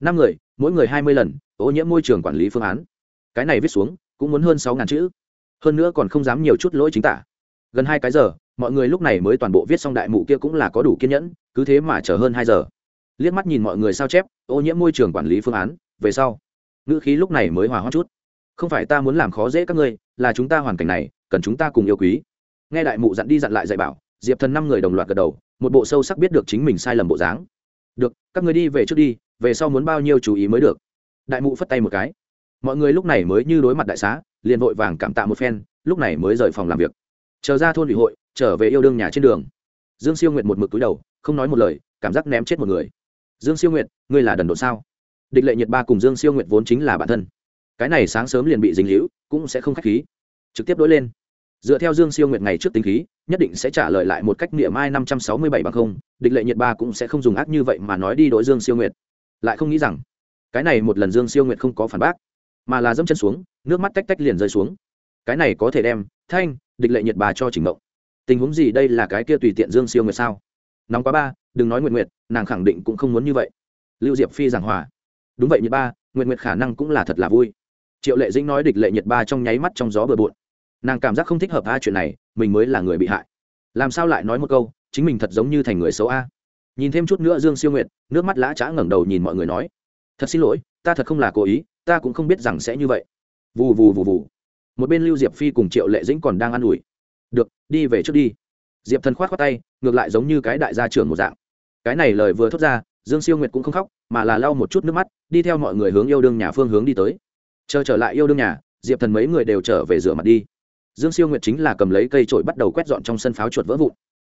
Năm người, mỗi người hai mươi lần, ô nhiễm môi trường quản lý phương án. Cái này viết xuống, cũng muốn hơn sáu ngàn chữ. Hơn nữa còn không dám nhiều chút lỗi chính tả. Gần hai cái giờ, mọi người lúc này mới toàn bộ viết xong đại mụ kia cũng là có đủ kiên nhẫn, cứ thế mà chờ hơn hai giờ. Liếc mắt nhìn mọi người sao chép, ô nhiễm môi trường quản lý phương án, về sau. Ngữ khí lúc này mới hòa hoãn chút. Không phải ta muốn làm khó dễ các ngươi, là chúng ta hoàn cảnh này, cần chúng ta cùng yêu quý nghe đại mụ dặn đi dặn lại dạy bảo, diệp thần năm người đồng loạt gật đầu, một bộ sâu sắc biết được chính mình sai lầm bộ dáng. Được, các người đi về trước đi, về sau muốn bao nhiêu chú ý mới được. Đại mụ phất tay một cái. Mọi người lúc này mới như đối mặt đại xá, liền vội vàng cảm tạ một phen, lúc này mới rời phòng làm việc. Chờ ra thôn ủy hội, trở về yêu đương nhà trên đường. Dương siêu nguyệt một mực túi đầu, không nói một lời, cảm giác ném chết một người. Dương siêu nguyệt, ngươi là đần độn sao? Địch lệ nhiệt ba cùng dương siêu nguyệt vốn chính là bản thân. Cái này sáng sớm liền bị dính hữu cũng sẽ không k h á c h khí. Trực tiếp đối lên dựa theo dương siêu nguyệt ngày trước tính khí, nhất định sẽ trả lời lại một cách niệm mai năm trăm sáu mươi bảy bằng không, địch lệ nhiệt ba cũng sẽ không dùng ác như vậy mà nói đi đối dương siêu nguyệt. Lại không nghĩ rằng, cái này một lần dương siêu nguyệt không có phản bác, mà là dẫm chân xuống, nước mắt tách tách liền rơi xuống. Cái này có thể đem, thanh, địch lệ nhiệt bà cho trình mộng. Tình huống gì đây là cái kia tùy tiện dương siêu nguyệt sao? Nóng quá ba, đừng nói nguyện nguyệt, nàng khẳng định cũng không muốn như vậy. Lưu diệp phi giảng hòa. Đúng vậy nhiệt ba nguyện nguyệt khả năng cũng là thật là vui. Triệu lệ dĩnh nói địch lệ nhiệt ba trong nháy mắt trong gió bừa bộn nàng cảm giác không thích hợp a chuyện này, mình mới là người bị hại. Làm sao lại nói một câu, chính mình thật giống như thành người xấu a? Nhìn thêm chút nữa dương siêu nguyệt, nước mắt lã trá ngẩng đầu nhìn mọi người nói, thật xin lỗi, ta thật không là cố ý, ta cũng không biết rằng sẽ như vậy. Vù vù vù vù. Một bên lưu diệp phi cùng triệu lệ dĩnh còn đang ă n ủi, được, đi về trước đi. Diệp thần khoát khoát tay, ngược lại giống như cái đại gia trưởng một dạng. Cái này lời vừa thốt ra, dương siêu nguyệt cũng không khóc, mà là lau một chút nước mắt, đi theo mọi người hướng yêu đương nhà phương hướng đi tới. Chờ trở lại yêu đương nhà, diệp thần mấy người đều trở về rửa mặt đi dương siêu nguyệt chính là cầm lấy cây trổi bắt đầu quét dọn trong sân pháo chuột vỡ vụn.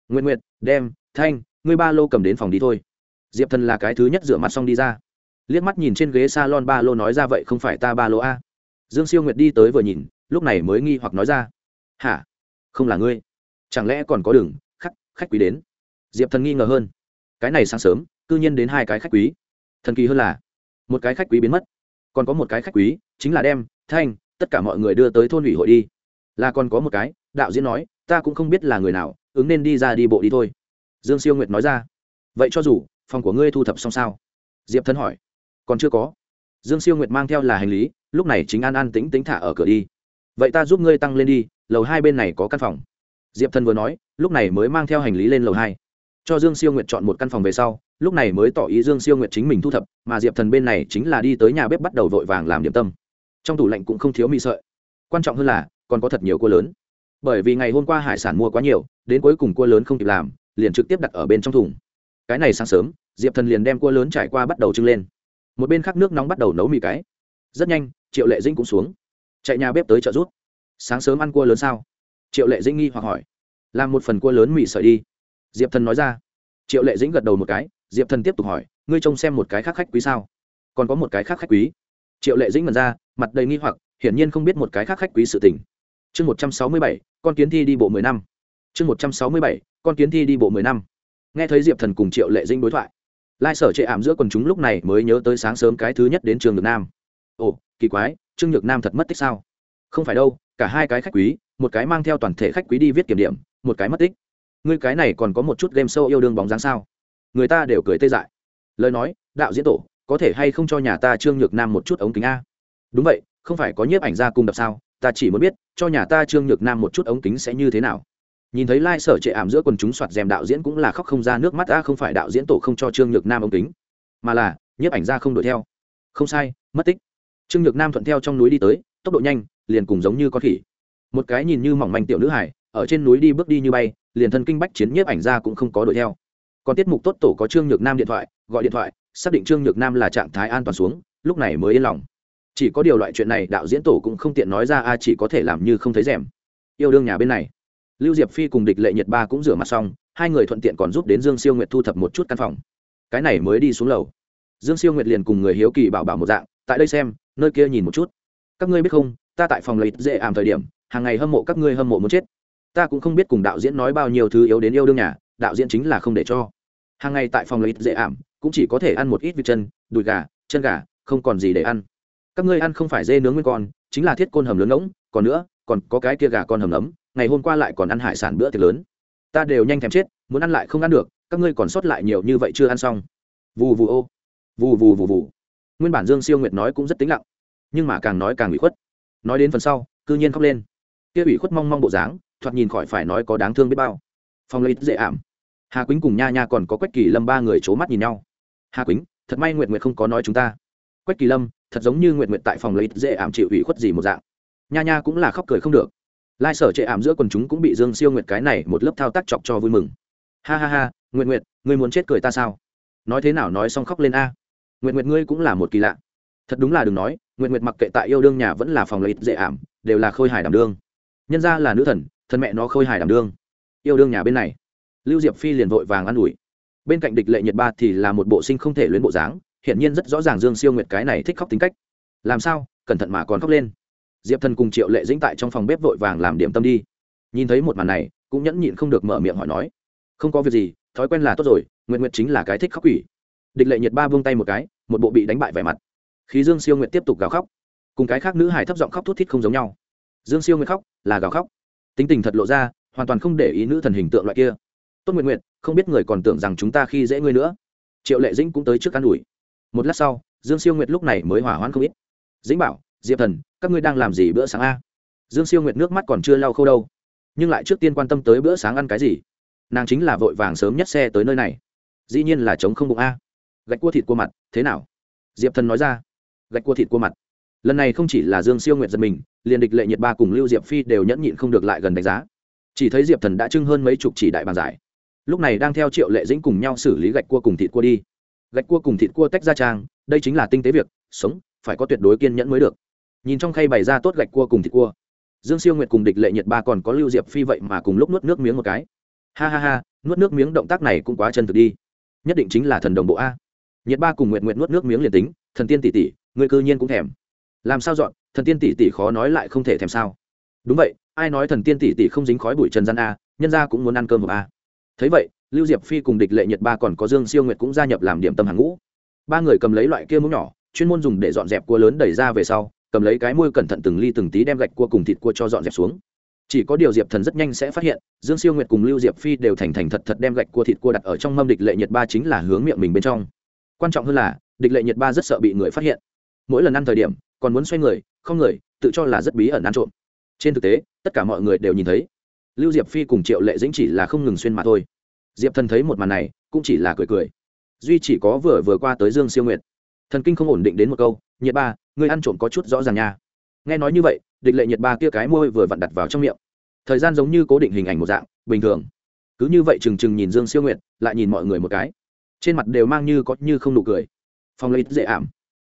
Nguyện nguyệt, đem, thanh, ngươi ba lô cầm đến phòng đi thôi. Diệp thần là cái thứ nhất rửa mặt xong đi ra. Liếc mắt nhìn trên ghế s a lon ba lô nói ra vậy không phải ta ba lô a. Dương siêu nguyệt đi tới vừa nhìn, lúc này mới nghi hoặc nói ra. Hả? Không là ngươi. Chẳng lẽ còn có đường, khách khách quý đến? Diệp thần nghi ngờ hơn. Cái này sáng sớm c ư nhiên đến hai cái khách quý. Thần kỳ hơn là, một cái khách quý biến mất. Còn có một cái khách quý, chính là đem, thanh, tất cả mọi người đưa tới thôn ủy hội đi là còn có một cái, đạo diễn nói, ta cũng không biết là người nào, ứng nên đi ra đi bộ đi thôi. Dương siêu nguyệt nói ra. Vậy cho dù, phòng của ngươi thu thập xong sao? Diệp thân hỏi. Còn chưa có. Dương siêu nguyệt mang theo là hành lý, lúc này chính an an tính tính thả ở cửa đi. Vậy ta giúp ngươi tăng lên đi, lầu hai bên này có căn phòng. Diệp thần vừa nói, lúc này mới mang theo hành lý lên lầu hai. Cho dương siêu nguyệt chọn một căn phòng về sau, lúc này mới tỏ ý dương siêu nguyệt chính mình thu thập, mà diệp thần bên này chính là đi tới nhà bếp bắt đầu vội vàng làm điểm tâm. Trong tủ lạnh cũng không thiếu mì sợi. Quan trọng hơn là còn có thật nhiều cua lớn. Bởi vì ngày hôm qua hải sản mua quá nhiều, đến cuối cùng cua lớn không kịp làm, liền trực tiếp đặt ở bên trong thùng. Cái này sáng sớm, diệp thần liền đem cua lớn trải qua bắt đầu trưng lên. Một bên khác nước nóng bắt đầu nấu mì cái. Rất nhanh, triệu lệ dĩnh cũng xuống. Chạy nhà bếp tới chợ rút. Sáng sớm ăn cua lớn sao? Triệu lệ dĩnh nghi hoặc hỏi. Làm một phần cua lớn mì sợi đi. Diệp thần nói ra. Triệu lệ dĩnh gật đầu một cái. Diệp thần tiếp tục hỏi. Ngươi trông xem một cái khác khách quý sao? Còn có một cái khác khách quý. Triệu lệ dĩnh mật ra, mặt đầy nghi hoặc, hiển nhiên không biết một cái khác khách quý sự tình chương một trăm sáu mươi bảy, con kiến thi đi bộ mười năm. Chương một trăm sáu mươi bảy, con kiến thi đi bộ mười năm. Nghe thấy diệp thần cùng triệu lệ dĩnh đối thoại, lai sở chệ ảm giữa quần chúng lúc này mới nhớ tới sáng sớm cái thứ nhất đến trường nhược nam. Ồ, kỳ quái, trương nhược nam thật mất tích sao? Không phải đâu, cả hai cái khách quý, một cái mang theo toàn thể khách quý đi viết kiểm điểm, một cái mất tích. Ngươi cái này còn có một chút game sâu yêu đương bóng dáng sao? Người ta đều cười tê dại. Lời nói, đạo diễn tổ, có thể hay không cho nhà ta trương nhược nam một chút ống kính a? Đúng vậy, không phải có nhiếp ảnh gia cùng đập sao? Ta chỉ muốn biết, cho nhà ta trương nhược nam một chút ống kính sẽ như thế nào. Nhìn thấy lai、like、sở trệ ảm giữa quần chúng soạt rèm đạo diễn cũng là khóc không ra nước mắt, a, không phải đạo diễn tổ không cho trương nhược nam ống kính, mà là, nhiếp ảnh ra không đuổi theo. Không sai, mất tích. Trương nhược nam thuận theo trong núi đi tới, tốc độ nhanh, liền cùng giống như con khỉ. Một cái nhìn như mỏng manh tiểu nữ hải ở trên núi đi bước đi như bay, liền thân kinh bách chiến nhiếp ảnh ra cũng không có đuổi theo. Còn tiết mục tốt tổ có trương nhược nam điện thoại, gọi điện thoại, xác định trương nhược nam là trạng thái an toàn xuống, lúc này mới yên lòng chỉ có điều loại chuyện này đạo diễn tổ cũng không tiện nói ra, a, chỉ có thể làm như không thấy rèm. Yêu đương nhà bên này. Lưu diệp phi cùng địch lệ nhiệt ba cũng rửa mặt xong, hai người thuận tiện còn giúp đến dương siêu nguyệt thu thập một chút căn phòng. Cái này mới đi xuống lầu. Dương siêu nguyệt liền cùng người hiếu kỳ bảo bảo một dạng, tại đây xem, nơi kia nhìn một chút. Các ngươi biết không, ta tại phòng lấy dễ ảm thời điểm, hàng ngày hâm mộ các ngươi hâm mộ muốn chết. Ta cũng không biết cùng đạo diễn nói bao nhiêu thứ yếu đến yêu đương nhà, đạo diễn chính là không để cho. Hàng ngày tại phòng lấy dễ ảm, cũng chỉ có thể ăn một ít vịt chân, đùi gà, chân gà, không còn gì để ăn các ngươi ăn không phải dê nướng nguyên con, chính là thiết côn hầm lớn ngỗng, còn nữa, còn có cái kia gà con hầm nấm ngày hôm qua lại còn ăn hải sản bữa tiệc lớn. Ta đều nhanh thèm chết, muốn ăn lại không ăn được, các ngươi còn sót lại nhiều như vậy chưa ăn xong. Vù vù ô. Vù vù vù vù. Nguyên bản dương siêu nguyệt nói cũng rất tính lặng, nhưng mà càng nói càng ủy khuất. Nói đến phần sau, cư nhiên khóc lên. Kia ủy khuất mong mong bộ dáng, thoạt nhìn khỏi phải nói có đáng thương biết bao. Phong lấy dễ ảm. Hà quýnh cùng nha nha còn có quách kỳ lâm ba người c h ố mắt nhìn nhau. Hà quýnh, thật may nguyệt nguyệt không có nói chúng ta. Quách kỳ lâm thật giống như nguyệt nguyệt tại phòng lấy dễ ảm chịu ủy khuất gì một dạng. Nha nha cũng là khóc cười không được. Lai sở chệ ảm giữa quần chúng cũng bị dương siêu nguyệt cái này một lớp thao tác chọc cho vui mừng. Ha ha ha, nguyệt nguyệt, ngươi muốn chết cười ta sao? Nói thế nào nói xong khóc lên a. Nguyệt nguyệt ngươi cũng là một kỳ lạ. Thật đúng là đừng nói, nguyệt nguyệt mặc kệ tại yêu đương nhà vẫn là phòng lấy dễ ảm, đều là khôi hài đảm đương. Nhân ra là nữ thần, thân mẹ nó khôi hài đảm đương. Yêu đương nhà bên này, lưu diệp phi liền vội vàng an ủi. Bên cạnh địch lệ nhiệt ba thì là một bộ sinh không thể luyến bộ dáng hiện nhiên rất rõ ràng dương siêu nguyệt cái này thích khóc tính cách. Làm sao? Cẩn thận mà còn khóc lên. Diệp thần cùng triệu lệ dĩnh tại trong phòng bếp vội vàng làm điểm tâm đi. Nhìn thấy một màn này, cũng nhẫn nhịn không được mở miệng hỏi nói, không có việc gì, thói quen là tốt rồi nguyện nguyện chính là cái thích khóc quỷ. Địch lệ nhiệt ba vung tay một cái, một bộ bị đánh bại vẻ mặt. Khí dương siêu nguyện tiếp tục gào khóc, cùng cái khác nữ hải thấp giọng khóc thút thít không giống nhau. Dương siêu nguyện khóc là gào khóc. Tính tình thật lộ ra, hoàn toàn không để ý nữ thần hình tượng loại kia. Tốt nguyện nguyện không biết người còn tưởng rằng chúng ta khi dễ ngươi nữa. Triệu lệ dĩnh cũng tới trước ă đuổi. ủi một lát sau, dương siêu nguyệt lúc này mới hỏa hoãn không ít. Dĩnh bảo, diệp thần, các ngươi đang làm gì bữa sáng a? Dương siêu nguyệt nước mắt còn chưa lau khâu đâu, nhưng lại trước tiên quan tâm tới bữa sáng ăn cái gì. Nàng chính là vội vàng sớm nhất xe tới nơi này. Dĩ nhiên là chống không bụng a. Gạch cua thịt cua mặt, thế nào? Diệp thần nói ra. Gạch cua thịt cua mặt. Lần này không chỉ là dương siêu nguyệt giật mình, liền địch lệ nhiệt ba cùng lưu diệp phi đều nhẫn nhịn không được lại gần đánh giá. Chỉ thấy diệp thần đã trưng hơn mấy chục chỉ đại bàn giải. Lúc này đang theo triệu lệ dĩnh cùng nhau xử lý gạch cua cùng thịt cua đi gạch cua cùng thịt cua tách ra trang, đây chính là tinh tế việc, sống, phải có tuyệt đối kiên nhẫn mới được. Nhìn trong khay bày ra tốt gạch cua cùng thịt cua. Dương siêu nguyệt cùng địch lệ nhiệt ba còn có lưu diệp phi vậy mà cùng lúc nuốt nước miếng một cái. Ha ha ha, nuốt nước miếng động tác này cũng quá chân thực đi. Nhất định chính là thần đồng bộ a. Nhiệt ba cùng nguyện nguyện nuốt nước miếng liền tính, thần tiên tỷ tỷ, người cư nhiên cũng thèm. Làm sao dọn, thần tiên tỷ tỷ khó nói lại không thể thèm sao. Đúng vậy, ai nói thần tiên tỷ tỷ không dính khói bụi trần gian a, nhân ra cũng muốn ăn cơm hộp a. Thấy vậy lưu diệp phi cùng địch lệ nhiệt ba còn có dương siêu nguyệt cũng gia nhập làm điểm tâm hàng ngũ. Ba người cầm lấy loại kia mũ nhỏ, chuyên môn dùng để dọn dẹp cua lớn đẩy ra về sau, cầm lấy cái môi cẩn thận từng ly từng tí đem gạch cua cùng thịt cua cho dọn dẹp xuống. Chỉ có điều diệp thần rất nhanh sẽ phát hiện, dương siêu nguyệt cùng lưu diệp phi đều thành thành thật thật đem gạch cua thịt cua đặt ở trong mâm địch lệ nhiệt ba chính là hướng miệng mình bên trong. Quan trọng hơn là, địch lệ nhiệt ba rất sợ bị người phát hiện. Mỗi lần ăn thời điểm, còn muốn xoay người, không người, tự cho là rất bí ẩn ăn trộm. Trên thực tế, tất cả mọi người đều nhìn thấy, lưu diệp phi cùng triệu lệ dĩnh chỉ là không ngừng xuyên mà thôi diệp thần thấy một màn này, cũng chỉ là cười cười. Duy chỉ có vừa vừa qua tới dương siêu nguyệt. Thần kinh không ổn định đến một câu nhiệt ba, người ăn trộm có chút rõ ràng nha. Nghe nói như vậy, địch lệ nhiệt ba kia cái môi vừa vặn đặt vào trong miệng. Thời gian giống như cố định hình ảnh một dạng, bình thường. Cứ như vậy trừng trừng nhìn dương siêu nguyệt, lại nhìn mọi người một cái. Trên mặt đều mang như có như không nụ cười. Phong lấy dễ ảm.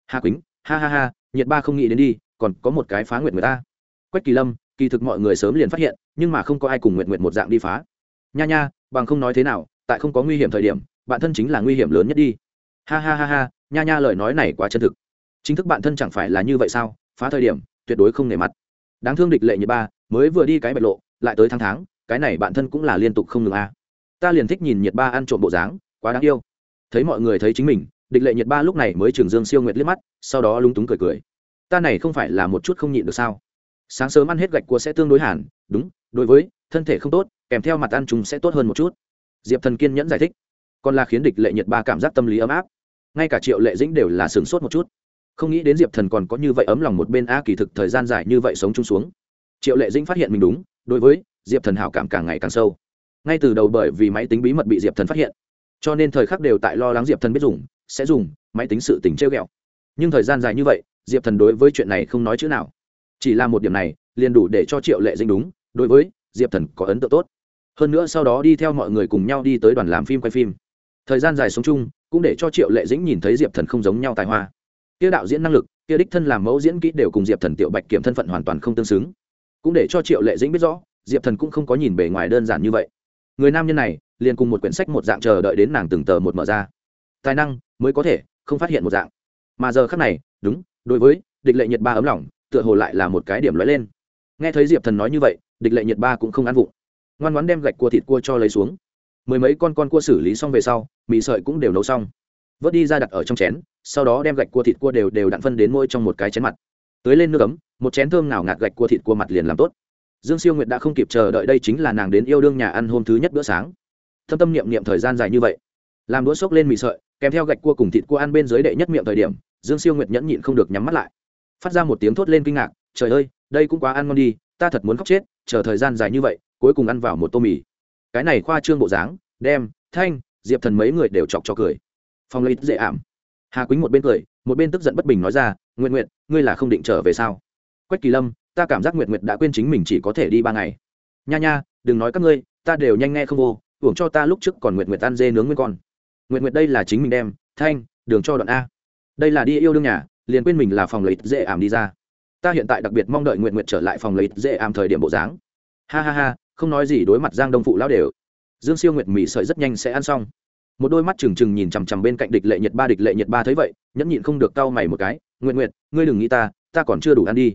Hà quýnh, ha ha ha nhiệt ba không nghĩ đến đi, còn có một cái phá nguyệt người ta. Quách kỳ lâm, kỳ thực mọi người sớm liền phát hiện, nhưng mà không có ai cùng nguyệt nguyệt một dạng đi phá. Nha nha bằng không nói thế nào, tại không có nguy hiểm thời điểm, bạn thân chính là nguy hiểm lớn nhất đi. Ha ha ha ha, nha nha lời nói này quá chân thực. Chính thức bạn thân chẳng phải là như vậy sao? Phá thời điểm, tuyệt đối không nể mặt. Đáng thương địch lệ như ba, mới vừa đi cái bạch lộ, lại tới tháng tháng, cái này bạn thân cũng là liên tục không ngừng a. À. ta liền thích nhìn nhiệt ba ăn trộm bộ dáng, quá đáng yêu. Thấy mọi người thấy chính mình, địch lệ nhiệt ba lúc này mới trường dương siêu nguyệt liếc mắt, sau đó lúng túng cười cười. Ta này không phải là một chút không nhịn được sao? Sáng sớm ăn hết gạch cua sẽ tương đối hẳn đúng, đối với, thân thể không tốt kèm theo mặt ăn chúng sẽ tốt hơn một chút. Diệp thần kiên nhẫn giải thích. Còn là khiến địch lệ nhiệt ba cảm giác tâm lý ấm áp. Ngay cả triệu lệ dĩnh đều là sửng sốt một chút. Không nghĩ đến diệp thần còn có như vậy ấm lòng một bên a kỳ thực thời gian dài như vậy sống chung xuống. Triệu lệ dĩnh phát hiện mình đúng, đối với diệp thần hảo cảm càng ngày càng sâu. Ngay từ đầu bởi vì máy tính bí mật bị diệp thần phát hiện, cho nên thời khắc đều tại lo lắng diệp thần biết dùng, sẽ dùng, máy tính sự tình treo g ẹ o nhưng thời gian dài như vậy, diệp thần đối với chuyện này không nói chữ nào. Chỉ là một điểm này, liền đủ để cho triệu lệ dĩnh đúng, đối với diệp thần có ấn tượng tốt hơn nữa sau đó đi theo mọi người cùng nhau đi tới đoàn làm phim quay phim. Thời gian dài sống chung, cũng để cho triệu lệ dĩnh nhìn thấy diệp thần không giống nhau tài hoa. Kia đạo diễn năng lực, kia đích thân làm mẫu diễn kỹ đều cùng diệp thần tiểu bạch kiểm thân phận hoàn toàn không tương xứng. Cũng để cho triệu lệ dĩnh biết rõ, diệp thần cũng không có nhìn bề ngoài đơn giản như vậy. Người nam nhân này, liền cùng một quyển sách một dạng chờ đợi đến nàng từng tờ một mở ra. Tài năng, mới có thể không phát hiện một dạng. Mà giờ khác này, đúng, đối với địch lệ nhiệt ba ấm lòng, tựa hồ lại là một cái điểm lóe lên. Nghe thấy diệp thần nói như vậy, địch lệ nhiệt ba cũng không ăn vụng ngoan ngoãn đem gạch cua thịt cua cho lấy xuống. Mười mấy con con cua xử lý xong về sau, mì sợi cũng đều nấu xong. Vớt đi ra đặt ở trong chén, sau đó đem gạch cua thịt cua đều đều đặn phân đến môi trong một cái chén mặt. Tưới lên nước ấm, một chén thơm nào ngạt gạch cua thịt cua mặt liền làm tốt. Dương siêu nguyệt đã không kịp chờ đợi đây chính là nàng đến yêu đương nhà ăn hôm thứ nhất bữa sáng. Thâm tâm niệm niệm thời gian dài như vậy. Làm đũa xốc lên mì sợi, kèm theo gạch cua cùng thịt cua ăn bên dưới đệ nhất miệng thời điểm, dương siêu nguyệt nhẫn nhịn không được nhắm mắt lại. Phát ra một tiếng thốt lên kinh ngạc, trời ơi, đây cũng quá ăn ngon đi, ta thật muốn khóc chết, chờ thời gian dài như vậy cuối cùng ăn vào một tô mì. Cái này khoa trương bộ dáng, đem, thanh, diệp thần mấy người đều chọc cho cười. Phong lấy dễ ảm. Hà quýnh một bên cười, một bên tức giận bất bình nói ra nguyện nguyện ngươi là không định trở về sao? Quách kỳ lâm, ta cảm giác nguyện nguyện đã quên chính mình chỉ có thể đi ba ngày. Nha nha, đừng nói các ngươi, ta đều nhanh nghe không vô, hưởng cho ta lúc trước còn nguyện nguyện ăn dê nướng nguyên con. Nguyện nguyện đây là chính mình đem, thanh, đường cho đoạn a. Đây là đi yêu đương nhà, liền quên mình là phòng lấy dễ ảm đi ra. Ta hiện tại đặc biệt mong đợi nguyện nguyện trở lại phòng lấy dễ ảm thời điểm bộ dáng ha ha ha, không nói gì đối mặt giang đông phụ lão đều. Dương siêu nguyệt mỹ sợi rất nhanh sẽ ăn xong. Một đôi mắt trừng trừng nhìn chằm chằm bên cạnh địch lệ nhiệt ba, địch lệ nhiệt ba thấy vậy, nhẫn nhịn không được cau mày một cái nguyện nguyện ngươi đừng nghĩ ta ta còn chưa đủ ăn đi.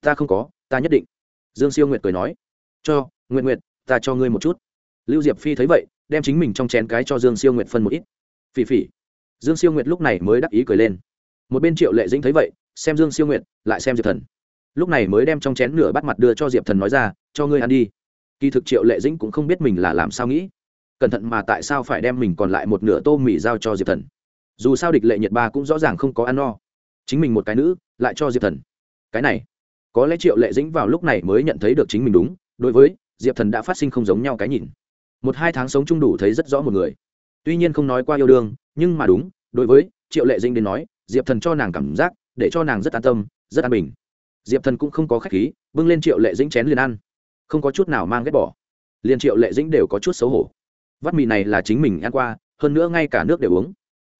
Ta không có, ta nhất định. Dương siêu nguyệt cười nói. Cho nguyện nguyện ta cho ngươi một chút. Lưu diệp phi thấy vậy, đem chính mình trong chén cái cho dương siêu nguyệt phân một ít. Phỉ phỉ. Dương siêu nguyệt lúc này mới đắc ý cười lên. Một bên triệu lệ dĩnh thấy vậy, xem dương siêu nguyệt, lại xem diệp thần. Lúc này mới đem trong chén nửa bắt mặt đưa cho diệp thần nói ra cho ngươi ăn đi. Kỳ thực triệu lệ dĩnh cũng không biết mình là làm sao nghĩ. Cẩn thận mà tại sao phải đem mình còn lại một nửa tô mì giao cho diệp thần? Dù sao địch lệ nhật ba cũng rõ ràng không có ăn no. Chính mình một cái nữ, lại cho diệp thần. Cái này, có lẽ triệu lệ dĩnh vào lúc này mới nhận thấy được chính mình đúng. Đối với, diệp thần đã phát sinh không giống nhau cái nhìn. Một hai tháng sống chung đủ thấy rất rõ một người. Tuy nhiên không nói qua yêu đương, nhưng mà đúng, đối với triệu lệ dĩnh đến nói, diệp thần cho nàng cảm giác, để cho nàng rất an tâm, rất an bình. Diệp thần cũng không có khách khí, bưng lên triệu lệ dĩnh chén liền ăn không có chút nào mang ghét bỏ. Liền triệu lệ dĩnh đều có chút xấu hổ. Vắt mì này là chính mình ăn qua, hơn nữa ngay cả nước để uống.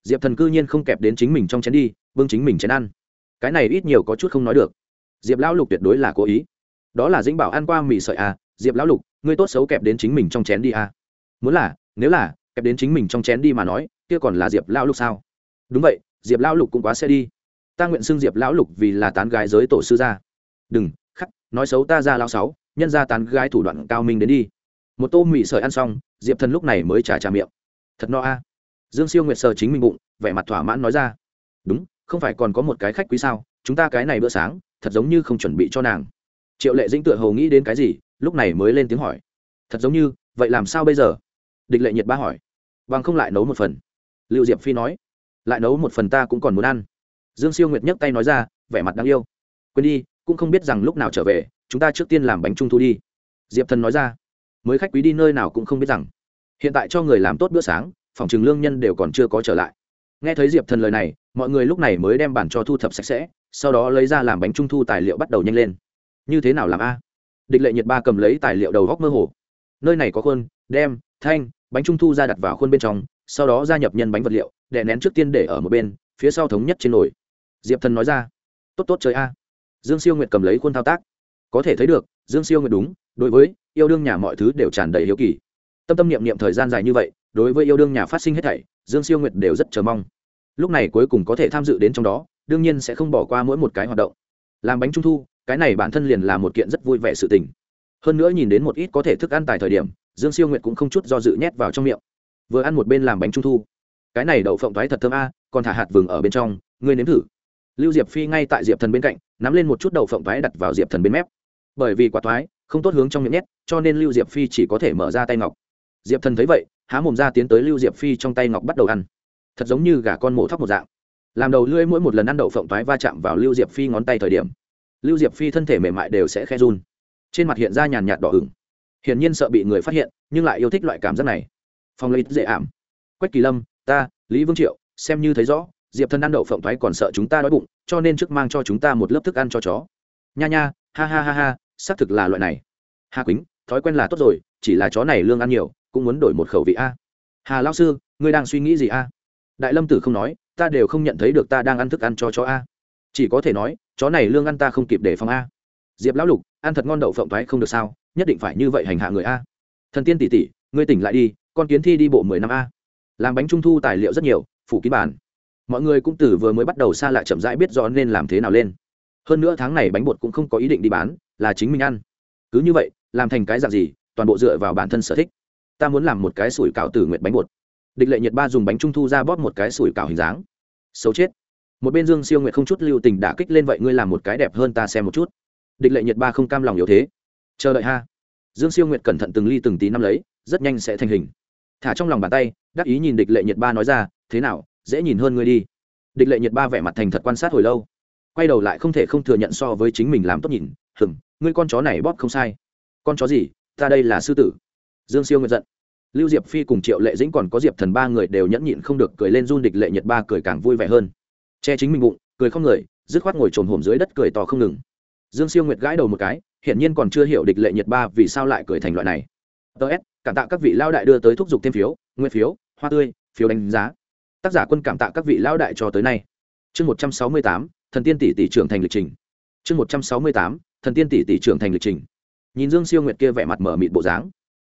Diệp thần cư nhiên không kẹp đến chính mình trong chén đi, bưng chính mình chén ăn. Cái này ít nhiều có chút không nói được. Diệp lão lục tuyệt đối là cố ý. Đó là dĩnh bảo ăn qua mì sợi à diệp lão lục, ngươi tốt xấu kẹp đến chính mình trong chén đi à. Muốn là, nếu là, kẹp đến chính mình trong chén đi mà nói, kia còn là diệp lão lục sao? Đúng vậy, diệp lão lục cũng quá sẽ đi. Ta nguyện xưng diệp lão lục vì là tán gái giới tổ sư gia. Đừng, khắc, nói xấu ta ra lão sáu nhân ra tán gái thủ đoạn cao minh đến đi. Một tô mì sợi ăn xong, diệp thần lúc này mới trả trả miệng. Thật no a. Dương siêu nguyệt sờ chính mình bụng, vẻ mặt thỏa mãn nói ra. Đúng, không phải còn có một cái khách quý sao? Chúng ta cái này bữa sáng, thật giống như không chuẩn bị cho nàng. Triệu lệ dĩnh tựa hầu nghĩ đến cái gì, lúc này mới lên tiếng hỏi. Thật giống như, vậy làm sao bây giờ? Địch lệ nhiệt ba hỏi. Bằng không lại nấu một phần. Liệu diệp phi nói. Lại nấu một phần ta cũng còn muốn ăn. Dương siêu nguyệt nhấc tay nói ra, vẻ mặt đáng yêu. Quên đi, cũng không biết rằng lúc nào trở về chúng ta trước tiên làm bánh trung thu đi. Diệp thần nói ra. Mới khách quý đi nơi nào cũng không biết rằng. Hiện tại cho người làm tốt bữa sáng, phòng trường lương nhân đều còn chưa có trở lại. Nghe thấy diệp thần lời này, mọi người lúc này mới đem bản cho thu thập sạch sẽ, sau đó lấy ra làm bánh trung thu tài liệu bắt đầu nhanh lên. Như thế nào làm a? Địch lệ nhiệt ba cầm lấy tài liệu đầu góc mơ hồ. Nơi này có khuôn, đem, thanh, bánh trung thu ra đặt vào khuôn bên trong, sau đó gia nhập nhân bánh vật liệu, đè nén trước tiên để ở một bên, phía sau thống nhất trên nồi. Diệp thần nói ra. Tốt tốt chơi a. Dương siêu nguyệt cầm lấy khuôn thao tác có thể thấy được, dương siêu nguyệt đúng, đối với yêu đương nhà mọi thứ đều tràn đầy hiếu kỳ. Tâm tâm niệm niệm thời gian dài như vậy, đối với yêu đương nhà phát sinh hết thảy, dương siêu nguyệt đều rất chờ mong. Lúc này cuối cùng có thể tham dự đến trong đó, đương nhiên sẽ không bỏ qua mỗi một cái hoạt động. Làm bánh trung thu, cái này bản thân liền là một kiện rất vui vẻ sự tình. Hơn nữa nhìn đến một ít có thể thức ăn tại thời điểm, dương siêu nguyệt cũng không chút do dự nhét vào trong miệng. Vừa ăn một bên làm bánh trung thu. Cái này đậu phộng thoái thật thơm a, còn thả hạt vừng ở bên trong, ngươi nếm thử. Lưu diệp phi ngay tại diệp thần bên cạnh, nắm lên một chút đậu phộng thoái đặt vào diệp thần bên mép bởi vì quả thoái, không tốt hướng trong miệng nhét, cho nên lưu diệp phi chỉ có thể mở ra tay ngọc. Diệp thần thấy vậy, há mồm ra tiến tới lưu diệp phi trong tay ngọc bắt đầu ăn. Thật giống như gà con mổ thóc một dạng. Làm đầu lưỡi mỗi một lần ăn đậu phộng thoái va chạm vào lưu diệp phi ngón tay thời điểm, lưu diệp phi thân thể mềm mại đều sẽ khe run. Trên mặt hiện ra nhàn nhạt đỏ ửng. Hiển nhiên sợ bị người phát hiện, nhưng lại yêu thích loại cảm giác này. Phong lấy dễ ảm. Quách kỳ lâm, ta, lý vương triệu, xem như thấy rõ, diệp thần ăn đậu phộng thoái còn sợ chúng ta đói bụng, cho nên trước mang cho chúng ta một lớp thức ăn cho chó. Nha nha, ha ha ha ha xác thực là loại này. Hà quýnh, thói quen là tốt rồi, chỉ là chó này lương ăn nhiều, cũng muốn đổi một khẩu vị a. Hà lao sư, ngươi đang suy nghĩ gì a? Đại lâm tử không nói, ta đều không nhận thấy được ta đang ăn thức ăn cho chó a. Chỉ có thể nói, chó này lương ăn ta không kịp để phòng a. Diệp lão lục, ăn thật ngon đậu phộng thoái không được sao, nhất định phải như vậy hành hạ người a. Thần tiên tỷ tỷ, ngươi tỉnh lại đi, con kiến thi đi bộ mười năm a. Làm bánh trung thu tài liệu rất nhiều, phủ ký bàn. Mọi người cũng từ vừa mới bắt đầu xa lại chậm rãi biết rõ nên làm thế nào lên hơn nữa tháng này bánh bột cũng không có ý định đi bán, là chính mình ăn. Cứ như vậy, làm thành cái dạng gì, toàn bộ dựa vào bản thân sở thích. Ta muốn làm một cái sủi cảo tử nguyện bánh bột. Địch lệ nhiệt ba dùng bánh trung thu ra bóp một cái sủi cảo hình dáng. Xấu chết. Một bên dương siêu nguyệt không chút lưu tình đả kích lên vậy ngươi làm một cái đẹp hơn ta xem một chút. Địch lệ nhiệt ba không cam lòng yếu thế. Chờ đợi ha. Dương siêu nguyệt cẩn thận từng ly từng tí năm lấy, rất nhanh sẽ thành hình. Thả trong lòng bàn tay, đắc ý nhìn địch lệ nhiệt ba nói ra, thế nào, dễ nhìn hơn ngươi đi. Địch lệ nhiệt ba vẻ mặt thành thật quan sát hồi lâu quay đầu lại không thể không thừa nhận so với chính mình làm tốt nhìn, hừm, ngươi con chó này bóp không sai. Con chó gì? Ta đây là sư tử. Dương siêu nguyện giận. Lưu diệp phi cùng triệu lệ dĩnh còn có diệp thần ba người đều nhẫn nhịn không được cười lên run địch lệ nhiệt ba cười càng vui vẻ hơn. Che chính mình bụng, cười không người dứt khoát ngồi trồm hổm dưới đất cười to không ngừng. Dương siêu nguyệt gãi đầu một cái, hiển nhiên còn chưa hiểu địch lệ nhiệt ba vì sao lại cười thành loại này. Tớ s, cảm tạ các vị lao đại đưa tới thúc giục thêm phiếu, nguyên phiếu, hoa tươi, phiếu đánh giá. Tác giả quân cảm tạ các vị lao đại cho tới nay. Chương một trăm sáu mươi tám thần tiên tỷ tỷ trưởng thành lịch trình. Chương một trăm sáu mươi tám, thần tiên tỷ tỷ trưởng thành lịch trình. Nhìn dương siêu nguyệt kia vẻ mặt mở mịt bộ dáng.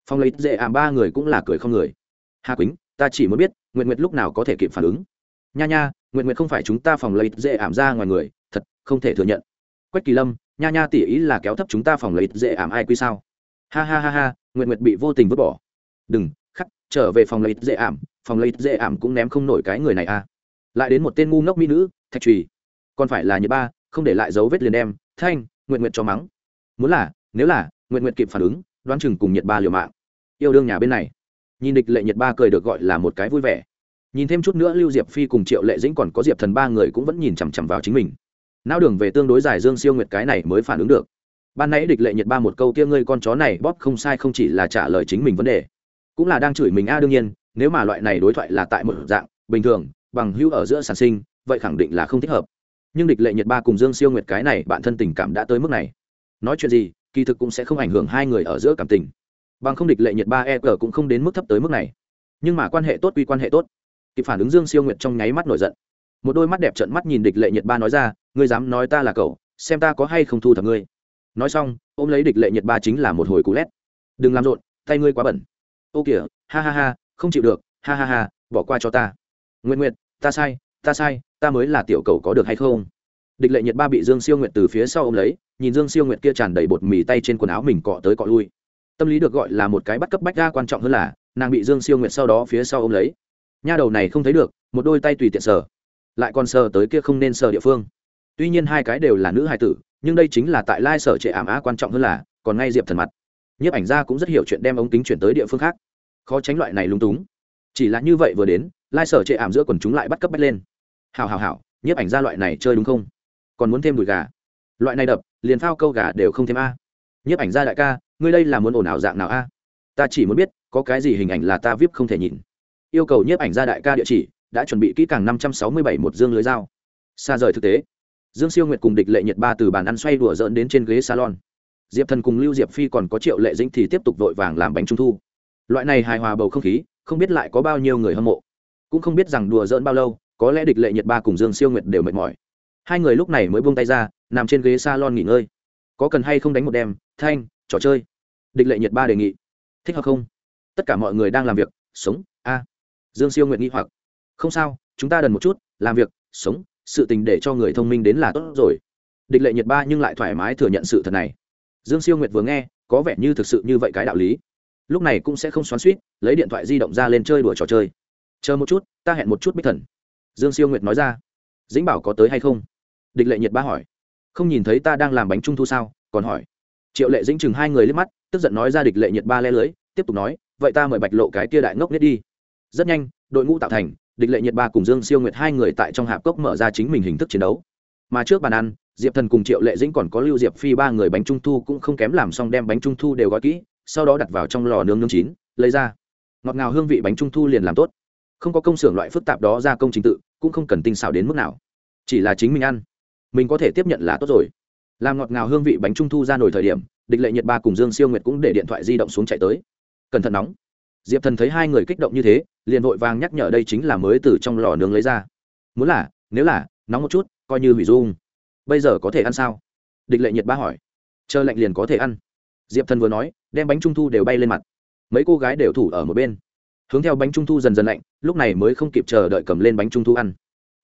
Phong lấy dễ ảm ba người cũng là cười không người. Hà quýnh, ta chỉ muốn biết nguyện nguyệt lúc nào có thể kịp phản ứng? Nha nha nguyện nguyệt không phải chúng ta phòng lấy dễ ảm ra ngoài người, thật, không thể thừa nhận. Quách kỳ lâm, nha nha tỉ ý là kéo thấp chúng ta phòng lấy dễ ảm ai quy sao? Ha ha ha ha nguyện nguyệt bị vô tình vứt bỏ. Đừng, khắc, trở về phòng lấy dễ ảm phòng lấy dễ ảm cũng ném không nổi cái người này à. Lại đến một tên ngu ngốc mỹ nữ, thạch trùy còn phải là nhiệt ba, không để lại dấu vết liền đem, thanh, nguyện nguyện cho mắng. Muốn là, nếu là, nguyện nguyện kịp phản ứng, đoán chừng cùng nhiệt ba liều mạng. Yêu đương nhà bên này. Nhìn địch lệ nhiệt ba cười được gọi là một cái vui vẻ. Nhìn thêm chút nữa, lưu diệp phi cùng triệu lệ dĩnh còn có diệp thần ba người cũng vẫn nhìn chằm chằm vào chính mình. Não đường về tương đối dài dương siêu nguyệt cái này mới phản ứng được. Ban nãy địch lệ nhiệt ba một câu kia ngươi con chó này bóp không sai không chỉ là trả lời chính mình vấn đề, cũng là đang chửi mình a, đương nhiên, nếu mà loại này đối thoại là tại một dạng, bình thường, bằng hữu ở giữa sản sinh, vậy khẳng định là không thích hợp nhưng địch lệ nhật ba cùng dương siêu nguyệt cái này bạn thân tình cảm đã tới mức này. Nói chuyện gì, kỳ thực cũng sẽ không ảnh hưởng hai người ở giữa cảm tình. Bằng không địch lệ nhiệt ba e g cũng không đến mức thấp tới mức này. Nhưng mà quan hệ tốt quy quan hệ tốt. Kịp phản ứng dương siêu nguyệt trong nháy mắt nổi giận. Một đôi mắt đẹp trợn mắt nhìn địch lệ nhiệt ba nói ra, ngươi dám nói ta là cậu, xem ta có hay không thu thập ngươi. Nói xong, ôm lấy địch lệ nhiệt ba chính là một hồi cú lét. Đừng làm rộn, tay ngươi quá bẩn. Ô kìa, ha ha ha, không chịu được, ha ha ha, bỏ qua cho ta. Nguyện nguyện ta sai ta sai ta mới là tiểu cầu có được hay không? Địch lệ nhiệt ba bị dương siêu nguyệt từ phía sau ôm lấy, nhìn dương siêu nguyệt kia tràn đầy bột mì tay trên quần áo mình cọ tới cọ lui. Tâm lý được gọi là một cái bắt cấp bách ra quan trọng hơn là, nàng bị dương siêu nguyệt sau đó phía sau ôm lấy. Nha đầu này không thấy được, một đôi tay tùy tiện sờ, lại còn sờ tới kia không nên sờ địa phương. Tuy nhiên hai cái đều là nữ hài tử, nhưng đây chính là tại lai sở trệ ảm á quan trọng hơn là, còn ngay diệp thần mặt. Nhiếp ảnh gia cũng rất hiểu chuyện đem ống kính chuyển tới địa phương khác. Khó tránh loại này lung túng. Chỉ là như vậy vừa đến, lai sở trệ ảm giữa quần chúng lại bắt cấp bách lên hào hào hào nhiếp ảnh gia loại này chơi đúng không? Còn muốn thêm đùi gà? Loại này đập, liền phao câu gà đều không thêm a. Nhiếp ảnh gia đại ca, ngươi đây là muốn ồn ào dạng nào a? Ta chỉ muốn biết, có cái gì hình ảnh là ta vip không thể nhìn. Yêu cầu nhiếp ảnh gia đại ca địa chỉ, đã chuẩn bị kỹ càng năm trăm sáu mươi bảy một dương lưới dao. Xa rời thực tế. Dương siêu nguyệt cùng địch lệ nhiệt ba từ bàn ăn xoay đùa dỡn đến trên ghế salon. Diệp thần cùng lưu diệp phi còn có triệu lệ dĩnh thì tiếp tục vội vàng làm bánh trung thu. Loại này hài hòa bầu không khí, không biết lại có bao nhiêu người hâm mộ. Cũng không biết rằng đùa dỡn bao lâu có lẽ địch lệ nhiệt ba cùng dương siêu nguyệt đều mệt mỏi. Hai người lúc này mới buông tay ra, nằm trên ghế salon nghỉ ngơi. Có cần hay không đánh một đêm, thanh, trò chơi? Địch lệ nhiệt ba đề nghị. Thích hợp không? Tất cả mọi người đang làm việc, sống, a. Dương siêu nguyện nghi hoặc. Không sao, chúng ta đần một chút, làm việc, sống, sự tình để cho người thông minh đến là tốt rồi. Địch lệ nhiệt ba nhưng lại thoải mái thừa nhận sự thật này. Dương siêu nguyệt vừa nghe, có vẻ như thực sự như vậy cái đạo lý. Lúc này cũng sẽ không xoắn suýt lấy điện thoại di động ra lên chơi đùa trò chơi. Chờ một chút, ta hẹn một chút bích thần dương siêu nguyệt nói ra. Dĩnh bảo có tới hay không? Địch lệ nhiệt ba hỏi. Không nhìn thấy ta đang làm bánh trung thu sao? Còn hỏi. Triệu lệ dĩnh chừng hai người liếc mắt, tức giận nói ra địch lệ nhiệt ba le lưới, tiếp tục nói, vậy ta mời bạch lộ cái tia đại ngốc nết đi. Rất nhanh, đội ngũ tạo thành, địch lệ nhiệt ba cùng dương siêu nguyệt hai người tại trong hạp cốc mở ra chính mình hình thức chiến đấu. Mà trước bàn ăn, diệp thần cùng triệu lệ dĩnh còn có lưu diệp phi ba người bánh trung thu cũng không kém làm xong đem bánh trung thu đều gói kỹ, sau đó đặt vào trong lò nướng nướng chín, lấy ra. Ngọt ngào hương vị bánh trung thu liền làm tốt không có công xưởng loại phức tạp đó ra công trình tự, cũng không cần tinh xảo đến mức nào. Chỉ là chính mình ăn. Mình có thể tiếp nhận là tốt rồi. Làm ngọt ngào hương vị bánh trung thu ra nổi thời điểm, địch lệ nhiệt ba cùng dương siêu nguyệt cũng để điện thoại di động xuống chạy tới. Cẩn thận nóng. Diệp thần thấy hai người kích động như thế, liền vội vàng nhắc nhở đây chính là mới từ trong lò nướng lấy ra. Muốn là, nếu là, nóng một chút, coi như hủy dung. Bây giờ có thể ăn sao? Địch lệ nhiệt ba hỏi. Chờ lạnh liền có thể ăn. Diệp thần vừa nói, đem bánh trung thu đều bay lên mặt. Mấy cô gái đều thủ ở một bên hướng theo bánh trung thu dần dần lạnh, lúc này mới không kịp chờ đợi cầm lên bánh trung thu ăn.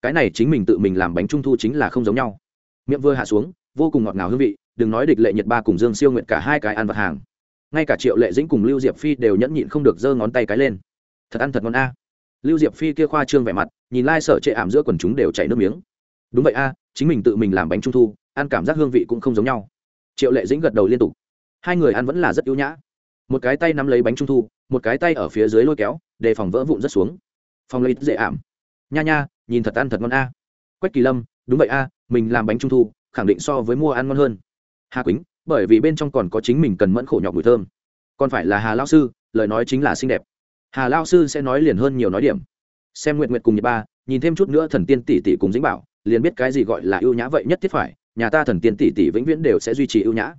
Cái này chính mình tự mình làm bánh trung thu chính là không giống nhau. Miệng vừa hạ xuống, vô cùng ngọt ngào hương vị, đừng nói địch lệ nhật ba cùng dương siêu nguyện cả hai cái ăn vật hàng. Ngay cả triệu lệ dĩnh cùng lưu diệp phi đều nhẫn nhịn không được giơ ngón tay cái lên. Thật ăn thật ngon a. Lưu diệp phi kia khoa trương vẻ mặt, nhìn lai、like、sợ trệ ảm giữa quần chúng đều chảy nước miếng. Đúng vậy a, chính mình tự mình làm bánh trung thu, ăn cảm giác hương vị cũng không giống nhau. Triệu lệ dĩnh gật đầu liên tục. Hai người ăn vẫn là rất yếu nhã. Một cái tay nắm lấy bánh trung thu một cái tay ở phía dưới lôi kéo để phòng vỡ vụn rất xuống. Phòng lấy dễ ảm. Nha nha, nhìn thật ăn thật ngon a. Quách kỳ lâm, đúng vậy a, mình làm bánh trung thu, khẳng định so với mua ăn ngon hơn. Hà quýnh, bởi vì bên trong còn có chính mình cần mẫn khổ nhọc mùi thơm. Còn phải là hà lao sư, lời nói chính là xinh đẹp. Hà lao sư sẽ nói liền hơn nhiều nói điểm. Xem nguyện nguyện cùng nhật ba, nhìn thêm chút nữa thần tiên tỷ tỷ cùng dĩnh bảo, liền biết cái gì gọi là ưu nhã vậy nhất thiết phải, nhà ta thần tiên tỷ tỷ vĩnh viễn đều sẽ duy trì ưu nhã.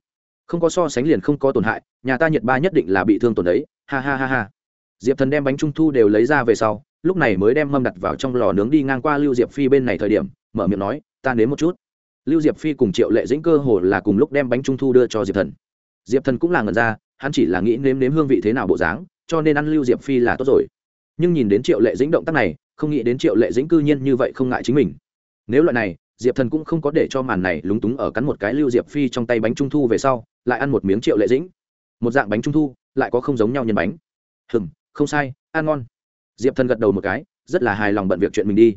Không có so sánh liền không có tổn hại, nhà ta nhật ba nhất định là bị thương tổn đấy ha ha ha ha. Diệp thần đem bánh trung thu đều lấy ra về sau, lúc này mới đem mâm đặt vào trong lò nướng đi ngang qua lưu diệp phi bên này thời điểm, mở miệng nói, ta nếm một chút. Lưu diệp phi cùng triệu lệ dĩnh cơ hồ là cùng lúc đem bánh trung thu đưa cho diệp thần. Diệp thần cũng là ngần ra, hắn chỉ là nghĩ nếm nếm hương vị thế nào bộ dáng, cho nên ăn lưu diệp phi là tốt rồi. Nhưng nhìn đến triệu lệ dĩnh động tác này, không nghĩ đến triệu lệ dĩnh cư nhiên như vậy không ngại chính mình. Nếu loại này, diệp thần cũng không có để cho màn này lúng túng ở cắn một cái lưu diệp phi trong tay bánh trung thu về sau, lại ăn một miếng triệu lệ dĩnh. Một dạng bánh trung thu lại có không giống nhau nhân bánh. Hừm, không sai, ăn ngon. Diệp thần gật đầu một cái, rất là hài lòng bận việc chuyện mình đi.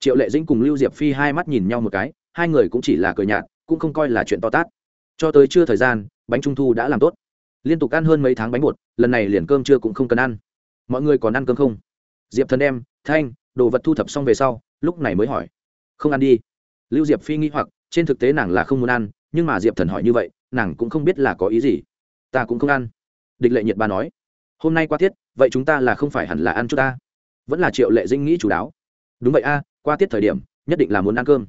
Triệu lệ dĩnh cùng lưu diệp phi hai mắt nhìn nhau một cái, hai người cũng chỉ là cười nhạt, cũng không coi là chuyện to tát. Cho tới trưa thời gian, bánh trung thu đã làm tốt. Liên tục ăn hơn mấy tháng bánh bột, lần này liền cơm trưa cũng không cần ăn. Mọi người còn ăn cơm không? Diệp thần đem, thanh, đồ vật thu thập xong về sau, lúc này mới hỏi. Không ăn đi. Lưu diệp phi nghĩ hoặc, trên thực tế nàng là không muốn ăn, nhưng mà diệp thần hỏi như vậy, nàng cũng không biết là có ý gì. Ta cũng không ăn địch lệ nhiệt ba nói, hôm nay qua tiết, vậy chúng ta là không phải hẳn là ăn chút ta? Vẫn là triệu lệ dinh nghĩ chủ đáo. Đúng vậy a, qua tiết thời điểm, nhất định là muốn ăn cơm.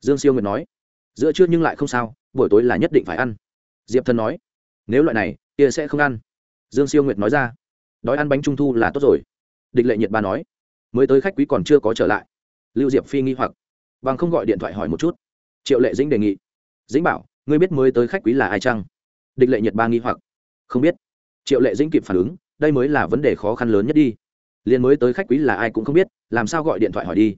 Dương siêu nguyệt nói, giữa trưa nhưng lại không sao, buổi tối là nhất định phải ăn. Diệp thần nói, nếu loại này, kia sẽ không ăn. Dương siêu nguyệt nói ra, đói ăn bánh trung thu là tốt rồi. Địch lệ nhiệt ba nói, mới tới khách quý còn chưa có trở lại. Lưu diệp phi nghi hoặc, bằng không gọi điện thoại hỏi một chút. Triệu lệ dĩnh đề nghị, dĩnh bảo, ngươi biết mới tới khách quý là ai chăng? Địch lệ nhiệt ba nghi hoặc, không biết triệu lệ dĩnh kịp phản ứng đây mới là vấn đề khó khăn lớn nhất đi. Liền mới tới khách quý là ai cũng không biết làm sao gọi điện thoại hỏi đi.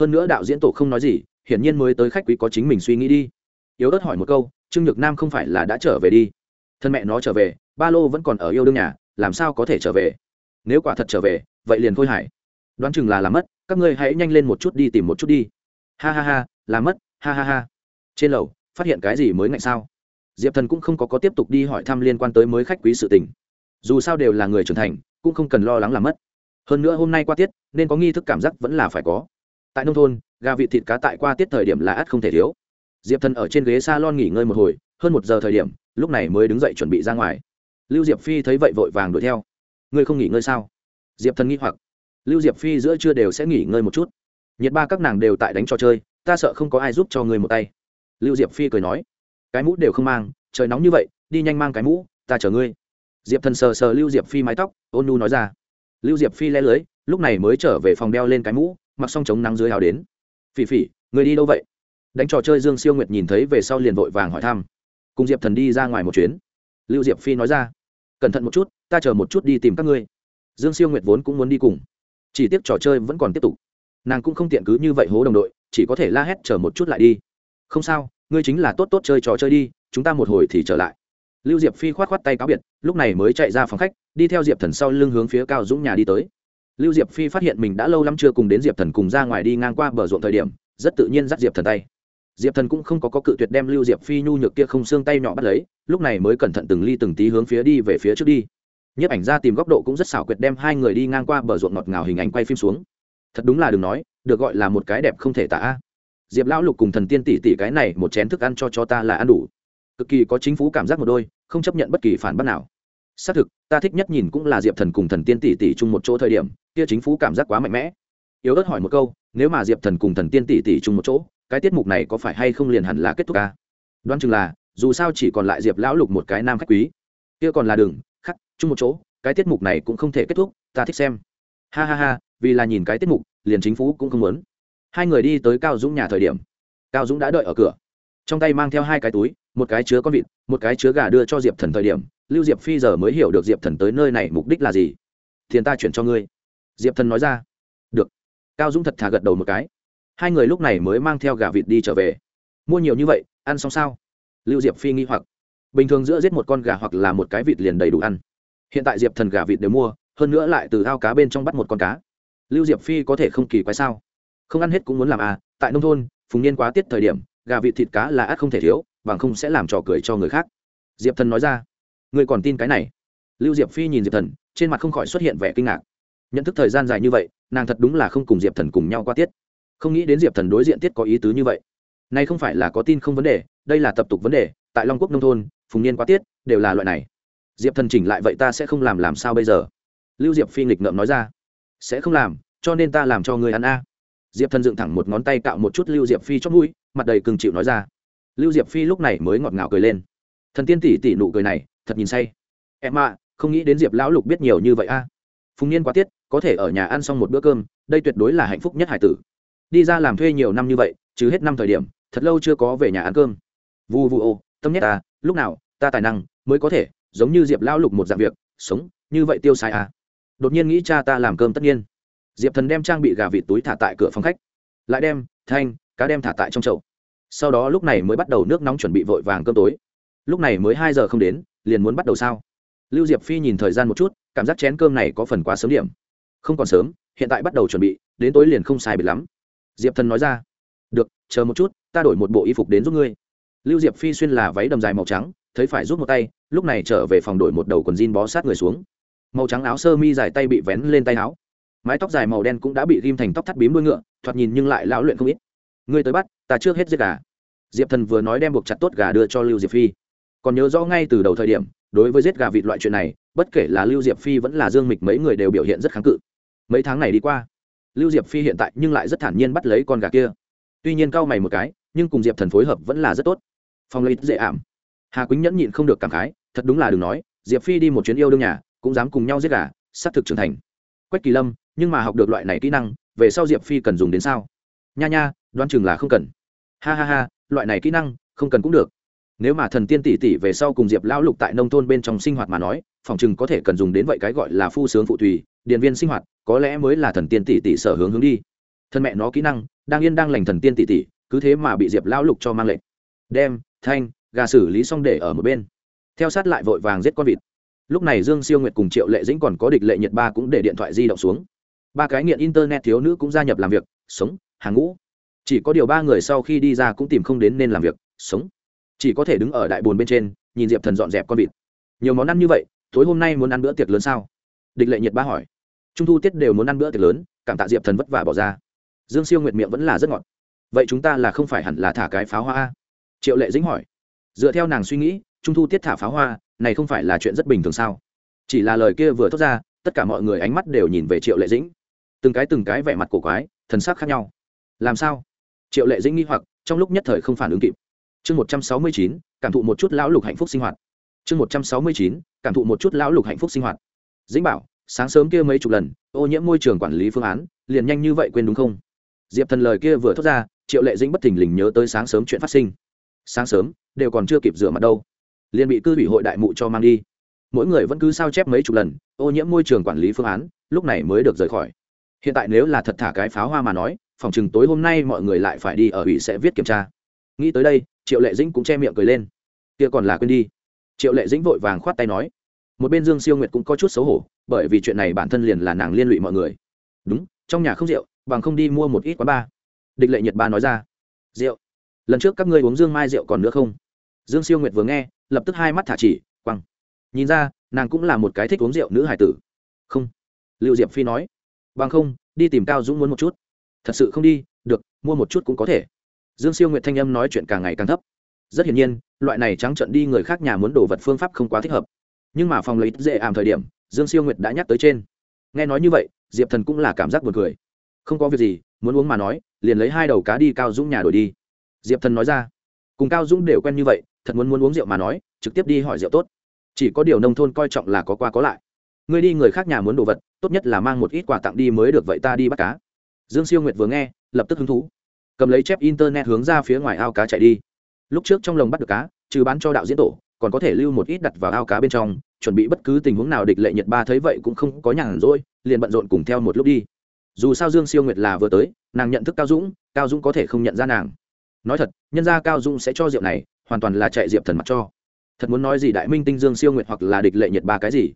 Hơn nữa đạo diễn tổ không nói gì hiển nhiên mới tới khách quý có chính mình suy nghĩ đi. Yếu ớt hỏi một câu trương nhược nam không phải là đã trở về đi. Thân mẹ nó trở về ba lô vẫn còn ở yêu đương nhà làm sao có thể trở về? Nếu quả thật trở về vậy liền thôi hải đoán chừng là làm mất các ngươi hãy nhanh lên một chút đi tìm một chút đi. Ha ha ha làm mất ha ha ha. Trên lầu phát hiện cái gì mới ngạnh sao? Diệp thần cũng không có, có tiếp tục đi hỏi thăm liên quan tới mới khách quý sự tình dù sao đều là người trưởng thành, cũng không cần lo lắng làm mất. Hơn nữa hôm nay qua tiết, nên có nghi thức cảm giác vẫn là phải có. Tại nông thôn, gà vị thịt cá tại qua tiết thời điểm là ắt không thể thiếu. Diệp thần ở trên ghế s a lon nghỉ ngơi một hồi, hơn một giờ thời điểm, lúc này mới đứng dậy chuẩn bị ra ngoài. Lưu diệp phi thấy vậy vội vàng đuổi theo. Ngươi không nghỉ ngơi sao? Diệp thần nghĩ hoặc. Lưu diệp phi giữa trưa đều sẽ nghỉ ngơi một chút. Nhiệt ba các nàng đều tại đánh trò chơi, ta sợ không có ai giúp cho ngươi một tay. Lưu diệp phi cười nói. Cái mũ đều không mang, trời nóng như vậy, đi nhanh mang cái mũ, ta chở ngươi diệp thần sờ sờ lưu diệp phi mái tóc, ôn nu nói ra. Lưu diệp phi le lưới, lúc này mới trở về phòng đeo lên cái mũ, mặc xong chống nắng dưới hào đến. Phỉ phỉ, người đi đâu vậy? Đánh trò chơi dương siêu nguyệt nhìn thấy về sau liền vội vàng hỏi thăm. Cùng diệp thần đi ra ngoài một chuyến. Lưu diệp phi nói ra. Cẩn thận một chút, ta chờ một chút đi tìm các ngươi. Dương siêu nguyệt vốn cũng muốn đi cùng. Chỉ tiếc trò chơi vẫn còn tiếp tục. Nàng cũng không tiện cứ như vậy hố đồng đội, chỉ có thể la hét chờ một chút lại đi. Không sao, ngươi chính là tốt tốt chơi trò chơi đi, chúng ta một hồi thì trở lại lưu diệp phi khoát khoát tay cáo biệt lúc này mới chạy ra phòng khách đi theo diệp thần sau lưng hướng phía cao dũng nhà đi tới. Lưu diệp phi phát hiện mình đã lâu lắm chưa cùng đến diệp thần cùng ra ngoài đi ngang qua bờ ruộng thời điểm rất tự nhiên dắt diệp thần tay. Diệp thần cũng không có, có cự tuyệt đem lưu diệp phi nhu nhược kia không xương tay nhỏ bắt lấy lúc này mới cẩn thận từng ly từng tí hướng phía đi về phía trước đi. Nhiếp ảnh ra tìm góc độ cũng rất xảo quyệt đem hai người đi ngang qua bờ ruộng ngọt ngào hình ảnh quay phim xuống. Thật đúng là đừng nói được gọi là một cái đẹp không thể tả. Diệp lão lục cùng thần tiên tỷ tỷ cái này một chén thức ăn cho cho ta là ăn đủ cực kỳ có chính phủ cảm giác một đôi, không chấp nhận bất kỳ phản bác nào. Xác thực, ta thích nhất nhìn cũng là diệp thần cùng thần tiên tỷ tỷ chung một chỗ thời điểm, kia chính phủ cảm giác quá mạnh mẽ. Yếu ớt hỏi một câu, nếu mà diệp thần cùng thần tiên tỷ tỷ chung một chỗ, cái tiết mục này có phải hay không liền hẳn là kết thúc ca? Đoán chừng là, dù sao chỉ còn lại diệp lão lục một cái nam khách quý. Kia còn là đừng khắc, chung một chỗ, cái tiết mục này cũng không thể kết thúc, ta thích xem. Ha ha ha, vì là nhìn cái tiết mục, liền chính phủ cũng không muốn. Hai người đi tới cao dũng nhà thời điểm. Cao dũng đã đợi ở cửa. Trong tay mang theo hai cái túi một cái chứa con vịt, một cái chứa gà đưa cho diệp thần thời điểm, lưu diệp phi giờ mới hiểu được diệp thần tới nơi này mục đích là gì. Tiền ta chuyển cho ngươi. Diệp thần nói ra. Được. Cao dũng thật thà gật đầu một cái. Hai người lúc này mới mang theo gà vịt đi trở về. Mua nhiều như vậy, ăn xong sao? Lưu diệp phi nghi hoặc. Bình thường giữa giết một con gà hoặc là một cái vịt liền đầy đủ ăn. Hiện tại diệp thần gà vịt đều mua, hơn nữa lại từ ao cá bên trong bắt một con cá. Lưu diệp phi có thể không kỳ quái sao? Không ăn hết cũng muốn làm à tại nông thôn, phùng niên quá tiết thời điểm, gà vịt thịt cá là ắt không thể thiếu bằng không sẽ làm trò cười cho người khác. Diệp thần nói ra người còn tin cái này? Lưu diệp phi nhìn diệp thần, trên mặt không khỏi xuất hiện vẻ kinh ngạc. Nhận thức thời gian dài như vậy, nàng thật đúng là không cùng diệp thần cùng nhau qua tiết. Không nghĩ đến diệp thần đối diện tiết có ý tứ như vậy. Nay không phải là có tin không vấn đề, đây là tập tục vấn đề, tại long quốc nông thôn, phùng niên qua tiết đều là loại này. Diệp thần chỉnh lại vậy ta sẽ không làm làm sao bây giờ? Lưu diệp phi nghịch ngợm nói ra, sẽ không làm, cho nên ta làm cho người ăn a. Diệp thần dựng thẳng một ngón tay cạo một chút lưu diệp phi chót mũi, mặt đầy cừng chịu nói ra lưu diệp phi lúc này mới ngọt ngào cười lên. Thần tiên tỷ tỷ nụ cười này, thật nhìn say. Em ạ, không nghĩ đến diệp lão lục biết nhiều như vậy a. Phùng niên quá tiết, có thể ở nhà ăn xong một bữa cơm, đây tuyệt đối là hạnh phúc nhất hải tử. Đi ra làm thuê nhiều năm như vậy chứ hết năm thời điểm, thật lâu chưa có về nhà ăn cơm. Vu vu ô, tâm nhất ta à, lúc nào, ta tài năng mới có thể, giống như diệp lão lục một dạng việc, sống, như vậy tiêu sai à. Đột nhiên nghĩ cha ta làm cơm tất nhiên. Diệp thần đem trang bị gà vịt túi thả tại cửa phòng khách. Lại đem, thanh, cá đem thả tại trong chậu sau đó lúc này mới bắt đầu nước nóng chuẩn bị vội vàng cơm tối. Lúc này mới hai giờ không đến, liền muốn bắt đầu sao? Lưu diệp phi nhìn thời gian một chút, cảm giác chén cơm này có phần quá sớm điểm. Không còn sớm, hiện tại bắt đầu chuẩn bị, đến tối liền không sai biệt lắm. Diệp thần nói ra, được, chờ một chút, ta đổi một bộ y phục đến giúp ngươi. Lưu diệp phi xuyên là váy đầm dài màu trắng, thấy phải rút một tay, lúc này trở về phòng đổi một đầu quần jean bó sát người xuống. Màu trắng áo sơ mi dài tay bị vén lên tay áo. Mái tóc dài màu đen cũng đã bị ghim thành tóc thắt bím đuôi ngựa, thoạt nhìn nhưng lại lão luyện không ít ngươi tới bắt, ta trước hết giết gà. Diệp thần vừa nói đem buộc chặt tốt gà đưa cho lưu diệp phi. Còn nhớ rõ ngay từ đầu thời điểm, đối với giết gà vịt loại chuyện này, bất kể là lưu diệp phi vẫn là dương mịch mấy người đều biểu hiện rất kháng cự. Mấy tháng này đi qua, lưu diệp phi hiện tại nhưng lại rất thản nhiên bắt lấy con gà kia. Tuy nhiên cau mày một cái, nhưng cùng diệp thần phối hợp vẫn là rất tốt. Phong lấy dễ ảm. Hà quýnh nhẫn nhịn không được cảm khái, thật đúng là đừng nói, diệp phi đi một chuyến yêu đương nhà, cũng dám cùng nhau giết gà, xác thực trưởng thành. Quách kỳ lâm, nhưng mà học được loại này kỹ năng, về sau diệp phi cần dùng đến sao? Nha nha, đoán chừng là không cần. Ha ha ha, loại này kỹ năng, không cần cũng được. Nếu mà thần tiên tỷ tỷ về sau cùng diệp lão lục tại nông thôn bên trong sinh hoạt mà nói, phòng chừng có thể cần dùng đến vậy cái gọi là phu sướng phụ tùy, điện viên sinh hoạt, có lẽ mới là thần tiên tỷ tỷ sở hướng hướng đi. Thân mẹ nó kỹ năng, đang yên đang lành thần tiên tỷ tỷ, cứ thế mà bị diệp lão lục cho mang lệnh. Đem, thanh, gà xử lý xong để ở một bên. Theo sát lại vội vàng giết con vịt. Lúc này dương siêu nguyệt cùng triệu lệ dĩnh còn có địch lệ nhiệt ba cũng để điện thoại di động xuống. Ba cái nghiện internet thiếu nữ cũng gia nhập làm việc, sống hàng ngũ. Chỉ có điều ba người sau khi đi ra cũng tìm không đến nên làm việc, sống. Chỉ có thể đứng ở đại bồn bên trên, nhìn diệp thần dọn dẹp con vịt. Nhiều món ăn như vậy, tối hôm nay muốn ăn bữa tiệc lớn sao? Địch lệ nhiệt ba hỏi. Trung thu tiết đều muốn ăn bữa tiệc lớn, cảm tạ diệp thần vất vả bỏ ra. Dương siêu nguyệt miệng vẫn là rất ngọt. Vậy chúng ta là không phải hẳn là thả cái pháo hoa triệu lệ dĩnh hỏi. Dựa theo nàng suy nghĩ, trung thu tiết thả pháo hoa, này không phải là chuyện rất bình thường sao? Chỉ là lời kia vừa thốt ra, tất cả mọi người ánh mắt đều nhìn về triệu lệ dĩnh. Từng cái từng cái vẻ mặt cổ quái, thần sắc khác nhau làm sao? Triệu lệ dĩnh nghi hoặc, trong lúc nhất thời không phản ứng kịp. Chương một trăm sáu mươi chín, cảm thụ một chút lão lục hạnh phúc sinh hoạt. Chương một trăm sáu mươi chín, cảm thụ một chút lão lục hạnh phúc sinh hoạt. Dĩnh bảo, sáng sớm kia mấy chục lần, ô nhiễm môi trường quản lý phương án, liền nhanh như vậy quên đúng không? Diệp thần lời kia vừa thốt ra, triệu lệ dĩnh bất thình lình nhớ tới sáng sớm chuyện phát sinh. Sáng sớm, đều còn chưa kịp rửa mặt đâu. Liền bị cư ủy hội đại mụ cho mang đi. Mỗi người vẫn cứ sao chép mấy chục lần, ô nhiễm môi trường quản lý phương án, lúc này mới được rời khỏi. Hiện tại nếu là thật thả cái pháo hoa mà nói phòng chừng tối hôm nay mọi người lại phải đi ở ủy sẽ viết kiểm tra. Nghĩ tới đây, triệu lệ dĩnh cũng che miệng cười lên. Kia còn là quên đi. Triệu lệ dĩnh vội vàng khoát tay nói. Một bên dương siêu nguyệt cũng có chút xấu hổ, bởi vì chuyện này bản thân liền là nàng liên lụy mọi người. Đúng, trong nhà không rượu, bằng không đi mua một ít quán ba địch lệ nhật ba nói ra. Rượu. Lần trước các ngươi uống dương mai rượu còn nữa không? Dương siêu nguyệt vừa nghe, lập tức hai mắt thả chỉ, quăng. Nhìn ra, nàng cũng là một cái thích uống rượu nữ hải tử. Không. Liệu diệp phi nói. Bằng không, đi tìm cao dũng muốn một chút thật sự không đi, được, mua một chút cũng có thể. Dương siêu nguyệt thanh âm nói chuyện càng ngày càng thấp. Rất hiển nhiên, loại này trắng trận đi người khác nhà muốn đổ vật phương pháp không quá thích hợp. Nhưng mà phòng lấy dễ ảm thời điểm, dương siêu nguyệt đã nhắc tới trên. Nghe nói như vậy, diệp thần cũng là cảm giác buồn cười. Không có việc gì, muốn uống mà nói, liền lấy hai đầu cá đi cao dũng nhà đổi đi. Diệp thần nói ra. Cùng cao dũng đều quen như vậy, thật muốn muốn uống rượu mà nói, trực tiếp đi hỏi rượu tốt. Chỉ có điều nông thôn coi trọng là có qua có lại. Ngươi đi người khác nhà muốn đồ vật, tốt nhất là mang một ít quà tặng đi mới được vậy ta đi bắt cá dương siêu nguyệt vừa nghe, lập tức hứng thú. Cầm lấy chép internet hướng ra phía ngoài ao cá chạy đi. Lúc trước trong lồng bắt được cá, trừ bán cho đạo diễn tổ, còn có thể lưu một ít đặt vào ao cá bên trong, chuẩn bị bất cứ tình huống nào địch lệ nhật ba thấy vậy cũng không có nhàn rỗi, liền bận rộn cùng theo một lúc đi. Dù sao dương siêu nguyệt là vừa tới, nàng nhận thức cao dũng cao dũng có thể không nhận ra nàng. Nói thật, nhân ra cao dũng sẽ cho rượu này, hoàn toàn là chạy diệp thần mặt cho. Thật muốn nói gì đại minh tinh dương siêu nguyệt hoặc là địch lệ nhật ba cái gì?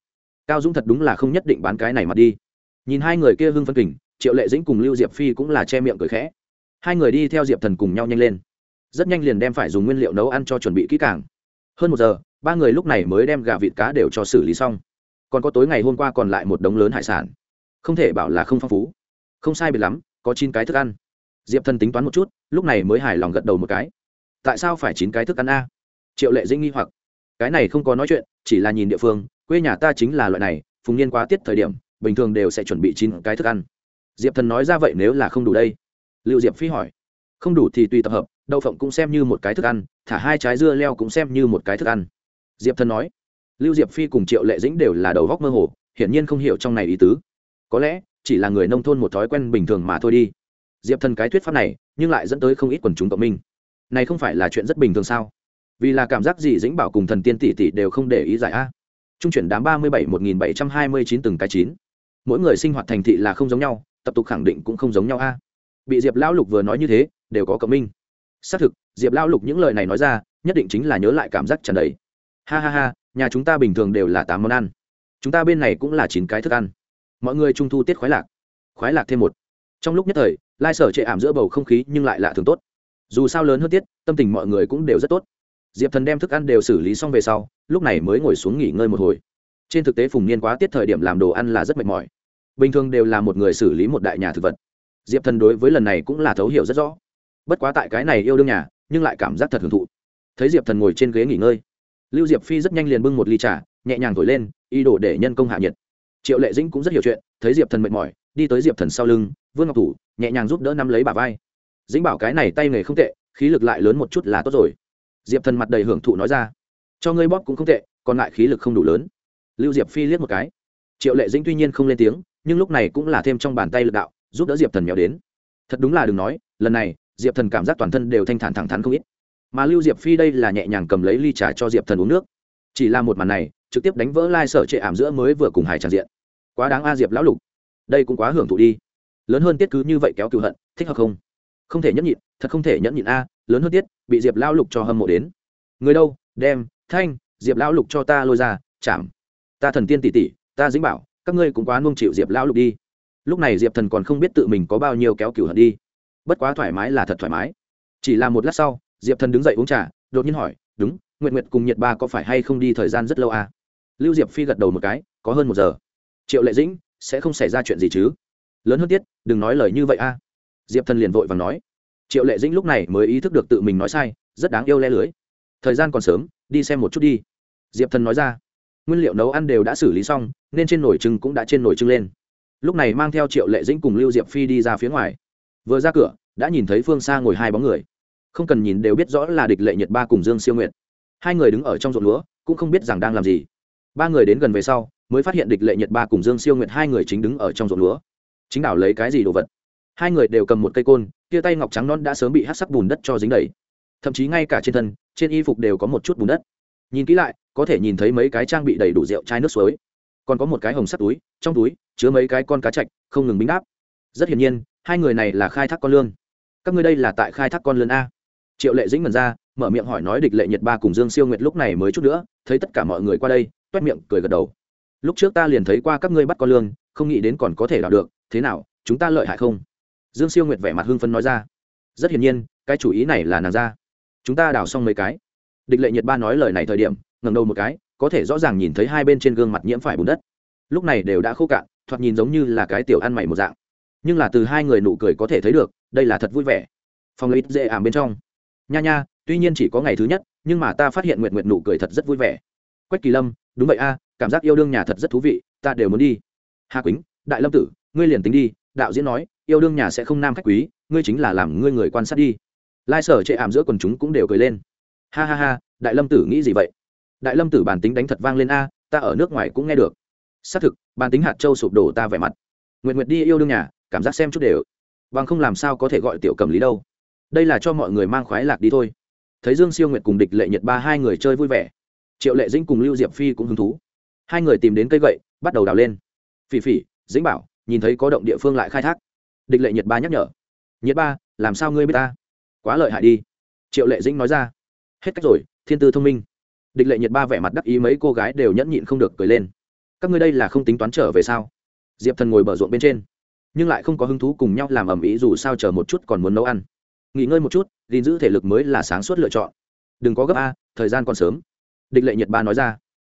Cao dũng thật đúng là không nhất định bán cái này mặt đi. Nhìn hai người kia hưng phân kình triệu lệ dĩnh cùng lưu diệp phi cũng là che miệng cười khẽ. Hai người đi theo diệp thần cùng nhau nhanh lên. Rất nhanh liền đem phải dùng nguyên liệu nấu ăn cho chuẩn bị kỹ càng. Hơn một giờ, ba người lúc này mới đem gà vịt cá đều cho xử lý xong. Còn có tối ngày hôm qua còn lại một đống lớn hải sản. Không thể bảo là không phong phú. Không sai biệt lắm, có chín cái thức ăn. Diệp thần tính toán một chút, lúc này mới hài lòng gật đầu một cái. Tại sao phải chín cái thức ăn a? Triệu lệ dĩnh nghi hoặc. Cái này không có nói chuyện, chỉ là nhìn địa phương, quê nhà ta chính là loại này, phùng niên quá tiết thời điểm, bình thường đều sẽ chuẩn bị chín cái thức ăn diệp thần nói ra vậy nếu là không đủ đây. Liệu diệp phi hỏi. Không đủ thì tùy tập hợp, đậu phộng cũng xem như một cái thức ăn, thả hai trái dưa leo cũng xem như một cái thức ăn. Diệp thần nói. Lưu diệp phi cùng triệu lệ dĩnh đều là đầu góc mơ hồ, hiển nhiên không hiểu trong này ý tứ. Có lẽ, chỉ là người nông thôn một thói quen bình thường mà thôi đi. Diệp thần cái thuyết pháp này, nhưng lại dẫn tới không ít quần chúng cộng minh. Này không phải là chuyện rất bình thường sao? Vì là cảm giác gì dĩnh bảo cùng thần tiên tỷ tỷ đều không để ý giải a? Trung chuyển đám ba mươi bảy một nghìn bảy trăm hai mươi chín từng cái chín. Mỗi người sinh hoạt thành thị là không giống nhau tập tục khẳng định cũng không giống nhau a. Bị diệp lão lục vừa nói như thế, đều có cộng minh. Xác thực, diệp lão lục những lời này nói ra, nhất định chính là nhớ lại cảm giác tràn đầy. Ha ha ha, nhà chúng ta bình thường đều là tám món ăn. Chúng ta bên này cũng là chín cái thức ăn. Mọi người trung thu tiết khoái lạc. Khoái lạc thêm một. Trong lúc nhất thời, lai sở chệ ảm giữa bầu không khí nhưng lại lạ thường tốt. Dù sao lớn hơn tiết, tâm tình mọi người cũng đều rất tốt. Diệp thần đem thức ăn đều xử lý xong về sau, lúc này mới ngồi xuống nghỉ ngơi một hồi. Trên thực tế phùng niên quá tiết thời điểm làm đồ ăn là rất mệt mỏi bình thường đều là một người xử lý một đại nhà thực vật. Diệp thần đối với lần này cũng là thấu hiểu rất rõ. Bất quá tại cái này yêu đương nhà, nhưng lại cảm giác thật hưởng thụ. Thấy diệp thần ngồi trên ghế nghỉ ngơi, lưu diệp phi rất nhanh liền bưng một ly trà, nhẹ nhàng thổi lên, ý đồ để nhân công hạ nhiệt. Triệu lệ dĩnh cũng rất hiểu chuyện, thấy diệp thần mệt mỏi, đi tới diệp thần sau lưng, vương ngọc thủ, nhẹ nhàng giúp đỡ nắm lấy bà vai. Dĩnh bảo cái này tay nghề không tệ, khí lực lại lớn một chút là tốt rồi. Diệp thần mặt đầy hưởng thụ nói ra, cho ngươi bóp cũng không tệ, còn lại khí lực không đủ lớn. Lưu diệp phi liếc một cái. Triệu lệ dĩnh tuy nhiên không lên tiếng nhưng lúc này cũng là thêm trong bàn tay lực đạo, giúp đỡ diệp thần mèo đến. Thật đúng là đừng nói, lần này, diệp thần cảm giác toàn thân đều thanh thản thẳng thắn không ít. Mà lưu diệp phi đây là nhẹ nhàng cầm lấy ly trà cho diệp thần uống nước. Chỉ là một màn này, trực tiếp đánh vỡ lai sở trệ ảm giữa mới vừa cùng hải tràn diện. Quá đáng a diệp lão lục. Đây cũng quá hưởng thụ đi. Lớn hơn tiết cứ như vậy kéo cựu hận, thích hợp không? Không thể nhẫn nhịn, thật không thể nhẫn nhịn a, lớn hơn tiết, bị diệp lão lục cho hâm mộ đến. Người đâu? Đem, thanh, diệp lão lục cho ta lôi ra, chạm. Ta thần tiên tỷ tỷ, ta dính bảo các ngươi cũng quá nuông chịu diệp lão lục đi. Lúc này diệp thần còn không biết tự mình có bao nhiêu kéo cửu hận đi. Bất quá thoải mái là thật thoải mái. Chỉ là một lát sau, diệp thần đứng dậy uống trà, đột nhiên hỏi, đúng nguyện nguyện cùng nhiệt ba có phải hay không đi thời gian rất lâu à? lưu diệp phi gật đầu một cái, có hơn một giờ. Triệu lệ dĩnh, sẽ không xảy ra chuyện gì chứ? Lớn hơn tiết, đừng nói lời như vậy a. À? diệp thần liền vội và nói. Triệu lệ dĩnh lúc này mới ý thức được tự mình nói sai, rất đáng yêu le lưới. Thời gian còn sớm, đi xem một chút đi. Diệp thần nói ra nguyên liệu nấu ăn đều đã xử lý xong, nên trên nồi trưng cũng đã trên nồi trưng lên. Lúc này mang theo triệu lệ dĩnh cùng lưu diệp phi đi ra phía ngoài. Vừa ra cửa, đã nhìn thấy phương xa ngồi hai bóng người. Không cần nhìn đều biết rõ là địch lệ nhật ba cùng dương siêu nguyện hai người đứng ở trong ruộng lúa, cũng không biết rằng đang làm gì. Ba người đến gần về sau, mới phát hiện địch lệ nhật ba cùng dương siêu nguyện hai người chính đứng ở trong ruộng lúa. Chính đảo lấy cái gì đồ vật? Hai người đều cầm một cây côn tia tay ngọc trắng non đã sớm bị hát sắc bùn đất cho dính đầy. Thậm chí ngay cả trên thân, trên y phục đều có một chút bùn đất. Nhìn kỹ lại có thể nhìn thấy mấy cái trang bị đầy đủ rượu chai nước suối. Còn có một cái hồng sắt túi, trong túi chứa mấy cái con cá chạch, không ngừng bính đáp. Rất hiển nhiên, hai người này là khai thác con lương các ngươi đây là tại khai thác con lươn a. Triệu lệ dĩnh mần ra, mở miệng hỏi nói địch lệ nhật ba cùng dương siêu nguyệt lúc này mới chút nữa, thấy tất cả mọi người qua đây, toét miệng cười gật đầu. Lúc trước ta liền thấy qua các ngươi bắt con lương không nghĩ đến còn có thể đào được, thế nào, chúng ta lợi hại không? Dương siêu nguyệt vẻ mặt hưng phấn nói ra. Rất hiển nhiên, cái chủ ý này là nàng ra. Chúng ta đào xong mấy cái. Địch lệ nhật ba nói lời này thời điểm ngẩng đầu một cái, có thể rõ ràng nhìn thấy hai bên trên gương mặt nhiễm phải bùn đất. Lúc này đều đã khô cạn, thoạt nhìn giống như là cái tiểu ăn mày một dạng. Nhưng là từ hai người nụ cười có thể thấy được, đây là thật vui vẻ. Phòng lấy dễ ảm bên trong. Nha nha, tuy nhiên chỉ có ngày thứ nhất, nhưng mà ta phát hiện nguyện nguyện nụ cười thật rất vui vẻ. Quách kỳ lâm, đúng vậy a, cảm giác yêu đương nhà thật rất thú vị, ta đều muốn đi. Hà quýnh, đại lâm tử, ngươi liền tính đi, đạo diễn nói, yêu đương nhà sẽ không nam khách quý, ngươi chính là làm ngươi người quan sát đi. Lai sở chệ ảm giữa quần chúng cũng đều cười lên. Ha ha ha, đại lâm tử nghĩ gì vậy? Đại lâm tử bản tính đánh thật vang lên a, ta ở nước ngoài cũng nghe được. Xác thực, bản tính hạt châu sụp đổ ta vẻ mặt. Nguyện nguyện đi yêu đương nhà, cảm giác xem chút đều. Bằng không làm sao có thể gọi tiểu cầm lý đâu. Đây là cho mọi người mang khoái lạc đi thôi. Thấy dương siêu nguyệt cùng địch lệ nhật ba hai người chơi vui vẻ. Triệu lệ dĩnh cùng lưu diệp phi cũng hứng thú. Hai người tìm đến cây gậy, bắt đầu đào lên. Phỉ phỉ, dĩnh bảo, nhìn thấy có động địa phương lại khai thác. Địch lệ nhật ba nhắc nhở. Nhật ba, làm sao ngươi biết ta? Quá lợi hại đi. Triệu lệ dĩnh nói ra. Hết cách rồi, thiên tư thông minh địch lệ Nhiệt ba vẻ mặt đắc ý mấy cô gái đều nhẫn nhịn không được cười lên. Các ngươi đây là không tính toán trở về sao? Diệp thần ngồi bờ ruộng bên trên. Nhưng lại không có hứng thú cùng nhau làm ầm ĩ dù sao chờ một chút còn muốn nấu ăn. Nghỉ ngơi một chút, gìn giữ thể lực mới là sáng suốt lựa chọn. Đừng có gấp a, thời gian còn sớm. Địch lệ Nhiệt ba nói ra.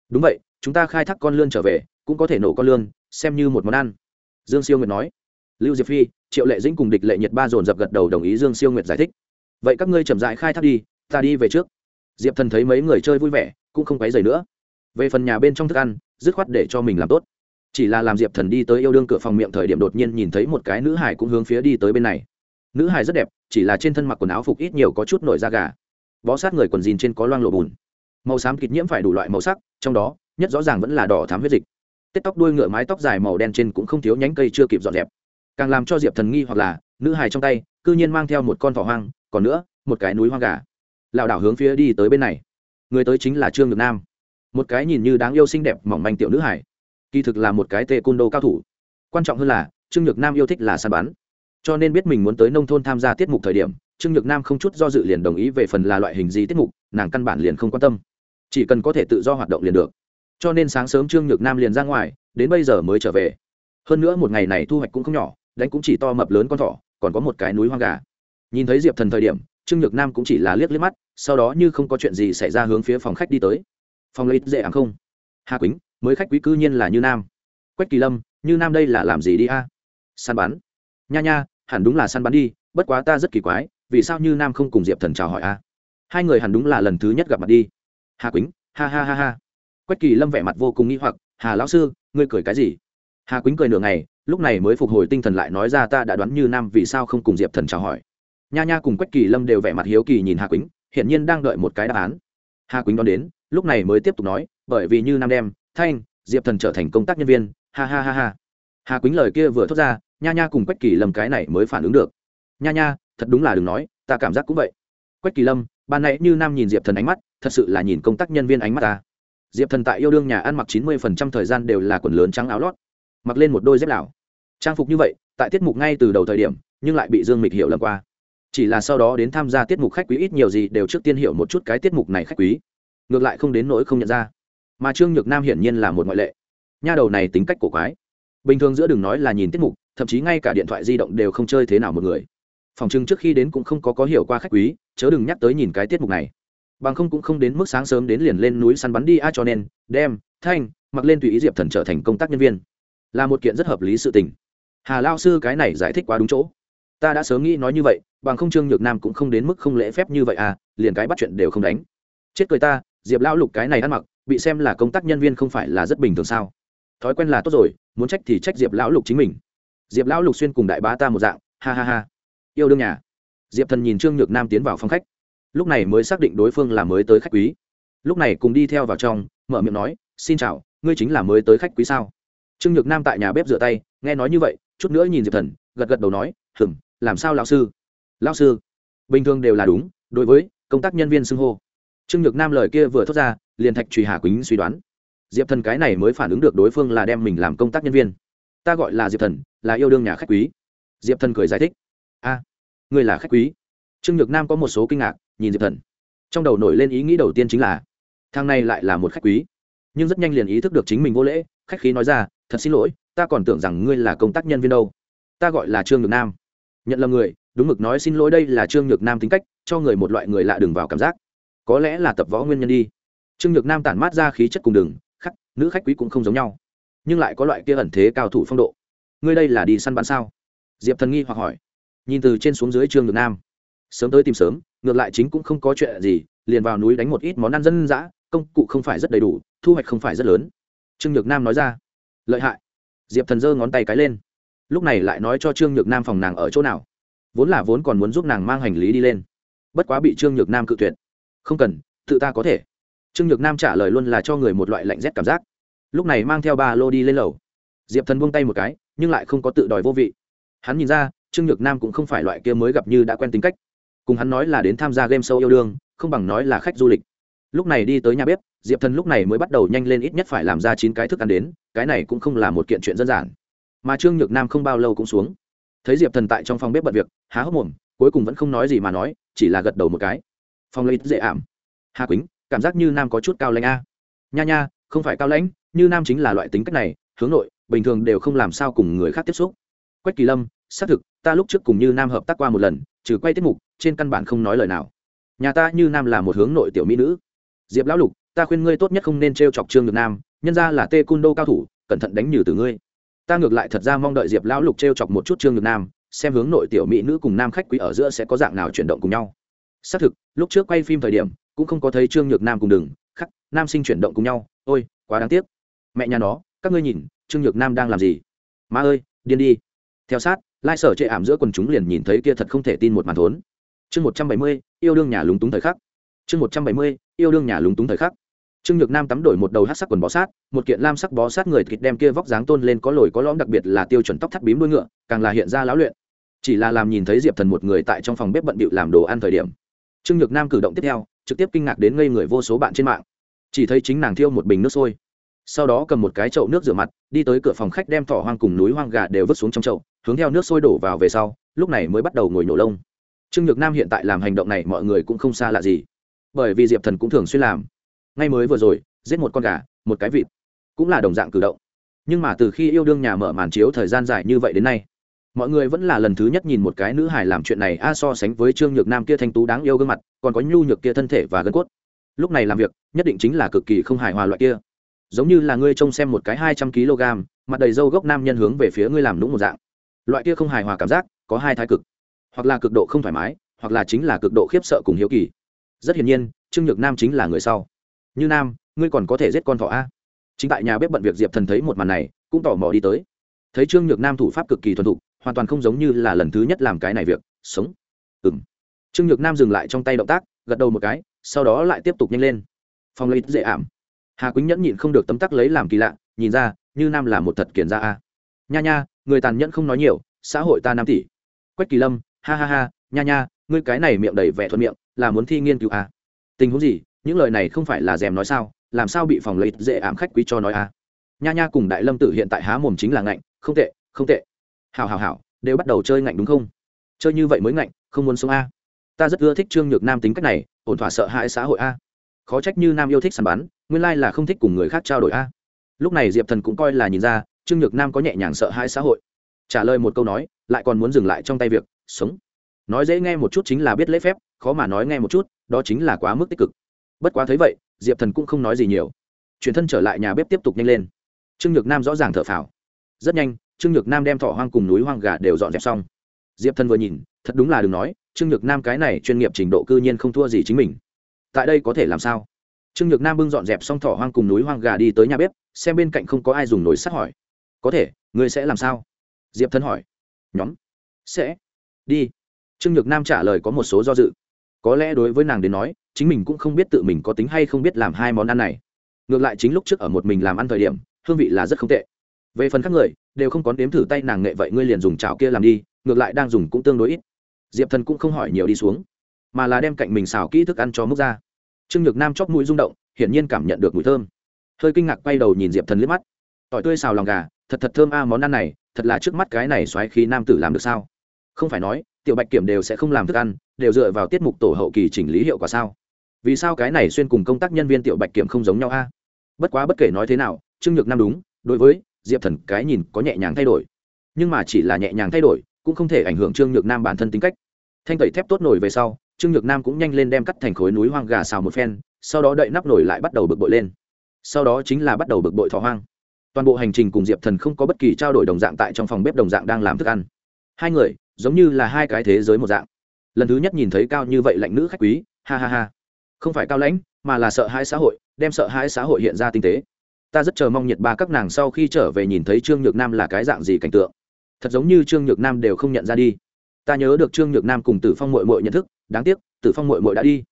Đúng vậy, chúng ta khai thác con lươn trở về, cũng có thể nổ con lươn, xem như một món ăn. Dương siêu nguyệt nói. Lưu diệp phi, triệu lệ dĩnh cùng địch lệ Nhiệt ba dồn dập gật đầu đồng ý dương siêu nguyệt giải thích. Vậy các ngươi chậm dại khai thác đi, ta đi về trước diệp thần thấy mấy người chơi vui vẻ, cũng không quấy dày nữa. Về phần nhà bên trong thức ăn, dứt khoát để cho mình làm tốt. Chỉ là làm diệp thần đi tới yêu đương cửa phòng miệng thời điểm đột nhiên nhìn thấy một cái nữ hải cũng hướng phía đi tới bên này. Nữ hải rất đẹp, chỉ là trên thân mặc quần áo phục ít nhiều có chút nổi da gà. Bó sát người quần jean trên có loang lộ bùn. Màu xám kịt nhiễm phải đủ loại màu sắc, trong đó, nhất rõ ràng vẫn là đỏ thám huyết dịch. Tết tóc đuôi ngựa mái tóc dài màu đen trên cũng không thiếu nhánh cây chưa kịp dọn dẹp. Càng làm cho diệp thần nghi hoặc là, nữ hài trong tay, cư nhiên mang theo một con thỏ hoang, còn nữa, một cái núi hoang gà lảo đảo hướng phía đi tới bên này. Người tới chính là trương nhược nam. Một cái nhìn như đáng yêu xinh đẹp, mỏng manh tiểu nữ hải kỳ thực là một cái tê côn đô cao thủ. Quan trọng hơn là, trương nhược nam yêu thích là săn bắn. Cho nên biết mình muốn tới nông thôn tham gia tiết mục thời điểm, trương nhược nam không chút do dự liền đồng ý về phần là loại hình gì tiết mục, nàng căn bản liền không quan tâm. Chỉ cần có thể tự do hoạt động liền được. Cho nên sáng sớm trương nhược nam liền ra ngoài, đến bây giờ mới trở về. Hơn nữa một ngày này thu hoạch cũng không nhỏ, đánh cũng chỉ to mập lớn con thỏ, còn có một cái núi hoang gà. Nhìn thấy diệp thần thời điểm trương nhược nam cũng chỉ là liếc liếc mắt, sau đó như không có chuyện gì xảy ra hướng phía phòng khách đi tới. Phòng lấy dễ ảm không? Hà quýnh, mới khách quý cư nhiên là như nam. Quách kỳ lâm, như nam đây là làm gì đi a? Săn bắn. Nha nha, hẳn đúng là săn bắn đi, bất quá ta rất kỳ quái, vì sao như nam không cùng diệp thần chào hỏi a? Hai người hẳn đúng là lần thứ nhất gặp mặt đi. Hà quýnh, ha ha ha ha. Quách kỳ lâm vẻ mặt vô cùng nghi hoặc, hà lão sư, ngươi cười cái gì? Hà quýnh cười nửa ngày, lúc này mới phục hồi tinh thần lại nói ra, ta đã đoán như nam vì sao không cùng diệp thần chào hỏi nha nha cùng quách kỳ lâm đều vẻ mặt hiếu kỳ nhìn hà quýnh, hiển nhiên đang đợi một cái đáp án. Hà quýnh đón đến, lúc này mới tiếp tục nói, bởi vì như nam đem, thanh, diệp thần trở thành công tác nhân viên, ha ha ha ha. Hà quýnh lời kia vừa thốt ra, nha nha cùng quách kỳ lâm cái này mới phản ứng được. Nha nha, thật đúng là đừng nói, ta cảm giác cũng vậy. Quách kỳ lâm, ban nãy như nam nhìn diệp thần ánh mắt, thật sự là nhìn công tác nhân viên ánh mắt ta. Diệp thần tại yêu đương nhà ăn mặc chín mươi phần trăm thời gian đều là quần lớn trắng áo lót, mặc lên một đôi dép lào trang phục như vậy, tại tiết mục ngay từ đầu thời điểm, nhưng lại bị dương mịch hiểu lầm qua chỉ là sau đó đến tham gia tiết mục khách quý ít nhiều gì đều trước tiên hiểu một chút cái tiết mục này khách quý. Ngược lại không đến nỗi không nhận ra. Mà trương nhược nam hiển nhiên là một ngoại lệ. Nha đầu này tính cách cổ quái. Bình thường giữa đừng nói là nhìn tiết mục, thậm chí ngay cả điện thoại di động đều không chơi thế nào một người. Phòng trưng trước khi đến cũng không có có hiểu qua khách quý, chớ đừng nhắc tới nhìn cái tiết mục này. Bằng không cũng không đến mức sáng sớm đến liền lên núi săn bắn đi, a, cho nên, đem, thanh, mặc lên tùy ý diệp thần trở thành công tác nhân viên. Là một kiện rất hợp lý sự tình. Hà lao sư cái này giải thích quá đúng chỗ. Ta đã sớm nghĩ nói như vậy bằng không trương nhược nam cũng không đến mức không lễ phép như vậy à liền cái bắt chuyện đều không đánh. Chết cười ta, diệp lão lục cái này ăn mặc, bị xem là công tác nhân viên không phải là rất bình thường sao? Thói quen là tốt rồi, muốn trách thì trách diệp lão lục chính mình. Diệp lão lục xuyên cùng đại bá ta một dạng, ha ha ha. Yêu đương nhà. Diệp thần nhìn trương nhược nam tiến vào phòng khách. Lúc này mới xác định đối phương là mới tới khách quý. Lúc này cùng đi theo vào trong, mở miệng nói, xin chào, ngươi chính là mới tới khách quý sao? Trương nhược nam tại nhà bếp rửa tay, nghe nói như vậy, chút nữa nhìn diệp thần, gật gật đầu nói hừng làm sao lão sư? Lão sư bình thường đều là đúng đối với công tác nhân viên xưng hô. Trương nhược nam lời kia vừa thốt ra liền thạch trùy hà quýnh suy đoán. Diệp thần cái này mới phản ứng được đối phương là đem mình làm công tác nhân viên. Ta gọi là diệp thần là yêu đương nhà khách quý. Diệp thần cười giải thích. A à, người là khách quý. Trương nhược nam có một số kinh ngạc nhìn diệp thần. Trong đầu nổi lên ý nghĩ đầu tiên chính là thang này lại là một khách quý. Nhưng rất nhanh liền ý thức được chính mình vô lễ khách khí nói ra thật xin lỗi ta còn tưởng rằng ngươi là công tác nhân viên đâu. Ta gọi là trương nhược nam. Nhận lầm người đúng mực nói xin lỗi đây là trương nhược nam tính cách, cho người một loại người lạ đừng vào cảm giác. Có lẽ là tập võ nguyên nhân đi. Trương nhược nam tản mát ra khí chất cùng đường, khắc, nữ khách quý cũng không giống nhau. Nhưng lại có loại kia ẩn thế cao thủ phong độ. Ngươi đây là đi săn bắn sao? Diệp thần nghi hoặc hỏi. Nhìn từ trên xuống dưới trương nhược nam. Sớm tới tìm sớm, ngược lại chính cũng không có chuyện gì, liền vào núi đánh một ít món ăn dân dã, công cụ không phải rất đầy đủ, thu hoạch không phải rất lớn. Trương nhược nam nói ra. Lợi hại. Diệp thần giơ ngón tay cái lên. Lúc này lại nói cho trương nhược nam phòng nàng ở chỗ nào vốn là vốn còn muốn giúp nàng mang hành lý đi lên. Bất quá bị trương nhược nam cự tuyệt. Không cần, tự ta có thể. Trương nhược nam trả lời luôn là cho người một loại lạnh rét cảm giác. Lúc này mang theo ba lô đi lên lầu. Diệp thần buông tay một cái, nhưng lại không có tự đòi vô vị. Hắn nhìn ra, trương nhược nam cũng không phải loại kia mới gặp như đã quen tính cách. Cùng hắn nói là đến tham gia game show yêu đương, không bằng nói là khách du lịch. Lúc này đi tới nhà bếp, diệp thần lúc này mới bắt đầu nhanh lên ít nhất phải làm ra chín cái thức ăn đến, cái này cũng không là một kiện chuyện đơn giản. Mà trương nhược nam không bao lâu cũng xuống thấy diệp thần tại trong phòng bếp bận việc há hốc mồm cuối cùng vẫn không nói gì mà nói chỉ là gật đầu một cái phòng lấy dễ ảm hà quýnh cảm giác như nam có chút cao lãnh a nha nha không phải cao lãnh như nam chính là loại tính cách này hướng nội bình thường đều không làm sao cùng người khác tiếp xúc quách kỳ lâm xác thực ta lúc trước cùng như nam hợp tác qua một lần trừ quay tiết mục trên căn bản không nói lời nào nhà ta như nam là một hướng nội tiểu mỹ nữ diệp lão lục ta khuyên ngươi tốt nhất không nên t r e o chọc trương được nam nhân ra là tê cun đô cao thủ cẩn thận đánh nhừ từ ngươi ta ngược lại thật ra mong đợi diệp lão lục t r e o chọc một chút trương Nhược nam, xem hướng nội tiểu mỹ nữ cùng nam khách quý ở giữa sẽ có dạng nào chuyển động cùng nhau. Xác thực, lúc trước quay phim thời điểm, cũng không có thấy trương nhược nam cùng đừng, khắc, nam sinh chuyển động cùng nhau, ôi, quá đáng tiếc. Mẹ nhà nó, các ngươi nhìn, trương nhược nam đang làm gì? Ma ơi, điên đi. Theo sát, lai sở chệ ảm giữa quần chúng liền nhìn thấy kia thật không thể tin một màn thốn. Chương một trăm bảy mươi, yêu đương nhà lúng túng thời khắc. Chương một trăm bảy mươi, yêu đương nhà lúng túng thời khắc trương nhược nam tắm đổi một đầu hát sắc quần bó sát, một kiện lam sắc bó sát người thịt đem kia vóc dáng tôn lên có lồi có lõm, đặc biệt là tiêu chuẩn tóc thắt bím đuôi ngựa, càng là hiện ra lão luyện. Chỉ là làm nhìn thấy diệp thần một người tại trong phòng bếp bận bịu làm đồ ăn thời điểm, trương nhược nam cử động tiếp theo, trực tiếp kinh ngạc đến ngây người vô số bạn trên mạng. Chỉ thấy chính nàng thiêu một bình nước sôi, sau đó cầm một cái chậu nước rửa mặt, đi tới cửa phòng khách đem thỏ hoang cùng núi hoang gà đều vứt xuống trong chậu, hướng theo nước sôi đổ vào về sau, lúc này mới bắt đầu ngồi nổ lông. Trương nhược nam hiện tại làm hành động này mọi người cũng không xa lạ gì, bởi vì diệp thần cũng thường xuyên làm ngay mới vừa rồi, giết một con gà, một cái vịt, cũng là đồng dạng cử động. Nhưng mà từ khi yêu đương nhà mở màn chiếu thời gian dài như vậy đến nay, mọi người vẫn là lần thứ nhất nhìn một cái nữ hài làm chuyện này a so sánh với trương nhược nam kia thanh tú đáng yêu gương mặt, còn có nhu nhược kia thân thể và gân cốt. Lúc này làm việc, nhất định chính là cực kỳ không hài hòa loại kia. Giống như là ngươi trông xem một cái hai trăm kg, mặt đầy râu gốc nam nhân hướng về phía ngươi làm đúng một dạng. Loại kia không hài hòa cảm giác, có hai thái cực. Hoặc là cực độ không thoải mái, hoặc là chính là cực độ khiếp sợ cùng hiếu kỳ. Rất hiển nhiên, trương nhược nam chính là người sau như nam, ngươi còn có thể giết con thỏ a. Chính tại nhà bếp bận việc diệp thần thấy một màn này, cũng tò mò đi tới. Thấy trương nhược nam thủ pháp cực kỳ thuần thục, hoàn toàn không giống như là lần thứ nhất làm cái này việc, sống. Ừ m trương nhược nam dừng lại trong tay động tác, gật đầu một cái, sau đó lại tiếp tục nhanh lên. Phong lấy dễ ảm. Hà quýnh nhẫn nhịn không được tấm tắc lấy làm kỳ lạ, nhìn ra, như nam là một thật kiển ra a. Nha nha, người tàn nhẫn không nói nhiều, xã hội ta nam tỷ. Quách kỳ lâm, ha ha ha, nha nha, ngươi cái này miệng đầy vẻ thuận miệng, là muốn thi nghiên cứu a. Tình huống gì những lời này không phải là dèm nói sao, làm sao bị phòng lấy dễ ảm khách quý cho nói a nha nha cùng đại lâm tử hiện tại há mồm chính là ngạnh, không tệ không tệ. Hào hào hào đều bắt đầu chơi ngạnh đúng không? Chơi như vậy mới ngạnh, không muốn sống a. Ta rất ưa thích trương nhược nam tính cách này, ổn thỏa sợ hãi xã hội a. Khó trách như nam yêu thích săn bắn, nguyên lai là không thích cùng người khác trao đổi a. Lúc này diệp thần cũng coi là nhìn ra, trương nhược nam có nhẹ nhàng sợ hãi xã hội. Trả lời một câu nói, lại còn muốn dừng lại trong tay việc, sống. Nói dễ nghe một chút chính là biết lễ phép, khó mà nói nghe một chút, đó chính là quá mức tích cực bất quá thấy vậy, diệp thần cũng không nói gì nhiều. Chuyển thân trở lại nhà bếp tiếp tục nhanh lên. Trương nhược nam rõ ràng thở phào. Rất nhanh, trương nhược nam đem thỏ hoang cùng núi hoang gà đều dọn dẹp xong. Diệp thần vừa nhìn, thật đúng là đừng nói, trương nhược nam cái này chuyên nghiệp trình độ cư nhiên không thua gì chính mình. Tại đây có thể làm sao? Trương nhược nam bưng dọn dẹp xong thỏ hoang cùng núi hoang gà đi tới nhà bếp, xem bên cạnh không có ai dùng nồi sắt hỏi. Có thể, ngươi sẽ làm sao? Diệp thần hỏi. Nhóm. Sẽ. Đi. Trương nhược nam trả lời có một số do dự. Có lẽ đối với nàng đến nói chính mình cũng không biết tự mình có tính hay không biết làm hai món ăn này. Ngược lại chính lúc trước ở một mình làm ăn thời điểm, hương vị là rất không tệ. Về phần các người, đều không có nếm thử tay nàng nghệ vậy ngươi liền dùng chảo kia làm đi, ngược lại đang dùng cũng tương đối ít. Diệp thần cũng không hỏi nhiều đi xuống, mà là đem cạnh mình xào kỹ thức ăn cho múc ra. Trương nhược nam chóp mũi rung động, hiển nhiên cảm nhận được mùi thơm. Hơi kinh ngạc quay đầu nhìn diệp thần liếc mắt. Tỏi tươi xào lòng gà, thật thật thơm a, món ăn này, thật là trước mắt cái này xoáy khí nam tử làm được sao? Không phải nói, tiểu bạch kiểm đều sẽ không làm thức ăn, đều dựa vào tiết mục tổ hậu kỳ chỉnh lý hiệu quả sao? Vì sao cái này xuyên cùng công tác nhân viên tiểu bạch kiểm không giống nhau a? Bất quá bất kể nói thế nào, trương nhược nam đúng, đối với diệp thần cái nhìn có nhẹ nhàng thay đổi. Nhưng mà chỉ là nhẹ nhàng thay đổi, cũng không thể ảnh hưởng trương nhược nam bản thân tính cách. Thanh tẩy thép tốt nổi về sau, trương nhược nam cũng nhanh lên đem cắt thành khối núi hoang gà xào một phen, sau đó đậy nắp nổi lại bắt đầu bực bội lên. Sau đó chính là bắt đầu bực bội thỏ hoang. Toàn bộ hành trình cùng diệp thần không có bất kỳ trao đổi đồng dạng tại trong phòng bếp đồng dạng đang làm thức ăn. Hai người, giống như là hai cái thế giới một dạng. Lần thứ nhất nhìn thấy cao như vậy lạnh nữ khách quý, ha ha ha không phải cao lãnh, mà là sợ hãi xã hội, đem sợ hãi xã hội hiện ra tinh tế. Ta rất chờ mong nhiệt ba các nàng sau khi trở về nhìn thấy trương nhược nam là cái dạng gì cảnh tượng. Thật giống như trương nhược nam đều không nhận ra đi. Ta nhớ được trương nhược nam cùng tử phong mội mội nhận thức, đáng tiếc, tử phong mội mội đã đi.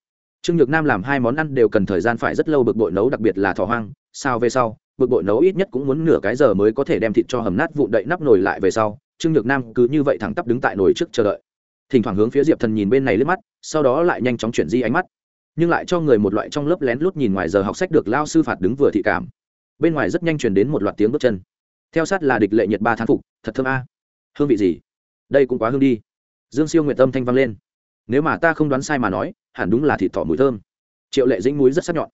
Trương nhược nam làm hai món ăn đều cần thời gian phải rất lâu, bực bội nấu đặc biệt là thỏ hoang, sao về sau, bực bội nấu ít nhất cũng muốn nửa cái giờ mới có thể đem thịt cho hầm nát vụn đậy nắp nồi lại về sau, trương nhược nam cứ như vậy thẳng tắp đứng tại nồi trước chờ đợi. Thỉnh thoảng hướng phía diệp thần nhìn bên này lướt mắt, sau đó lại nhanh chóng chuyển di ánh mắt nhưng lại cho người một loại trong lớp lén lút nhìn ngoài giờ học sách được lao sư phạt đứng vừa thị cảm. Bên ngoài rất nhanh chuyển đến một loạt tiếng bước chân. Theo sát là địch lệ nhiệt ba thán phục, thật thơm a. Hương vị gì? Đây cũng quá hương đi. Dương siêu nguyện tâm thanh vang lên. Nếu mà ta không đoán sai mà nói, hẳn đúng là thịt thỏ mùi thơm. Triệu lệ dĩnh muối rất sắc nhọn.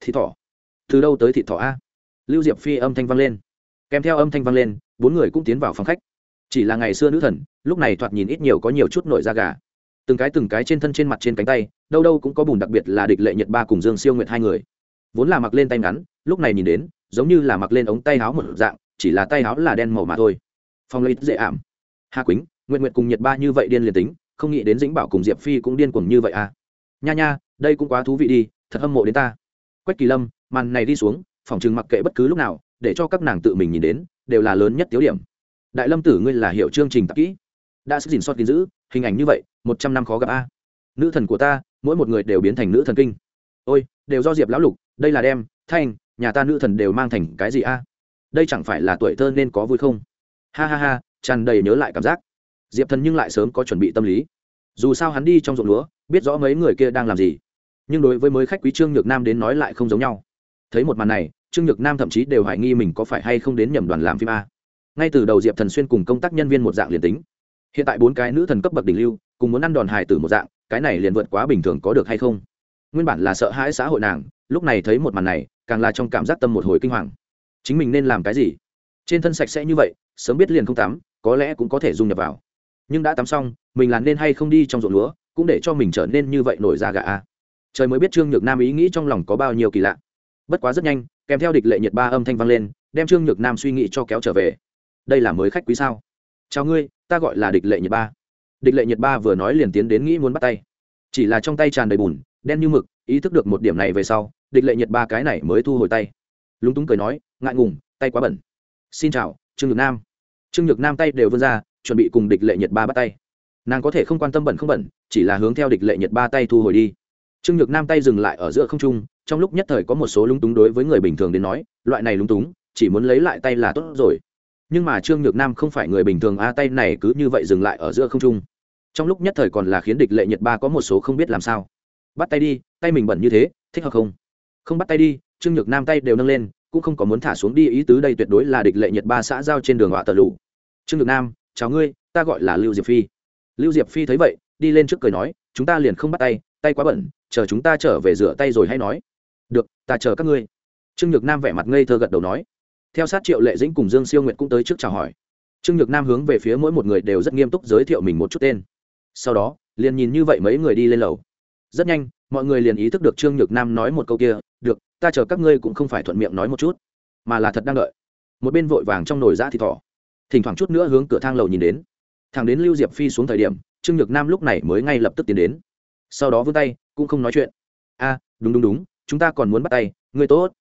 Thịt thỏ? Từ đâu tới thịt thỏ a? Lưu diệp phi âm thanh vang lên. Kèm theo âm thanh vang lên, bốn người cũng tiến vào phòng khách. Chỉ là ngày xưa nữ thần, lúc này thoạt nhìn ít nhiều có nhiều chút nổi da gà từng cái từng cái trên thân trên mặt trên cánh tay, đâu đâu cũng có bùn đặc biệt là địch lệ nhật ba cùng dương siêu nguyệt hai người. Vốn là mặc lên tay ngắn, lúc này nhìn đến, giống như là mặc lên ống tay áo một dạng, chỉ là tay áo là đen màu mà thôi. Phong lấy dễ ảm. Hà quýnh nguyện nguyện cùng nhật ba như vậy điên liền tính, không nghĩ đến dĩnh bảo cùng diệp phi cũng điên cuồng như vậy à. Nha nha, đây cũng quá thú vị đi, thật hâm mộ đến ta. Quách kỳ lâm, màn này đi xuống, phòng chừng mặc kệ bất cứ lúc nào, để cho các nàng tự mình nhìn đến, đều là lớn nhất tiếu điểm. Đại lâm tử, ngươi là hiệu chương trình tạp kỹ. Đã sức dình xót gìn giữ hình ảnh như vậy, một trăm năm khó gặp a. Nữ thần của ta, mỗi một người đều biến thành nữ thần kinh. Ôi, đều do diệp lão lục, đây là đem, thanh, nhà ta nữ thần đều mang thành cái gì a? Đây chẳng phải là tuổi thơ nên có vui không? Ha ha ha, tràn đầy nhớ lại cảm giác. Diệp thần nhưng lại sớm có chuẩn bị tâm lý. Dù sao hắn đi trong ruộng lúa, biết rõ mấy người kia đang làm gì. Nhưng đối với mới khách quý trương nhược nam đến nói lại không giống nhau. Thấy một màn này, trương nhược nam thậm chí đều hoài nghi mình có phải hay không đến nhầm đoàn làm phim a. Ngay từ đầu diệp thần xuyên cùng công tác nhân viên một dạng liền tính hiện tại bốn cái nữ thần cấp bậc đỉnh lưu, cùng muốn ăn đòn hài tử một dạng, cái này liền vượt quá bình thường có được hay không? Nguyên bản là sợ hãi xã hội nàng, lúc này thấy một màn này, càng là trong cảm giác tâm một hồi kinh hoàng. Chính mình nên làm cái gì? Trên thân sạch sẽ như vậy, sớm biết liền không tắm, có lẽ cũng có thể dung nhập vào. Nhưng đã tắm xong, mình làm nên hay không đi trong ruộng lúa, cũng để cho mình trở nên như vậy nổi ra gà a. Trời mới biết trương nhược nam ý nghĩ trong lòng có bao nhiêu kỳ lạ. Bất quá rất nhanh, kèm theo địch lệ nhiệt ba âm thanh vang lên, đem trương nhược nam suy nghĩ cho kéo trở về. Đây là mới khách quý sao? Chào ngươi, ta gọi là địch lệ nhiệt ba. Địch lệ nhiệt ba vừa nói liền tiến đến nghĩ muốn bắt tay. Chỉ là trong tay tràn đầy bùn, đen như mực, ý thức được một điểm này về sau, địch lệ nhiệt ba cái này mới thu hồi tay. Lúng túng cười nói, ngại ngùng, tay quá bẩn. Xin chào, trương nhược nam. Trương nhược nam tay đều vươn ra, chuẩn bị cùng địch lệ nhiệt ba bắt tay. Nàng có thể không quan tâm bẩn không bẩn, chỉ là hướng theo địch lệ nhiệt ba tay thu hồi đi. Trương nhược nam tay dừng lại ở giữa không trung, trong lúc nhất thời có một số lúng túng đối với người bình thường đến nói, loại này lúng túng, chỉ muốn lấy lại tay là tốt rồi nhưng mà trương nhược nam không phải người bình thường, a, tay này cứ như vậy dừng lại ở giữa không trung. Trong lúc nhất thời còn là khiến địch lệ nhật ba có một số không biết làm sao. Bắt tay đi, tay mình bẩn như thế, thích hợp không? Không bắt tay đi, trương nhược nam tay đều nâng lên, cũng không có muốn thả xuống đi, ý tứ đây tuyệt đối là địch lệ nhật ba xã giao trên đường họa tờ lụ. Trương nhược nam, chào ngươi, ta gọi là lưu diệp phi. Lưu diệp phi thấy vậy, đi lên trước cười nói, chúng ta liền không bắt tay tay quá bẩn, chờ chúng ta trở về rửa tay rồi hay nói. Được, ta chờ các ngươi. Trương nhược nam vẻ mặt ngây thơ gật đầu nói theo sát triệu lệ dĩnh cùng dương siêu nguyệt cũng tới trước chào hỏi. Trương nhược nam hướng về phía mỗi một người đều rất nghiêm túc giới thiệu mình một chút tên. Sau đó, liền nhìn như vậy mấy người đi lên lầu. Rất nhanh, mọi người liền ý thức được trương nhược nam nói một câu kia, được, ta chờ các ngươi cũng không phải thuận miệng nói một chút, mà là thật đang đợi. Một bên vội vàng trong nồi giã thì thỏ, thỉnh thoảng chút nữa hướng cửa thang lầu nhìn đến. Thằng đến lưu diệp phi xuống thời điểm, trương nhược nam lúc này mới ngay lập tức tiến đến. Sau đó vươn tay, cũng không nói chuyện. A, đúng đúng đúng, chúng ta còn muốn bắt tay, ngươi tốt.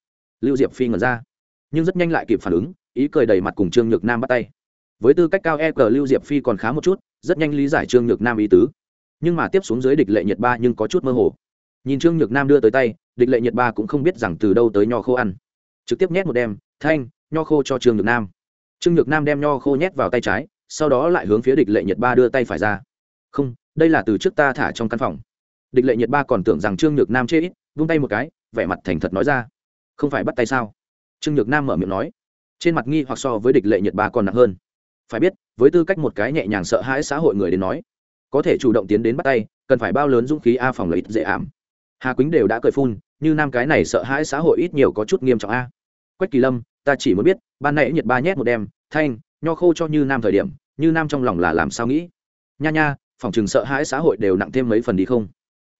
Lưu diệp phi ngẩn ra nhưng rất nhanh lại kịp phản ứng, ý cười đầy mặt cùng trương nhược nam bắt tay. Với tư cách cao e cờ lưu diệp phi còn khá một chút, rất nhanh lý giải trương nhược nam ý tứ. Nhưng mà tiếp xuống dưới địch lệ nhiệt ba nhưng có chút mơ hồ. Nhìn trương nhược nam đưa tới tay, địch lệ nhiệt ba cũng không biết rằng từ đâu tới nho khô ăn. Trực tiếp nhét một đem, thanh, nho khô cho trương nhược nam. Trương nhược nam đem nho khô nhét vào tay trái, sau đó lại hướng phía địch lệ nhiệt ba đưa tay phải ra. Không, đây là từ trước ta thả trong căn phòng. Địch lệ nhiệt ba còn tưởng rằng trương nhược nam chê ít, vung tay một cái, vẻ mặt thành thật nói ra. Không phải bắt tay sao? Trương nhược nam mở miệng nói, trên mặt nghi hoặc so với địch lệ nhiệt ba còn nặng hơn. Phải biết, với tư cách một cái nhẹ nhàng sợ hãi xã hội người đến nói, có thể chủ động tiến đến bắt tay, cần phải bao lớn dũng khí a phòng lợi dễ ảm. Hà quýnh đều đã cười phun, như nam cái này sợ hãi xã hội ít nhiều có chút nghiêm trọng a. Quách kỳ lâm, ta chỉ muốn biết, ban nãy nhiệt ba nhét một đem thanh, nho khô cho như nam thời điểm, như nam trong lòng là làm sao nghĩ? Nha nha, phòng chừng sợ hãi xã hội đều nặng thêm mấy phần đi không?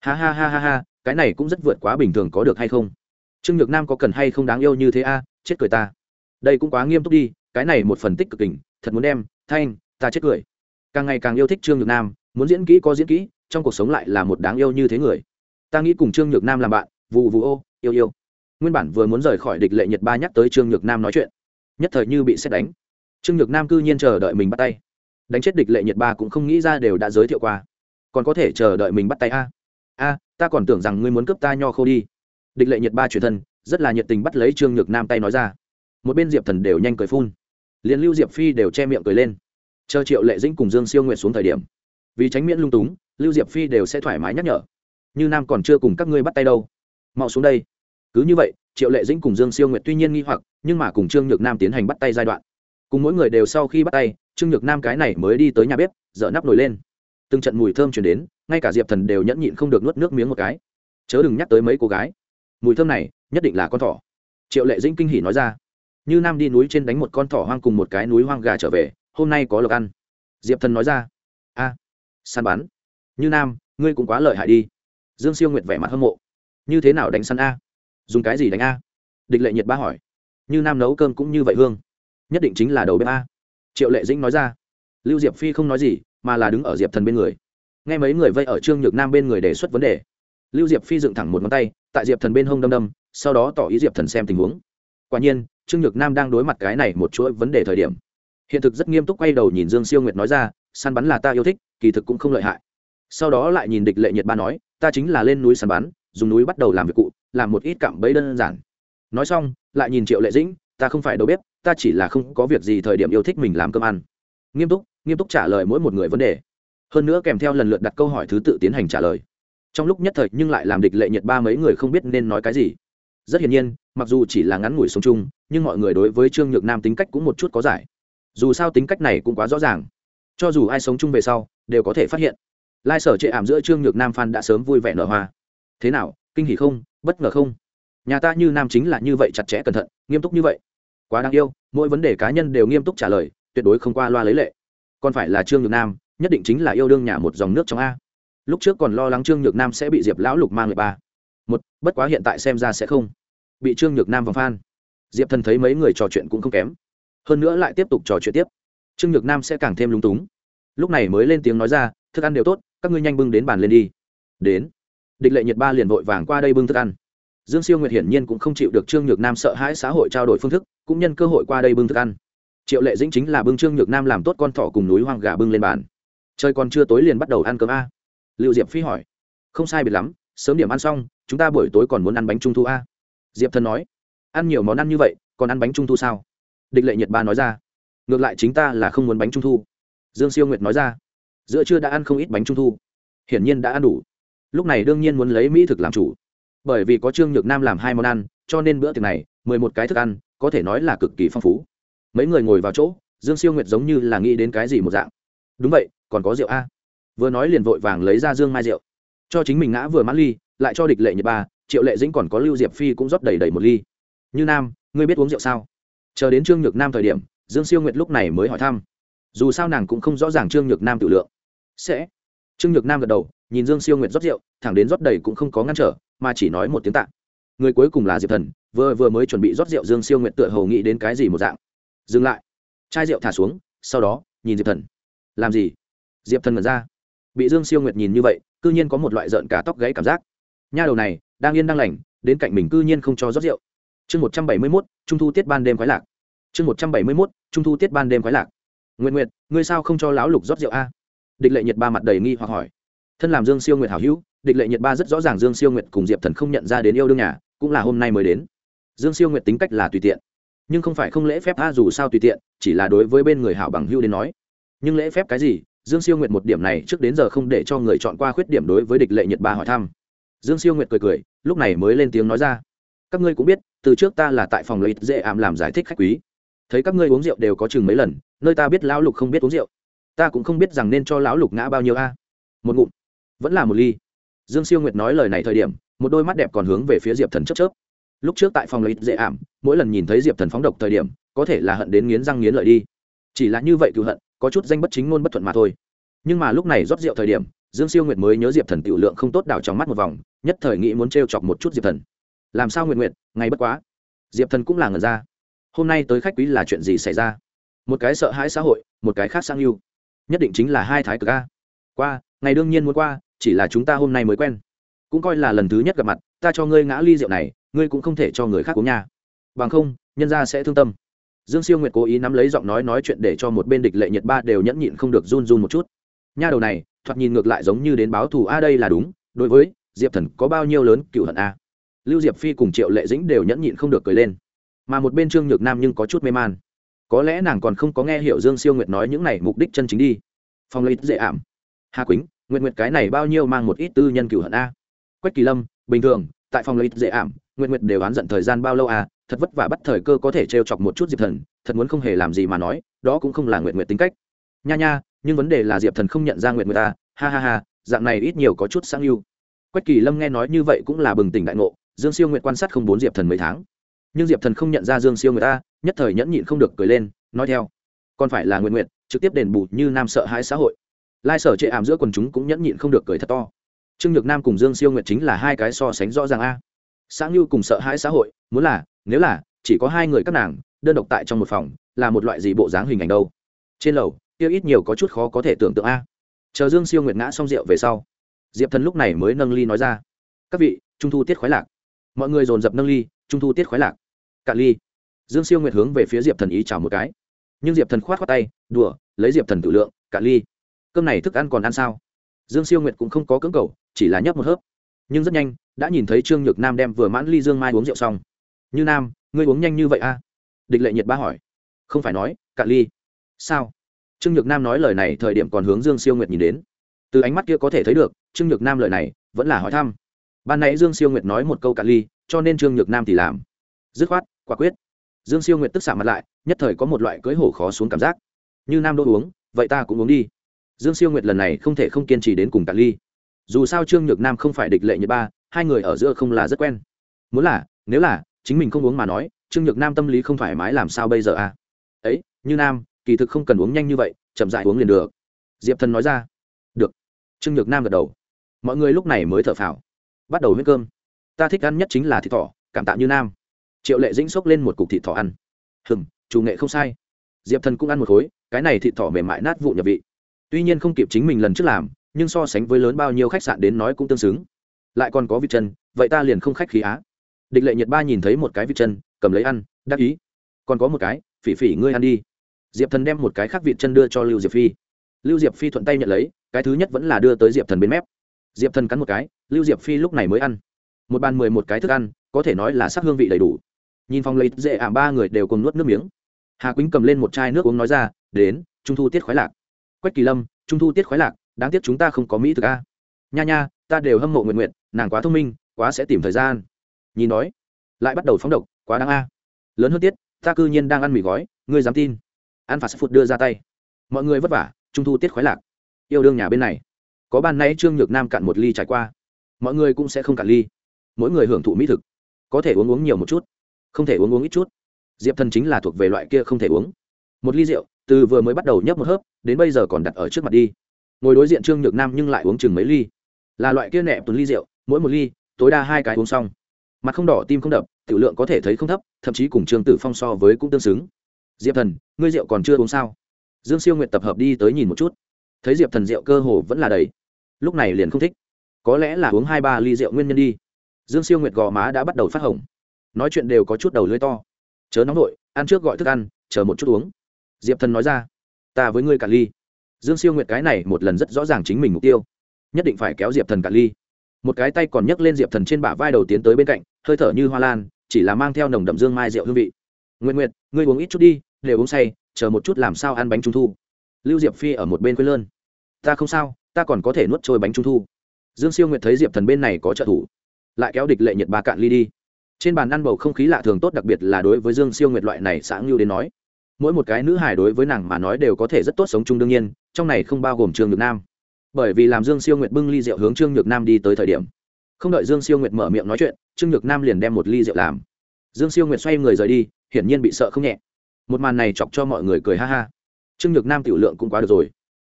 Ha ha ha ha ha, cái này cũng rất vượt quá bình thường có được hay không? Trương nhược nam có cần hay không đáng yêu như thế a? Chết cười ta. Đây cũng quá nghiêm túc đi, cái này một phần tích cực kình thật muốn đem, thanh, ta chết cười. Càng ngày càng yêu thích trương nhược nam, muốn diễn kỹ có diễn kỹ, trong cuộc sống lại là một đáng yêu như thế người. Ta nghĩ cùng trương nhược nam làm bạn vụ vụ ô, yêu yêu. Nguyên bản vừa muốn rời khỏi địch lệ nhật ba nhắc tới trương nhược nam nói chuyện, nhất thời như bị xét đánh. Trương nhược nam cư nhiên chờ đợi mình bắt tay. Đánh chết địch lệ nhật ba cũng không nghĩ ra đều đã giới thiệu qua. Còn có thể chờ đợi mình bắt tay a? A, ta còn tưởng rằng ngươi muốn cướp ta nho khô đi địch lệ nhật ba chuyển thân, rất là nhiệt tình bắt lấy trương nhược nam tay nói ra. Một bên diệp thần đều nhanh cười phun. Liền lưu diệp phi đều che miệng cười lên. Chờ triệu lệ dĩnh cùng dương siêu nguyện xuống thời điểm, vì tránh miễn lung túng, lưu diệp phi đều sẽ thoải mái nhắc nhở. Như nam còn chưa cùng các ngươi bắt tay đâu. Mau xuống đây. Cứ như vậy, triệu lệ dĩnh cùng dương siêu nguyện tuy nhiên nghi hoặc, nhưng mà cùng trương nhược nam tiến hành bắt tay giai đoạn. Cùng mỗi người đều sau khi bắt tay, trương nhược nam cái này mới đi tới nhà bếp, dở nắp nổi lên. Từng trận mùi thơm chuyển đến, ngay cả diệp thần đều nhẫn nhịn không được nuốt nước miếng một cái. Chớ đừng nhắc tới mấy cô gái mùi thơm này nhất định là con thỏ. Triệu lệ dĩnh kinh hỉ nói ra. Như nam đi núi trên đánh một con thỏ hoang cùng một cái núi hoang gà trở về, hôm nay có lộc ăn. Diệp thần nói ra. A, săn bắn. Như nam, ngươi cũng quá lợi hại đi. Dương siêu nguyệt vẻ mặt hâm mộ. Như thế nào đánh săn a? Dùng cái gì đánh a? Địch lệ nhiệt ba hỏi. Như nam nấu cơm cũng như vậy hương. Nhất định chính là đầu bếp a. Triệu lệ dĩnh nói ra. Lưu diệp phi không nói gì, mà là đứng ở diệp thần bên người. Nghe mấy người vây ở trương nhược nam bên người đề xuất vấn đề lưu diệp phi dựng thẳng một ngón tay, tại diệp thần bên hông đâm đâm, sau đó tỏ ý diệp thần xem tình huống. Quả nhiên, trương nhược nam đang đối mặt cái này một chuỗi vấn đề thời điểm. Hiện thực rất nghiêm túc quay đầu nhìn dương siêu nguyệt nói ra, săn bắn là ta yêu thích, kỳ thực cũng không lợi hại. Sau đó lại nhìn địch lệ nhiệt ba nói, ta chính là lên núi săn bắn, dùng núi bắt đầu làm việc cụ, làm một ít cạm bẫy đơn giản. Nói xong, lại nhìn triệu lệ dĩnh, ta không phải đầu bếp, ta chỉ là không có việc gì thời điểm yêu thích mình làm cơm ăn. Nghiêm túc nghiêm túc trả lời mỗi một người vấn đề. Hơn nữa kèm theo lần lượt đặt câu hỏi thứ tự tiến hành trả lời trong lúc nhất thời nhưng lại làm địch lệ nhiệt ba mấy người không biết nên nói cái gì. Rất hiển nhiên, mặc dù chỉ là ngắn ngủi sống chung, nhưng mọi người đối với trương nhược nam tính cách cũng một chút có giải. Dù sao tính cách này cũng quá rõ ràng. Cho dù ai sống chung về sau, đều có thể phát hiện. Lai sở chệ ảm giữa trương nhược nam phan đã sớm vui vẻ nở hoa. Thế nào, kinh hỉ không, bất ngờ không? Nhà ta như nam chính là như vậy chặt chẽ cẩn thận, nghiêm túc như vậy. Quá đáng yêu, mỗi vấn đề cá nhân đều nghiêm túc trả lời, tuyệt đối không qua loa lấy lệ. Còn phải là trương nhược nam, nhất định chính là yêu đương nhà một dòng nước trong a lúc trước còn lo lắng trương nhược nam sẽ bị diệp lão lục mang lại ba. Một, bất quá hiện tại xem ra sẽ không. Bị trương nhược nam vòng phan. Diệp thần thấy mấy người trò chuyện cũng không kém. Hơn nữa lại tiếp tục trò chuyện tiếp. Trương nhược nam sẽ càng thêm lúng túng. Lúc này mới lên tiếng nói ra, thức ăn đều tốt, các ngươi nhanh bưng đến bàn lên đi. Đến. Địch lệ nhiệt ba liền vội vàng qua đây bưng thức ăn. Dương siêu nguyệt hiển nhiên cũng không chịu được trương nhược nam sợ hãi xã hội trao đổi phương thức, cũng nhân cơ hội qua đây bưng thức ăn. Triệu lệ dĩnh chính là bưng trương nhược nam làm tốt con thỏ cùng núi hoang gà bưng lên bàn. Trời còn chưa tối liền bắt đầu ăn cơm a liệu diệp phi hỏi. Không sai biệt lắm, sớm điểm ăn xong, chúng ta buổi tối còn muốn ăn bánh trung thu a. Diệp thần nói. Ăn nhiều món ăn như vậy, còn ăn bánh trung thu sao? Địch lệ nhiệt ba nói ra. Ngược lại chính ta là không muốn bánh trung thu. Dương siêu nguyệt nói ra. Giữa trưa đã ăn không ít bánh trung thu. Hiển nhiên đã ăn đủ. Lúc này đương nhiên muốn lấy mỹ thực làm chủ. Bởi vì có trương nhược nam làm hai món ăn, cho nên bữa tiệc này, mười một cái thức ăn, có thể nói là cực kỳ phong phú. Mấy người ngồi vào chỗ, dương siêu nguyệt giống như là nghĩ đến cái gì một dạng. Đúng vậy, còn có rượu a vừa nói liền vội vàng lấy ra dương mai rượu. Cho chính mình ngã vừa mãn ly, lại cho địch lệ nhật ba, triệu lệ dĩnh còn có lưu diệp phi cũng rót đầy đầy một ly. Như nam, ngươi biết uống rượu sao? Chờ đến trương nhược nam thời điểm, dương siêu nguyệt lúc này mới hỏi thăm. Dù sao nàng cũng không rõ ràng trương nhược nam tự lượng. Sẽ. Trương nhược nam gật đầu, nhìn dương siêu nguyệt rót rượu, thẳng đến rót đầy cũng không có ngăn trở, mà chỉ nói một tiếng tạ. Người cuối cùng là diệp thần, vừa vừa mới chuẩn bị rót rượu dương siêu nguyệt tựa hầu nghĩ đến cái gì một dạng. Dừng lại. Chai rượu thả xuống, sau đó, nhìn diệp thần. Làm gì? Diệp thần ngẩn ra bị dương siêu nguyệt nhìn như vậy c ư nhiên có một loại rợn cả tóc gãy cảm giác. Nha đầu này, đang yên đang lành, đến cạnh mình c ư nhiên không cho rót rượu. Chương một trăm bảy mươi mốt, trung thu tiết ban đêm khoái lạc. Chương một trăm bảy mươi mốt, trung thu tiết ban đêm khoái lạc. Nguyện nguyện ngươi sao không cho lão lục rót rượu a? Địch lệ nhiệt ba mặt đầy nghi hoặc hỏi. Thân làm dương siêu nguyệt hảo hữu, địch lệ nhiệt ba rất rõ ràng dương siêu nguyệt cùng diệp thần không nhận ra đến yêu đương nhà, cũng là hôm nay mới đến. Dương siêu nguyệt tính cách là tùy tiện, nhưng không phải không lễ phép a, dù sao tùy tiện, chỉ là đối với bên người hảo bằng hưu đến nói. Nhưng lễ phép cái gì dương siêu nguyệt một điểm này trước đến giờ không để cho người chọn qua khuyết điểm đối với địch lệ nhật ba hỏi thăm. Dương siêu nguyệt cười cười, lúc này mới lên tiếng nói ra. Các ngươi cũng biết, từ trước ta là tại phòng lợi dễ ảm làm giải thích khách quý. Thấy các ngươi uống rượu đều có chừng mấy lần, nơi ta biết lão lục không biết uống rượu. Ta cũng không biết rằng nên cho lão lục ngã bao nhiêu a. Một ngụm. Vẫn là một ly. Dương siêu nguyệt nói lời này thời điểm, một đôi mắt đẹp còn hướng về phía diệp thần chớp chớp. Lúc trước tại phòng lợi dễ ảm, mỗi lần nhìn thấy diệp thần phóng độc thời điểm, có thể là hận đến nghiến răng nghiến lợi đi. Chỉ là như vậy cựu hận có chút danh bất chính ngôn bất thuận mà thôi. Nhưng mà lúc này rót rượu thời điểm, dương siêu nguyệt mới nhớ diệp thần tiểu lượng không tốt đảo trong mắt một vòng, nhất thời nghĩ muốn t chọc một chút diệp thần. Làm sao nguyện nguyện ngay bất quá. Diệp thần cũng là ngần ra. Hôm nay tới khách quý là chuyện gì xảy ra? Một cái sợ hãi xã hội, một cái khác sang yêu. Nhất định chính là hai thái cực a. Qua, ngày đương nhiên muốn qua, chỉ là chúng ta hôm nay mới quen. Cũng coi là lần thứ nhất gặp mặt, ta cho ngươi ngã ly rượu này, ngươi cũng không thể cho người khác uống nha. Bằng không, nhân ra sẽ thương tâm dương siêu nguyệt cố ý nắm lấy giọng nói nói chuyện để cho một bên địch lệ nhiệt ba đều nhẫn nhịn không được run run một chút. Nha đầu này, thoạt nhìn ngược lại giống như đến báo thù a đây là đúng, đối với diệp thần có bao nhiêu lớn cựu hận a. Lưu diệp phi cùng triệu lệ dĩnh đều nhẫn nhịn không được cười lên. Mà một bên trương nhược nam nhưng có chút mê man. Có lẽ nàng còn không có nghe hiểu dương siêu nguyệt nói những này mục đích chân chính đi. Phong lấy dễ ảm. Hà quýnh nguyện nguyện cái này bao nhiêu mang một ít tư nhân cựu hận a. Quách kỳ lâm, bình thường, tại phòng lấy dễ ảm nguyện nguyện đều oán giận thời gian bao lâu à thật vất vả bắt thời cơ có thể t chọc một chút diệp thần, thật muốn không hề làm gì mà nói, đó cũng không là nguyện nguyện tính cách. Nha nha, nhưng vấn đề là diệp thần không nhận ra nguyện người ta, ha ha ha, dạng này ít nhiều có chút sáng yêu quách kỳ lâm nghe nói như vậy cũng là bừng tỉnh đại ngộ, dương siêu nguyện quan sát không bốn diệp thần mấy tháng. Nhưng diệp thần không nhận ra dương siêu người ta, nhất thời nhẫn nhịn không được cười lên, nói theo. Còn phải là nguyện nguyện, trực tiếp đền bù như nam sợ hãi xã hội. Lai sở chệ ảm giữa quần chúng cũng nhẫn nhịn không được cười thật to. Trương nhược nam cùng dương siêu nguyệt chính là hai cái so sánh rõ ràng a. Sáng ưu cùng sợ hãi xã hội, muốn là nếu là, chỉ có hai người các nàng, đơn độc tại trong một phòng, là một loại gì bộ dáng hình ảnh đâu? Trên lầu, kia ít nhiều có chút khó có thể tưởng tượng a. Chờ dương siêu nguyệt ngã xong rượu về sau, diệp thần lúc này mới nâng ly nói ra. Các vị, trung thu tiết khoái lạc. Mọi người dồn dập nâng ly, trung thu tiết khoái lạc. Cạn ly. Dương siêu nguyệt hướng về phía diệp thần ý chào một cái. Nhưng diệp thần khoát khoát tay, đùa, lấy diệp thần tự lượng, cạn ly. Cơm này thức ăn còn ăn sao? Dương siêu nguyệt cũng không có cưỡng cầu, chỉ là nhấp một hớp. Nhưng rất nhanh, đã nhìn thấy trương nhược nam đem vừa mãn ly dương mai uống rượu xong như nam, ngươi uống nhanh như vậy a à? địch lệ nhiệt ba hỏi. Không phải nói cạn ly. Sao? Trương nhược nam nói lời này thời điểm còn hướng dương siêu nguyệt nhìn đến. Từ ánh mắt kia có thể thấy được, trương nhược nam lời này vẫn là hỏi thăm. Ban nãy dương siêu nguyệt nói một câu cạn ly, cho nên trương nhược nam thì làm. Dứt khoát, quả quyết. Dương siêu nguyệt tức xạ mặt lại, nhất thời có một loại cưỡi hổ khó xuống cảm giác. Như nam đô uống, vậy ta cũng uống đi. Dương siêu nguyệt lần này không thể không kiên trì đến cùng cạn ly. Dù sao trương nhược nam không phải địch lệ nhật ba, hai người ở giữa không là rất quen. Muốn là, nếu là chính mình không uống mà nói, trương nhược nam tâm lý không thoải mái làm sao bây giờ à? Ấy, như nam, kỳ thực không cần uống nhanh như vậy, chậm dại uống liền được. Diệp thần nói ra. Được. Trương nhược nam gật đầu. Mọi người lúc này mới thở phào. Bắt đầu huyết cơm. Ta thích ăn nhất chính là thịt thỏ, cảm tạ như nam. Triệu lệ dĩnh xốc lên một cục thịt thỏ ăn. Hừng chủ nghệ không sai. Diệp thần cũng ăn một khối, cái này thịt thỏ mềm mại nát vụ nhập vị. Tuy nhiên không kịp chính mình lần trước làm, nhưng so sánh với lớn bao nhiêu khách sạn đến nói cũng tương xứng. Lại còn có vịt chân, vậy ta liền không khách khí á địch lệ nhiệt ba nhìn thấy một cái vịt chân, cầm lấy ăn, đắc ý. Còn có một cái, phỉ phỉ ngươi ăn đi. Diệp thần đem một cái khác vịt chân đưa cho lưu diệp phi. Lưu diệp phi thuận tay nhận lấy, cái thứ nhất vẫn là đưa tới diệp thần bên mép. Diệp thần cắn một cái, lưu diệp phi lúc này mới ăn. Một bàn mười một cái thức ăn, có thể nói là sắc hương vị đầy đủ. Nhìn phong lấy dễ ảm ba người đều cùng nuốt nước miếng. Hà quýnh cầm lên một chai nước uống nói ra, đến, trung thu tiết khoái lạc. Quách kỳ lâm, trung thu tiết khoái lạc, đáng tiếc chúng ta không có mỹ thực a. Nha nha, ta đều hâm mộ nguyện nguyện nàng quá thông minh, quá sẽ tìm thời gian nhìn nói lại bắt đầu phóng độc, quá đáng a. Lớn hơn tiết, ta cư nhiên đang ăn mì gói, ngươi dám tin? Ăn phạt phụt đưa ra tay. Mọi người vất vả, trung thu tiết khoái lạc. Yêu đương nhà bên này. Có ban nay trương nhược nam cạn một ly trải qua. Mọi người cũng sẽ không cạn ly. Mỗi người hưởng thụ mỹ thực. Có thể uống uống nhiều một chút, không thể uống uống ít chút. Diệp thần chính là thuộc về loại kia không thể uống. Một ly rượu, từ vừa mới bắt đầu nhấp một hớp, đến bây giờ còn đặt ở trước mặt đi. Ngồi đối diện trương nhược nam nhưng lại uống chừng mấy ly. Là loại kia nẹp tuần ly rượu, mỗi một ly, tối đa hai cái uống xong mặt không đỏ, tim không đập, tiểu lượng có thể thấy không thấp, thậm chí cùng trương tử phong so với cũng tương xứng. Diệp thần, ngươi rượu còn chưa uống sao? Dương siêu nguyện tập hợp đi tới nhìn một chút. Thấy diệp thần rượu cơ hồ vẫn là đầy. Lúc này liền không thích. Có lẽ là uống hai ba ly rượu nguyên nhân đi. Dương siêu nguyệt gò má đã bắt đầu phát hồng. Nói chuyện đều có chút đầu lưới to. Chớ nóng nội ăn trước gọi thức ăn, chờ một chút uống. Diệp thần nói ra. Ta với ngươi cả ly. Dương siêu nguyệt cái này một lần rất rõ ràng chính mình mục tiêu. Nhất định phải kéo diệp thần cả ly một cái tay còn nhấc lên diệp thần trên bả vai đầu tiến tới bên cạnh, hơi thở như hoa lan, chỉ là mang theo nồng đậm dương mai rượu hương vị. Nguyện nguyện ngươi uống ít chút đi, đều uống say, chờ một chút làm sao ăn bánh trung thu. Lưu diệp phi ở một bên quê lơn. Ta không sao, ta còn có thể nuốt trôi bánh trung thu. Dương siêu nguyệt thấy diệp thần bên này có trợ thủ, lại kéo địch lệ nhiệt ba cạn ly đi. Trên bàn ăn bầu không khí lạ thường tốt đặc biệt là đối với dương siêu nguyệt loại này xã ngưu đến nói. Mỗi một cái nữ hài đối với nàng mà nói đều có thể rất tốt sống chung đương nhiên, trong này không bao gồm trường nhược nam bởi vì làm dương siêu nguyệt bưng ly rượu hướng trương nhược nam đi tới thời điểm. Không đợi dương siêu nguyệt mở miệng nói chuyện, trương nhược nam liền đem một ly rượu làm. Dương siêu nguyệt xoay người rời đi, hiển nhiên bị sợ không nhẹ. Một màn này chọc cho mọi người cười ha ha. Trương nhược nam tiểu lượng cũng quá được rồi.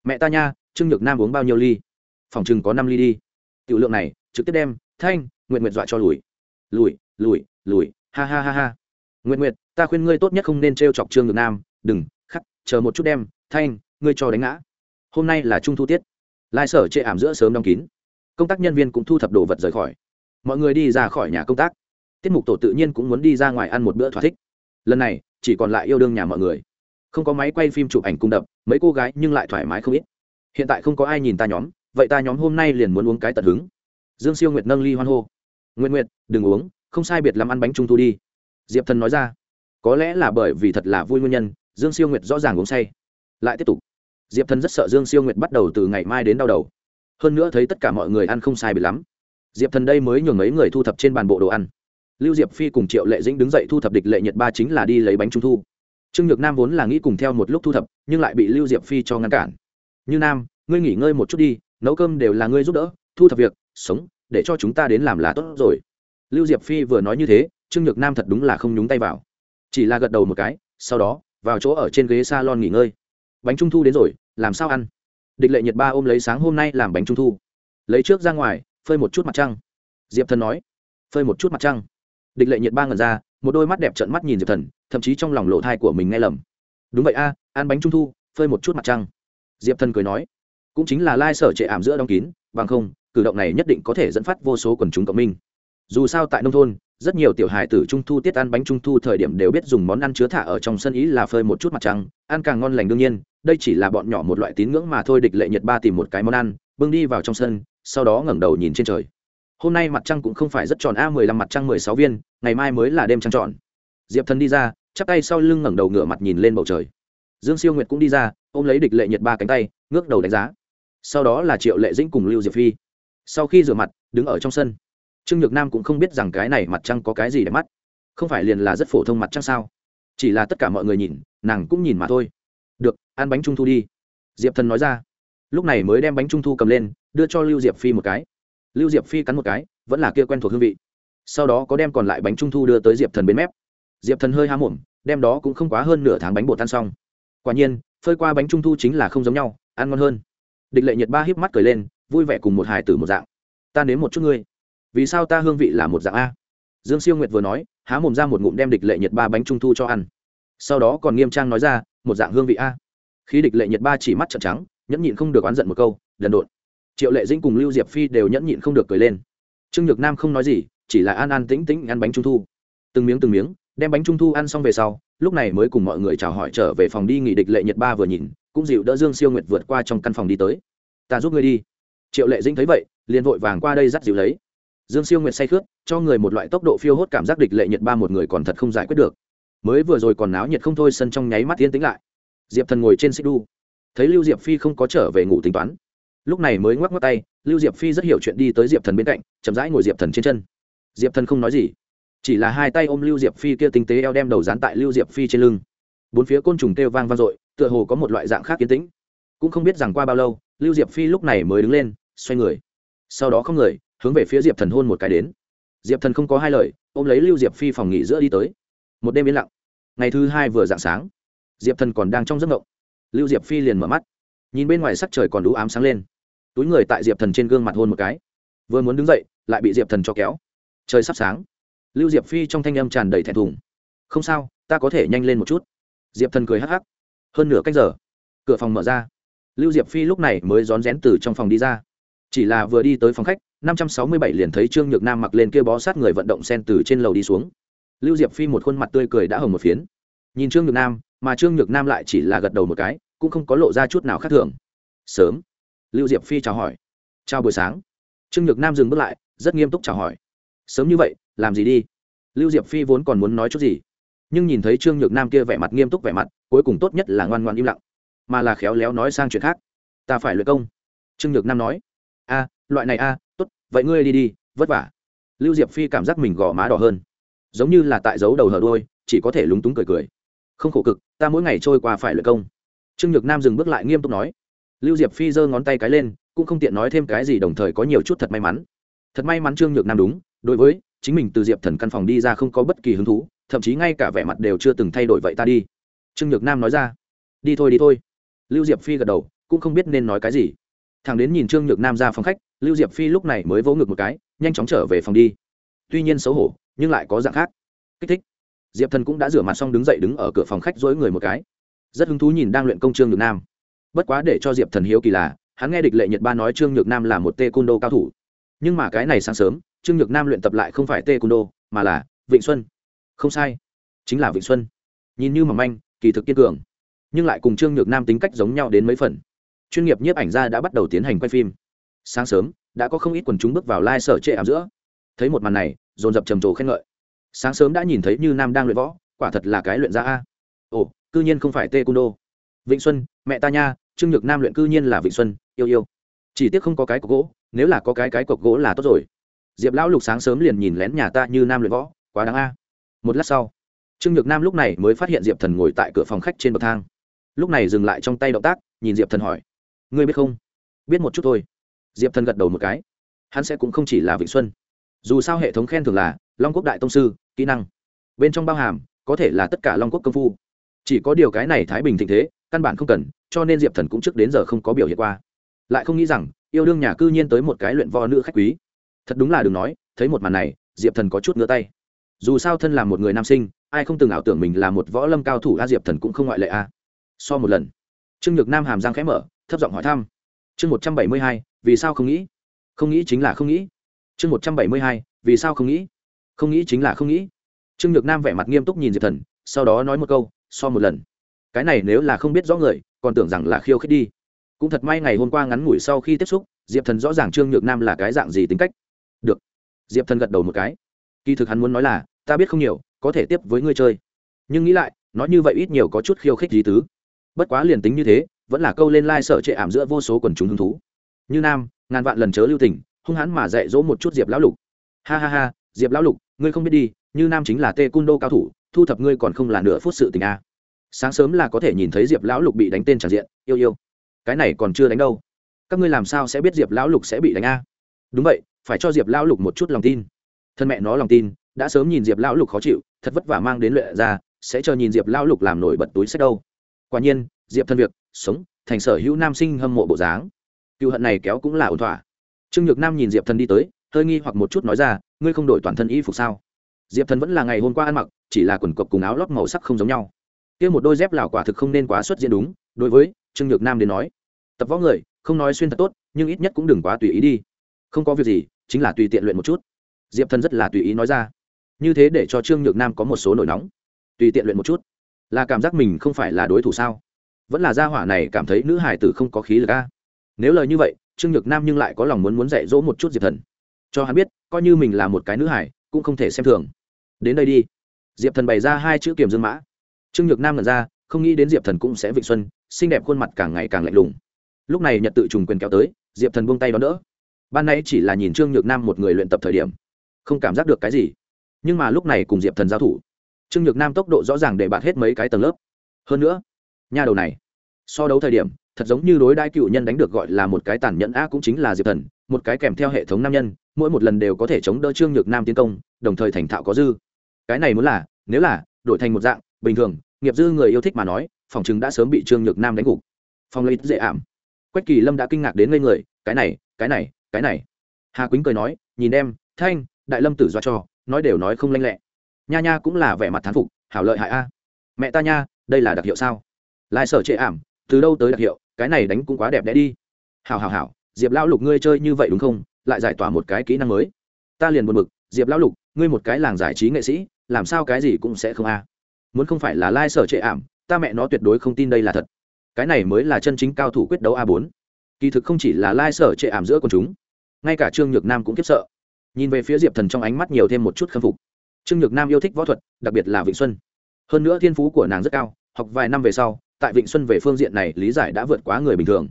Mẹ ta nha, trương nhược nam uống bao nhiêu ly? Phòng chừng có năm ly đi. Tiểu lượng này, trực tiếp đem, thanh nguyện nguyện dọa cho lùi. Lùi lùi lùi, ha ha ha ha. Nguyện nguyện ta khuyên ngươi tốt nhất không nên t r e o chọc trương Nhược nam, đừng, khắc, chờ một chút đem, thanh, ngươi cho đánh ngã. Hôm nay là trung thu tiết lai sở chệ ảm giữa sớm đóng kín. Công tác nhân viên cũng thu thập đồ vật rời khỏi. Mọi người đi ra khỏi nhà công tác. Tiết mục tổ tự nhiên cũng muốn đi ra ngoài ăn một bữa thỏa thích. Lần này, chỉ còn lại yêu đương nhà mọi người. Không có máy quay phim chụp ảnh cung đập, mấy cô gái nhưng lại thoải mái không ít. Hiện tại không có ai nhìn ta nhóm, vậy ta nhóm hôm nay liền muốn uống cái tận hứng. Dương siêu nguyệt nâng ly hoan hô. Nguyện nguyệt, đừng uống, không sai biệt làm ăn bánh trung thu đi. Diệp thần nói ra. Có lẽ là bởi vì thật là vui nguyên nhân, dương siêu nguyệt rõ ràng uống say. Lại tiếp tục diệp thần rất sợ dương siêu nguyệt bắt đầu từ ngày mai đến đau đầu. Hơn nữa thấy tất cả mọi người ăn không sai bị lắm. Diệp thần đây mới nhường mấy người thu thập trên bàn bộ đồ ăn. Lưu diệp phi cùng triệu lệ dĩnh đứng dậy thu thập địch lệ nhật ba chính là đi lấy bánh trung thu. Trương nhược nam vốn là nghĩ cùng theo một lúc thu thập, nhưng lại bị lưu diệp phi cho ngăn cản. Như nam, ngươi nghỉ ngơi một chút đi, nấu cơm đều là ngươi giúp đỡ, thu thập việc, sống, để cho chúng ta đến làm là tốt rồi. Lưu diệp phi vừa nói như thế, trương nhược nam thật đúng là không nhúng tay vào. Chỉ là gật đầu một cái, sau đó, vào chỗ ở trên ghế s a lon nghỉ ngơi bánh trung thu đến rồi, làm sao ăn? Địch lệ nhiệt ba ôm lấy sáng hôm nay làm bánh trung thu. Lấy trước ra ngoài, phơi một chút mặt trăng. Diệp thần nói. Phơi một chút mặt trăng. Địch lệ nhiệt ba ngần ra, một đôi mắt đẹp trận mắt nhìn diệp thần, thậm chí trong lòng lộ thai của mình nghe lầm. Đúng vậy a, ăn bánh trung thu, phơi một chút mặt trăng. Diệp thần cười nói. Cũng chính là lai sở trệ ảm giữa đóng kín, bằng không, cử động này nhất định có thể dẫn phát vô số quần chúng cộng minh. Dù sao tại nông thôn rất nhiều tiểu hài tử trung thu tiết ăn bánh trung thu thời điểm đều biết dùng món ăn chứa thả ở trong sân ý là phơi một chút mặt trăng, ăn càng ngon lành đương nhiên, đây chỉ là bọn nhỏ một loại tín ngưỡng mà thôi, địch lệ nhiệt ba tìm một cái món ăn, bưng đi vào trong sân, sau đó ngẩng đầu nhìn trên trời. Hôm nay mặt trăng cũng không phải rất tròn a, mười lăm mặt trăng mười sáu viên, ngày mai mới là đêm trăng tròn. Diệp thần đi ra, chắp tay sau lưng ngẩng đầu ngửa mặt nhìn lên bầu trời. Dương siêu nguyệt cũng đi ra, ôm lấy địch lệ nhiệt ba cánh tay, ngước đầu đánh giá. Sau đó là triệu lệ dĩnh cùng lưu diệp phi. Sau khi rửa mặt, đứng ở trong sân trương nhược nam cũng không biết rằng cái này mặt trăng có cái gì để mắt. Không phải liền là rất phổ thông mặt trăng sao? Chỉ là tất cả mọi người nhìn, nàng cũng nhìn mà thôi. Được, ăn bánh trung thu đi. Diệp thần nói ra. Lúc này mới đem bánh trung thu cầm lên, đưa cho lưu diệp phi một cái. Lưu diệp phi cắn một cái, vẫn là kia quen thuộc hương vị. Sau đó có đem còn lại bánh trung thu đưa tới diệp thần bên mép. Diệp thần hơi há mồm, đem đó cũng không quá hơn nửa tháng bánh bột tan xong. Quả nhiên, phơi qua bánh trung thu chính là không giống nhau, ăn ngon hơn. Địch lệ nhiệt ba híp mắt cười lên, vui vẻ cùng một hài tử một dạng. Ta nếm một chút ngươi vì sao ta hương vị là một dạng a? Dương siêu nguyệt vừa nói, há mồm ra một ngụm đem địch lệ nhiệt ba bánh trung thu cho ăn. Sau đó còn nghiêm trang nói ra, một dạng hương vị a. Khi địch lệ nhiệt ba chỉ mắt trợn trắng, nhẫn nhịn không được oán giận một câu đần độn triệu lệ dĩnh cùng lưu diệp phi đều nhẫn nhịn không được cười lên. Trương nhược nam không nói gì, chỉ là an an tĩnh tĩnh ăn bánh trung thu. Từng miếng từng miếng, đem bánh trung thu ăn xong về sau, lúc này mới cùng mọi người chào hỏi trở về phòng đi nghỉ địch lệ nhật ba vừa nhìn, cũng dịu đỡ dương siêu nguyệt vượt qua trong căn phòng đi tới. Ta giúp ngươi đi. Triệu lệ dĩnh thấy vậy, liền vội vàng qua đây dắt dịu lấy dương siêu nguyệt say khướt cho người một loại tốc độ phiêu hốt cảm giác địch lệ nhiệt ba một người còn thật không giải quyết được. Mới vừa rồi còn náo nhiệt không thôi, sân trong nháy mắt yên tĩnh lại. Diệp thần ngồi trên xích đu. Thấy lưu diệp phi không có trở về ngủ tính toán. Lúc này mới ngoắc ngoắc tay, lưu diệp phi rất hiểu chuyện đi tới diệp thần bên cạnh, chậm rãi ngồi diệp thần trên chân. Diệp thần không nói gì. Chỉ là hai tay ôm lưu diệp phi kia tinh tế eo đem đầu dán tại lưu diệp phi trên lưng. Bốn phía côn trùng kêu vang vang dội, tựa hồ có một loại dạng khác kiến tĩnh. Cũng không biết rằng qua bao lâu, lưu diệp phi lúc này mới đứng lên, xoay người. Sau đó không người hướng về phía diệp thần hôn một cái đến diệp thần không có hai lời ôm lấy lưu diệp phi phòng nghỉ giữa đi tới một đêm yên lặng ngày thứ hai vừa dạng sáng diệp thần còn đang trong giấc ngộng lưu diệp phi liền mở mắt nhìn bên ngoài sắc trời còn đủ ám sáng lên túi người tại diệp thần trên gương mặt hôn một cái vừa muốn đứng dậy lại bị diệp thần cho kéo trời sắp sáng lưu diệp phi trong thanh âm tràn đầy thẹn thùng không sao ta có thể nhanh lên một chút diệp thần cười hắc hắc hơn nửa cách giờ cửa phòng mở ra lưu diệp phi lúc này mới rón rén từ trong phòng đi ra chỉ là vừa đi tới phòng khách, năm trăm sáu mươi bảy liền thấy trương nhược nam mặc lên kia bó sát người vận động sen từ trên lầu đi xuống. Lưu diệp phi một khuôn mặt tươi cười đã hồng một phiến. Nhìn trương nhược nam, mà trương nhược nam lại chỉ là gật đầu một cái, cũng không có lộ ra chút nào khác thường. Sớm. Lưu diệp phi chào hỏi. Chào buổi sáng. Trương nhược nam dừng bước lại, rất nghiêm túc chào hỏi. Sớm như vậy, làm gì đi? Lưu diệp phi vốn còn muốn nói chút gì, nhưng nhìn thấy trương nhược nam kia vẻ mặt nghiêm túc vẻ mặt, cuối cùng tốt nhất là ngoan ngoan im lặng, mà là khéo léo nói sang chuyện khác. Ta phải luyện công. Trương nhược nam nói a, loại này a, tốt, vậy ngươi đi đi, vất vả. Lưu diệp phi cảm giác mình gò má đỏ hơn. Giống như là tại dấu đầu hở đôi chỉ có thể lúng túng cười cười. Không khổ cực, ta mỗi ngày trôi qua phải luyện công. Trương nhược nam dừng bước lại nghiêm túc nói. Lưu diệp phi giơ ngón tay cái lên, cũng không tiện nói thêm cái gì đồng thời có nhiều chút thật may mắn. Thật may mắn trương nhược nam đúng, đối với chính mình từ diệp thần căn phòng đi ra không có bất kỳ hứng thú, thậm chí ngay cả vẻ mặt đều chưa từng thay đổi vậy ta đi. Trương nhược nam nói ra. Đi thôi đi thôi. Lưu diệp phi gật đầu, cũng không biết nên nói cái gì thằng đến nhìn trương nhược nam ra phòng khách, lưu diệp phi lúc này mới vỗ ngực một cái, nhanh chóng trở về phòng đi. Tuy nhiên xấu hổ, nhưng lại có dạng khác. Kích thích. Diệp thần cũng đã rửa mặt xong đứng dậy đứng ở cửa phòng khách dối người một cái. Rất hứng thú nhìn đang luyện công trương nhược nam. Bất quá để cho diệp thần hiếu kỳ là, hắn nghe địch lệ nhật ba nói trương nhược nam là một tê côn đô cao thủ. Nhưng mà cái này sáng sớm, trương nhược nam luyện tập lại không phải tê côn đô mà là vịnh xuân. Không sai. Chính là vịnh xuân. Nhìn như mỏng manh, kỳ thực kiên cường. Nhưng lại cùng trương nhược nam tính cách giống nhau đến mấy phần chuyên nghiệp nhiếp ảnh gia đã bắt đầu tiến hành quay phim. Sáng sớm, đã có không ít quần chúng bước vào lai、like、sở trệ ảm giữa. Thấy một màn này, dồn dập trầm trồ khen ngợi. Sáng sớm đã nhìn thấy như nam đang luyện võ, quả thật là cái luyện ra a. Ồ, cư nhiên không phải tê cung đô vịnh xuân, mẹ ta nha, trương nhược nam luyện cư nhiên là vịnh xuân, yêu yêu. Chỉ tiếc không có cái cọc gỗ, nếu là có cái cái cọc gỗ là tốt rồi. Diệp lão lục sáng sớm liền nhìn lén nhà ta như nam luyện võ, quá đáng a. Một lát sau, trương nhược nam lúc này mới phát hiện diệp thần ngồi tại cửa phòng khách trên bậc thang. Lúc này dừng lại trong tay động tác, nhìn diệp thần hỏi ngươi biết không? Biết một chút thôi. Diệp thần gật đầu một cái. Hắn sẽ cũng không chỉ là vịnh xuân. Dù sao hệ thống khen thường là long quốc đại tông sư, kỹ năng. Bên trong bao hàm, có thể là tất cả long quốc công phu. Chỉ có điều cái này thái bình thịnh thế, căn bản không cần, cho nên diệp thần cũng trước đến giờ không có biểu hiện qua. Lại không nghĩ rằng, yêu đương nhà cư nhiên tới một cái luyện võ nữ khách quý. Thật đúng là đừng nói, thấy một màn này, diệp thần có chút ngứa tay. Dù sao thân là một người nam sinh, ai không từng ảo tưởng mình là một võ lâm cao thủ, a, diệp thần cũng không ngoại lệ, a. So một lần. Trương nhược nam hàm giang khẽ mở thấp giọng hỏi thăm. Chương một trăm bảy mươi hai, vì sao không nghĩ? Không nghĩ chính là không nghĩ. Chương một trăm bảy mươi hai, vì sao không nghĩ? Không nghĩ chính là không nghĩ. Trương nhược nam vẻ mặt nghiêm túc nhìn diệp thần, sau đó nói một câu, so một lần. Cái này nếu là không biết rõ người, còn tưởng rằng là khiêu khích đi. Cũng thật may ngày hôm qua ngắn ngủi sau khi tiếp xúc, diệp thần rõ ràng trương nhược nam là cái dạng gì tính cách. Được. Diệp thần gật đầu một cái. Kỳ thực hắn muốn nói là, ta biết không nhiều, có thể tiếp với ngươi chơi. Nhưng nghĩ lại, nói như vậy ít nhiều có chút khiêu khích gì tứ. Bất quá liền tính như thế vẫn là câu lên lai、like、sợ trệ ảm giữa vô số quần chúng hứng thú. Như nam, ngàn vạn lần chớ lưu tình, hung hãn mà dạy dỗ một chút diệp lão lục. Ha ha ha, diệp lão lục, ngươi không biết đi, như nam chính là tê cung đô cao thủ, thu thập ngươi còn không là nửa phút sự tình a. Sáng sớm là có thể nhìn thấy diệp lão lục bị đánh tên tràn diện, yêu yêu. Cái này còn chưa đánh đâu. Các ngươi làm sao sẽ biết diệp lão lục sẽ bị đánh a? Đúng vậy, phải cho diệp lão lục một chút lòng tin. Thân mẹ nó lòng tin, đã sớm nhìn diệp lão lục khó chịu, thật vất vả mang đến lệ ra, sẽ chờ nhìn diệp lão lục làm nổi bật túi sách đâu. Quả nhiên, diệp thân việc sống, thành sở hữu nam sinh hâm mộ bộ dáng. Cựu hận này kéo cũng là ổn thỏa. Trương nhược nam nhìn diệp thần đi tới, hơi nghi hoặc một chút nói ra, ngươi không đổi toàn thân y phục sao? Diệp thần vẫn là ngày hôm qua ăn mặc, chỉ là quần cộc cùng áo lót màu sắc không giống nhau. Kia một đôi dép lào quả thực không nên quá xuất diễn đúng, đối với trương nhược nam đến nói, tập võ người, không nói xuyên thật tốt, nhưng ít nhất cũng đừng quá tùy ý đi. Không có việc gì, chính là tùy tiện luyện một chút. Diệp thần rất là tùy ý nói ra. Như thế để cho trương nhược nam có một số nổi nóng. Tùy tiện luyện một chút? Là cảm giác mình không phải là đối thủ sao? Vẫn là gia hỏa này cảm thấy nữ hải tử không có khí lực a. Nếu lời như vậy, trương nhược nam nhưng lại có lòng muốn muốn dạy dỗ một chút diệp thần. Cho hắn biết, coi như mình là một cái nữ hải cũng không thể xem thường. Đến đây đi. Diệp thần bày ra hai chữ kiềm dương mã. Trương nhược nam nhận ra, không nghĩ đến diệp thần cũng sẽ vịnh xuân, xinh đẹp khuôn mặt càng ngày càng lạnh lùng. Lúc này nhật tự trùng quyền kéo tới, diệp thần buông tay đón đỡ. Ban nãy chỉ là nhìn trương nhược nam một người luyện tập thời điểm, không cảm giác được cái gì. Nhưng mà lúc này cùng diệp thần giao thủ, trương nhược nam tốc độ rõ ràng để bạt hết mấy cái tầng lớp. Hơn nữa nha đầu này so đấu thời điểm, thật giống như đối đai cựu nhân đánh được gọi là một cái tàn nhẫn a cũng chính là diệp thần, một cái kèm theo hệ thống nam nhân, mỗi một lần đều có thể chống đỡ trương nhược nam tiến công, đồng thời thành thạo có dư. Cái này muốn là, nếu là, đổi thành một dạng, bình thường, nghiệp dư người yêu thích mà nói, phòng chứng đã sớm bị trương nhược nam đánh gục. Phong lấy dễ ảm. Quách kỳ lâm đã kinh ngạc đến ngây người, cái này cái này cái này. Hà quýnh cười nói, nhìn em, thanh, đại lâm tử do cho, nói đều nói không lanh lẹ. Nha nha cũng là vẻ mặt thán phục, hảo lợi hại a. Mẹ ta nha, đây là đặc hiệu sao? Lại sở trệ ảm từ đâu tới đặc hiệu, cái này đánh cũng quá đẹp đẽ đi. Hảo hảo hảo, diệp lão lục ngươi chơi như vậy đúng không? Lại giải tỏa một cái kỹ năng mới. Ta liền buồn bực, diệp lão lục, ngươi một cái làng giải trí nghệ sĩ, làm sao cái gì cũng sẽ không a. Muốn không phải là lai sở trệ ảm, ta mẹ nó tuyệt đối không tin đây là thật. Cái này mới là chân chính cao thủ quyết đấu a bốn. Kỳ thực không chỉ là lai sở trệ ảm giữa quần chúng, ngay cả trương nhược nam cũng kiếp sợ. Nhìn về phía diệp thần trong ánh mắt nhiều thêm một chút khâm phục. Trương nhược nam yêu thích võ thuật, đặc biệt là vịnh xuân. Hơn nữa thiên phú của nàng rất cao, học vài năm về sau tại vịnh xuân về phương diện này, lý giải đã vượt quá người bình thường.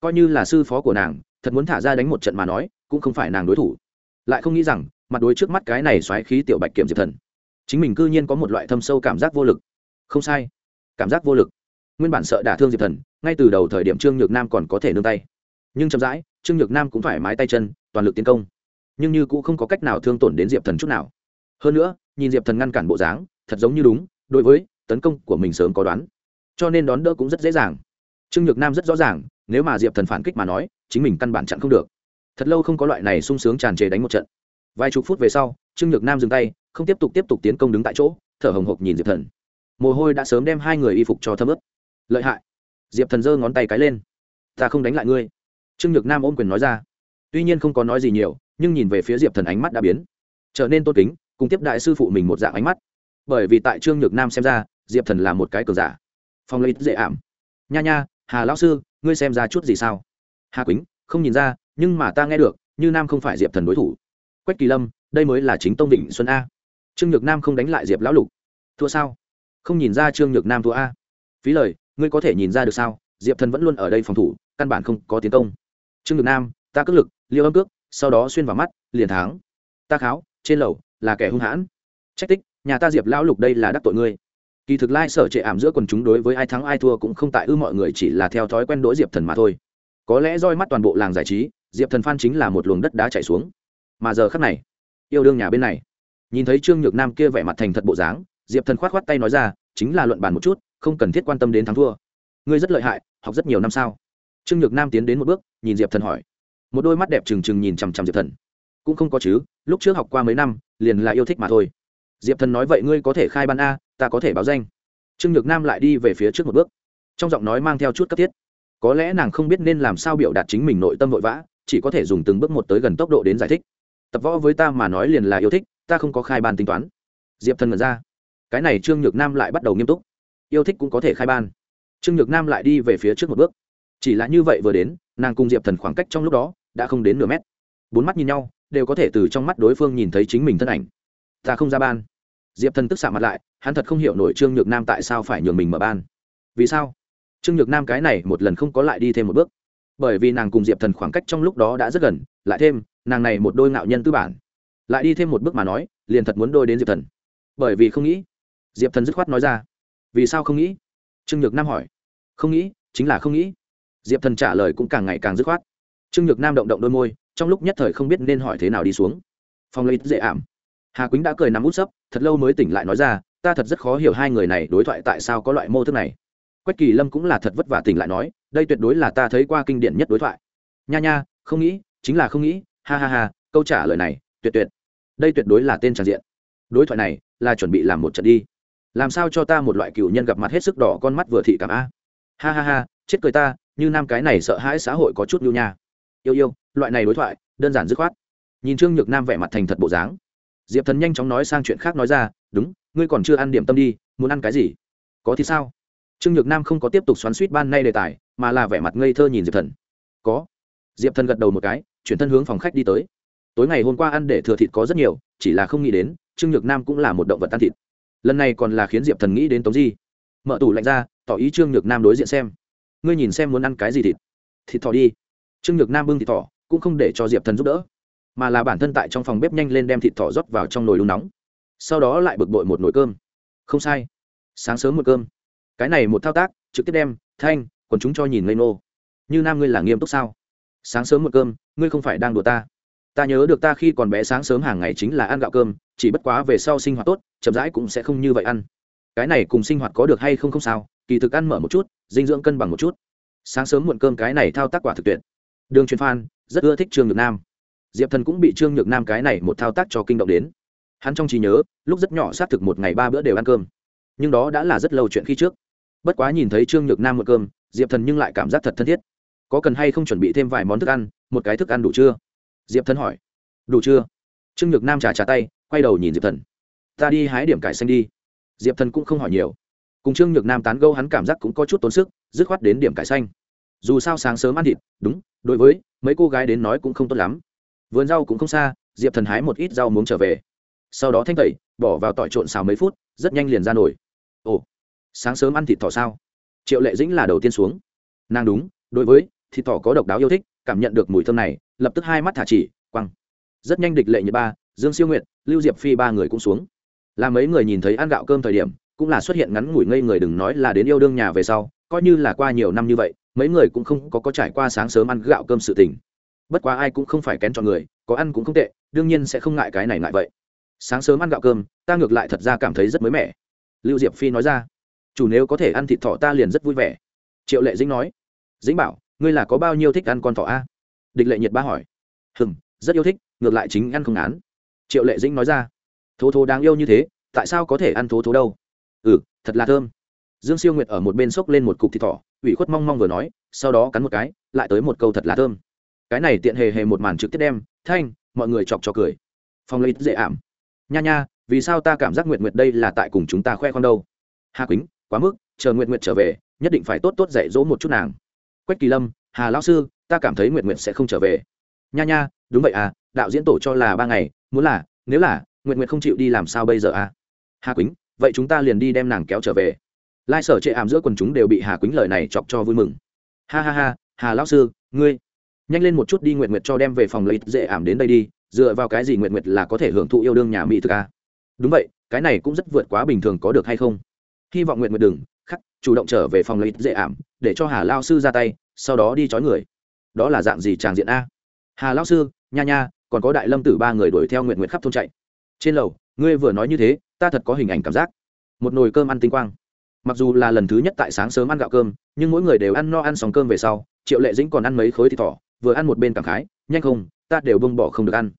Coi như là sư phó của nàng, thật muốn thả ra đánh một trận mà nói, cũng không phải nàng đối thủ. Lại không nghĩ rằng, mặt đối trước mắt cái này xoáy khí tiểu bạch kiểm diệp thần, chính mình cư nhiên có một loại thâm sâu cảm giác vô lực. Không sai, cảm giác vô lực. Nguyên bản sợ đả thương diệp thần, ngay từ đầu thời điểm trương nhược nam còn có thể nương tay. Nhưng chậm rãi, trương nhược nam cũng phải mái tay chân, toàn lực tiến công. Nhưng như cũng không có cách nào thương tổn đến diệp thần chút nào. Hơn nữa, nhìn diệp thần ngăn cản bộ dáng, thật giống như đúng, đối với tấn công của mình sớm có đoán cho nên đón đỡ cũng rất dễ dàng. Trương nhược nam rất rõ ràng, nếu mà diệp thần phản kích mà nói, chính mình căn bản chặn không được. Thật lâu không có loại này sung sướng tràn trề đánh một trận. Vài chục phút về sau, trương nhược nam dừng tay, không tiếp tục tiếp tục tiến công đứng tại chỗ, thở hồng hộc nhìn diệp thần. Mồ hôi đã sớm đem hai người y phục cho thấm ướt. lợi hại. Diệp thần giơ ngón tay cái lên. Ta không đánh lại ngươi. Trương nhược nam ôm quyền nói ra. Tuy nhiên không có nói gì nhiều, nhưng nhìn về phía diệp thần ánh mắt đã biến. Trở nên tôn kính, cùng tiếp đại sư phụ mình một dạng ánh mắt. Bởi vì tại trương nhược nam xem ra, diệp thần là một cái cờ giả phong lấy dễ ảm. Nha nha, hà lão sư, ngươi xem ra chút gì sao? Hà quýnh, không nhìn ra, nhưng mà ta nghe được, như nam không phải diệp thần đối thủ. Quách kỳ lâm, đây mới là chính tông vịnh xuân a. Trương nhược nam không đánh lại diệp lão lục. Thua sao? Không nhìn ra trương nhược nam thua a. Phí lời, ngươi có thể nhìn ra được sao? Diệp thần vẫn luôn ở đây phòng thủ, căn bản không có tiến công. Trương ngược nam, ta cước lực, liêu âm cước, sau đó xuyên vào mắt, liền thắng. Ta kháo, trên lầu, là kẻ hung hãn. Trách tích, nhà ta diệp lão lục đây là đắc tội ngươi kỳ thực lai sở trệ ảm giữa quần chúng đối với ai thắng ai thua cũng không tại ư mọi người chỉ là theo thói quen đỗi diệp thần mà thôi. Có lẽ roi mắt toàn bộ làng giải trí, diệp thần phan chính là một luồng đất đá chảy xuống. Mà giờ khắc này, yêu đương nhà bên này, nhìn thấy trương nhược nam kia vẻ mặt thành thật bộ dáng, diệp thần khoát khoát tay nói ra, chính là luận bàn một chút, không cần thiết quan tâm đến thắng thua. Ngươi rất lợi hại, học rất nhiều năm sao? Trương nhược nam tiến đến một bước, nhìn diệp thần hỏi. Một đôi mắt đẹp trừng trừng nhìn chằm chằm diệp thần. Cũng không có chứ, lúc trước học qua mấy năm, liền là yêu thích mà thôi diệp thần nói, vậy ngươi có thể khai ban a, ta có thể báo danh. Trương nhược nam lại đi về phía trước một bước, trong giọng nói mang theo chút cấp thiết. Có lẽ nàng không biết nên làm sao biểu đạt chính mình nội tâm vội vã, chỉ có thể dùng từng bước một tới gần tốc độ đến giải thích. Tập võ với ta mà nói liền là yêu thích, ta không có khai ban tính toán. Diệp thần ngẩn ra. Cái này trương nhược nam lại bắt đầu nghiêm túc. Yêu thích cũng có thể khai ban. Trương nhược nam lại đi về phía trước một bước. Chỉ là như vậy vừa đến, nàng cùng diệp thần khoảng cách trong lúc đó đã không đến nửa mét. Bốn mắt nhìn nhau, đều có thể từ trong mắt đối phương nhìn thấy chính mình thân ảnh. Ta không ra ban diệp thần tức xạ mặt lại, hắn thật không hiểu nổi trương nhược nam tại sao phải nhường mình mở ban. Vì sao? Trương nhược nam cái này một lần không có lại đi thêm một bước. Bởi vì nàng cùng diệp thần khoảng cách trong lúc đó đã rất gần, lại thêm, nàng này một đôi ngạo nhân tư bản. Lại đi thêm một bước mà nói, liền thật muốn đôi đến diệp thần. Bởi vì không nghĩ, diệp thần dứt khoát nói ra, vì sao không nghĩ? Trương nhược nam hỏi. Không nghĩ, chính là không nghĩ. Diệp thần trả lời cũng càng ngày càng dứt khoát. Trương nhược nam động động đôi môi, trong lúc nhất thời không biết nên hỏi thế nào đi xuống. Phong lấy dễ ảm. Hà quýnh đã cười nằm út sấp thật lâu mới tỉnh lại nói ra, ta thật rất khó hiểu hai người này đối thoại tại sao có loại mô thức này. Quách kỳ lâm cũng là thật vất vả tỉnh lại nói, đây tuyệt đối là ta thấy qua kinh điển nhất đối thoại. Nha nha, không nghĩ, chính là không nghĩ, ha ha ha, câu trả lời này, tuyệt tuyệt. Đây tuyệt đối là tên tràn diện. Đối thoại này là chuẩn bị làm một trận đi. Làm sao cho ta một loại cựu nhân gặp mặt hết sức đỏ con mắt vừa thị cảm a? Ha ha ha, chết cười ta, như nam cái này sợ hãi xã hội có chút nhu nha. Yêu yêu, loại này đối thoại, đơn giản dứt khoát. Nhìn trương nhược nam vẻ mặt thành thật bộ dáng diệp thần nhanh chóng nói sang chuyện khác nói ra, đúng, ngươi còn chưa ăn điểm tâm đi, muốn ăn cái gì? Có thì sao? Trương nhược nam không có tiếp tục xoắn suýt ban nay đề tài, mà là vẻ mặt ngây thơ nhìn diệp thần. Có. Diệp thần gật đầu một cái, chuyển thân hướng phòng khách đi tới. Tối ngày hôm qua ăn để thừa thịt có rất nhiều, chỉ là không nghĩ đến, trương nhược nam cũng là một động vật ăn thịt. Lần này còn là khiến diệp thần nghĩ đến tống di. Mở tủ lạnh ra, tỏ ý trương nhược nam đối diện xem. Ngươi nhìn xem muốn ăn cái gì thịt? Thịt thỏ đi. Trương nhược nam bưng thịt thỏ, cũng không để cho diệp thần giúp đỡ mà là bản thân tại trong phòng bếp nhanh lên đem thịt thỏ rót vào trong nồi đun nóng. Sau đó lại bực bội một nồi cơm. Không sai. Sáng sớm một cơm. Cái này một thao tác, trực tiếp đem, thanh còn chúng cho nhìn ngây nô như nam ngươi là nghiêm túc sao? Sáng sớm một cơm, ngươi không phải đang đùa ta. Ta nhớ được ta khi còn bé sáng sớm hàng ngày chính là ăn gạo cơm, chỉ bất quá về sau sinh hoạt tốt, chậm rãi cũng sẽ không như vậy ăn. Cái này cùng sinh hoạt có được hay không không sao, kỳ thực ăn mở một chút, dinh dưỡng cân bằng một chút. Sáng sớm muộn cơm cái này thao tác quả thực tuyệt. Đường truyền phan, rất ưa thích trương nhược nam diệp thần cũng bị trương nhược nam cái này một thao tác cho kinh động đến. Hắn trong trí nhớ, lúc rất nhỏ xác thực một ngày ba bữa đều ăn cơm. Nhưng đó đã là rất lâu chuyện khi trước. Bất quá nhìn thấy trương nhược nam một cơm, diệp thần nhưng lại cảm giác thật thân thiết. Có cần hay không chuẩn bị thêm vài món thức ăn, một cái thức ăn đủ chưa? Diệp thần hỏi. Đủ chưa? Trương nhược nam trả trả tay, quay đầu nhìn diệp thần. Ta đi hái điểm cải xanh đi. Diệp thần cũng không hỏi nhiều. Cùng trương nhược nam tán gâu hắn cảm giác cũng có chút tốn sức, dứt khoát đến điểm cải xanh. Dù sao sáng sớm ăn thịt, đúng, đối với mấy cô gái đến nói cũng không tốt lắm vườn rau cũng không xa, diệp thần hái một ít rau muống trở về. Sau đó thanh tẩy, bỏ vào tỏi trộn xào mấy phút, rất nhanh liền ra nổi ồ, sáng sớm ăn thịt thỏ sao? Triệu lệ dĩnh là đầu tiên xuống. Nàng đúng, đối với, thịt thỏ có độc đáo yêu thích, cảm nhận được mùi thơm này, lập tức hai mắt thả chỉ, quăng. Rất nhanh địch lệ như ba, dương siêu nguyện lưu diệp phi ba người cũng xuống. Là mấy người nhìn thấy ăn gạo cơm thời điểm, cũng là xuất hiện ngắn ngủi ngây người đừng nói là đến yêu đương nhà về sau, coi như là qua nhiều năm như vậy, mấy người cũng không có có trải qua sáng sớm ăn gạo cơm sự tình bất quá ai cũng không phải kén chọn người, có ăn cũng không tệ, đương nhiên sẽ không ngại cái này ngại vậy. Sáng sớm ăn gạo cơm, ta ngược lại thật ra cảm thấy rất mới mẻ. Lưu diệp phi nói ra, chủ nếu có thể ăn thịt thỏ ta liền rất vui vẻ. Triệu lệ dĩnh nói, dĩnh bảo, ngươi là có bao nhiêu thích ăn con thỏ a? Địch lệ nhiệt ba hỏi hừng rất yêu thích, ngược lại chính ăn không án triệu lệ dĩnh nói ra, thố thố đáng yêu như thế, tại sao có thể ăn thố thố đâu? Ừ thật là thơm. Dương siêu nguyệt ở một bên xốc lên một cục thịt thỏ, ủy khuất mong mong vừa nói, sau đó cắn một cái, lại tới một câu thật là thơm cái này tiện hề hề một màn trực tiếp đem, thanh, mọi người chọc cho cười. Phong lấy dễ ảm. Nha nha, vì sao ta cảm giác nguyệt nguyệt đây là tại cùng chúng ta khoe con đâu? Hà quýnh, quá mức, chờ nguyệt nguyệt trở về, nhất định phải tốt tốt dạy dỗ một chút nàng. Quách kỳ lâm, hà lão sư, ta cảm thấy nguyệt nguyệt sẽ không trở về. Nha nha, đúng vậy à đạo diễn tổ cho là ba ngày, muốn là, nếu là, nguyệt nguyệt không chịu đi làm sao bây giờ à? Hà quýnh, vậy chúng ta liền đi đem nàng kéo trở về. Lai sở chệ ảm giữa quần chúng đều bị hà quýnh lời này chọc cho vui mừng. Ha ha ha, hà lão sư, ngươi nhanh lên một chút đi nguyện nguyệt cho đem về phòng lấy dễ ảm đến đây đi, dựa vào cái gì nguyện nguyệt là có thể hưởng thụ yêu đương nhà mỹ thực a đúng vậy, cái này cũng rất vượt quá bình thường có được hay không? Hy vọng nguyện nguyệt đừng, khắc, chủ động trở về phòng lấy dễ ảm, để cho hà lao sư ra tay, sau đó đi chói người. Đó là dạng gì tràng diện a? Hà lao sư, nha nha, còn có đại lâm tử ba người đuổi theo nguyện nguyện khắp thôn chạy. Trên lầu, ngươi vừa nói như thế, ta thật có hình ảnh cảm giác. Một nồi cơm ăn tinh quang. Mặc dù là lần thứ nhất tại sáng sớm ăn gạo cơm, nhưng mỗi người đều ăn no ăn sòng cơm về sau, triệu lệ dĩnh còn ăn mấy khối thịt thỏ vừa ăn một bên cảm khái, nhanh không, ta đều bông bỏ không được ăn.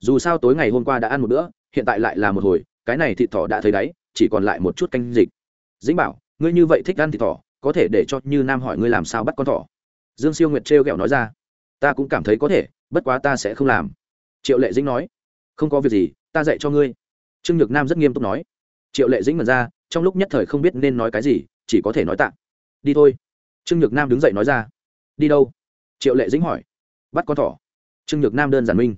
Dù sao tối ngày hôm qua đã ăn một bữa, hiện tại lại là một hồi, cái này thịt thỏ đã thấy đáy, chỉ còn lại một chút canh dịch. Dĩnh bảo, ngươi như vậy thích ăn thịt thỏ, có thể để cho như nam hỏi ngươi làm sao bắt con thỏ? Dương siêu nguyệt trêu ghẹo nói ra, ta cũng cảm thấy có thể, bất quá ta sẽ không làm. Triệu lệ dĩnh nói, không có việc gì, ta dạy cho ngươi. Trương nhược nam rất nghiêm túc nói. Triệu lệ dĩnh mật ra, trong lúc nhất thời không biết nên nói cái gì, chỉ có thể nói tạm đi thôi. Trương nhược nam đứng dậy nói ra, đi đâu? Triệu lệ dĩnh hỏi. Bắt con thỏ. Trương nhược nam đơn giản minh.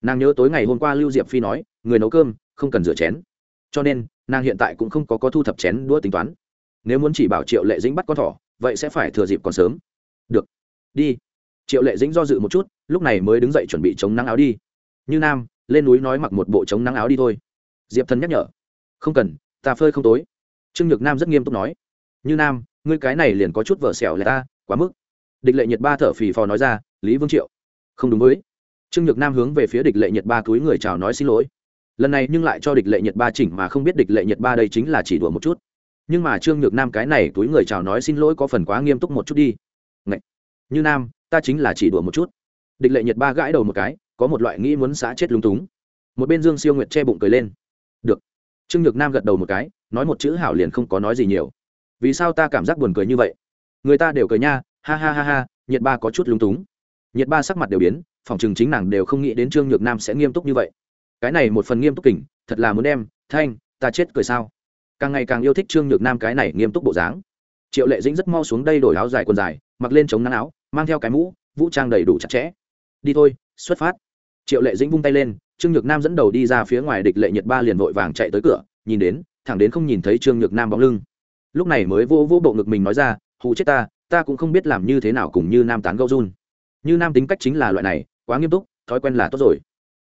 Nàng nhớ tối ngày hôm qua lưu diệp phi nói, người nấu cơm, không cần rửa chén. Cho nên, nàng hiện tại cũng không có có thu thập chén đũa tính toán. Nếu muốn chỉ bảo triệu lệ dĩnh bắt con thỏ, vậy sẽ phải thừa dịp còn sớm. Được, đi. Triệu lệ dĩnh do dự một chút, lúc này mới đứng dậy chuẩn bị chống nắng áo đi. Như nam, lên núi nói mặc một bộ chống nắng áo đi thôi. Diệp thần nhắc nhở. Không cần, ta phơi không tối. Trương nhược nam rất nghiêm túc nói. Như nam, ngươi cái này liền có chút vợ xẻo là ta, quá mức địch lệ nhiệt ba thở phì phò nói ra, lý vương triệu. Không đúng với. Trương nhược nam hướng về phía địch lệ nhiệt ba túi người chào nói xin lỗi. Lần này nhưng lại cho địch lệ nhiệt ba chỉnh mà không biết địch lệ nhiệt ba đây chính là chỉ đùa một chút. Nhưng mà trương nhược nam cái này túi người chào nói xin lỗi có phần quá nghiêm túc một chút đi. Ngậy! như nam, ta chính là chỉ đùa một chút. Địch lệ nhiệt ba gãi đầu một cái, có một loại nghĩ muốn xã chết lúng túng. Một bên dương siêu nguyệt che bụng cười lên. Được. Trương nhược nam gật đầu một cái, nói một chữ hảo liền không có nói gì nhiều. Vì sao ta cảm giác buồn cười như vậy? Người ta đều cười nha ha ha ha ha nhiệt ba có chút lung túng. Nhiệt ba sắc mặt đều biến phòng chừng chính nàng đều không nghĩ đến trương nhược nam sẽ nghiêm túc như vậy. Cái này một phần nghiêm túc kỉnh thật là muốn em, thanh ta chết cười sao? Càng ngày càng yêu thích trương nhược nam cái này nghiêm túc bộ dáng. Triệu lệ dĩnh rất mau xuống đây đổi áo dài quần dài mặc lên chống nắng áo mang theo cái mũ vũ trang đầy đủ chặt chẽ. Đi thôi xuất phát. Triệu lệ dĩnh vung tay lên trương nhược nam dẫn đầu đi ra phía ngoài địch lệ nhật ba liền vội vàng chạy tới cửa nhìn đến thẳng đến không nhìn thấy trương nhược nam bóng lưng. Lúc này mới vô vô bộ ngực mình nói ra hù chết ta ta cũng không biết làm như thế nào cùng như nam tán gâu run. Như nam tính cách chính là loại này, quá nghiêm túc, thói quen là tốt rồi.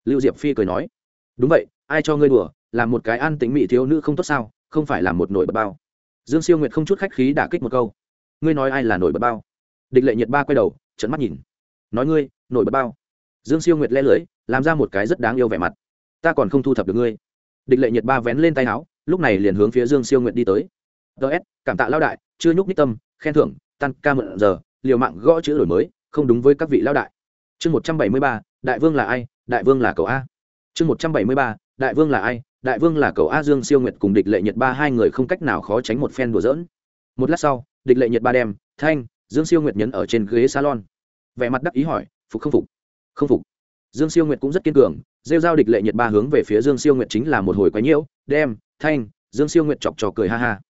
Lưu diệp phi cười nói, đúng vậy, ai cho ngươi đùa, làm một cái an tính mỹ thiếu nữ không tốt sao, không phải là một nổi bật bao. Dương siêu nguyệt không chút khách khí đả kích một câu, ngươi nói ai là nổi bật bao? Địch lệ nhiệt ba quay đầu trận mắt nhìn, nói ngươi, nổi bật bao. Dương siêu nguyệt le lưới, làm ra một cái rất đáng yêu vẻ mặt, ta còn không thu thập được ngươi. Địch lệ nhiệt ba vén lên tay áo, lúc này liền hướng phía dương siêu nguyệt đi tới. Ts cảm tạ lao đại, chưa nhúc ních tâm, khen thưởng tan ca mượn giờ, liều mạng gõ chữ đổi mới, không đúng với các vị lão đại. Chương một trăm bảy mươi ba, đại vương là ai, đại vương là cậu a. Chương một trăm bảy mươi ba, đại vương là ai, đại vương là cậu a dương siêu nguyệt cùng địch lệ nhật ba, hai người không cách nào khó tránh một phen đùa dỡn một lát sau, địch lệ nhật ba đem, thanh, dương siêu nguyệt nhấn ở trên ghế salon. Vẻ mặt đắc ý hỏi, phục không phục? Không phục. Dương siêu nguyệt cũng rất kiên cường, rêu giao địch lệ nhật ba hướng về phía dương siêu nguyệt chính là một hồi quái nhiễu, đem, thanh, dương siêu nguyệt chọc trò cười ha ha.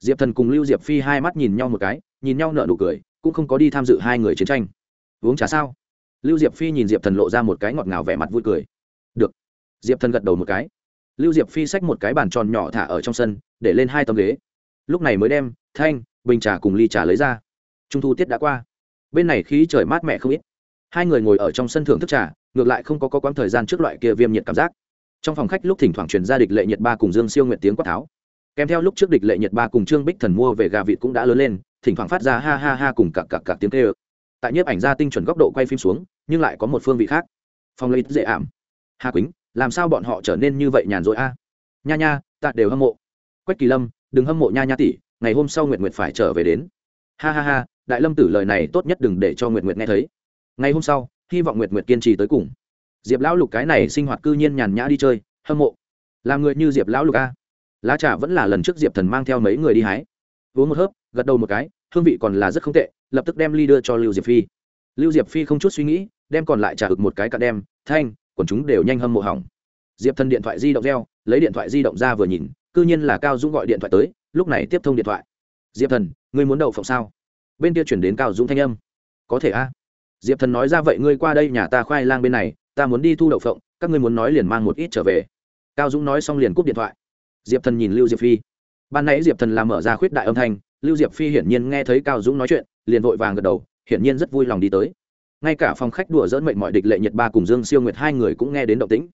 Diệp thần cùng lưu diệp phi hai mắt nhìn nhau một cái nhìn nhau nợ nụ cười cũng không có đi tham dự hai người chiến tranh. Uống trà sao? Lưu diệp phi nhìn diệp thần lộ ra một cái ngọt ngào vẻ mặt vui cười. Được. Diệp thần gật đầu một cái. Lưu diệp phi xách một cái bàn tròn nhỏ thả ở trong sân để lên hai tấm ghế. Lúc này mới đem thanh bình trà cùng ly trà lấy ra. Trung thu tiết đã qua. Bên này khí trời mát mẻ không ít. Hai người ngồi ở trong sân thưởng thức trà ngược lại không có, có quãng thời gian trước loại kia viêm nhiệt cảm giác. Trong phòng khách lúc thỉnh thoảng truyền ra địch lệ nhiệt ba cùng dương siêu nguyện tiếng quát tháo. Kèm theo lúc trước địch lệ nhiệt ba cùng trương bích thần mua về gà vịt cũng đã lớn lên thỉnh thoảng phát ra ha ha ha cùng cặc cặc cặc tiếng tê ơ tại nhiếp ảnh gia tinh chuẩn góc độ quay phim xuống, nhưng lại có một phương vị khác. Phong lấy dễ ảm. Hà quýnh, làm sao bọn họ trở nên như vậy nhàn rỗi a? Nha nha, ta đều hâm mộ. Quách kỳ lâm, đừng hâm mộ nha nha tỷ, ngày hôm sau nguyệt nguyệt phải trở về đến. Ha ha ha, đại lâm tử lời này tốt nhất đừng để cho nguyệt nguyệt nghe thấy. Ngày hôm sau, hy vọng nguyệt nguyệt kiên trì tới cùng. Diệp lão lục cái này sinh hoạt cư nhiên nhàn nhã đi chơi, hâm mộ. Làm người như diệp lão lục a. Lá trà vẫn là lần trước diệp thần mang theo mấy người đi hái uống một hớp, gật đầu một cái, hương vị còn là rất không tệ, lập tức đem ly đưa cho lưu diệp phi. Lưu diệp phi không chút suy nghĩ, đem còn lại trả ực một cái cạn đem, thanh, quần chúng đều nhanh hâm mộ hỏng. Diệp thần điện thoại di động reo, lấy điện thoại di động ra vừa nhìn c ư nhiên là cao dũng gọi điện thoại tới, lúc này tiếp thông điện thoại. Diệp thần, ngươi muốn đậu phộng sao? Bên kia chuyển đến cao dũng thanh âm. Có thể a. Diệp thần nói ra vậy ngươi qua đây nhà ta khoai lang bên này, ta muốn đi thu đậu phộng, các ngươi muốn nói liền mang một ít trở về. Cao dũng nói xong liền cúp điện thoại. Diệp thần nhìn lưu diệp phi ban nãy diệp thần làm mở ra khuyết đại âm thanh, lưu diệp phi hiển nhiên nghe thấy cao dũng nói chuyện, liền vội vàng gật đầu, hiển nhiên rất vui lòng đi tới. Ngay cả phòng khách đùa dỡn mệnh mọi địch lệ nhật ba cùng dương siêu nguyệt hai người cũng nghe đến động tĩnh.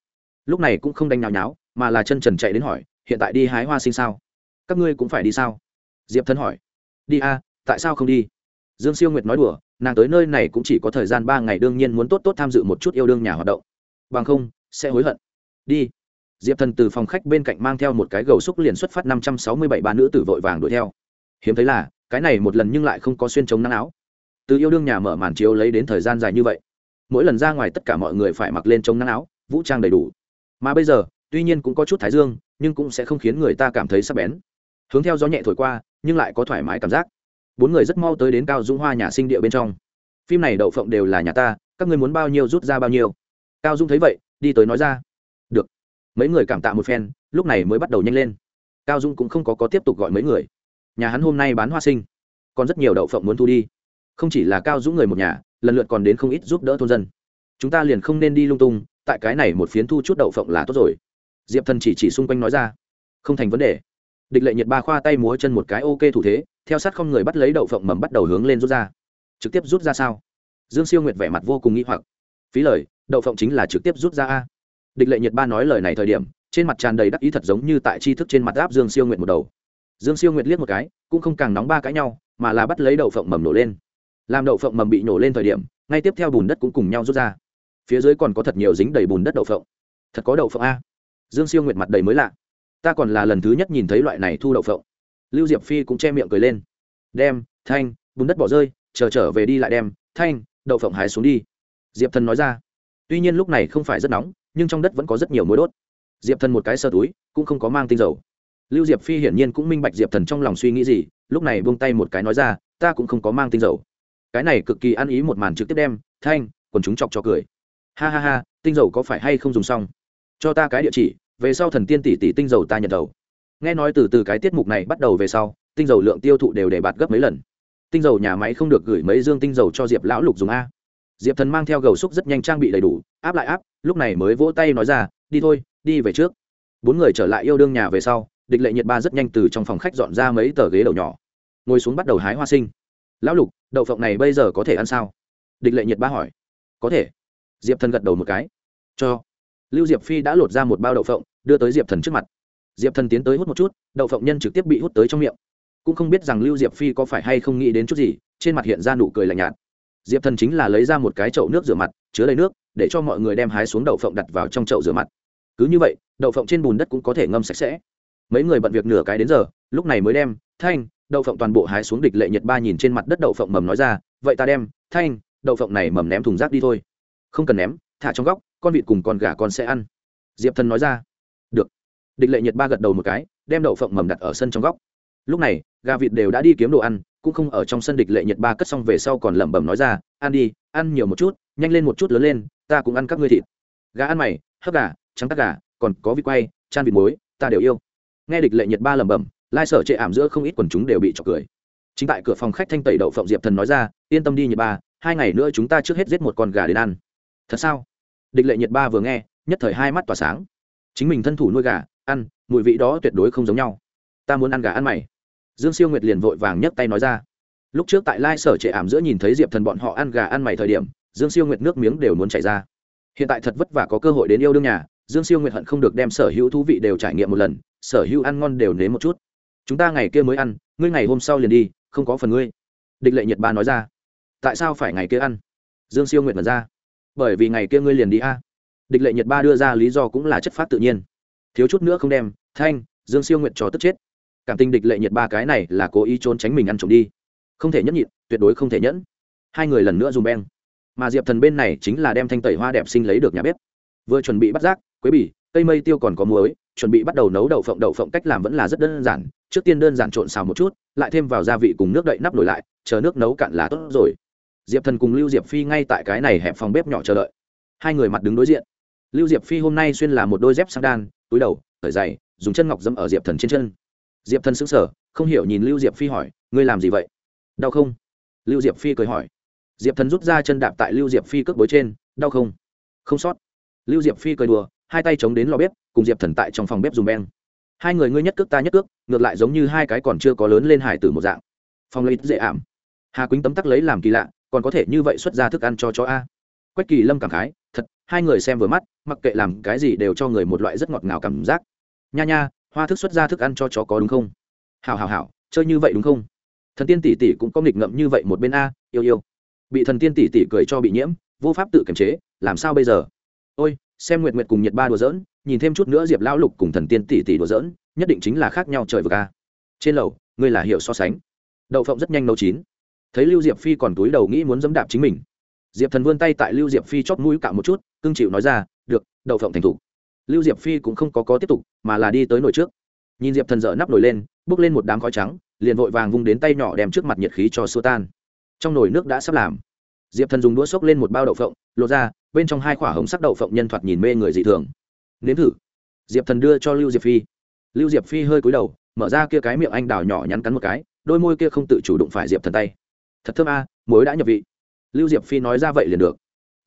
Lúc này cũng không đánh nhào nháo, mà là chân trần chạy đến hỏi, hiện tại đi hái hoa sinh sao? Các ngươi cũng phải đi sao? Diệp thân hỏi. Đi a, tại sao không đi? Dương siêu nguyệt nói đùa, nàng tới nơi này cũng chỉ có thời gian ba ngày, đương nhiên muốn tốt tốt tham dự một chút yêu đương nhà hoạt động. Bằng không, sẽ hối hận. Đi diệp thần từ phòng khách bên cạnh mang theo một cái gầu xúc liền xuất phát năm trăm sáu mươi bảy ba nữ tử vội vàng đuổi theo. Hiếm thấy là, cái này một lần nhưng lại không có xuyên chống nắng áo. Từ yêu đương nhà mở màn chiếu lấy đến thời gian dài như vậy, mỗi lần ra ngoài tất cả mọi người phải mặc lên chống nắng áo, vũ trang đầy đủ. Mà bây giờ, tuy nhiên cũng có chút thái dương, nhưng cũng sẽ không khiến người ta cảm thấy sắc bén. Hướng theo gió nhẹ thổi qua, nhưng lại có thoải mái cảm giác. Bốn người rất mau tới đến cao dũng hoa nhà sinh địa bên trong. Phim này đậu phộng đều là nhà ta, các ngươi muốn bao nhiêu rút ra bao nhiêu? Cao dũng thấy vậy, đi tới nói ra mấy người cảm tạ một phen lúc này mới bắt đầu nhanh lên. Cao Dung cũng không có, có tiếp tục gọi mấy người. Nhà hắn hôm nay bán hoa sinh còn rất nhiều đậu phộng muốn thu đi. Không chỉ là cao dũng người một nhà lần lượt còn đến không ít giúp đỡ thôn dân. Chúng ta liền không nên đi lung tung tại cái này một phiến thu chút đậu phộng là tốt rồi. Diệp thần chỉ chỉ xung quanh nói ra. Không thành vấn đề. Địch lệ nhiệt ba khoa tay múa chân một cái ok thủ thế theo sát không người bắt lấy đậu phộng mầm bắt đầu hướng lên rút ra. Trực tiếp rút ra sao? Dương siêu nguyệt vẻ mặt vô cùng nghĩ hoặc. Phí lời đậu phộng chính là trực tiếp rút ra a địch lệ nhiệt ba nói lời này thời điểm, trên mặt tràn đầy đắc ý thật giống như tại tri thức trên mặt áp dương siêu nguyệt một đầu. Dương siêu nguyệt liếc một cái, cũng không càng nóng ba cãi nhau, mà là bắt lấy đậu phộng mầm nổ lên. Làm đậu phộng mầm bị nổ lên thời điểm, ngay tiếp theo bùn đất cũng cùng nhau rút ra. Phía dưới còn có thật nhiều dính đầy bùn đất đậu phộng. Thật có đậu phộng a. Dương siêu nguyệt mặt đầy mới lạ. Ta còn là lần thứ nhất nhìn thấy loại này thu đậu phộng. Lưu diệp phi cũng che miệng cười lên. Đem, thanh, bùn đất bỏ rơi, chờ trở về đi lại đem. Thanh, đậu phộng hái xuống đi. Diệp thần nói ra. Tuy nhiên lúc này không phải rất nóng nhưng trong đất vẫn có rất nhiều mối đốt. Diệp thần một cái sơ túi, cũng không có mang tinh dầu. Lưu diệp phi hiển nhiên cũng minh bạch diệp thần trong lòng suy nghĩ gì, lúc này buông tay một cái nói ra, ta cũng không có mang tinh dầu. Cái này cực kỳ ăn ý một màn trực tiếp đem, thanh, quần chúng chọc cho cười. Ha ha ha, tinh dầu có phải hay không dùng xong? Cho ta cái địa chỉ, về sau thần tiên tỷ tỷ tinh dầu ta nhận đầu. Nghe nói từ từ cái tiết mục này bắt đầu về sau, tinh dầu lượng tiêu thụ đều để bạt gấp mấy lần. Tinh dầu nhà máy không được gửi mấy dương tinh dầu cho diệp lão lục dùng a diệp thần mang theo gầu xúc rất nhanh trang bị đầy đủ, áp lại áp, lúc này mới vỗ tay nói ra, đi thôi, đi về trước. Bốn người trở lại yêu đương nhà về sau, địch lệ nhiệt ba rất nhanh từ trong phòng khách dọn ra mấy tờ ghế đầu nhỏ, ngồi xuống bắt đầu hái hoa sinh. Lão lục, đậu phộng này bây giờ có thể ăn sao? Địch lệ nhiệt ba hỏi. Có thể. Diệp thần gật đầu một cái. Cho. Lưu diệp phi đã lột ra một bao đậu phộng, đưa tới diệp thần trước mặt. Diệp thần tiến tới hút một chút, đậu phộng nhân trực tiếp bị hút tới trong miệng. Cũng không biết rằng lưu diệp phi có phải hay không nghĩ đến chút gì, trên mặt hiện ra nụ cười lạnh nhạt diệp thần chính là lấy ra một cái chậu nước rửa mặt, chứa đầy nước, để cho mọi người đem hái xuống đậu phộng đặt vào trong chậu rửa mặt. Cứ như vậy, đậu phộng trên bùn đất cũng có thể ngâm sạch sẽ. Mấy người bận việc nửa cái đến giờ, lúc này mới đem, thanh, đậu phộng toàn bộ hái xuống địch lệ nhật ba nhìn trên mặt đất đậu phộng mầm nói ra, vậy ta đem, thanh, đậu phộng này mầm ném thùng rác đi thôi. Không cần ném, thả trong góc, con vịt cùng con gà con sẽ ăn. Diệp thần nói ra, được. Địch lệ nhật ba gật đầu một cái, đem đậu phộng mầm đặt ở sân trong góc. Lúc này, gà vịt đều đã đi kiếm đồ ăn cũng không ở trong sân địch lệ nhiệt ba cất xong về sau còn lẩm bẩm nói ra, ăn đi, ăn nhiều một chút, nhanh lên một chút lớn lên, ta cũng ăn các ngươi thịt. Gà ăn mày, hấp gà, trắng tắc gà, còn có vịt quay, chan vịt muối, ta đều yêu. Nghe địch lệ nhiệt ba lẩm bẩm, lai sở chệ ảm giữa không ít quần chúng đều bị trọc cười. Chính tại cửa phòng khách thanh tẩy đậu phộng diệp thần nói ra, yên tâm đi nhiệt ba, hai ngày nữa chúng ta trước hết giết một con gà đến ăn. Thật sao? Địch lệ nhiệt ba vừa nghe, nhất thời hai mắt tỏa sáng. Chính mình thân thủ nuôi gà, ăn, mùi vị đó tuyệt đối không giống nhau. Ta muốn ăn gà ăn mày dương siêu nguyệt liền vội vàng nhấc tay nói ra. Lúc trước tại lai sở trệ ảm giữa nhìn thấy diệp thần bọn họ ăn gà ăn mày thời điểm, dương siêu nguyệt nước miếng đều muốn chảy ra. Hiện tại thật vất vả có cơ hội đến yêu đương nhà, dương siêu nguyệt hận không được đem sở hữu thú vị đều trải nghiệm một lần, sở hữu ăn ngon đều nếm một chút. Chúng ta ngày kia mới ăn, ngươi ngày hôm sau liền đi, không có phần ngươi. Địch lệ nhiệt ba nói ra. Tại sao phải ngày kia ăn? Dương siêu nguyệt mật ra. Bởi vì ngày kia ngươi liền đi a. Địch lệ nhiệt ba đưa ra lý do cũng là chất phát tự nhiên. Thiếu chút nữa không đem, thanh, dương siêu nguyệt cho tức chết cảm tình địch lệ nhiệt ba cái này là cố ý trốn tránh mình ăn trộm đi. Không thể nhẫn nhịn, tuyệt đối không thể nhẫn. Hai người lần nữa dùng beng. Mà diệp thần bên này chính là đem thanh tẩy hoa đẹp sinh lấy được nhà bếp. Vừa chuẩn bị bắt rác, quế bỉ cây mây tiêu còn có muối, chuẩn bị bắt đầu nấu đậu phộng đậu phộng cách làm vẫn là rất đơn giản. Trước tiên đơn giản trộn xào một chút, lại thêm vào gia vị cùng nước đậy nắp nổi lại, chờ nước nấu cạn là tốt rồi. Diệp thần cùng lưu diệp phi ngay tại cái này hẹp phòng bếp nhỏ chờ đợi. Hai người mặt đứng đối diện. Lưu diệp phi hôm nay xuyên là một đôi dép sang đan, túi đầu thở dày dùng chân ngọc dẫm ở diệp thần trên chân diệp thần sững sờ, không hiểu nhìn lưu diệp phi hỏi, ngươi làm gì vậy? Đau không? Lưu diệp phi cười hỏi. Diệp thần rút ra chân đạp tại lưu diệp phi cước bối trên, đau không? Không sót. Lưu diệp phi cười đùa, hai tay chống đến lò bếp, cùng diệp thần tại trong phòng bếp dùng beng. Hai người ngươi nhất cước ta nhất cước, ngược lại giống như hai cái còn chưa có lớn lên hải tử một dạng. Phòng lấy dễ ảm. Hà quýnh tấm tắc lấy làm kỳ lạ, còn có thể như vậy xuất ra thức ăn cho chó a? Quách kỳ lâm cảm khái, thật, hai người xem vừa mắt, mặc kệ làm cái gì đều cho người một loại rất ngọt ngào cảm giác. Nha nha hoa thức xuất ra thức ăn cho chó có đúng không? Hào hào hào chơi như vậy đúng không? Thần tiên tỷ tỷ cũng có nghịch ngậm như vậy một bên a, yêu yêu. Bị thần tiên tỷ tỷ cười cho bị nhiễm, vô pháp tự kiềm chế, làm sao bây giờ? Ôi, xem nguyệt nguyệt cùng nhiệt ba đùa dỡn nhìn thêm chút nữa diệp lão lục cùng thần tiên tỷ tỷ đùa dỡn nhất định chính là khác nhau trời vực a. Trên lầu, ngươi là hiểu so sánh. Đậu phộng rất nhanh nấu chín. Thấy lưu diệp phi còn túi đầu nghĩ muốn dẫm đạp chính mình. Diệp thần vươn tay tại lưu diệp phi chót mũi cạo một chút, cưng chịu nói ra, được, đậu phộng thành thủ lưu diệp phi cũng không có có tiếp tục mà là đi tới nồi trước. Nhìn diệp thần dở nắp nồi lên bước lên một đám khói trắng liền vội vàng vung đến tay nhỏ đem trước mặt nhiệt khí cho xua tan. Trong nồi nước đã sắp làm. Diệp thần dùng đũa xốc lên một bao đậu phộng lột ra bên trong hai quả hồng sắc đậu phộng nhân thoạt nhìn mê người dị thường. Nếm thử. Diệp thần đưa cho lưu diệp phi. Lưu diệp phi hơi cúi đầu mở ra kia cái miệng anh đào nhỏ nhắn cắn một cái đôi môi kia không tự chủ đụng phải diệp thần tay. Thật thơm a à, muối đã nhập vị. Lưu diệp phi nói ra vậy liền được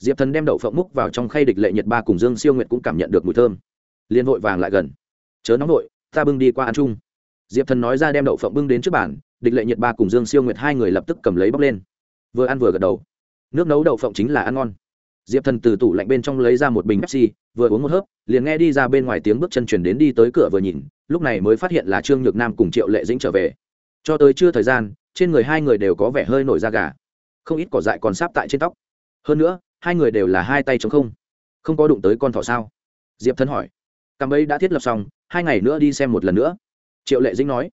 diệp thần đem đậu phộng múc vào trong khay địch lệ nhiệt ba cùng dương siêu nguyệt cũng cảm nhận được mùi thơm. Liền vội vàng lại gần. Chớ nóng vội, ta bưng đi qua ăn chung. Diệp thần nói ra đem đậu phộng bưng đến trước bàn, địch lệ nhiệt ba cùng dương siêu nguyệt hai người lập tức cầm lấy bóc lên. Vừa ăn vừa gật đầu. Nước nấu đậu phộng chính là ăn ngon. Diệp thần từ tủ lạnh bên trong lấy ra một bình pepsi, vừa uống một hớp, liền nghe đi ra bên ngoài tiếng bước chân chuyển đến đi tới cửa vừa nhìn, lúc này mới phát hiện là trương nhược nam cùng triệu lệ dĩnh trở về. Cho tới chưa thời gian, trên người hai người đều có vẻ hơi nổi da gà. Không ít cỏ dại còn sáp tại trên tóc. Hơn nữa hai người đều là hai tay chống không. Không có đụng tới con thỏ sao? Diệp thân hỏi. Cằm ấy đã thiết lập xong, hai ngày nữa đi xem một lần nữa. Triệu lệ dĩnh nói.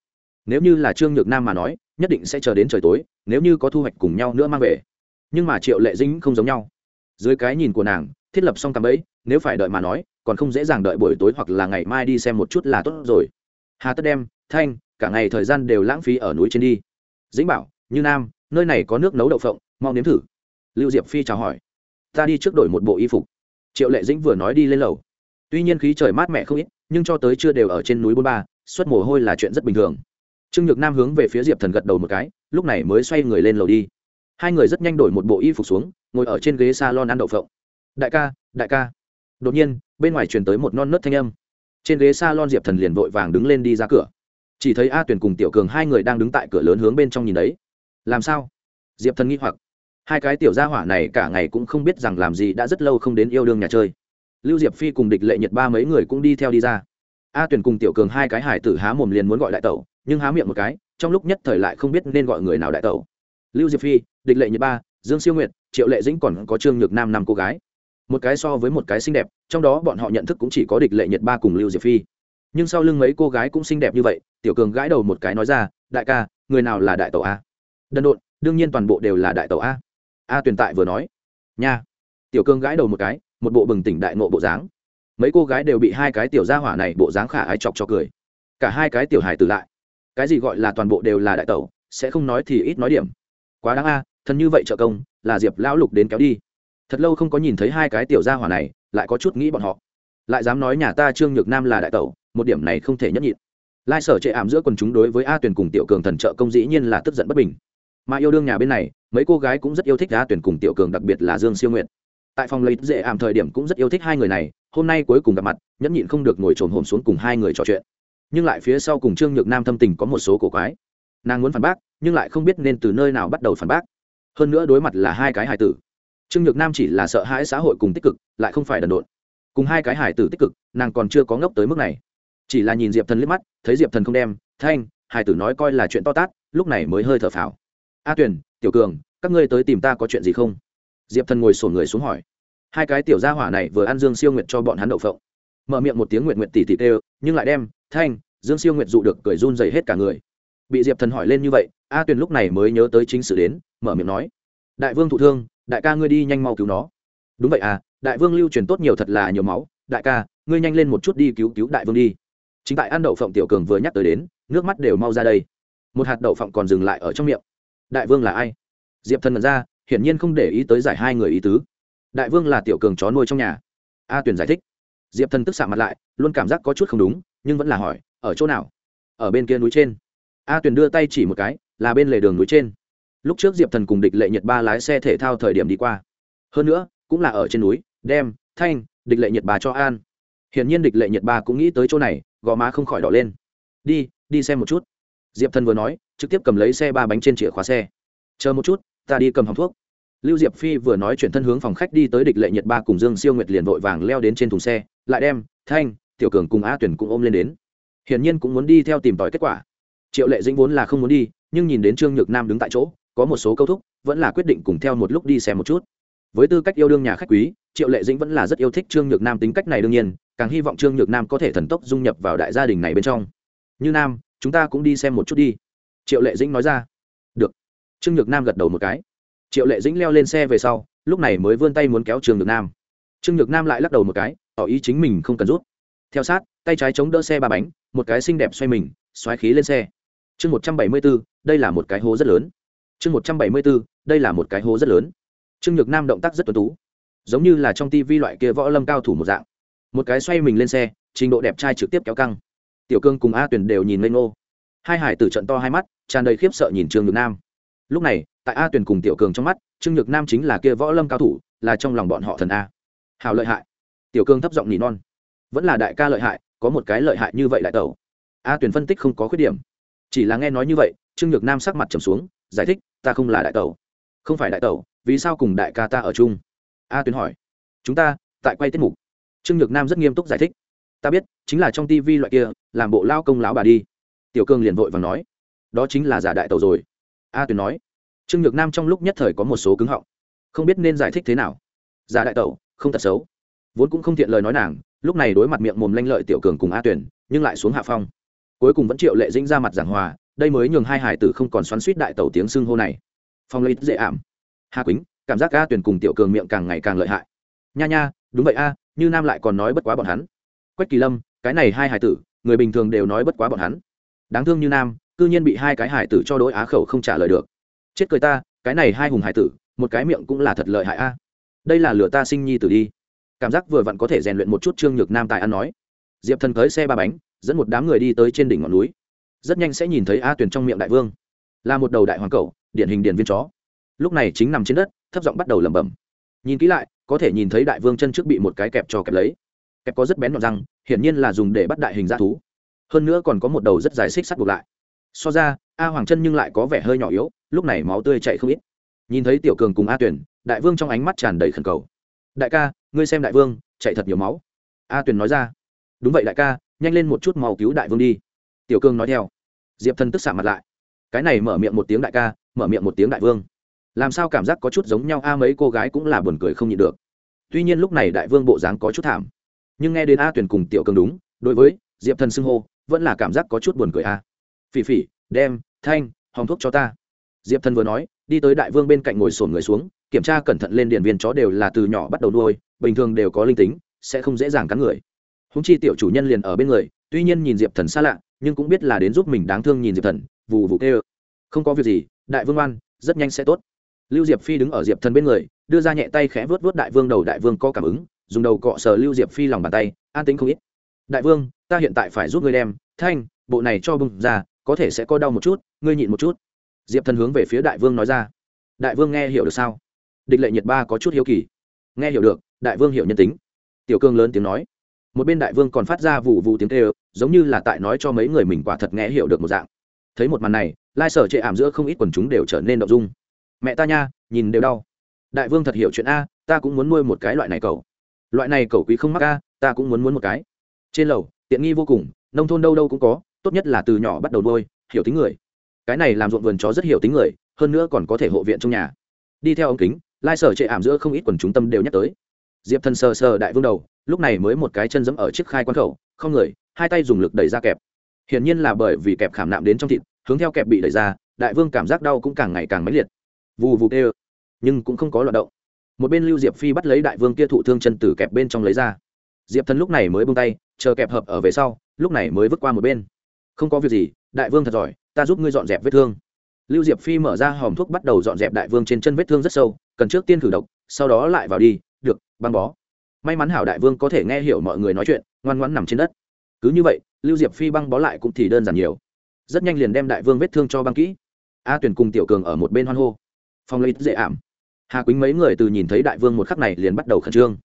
Nếu như là trương nhược nam mà nói, nhất định sẽ chờ đến trời tối, nếu như có thu hoạch cùng nhau nữa mang về. Nhưng mà triệu lệ dĩnh không giống nhau. Dưới cái nhìn của nàng, thiết lập xong cằm ấy nếu phải đợi mà nói, còn không dễ dàng đợi buổi tối hoặc là ngày mai đi xem một chút là tốt rồi. Hà tất đem, thanh, cả ngày thời gian đều lãng phí ở núi trên đi. Dĩnh bảo, như nam, nơi này có nước nấu đậu phộng, mau nếm thử. Lưu diệp phi chào hỏi ta đi trước đổi một bộ y phục. Triệu lệ dĩnh vừa nói đi lên lầu. Tuy nhiên khí trời mát mẻ không ít, nhưng cho tới chưa đều ở trên núi bôn ba, xuất mồ hôi là chuyện rất bình thường. Trương nhược nam hướng về phía diệp thần gật đầu một cái, lúc này mới xoay người lên lầu đi. Hai người rất nhanh đổi một bộ y phục xuống, ngồi ở trên ghế s a lon ăn đậu phộng. Đại ca đại ca. Đột nhiên, bên ngoài truyền tới một non nớt thanh âm. Trên ghế s a lon diệp thần liền vội vàng đứng lên đi ra cửa. Chỉ thấy a Tuyền cùng tiểu cường hai người đang đứng tại cửa lớn hướng bên trong nhìn đấy. Làm sao? Diệp thần nghi hoặc hai cái tiểu gia hỏa này cả ngày cũng không biết rằng làm gì đã rất lâu không đến yêu đương nhà chơi. Lưu diệp phi cùng địch lệ nhật ba mấy người cũng đi theo đi ra. A tuyển cùng tiểu cường hai cái hải tử há mồm liền muốn gọi đại tẩu, nhưng há miệng một cái, trong lúc nhất thời lại không biết nên gọi người nào đại tẩu. Lưu diệp phi, địch lệ nhật ba, dương siêu nguyệt, triệu lệ dĩnh còn có trương nhược nam năm cô gái. Một cái so với một cái xinh đẹp, trong đó bọn họ nhận thức cũng chỉ có địch lệ nhật ba cùng lưu diệp phi. Nhưng sau lưng mấy cô gái cũng xinh đẹp như vậy, tiểu cường gãi đầu một cái nói ra, đại ca, người nào là đại tẩu a? Đần độn, đương nhiên toàn bộ đều là đại tẩu a a tuyền tại vừa nói. Nha. Tiểu Cương gãi đầu một cái, một bộ bừng tỉnh đại nộ bộ dáng. Mấy cô gái đều bị hai cái tiểu gia hỏa này bộ dáng khả ái chọc cho cười. Cả hai cái tiểu hài tử lại. Cái gì gọi là toàn bộ đều là đại tẩu, sẽ không nói thì ít nói điểm. Quá đáng a, thân như vậy trợ công, là diệp lão lục đến kéo đi. Thật lâu không có nhìn thấy hai cái tiểu gia hỏa này, lại có chút nghĩ bọn họ. Lại dám nói nhà ta trương nhược nam là đại tẩu, một điểm này không thể nhẫn nhịn. Lai sở chệ ảm giữa quần chúng đối với a Tuyền cùng tiểu cường thần trợ công dĩ nhiên là tức giận bất bình mà yêu đương nhà bên này, mấy cô gái cũng rất yêu thích a tuyển cùng tiểu cường, đặc biệt là dương siêu nguyện tại phòng lấy dễ ảm thời điểm cũng rất yêu thích hai người này, hôm nay cuối cùng gặp mặt, nhẫn nhịn không được ngồi trồn hồn xuống cùng hai người trò chuyện. Nhưng lại phía sau cùng trương nhược nam thâm tình có một số cổ quái. Nàng muốn phản bác, nhưng lại không biết nên từ nơi nào bắt đầu phản bác. Hơn nữa đối mặt là hai cái hài tử. Trương nhược nam chỉ là sợ hãi xã hội cùng tích cực, lại không phải đần độn. Cùng hai cái hài tử tích cực, nàng còn chưa có ngốc tới mức này. Chỉ là nhìn diệp thần liếc mắt, thấy diệp thần không đem, thanh, hài tử nói coi là chuyện to tát, lúc này mới hơi thở phào a tuyển tiểu cường, các ngươi tới tìm ta có chuyện gì không? Diệp thần ngồi sổ người xuống hỏi. Hai cái tiểu gia hỏa này vừa ăn dương siêu nguyệt cho bọn hắn đậu phộng. Mở miệng một tiếng nguyện nguyện tỉ tỉ tê nhưng lại đem, thanh, dương siêu nguyệt dụ được cười run dày hết cả người. Bị diệp thần hỏi lên như vậy, a tuyền lúc này mới nhớ tới chính sự đến, mở miệng nói, đại vương thụ thương, đại ca ngươi đi nhanh mau cứu nó. Đúng vậy à đại vương lưu truyền tốt nhiều thật là nhiều máu, đại ca, ngươi nhanh lên một chút đi cứu cứu đại vương đi. Chính tại ăn đậu phộng tiểu cường vừa nhắc tới đến, nước mắt đều mau ra đây. Một hạt đậu phộng còn dừng lại ở trong miệng đại vương là ai? Diệp thần mật ra, hiển nhiên không để ý tới giải hai người ý tứ. Đại vương là tiểu cường chó nuôi trong nhà. A tuyển giải thích. Diệp thần tức xạ mặt lại, luôn cảm giác có chút không đúng, nhưng vẫn là hỏi, ở chỗ nào? Ở bên kia núi trên. A tuyển đưa tay chỉ một cái, là bên lề đường núi trên. Lúc trước diệp thần cùng địch lệ nhật ba lái xe thể thao thời điểm đi qua. Hơn nữa, cũng là ở trên núi, đem, thanh, địch lệ nhật ba cho an. Hiển nhiên địch lệ nhật ba cũng nghĩ tới chỗ này, gò má không khỏi đỏ lên. Đi đi xem một chút diệp thần vừa nói, trực tiếp cầm lấy xe ba bánh trên chìa khóa xe. Chờ một chút, ta đi cầm hòng thuốc. Lưu diệp phi vừa nói chuyển thân hướng phòng khách đi tới địch lệ nhật ba cùng dương siêu nguyệt liền vội vàng leo đến trên thùng xe, lại đem thanh, tiểu cường cùng a tuyển cũng ôm lên đến. Hiển nhiên cũng muốn đi theo tìm tòi kết quả. Triệu lệ dĩnh vốn là không muốn đi, nhưng nhìn đến trương nhược nam đứng tại chỗ, có một số câu thúc, vẫn là quyết định cùng theo một lúc đi xem một chút. Với tư cách yêu đương nhà khách quý, triệu lệ dĩnh vẫn là rất yêu thích trương nhược nam tính cách này đương nhiên, càng hy vọng trương nhược nam có thể thần tốc dung nhập vào đại gia đình này bên trong. Như nam chúng ta cũng đi xem một chút đi. Triệu lệ dĩnh nói ra. Được. Trương nhược nam gật đầu một cái. Triệu lệ dĩnh leo lên xe về sau, lúc này mới vươn tay muốn kéo Trường nhược nam. Trương nhược nam lại lắc đầu một cái, tỏ ý chính mình không cần rút. Theo sát, tay trái chống đỡ xe ba bánh, một cái xinh đẹp xoay mình, xoáy khí lên xe. Chương một trăm bảy mươi b ố đây là một cái hố rất lớn. Chương một trăm bảy mươi b ố đây là một cái hố rất lớn. Trương nhược nam động tác rất tuân tú. Giống như là trong tivi loại kia võ lâm cao thủ một dạng. Một cái xoay mình lên xe, trình độ đẹp trai trực tiếp kéo căng tiểu cương cùng a Tuyền đều nhìn lên ngô. Hai hải tử trận to hai mắt, tràn đầy khiếp sợ nhìn trương nhược nam. Lúc này, tại a Tuyền cùng tiểu cường trong mắt, trương nhược nam chính là kia võ lâm cao thủ, là trong lòng bọn họ thần a. Hào lợi hại. Tiểu cương thấp giọng nỉ non. Vẫn là đại ca lợi hại, có một cái lợi hại như vậy đại tẩu. A Tuyền phân tích không có khuyết điểm. Chỉ là nghe nói như vậy, trương nhược nam sắc mặt trầm xuống, giải thích, ta không là đại tẩu. Không phải đại tẩu, vì sao cùng đại ca ta ở chung? A Tuyền hỏi. Chúng ta tại quay tiết mục. Trương nhược nam rất nghiêm túc giải thích ta biết, chính là trong tivi loại kia, làm bộ lao công lão bà đi. Tiểu cương liền vội và nói, đó chính là giả đại tẩu rồi. A tuyền nói, trương nhược nam trong lúc nhất thời có một số cứng họng, không biết nên giải thích thế nào. Giả đại tẩu, không thật xấu. Vốn cũng không thiện lời nói nàng, lúc này đối mặt miệng mồm lanh lợi tiểu cường cùng a tuyển nhưng lại xuống hạ phong. Cuối cùng vẫn triệu lệ dĩnh ra mặt giảng hòa, đây mới nhường hai hải tử không còn xoắn suýt đại tẩu tiếng xưng hô này. Phong lấy dễ ảm. Hà quýnh, cảm giác a tuyển cùng tiểu cường miệng càng ngày càng lợi hại. Nha nha, đúng vậy a, như nam lại còn nói bất quá bọn hắn quách kỳ lâm, cái này hai hải tử, người bình thường đều nói bất quá bọn hắn. Đáng thương như nam, cư nhiên bị hai cái hải tử cho đỗi á khẩu không trả lời được. Chết cười ta, cái này hai hùng hải tử, một cái miệng cũng là thật lợi hại a. Đây là lửa ta sinh nhi tử đi. Cảm giác vừa vặn có thể rèn luyện một chút trương nhược nam tài ăn nói. Diệp thần tới xe ba bánh, dẫn một đám người đi tới trên đỉnh ngọn núi. Rất nhanh sẽ nhìn thấy a tuyền trong miệng đại vương. Là một đầu đại hoàng cầu điển hình điển viên chó. Lúc này chính nằm trên đất, thấp giọng bắt đầu lẩm bẩm. Nhìn kỹ lại, có thể nhìn thấy đại vương chân trước bị một cái kẹp cho kẹp lấy kẹp có rất bén nhọn răng, hiển nhiên là dùng để bắt đại hình dã thú. Hơn nữa còn có một đầu rất dài xích sắt buộc lại. So ra, a hoàng chân nhưng lại có vẻ hơi nhỏ yếu, lúc này máu tươi chạy không ít. Nhìn thấy tiểu cường cùng a tuyển đại vương trong ánh mắt tràn đầy khẩn cầu. Đại ca, ngươi xem đại vương chạy thật nhiều máu. A tuyền nói ra. Đúng vậy đại ca, nhanh lên một chút màu cứu đại vương đi. Tiểu cương nói theo. Diệp thần tức xạ mặt lại. Cái này mở miệng một tiếng đại ca, mở miệng một tiếng đại vương. Làm sao cảm giác có chút giống nhau, a mấy cô gái cũng là buồn cười không nhịn được. Tuy nhiên lúc này đại vương bộ dáng có chút thảm nhưng nghe đến a tuyển cùng tiểu cương đúng, đối với diệp thần xưng hô, vẫn là cảm giác có chút buồn cười a. Phỉ phỉ, đem, thanh, hòng thuốc cho ta. Diệp thần vừa nói, đi tới đại vương bên cạnh ngồi sổn người xuống, kiểm tra cẩn thận lên điện viên chó đều là từ nhỏ bắt đầu nuôi, bình thường đều có linh tính, sẽ không dễ dàng cắn người. Húng chi tiểu chủ nhân liền ở bên người, tuy nhiên nhìn diệp thần xa lạ, nhưng cũng biết là đến giúp mình đáng thương nhìn diệp thần, vù vù kê không có việc gì, đại vương oan rất nhanh sẽ tốt. Lưu diệp phi đứng ở diệp thần bên người, đưa ra nhẹ tay khẽ vớt vớt đại vương đầu, đại vương có cảm ứng dùng đầu cọ sờ lưu diệp phi lòng bàn tay, an tính không ít. Đại vương, ta hiện tại phải giúp ngươi đem, thanh, bộ này cho bưng ra, có thể sẽ có đau một chút, ngươi nhịn một chút. Diệp thần hướng về phía đại vương nói ra. Đại vương nghe hiểu được sao? Địch lệ nhiệt ba có chút hiếu kỳ. Nghe hiểu được, đại vương hiểu nhân tính. Tiểu cương lớn tiếng nói. Một bên đại vương còn phát ra vụ vụ tiếng tê ơ giống như là tại nói cho mấy người mình quả thật nghe hiểu được một dạng. Thấy một màn này, lai sở chệ ảm giữa không ít quần chúng đều trở nên đ ộ n g dung. Mẹ ta nha, nhìn đều đau. Đại vương thật hiểu chuyện a, ta cũng muốn nuôi một cái loại này cầu loại này cầu quý không mắc ca ta cũng muốn muốn một cái. Trên lầu, tiện nghi vô cùng, nông thôn đâu đâu cũng có, tốt nhất là từ nhỏ bắt đầu nuôi, hiểu tính người. Cái này làm ruộng vườn chó rất hiểu tính người, hơn nữa còn có thể hộ viện trong nhà. Đi theo ống kính, lai sở chệ ảm giữa không ít quần chúng tâm đều nhắc tới. Diệp thần sờ sờ đại vương đầu, lúc này mới một cái chân dẫm ở chiếc khai quan khẩu, không người, hai tay dùng lực đẩy ra kẹp. Hiển nhiên là bởi vì kẹp khảm nạm đến trong thịt, hướng theo kẹp bị đẩy ra, đại vương cảm giác đau cũng càng ngày càng mãnh liệt. Vù vù tê nhưng cũng không có loạt động một bên lưu diệp phi bắt lấy đại vương kia thụ thương chân tử kẹp bên trong lấy ra diệp thần lúc này mới bông tay chờ kẹp hợp ở về sau lúc này mới vứt qua một bên không có việc gì đại vương thật giỏi ta giúp ngươi dọn dẹp vết thương lưu diệp phi mở ra hòm thuốc bắt đầu dọn dẹp đại vương trên chân vết thương rất sâu cần trước tiên thử độc sau đó lại vào đi được băng bó may mắn hảo đại vương có thể nghe hiểu mọi người nói chuyện ngoan ngoãn nằm trên đất cứ như vậy lưu diệp phi băng bó lại cũng thì đơn giản nhiều rất nhanh liền đem đại vương vết thương cho băng kỹ a tuyển cùng tiểu cường ở một bên hoan hô phong lấy dễ ảm hà quýnh mấy người từ nhìn thấy đại vương một khắc này liền bắt đầu khẩn trương.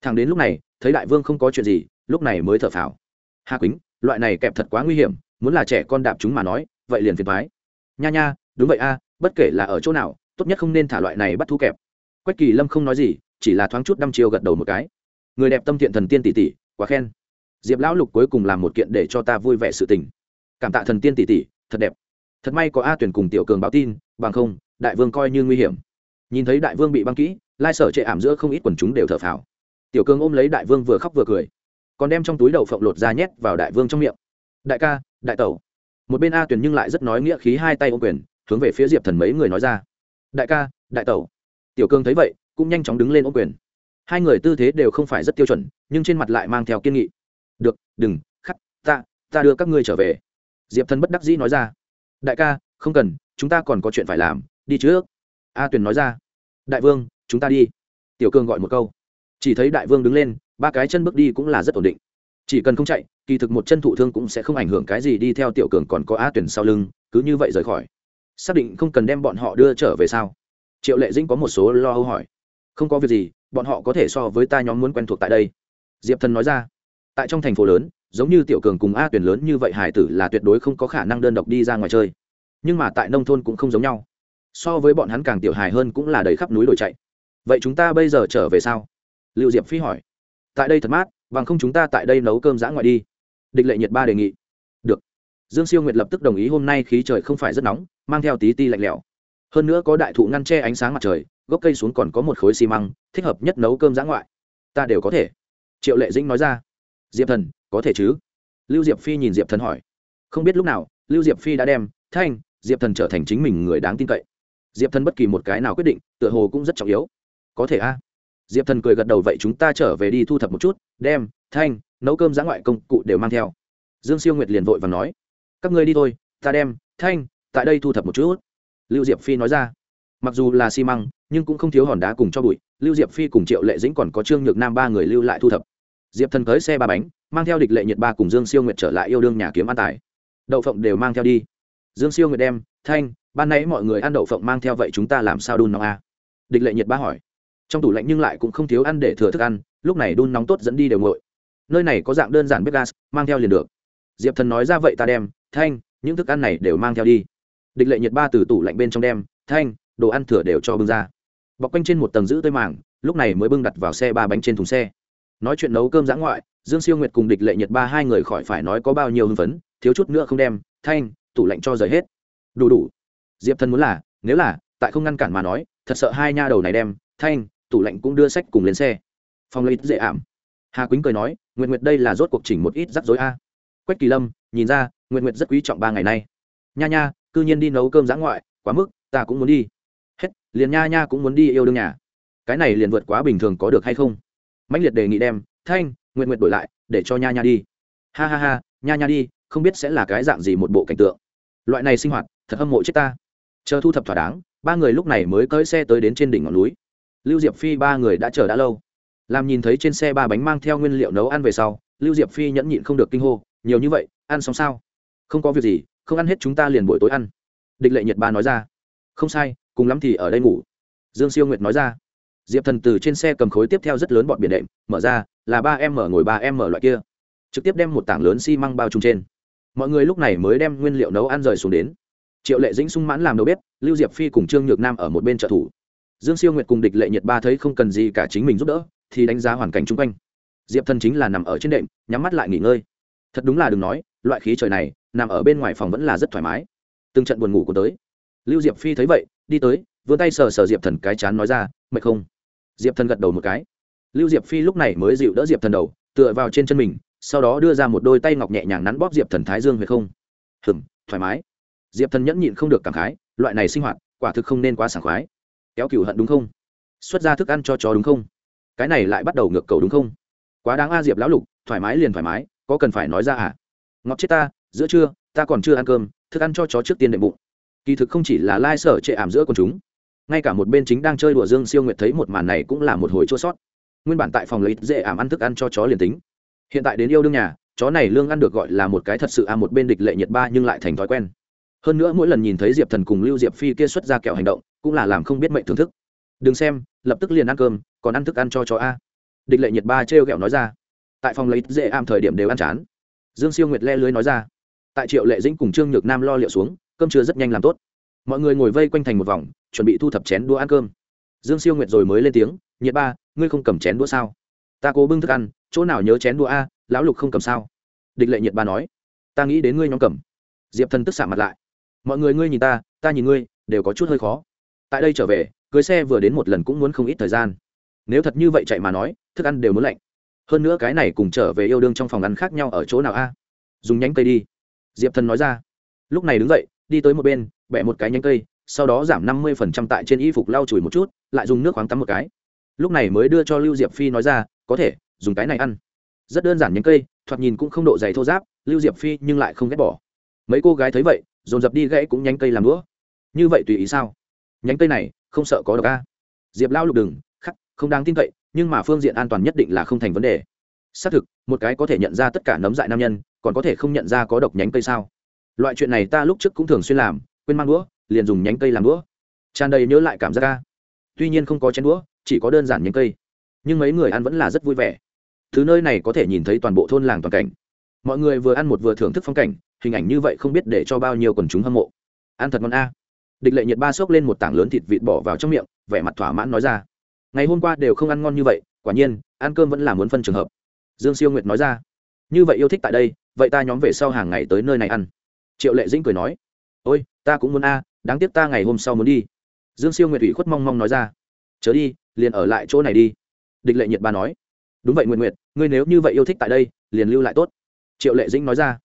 Thằng đến lúc này, thấy đại vương không có chuyện gì, lúc này mới thở phào. Hà quýnh, loại này kẹp thật quá nguy hiểm, muốn là trẻ con đạp chúng mà nói, vậy liền phiền thoái nha nha, đúng vậy a, bất kể là ở chỗ nào, tốt nhất không nên thả loại này bắt thu kẹp. Quách kỳ lâm không nói gì, chỉ là thoáng chút đăm chiêu gật đầu một cái. Người đẹp tâm thiện thần tiên tỷ tỷ, quá khen. Diệp lão lục cuối cùng làm một kiện để cho ta vui vẻ sự tình. Cảm tạ thần tiên tỷ tỷ, thật đẹp. Thật may có a tuyển cùng tiểu cường báo tin, bằng không, đại vương coi như nguy hiểm nhìn thấy đại vương bị băng kỹ, lai sở chệ ảm giữa không ít quần chúng đều thở phào. Tiểu cương ôm lấy đại vương vừa khóc vừa cười, còn đem trong túi đậu phộng lột ra nhét vào đại vương trong miệng. Đại ca, đại tẩu. Một bên a tuyển nhưng lại rất nói nghĩa khí hai tay ô quyền, hướng về phía diệp thần mấy người nói ra. Đại ca, đại tẩu. Tiểu cương thấy vậy, cũng nhanh chóng đứng lên ô quyền. Hai người tư thế đều không phải rất tiêu chuẩn, nhưng trên mặt lại mang theo kiên nghị. Được, đừng, khắc, ta ta đưa các ngươi trở về. Diệp thần bất đắc dĩ nói ra. Đại ca, không cần, chúng ta còn có chuyện phải làm, đi trước. A tuyền nói ra đại vương, chúng ta đi. Tiểu cường gọi một câu. Chỉ thấy đại vương đứng lên, ba cái chân bước đi cũng là rất ổn định. Chỉ cần không chạy, kỳ thực một chân thụ thương cũng sẽ không ảnh hưởng cái gì đi theo tiểu cường còn có a tuyển sau lưng, cứ như vậy rời khỏi. Xác định không cần đem bọn họ đưa trở về sao? Triệu lệ dĩnh có một số lo âu hỏi. Không có việc gì, bọn họ có thể so với ta nhóm muốn quen thuộc tại đây. Diệp thần nói ra. Tại trong thành phố lớn, giống như tiểu cường cùng a tuyển lớn như vậy, hải tử là tuyệt đối không có khả năng đơn độc đi ra ngoài chơi. Nhưng mà tại nông thôn cũng không giống nhau so với bọn hắn càng tiểu hài hơn cũng là đầy khắp núi đồi chạy. Vậy chúng ta bây giờ trở về sao? Liệu diệp phi hỏi. Tại đây thật mát, bằng không chúng ta tại đây nấu cơm giã ngoại đi. Địch lệ nhiệt ba đề nghị. Được. Dương siêu nguyệt lập tức đồng ý hôm nay khí trời không phải rất nóng, mang theo tí ti lạnh lẽo. Hơn nữa có đại thụ ngăn che ánh sáng mặt trời, gốc cây xuống còn có một khối xi măng, thích hợp nhất nấu cơm giã ngoại. Ta đều có thể. Triệu lệ dĩnh nói ra. Diệp thần, có thể chứ? Lưu diệp phi nhìn diệp thần hỏi. Không biết lúc nào, lưu diệp phi đã đem, thanh, diệp thần trở thành chính mình người đáng tin cậy diệp thần bất kỳ một cái nào quyết định, tựa hồ cũng rất trọng yếu. Có thể a? Diệp thần cười gật đầu vậy chúng ta trở về đi thu thập một chút, đem, thanh, nấu cơm giã ngoại công cụ đều mang theo. Dương siêu nguyệt liền vội và nói, các ngươi đi thôi, ta đem, thanh, tại đây thu thập một chút. Lưu diệp phi nói ra, mặc dù là xi măng, nhưng cũng không thiếu hòn đá cùng cho bụi. Lưu diệp phi cùng triệu lệ dĩnh còn có trương nhược nam ba người lưu lại thu thập. Diệp thần tới xe ba bánh, mang theo địch lệ nhiệt ba cùng dương siêu nguyệt trở lại yêu đương nhà kiếm an tài. Đậu phộng đều mang theo đi. Dương siêu nguyệt đem, thanh ban nãy mọi người ăn đậu phộng mang theo vậy chúng ta làm sao đun nóng a à? địch lệ nhiệt ba hỏi. Trong tủ lạnh nhưng lại cũng không thiếu ăn để thừa thức ăn, lúc này đun nóng tốt dẫn đi đều nguội. Nơi này có dạng đơn giản bếp gas, mang theo liền được. Diệp thần nói ra vậy ta đem, thanh, những thức ăn này đều mang theo đi. Địch lệ nhiệt ba từ tủ lạnh bên trong đem, thanh, đồ ăn thừa đều cho bưng ra. Bọc quanh trên một tầng giữ tơi màng, lúc này mới bưng đặt vào xe ba bánh trên thùng xe. Nói chuyện nấu cơm giã ngoại, dương siêu nguyệt cùng địch lệ nhiệt ba hai người khỏi phải nói có bao nhiêu hưng phấn, thiếu chút nữa không đem, thanh, tủ lạnh cho rời hết. Đủ đủ diệp thần muốn là, nếu là, tại không ngăn cản mà nói, thật sợ hai nha đầu này đem, thanh, tủ lạnh cũng đưa sách cùng lên xe. Phong lấy dễ ảm. Hà quýnh cười nói nguyện nguyệt đây là rốt cuộc chỉnh một ít rắc rối a. Quách kỳ lâm, nhìn ra nguyện nguyệt rất quý trọng ba ngày nay. Nha nha, cư nhiên đi nấu cơm giã ngoại, quá mức, ta cũng muốn đi. Hết, liền nha nha cũng muốn đi yêu đương nhà. Cái này liền vượt quá bình thường có được hay không? Mãnh liệt đề nghị đem, thanh nguyện Nguyệt đổi lại, để cho nha nha đi. Ha ha ha, nha nha đi, không biết sẽ là cái dạng gì một bộ cảnh tượng. Loại này sinh hoạt, thật hâm mộ chết ta chờ thu thập thỏa đáng, ba người lúc này mới cưỡi xe tới đến trên đỉnh ngọn núi. Lưu diệp phi ba người đã chờ đã lâu. Làm nhìn thấy trên xe ba bánh mang theo nguyên liệu nấu ăn về sau, lưu diệp phi nhẫn nhịn không được kinh hô, nhiều như vậy, ăn xong sao? Không có việc gì, không ăn hết chúng ta liền buổi tối ăn. Địch lệ nhật ba nói ra. Không sai, cùng lắm thì ở đây ngủ. Dương siêu nguyệt nói ra. Diệp thần từ trên xe cầm khối tiếp theo rất lớn bọn biển đệm, mở ra, là ba em mở ngồi ba em mở loại kia. Trực tiếp đem một tảng lớn xi măng bao trùm trên. Mọi người lúc này mới đem nguyên liệu nấu ăn rời xuống đến triệu lệ dĩnh sung mãn làm đầu bếp, lưu diệp phi cùng trương nhược nam ở một bên trợ thủ. Dương siêu nguyệt cùng địch lệ nhiệt ba thấy không cần gì cả chính mình giúp đỡ, thì đánh giá hoàn cảnh chung quanh. Diệp thần chính là nằm ở trên đệm, nhắm mắt lại nghỉ ngơi. Thật đúng là đừng nói, loại khí trời này, nằm ở bên ngoài phòng vẫn là rất thoải mái. Từng trận buồn ngủ của tới. Lưu diệp phi thấy vậy, đi tới, vươn tay sờ sờ diệp thần cái chán nói ra, mệt không? Diệp thần gật đầu một cái. Lưu diệp phi lúc này mới dịu đỡ diệp thần đầu, tựa vào trên chân mình, sau đó đưa ra một đôi tay ngọc nhẹ nhàng nắn bóp diệp thần thái dương hay không. Hừm, thoải mái diệp thần nhẫn nhịn không được cảm khái, loại này sinh hoạt, quả thực không nên quá sảng khoái. Kéo cựu hận đúng không? Xuất ra thức ăn cho chó đúng không? Cái này lại bắt đầu ngược cầu đúng không? Quá đáng a diệp lão lục, thoải mái liền thoải mái, có cần phải nói ra à? Ngọt chết ta, giữa trưa, ta còn chưa ăn cơm, thức ăn cho chó trước tiên đệm bụng. Kỳ thực không chỉ là lai sở trệ ảm giữa con chúng, ngay cả một bên chính đang chơi đùa dương siêu nguyệt thấy một màn này cũng là một hồi chua sót. Nguyên bản tại phòng lấy dễ ảm ăn thức ăn cho chó liền tính. Hiện tại đến yêu đương nhà, chó này lương ăn được gọi là một cái thật sự à một bên địch lệ nhiệt ba nhưng lại thành thói quen hơn nữa mỗi lần nhìn thấy diệp thần cùng lưu diệp phi kia xuất ra kẹo hành động, cũng là làm không biết mệnh thưởng thức. Đừng xem, lập tức liền ăn cơm, còn ăn thức ăn cho chó a. Địch lệ nhiệt ba trêu kẹo nói ra. Tại phòng lấy dễ am thời điểm đều ăn chán. Dương siêu nguyệt le lưới nói ra. Tại triệu lệ dĩnh cùng trương nhược nam lo liệu xuống, cơm trưa rất nhanh làm tốt. Mọi người ngồi vây quanh thành một vòng, chuẩn bị thu thập chén đũa ăn cơm. Dương siêu nguyệt rồi mới lên tiếng, nhiệt ba, ngươi không cầm chén đũa sao? Ta cố bưng thức ăn, chỗ nào nhớ chén đũa a, lão lục không cầm sao? Địch lệ nhiệt ba nói, ta nghĩ đến ngươi nhóm cầm. Diệp thần tức xạ mặt lại mọi người ngươi nhìn ta ta nhìn ngươi, đều có chút hơi khó. Tại đây trở về, cưới xe vừa đến một lần cũng muốn không ít thời gian. Nếu thật như vậy chạy mà nói, thức ăn đều muốn lạnh. Hơn nữa cái này cùng trở về yêu đương trong phòng ăn khác nhau ở chỗ nào a? Dùng nhánh cây đi. Diệp thần nói ra. Lúc này đứng dậy, đi tới một bên bẹ một cái nhánh cây, sau đó giảm năm mươi phần trăm tại trên y phục lau chùi một chút, lại dùng nước khoáng tắm một cái. Lúc này mới đưa cho lưu diệp phi nói ra, có thể, dùng cái này ăn. Rất đơn giản nhánh cây, thoạt nhìn cũng không độ dày thô giáp lưu diệp phi nhưng lại không ghét bỏ. Mấy cô gái thấy vậy dồn dập đi gãy cũng nhánh cây làm đũa. Như vậy tùy ý sao? Nhánh cây này, không sợ có độc a? Diệp lao lục đừng, khắc, không đáng tin cậy, nhưng mà phương diện an toàn nhất định là không thành vấn đề. Xác thực, một cái có thể nhận ra tất cả nấm dại nam nhân, còn có thể không nhận ra có độc nhánh cây sao? Loại chuyện này ta lúc trước cũng thường xuyên làm, quên mang đũa, liền dùng nhánh cây làm đũa. Tràn đầy nhớ lại cảm giác ca tuy nhiên không có chén đũa, chỉ có đơn giản nhánh cây. Nhưng mấy người ăn vẫn là rất vui vẻ. Thứ nơi này có thể nhìn thấy toàn bộ thôn làng toàn cảnh. Mọi người vừa ăn một vừa thưởng thức phong cảnh hình ảnh như vậy không biết để cho bao nhiêu quần chúng hâm mộ. Ăn thật ngon a. Địch lệ nhiệt ba xốc lên một tảng lớn thịt vịt bỏ vào trong miệng, vẻ mặt thỏa mãn nói ra. Ngày hôm qua đều không ăn ngon như vậy, quả nhiên, ăn cơm vẫn là muốn phân trường hợp. Dương siêu nguyệt nói ra. Như vậy yêu thích tại đây, vậy ta nhóm về sau hàng ngày tới nơi này ăn. Triệu lệ dĩnh cười nói. Ôi, ta cũng muốn a, đáng tiếc ta ngày hôm sau muốn đi. Dương siêu nguyệt ủy khuất mong mong nói ra. Chớ đi, liền ở lại chỗ này đi. Địch lệ nhiệt ba nói. Đúng vậy nguyện nguyệt, ngươi nếu như vậy yêu thích tại đây, liền lưu lại tốt. Triệu lệ dĩnh nói ra.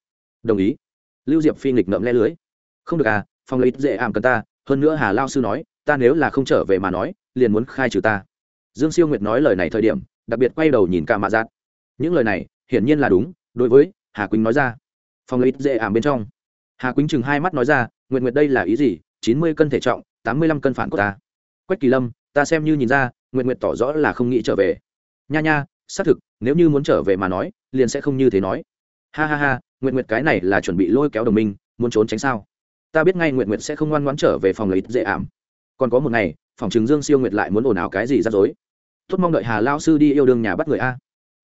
Đồng ý lưu diệp phi nghịch ngậm le lưới. Không được à phòng lấy dễ ảm cần ta, hơn nữa hà lao sư nói, ta nếu là không trở về mà nói, liền muốn khai trừ ta. Dương siêu nguyệt nói lời này thời điểm, đặc biệt quay đầu nhìn cả mạ giác những lời này, hiển nhiên là đúng, đối với hà quýnh nói ra. Phòng lấy dễ ảm bên trong. Hà quýnh chừng hai mắt nói ra nguyện nguyệt đây là ý gì? Chín mươi cân thể trọng, tám mươi lăm cân phản của ta. Quách kỳ lâm, ta xem như nhìn ra nguyện nguyệt tỏ rõ là không nghĩ trở về. Nha nha, xác thực, nếu như muốn trở về mà nói, liền sẽ không như thế nói. Ha ha ha nguyện nguyệt cái này là chuẩn bị lôi kéo đồng minh, muốn trốn tránh sao? Ta biết ngay nguyện nguyệt sẽ không ngoan ngoãn trở về phòng lấy dễ ảm. Còn có một ngày, phòng chứng dương siêu nguyệt lại muốn ồn ào cái gì ra dối. Tốt mong đợi hà lao sư đi yêu đương nhà bắt người a.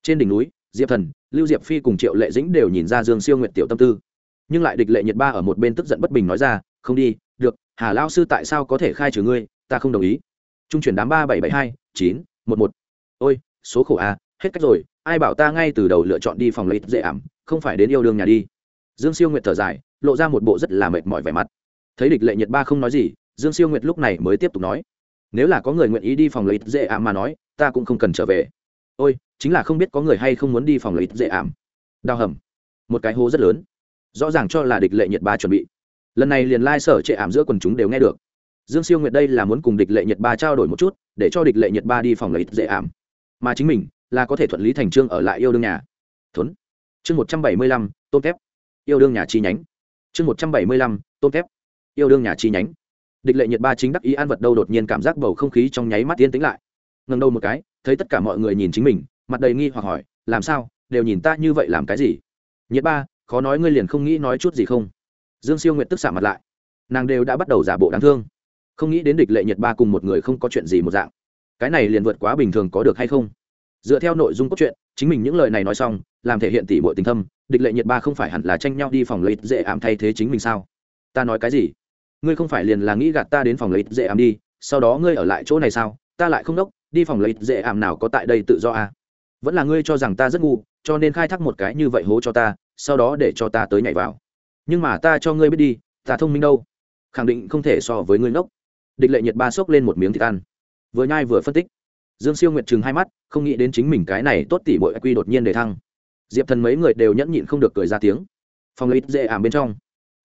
Trên đỉnh núi, diệp thần, lưu diệp phi cùng triệu lệ dĩnh đều nhìn ra dương siêu nguyệt tiểu tâm tư. Nhưng lại địch lệ nhiệt ba ở một bên tức giận bất bình nói ra, không đi, được, hà lao sư tại sao có thể khai trừ ngươi, ta không đồng ý. Trung chuyển đám ba bảy bảy hai, chín, một một. Ôi, số khổ a, hết cách rồi, ai bảo ta ngay từ đầu lựa chọn đi phòng lấy dễ ảm không phải đến yêu đương nhà đi. Dương siêu nguyệt thở dài, lộ ra một bộ rất là mệt mỏi vẻ mặt. Thấy địch lệ nhiệt ba không nói gì, dương siêu nguyệt lúc này mới tiếp tục nói. Nếu là có người nguyện ý đi phòng lấy dễ ảm mà nói, ta cũng không cần trở về. Ôi, chính là không biết có người hay không muốn đi phòng lấy dễ ảm. Đau hầm. Một cái hố rất lớn. Rõ ràng cho là địch lệ nhiệt ba chuẩn bị. Lần này liền lai、like、sở trệ ảm giữa quần chúng đều nghe được. Dương siêu nguyệt đây là muốn cùng địch lệ nhiệt ba trao đổi một chút, để cho địch lệ nhiệt ba đi phòng lấy dễ ảm. Mà chính mình là có thể thuận lý thành trương ở lại yêu đương nhà. Thốn chương một trăm bảy mươi lăm, tôn thép. Yêu đương nhà chi nhánh. Chương một trăm bảy mươi lăm, tôn thép. Yêu đương nhà chi nhánh. Địch lệ nhiệt ba chính đắc ý ăn vật đâu đột nhiên cảm giác bầu không khí trong nháy mắt yên tĩnh lại. Ngần đầu một cái, thấy tất cả mọi người nhìn chính mình, mặt đầy nghi hoặc hỏi, làm sao? Đều nhìn ta như vậy làm cái gì? Nhiệt ba, khó nói ngươi liền không nghĩ nói chút gì không? Dương siêu nguyệt tức xả mặt lại. Nàng đều đã bắt đầu giả bộ đáng thương. Không nghĩ đến địch lệ nhiệt ba cùng một người không có chuyện gì một dạng. Cái này liền vượt quá bình thường có được hay không? Dựa theo nội dung cốt truyện, chính mình những lời này nói xong, làm thể hiện tỷ bội tình thâm, địch lệ nhiệt ba không phải hẳn là tranh nhau đi phòng lấy dễ ảm thay thế chính mình sao? Ta nói cái gì? Ngươi không phải liền là nghĩ gạt ta đến phòng lấy dễ ảm đi, sau đó ngươi ở lại chỗ này sao? Ta lại không đốc, đi phòng lấy dễ ảm nào có tại đây tự do à? vẫn là ngươi cho rằng ta rất ngu, cho nên khai thác một cái như vậy hố cho ta, sau đó để cho ta tới nhảy vào. Nhưng mà ta cho ngươi biết đi, ta thông minh đâu? Khẳng định không thể so với ngươi ngốc. Địch lệ nhiệt ba xốc lên một miếng thịt ăn. Vừa nhai vừa phân tích dương siêu nguyệt chừng hai mắt, không nghĩ đến chính mình cái này tốt tỉ bội quy đột nhiên để thăng. Diệp thần mấy người đều nhẫn nhịn không được cười ra tiếng. Phòng lấy dễ ảm bên trong.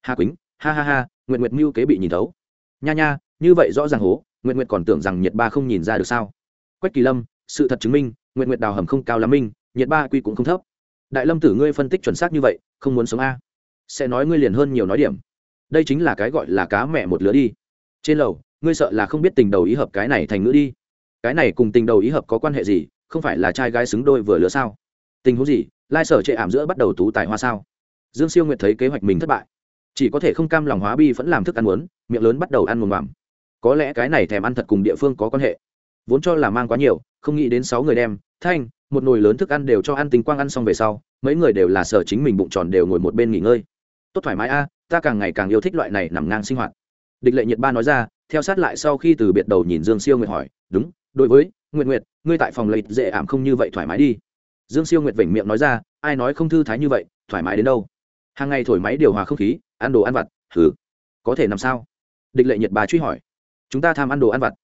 Hà quýnh, ha ha ha nguyện nguyệt mưu kế bị nhìn thấu. Nha nha, như vậy rõ ràng hố nguyện nguyệt còn tưởng rằng nhiệt ba không nhìn ra được sao. Quách kỳ lâm, sự thật chứng minh nguyện nguyệt đào hầm không cao lắm minh nhiệt ba quy cũng không thấp. Đại lâm tử ngươi phân tích chuẩn xác như vậy, không muốn sống a. Sẽ nói ngươi liền hơn nhiều nói điểm. Đây chính là cái gọi là cá mẹ một lứa đi. Trên lầu, ngươi sợ là không biết tình đầu ý hợp cái này thành ngữ đi cái này cùng tình đầu ý hợp có quan hệ gì, không phải là trai gái xứng đôi vừa lứa sao? Tình huống gì? Lai sở chệ ảm giữa bắt đầu tú tài hoa sao? Dương siêu nguyệt thấy kế hoạch mình thất bại, chỉ có thể không cam lòng hóa bi vẫn làm thức ăn muốn, miệng lớn bắt đầu ăn mồm mằm có lẽ cái này thèm ăn thật cùng địa phương có quan hệ. Vốn cho là mang quá nhiều, không nghĩ đến sáu người đem, thanh, một nồi lớn thức ăn đều cho ăn tình quang ăn xong về sau, mấy người đều là sở chính mình bụng tròn đều ngồi một bên nghỉ ngơi. Tốt thoải mái a, ta càng ngày càng yêu thích loại này nằm ngang sinh hoạt. Địch lệ nhiệt ba nói ra, theo sát lại sau khi từ biệt đầu nhìn dương siêu nguyệt hỏi, đúng đối với, nguyệt nguyệt, ngươi tại phòng lấy dễ ảm không như vậy thoải mái đi. Dương siêu nguyệt vểnh miệng nói ra, ai nói không thư thái như vậy, thoải mái đến đâu? Hàng ngày thổi máy điều hòa không khí, ăn đồ ăn vặt thử có thể làm sao? Địch lệ nhiệt bà truy hỏi, chúng ta tham ăn đồ ăn vặt.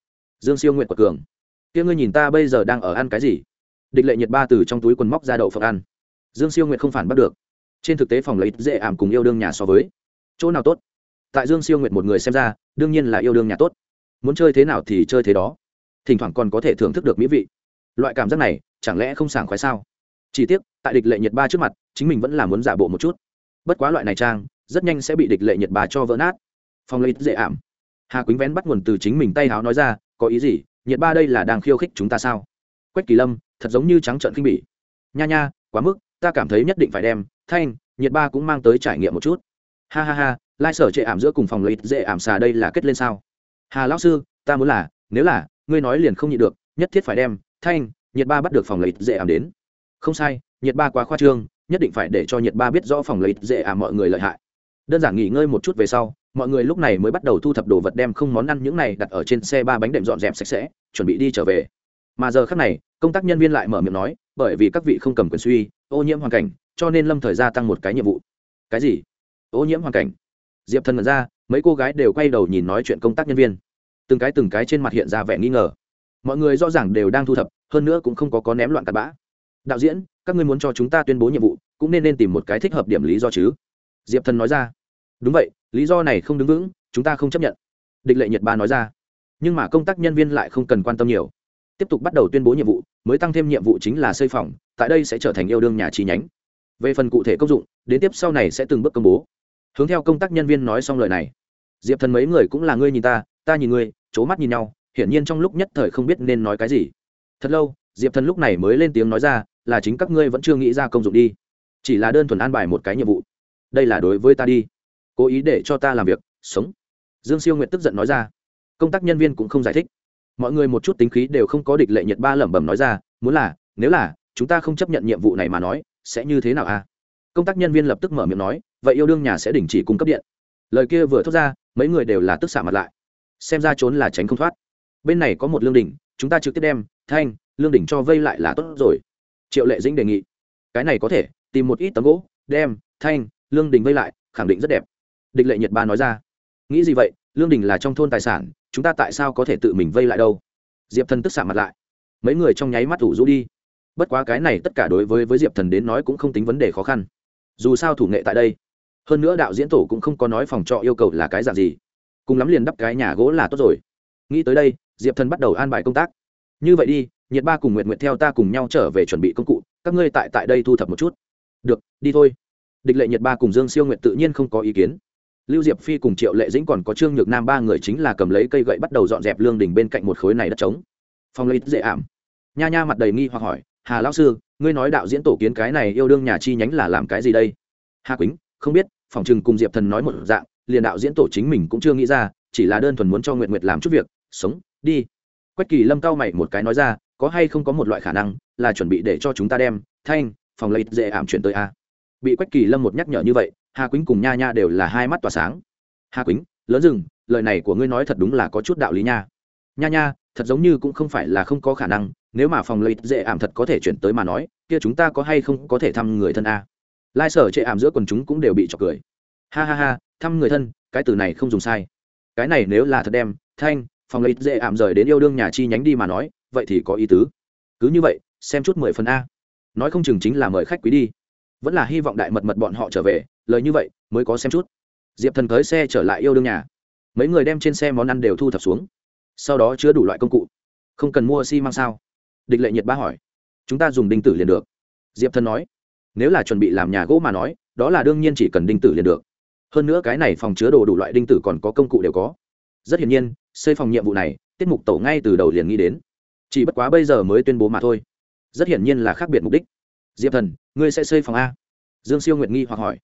Dương siêu nguyện quật cường, kia ngươi nhìn ta bây giờ đang ở ăn cái gì? Địch lệ nhiệt ba từ trong túi quần móc ra đậu phộng ăn. Dương siêu nguyện không phản bắt được. Trên thực tế phòng lấy dễ ảm cùng yêu đương nhà so với. Chỗ nào tốt? Tại dương siêu nguyện một người xem ra, đương nhiên là yêu đương nhà tốt. Muốn chơi thế nào thì chơi thế đó thỉnh thoảng còn có thể thưởng thức được mỹ vị. Loại cảm giác này, chẳng lẽ không sảng khoái sao? Chỉ tiếc, tại địch lệ nhiệt ba trước mặt, chính mình vẫn là muốn giả bộ một chút. Bất quá loại này trang, rất nhanh sẽ bị địch lệ nhiệt ba cho vỡ nát. Phong lấy dễ ảm. Hà quýnh vén bắt nguồn từ chính mình tay háo nói ra, có ý gì? Nhiệt ba đây là đang khiêu khích chúng ta sao? Quách kỳ lâm, thật giống như trắng trợn khinh bỉ. Nha nha, quá mức, ta cảm thấy nhất định phải đem, thanh nhiệt ba cũng mang tới trải nghiệm một chút. Ha ha ha, lai sở trệ ảm giữa cùng phòng lấy dễ ảm xà đây là kết lên sao? Hà lão sư, ta muốn là, nếu là ngươi nói liền không nhịn được, nhất thiết phải đem, thanh, nhiệt ba bắt được phòng lấy dễ ảm đến. Không sai, nhiệt ba quá khoa trương, nhất định phải để cho nhiệt ba biết rõ phòng lấy dễ ảm mọi người lợi hại. Đơn giản nghỉ ngơi một chút về sau, mọi người lúc này mới bắt đầu thu thập đồ vật đem không món ăn những này đặt ở trên xe ba bánh đệm dọn dẹp sạch sẽ, chuẩn bị đi trở về. Mà giờ khác này, công tác nhân viên lại mở miệng nói, bởi vì các vị không cầm quyền suy, ô nhiễm hoàn cảnh, cho nên lâm thời gia tăng một cái nhiệm vụ. Cái gì? Ô nhiễm hoàn cảnh? Diệp thần mật ra, mấy cô gái đều quay đầu nhìn nói chuyện công tác nhân viên từng cái từng cái trên mặt hiện ra vẻ nghi ngờ. Mọi người rõ ràng đều đang thu thập, hơn nữa cũng không có có ném loạn tạt bã. Đạo diễn, các ngươi muốn cho chúng ta tuyên bố nhiệm vụ, cũng nên nên tìm một cái thích hợp điểm lý do chứ. Diệp thần nói ra. Đúng vậy, lý do này không đứng vững, chúng ta không chấp nhận. Địch lệ nhật ba nói ra. Nhưng mà công tác nhân viên lại không cần quan tâm nhiều. Tiếp tục bắt đầu tuyên bố nhiệm vụ, mới tăng thêm nhiệm vụ chính là xây phòng, tại đây sẽ trở thành yêu đương nhà chi nhánh. Về phần cụ thể công dụng, đến tiếp sau này sẽ từng bước công bố. Hướng theo công tác nhân viên nói xong lời này. Diệp thần mấy người cũng là ngươi nhìn ta ta nhìn ngươi, c h ố mắt nhìn nhau, hiển nhiên trong lúc nhất thời không biết nên nói cái gì. Thật lâu, diệp thần lúc này mới lên tiếng nói ra, là chính các ngươi vẫn chưa nghĩ ra công dụng đi. Chỉ là đơn thuần an bài một cái nhiệm vụ. Đây là đối với ta đi. Cố ý để cho ta làm việc, sống. Dương siêu nguyện tức giận nói ra. Công tác nhân viên cũng không giải thích. Mọi người một chút tính khí đều không có địch lệ nhật ba lẩm bẩm nói ra, muốn là, nếu là, chúng ta không chấp nhận nhiệm vụ này mà nói, sẽ như thế nào à? Công tác nhân viên lập tức mở miệng nói, vậy yêu đương nhà sẽ đình chỉ cung cấp điện. Lời kia vừa thốt ra, mấy người đều là tức xả mặt lại xem ra trốn là tránh không thoát. Bên này có một lương đỉnh, chúng ta trực tiếp đem, thanh, lương đỉnh cho vây lại là tốt rồi. Triệu lệ dĩnh đề nghị. Cái này có thể, tìm một ít tấm gỗ, đem, thanh, lương đình vây lại, khẳng định rất đẹp. Địch lệ nhật ba nói ra. Nghĩ gì vậy, lương đình là trong thôn tài sản, chúng ta tại sao có thể tự mình vây lại đâu? Diệp thần tức xạ mặt lại. Mấy người trong nháy mắt thủ rũ đi. Bất quá cái này tất cả đối với với diệp thần đến nói cũng không tính vấn đề khó khăn. Dù sao thủ nghệ tại đây. Hơn nữa đạo diễn tổ cũng không có nói phòng trọ yêu cầu là cái dạng gì cùng lắm liền đắp cái nhà gỗ là tốt rồi. Nghĩ tới đây, diệp thần bắt đầu an bài công tác. Như vậy đi, nhiệt ba cùng nguyện nguyện theo ta cùng nhau trở về chuẩn bị công cụ, các ngươi tại tại đây thu thập một chút. Được, đi thôi. Địch lệ nhiệt ba cùng dương siêu nguyện tự nhiên không có ý kiến. Lưu diệp phi cùng triệu lệ dĩnh còn có trương nhược nam ba người chính là cầm lấy cây gậy bắt đầu dọn dẹp lương đình bên cạnh một khối này đất trống. Phong lấy dễ ảm. Nha nha mặt đầy nghi hoặc hỏi, hà lão sư, ngươi nói đạo diễn tổ kiến cái này yêu đương nhà chi nhánh là làm cái gì đây? Hà quýnh, không biết. Phòng chừng cùng diệp thần nói một dạng liền đạo diễn tổ chính mình cũng chưa nghĩ ra, chỉ là đơn thuần muốn cho nguyện nguyệt làm chút việc, sống, đi. Quách kỳ lâm cao mày một cái nói ra, có hay không có một loại khả năng là chuẩn bị để cho chúng ta đem thanh, phòng lấy dễ ảm chuyển tới a? Bị quách kỳ lâm một nhắc nhở như vậy, hà quýnh cùng nha nha đều là hai mắt tỏa sáng. Hà quýnh, lớn rừng lời này của ngươi nói thật đúng là có chút đạo lý nha. Nha nha, thật giống như cũng không phải là không có khả năng, nếu mà phòng lấy dễ ảm thật có thể chuyển tới mà nói, kia chúng ta có hay không có thể thăm người thân a? Lai sở chệ ảm giữa quần chúng cũng đều bị trọc cười. Ha ha ha thăm người thân, cái từ này không dùng sai. Cái này nếu là thật đem, thanh, phòng lấy dễ ảm rời đến yêu đương nhà chi nhánh đi mà nói, vậy thì có ý tứ. Cứ như vậy, xem chút mười phần a. Nói không chừng chính là mời khách quý đi. Vẫn là hy vọng đại mật mật bọn họ trở về, lời như vậy mới có xem chút. Diệp thần tới xe trở lại yêu đương nhà. Mấy người đem trên xe món ăn đều thu thập xuống. Sau đó chứa đủ loại công cụ. Không cần mua xi、si、măng sao? Địch lệ nhiệt ba hỏi. Chúng ta dùng đinh tử liền được. Diệp thần nói. Nếu là chuẩn bị làm nhà gỗ mà nói, đó là đương nhiên chỉ cần đinh tử liền được hơn nữa cái này phòng chứa đồ đủ loại đinh tử còn có công cụ đều có. Rất hiển nhiên, xây phòng nhiệm vụ này, tiết mục tổ ngay từ đầu liền nghĩ đến. Chỉ bất quá bây giờ mới tuyên bố mà thôi. Rất hiển nhiên là khác biệt mục đích. Diệp thần, ngươi sẽ xây phòng a? Dương siêu nguyệt nghi hoặc hỏi.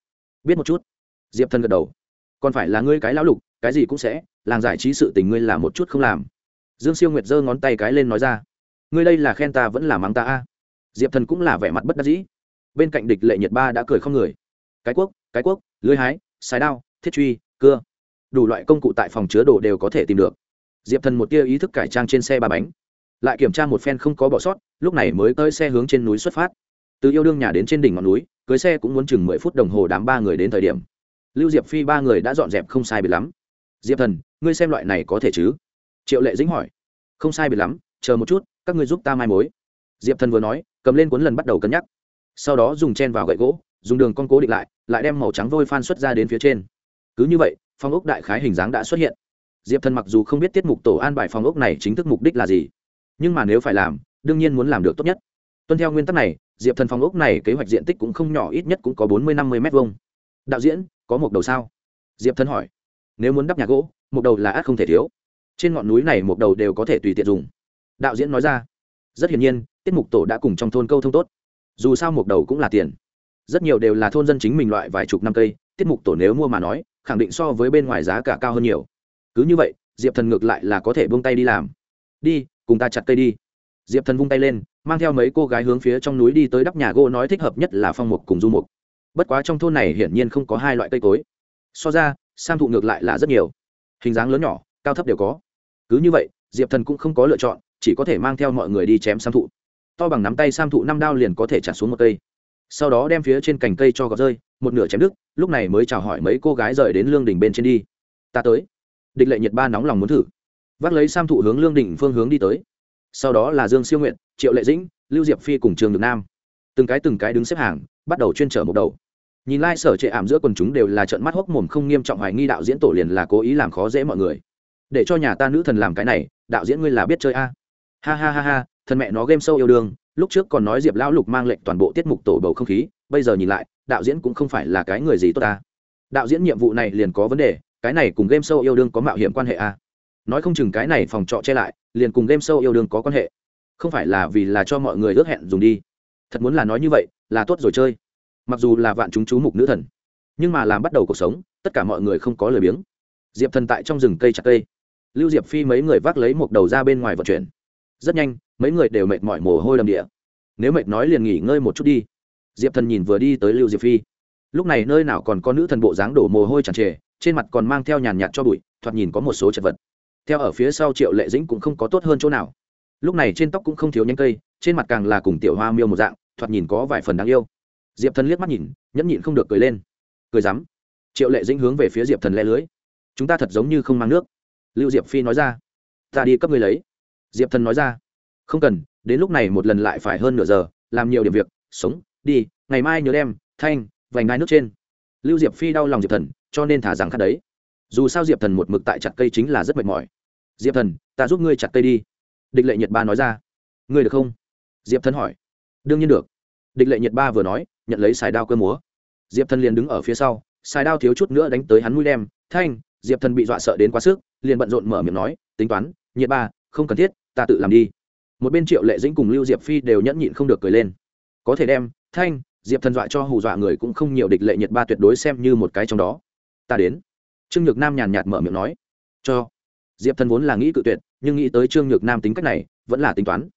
Biết một chút. Diệp thần gật đầu. Còn phải là ngươi cái lão lục, cái gì cũng sẽ, làng giải trí sự tình ngươi làm một chút không làm. Dương siêu nguyệt giơ ngón tay cái lên nói ra. Ngươi đây là khen ta vẫn là mắng ta a? Diệp thần cũng là vẻ mặt bất đắc dĩ. Bên cạnh địch lệ nhiệt ba đã cười không người. Cái quốc cái quốc, lưới hái xài đao, thiết truy, cưa. Đủ loại công cụ tại phòng chứa đồ đều có thể tìm được. Diệp thần một tia ý thức cải trang trên xe ba bánh. Lại kiểm tra một phen không có bỏ sót, lúc này mới tới xe hướng trên núi xuất phát. Từ yêu đương nhà đến trên đỉnh ngọn núi, cưới xe cũng muốn chừng mười phút đồng hồ đám ba người đến thời điểm. Lưu diệp phi ba người đã dọn dẹp không sai biệt lắm. Diệp thần, ngươi xem loại này có thể chứ? Triệu lệ dính hỏi. Không sai biệt lắm, chờ một chút, các ngươi giúp ta mai mối. Diệp thần vừa nói, cầm lên cuốn lần bắt đầu cân nhắc sau đó dùng chen vào gậy gỗ, dùng đường con cố định lại lại đem màu trắng vôi phan xuất ra đến phía trên. Cứ như vậy, phong ốc đại khái hình dáng đã xuất hiện. Diệp thần mặc dù không biết tiết mục tổ an bài phong ốc này chính thức mục đích là gì, nhưng mà nếu phải làm, đương nhiên muốn làm được tốt nhất. Tuân theo nguyên tắc này, diệp thần phong ốc này kế hoạch diện tích cũng không nhỏ, ít nhất cũng có bốn mươi năm mươi m hai đạo diễn, có một đầu sao? Diệp thần hỏi. Nếu muốn đắp nhà gỗ, một đầu là át không thể thiếu. Trên ngọn núi này một đầu đều có thể tùy tiện dùng. Đạo diễn nói ra. Rất hiển nhiên, tiết mục tổ đã cùng trong thôn câu thông tốt dù sao một đầu cũng là tiền. Rất nhiều đều là thôn dân chính mình loại vài chục năm cây, tiết mục tổ nếu mua mà nói, khẳng định so với bên ngoài giá cả cao hơn nhiều. Cứ như vậy, diệp thần ngược lại là có thể buông tay đi làm. Đi, cùng ta chặt cây đi. Diệp thần vung tay lên, mang theo mấy cô gái hướng phía trong núi đi tới đắp nhà gỗ nói thích hợp nhất là phong mục cùng du mục bất quá trong thôn này hiển nhiên không có hai loại cây cối. So ra, sam thụ ngược lại là rất nhiều. Hình dáng lớn nhỏ, cao thấp đều có. Cứ như vậy, diệp thần cũng không có lựa chọn, chỉ có thể mang theo mọi người đi chém sam thụ to bằng nắm tay sam thụ năm đao liền có thể trả xuống một cây. Sau đó đem phía trên cành cây cho gọt rơi, một nửa chém đứt, lúc này mới chào hỏi mấy cô gái rời đến lương đình bên trên đi. Ta tới. Địch lệ nhiệt ba nóng lòng muốn thử. Vác lấy sam thụ hướng lương đình phương hướng đi tới. Sau đó là dương siêu nguyện triệu lệ dĩnh, lưu diệp phi cùng trường được nam. Từng cái từng cái đứng xếp hàng, bắt đầu chuyên trở một đầu. Nhìn lai、like、sở trệ ảm giữa quần chúng đều là trận mắt hốc mồm không nghiêm trọng hoài nghi đạo diễn tổ liền là cố ý làm khó dễ mọi người. Để cho nhà ta nữ thần làm cái này, đạo diễn ngươi là biết chơi a. Ha ha ha ha thần mẹ nó game sâu yêu đương, lúc trước còn nói diệp lão lục mang lệnh toàn bộ tiết mục tổ bầu không khí, bây giờ nhìn lại, đạo diễn cũng không phải là cái người gì tốt ta. Đạo diễn nhiệm vụ này liền có vấn đề, cái này cùng game sâu yêu đương có mạo hiểm quan hệ a nói không chừng cái này phòng trọ che lại, liền cùng game sâu yêu đương có quan hệ. Không phải là vì là cho mọi người ước hẹn dùng đi. Thật muốn là nói như vậy, là tốt rồi chơi. Mặc dù là vạn chúng chú mục nữ thần, nhưng mà làm bắt đầu cuộc sống, tất cả mọi người không có lời biếng. Diệp thần tại trong rừng cây chặt cây. Lưu diệp phi mấy người vác lấy một đầu ra bên ngoài vận chuyển. Rất nhanh mấy người đều mệt mỏi mồ hôi đầm địa. Nếu mệt nói liền nghỉ ngơi một chút đi. Diệp thần nhìn vừa đi tới lưu diệp phi. Lúc này nơi nào còn có nữ thần bộ dáng đổ mồ hôi chẳng trề, trên mặt còn mang theo nhàn nhạt cho bụi, thoạt nhìn có một số chật vật. Theo ở phía sau triệu lệ dĩnh cũng không có tốt hơn chỗ nào. Lúc này trên tóc cũng không thiếu nhánh cây, trên mặt càng là cùng tiểu hoa miêu một dạng, thoạt nhìn có vài phần đáng yêu. Diệp thần liếc mắt nhìn, nhẫn nhịn không được cười lên. Cười rắm. Triệu lệ dĩnh hướng về phía diệp thần lẽ lưới. Chúng ta thật giống như không mang nước. Lưu diệp phi nói ra. Ta đi cấp người lấy. Diệp thần nói ra không cần, đến lúc này một lần lại phải hơn nửa giờ, làm nhiều điểm việc, sống, đi, ngày mai nhớ đem, thanh, vành ngai nước trên. Lưu diệp phi đau lòng diệp thần, cho nên thả rằng khát đấy. Dù sao diệp thần một mực tại chặt cây chính là rất mệt mỏi. Diệp thần, ta giúp ngươi chặt cây đi. Địch lệ nhiệt ba nói ra. Ngươi được không? Diệp thần hỏi. Đương nhiên được. Địch lệ nhiệt ba vừa nói, nhận lấy xài đao cơ múa. Diệp thần liền đứng ở phía sau, xài đao thiếu chút nữa đánh tới hắn mũi đem. Thanh, diệp thần bị dọa sợ đến quá sức, liền bận rộn mở miệng nói, tính toán nhiệt ba, không cần thiết, ta tự làm đi một bên triệu lệ dĩnh cùng lưu diệp phi đều nhẫn nhịn không được cười lên. Có thể đem, thanh, diệp thần dọa cho hù dọa người cũng không nhiều địch lệ nhiệt ba tuyệt đối xem như một cái trong đó. Ta đến. Trương nhược nam nhàn nhạt mở miệng nói. Cho. Diệp thần vốn là nghĩ cự tuyệt, nhưng nghĩ tới trương nhược nam tính cách này, vẫn là tính toán.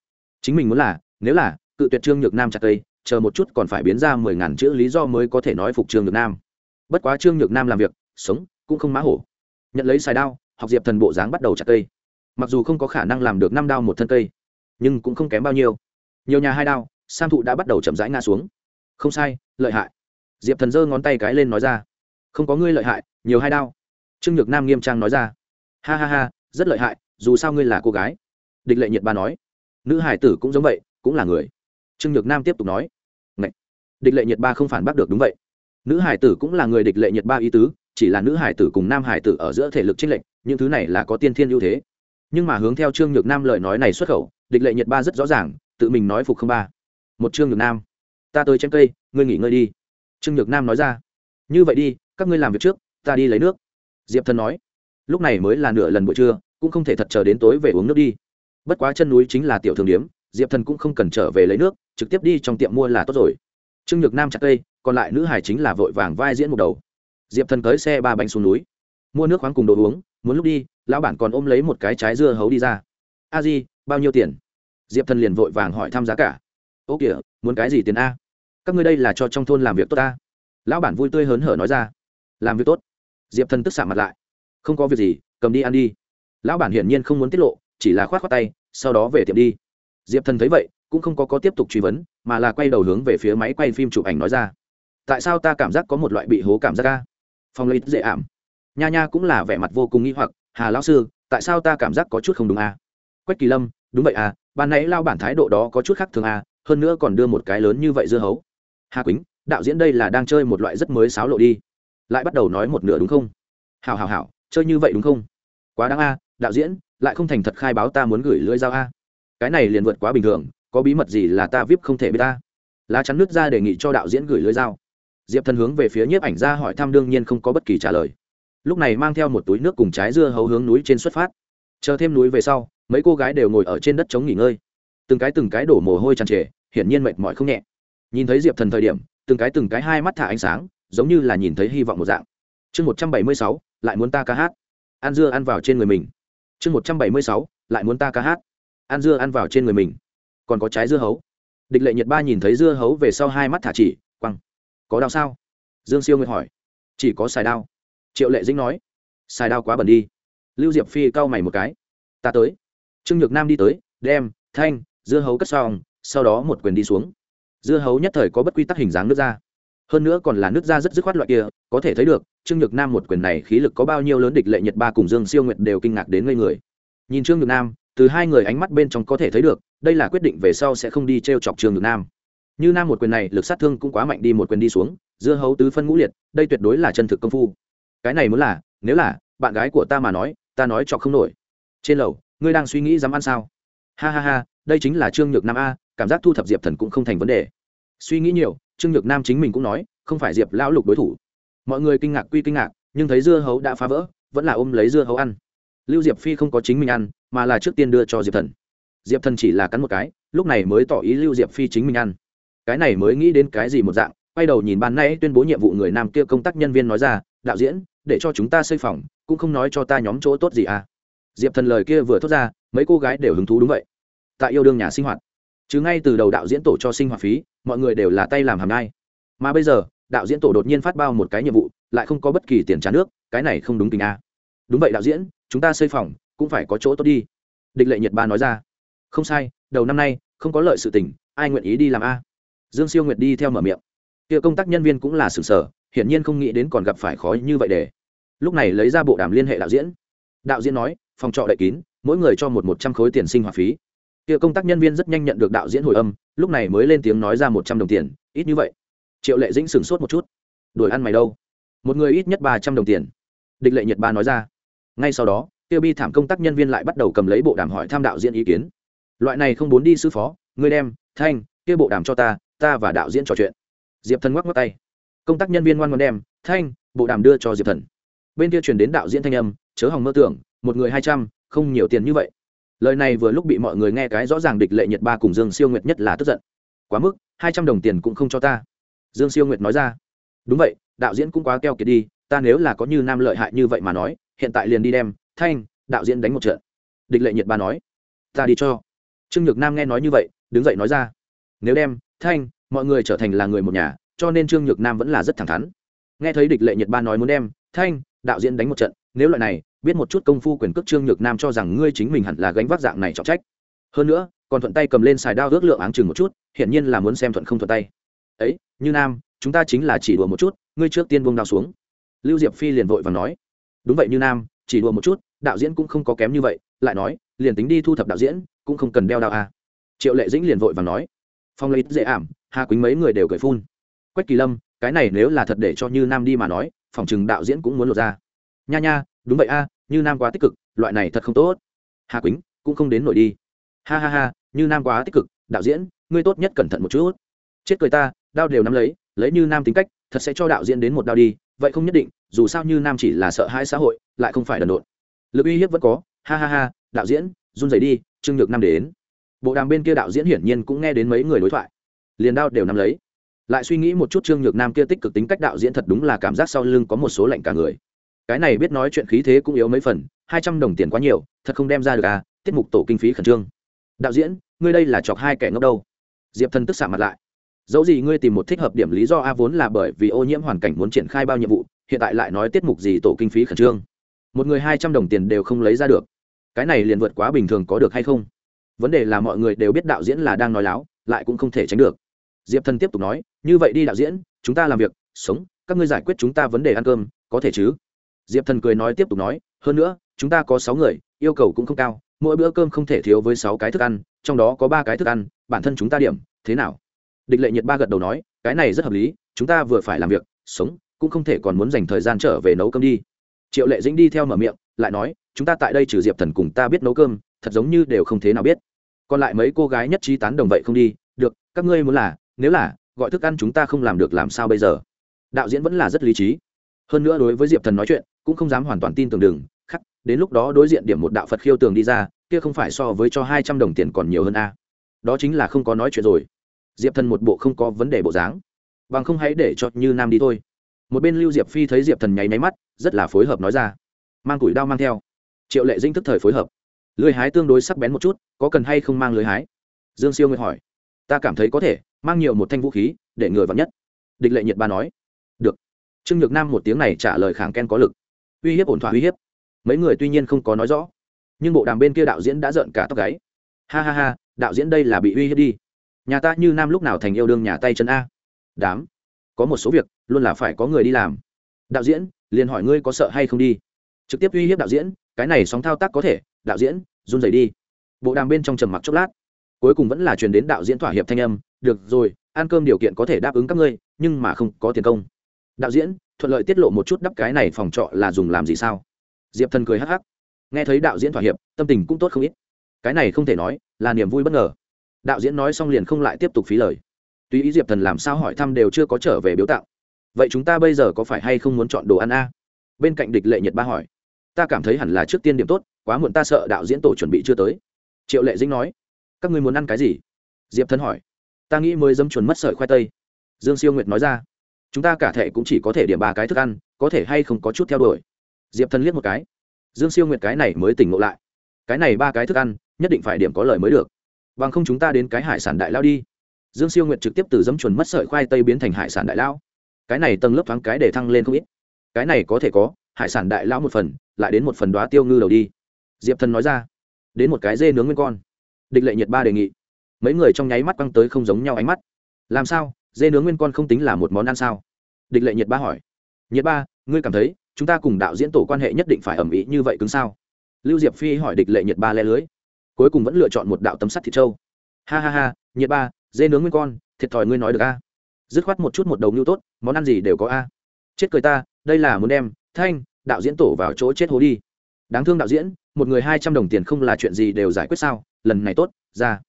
Chính mình muốn là, nếu là, cự tuyệt trương nhược nam chặt cây, chờ một chút còn phải biến ra mười ngàn chữ lý do mới có thể nói phục trương nhược nam. Bất quá trương nhược nam làm việc, sống, cũng không mã hổ. Nhận lấy xài đao, học diệp thần bộ dáng bắt đầu chặt cây. Mặc dù không có khả năng làm được năm đao một thân cây nhưng cũng không kém bao nhiêu. Nhiều nhà hai đao, sam thụ đã bắt đầu chậm rãi ngã xuống. Không sai, lợi hại. Diệp thần giơ ngón tay cái lên nói ra. Không có ngươi lợi hại, nhiều hai đao. Trương nhược nam nghiêm trang nói ra. Ha ha ha, rất lợi hại, dù sao ngươi là cô gái. Địch lệ nhiệt ba nói. Nữ hải tử cũng giống vậy, cũng là người. Trương nhược nam tiếp tục nói. Ngậy! địch lệ nhiệt ba không phản bác được đúng vậy. Nữ hải tử cũng là người địch lệ nhiệt ba ý tứ, chỉ là nữ hải tử cùng nam hải tử ở giữa thể lực trích lệnh những thứ này là có tiên thiên ưu thế. Nhưng mà hướng theo trương nhược nam lời nói này xuất khẩu địch lệ nhiệt ba rất rõ ràng, tự mình nói phục không ba. Một trương nhược nam. Ta tới chém cây, ngươi nghỉ ngơi đi. Trương nhược nam nói ra. Như vậy đi, các ngươi làm việc trước, ta đi lấy nước. Diệp thần nói. Lúc này mới là nửa lần buổi trưa, cũng không thể thật chờ đến tối về uống nước đi. Bất quá chân núi chính là tiểu thường điếm, diệp thần cũng không cần trở về lấy nước, trực tiếp đi trong tiệm mua là tốt rồi. Trương nhược nam chặt cây, còn lại nữ hải chính là vội vàng vai diễn một đầu. Diệp thần tới xe ba bánh xuống núi. Mua nước khoáng cùng đồ uống, muốn lúc đi, lão bản còn ôm lấy một cái trái dưa hấu đi ra. A di, bao nhiêu tiền? Diệp thần liền vội vàng hỏi thăm giá cả. Ô kìa muốn cái gì tiền a? Các ngươi đây là cho trong thôn làm việc tốt ta? Lão bản vui tươi hớn hở nói ra. Làm việc tốt. Diệp thần tức xạ mặt lại. Không có việc gì cầm đi ăn đi. Lão bản hiển nhiên không muốn tiết lộ chỉ là k h o á t khoác tay sau đó về tiệm đi. Diệp thần thấy vậy cũng không có, có tiếp tục truy vấn mà là quay đầu hướng về phía máy quay phim chụp ảnh nói ra. Tại sao ta cảm giác có một loại bị hố cảm giác ca phong lấy dễ ảm. Nha nha cũng là vẻ mặt vô cùng nghĩ hoặc. Hà lão sư tại sao ta cảm giác có chút không đúng à? quách kỳ lâm đúng vậy à ban nãy lao bản thái độ đó có chút khác thường à hơn nữa còn đưa một cái lớn như vậy dưa hấu. Hà quýnh, đạo diễn đây là đang chơi một loại rất mới sáo lộ đi. Lại bắt đầu nói một nửa đúng không? Hào hào hào chơi như vậy đúng không? Quá đáng a đạo diễn, lại không thành thật khai báo ta muốn gửi lưỡi dao a cái này liền vượt quá bình thường, có bí mật gì là ta vip không thể biết ta. Lá chắn nước ra đề nghị cho đạo diễn gửi lưỡi dao. Diệp thần hướng về phía nhiếp ảnh ra hỏi thăm đương nhiên không có bất kỳ trả lời. Lúc này mang theo một túi nước cùng trái dưa hấu hướng núi trên xuất phát. Chờ thêm núi về sau mấy cô gái đều ngồi ở trên đất chống nghỉ ngơi. Từng cái từng cái đổ mồ hôi tràn trề, hiển nhiên mệt mỏi không nhẹ. Nhìn thấy diệp thần thời điểm, từng cái từng cái hai mắt thả ánh sáng, giống như là nhìn thấy hy vọng một dạng. Chương một trăm bảy mươi sáu, lại muốn ta ca hát. Ăn dưa ăn vào trên người mình. Chương một trăm bảy mươi sáu, lại muốn ta ca hát. Ăn dưa ăn vào trên người mình. Còn có trái dưa hấu. Địch lệ Nhiệt ba nhìn thấy dưa hấu về sau hai mắt thả chỉ, quăng. Có đau sao? Dương siêu nguyệt hỏi. Chỉ có xài đao triệu lệ dĩnh nói. Xài đao quá bẩn đi. Lưu diệp phi cau mày một cái. Ta tới trương nhược nam đi tới, đem thanh, dưa hấu cất xong, sau đó một quyền đi xuống. Dưa hấu nhất thời có bất quy tắc hình dáng nước ra. Hơn nữa còn là nước ra rất dứt khoát loại kia, có thể thấy được, trương nhược nam một quyền này khí lực có bao nhiêu lớn địch lệ nhật ba cùng dương siêu nguyệt đều kinh ngạc đến ngây người. Nhìn trương nhược nam, từ hai người ánh mắt bên trong có thể thấy được, đây là quyết định về sau sẽ không đi t r e o chọc trương nhược nam. Như nam một quyền này, lực sát thương cũng quá mạnh đi, một quyền đi xuống, dưa hấu tứ phân ngũ liệt, đây tuyệt đối là chân thực công phu. Cái này muốn là, nếu là, bạn gái của ta mà nói, ta nói chọc không nổi. Trên lầu ngươi đang suy nghĩ dám ăn sao? Ha ha ha, đây chính là trương nhược nam a, cảm giác thu thập diệp thần cũng không thành vấn đề. Suy nghĩ nhiều, trương nhược nam chính mình cũng nói, không phải diệp lão lục đối thủ. Mọi người kinh ngạc quy kinh ngạc, nhưng thấy dưa hấu đã phá vỡ, vẫn là ôm lấy dưa hấu ăn. Lưu diệp phi không có chính mình ăn, mà là trước tiên đưa cho diệp thần. Diệp thần chỉ là cắn một cái, lúc này mới tỏ ý lưu diệp phi chính mình ăn. Cái này mới nghĩ đến cái gì một dạng, quay đầu nhìn ban nay tuyên bố nhiệm vụ người nam kia công tác nhân viên nói ra, đạo diễn, để cho chúng ta xây phòng, cũng không nói cho ta nhóm chỗ tốt gì à diệp thần lời kia vừa thốt ra, mấy cô gái đều hứng thú đúng vậy. Tại yêu đương nhà sinh hoạt. Chứ ngay từ đầu đạo diễn tổ cho sinh hoạt phí, mọi người đều là tay làm hàm nai. Mà bây giờ, đạo diễn tổ đột nhiên phát bao một cái nhiệm vụ, lại không có bất kỳ tiền trả nước, cái này không đúng tình a. Đúng vậy đạo diễn, chúng ta xây phòng, cũng phải có chỗ tốt đi. Địch lệ nhật ba nói ra. Không sai, đầu năm nay, không có lợi sự tình, ai nguyện ý đi làm a? Dương siêu nguyệt đi theo mở miệng. Kia công tác nhân viên cũng là sừng sở, hiển nhiên không nghĩ đến còn gặp phải khó như vậy để. Lúc này lấy ra bộ đàm liên hệ đạo diễn đạo diễn nói, phòng trọ đậy kín, mỗi người cho một một trăm khối tiền sinh hoạt phí. Kia công tác nhân viên rất nhanh nhận được đạo diễn hồi âm, lúc này mới lên tiếng nói ra một trăm đồng tiền, ít như vậy. Triệu lệ dĩnh sửng sốt một chút. Đuổi ăn mày đâu? Một người ít nhất ba trăm đồng tiền. Địch lệ nhật ba nói ra. Ngay sau đó, tiêu bi thảm công tác nhân viên lại bắt đầu cầm lấy bộ đàm hỏi tham đạo diễn ý kiến. Loại này không muốn đi sư phó, ngươi đem, thanh, kia bộ đàm cho ta ta và đạo diễn trò chuyện. Diệp thần ngoắc ngoắc tay. Công tác nhân viên ngoan ngoan đem, thanh, bộ đàm đưa cho diệp thần. Bên kia chuyển đến đạo diễn thanh âm chớ hòng mơ tưởng, một người hai trăm, không nhiều tiền như vậy. Lời này vừa lúc bị mọi người nghe cái rõ ràng địch lệ nhật ba cùng dương siêu nguyệt nhất là tức giận. Quá mức, hai trăm đồng tiền cũng không cho ta. Dương siêu nguyệt nói ra. Đúng vậy, đạo diễn cũng quá keo kiệt đi, ta nếu là có như nam lợi hại như vậy mà nói, hiện tại liền đi đem, thanh, đạo diễn đánh một trận. Địch lệ nhật ba nói. Ta đi cho. Trương nhược nam nghe nói như vậy, đứng dậy nói ra. Nếu đem, thanh, mọi người trở thành là người một nhà, cho nên trương nhược nam vẫn là rất thẳng thắn. Nghe thấy địch lệ nhật ba nói muốn đem, thanh, đạo diễn đánh một trận nếu loại này, biết một chút công phu quyền cước trương nhược nam cho rằng ngươi chính mình hẳn là gánh vác dạng này trọng trách. Hơn nữa, còn thuận tay cầm lên xài đao ước lượng áng chừng một chút, hiển nhiên là muốn xem thuận không thuận tay. Ấy, như nam, chúng ta chính là chỉ đùa một chút, ngươi trước tiên buông đao xuống. Lưu diệp phi liền vội và nói. Đúng vậy như nam, chỉ đùa một chút, đạo diễn cũng không có kém như vậy, lại nói, liền tính đi thu thập đạo diễn, cũng không cần đeo đao à. triệu lệ dĩnh liền vội và nói. Phong lấy dễ ảm, hà quýnh mấy người đều cười phun. Quách kỳ lâm, cái này nếu là thật để cho như nam đi mà nói, phòng chừng đạo diễn cũng muốn lột ra nha nha, đúng vậy a, như nam quá tích cực, loại này thật không tốt. Hà quýnh, cũng không đến nổi đi. Ha ha ha, như nam quá tích cực, đạo diễn, ngươi tốt nhất cẩn thận một chút. Chết cười ta, đao đều nắm lấy lấy như nam tính cách, thật sẽ cho đạo diễn đến một đao đi, vậy không nhất định, dù sao như nam chỉ là sợ hãi xã hội, lại không phải đần độn. Lực uy hiếp vẫn có, ha ha ha, đạo diễn, run rẩy đi, trương nhược nam đến. Bộ đàm bên kia đạo diễn hiển nhiên cũng nghe đến mấy người đối thoại. Liền đao đều nắm lấy. Lại suy nghĩ một chút trương nhược nam kia tích cực tính cách đạo diễn thật đúng là cảm giác sau lưng có một số lạnh cả người cái này biết nói chuyện khí thế cũng yếu mấy phần, hai trăm đồng tiền quá nhiều, thật không đem ra được à tiết mục tổ kinh phí khẩn trương. Đạo diễn, ngươi đây là chọc hai kẻ ngốc đâu? Diệp thần tức xạ mặt lại. Dẫu gì ngươi tìm một thích hợp điểm lý do a vốn là bởi vì ô nhiễm hoàn cảnh muốn triển khai bao nhiệm vụ, hiện tại lại nói tiết mục gì tổ kinh phí khẩn trương. Một người hai trăm đồng tiền đều không lấy ra được. Cái này liền vượt quá bình thường có được hay không? Vấn đề là mọi người đều biết đạo diễn là đang nói láo, lại cũng không thể tránh được. Diệp thần tiếp tục nói, như vậy đi đạo diễn, chúng ta làm việc, sống, các ngươi giải quyết chúng ta vấn đề ăn cơm, có thể chứ? Diệp thần cười nói tiếp tục nói, hơn nữa, chúng ta có sáu người, yêu cầu cũng không cao, mỗi bữa cơm không thể thiếu với sáu cái thức ăn, trong đó có ba cái thức ăn, bản thân chúng ta điểm, thế nào? Địch lệ nhiệt ba gật đầu nói, cái này rất hợp lý, chúng ta vừa phải làm việc, sống, cũng không thể còn muốn dành thời gian trở về nấu cơm đi. Triệu lệ dĩnh đi theo mở miệng, lại nói, chúng ta tại đây trừ diệp thần cùng ta biết nấu cơm, thật giống như đều không thế nào biết. Còn lại mấy cô gái nhất trí tán đồng vậy không đi, được, các ngươi muốn là, nếu là, gọi thức ăn chúng ta không làm được làm sao bây giờ? Đạo diễn vẫn là rất lý trí. Hơn nữa đối với diệp thần nói chuyện cũng không dám hoàn toàn tin tưởng đường. khắc, đến lúc đó đối diện điểm một đạo phật khiêu tường đi ra, kia không phải so với cho hai trăm đồng tiền còn nhiều hơn a. Đó chính là không có nói chuyện rồi. Diệp thần một bộ không có vấn đề bộ dáng. Bằng không hãy để cho như nam đi thôi. Một bên lưu diệp phi thấy diệp thần nháy máy mắt, rất là phối hợp nói ra. Mang củi đao mang theo. Triệu lệ dinh tức thời phối hợp. Lưới hái tương đối sắc bén một chút, có cần hay không mang lưới hái? Dương siêu nguyệt hỏi. Ta cảm thấy có thể, mang nhiều một thanh vũ khí, để ngừa vắng nhất. Địch lệ nhiệt ba nói. Được. Trương nhược nam một tiếng này trả lời kháng ken có lực uy hiếp ổn thỏa uy hiếp. Mấy người tuy nhiên không có nói rõ, nhưng bộ đàm bên kia đạo diễn đã giận cả tóc gáy. Ha ha ha, đạo diễn đây là bị uy hiếp đi. Nhà ta như nam lúc nào thành yêu đương nhà tay chân a. Đám, có một số việc, luôn là phải có người đi làm. Đạo diễn, liền hỏi ngươi có sợ hay không đi. Trực tiếp uy hiếp đạo diễn, cái này sóng thao tác có thể, đạo diễn, run rẩy đi. Bộ đàm bên trong trầm mặc chốc lát. Cuối cùng vẫn là truyền đến đạo diễn thỏa hiệp thanh âm, được rồi, ăn cơm điều kiện có thể đáp ứng các ngươi, nhưng mà không có tiền công đạo diễn, thuận lợi tiết lộ một chút đắp cái này phòng trọ là dùng làm gì sao? Diệp thần cười hắc hắc. Nghe thấy đạo diễn thỏa hiệp, tâm tình cũng tốt không ít. Cái này không thể nói là niềm vui bất ngờ. Đạo diễn nói xong liền không lại tiếp tục phí lời. Tuy ý diệp thần làm sao hỏi thăm đều chưa có trở về biếu tạo vậy chúng ta bây giờ có phải hay không muốn chọn đồ ăn a? Bên cạnh địch lệ nhật ba hỏi. Ta cảm thấy hẳn là trước tiên điểm tốt, quá muộn ta sợ đạo diễn tổ chuẩn bị chưa tới. Triệu lệ dĩnh nói. Các người muốn ăn cái gì? Diệp thần hỏi. Ta nghĩ mới dâm chuẩn mất sợi khoai tây. Dương siêu nguyệt nói ra chúng ta cả thể cũng chỉ có thể điểm ba cái thức ăn, có thể hay không có chút theo đuổi. Diệp thần liếc một cái. Dương siêu nguyệt cái này mới tỉnh ngộ lại. Cái này ba cái thức ăn, nhất định phải điểm có lời mới được. Bằng không chúng ta đến cái hải sản đại lao đi. Dương siêu nguyệt trực tiếp từ dấm chuẩn mất sợi khoai tây biến thành hải sản đại lao. Cái này tầng lớp thoáng cái để thăng lên không ít. Cái này có thể có, hải sản đại lao một phần, lại đến một phần đoá tiêu ngư đầu đi. Diệp thần nói ra. Đến một cái dê nướng nguyên con. Địch lệ nhiệt ba đề nghị. Mấy người trong nháy mắt băng tới không giống nhau ánh mắt. Làm sao? Dê nướng nguyên con không tính là một món ăn sao? Địch lệ nhiệt ba hỏi. Nhiệt ba, ngươi cảm thấy chúng ta cùng đạo diễn tổ quan hệ nhất định phải ẩm ý như vậy cứng sao? Lưu diệp phi hỏi địch lệ nhiệt ba le lưới. Cuối cùng vẫn lựa chọn một đạo tấm sắt thịt trâu. Ha ha ha nhiệt ba, dê nướng nguyên con, thiệt thòi ngươi nói được a. Dứt khoát một chút một đầu ngưu tốt, món ăn gì đều có a. Chết cười ta, đây là muốn đem thanh, đạo diễn tổ vào chỗ chết hố đi. Đáng thương đạo diễn, một người hai trăm đồng tiền không là chuyện gì đều giải quyết sao? Lần này tốt, ra.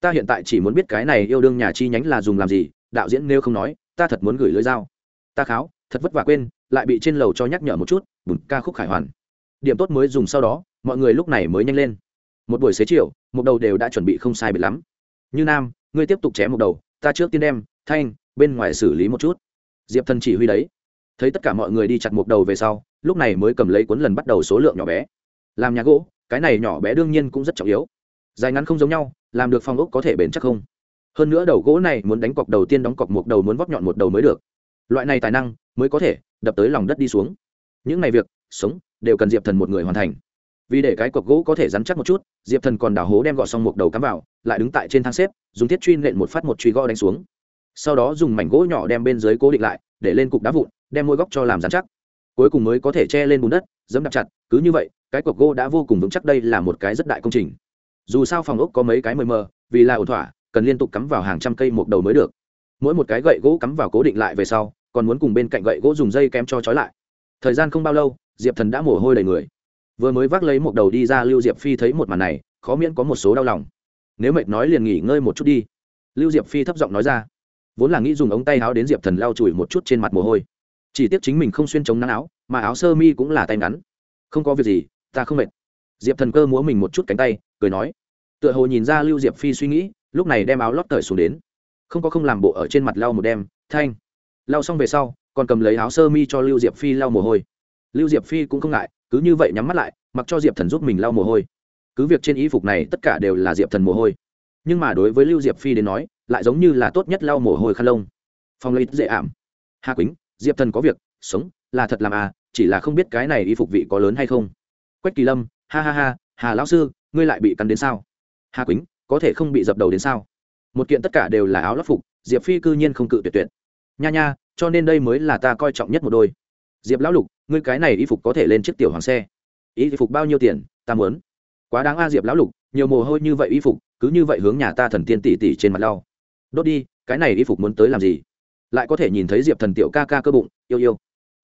Ta hiện tại chỉ muốn biết cái này yêu đương nhà chi nhánh là dùng làm gì đạo diễn nếu không nói, ta thật muốn gửi lưới dao. Ta kháo, thật vất vả quên, lại bị trên lầu cho nhắc nhở một chút, bùn ca khúc khải hoàn. Điểm tốt mới dùng sau đó, mọi người lúc này mới nhanh lên. Một buổi xế chiều, một đầu đều đã chuẩn bị không sai biệt lắm. Như nam, ngươi tiếp tục chém một đầu, ta trước tiên đem, thanh, bên ngoài xử lý một chút. Diệp thần chỉ huy đấy. Thấy tất cả mọi người đi chặt một đầu về sau, lúc này mới cầm lấy cuốn lần bắt đầu số lượng nhỏ bé. Làm nhà gỗ, cái này nhỏ bé đương nhiên cũng rất trọng yếu. Dài ngắn không giống nhau, làm được phong ốc có thể bền chắc không? Hơn nữa đầu gỗ này muốn đánh cọc đầu tiên đóng cọc một đầu muốn vóc nhọn một đầu mới được. Loại này tài năng mới có thể đập tới lòng đất đi xuống. Những ngày việc, sống đều cần diệp thần một người hoàn thành. Vì để cái cọc gỗ có thể rắn chắc một chút, diệp thần còn đào hố đem gọt xong một đầu cắm vào, lại đứng tại trên thang xếp, dùng thiết truy nện một phát một truy gõ đánh xuống. Sau đó dùng mảnh gỗ nhỏ đem bên dưới cố định lại, để lên cục đá vụn, đem môi góc cho làm rắn chắc. Cuối cùng mới có thể che lên bùn đất dẫm đạp chặt, cứ như vậy, cái cọc gỗ đã vô cùng vững chắc đây là một cái rất đại công trình. Dù sao phòng ốc có mấy cái mờ mờ, vì là ổn thỏa cần liên tục cắm vào hàng trăm cây một đầu mới được. Mỗi một cái gậy gỗ cắm vào cố định lại về sau, còn muốn cùng bên cạnh gậy gỗ dùng dây kém cho trói lại. Thời gian không bao lâu, diệp thần đã mồ hôi đầy người. Vừa mới vác lấy một đầu đi ra, lưu diệp phi thấy một màn này, khó miễn có một số đau lòng. Nếu mệt nói liền nghỉ ngơi một chút đi. Lưu diệp phi thấp giọng nói ra. Vốn là nghĩ dùng ống tay áo đến diệp thần lau chùi một chút trên mặt mồ hôi. Chỉ tiếc chính mình không xuyên chống nắng áo, mà áo sơ mi cũng là tay ngắn. Không có việc gì, ta không mệt. Diệp thần cơ múa mình một chút cánh tay, cười nói. Tựa hồ nhìn ra lưu diệp phi suy nghĩ lúc này đem áo lót cởi xuống đến. Không có không làm bộ ở trên mặt lau một đêm, thanh. Lau xong về sau, còn cầm lấy áo sơ mi cho lưu diệp phi lau mồ hôi. Lưu diệp phi cũng không ngại, cứ như vậy nhắm mắt lại, mặc cho diệp thần giúp mình lau mồ hôi. Cứ việc trên y phục này tất cả đều là diệp thần mồ hôi. Nhưng mà đối với lưu diệp phi đến nói, lại giống như là tốt nhất lau mồ hôi khăn lông. Phong lấy dễ ảm. Hà quýnh, diệp thần có việc, sống, là thật làm à chỉ là không biết cái này y phục vị có lớn hay không. Quách kỳ lâm, ha ha ha, hà lão sư, ngươi lại bị cắn đến sao? Hà quýnh có thể không bị dập đầu đến sao? Một kiện tất cả đều là áo lót phục, diệp phi cư nhiên không cự tuyệt tuyệt. Nha nha, cho nên đây mới là ta coi trọng nhất một đôi. Diệp lão lục, ngươi cái này y phục có thể lên chiếc tiểu hoàng xe. Y phục bao nhiêu tiền? Ta muốn. Quá đáng a, diệp lão lục, nhiều mồ hôi như vậy y phục, cứ như vậy hướng nhà ta thần tiên tỷ tỷ trên mặt lau. Đốt đi, cái này y phục muốn tới làm gì? Lại có thể nhìn thấy diệp thần tiểu ca ca cơ bụng, yêu yêu.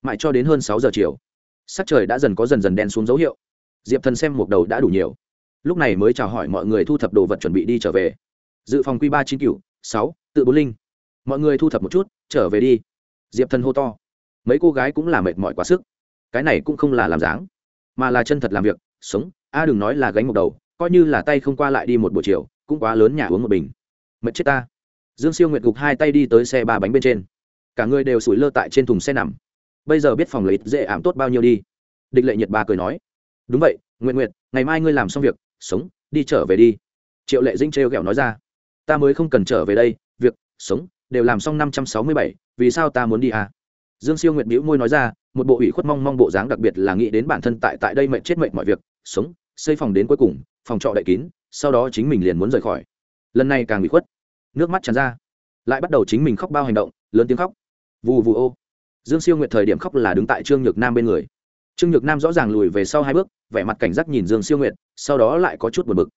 Mãi cho đến hơn sáu giờ chiều, sắc trời đã dần có dần dần đen xuống dấu hiệu. Diệp thần xem một đầu đã đủ nhiều lúc này mới chào hỏi mọi người thu thập đồ vật chuẩn bị đi trở về. Dự phòng q ba chín cựu sáu, tự bốn linh. Mọi người thu thập một chút, trở về đi. Diệp thần hô to. Mấy cô gái cũng là mệt mỏi quá sức. Cái này cũng không là làm dáng, mà là chân thật làm việc, sống. A à, đừng nói là gánh một đầu, coi như là tay không qua lại đi một buổi chiều, cũng quá lớn nhà uống một bình. Mệt chết ta. Dương siêu nguyệt gục hai tay đi tới xe ba bánh bên trên. Cả người đều sủi lơ tại trên thùng xe nằm. Bây giờ biết phòng lấy dễ ảm tốt bao nhiêu đi. Địch lệ nhiệt ba cười nói. Đúng vậy nguyện nguyện ngày mai ngươi làm xong việc sống, đi trở về đi. Triệu lệ dinh trêu ghẹo nói ra. Ta mới không cần trở về đây, việc, sống, đều làm xong năm trăm sáu mươi bảy, vì sao ta muốn đi à? Dương siêu nguyệt bĩu môi nói ra, một bộ ủy khuất mong mong bộ dáng đặc biệt là nghĩ đến bản thân tại tại đây mệnh chết mệnh mọi việc, sống, xây phòng đến cuối cùng, phòng trọ đậy kín, sau đó chính mình liền muốn rời khỏi. Lần này càng bị khuất. Nước mắt tràn ra. Lại bắt đầu chính mình khóc bao hành động, lớn tiếng khóc. Vù vù ô. Dương siêu nguyệt thời điểm khóc là đứng tại trương nhược nam bên người trương nhược nam rõ ràng lùi về sau hai bước, vẻ mặt cảnh giác nhìn dương siêu nguyệt, sau đó lại có chút buồn bực.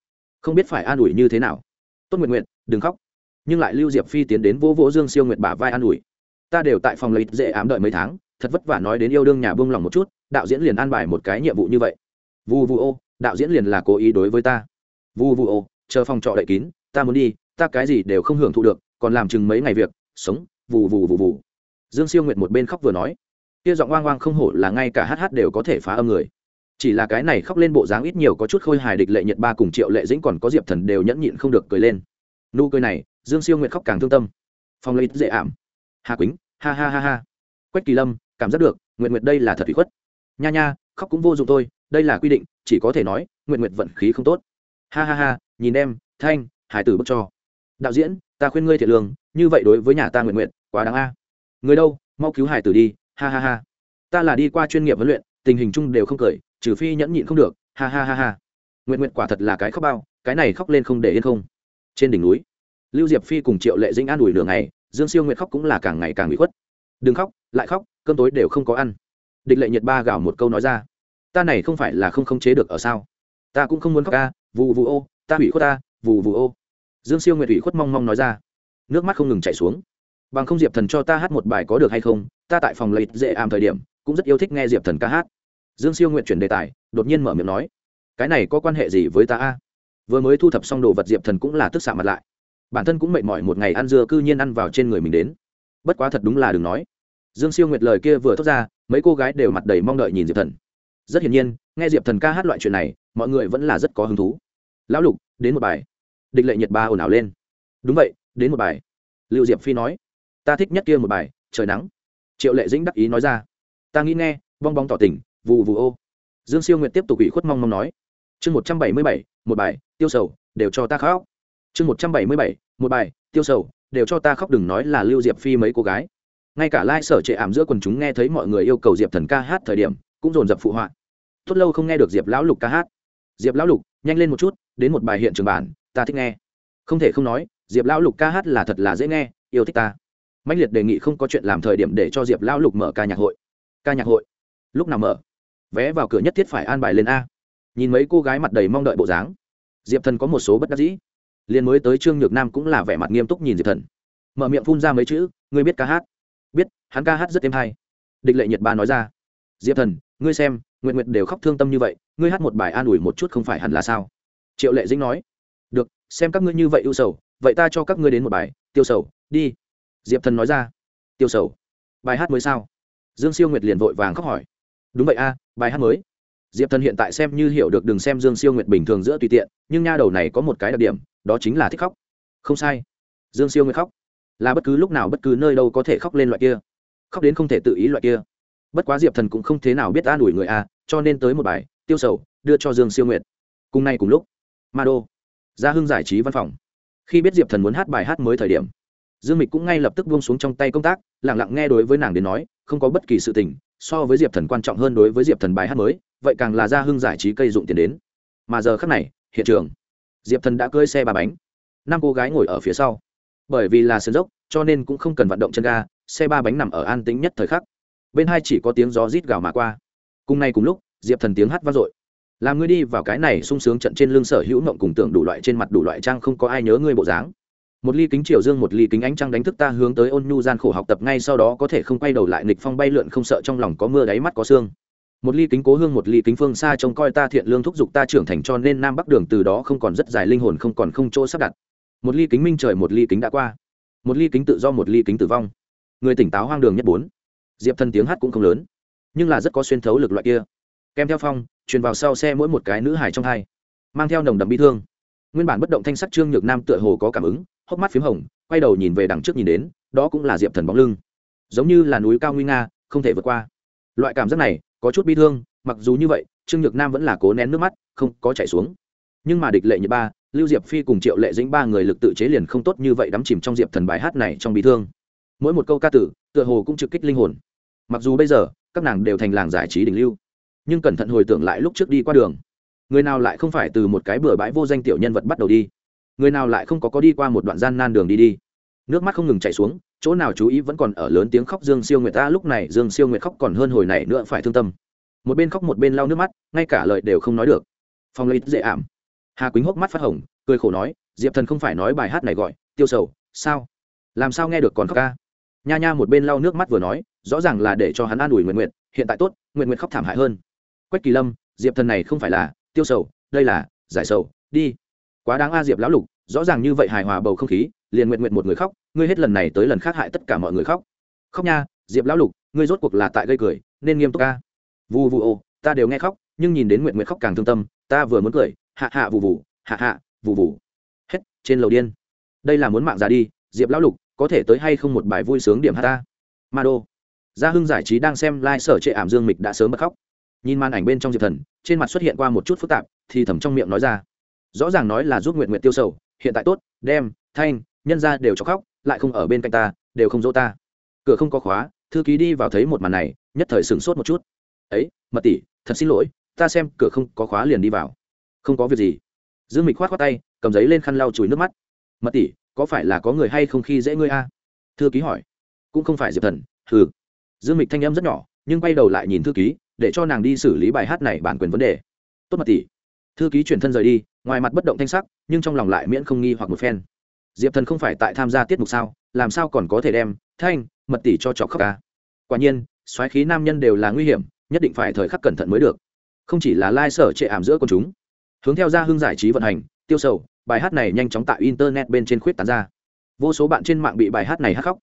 Không biết phải an ủi như thế nào. Tốt nguyện nguyện đừng khóc. Nhưng lại lưu diệp phi tiến đến vỗ vỗ dương siêu nguyệt bả vai an ủi. Ta đều tại phòng lấy dễ ám đợi mấy tháng, thật vất vả nói đến yêu đương nhà buông lòng một chút, đạo diễn liền an bài một cái nhiệm vụ như vậy. Vu vu ô, đạo diễn liền là cố ý đối với ta. Vu vu ô, chờ phòng trọ đậy kín, ta muốn đi, ta cái gì đều không hưởng thụ được, còn làm chừng mấy ngày việc, sống, vù vù vù vù. Dương siêu nguyệt một bên khóc vừa nói kia giọng oang oang không hổ là ngay cả hát hát đều có thể phá âm người. Chỉ là cái này khóc lên bộ dáng ít nhiều có chút khôi hài địch lệ nhật ba cùng triệu lệ dĩnh còn có diệp thần đều nhẫn nhịn không được cười lên. Nụ cười này, dương siêu nguyệt khóc càng thương tâm. Phong lấy dễ ảm. Hà quýnh, ha ha ha ha. Quách kỳ lâm, cảm giác được nguyện nguyệt đây là thật bị khuất. Nha nha, khóc cũng vô dụng thôi, đây là quy định, chỉ có thể nói nguyện nguyệt vận khí không tốt. Ha ha ha, nhìn em, thanh, hải tử bức cho. Đạo diễn, ta khuyên ngươi thiệt lương, như vậy đối với nhà ta nguyện nguyện quá đáng a. Người đâu, mau cứu hải tử đi ha ha ha. Ta là đi qua chuyên nghiệp huấn luyện, tình hình chung đều không cười, trừ phi nhẫn nhịn không được, ha ha ha ha. Nguyện nguyện quả thật là cái khóc bao, cái này khóc lên không để yên không. Trên đỉnh núi, lưu diệp phi cùng triệu lệ dĩnh an ủi lửa ngày, dương siêu nguyện khóc cũng là càng ngày càng bị khuất. Đừng khóc, lại khóc, cơm tối đều không có ăn. Địch lệ nhiệt ba gào một câu nói ra. Ta này không phải là không khống chế được ở sao? Ta cũng không muốn khóc ca vù vù ô, ta hủy khuất ta, vù vù ô. Dương siêu nguyện ủy khuất mong mong nói ra. Nước mắt không ngừng chảy xuống bằng không diệp thần cho ta hát một bài có được hay không, ta tại phòng lấy dễ ảm thời điểm, cũng rất yêu thích nghe diệp thần ca hát. Dương siêu nguyện chuyển đề tài, đột nhiên mở miệng nói, cái này có quan hệ gì với ta a? Vừa mới thu thập xong đồ vật diệp thần cũng là tức xạ mặt lại. Bản thân cũng mệt mỏi một ngày ăn dưa cư nhiên ăn vào trên người mình đến. Bất quá thật đúng là đừng nói. Dương siêu nguyệt lời kia vừa thốt ra, mấy cô gái đều mặt đầy mong đợi nhìn diệp thần. Rất hiển nhiên, nghe diệp thần ca hát loại chuyện này, mọi người vẫn là rất có hứng thú. Lão lục, đến một bài. Địch lệ nhật ba ồn ào lên. Đúng vậy, đến một bài. Liệu diệp phi nói ta thích nhất kia một bài, trời nắng. Triệu lệ dĩnh đắc ý nói ra. Ta nghĩ nghe, bong bong tỏ tình, vù vù ô. Dương siêu nguyện tiếp tục ủy khuất mong mong nói. Chương một trăm bảy mươi bảy, một bài, tiêu sầu, đều cho ta khóc. Chương một trăm bảy mươi bảy, một bài, tiêu sầu, đều cho ta khóc đừng nói là lưu diệp phi mấy cô gái. Ngay cả lai、like、sở trệ ảm giữa quần chúng nghe thấy mọi người yêu cầu diệp thần ca hát thời điểm, cũng dồn dập phụ họa. Tốt lâu không nghe được diệp lão lục ca hát. Diệp lão lục, nhanh lên một chút, đến một bài hiện trường bản, ta thích nghe. Không thể không nói, diệp lão lục ca hát là thật là dễ nghe, yêu thích ta mạnh liệt đề nghị không có chuyện làm thời điểm để cho diệp lão lục mở ca nhạc hội. Ca nhạc hội? Lúc nào mở? Vé vào cửa nhất thiết phải an bài lên a. Nhìn mấy cô gái mặt đầy mong đợi bộ dáng. Diệp thần có một số bất đắc dĩ. Liền mới tới trương nhược nam cũng là vẻ mặt nghiêm túc nhìn diệp thần. Mở miệng phun ra mấy chữ, ngươi biết ca hát? Biết, hắn ca hát rất êm hay. Địch lệ nhật ba nói ra. Diệp thần, ngươi xem nguyện nguyện đều khóc thương tâm như vậy, ngươi hát một bài an ủi một chút không phải hẳn là sao? Triệu lệ dĩnh nói. Được, xem các ngươi như vậy ưu sầu, vậy ta cho các ngươi đến một bài, tiêu sầu, đi diệp thần nói ra, tiêu sầu, bài hát mới sao? Dương siêu nguyệt liền vội vàng khóc hỏi, đúng vậy a, bài hát mới. Diệp thần hiện tại xem như hiểu được đừng xem dương siêu nguyệt bình thường giữa tùy tiện, nhưng nha đầu này có một cái đặc điểm, đó chính là thích khóc. Không sai. Dương siêu nguyệt khóc. Là bất cứ lúc nào bất cứ nơi đâu có thể khóc lên loại kia, khóc đến không thể tự ý loại kia. Bất quá diệp thần cũng không thế nào biết an ủi người a, cho nên tới một bài, tiêu sầu, đưa cho dương siêu nguyệt. Cùng nay cùng lúc ma đô gia hưng giải trí văn phòng. Khi biết diệp thần muốn hát bài hát mới thời điểm dương mịch cũng ngay lập tức buông xuống trong tay công tác lẳng lặng nghe đối với nàng đến nói, không có bất kỳ sự tình, so với diệp thần quan trọng hơn đối với diệp thần bài hát mới, vậy càng là ra hưng giải trí cây dụng tiền đến. Mà giờ khắc này, hiện trường, diệp thần đã cưỡi xe ba bánh. Năm cô gái ngồi ở phía sau. Bởi vì là sườn dốc, cho nên cũng không cần vận động chân ga, xe ba bánh nằm ở an tĩnh nhất thời khắc. Bên hai chỉ có tiếng gió rít gào mà qua. Cùng nay cùng lúc, diệp thần tiếng hát vang dội. Làm ngươi đi vào cái này sung sướng trận trên lưng sở hữu mộng cùng tưởng đủ loại trên mặt đủ loại trang không có ai nhớ ngươi bộ dáng một ly kính triều dương, một ly kính ánh trăng đánh thức ta, hướng tới ôn nhu gian khổ học tập, ngay sau đó có thể không quay đầu lại nghịch phong bay lượn, không sợ trong lòng có mưa đáy mắt có xương một ly kính cố hương, một ly kính phương xa trông coi ta, thiện lương thúc giục ta trưởng thành, cho nên nam bắc đường từ đó không còn rất dài, linh hồn không còn không chỗ sắp đặt. Một ly kính minh trời, một ly kính đã qua. Một ly kính tự do, một ly kính tử vong. Người tỉnh táo hoang đường nhất bốn. Diệp thần tiếng hát cũng không lớn, nhưng là rất có xuyên thấu lực loại kia. Kèm theo phong, truyền vào sau xe mỗi một cái nữ hài trong hai, mang theo nồng đậm bi thương. Nguyên bản bất động thanh sắc trương nhược nam tựa hồ có cảm ứng hốc mắt p h í m hồng, quay đầu nhìn về đằng trước nhìn đến, đó cũng là diệp thần bóng lưng. Giống như là núi cao nguy nga, không thể vượt qua. Loại cảm giác này, có chút bi thương, mặc dù như vậy, trương nhược nam vẫn là cố nén nước mắt, không có chảy xuống. Nhưng mà địch lệ như ba, lưu diệp phi cùng triệu lệ dĩnh ba người lực tự chế liền không tốt như vậy đắm chìm trong diệp thần bài hát này trong bi thương. Mỗi một câu ca tử, tựa hồ cũng trực kích linh hồn. Mặc dù bây giờ, các nàng đều thành làng giải trí đỉnh lưu, nhưng cẩn thận hồi tưởng lại lúc trước đi qua đường. Người nào lại không phải từ một cái bừa bãi vô danh tiểu nhân vật bắt đầu đi? Người nào lại không có có đi qua một đoạn gian nan đường đi đi. Nước mắt không ngừng chảy xuống, chỗ nào chú ý vẫn còn ở lớn tiếng khóc dương siêu nguyệt ta, lúc này dương siêu nguyệt khóc còn hơn hồi này nữa phải thương tâm. Một bên khóc một bên lau nước mắt, ngay cả lời đều không nói được. Phong lấy dễ ảm. Hà quýnh hốc mắt phát hồng, cười khổ nói, diệp thần không phải nói bài hát này gọi, tiêu sầu, sao? Làm sao nghe được còn khóc ca? Nha nha một bên lau nước mắt vừa nói, rõ ràng là để cho hắn an ủi nguyện nguyện hiện tại tốt nguyện nguyện khóc thảm hại hơn. Quách kỳ lâm, diệp thần này không phải là tiêu sầu, đây là giải sầu, đi quá đáng a diệp lão lục, rõ ràng như vậy hài hòa bầu không khí, liền nguyện nguyện một người khóc, ngươi hết lần này tới lần khác hại tất cả mọi người khóc. Khóc nha, diệp lão lục, ngươi rốt cuộc là tại gây cười, nên nghiêm túc ca vù vù ô, ta đều nghe khóc, nhưng nhìn đến nguyện nguyện khóc càng thương tâm, ta vừa muốn cười, hạ hạ vù vù, hạ hạ, vù vù. Hết, trên lầu điên. Đây là muốn mạng ra đi, diệp lão lục, có thể tới hay không một bài vui sướng điểm hát ta? Ma đô. Gia hưng giải trí đang xem lai、like、sở trệ ảm dương mịch đã sớm bật khóc. Nhìn màn ảnh bên trong diệp thần, trên mặt xuất hiện qua một chút phức tạp, thì thầm trong miệng nói ra rõ ràng nói là giúp nguyện nguyện tiêu sầu, hiện tại tốt, đem, thanh, nhân ra đều cho khóc, lại không ở bên cạnh ta, đều không dỗ ta. Cửa không có khóa, thư ký đi vào thấy một màn này, nhất thời sửng sốt một chút. Ấy, mật tỷ, thật xin lỗi, ta xem cửa không có khóa liền đi vào. Không có việc gì. Dương mịch khoát khoát tay, cầm giấy lên khăn lau chùi nước mắt. Mật tỷ, có phải là có người hay không khi dễ ngươi a? Thư ký hỏi. Cũng không phải diệp thần, hừ. Dương mịch thanh âm rất nhỏ, nhưng quay đầu lại nhìn thư ký, để cho nàng đi xử lý bài hát này bản quyền vấn đề. Tốt mật tỷ. Thư ký chuyển thân rời đi ngoài mặt bất động thanh sắc, nhưng trong lòng lại miễn không nghi hoặc một phen. Diệp thần không phải tại tham gia tiết mục sao, làm sao còn có thể đem, thanh, mật tỷ cho trọc khóc ca. Quả nhiên, xoáy khí nam nhân đều là nguy hiểm, nhất định phải thời khắc cẩn thận mới được. Không chỉ là lai、like、sở trệ ảm giữa con chúng. Hướng theo ra hương giải trí vận hành, tiêu sầu, bài hát này nhanh chóng tạo internet bên trên khuyết tán ra. Vô số bạn trên mạng bị bài hát này hát khóc.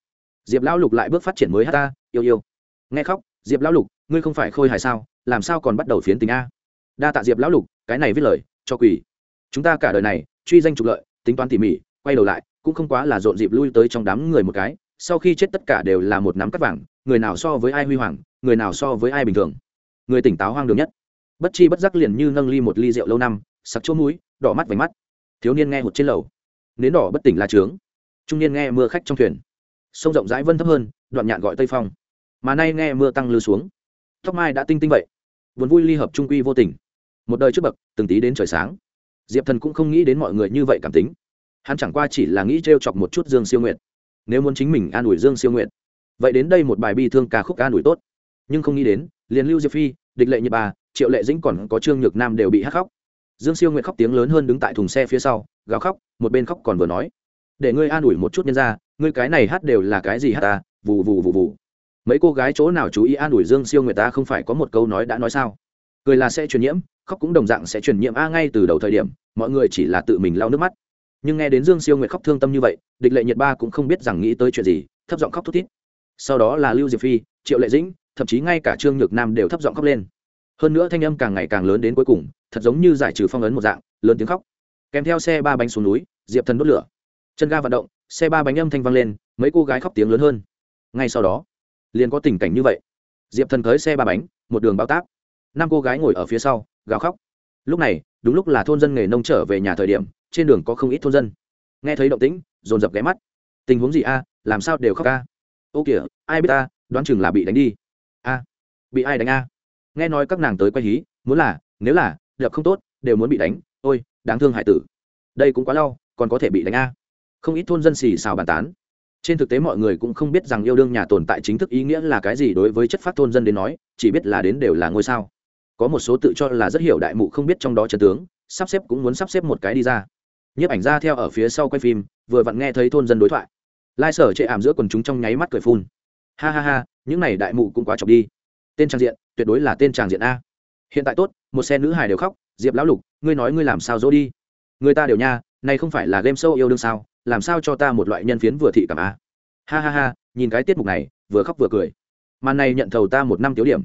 Diệp lão lục lại bước phát triển mới hát ta, yêu yêu. Nghe khóc, diệp lão lục, ngươi không phải khôi hài sao, làm sao còn bắt đầu phiến tình a? Đa tạ diệp lão lục, cái này viết lời, cho quỷ chúng ta cả đời này, truy danh trục lợi, tính toán tỉ mỉ, quay đầu lại, cũng không quá là rộn dịp lui tới trong đám người một cái, sau khi chết tất cả đều là một nắm cắt vàng, người nào so với ai huy hoàng, người nào so với ai bình thường. Người tỉnh táo hoang đường nhất. Bất chi bất giác liền như nâng ly một ly rượu lâu năm, sặc chỗ mũi, đỏ mắt vành mắt. Thiếu niên nghe hụt trên lầu. Nến đỏ bất tỉnh la trướng. Trung niên nghe mưa khách trong thuyền. Sông rộng rãi vân thấp hơn, đoạn nhạn gọi tây phong. Mà nay nghe mưa tăng lư xuống. Tóc mai đã tinh tinh vậy. Buồn vui ly hợp trung quy vô tình. Một đời trước bậc, từng tí đến trời sáng diệp thần cũng không nghĩ đến mọi người như vậy cảm tính. Hắn chẳng qua chỉ là nghĩ t r e o chọc một chút dương siêu nguyện nếu muốn chính mình an ủi dương siêu nguyện vậy đến đây một bài bi thương ca khúc an ủi tốt. Nhưng không nghĩ đến, liền lưu diệp phi, địch lệ nhật bà, triệu lệ dĩnh còn có trương nhược nam đều bị hắc khóc. Dương siêu nguyện khóc tiếng lớn hơn đứng tại thùng xe phía sau, gào khóc, một bên khóc còn vừa nói. Để ngươi an ủi một chút nhân ra ngươi cái này hát đều là cái gì hát ta, vù vù vù vù. Mấy cô gái chỗ nào chú ý an ủi dương siêu người ta không phải có một câu nói đã nói sao? Cười là sẽ truyền nhiễm khóc cũng đồng dạng sẽ truyền nhiễm a ngay từ đầu thời điểm, mọi người chỉ là tự mình lau nước mắt. Nhưng nghe đến dương siêu nguyệt khóc thương tâm như vậy, địch lệ nhiệt ba cũng không biết rằng nghĩ tới chuyện gì, thấp giọng khóc thút thít. Sau đó là lưu diệp phi, triệu lệ dĩnh, thậm chí ngay cả trương nhược nam đều thấp giọng khóc lên. Hơn nữa thanh âm càng ngày càng lớn đến cuối cùng, thật giống như giải trừ phong ấn một dạng, lớn tiếng khóc. Kèm theo xe ba bánh xuống núi, diệp thần đốt lửa. Chân ga vận động, xe ba bánh âm thanh vang lên, mấy cô gái khóc tiếng lớn hơn. Ngay sau đó, liền có tình cảnh như vậy. Diệp thần tới xe ba bánh, một đường bao tác năm cô gái ngồi ở phía sau gào khóc. Lúc này, đúng lúc là thôn dân nghề nông trở về nhà thời điểm, trên đường có không ít thôn dân. Nghe thấy động tĩnh, dồn dập ghé mắt. Tình huống gì a? Làm sao đều khóc ca ô kìa, ai biết ta đoán chừng là bị đánh đi. A, bị ai đánh a? Nghe nói các nàng tới quay hí, muốn là, nếu là đập không tốt, đều muốn bị đánh. Ôi, đáng thương hải tử. Đây cũng quá lau còn có thể bị đánh a? Không ít thôn dân xì xào bàn tán. Trên thực tế mọi người cũng không biết rằng yêu đương nhà tồn tại chính thức ý nghĩa là cái gì đối với chất phát thôn dân đến nói, chỉ biết là đến đều là ngôi sao có một số tự cho là rất hiểu đại mụ không biết trong đó trần tướng, sắp xếp cũng muốn sắp xếp một cái đi ra. Nhiếp ảnh ra theo ở phía sau quay phim, vừa vặn nghe thấy thôn dân đối thoại. Lai sở chệ ảm giữa quần chúng trong nháy mắt cười phun. Ha ha ha, những này đại mụ cũng quá chọc đi. Tên trang diện, tuyệt đối là tên tràng diện a. Hiện tại tốt, một xe nữ hài đều khóc, diệp lão lục, ngươi nói ngươi làm sao dỗ đi? Người ta đều nha, này không phải là game show yêu đương sao, làm sao cho ta một loại nhân phiến vừa thị cảm a. Ha ha ha, nhìn cái tiết mục này, vừa khóc vừa cười. Màn này nhận thầu ta một năm tiếu điểm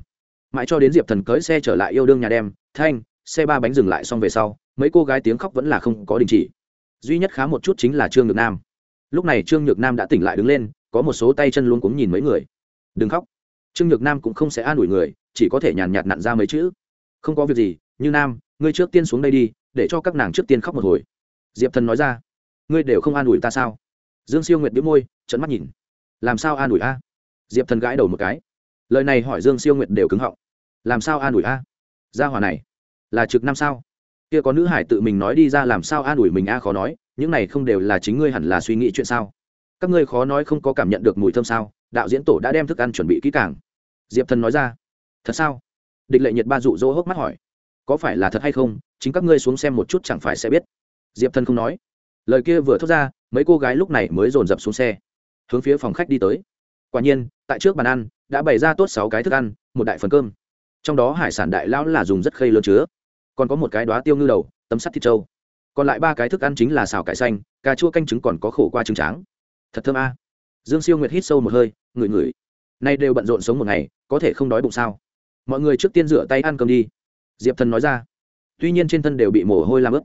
mãi cho đến diệp thần cưới xe trở lại yêu đương nhà đem, thanh, xe ba bánh dừng lại xong về sau, mấy cô gái tiếng khóc vẫn là không có đình chỉ. Duy nhất khá một chút chính là trương nhược nam. Lúc này trương nhược nam đã tỉnh lại đứng lên, có một số tay chân luôn cũng nhìn mấy người. Đừng khóc. Trương nhược nam cũng không sẽ an ủi người, chỉ có thể nhàn nhạt nặn ra mấy chữ. Không có việc gì, như nam, ngươi trước tiên xuống đây đi, để cho các nàng trước tiên khóc một hồi. Diệp thần nói ra. Ngươi đều không an ủi ta sao? Dương siêu nguyệt đĩu môi trận mắt nhìn. Làm sao an ủi a? Diệp thần gãi đầu một cái lời này hỏi dương siêu nguyệt đều cứng họng. Làm sao an ủi a? Gia hòa này, là trực năm sao? Kia có nữ hải tự mình nói đi ra làm sao an ủi mình a khó nói, những này không đều là chính ngươi hẳn là suy nghĩ chuyện sao? Các ngươi khó nói không có cảm nhận được mùi thơm sao? Đạo diễn tổ đã đem thức ăn chuẩn bị kỹ càng. Diệp thần nói ra. Thật sao? Địch lệ nhiệt ba dụ dỗ hốc mắt hỏi. Có phải là thật hay không? Chính các ngươi xuống xem một chút chẳng phải sẽ biết. Diệp thần không nói. Lời kia vừa thốt ra, mấy cô gái lúc này mới dồn dập xuống xe, hướng phía phòng khách đi tới. Quả nhiên, tại trước bàn ăn đã bày ra tốt sáu cái thức ăn, một đại phần cơm. Trong đó hải sản đại lão là dùng rất khây lớn chứa. Còn có một cái đoá tiêu ngư đầu, tấm sắt thịt trâu. Còn lại ba cái thức ăn chính là xào cải xanh, cà chua canh trứng còn có khổ qua trứng tráng. Thật thơm a. Dương siêu nguyệt hít sâu một hơi, ngửi ngửi. Nay đều bận rộn sống một ngày, có thể không đói bụng sao? Mọi người trước tiên rửa tay ăn cơm đi. Diệp thần nói ra. Tuy nhiên trên thân đều bị mồ hôi làm ướt,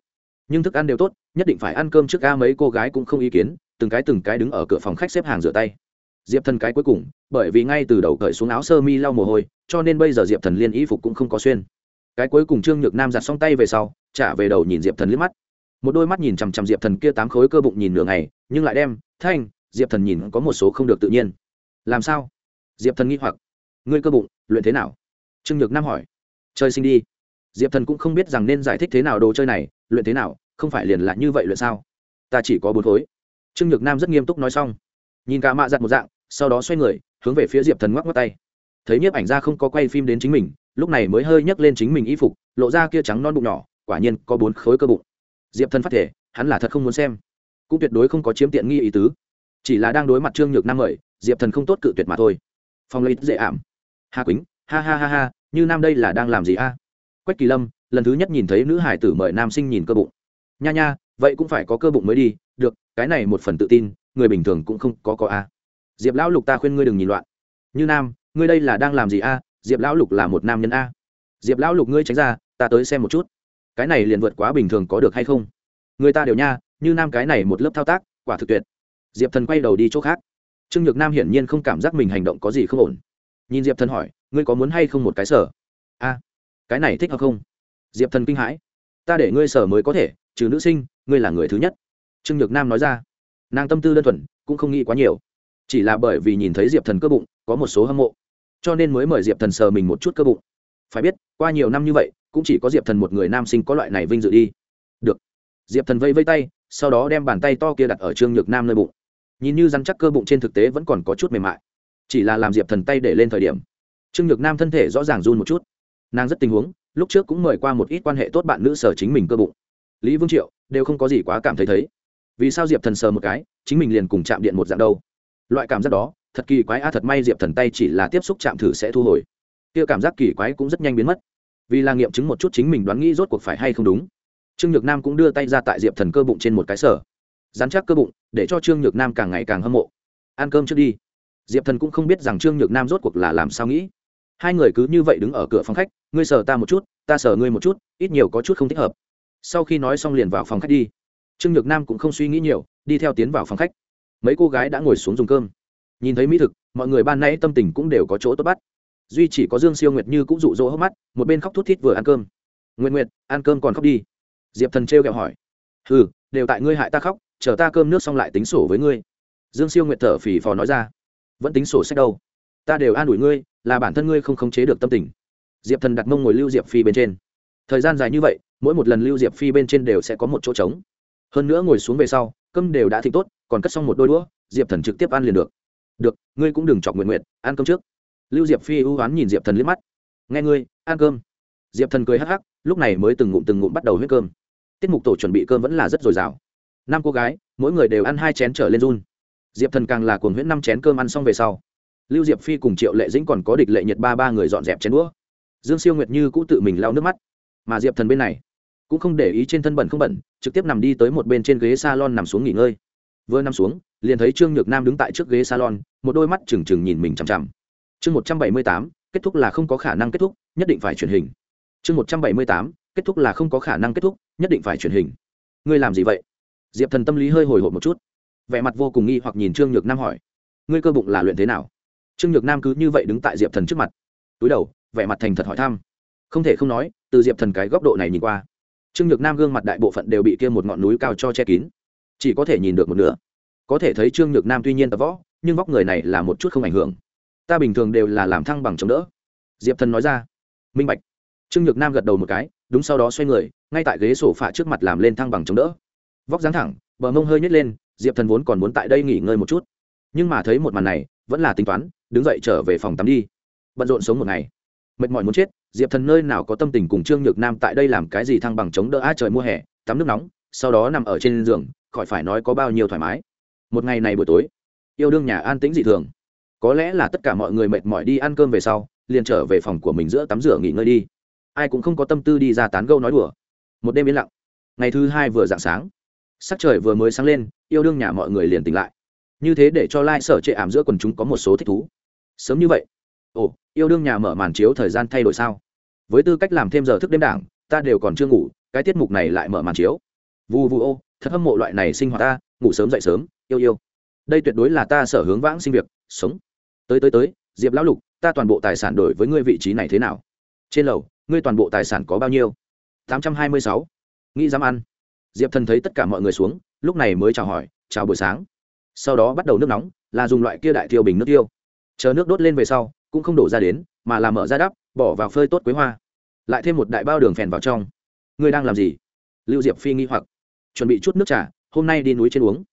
nhưng thức ăn đều tốt, nhất định phải ăn cơm trước ca mấy cô gái cũng không ý kiến, từng cái từng cái đứng ở cửa phòng khách xếp hàng rửa tay diệp thần cái cuối cùng, bởi vì ngay từ đầu cởi xuống áo sơ mi lau mồ hôi, cho nên bây giờ diệp thần liên y phục cũng không có xuyên. Cái cuối cùng trương nhược nam giặt xong tay về sau, trả về đầu nhìn diệp thần liếc mắt. Một đôi mắt nhìn chằm chằm diệp thần kia tám khối cơ bụng nhìn nửa ngày, nhưng lại đem, thanh, diệp thần nhìn có một số không được tự nhiên. Làm sao? Diệp thần nghĩ hoặc. Ngươi cơ bụng, luyện thế nào? Trương nhược nam hỏi. Chơi sinh đi. Diệp thần cũng không biết rằng nên giải thích thế nào đồ chơi này, luyện thế nào? Không phải liền lại như vậy luyện sao? Ta chỉ có bốn khối. Trương nhược nam rất nghiêm túc nói xong nhìn cả mạ giặt một dạng, sau đó xoay người, hướng về phía diệp thần ngoắc ngoắc tay. Thấy nhiếp ảnh ra không có quay phim đến chính mình, lúc này mới hơi nhấc lên chính mình y phục, lộ ra kia trắng non bụng nhỏ, quả nhiên có bốn khối cơ bụng. Diệp thần phát thể, hắn là thật không muốn xem. Cũng tuyệt đối không có chiếm tiện nghi ý tứ. Chỉ là đang đối mặt trương nhược nam mời, diệp thần không tốt cự tuyệt mà thôi. Phong lấy dễ ảm. Hà quýnh, ha ha ha ha, như nam đây là đang làm gì a? Quách kỳ lâm, lần thứ nhất nhìn thấy nữ hải tử mời nam sinh nhìn cơ bụng. Nha nha, vậy cũng phải có cơ bụng mới đi, được, cái này một phần tự tin người bình thường cũng không có có a. Diệp lão lục ta khuyên ngươi đừng nhìn loạn. Như nam, ngươi đây là đang làm gì a? Diệp lão lục là một nam nhân a. Diệp lão lục ngươi tránh ra, ta tới xem một chút. Cái này liền vượt quá bình thường có được hay không? Người ta đều nha, như nam cái này một lớp thao tác, quả thực tuyệt. Diệp thần quay đầu đi chỗ khác. Trương nhược nam hiển nhiên không cảm giác mình hành động có gì không ổn. Nhìn diệp thần hỏi, ngươi có muốn hay không một cái sở? A, cái này thích hợp không? Diệp thần kinh hãi. Ta để ngươi sở mới có thể, trừ nữ sinh, ngươi là người thứ nhất. Trương nhược nam nói ra nàng tâm tư đơn thuần, cũng không nghĩ quá nhiều. Chỉ là bởi vì nhìn thấy diệp thần cơ bụng, có một số hâm mộ. Cho nên mới mời diệp thần sờ mình một chút cơ bụng. Phải biết, qua nhiều năm như vậy, cũng chỉ có diệp thần một người nam sinh có loại này vinh dự đi. Được. Diệp thần vây vây tay, sau đó đem bàn tay to kia đặt ở trương nhược nam nơi bụng. Nhìn như rắn chắc cơ bụng trên thực tế vẫn còn có chút mềm mại. Chỉ là làm diệp thần tay để lên thời điểm, trương nhược nam thân thể rõ ràng run một chút. Nàng rất tình huống, lúc trước cũng mời qua một ít quan hệ tốt bạn nữ sở chính mình cơ bụng. Lý vương triệu, đều không có gì quá cảm thấy thấy vì sao diệp thần sờ một cái, chính mình liền cùng chạm điện một dạng đâu. Loại cảm giác đó, thật kỳ quái, a, thật may diệp thần tay chỉ là tiếp xúc chạm thử sẽ thu hồi. Kia cảm giác kỳ quái cũng rất nhanh biến mất. Vì là nghiệm chứng một chút chính mình đoán nghĩ rốt cuộc phải hay không đúng. Trương nhược nam cũng đưa tay ra tại diệp thần cơ bụng trên một cái sở dán chắc cơ bụng, để cho trương nhược nam càng ngày càng hâm mộ. Ăn cơm trước đi. Diệp thần cũng không biết rằng trương nhược nam rốt cuộc là làm sao nghĩ. Hai người cứ như vậy đứng ở cửa phòng khách, ngươi sờ ta một chút, ta sờ ngươi một chút, ít nhiều có chút không thích hợp. Sau khi nói xong liền vào phòng khách đi trương nhược nam cũng không suy nghĩ nhiều, đi theo tiến vào phòng khách. Mấy cô gái đã ngồi xuống dùng cơm. Nhìn thấy mỹ thực, mọi người ban nay tâm tình cũng đều có chỗ tốt bắt. Duy chỉ có dương siêu nguyệt như cũng rụ rỗ hốc mắt, một bên khóc thút thít vừa ăn cơm. Nguyện nguyệt, ăn cơm còn khóc đi. Diệp thần trêu kẹo hỏi. Ừ đều tại ngươi hại ta khóc, chờ ta cơm nước xong lại tính sổ với ngươi. Dương siêu nguyệt thở phì phò nói ra. Vẫn tính sổ sách đâu? Ta đều an ủi ngươi, là bản thân ngươi không khống chế được tâm tình. Diệp thần đặt mông ngồi lưu diệp phi bên trên. Thời gian dài như vậy, mỗi một lần lưu diệp phi bên trên đều sẽ có một chỗ trống hơn nữa ngồi xuống về sau, cơm đều đã thịnh tốt, còn cất xong một đôi đũa, diệp thần trực tiếp ăn liền được. Được, ngươi cũng đừng chọc nguyện nguyện ăn cơm trước. Lưu diệp phi ưu oán nhìn diệp thần liếc mắt. Nghe ngươi, ăn cơm. Diệp thần cười hắc hắc, lúc này mới từng ngụm từng ngụm bắt đầu huyết cơm. Tiết mục tổ chuẩn bị cơm vẫn là rất dồi dào. Năm cô gái, mỗi người đều ăn hai chén trở lên run. Diệp thần càng là cuồng huyết năm chén cơm ăn xong về sau. Lưu diệp phi cùng triệu lệ dĩnh còn có địch lệ nhiệt ba ba người dọn dẹp chén đũa. Dương siêu nguyệt như cũ tự mình lau nước mắt. Mà diệp thần bên này cũng không để ý trên thân bẩn không bẩn, trực tiếp nằm đi tới một bên trên ghế salon nằm xuống nghỉ ngơi. Vừa nằm xuống, liền thấy trương nhược nam đứng tại trước ghế salon, một đôi mắt trừng trừng nhìn mình chằm chằm. Chương một trăm bảy mươi tám, kết thúc là không có khả năng kết thúc, nhất định phải truyền hình. Chương một trăm bảy mươi tám, kết thúc là không có khả năng kết thúc, nhất định phải truyền hình. Ngươi làm gì vậy? Diệp thần tâm lý hơi hồi hộp một chút. Vẻ mặt vô cùng nghi hoặc nhìn trương nhược nam hỏi. Ngươi cơ bụng là luyện thế nào? Trương nhược nam cứ như vậy đứng tại diệp thần trước mặt. Túi đầu, vẻ mặt thành thật hỏi thăm. Không thể không nói, từ diệp thần cái góc độ này nhìn qua trương nhược nam gương mặt đại bộ phận đều bị kia một ngọn núi cao cho che kín. Chỉ có thể nhìn được một nửa. Có thể thấy trương nhược nam tuy nhiên tập võ, nhưng vóc người này là một chút không ảnh hưởng. Ta bình thường đều là làm thăng bằng chống đỡ. Diệp thần nói ra. Minh bạch. Trương nhược nam gật đầu một cái, đúng sau đó xoay người, ngay tại ghế sổ phạ trước mặt làm lên thăng bằng chống đỡ. Vóc dáng thẳng, bờ mông hơi nhét lên, diệp thần vốn còn muốn tại đây nghỉ ngơi một chút. Nhưng mà thấy một màn này, vẫn là tính toán, đứng dậy trở về phòng tắm đi. Bận rộn sống một ngày mệt mỏi muốn chết, diệp thần nơi nào có tâm tình cùng trương nhược nam tại đây làm cái gì thăng bằng chống đỡ? A trời mùa hè, tắm nước nóng, sau đó nằm ở trên giường, khỏi phải nói có bao nhiêu thoải mái. Một ngày này buổi tối, yêu đương nhà an tĩnh dị thường. Có lẽ là tất cả mọi người mệt mỏi đi ăn cơm về sau, liền trở về phòng của mình giữa tắm rửa nghỉ ngơi đi. Ai cũng không có tâm tư đi ra tán gâu nói đùa. Một đêm yên lặng. Ngày thứ hai vừa dạng sáng, sắc trời vừa mới sáng lên, yêu đương nhà mọi người liền tỉnh lại. Như thế để cho lai、like、sở trệ ảm giữa quần chúng có một số thích thú. Sớm như vậy ồ, yêu đương nhà mở màn chiếu thời gian thay đổi sao? Với tư cách làm thêm giờ thức đêm đảng, ta đều còn chưa ngủ, cái tiết mục này lại mở màn chiếu. Vu vu ô, thật hâm mộ loại này sinh hoạt ta, ngủ sớm dậy sớm, yêu yêu. Đây tuyệt đối là ta sở hướng vãng sinh việc, sống. Tới tới tới, diệp lão lục, ta toàn bộ tài sản đổi với ngươi vị trí này thế nào? Trên lầu, ngươi toàn bộ tài sản có bao nhiêu? Tám trăm hai mươi sáu. Nghĩ dám ăn. Diệp thần thấy tất cả mọi người xuống, lúc này mới chào hỏi, chào buổi sáng. Sau đó bắt đầu nước nóng, là dùng loại kia đại tiêu bình nước tiêu. Chờ nước đốt lên về sau cũng không đổ ra đến, mà là mở ra đắp, bỏ vào phơi tốt quế hoa. Lại thêm một đại bao đường phèn vào trong. Ngươi đang làm gì? Lưu diệp phi nghi hoặc. Chuẩn bị chút nước trà, hôm nay đi núi trên uống.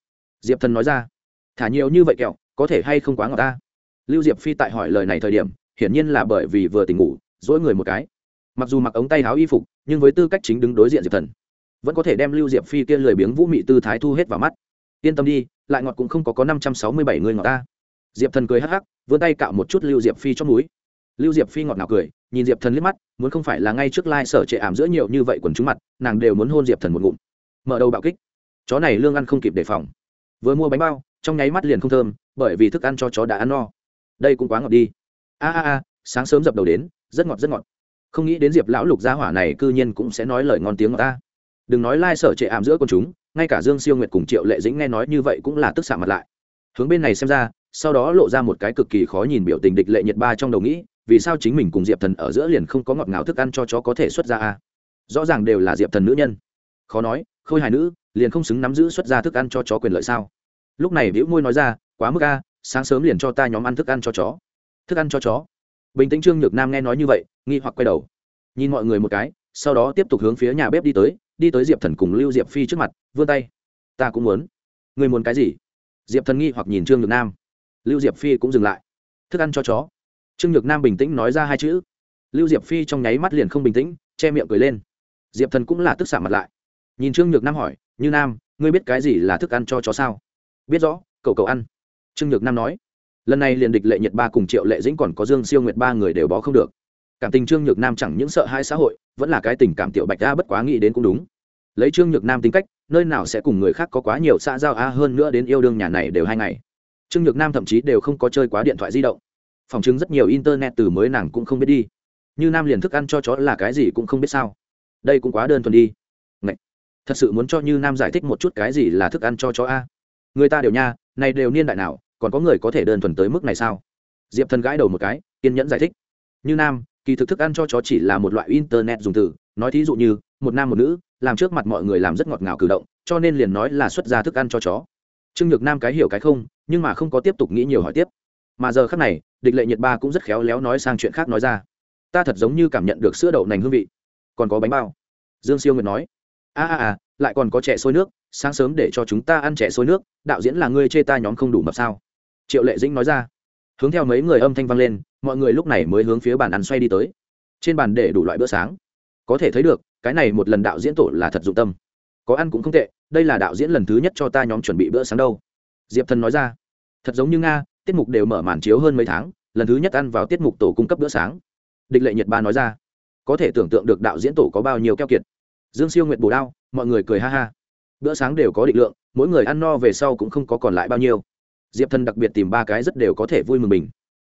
Diệp thần nói ra. Thả nhiều như vậy kẹo, có thể hay không quá ngọt ta? Lưu diệp phi tại hỏi lời này thời điểm, hiển nhiên là bởi vì vừa tỉnh ngủ, dỗi người một cái. Mặc dù mặc ống tay áo y phục, nhưng với tư cách chính đứng đối diện diệp thần, vẫn có thể đem lưu diệp phi kia lười biếng vũ mị tư thái thu hết vào mắt. Yên tâm đi, lại ngọt cũng không có có năm trăm sáu mươi bảy người ngọt ta diệp thần cười hắc hắc, vươn tay cạo một chút lưu diệp phi trong núi lưu diệp phi ngọt ngào cười, nhìn diệp thần liếc mắt, muốn không phải là ngay trước lai、like、sở trệ ảm giữa nhiều như vậy quần chúng mặt, nàng đều muốn hôn diệp thần một ngụm. Mở đầu bạo kích. Chó này lương ăn không kịp đề phòng. Vừa mua bánh bao, trong nháy mắt liền không thơm, bởi vì thức ăn cho chó đã ăn no. Đây cũng quá ngọt đi. A a a, sáng sớm dập đầu đến, rất ngọt rất ngọt. Không nghĩ đến diệp lão lục gia hỏa này cư nhiên cũng sẽ nói lời ngon tiếng ngọt ta. Đừng nói lai、like、sở trệ ảm giữa con chúng, ngay cả dương siêu nguyệt cùng triệu lệ dĩnh nghe nói như vậy cũng là tức xạ mặt lại. Hướng bên này xem ra sau đó lộ ra một cái cực kỳ khó nhìn biểu tình địch lệ nhiệt ba trong đầu nghĩ, vì sao chính mình cùng diệp thần ở giữa liền không có ngọt ngào thức ăn cho chó có thể xuất ra a rõ ràng đều là diệp thần nữ nhân. Khó nói, khôi hài nữ, liền không xứng nắm giữ xuất ra thức ăn cho chó quyền lợi sao? Lúc này bĩu môi nói ra, quá mức a, sáng sớm liền cho ta nhóm ăn thức ăn cho chó. Thức ăn cho chó? Bình tĩnh trương nhược nam nghe nói như vậy, nghi hoặc quay đầu. Nhìn mọi người một cái, sau đó tiếp tục hướng phía nhà bếp đi tới đi tới diệp thần cùng lưu diệp phi trước mặt, vươn tay, ta cũng muốn. Người muốn cái gì? Diệp thần nghi hoặc nhìn trương nhược nam lưu diệp phi cũng dừng lại. Thức ăn cho chó. Trương nhược nam bình tĩnh nói ra hai chữ. Lưu diệp phi trong nháy mắt liền không bình tĩnh, che miệng cười lên. Diệp thần cũng là tức xạ mặt lại. Nhìn trương nhược nam hỏi, như nam, ngươi biết cái gì là thức ăn cho chó sao? Biết rõ, cậu cậu ăn. Trương nhược nam nói. Lần này liền địch lệ nhật ba cùng triệu lệ dĩnh còn có dương siêu nguyệt ba người đều bó không được. Cảm tình trương nhược nam chẳng những sợ hai xã hội, vẫn là cái tình cảm tiểu bạch a bất quá nghĩ đến cũng đúng. Lấy trương nhược nam tính cách, nơi nào sẽ cùng người khác có quá nhiều xã giao a, hơn nữa đến yêu đương nhà này đều hai ngày trương nhược nam thậm chí đều không có chơi quá điện thoại di động. Phòng chứng rất nhiều internet từ mới nàng cũng không biết đi. Như nam liền thức ăn cho chó là cái gì cũng không biết sao. Đây cũng quá đơn thuần đi. Ngậy! thật sự muốn cho như nam giải thích một chút cái gì là thức ăn cho chó a. Người ta đều nha, này đều niên đại nào, còn có người có thể đơn thuần tới mức này sao? Diệp thần gãi đầu một cái, kiên nhẫn giải thích. Như nam, kỳ thực thức ăn cho chó chỉ là một loại internet dùng từ. Nói thí dụ như, một nam một nữ, làm trước mặt mọi người làm rất ngọt ngào cử động, cho nên liền nói là xuất ra thức ăn cho chó trương nhược nam cái hiểu cái không, nhưng mà không có tiếp tục nghĩ nhiều hỏi tiếp. Mà giờ khác này, địch lệ nhiệt ba cũng rất khéo léo nói sang chuyện khác nói ra. Ta thật giống như cảm nhận được sữa đậu nành hương vị. Còn có bánh bao. Dương siêu nguyệt nói. A a a, lại còn có trẻ sôi nước, sáng sớm để cho chúng ta ăn trẻ sôi nước, đạo diễn là ngươi chê ta nhóm không đủ mập sao? Triệu lệ dĩnh nói ra. Hướng theo mấy người âm thanh vang lên, mọi người lúc này mới hướng phía bàn ăn xoay đi tới. Trên bàn để đủ loại bữa sáng. Có thể thấy được, cái này một lần đạo diễn tổ là thật dụng tâm có ăn cũng không tệ, đây là đạo diễn lần thứ nhất cho ta nhóm chuẩn bị bữa sáng đâu. Diệp thần nói ra. Thật giống như nga, tiết mục đều mở màn chiếu hơn mấy tháng, lần thứ nhất ăn vào tiết mục tổ cung cấp bữa sáng. Địch lệ nhật ba nói ra. Có thể tưởng tượng được đạo diễn tổ có bao nhiêu keo kiệt. Dương siêu nguyệt bù đao, mọi người cười ha ha. Bữa sáng đều có định lượng, mỗi người ăn no về sau cũng không có còn lại bao nhiêu. Diệp thần đặc biệt tìm ba cái rất đều có thể vui mừng mình.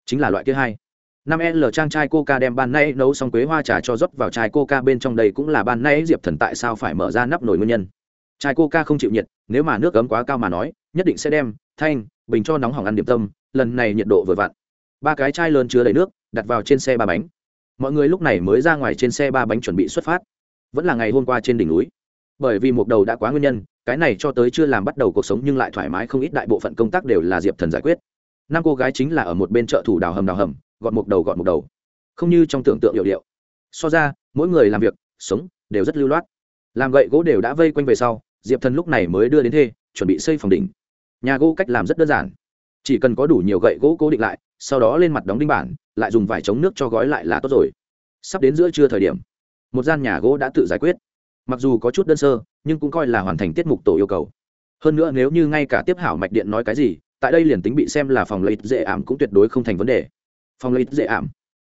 Chính là loại kia hai năm l trang chai coca đem ban nay nấu xong quế hoa trà cho rót vào chai coca bên trong đây cũng là ban nay diệp thần tại sao phải mở ra nắp nồi nguyên nhân. Chai coca không chịu nhiệt, nếu mà nước ấm quá cao mà nói, nhất định sẽ đem thanh, bình cho nóng hỏng ăn điểm tâm, lần này nhiệt độ vừa vặn. Ba cái chai lớn chứa đầy nước, đặt vào trên xe ba bánh. Mọi người lúc này mới ra ngoài trên xe ba bánh chuẩn bị xuất phát. Vẫn là ngày hôm qua trên đỉnh núi. Bởi vì một đầu đã quá nguyên nhân, cái này cho tới chưa làm bắt đầu cuộc sống nhưng lại thoải mái không ít đại bộ phận công tác đều là diệp thần giải quyết. Năm cô gái chính là ở một bên chợ thủ đào hầm đào hầm gọn một đầu gọn một đầu. Không như trong tưởng tượng hiệu điệu. So ra, mỗi người làm việc, sống, đều rất lưu loát. Làm gậy gỗ đều đã vây quanh về sau, diệp thần lúc này mới đưa đến thê, chuẩn bị xây phòng đỉnh. Nhà gỗ cách làm rất đơn giản. Chỉ cần có đủ nhiều gậy gỗ cố định lại, sau đó lên mặt đóng đinh bản, lại dùng vải chống nước cho gói lại là tốt rồi. Sắp đến giữa trưa thời điểm, một gian nhà gỗ đã tự giải quyết. Mặc dù có chút đơn sơ, nhưng cũng coi là hoàn thành tiết mục tổ yêu cầu. Hơn nữa nếu như ngay cả tiếp hảo mạch điện nói cái gì, tại đây liền tính bị xem là phòng lợi dễ ảm cũng tuyệt đối không thành vấn đề phòng lấy dễ ảm.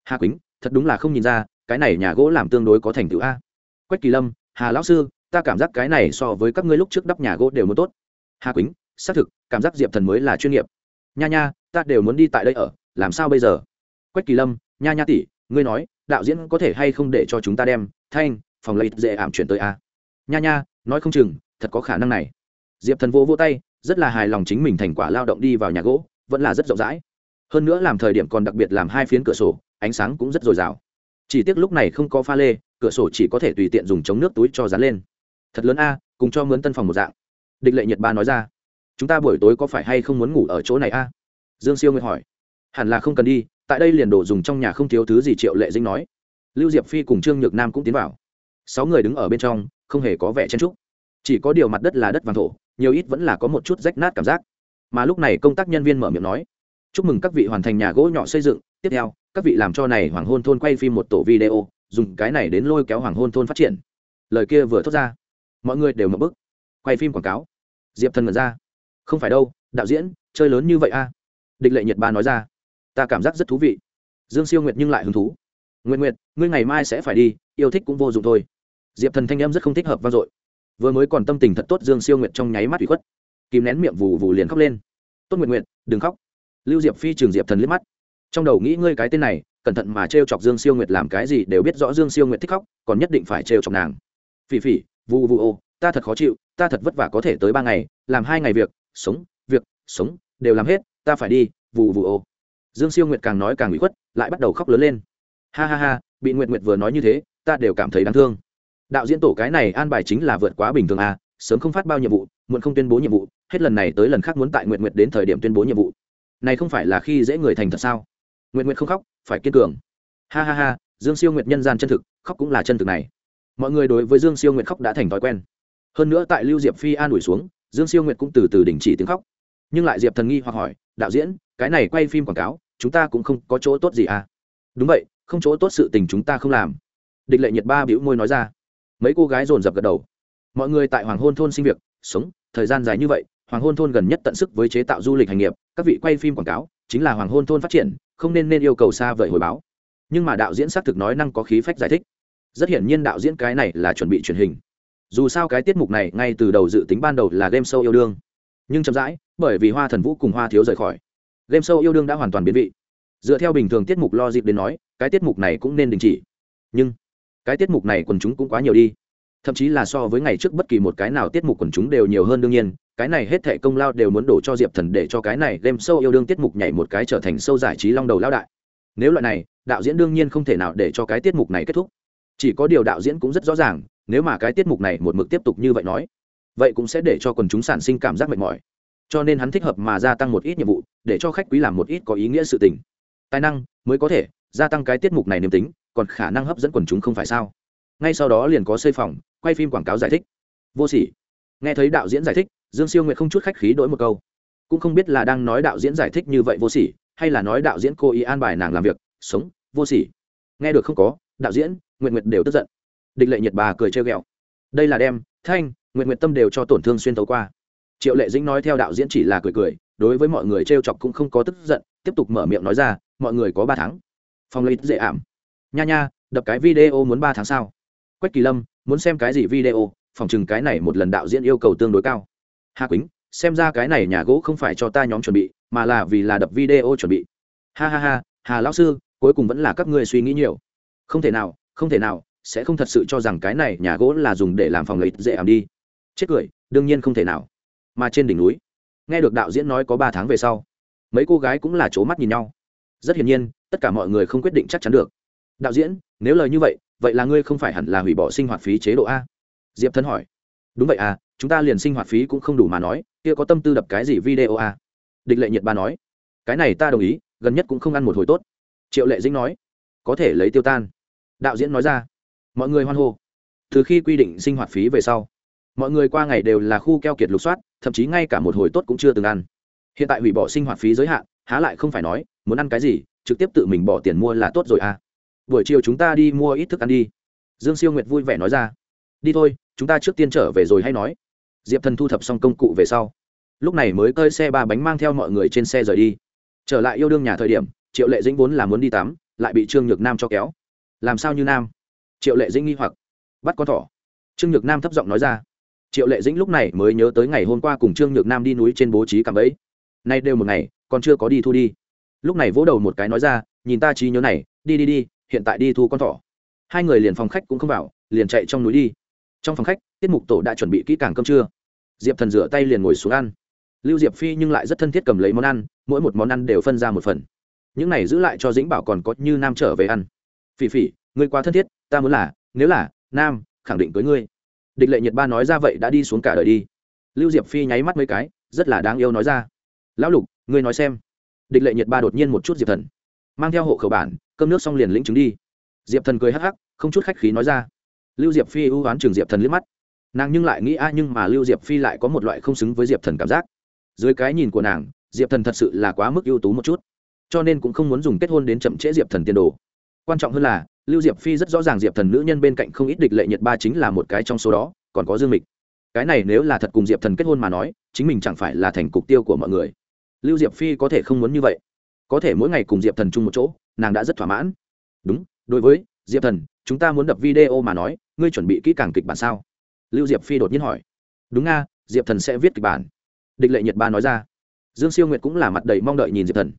Hà quýnh, thật đúng là không nhìn ra, cái này nhà gỗ làm tương đối có thành tựu a. Quách kỳ lâm, hà lão sư, ta cảm giác cái này so với các ngươi lúc trước đắp nhà gỗ đều muốn tốt. Hà quýnh, xác thực, cảm giác diệp thần mới là chuyên nghiệp. Nha nha, ta đều muốn đi tại đây ở, làm sao bây giờ? Quách kỳ lâm, nha nha tỷ, ngươi nói, đạo diễn có thể hay không để cho chúng ta đem, thanh phòng lấy dễ ảm chuyển tới a? Nha nha, nói không chừng, thật có khả năng này. Diệp thần vô vô tay, rất là hài lòng chính mình thành quả lao động đi vào nhà gỗ, vẫn là rất rộng rãi hơn nữa làm thời điểm còn đặc biệt làm hai phiến cửa sổ, ánh sáng cũng rất dồi dào. Chỉ tiếc lúc này không có pha lê, cửa sổ chỉ có thể tùy tiện dùng chống nước túi cho dán lên. Thật lớn a, cùng cho mướn tân phòng một dạng. Địch lệ nhật ba nói ra. Chúng ta buổi tối có phải hay không muốn ngủ ở chỗ này a? Dương siêu nguyệt hỏi. Hẳn là không cần đi, tại đây liền đồ dùng trong nhà không thiếu thứ gì triệu lệ dinh nói. Lưu diệp phi cùng trương nhược nam cũng tiến vào. Sáu người đứng ở bên trong, không hề có vẻ chen trúc chỉ có điều mặt đất là đất vàng thổ, nhiều ít vẫn là có một chút rách nát cảm giác. Mà lúc này công tác nhân viên mở miệng nói chúc mừng các vị hoàn thành nhà gỗ nhỏ xây dựng. Tiếp theo, các vị làm cho này hoàng hôn thôn quay phim một tổ video, dùng cái này đến lôi kéo hoàng hôn thôn phát triển. Lời kia vừa thốt ra, mọi người đều mở bức. Quay phim quảng cáo. Diệp thần ngẩn ra. Không phải đâu, đạo diễn, chơi lớn như vậy a địch lệ nhật ba nói ra. Ta cảm giác rất thú vị. Dương siêu nguyệt nhưng lại hứng thú. Nguyện nguyệt, ngươi ngày mai sẽ phải đi, yêu thích cũng vô dụng thôi. Diệp thần thanh em rất không thích hợp vang dội. Vừa mới còn tâm tình thật tốt, dương siêu nguyệt trong nháy mắt bị khuất. Kìm nén miệng vù vù liền khóc lên. Tốt nguyện nguyện đừng khóc lưu diệp phi trường diệp thần liếc mắt. Trong đầu nghĩ ngươi cái tên này, cẩn thận mà t chọc dương siêu nguyệt làm cái gì đều biết rõ dương siêu nguyệt thích khóc, còn nhất định phải t chọc nàng. Phỉ phỉ, vù vù ô, ta thật khó chịu, ta thật vất vả có thể tới ba ngày, làm hai ngày việc, sống việc, sống, đều làm hết, ta phải đi, vù vù ô. Dương siêu nguyệt càng nói càng bị khuất, lại bắt đầu khóc lớn lên. Ha ha ha, bị nguyệt nguyệt vừa nói như thế, ta đều cảm thấy đáng thương. Đạo diễn tổ cái này an bài chính là vượt quá bình thường à sớm không phát bao nhiệm vụ, muộn không tuyên bố nhiệm vụ, hết lần này tới lần khác muốn tại nguyệt nguyệt đến thời điểm tuyên bố nhiệm vụ này không phải là khi dễ người thành thật sao? Nguyệt nguyệt không khóc, phải kiên cường. Ha ha ha, dương siêu nguyệt nhân gian chân thực, khóc cũng là chân thực này. Mọi người đối với dương siêu nguyệt khóc đã thành thói quen. Hơn nữa tại lưu diệp phi an ủi xuống, dương siêu nguyệt cũng từ từ đình chỉ tiếng khóc. Nhưng lại diệp thần nghi hoặc hỏi, đạo diễn, cái này quay phim quảng cáo, chúng ta cũng không có chỗ tốt gì à? Đúng vậy, không chỗ tốt sự tình chúng ta không làm. Địch lệ nhiệt ba bĩu môi nói ra. Mấy cô gái dồn dập gật đầu. Mọi người tại hoàng hôn thôn sinh việc, sống, thời gian dài như vậy hoàng hôn thôn gần nhất tận sức với chế tạo du lịch hành nghiệp, các vị quay phim quảng cáo, chính là hoàng hôn thôn phát triển, không nên nên yêu cầu xa vời hồi báo. Nhưng mà đạo diễn xác thực nói năng có khí phách giải thích. Rất hiển nhiên đạo diễn cái này là chuẩn bị truyền hình. Dù sao cái tiết mục này ngay từ đầu dự tính ban đầu là game show yêu đương. Nhưng chậm rãi, bởi vì hoa thần vũ cùng hoa thiếu rời khỏi, game show yêu đương đã hoàn toàn biến vị. Dựa theo bình thường tiết mục lo dịp đến nói, cái tiết mục này cũng nên đình chỉ. Nhưng cái tiết mục này quần chúng cũng quá nhiều đi thậm chí là so với ngày trước bất kỳ một cái nào tiết mục quần chúng đều nhiều hơn đương nhiên, cái này hết thệ công lao đều muốn đổ cho diệp thần để cho cái này đem sâu yêu đương tiết mục nhảy một cái trở thành sâu giải trí long đầu lao đại. Nếu loại này, đạo diễn đương nhiên không thể nào để cho cái tiết mục này kết thúc. Chỉ có điều đạo diễn cũng rất rõ ràng, nếu mà cái tiết mục này một mực tiếp tục như vậy nói, vậy cũng sẽ để cho quần chúng sản sinh cảm giác mệt mỏi. Cho nên hắn thích hợp mà gia tăng một ít nhiệm vụ, để cho khách quý làm một ít có ý nghĩa sự tình. Tài năng mới có thể gia tăng cái tiết mục này niềm tính, còn khả năng hấp dẫn quần chúng không phải sao? Ngay sau đó liền có xây phòng, quay phim quảng cáo giải thích. Vô sỉ. Nghe thấy đạo diễn giải thích, dương siêu nguyệt không chút khách khí đổi một câu. Cũng không biết là đang nói đạo diễn giải thích như vậy vô sỉ, hay là nói đạo diễn cô ý an bài nàng làm việc, sống, vô sỉ. Nghe được không có, đạo diễn nguyện nguyệt đều tức giận. Địch lệ nhật bà cười trêu ghẹo. Đây là đem, thanh nguyện nguyện tâm đều cho tổn thương xuyên tấu qua. Triệu lệ dĩnh nói theo đạo diễn chỉ là cười cười, đối với mọi người trêu chọc cũng không có tức giận, tiếp tục mở miệng nói ra, mọi người có ba tháng. Phòng lấy dễ ảm. Nha nha, đập cái video muốn ba tháng sau quách kỳ lâm, muốn xem cái gì video, phòng chừng cái này một lần đạo diễn yêu cầu tương đối cao. Hà quýnh, xem ra cái này nhà gỗ không phải cho ta nhóm chuẩn bị, mà là vì là đập video chuẩn bị. Ha ha ha, hà lão sư, cuối cùng vẫn là các ngươi suy nghĩ nhiều. Không thể nào, không thể nào, sẽ không thật sự cho rằng cái này nhà gỗ là dùng để làm phòng lấy dễ ảm đi. Chết cười, đương nhiên không thể nào. Mà trên đỉnh núi, nghe được đạo diễn nói có ba tháng về sau, mấy cô gái cũng là c mắt nhìn nhau. Rất hiển nhiên, tất cả mọi người không quyết định chắc chắn được. Đạo diễn, nếu lời như vậy vậy là ngươi không phải hẳn là hủy bỏ sinh hoạt phí chế độ a? Diệp thân hỏi. Đúng vậy à chúng ta liền sinh hoạt phí cũng không đủ mà nói, kia có tâm tư đập cái gì video a địch lệ nhiệt ba nói. Cái này ta đồng ý, gần nhất cũng không ăn một hồi tốt. Triệu lệ dĩnh nói. Có thể lấy tiêu tan. Đạo diễn nói ra. Mọi người hoan hô. Từ khi quy định sinh hoạt phí về sau, mọi người qua ngày đều là khu keo kiệt lục soát, thậm chí ngay cả một hồi tốt cũng chưa từng ăn. Hiện tại hủy bỏ sinh hoạt phí giới hạn, há lại không phải nói, muốn ăn cái gì, trực tiếp tự mình bỏ tiền mua là tốt rồi à? Buổi chiều chúng ta đi mua ít thức ăn đi. Dương siêu nguyệt vui vẻ nói ra. Đi thôi, chúng ta trước tiên trở về rồi hay nói. Diệp thần thu thập xong công cụ về sau, lúc này mới cơi xe ba bánh mang theo mọi người trên xe rời đi. Trở lại yêu đương nhà thời điểm, triệu lệ dĩnh vốn là muốn đi tắm, lại bị trương nhược nam cho kéo. Làm sao như nam? Triệu lệ dĩnh nghi hoặc. Bắt con thỏ. Trương nhược nam thấp giọng nói ra. Triệu lệ dĩnh lúc này mới nhớ tới ngày hôm qua cùng trương nhược nam đi núi trên bố trí cảm ấy nay đều một ngày, còn chưa có đi thu đi. Lúc này vỗ đầu một cái nói ra, nhìn ta trí nhớ này, đi đi đi hiện tại đi thu con thỏ. Hai người liền phòng khách cũng không vào, liền chạy trong núi đi. Trong phòng khách, tiết mục tổ đã chuẩn bị kỹ càng cơm trưa. Diệp thần rửa tay liền ngồi xuống ăn. Lưu diệp phi nhưng lại rất thân thiết cầm lấy món ăn, mỗi một món ăn đều phân ra một phần. Những này giữ lại cho dĩnh bảo còn có như nam trở về ăn. Phỉ phỉ, ngươi quá thân thiết, ta muốn là, nếu là, nam, khẳng định cưới ngươi. Địch lệ nhiệt ba nói ra vậy đã đi xuống cả đời đi. Lưu diệp phi nháy mắt mấy cái, rất là đáng yêu nói ra. Lão lục, ngươi nói xem. Địch lệ nhiệt ba đột nhiên một chút diệp thần mang theo hộ khẩu bản, cơm nước xong liền lĩnh chứng đi. Diệp thần cười hắc hắc, không chút khách khí nói ra. Lưu diệp phi ưu oán trường diệp thần liếc mắt. Nàng nhưng lại nghĩ, a, nhưng mà lưu diệp phi lại có một loại không xứng với diệp thần cảm giác. Dưới cái nhìn của nàng, diệp thần thật sự là quá mức ưu tú một chút, cho nên cũng không muốn dùng kết hôn đến chậm trễ diệp thần tiền đồ. Quan trọng hơn là, lưu diệp phi rất rõ ràng diệp thần nữ nhân bên cạnh không ít địch lệ nhiệt ba chính là một cái trong số đó, còn có dương mịch. Cái này nếu là thật cùng diệp thần kết hôn mà nói, chính mình chẳng phải là thành cục tiêu của mọi người. Lưu diệp phi có thể không muốn như vậy có thể mỗi ngày cùng diệp thần chung một chỗ, nàng đã rất thỏa mãn. Đúng, đối với diệp thần, chúng ta muốn đập video mà nói, ngươi chuẩn bị kỹ càng kịch bản sao? Lưu diệp phi đột nhiên hỏi. Đúng nga diệp thần sẽ viết kịch bản. Địch lệ nhiệt ba nói ra. Dương siêu nguyệt cũng là mặt đầy mong đợi nhìn diệp thần.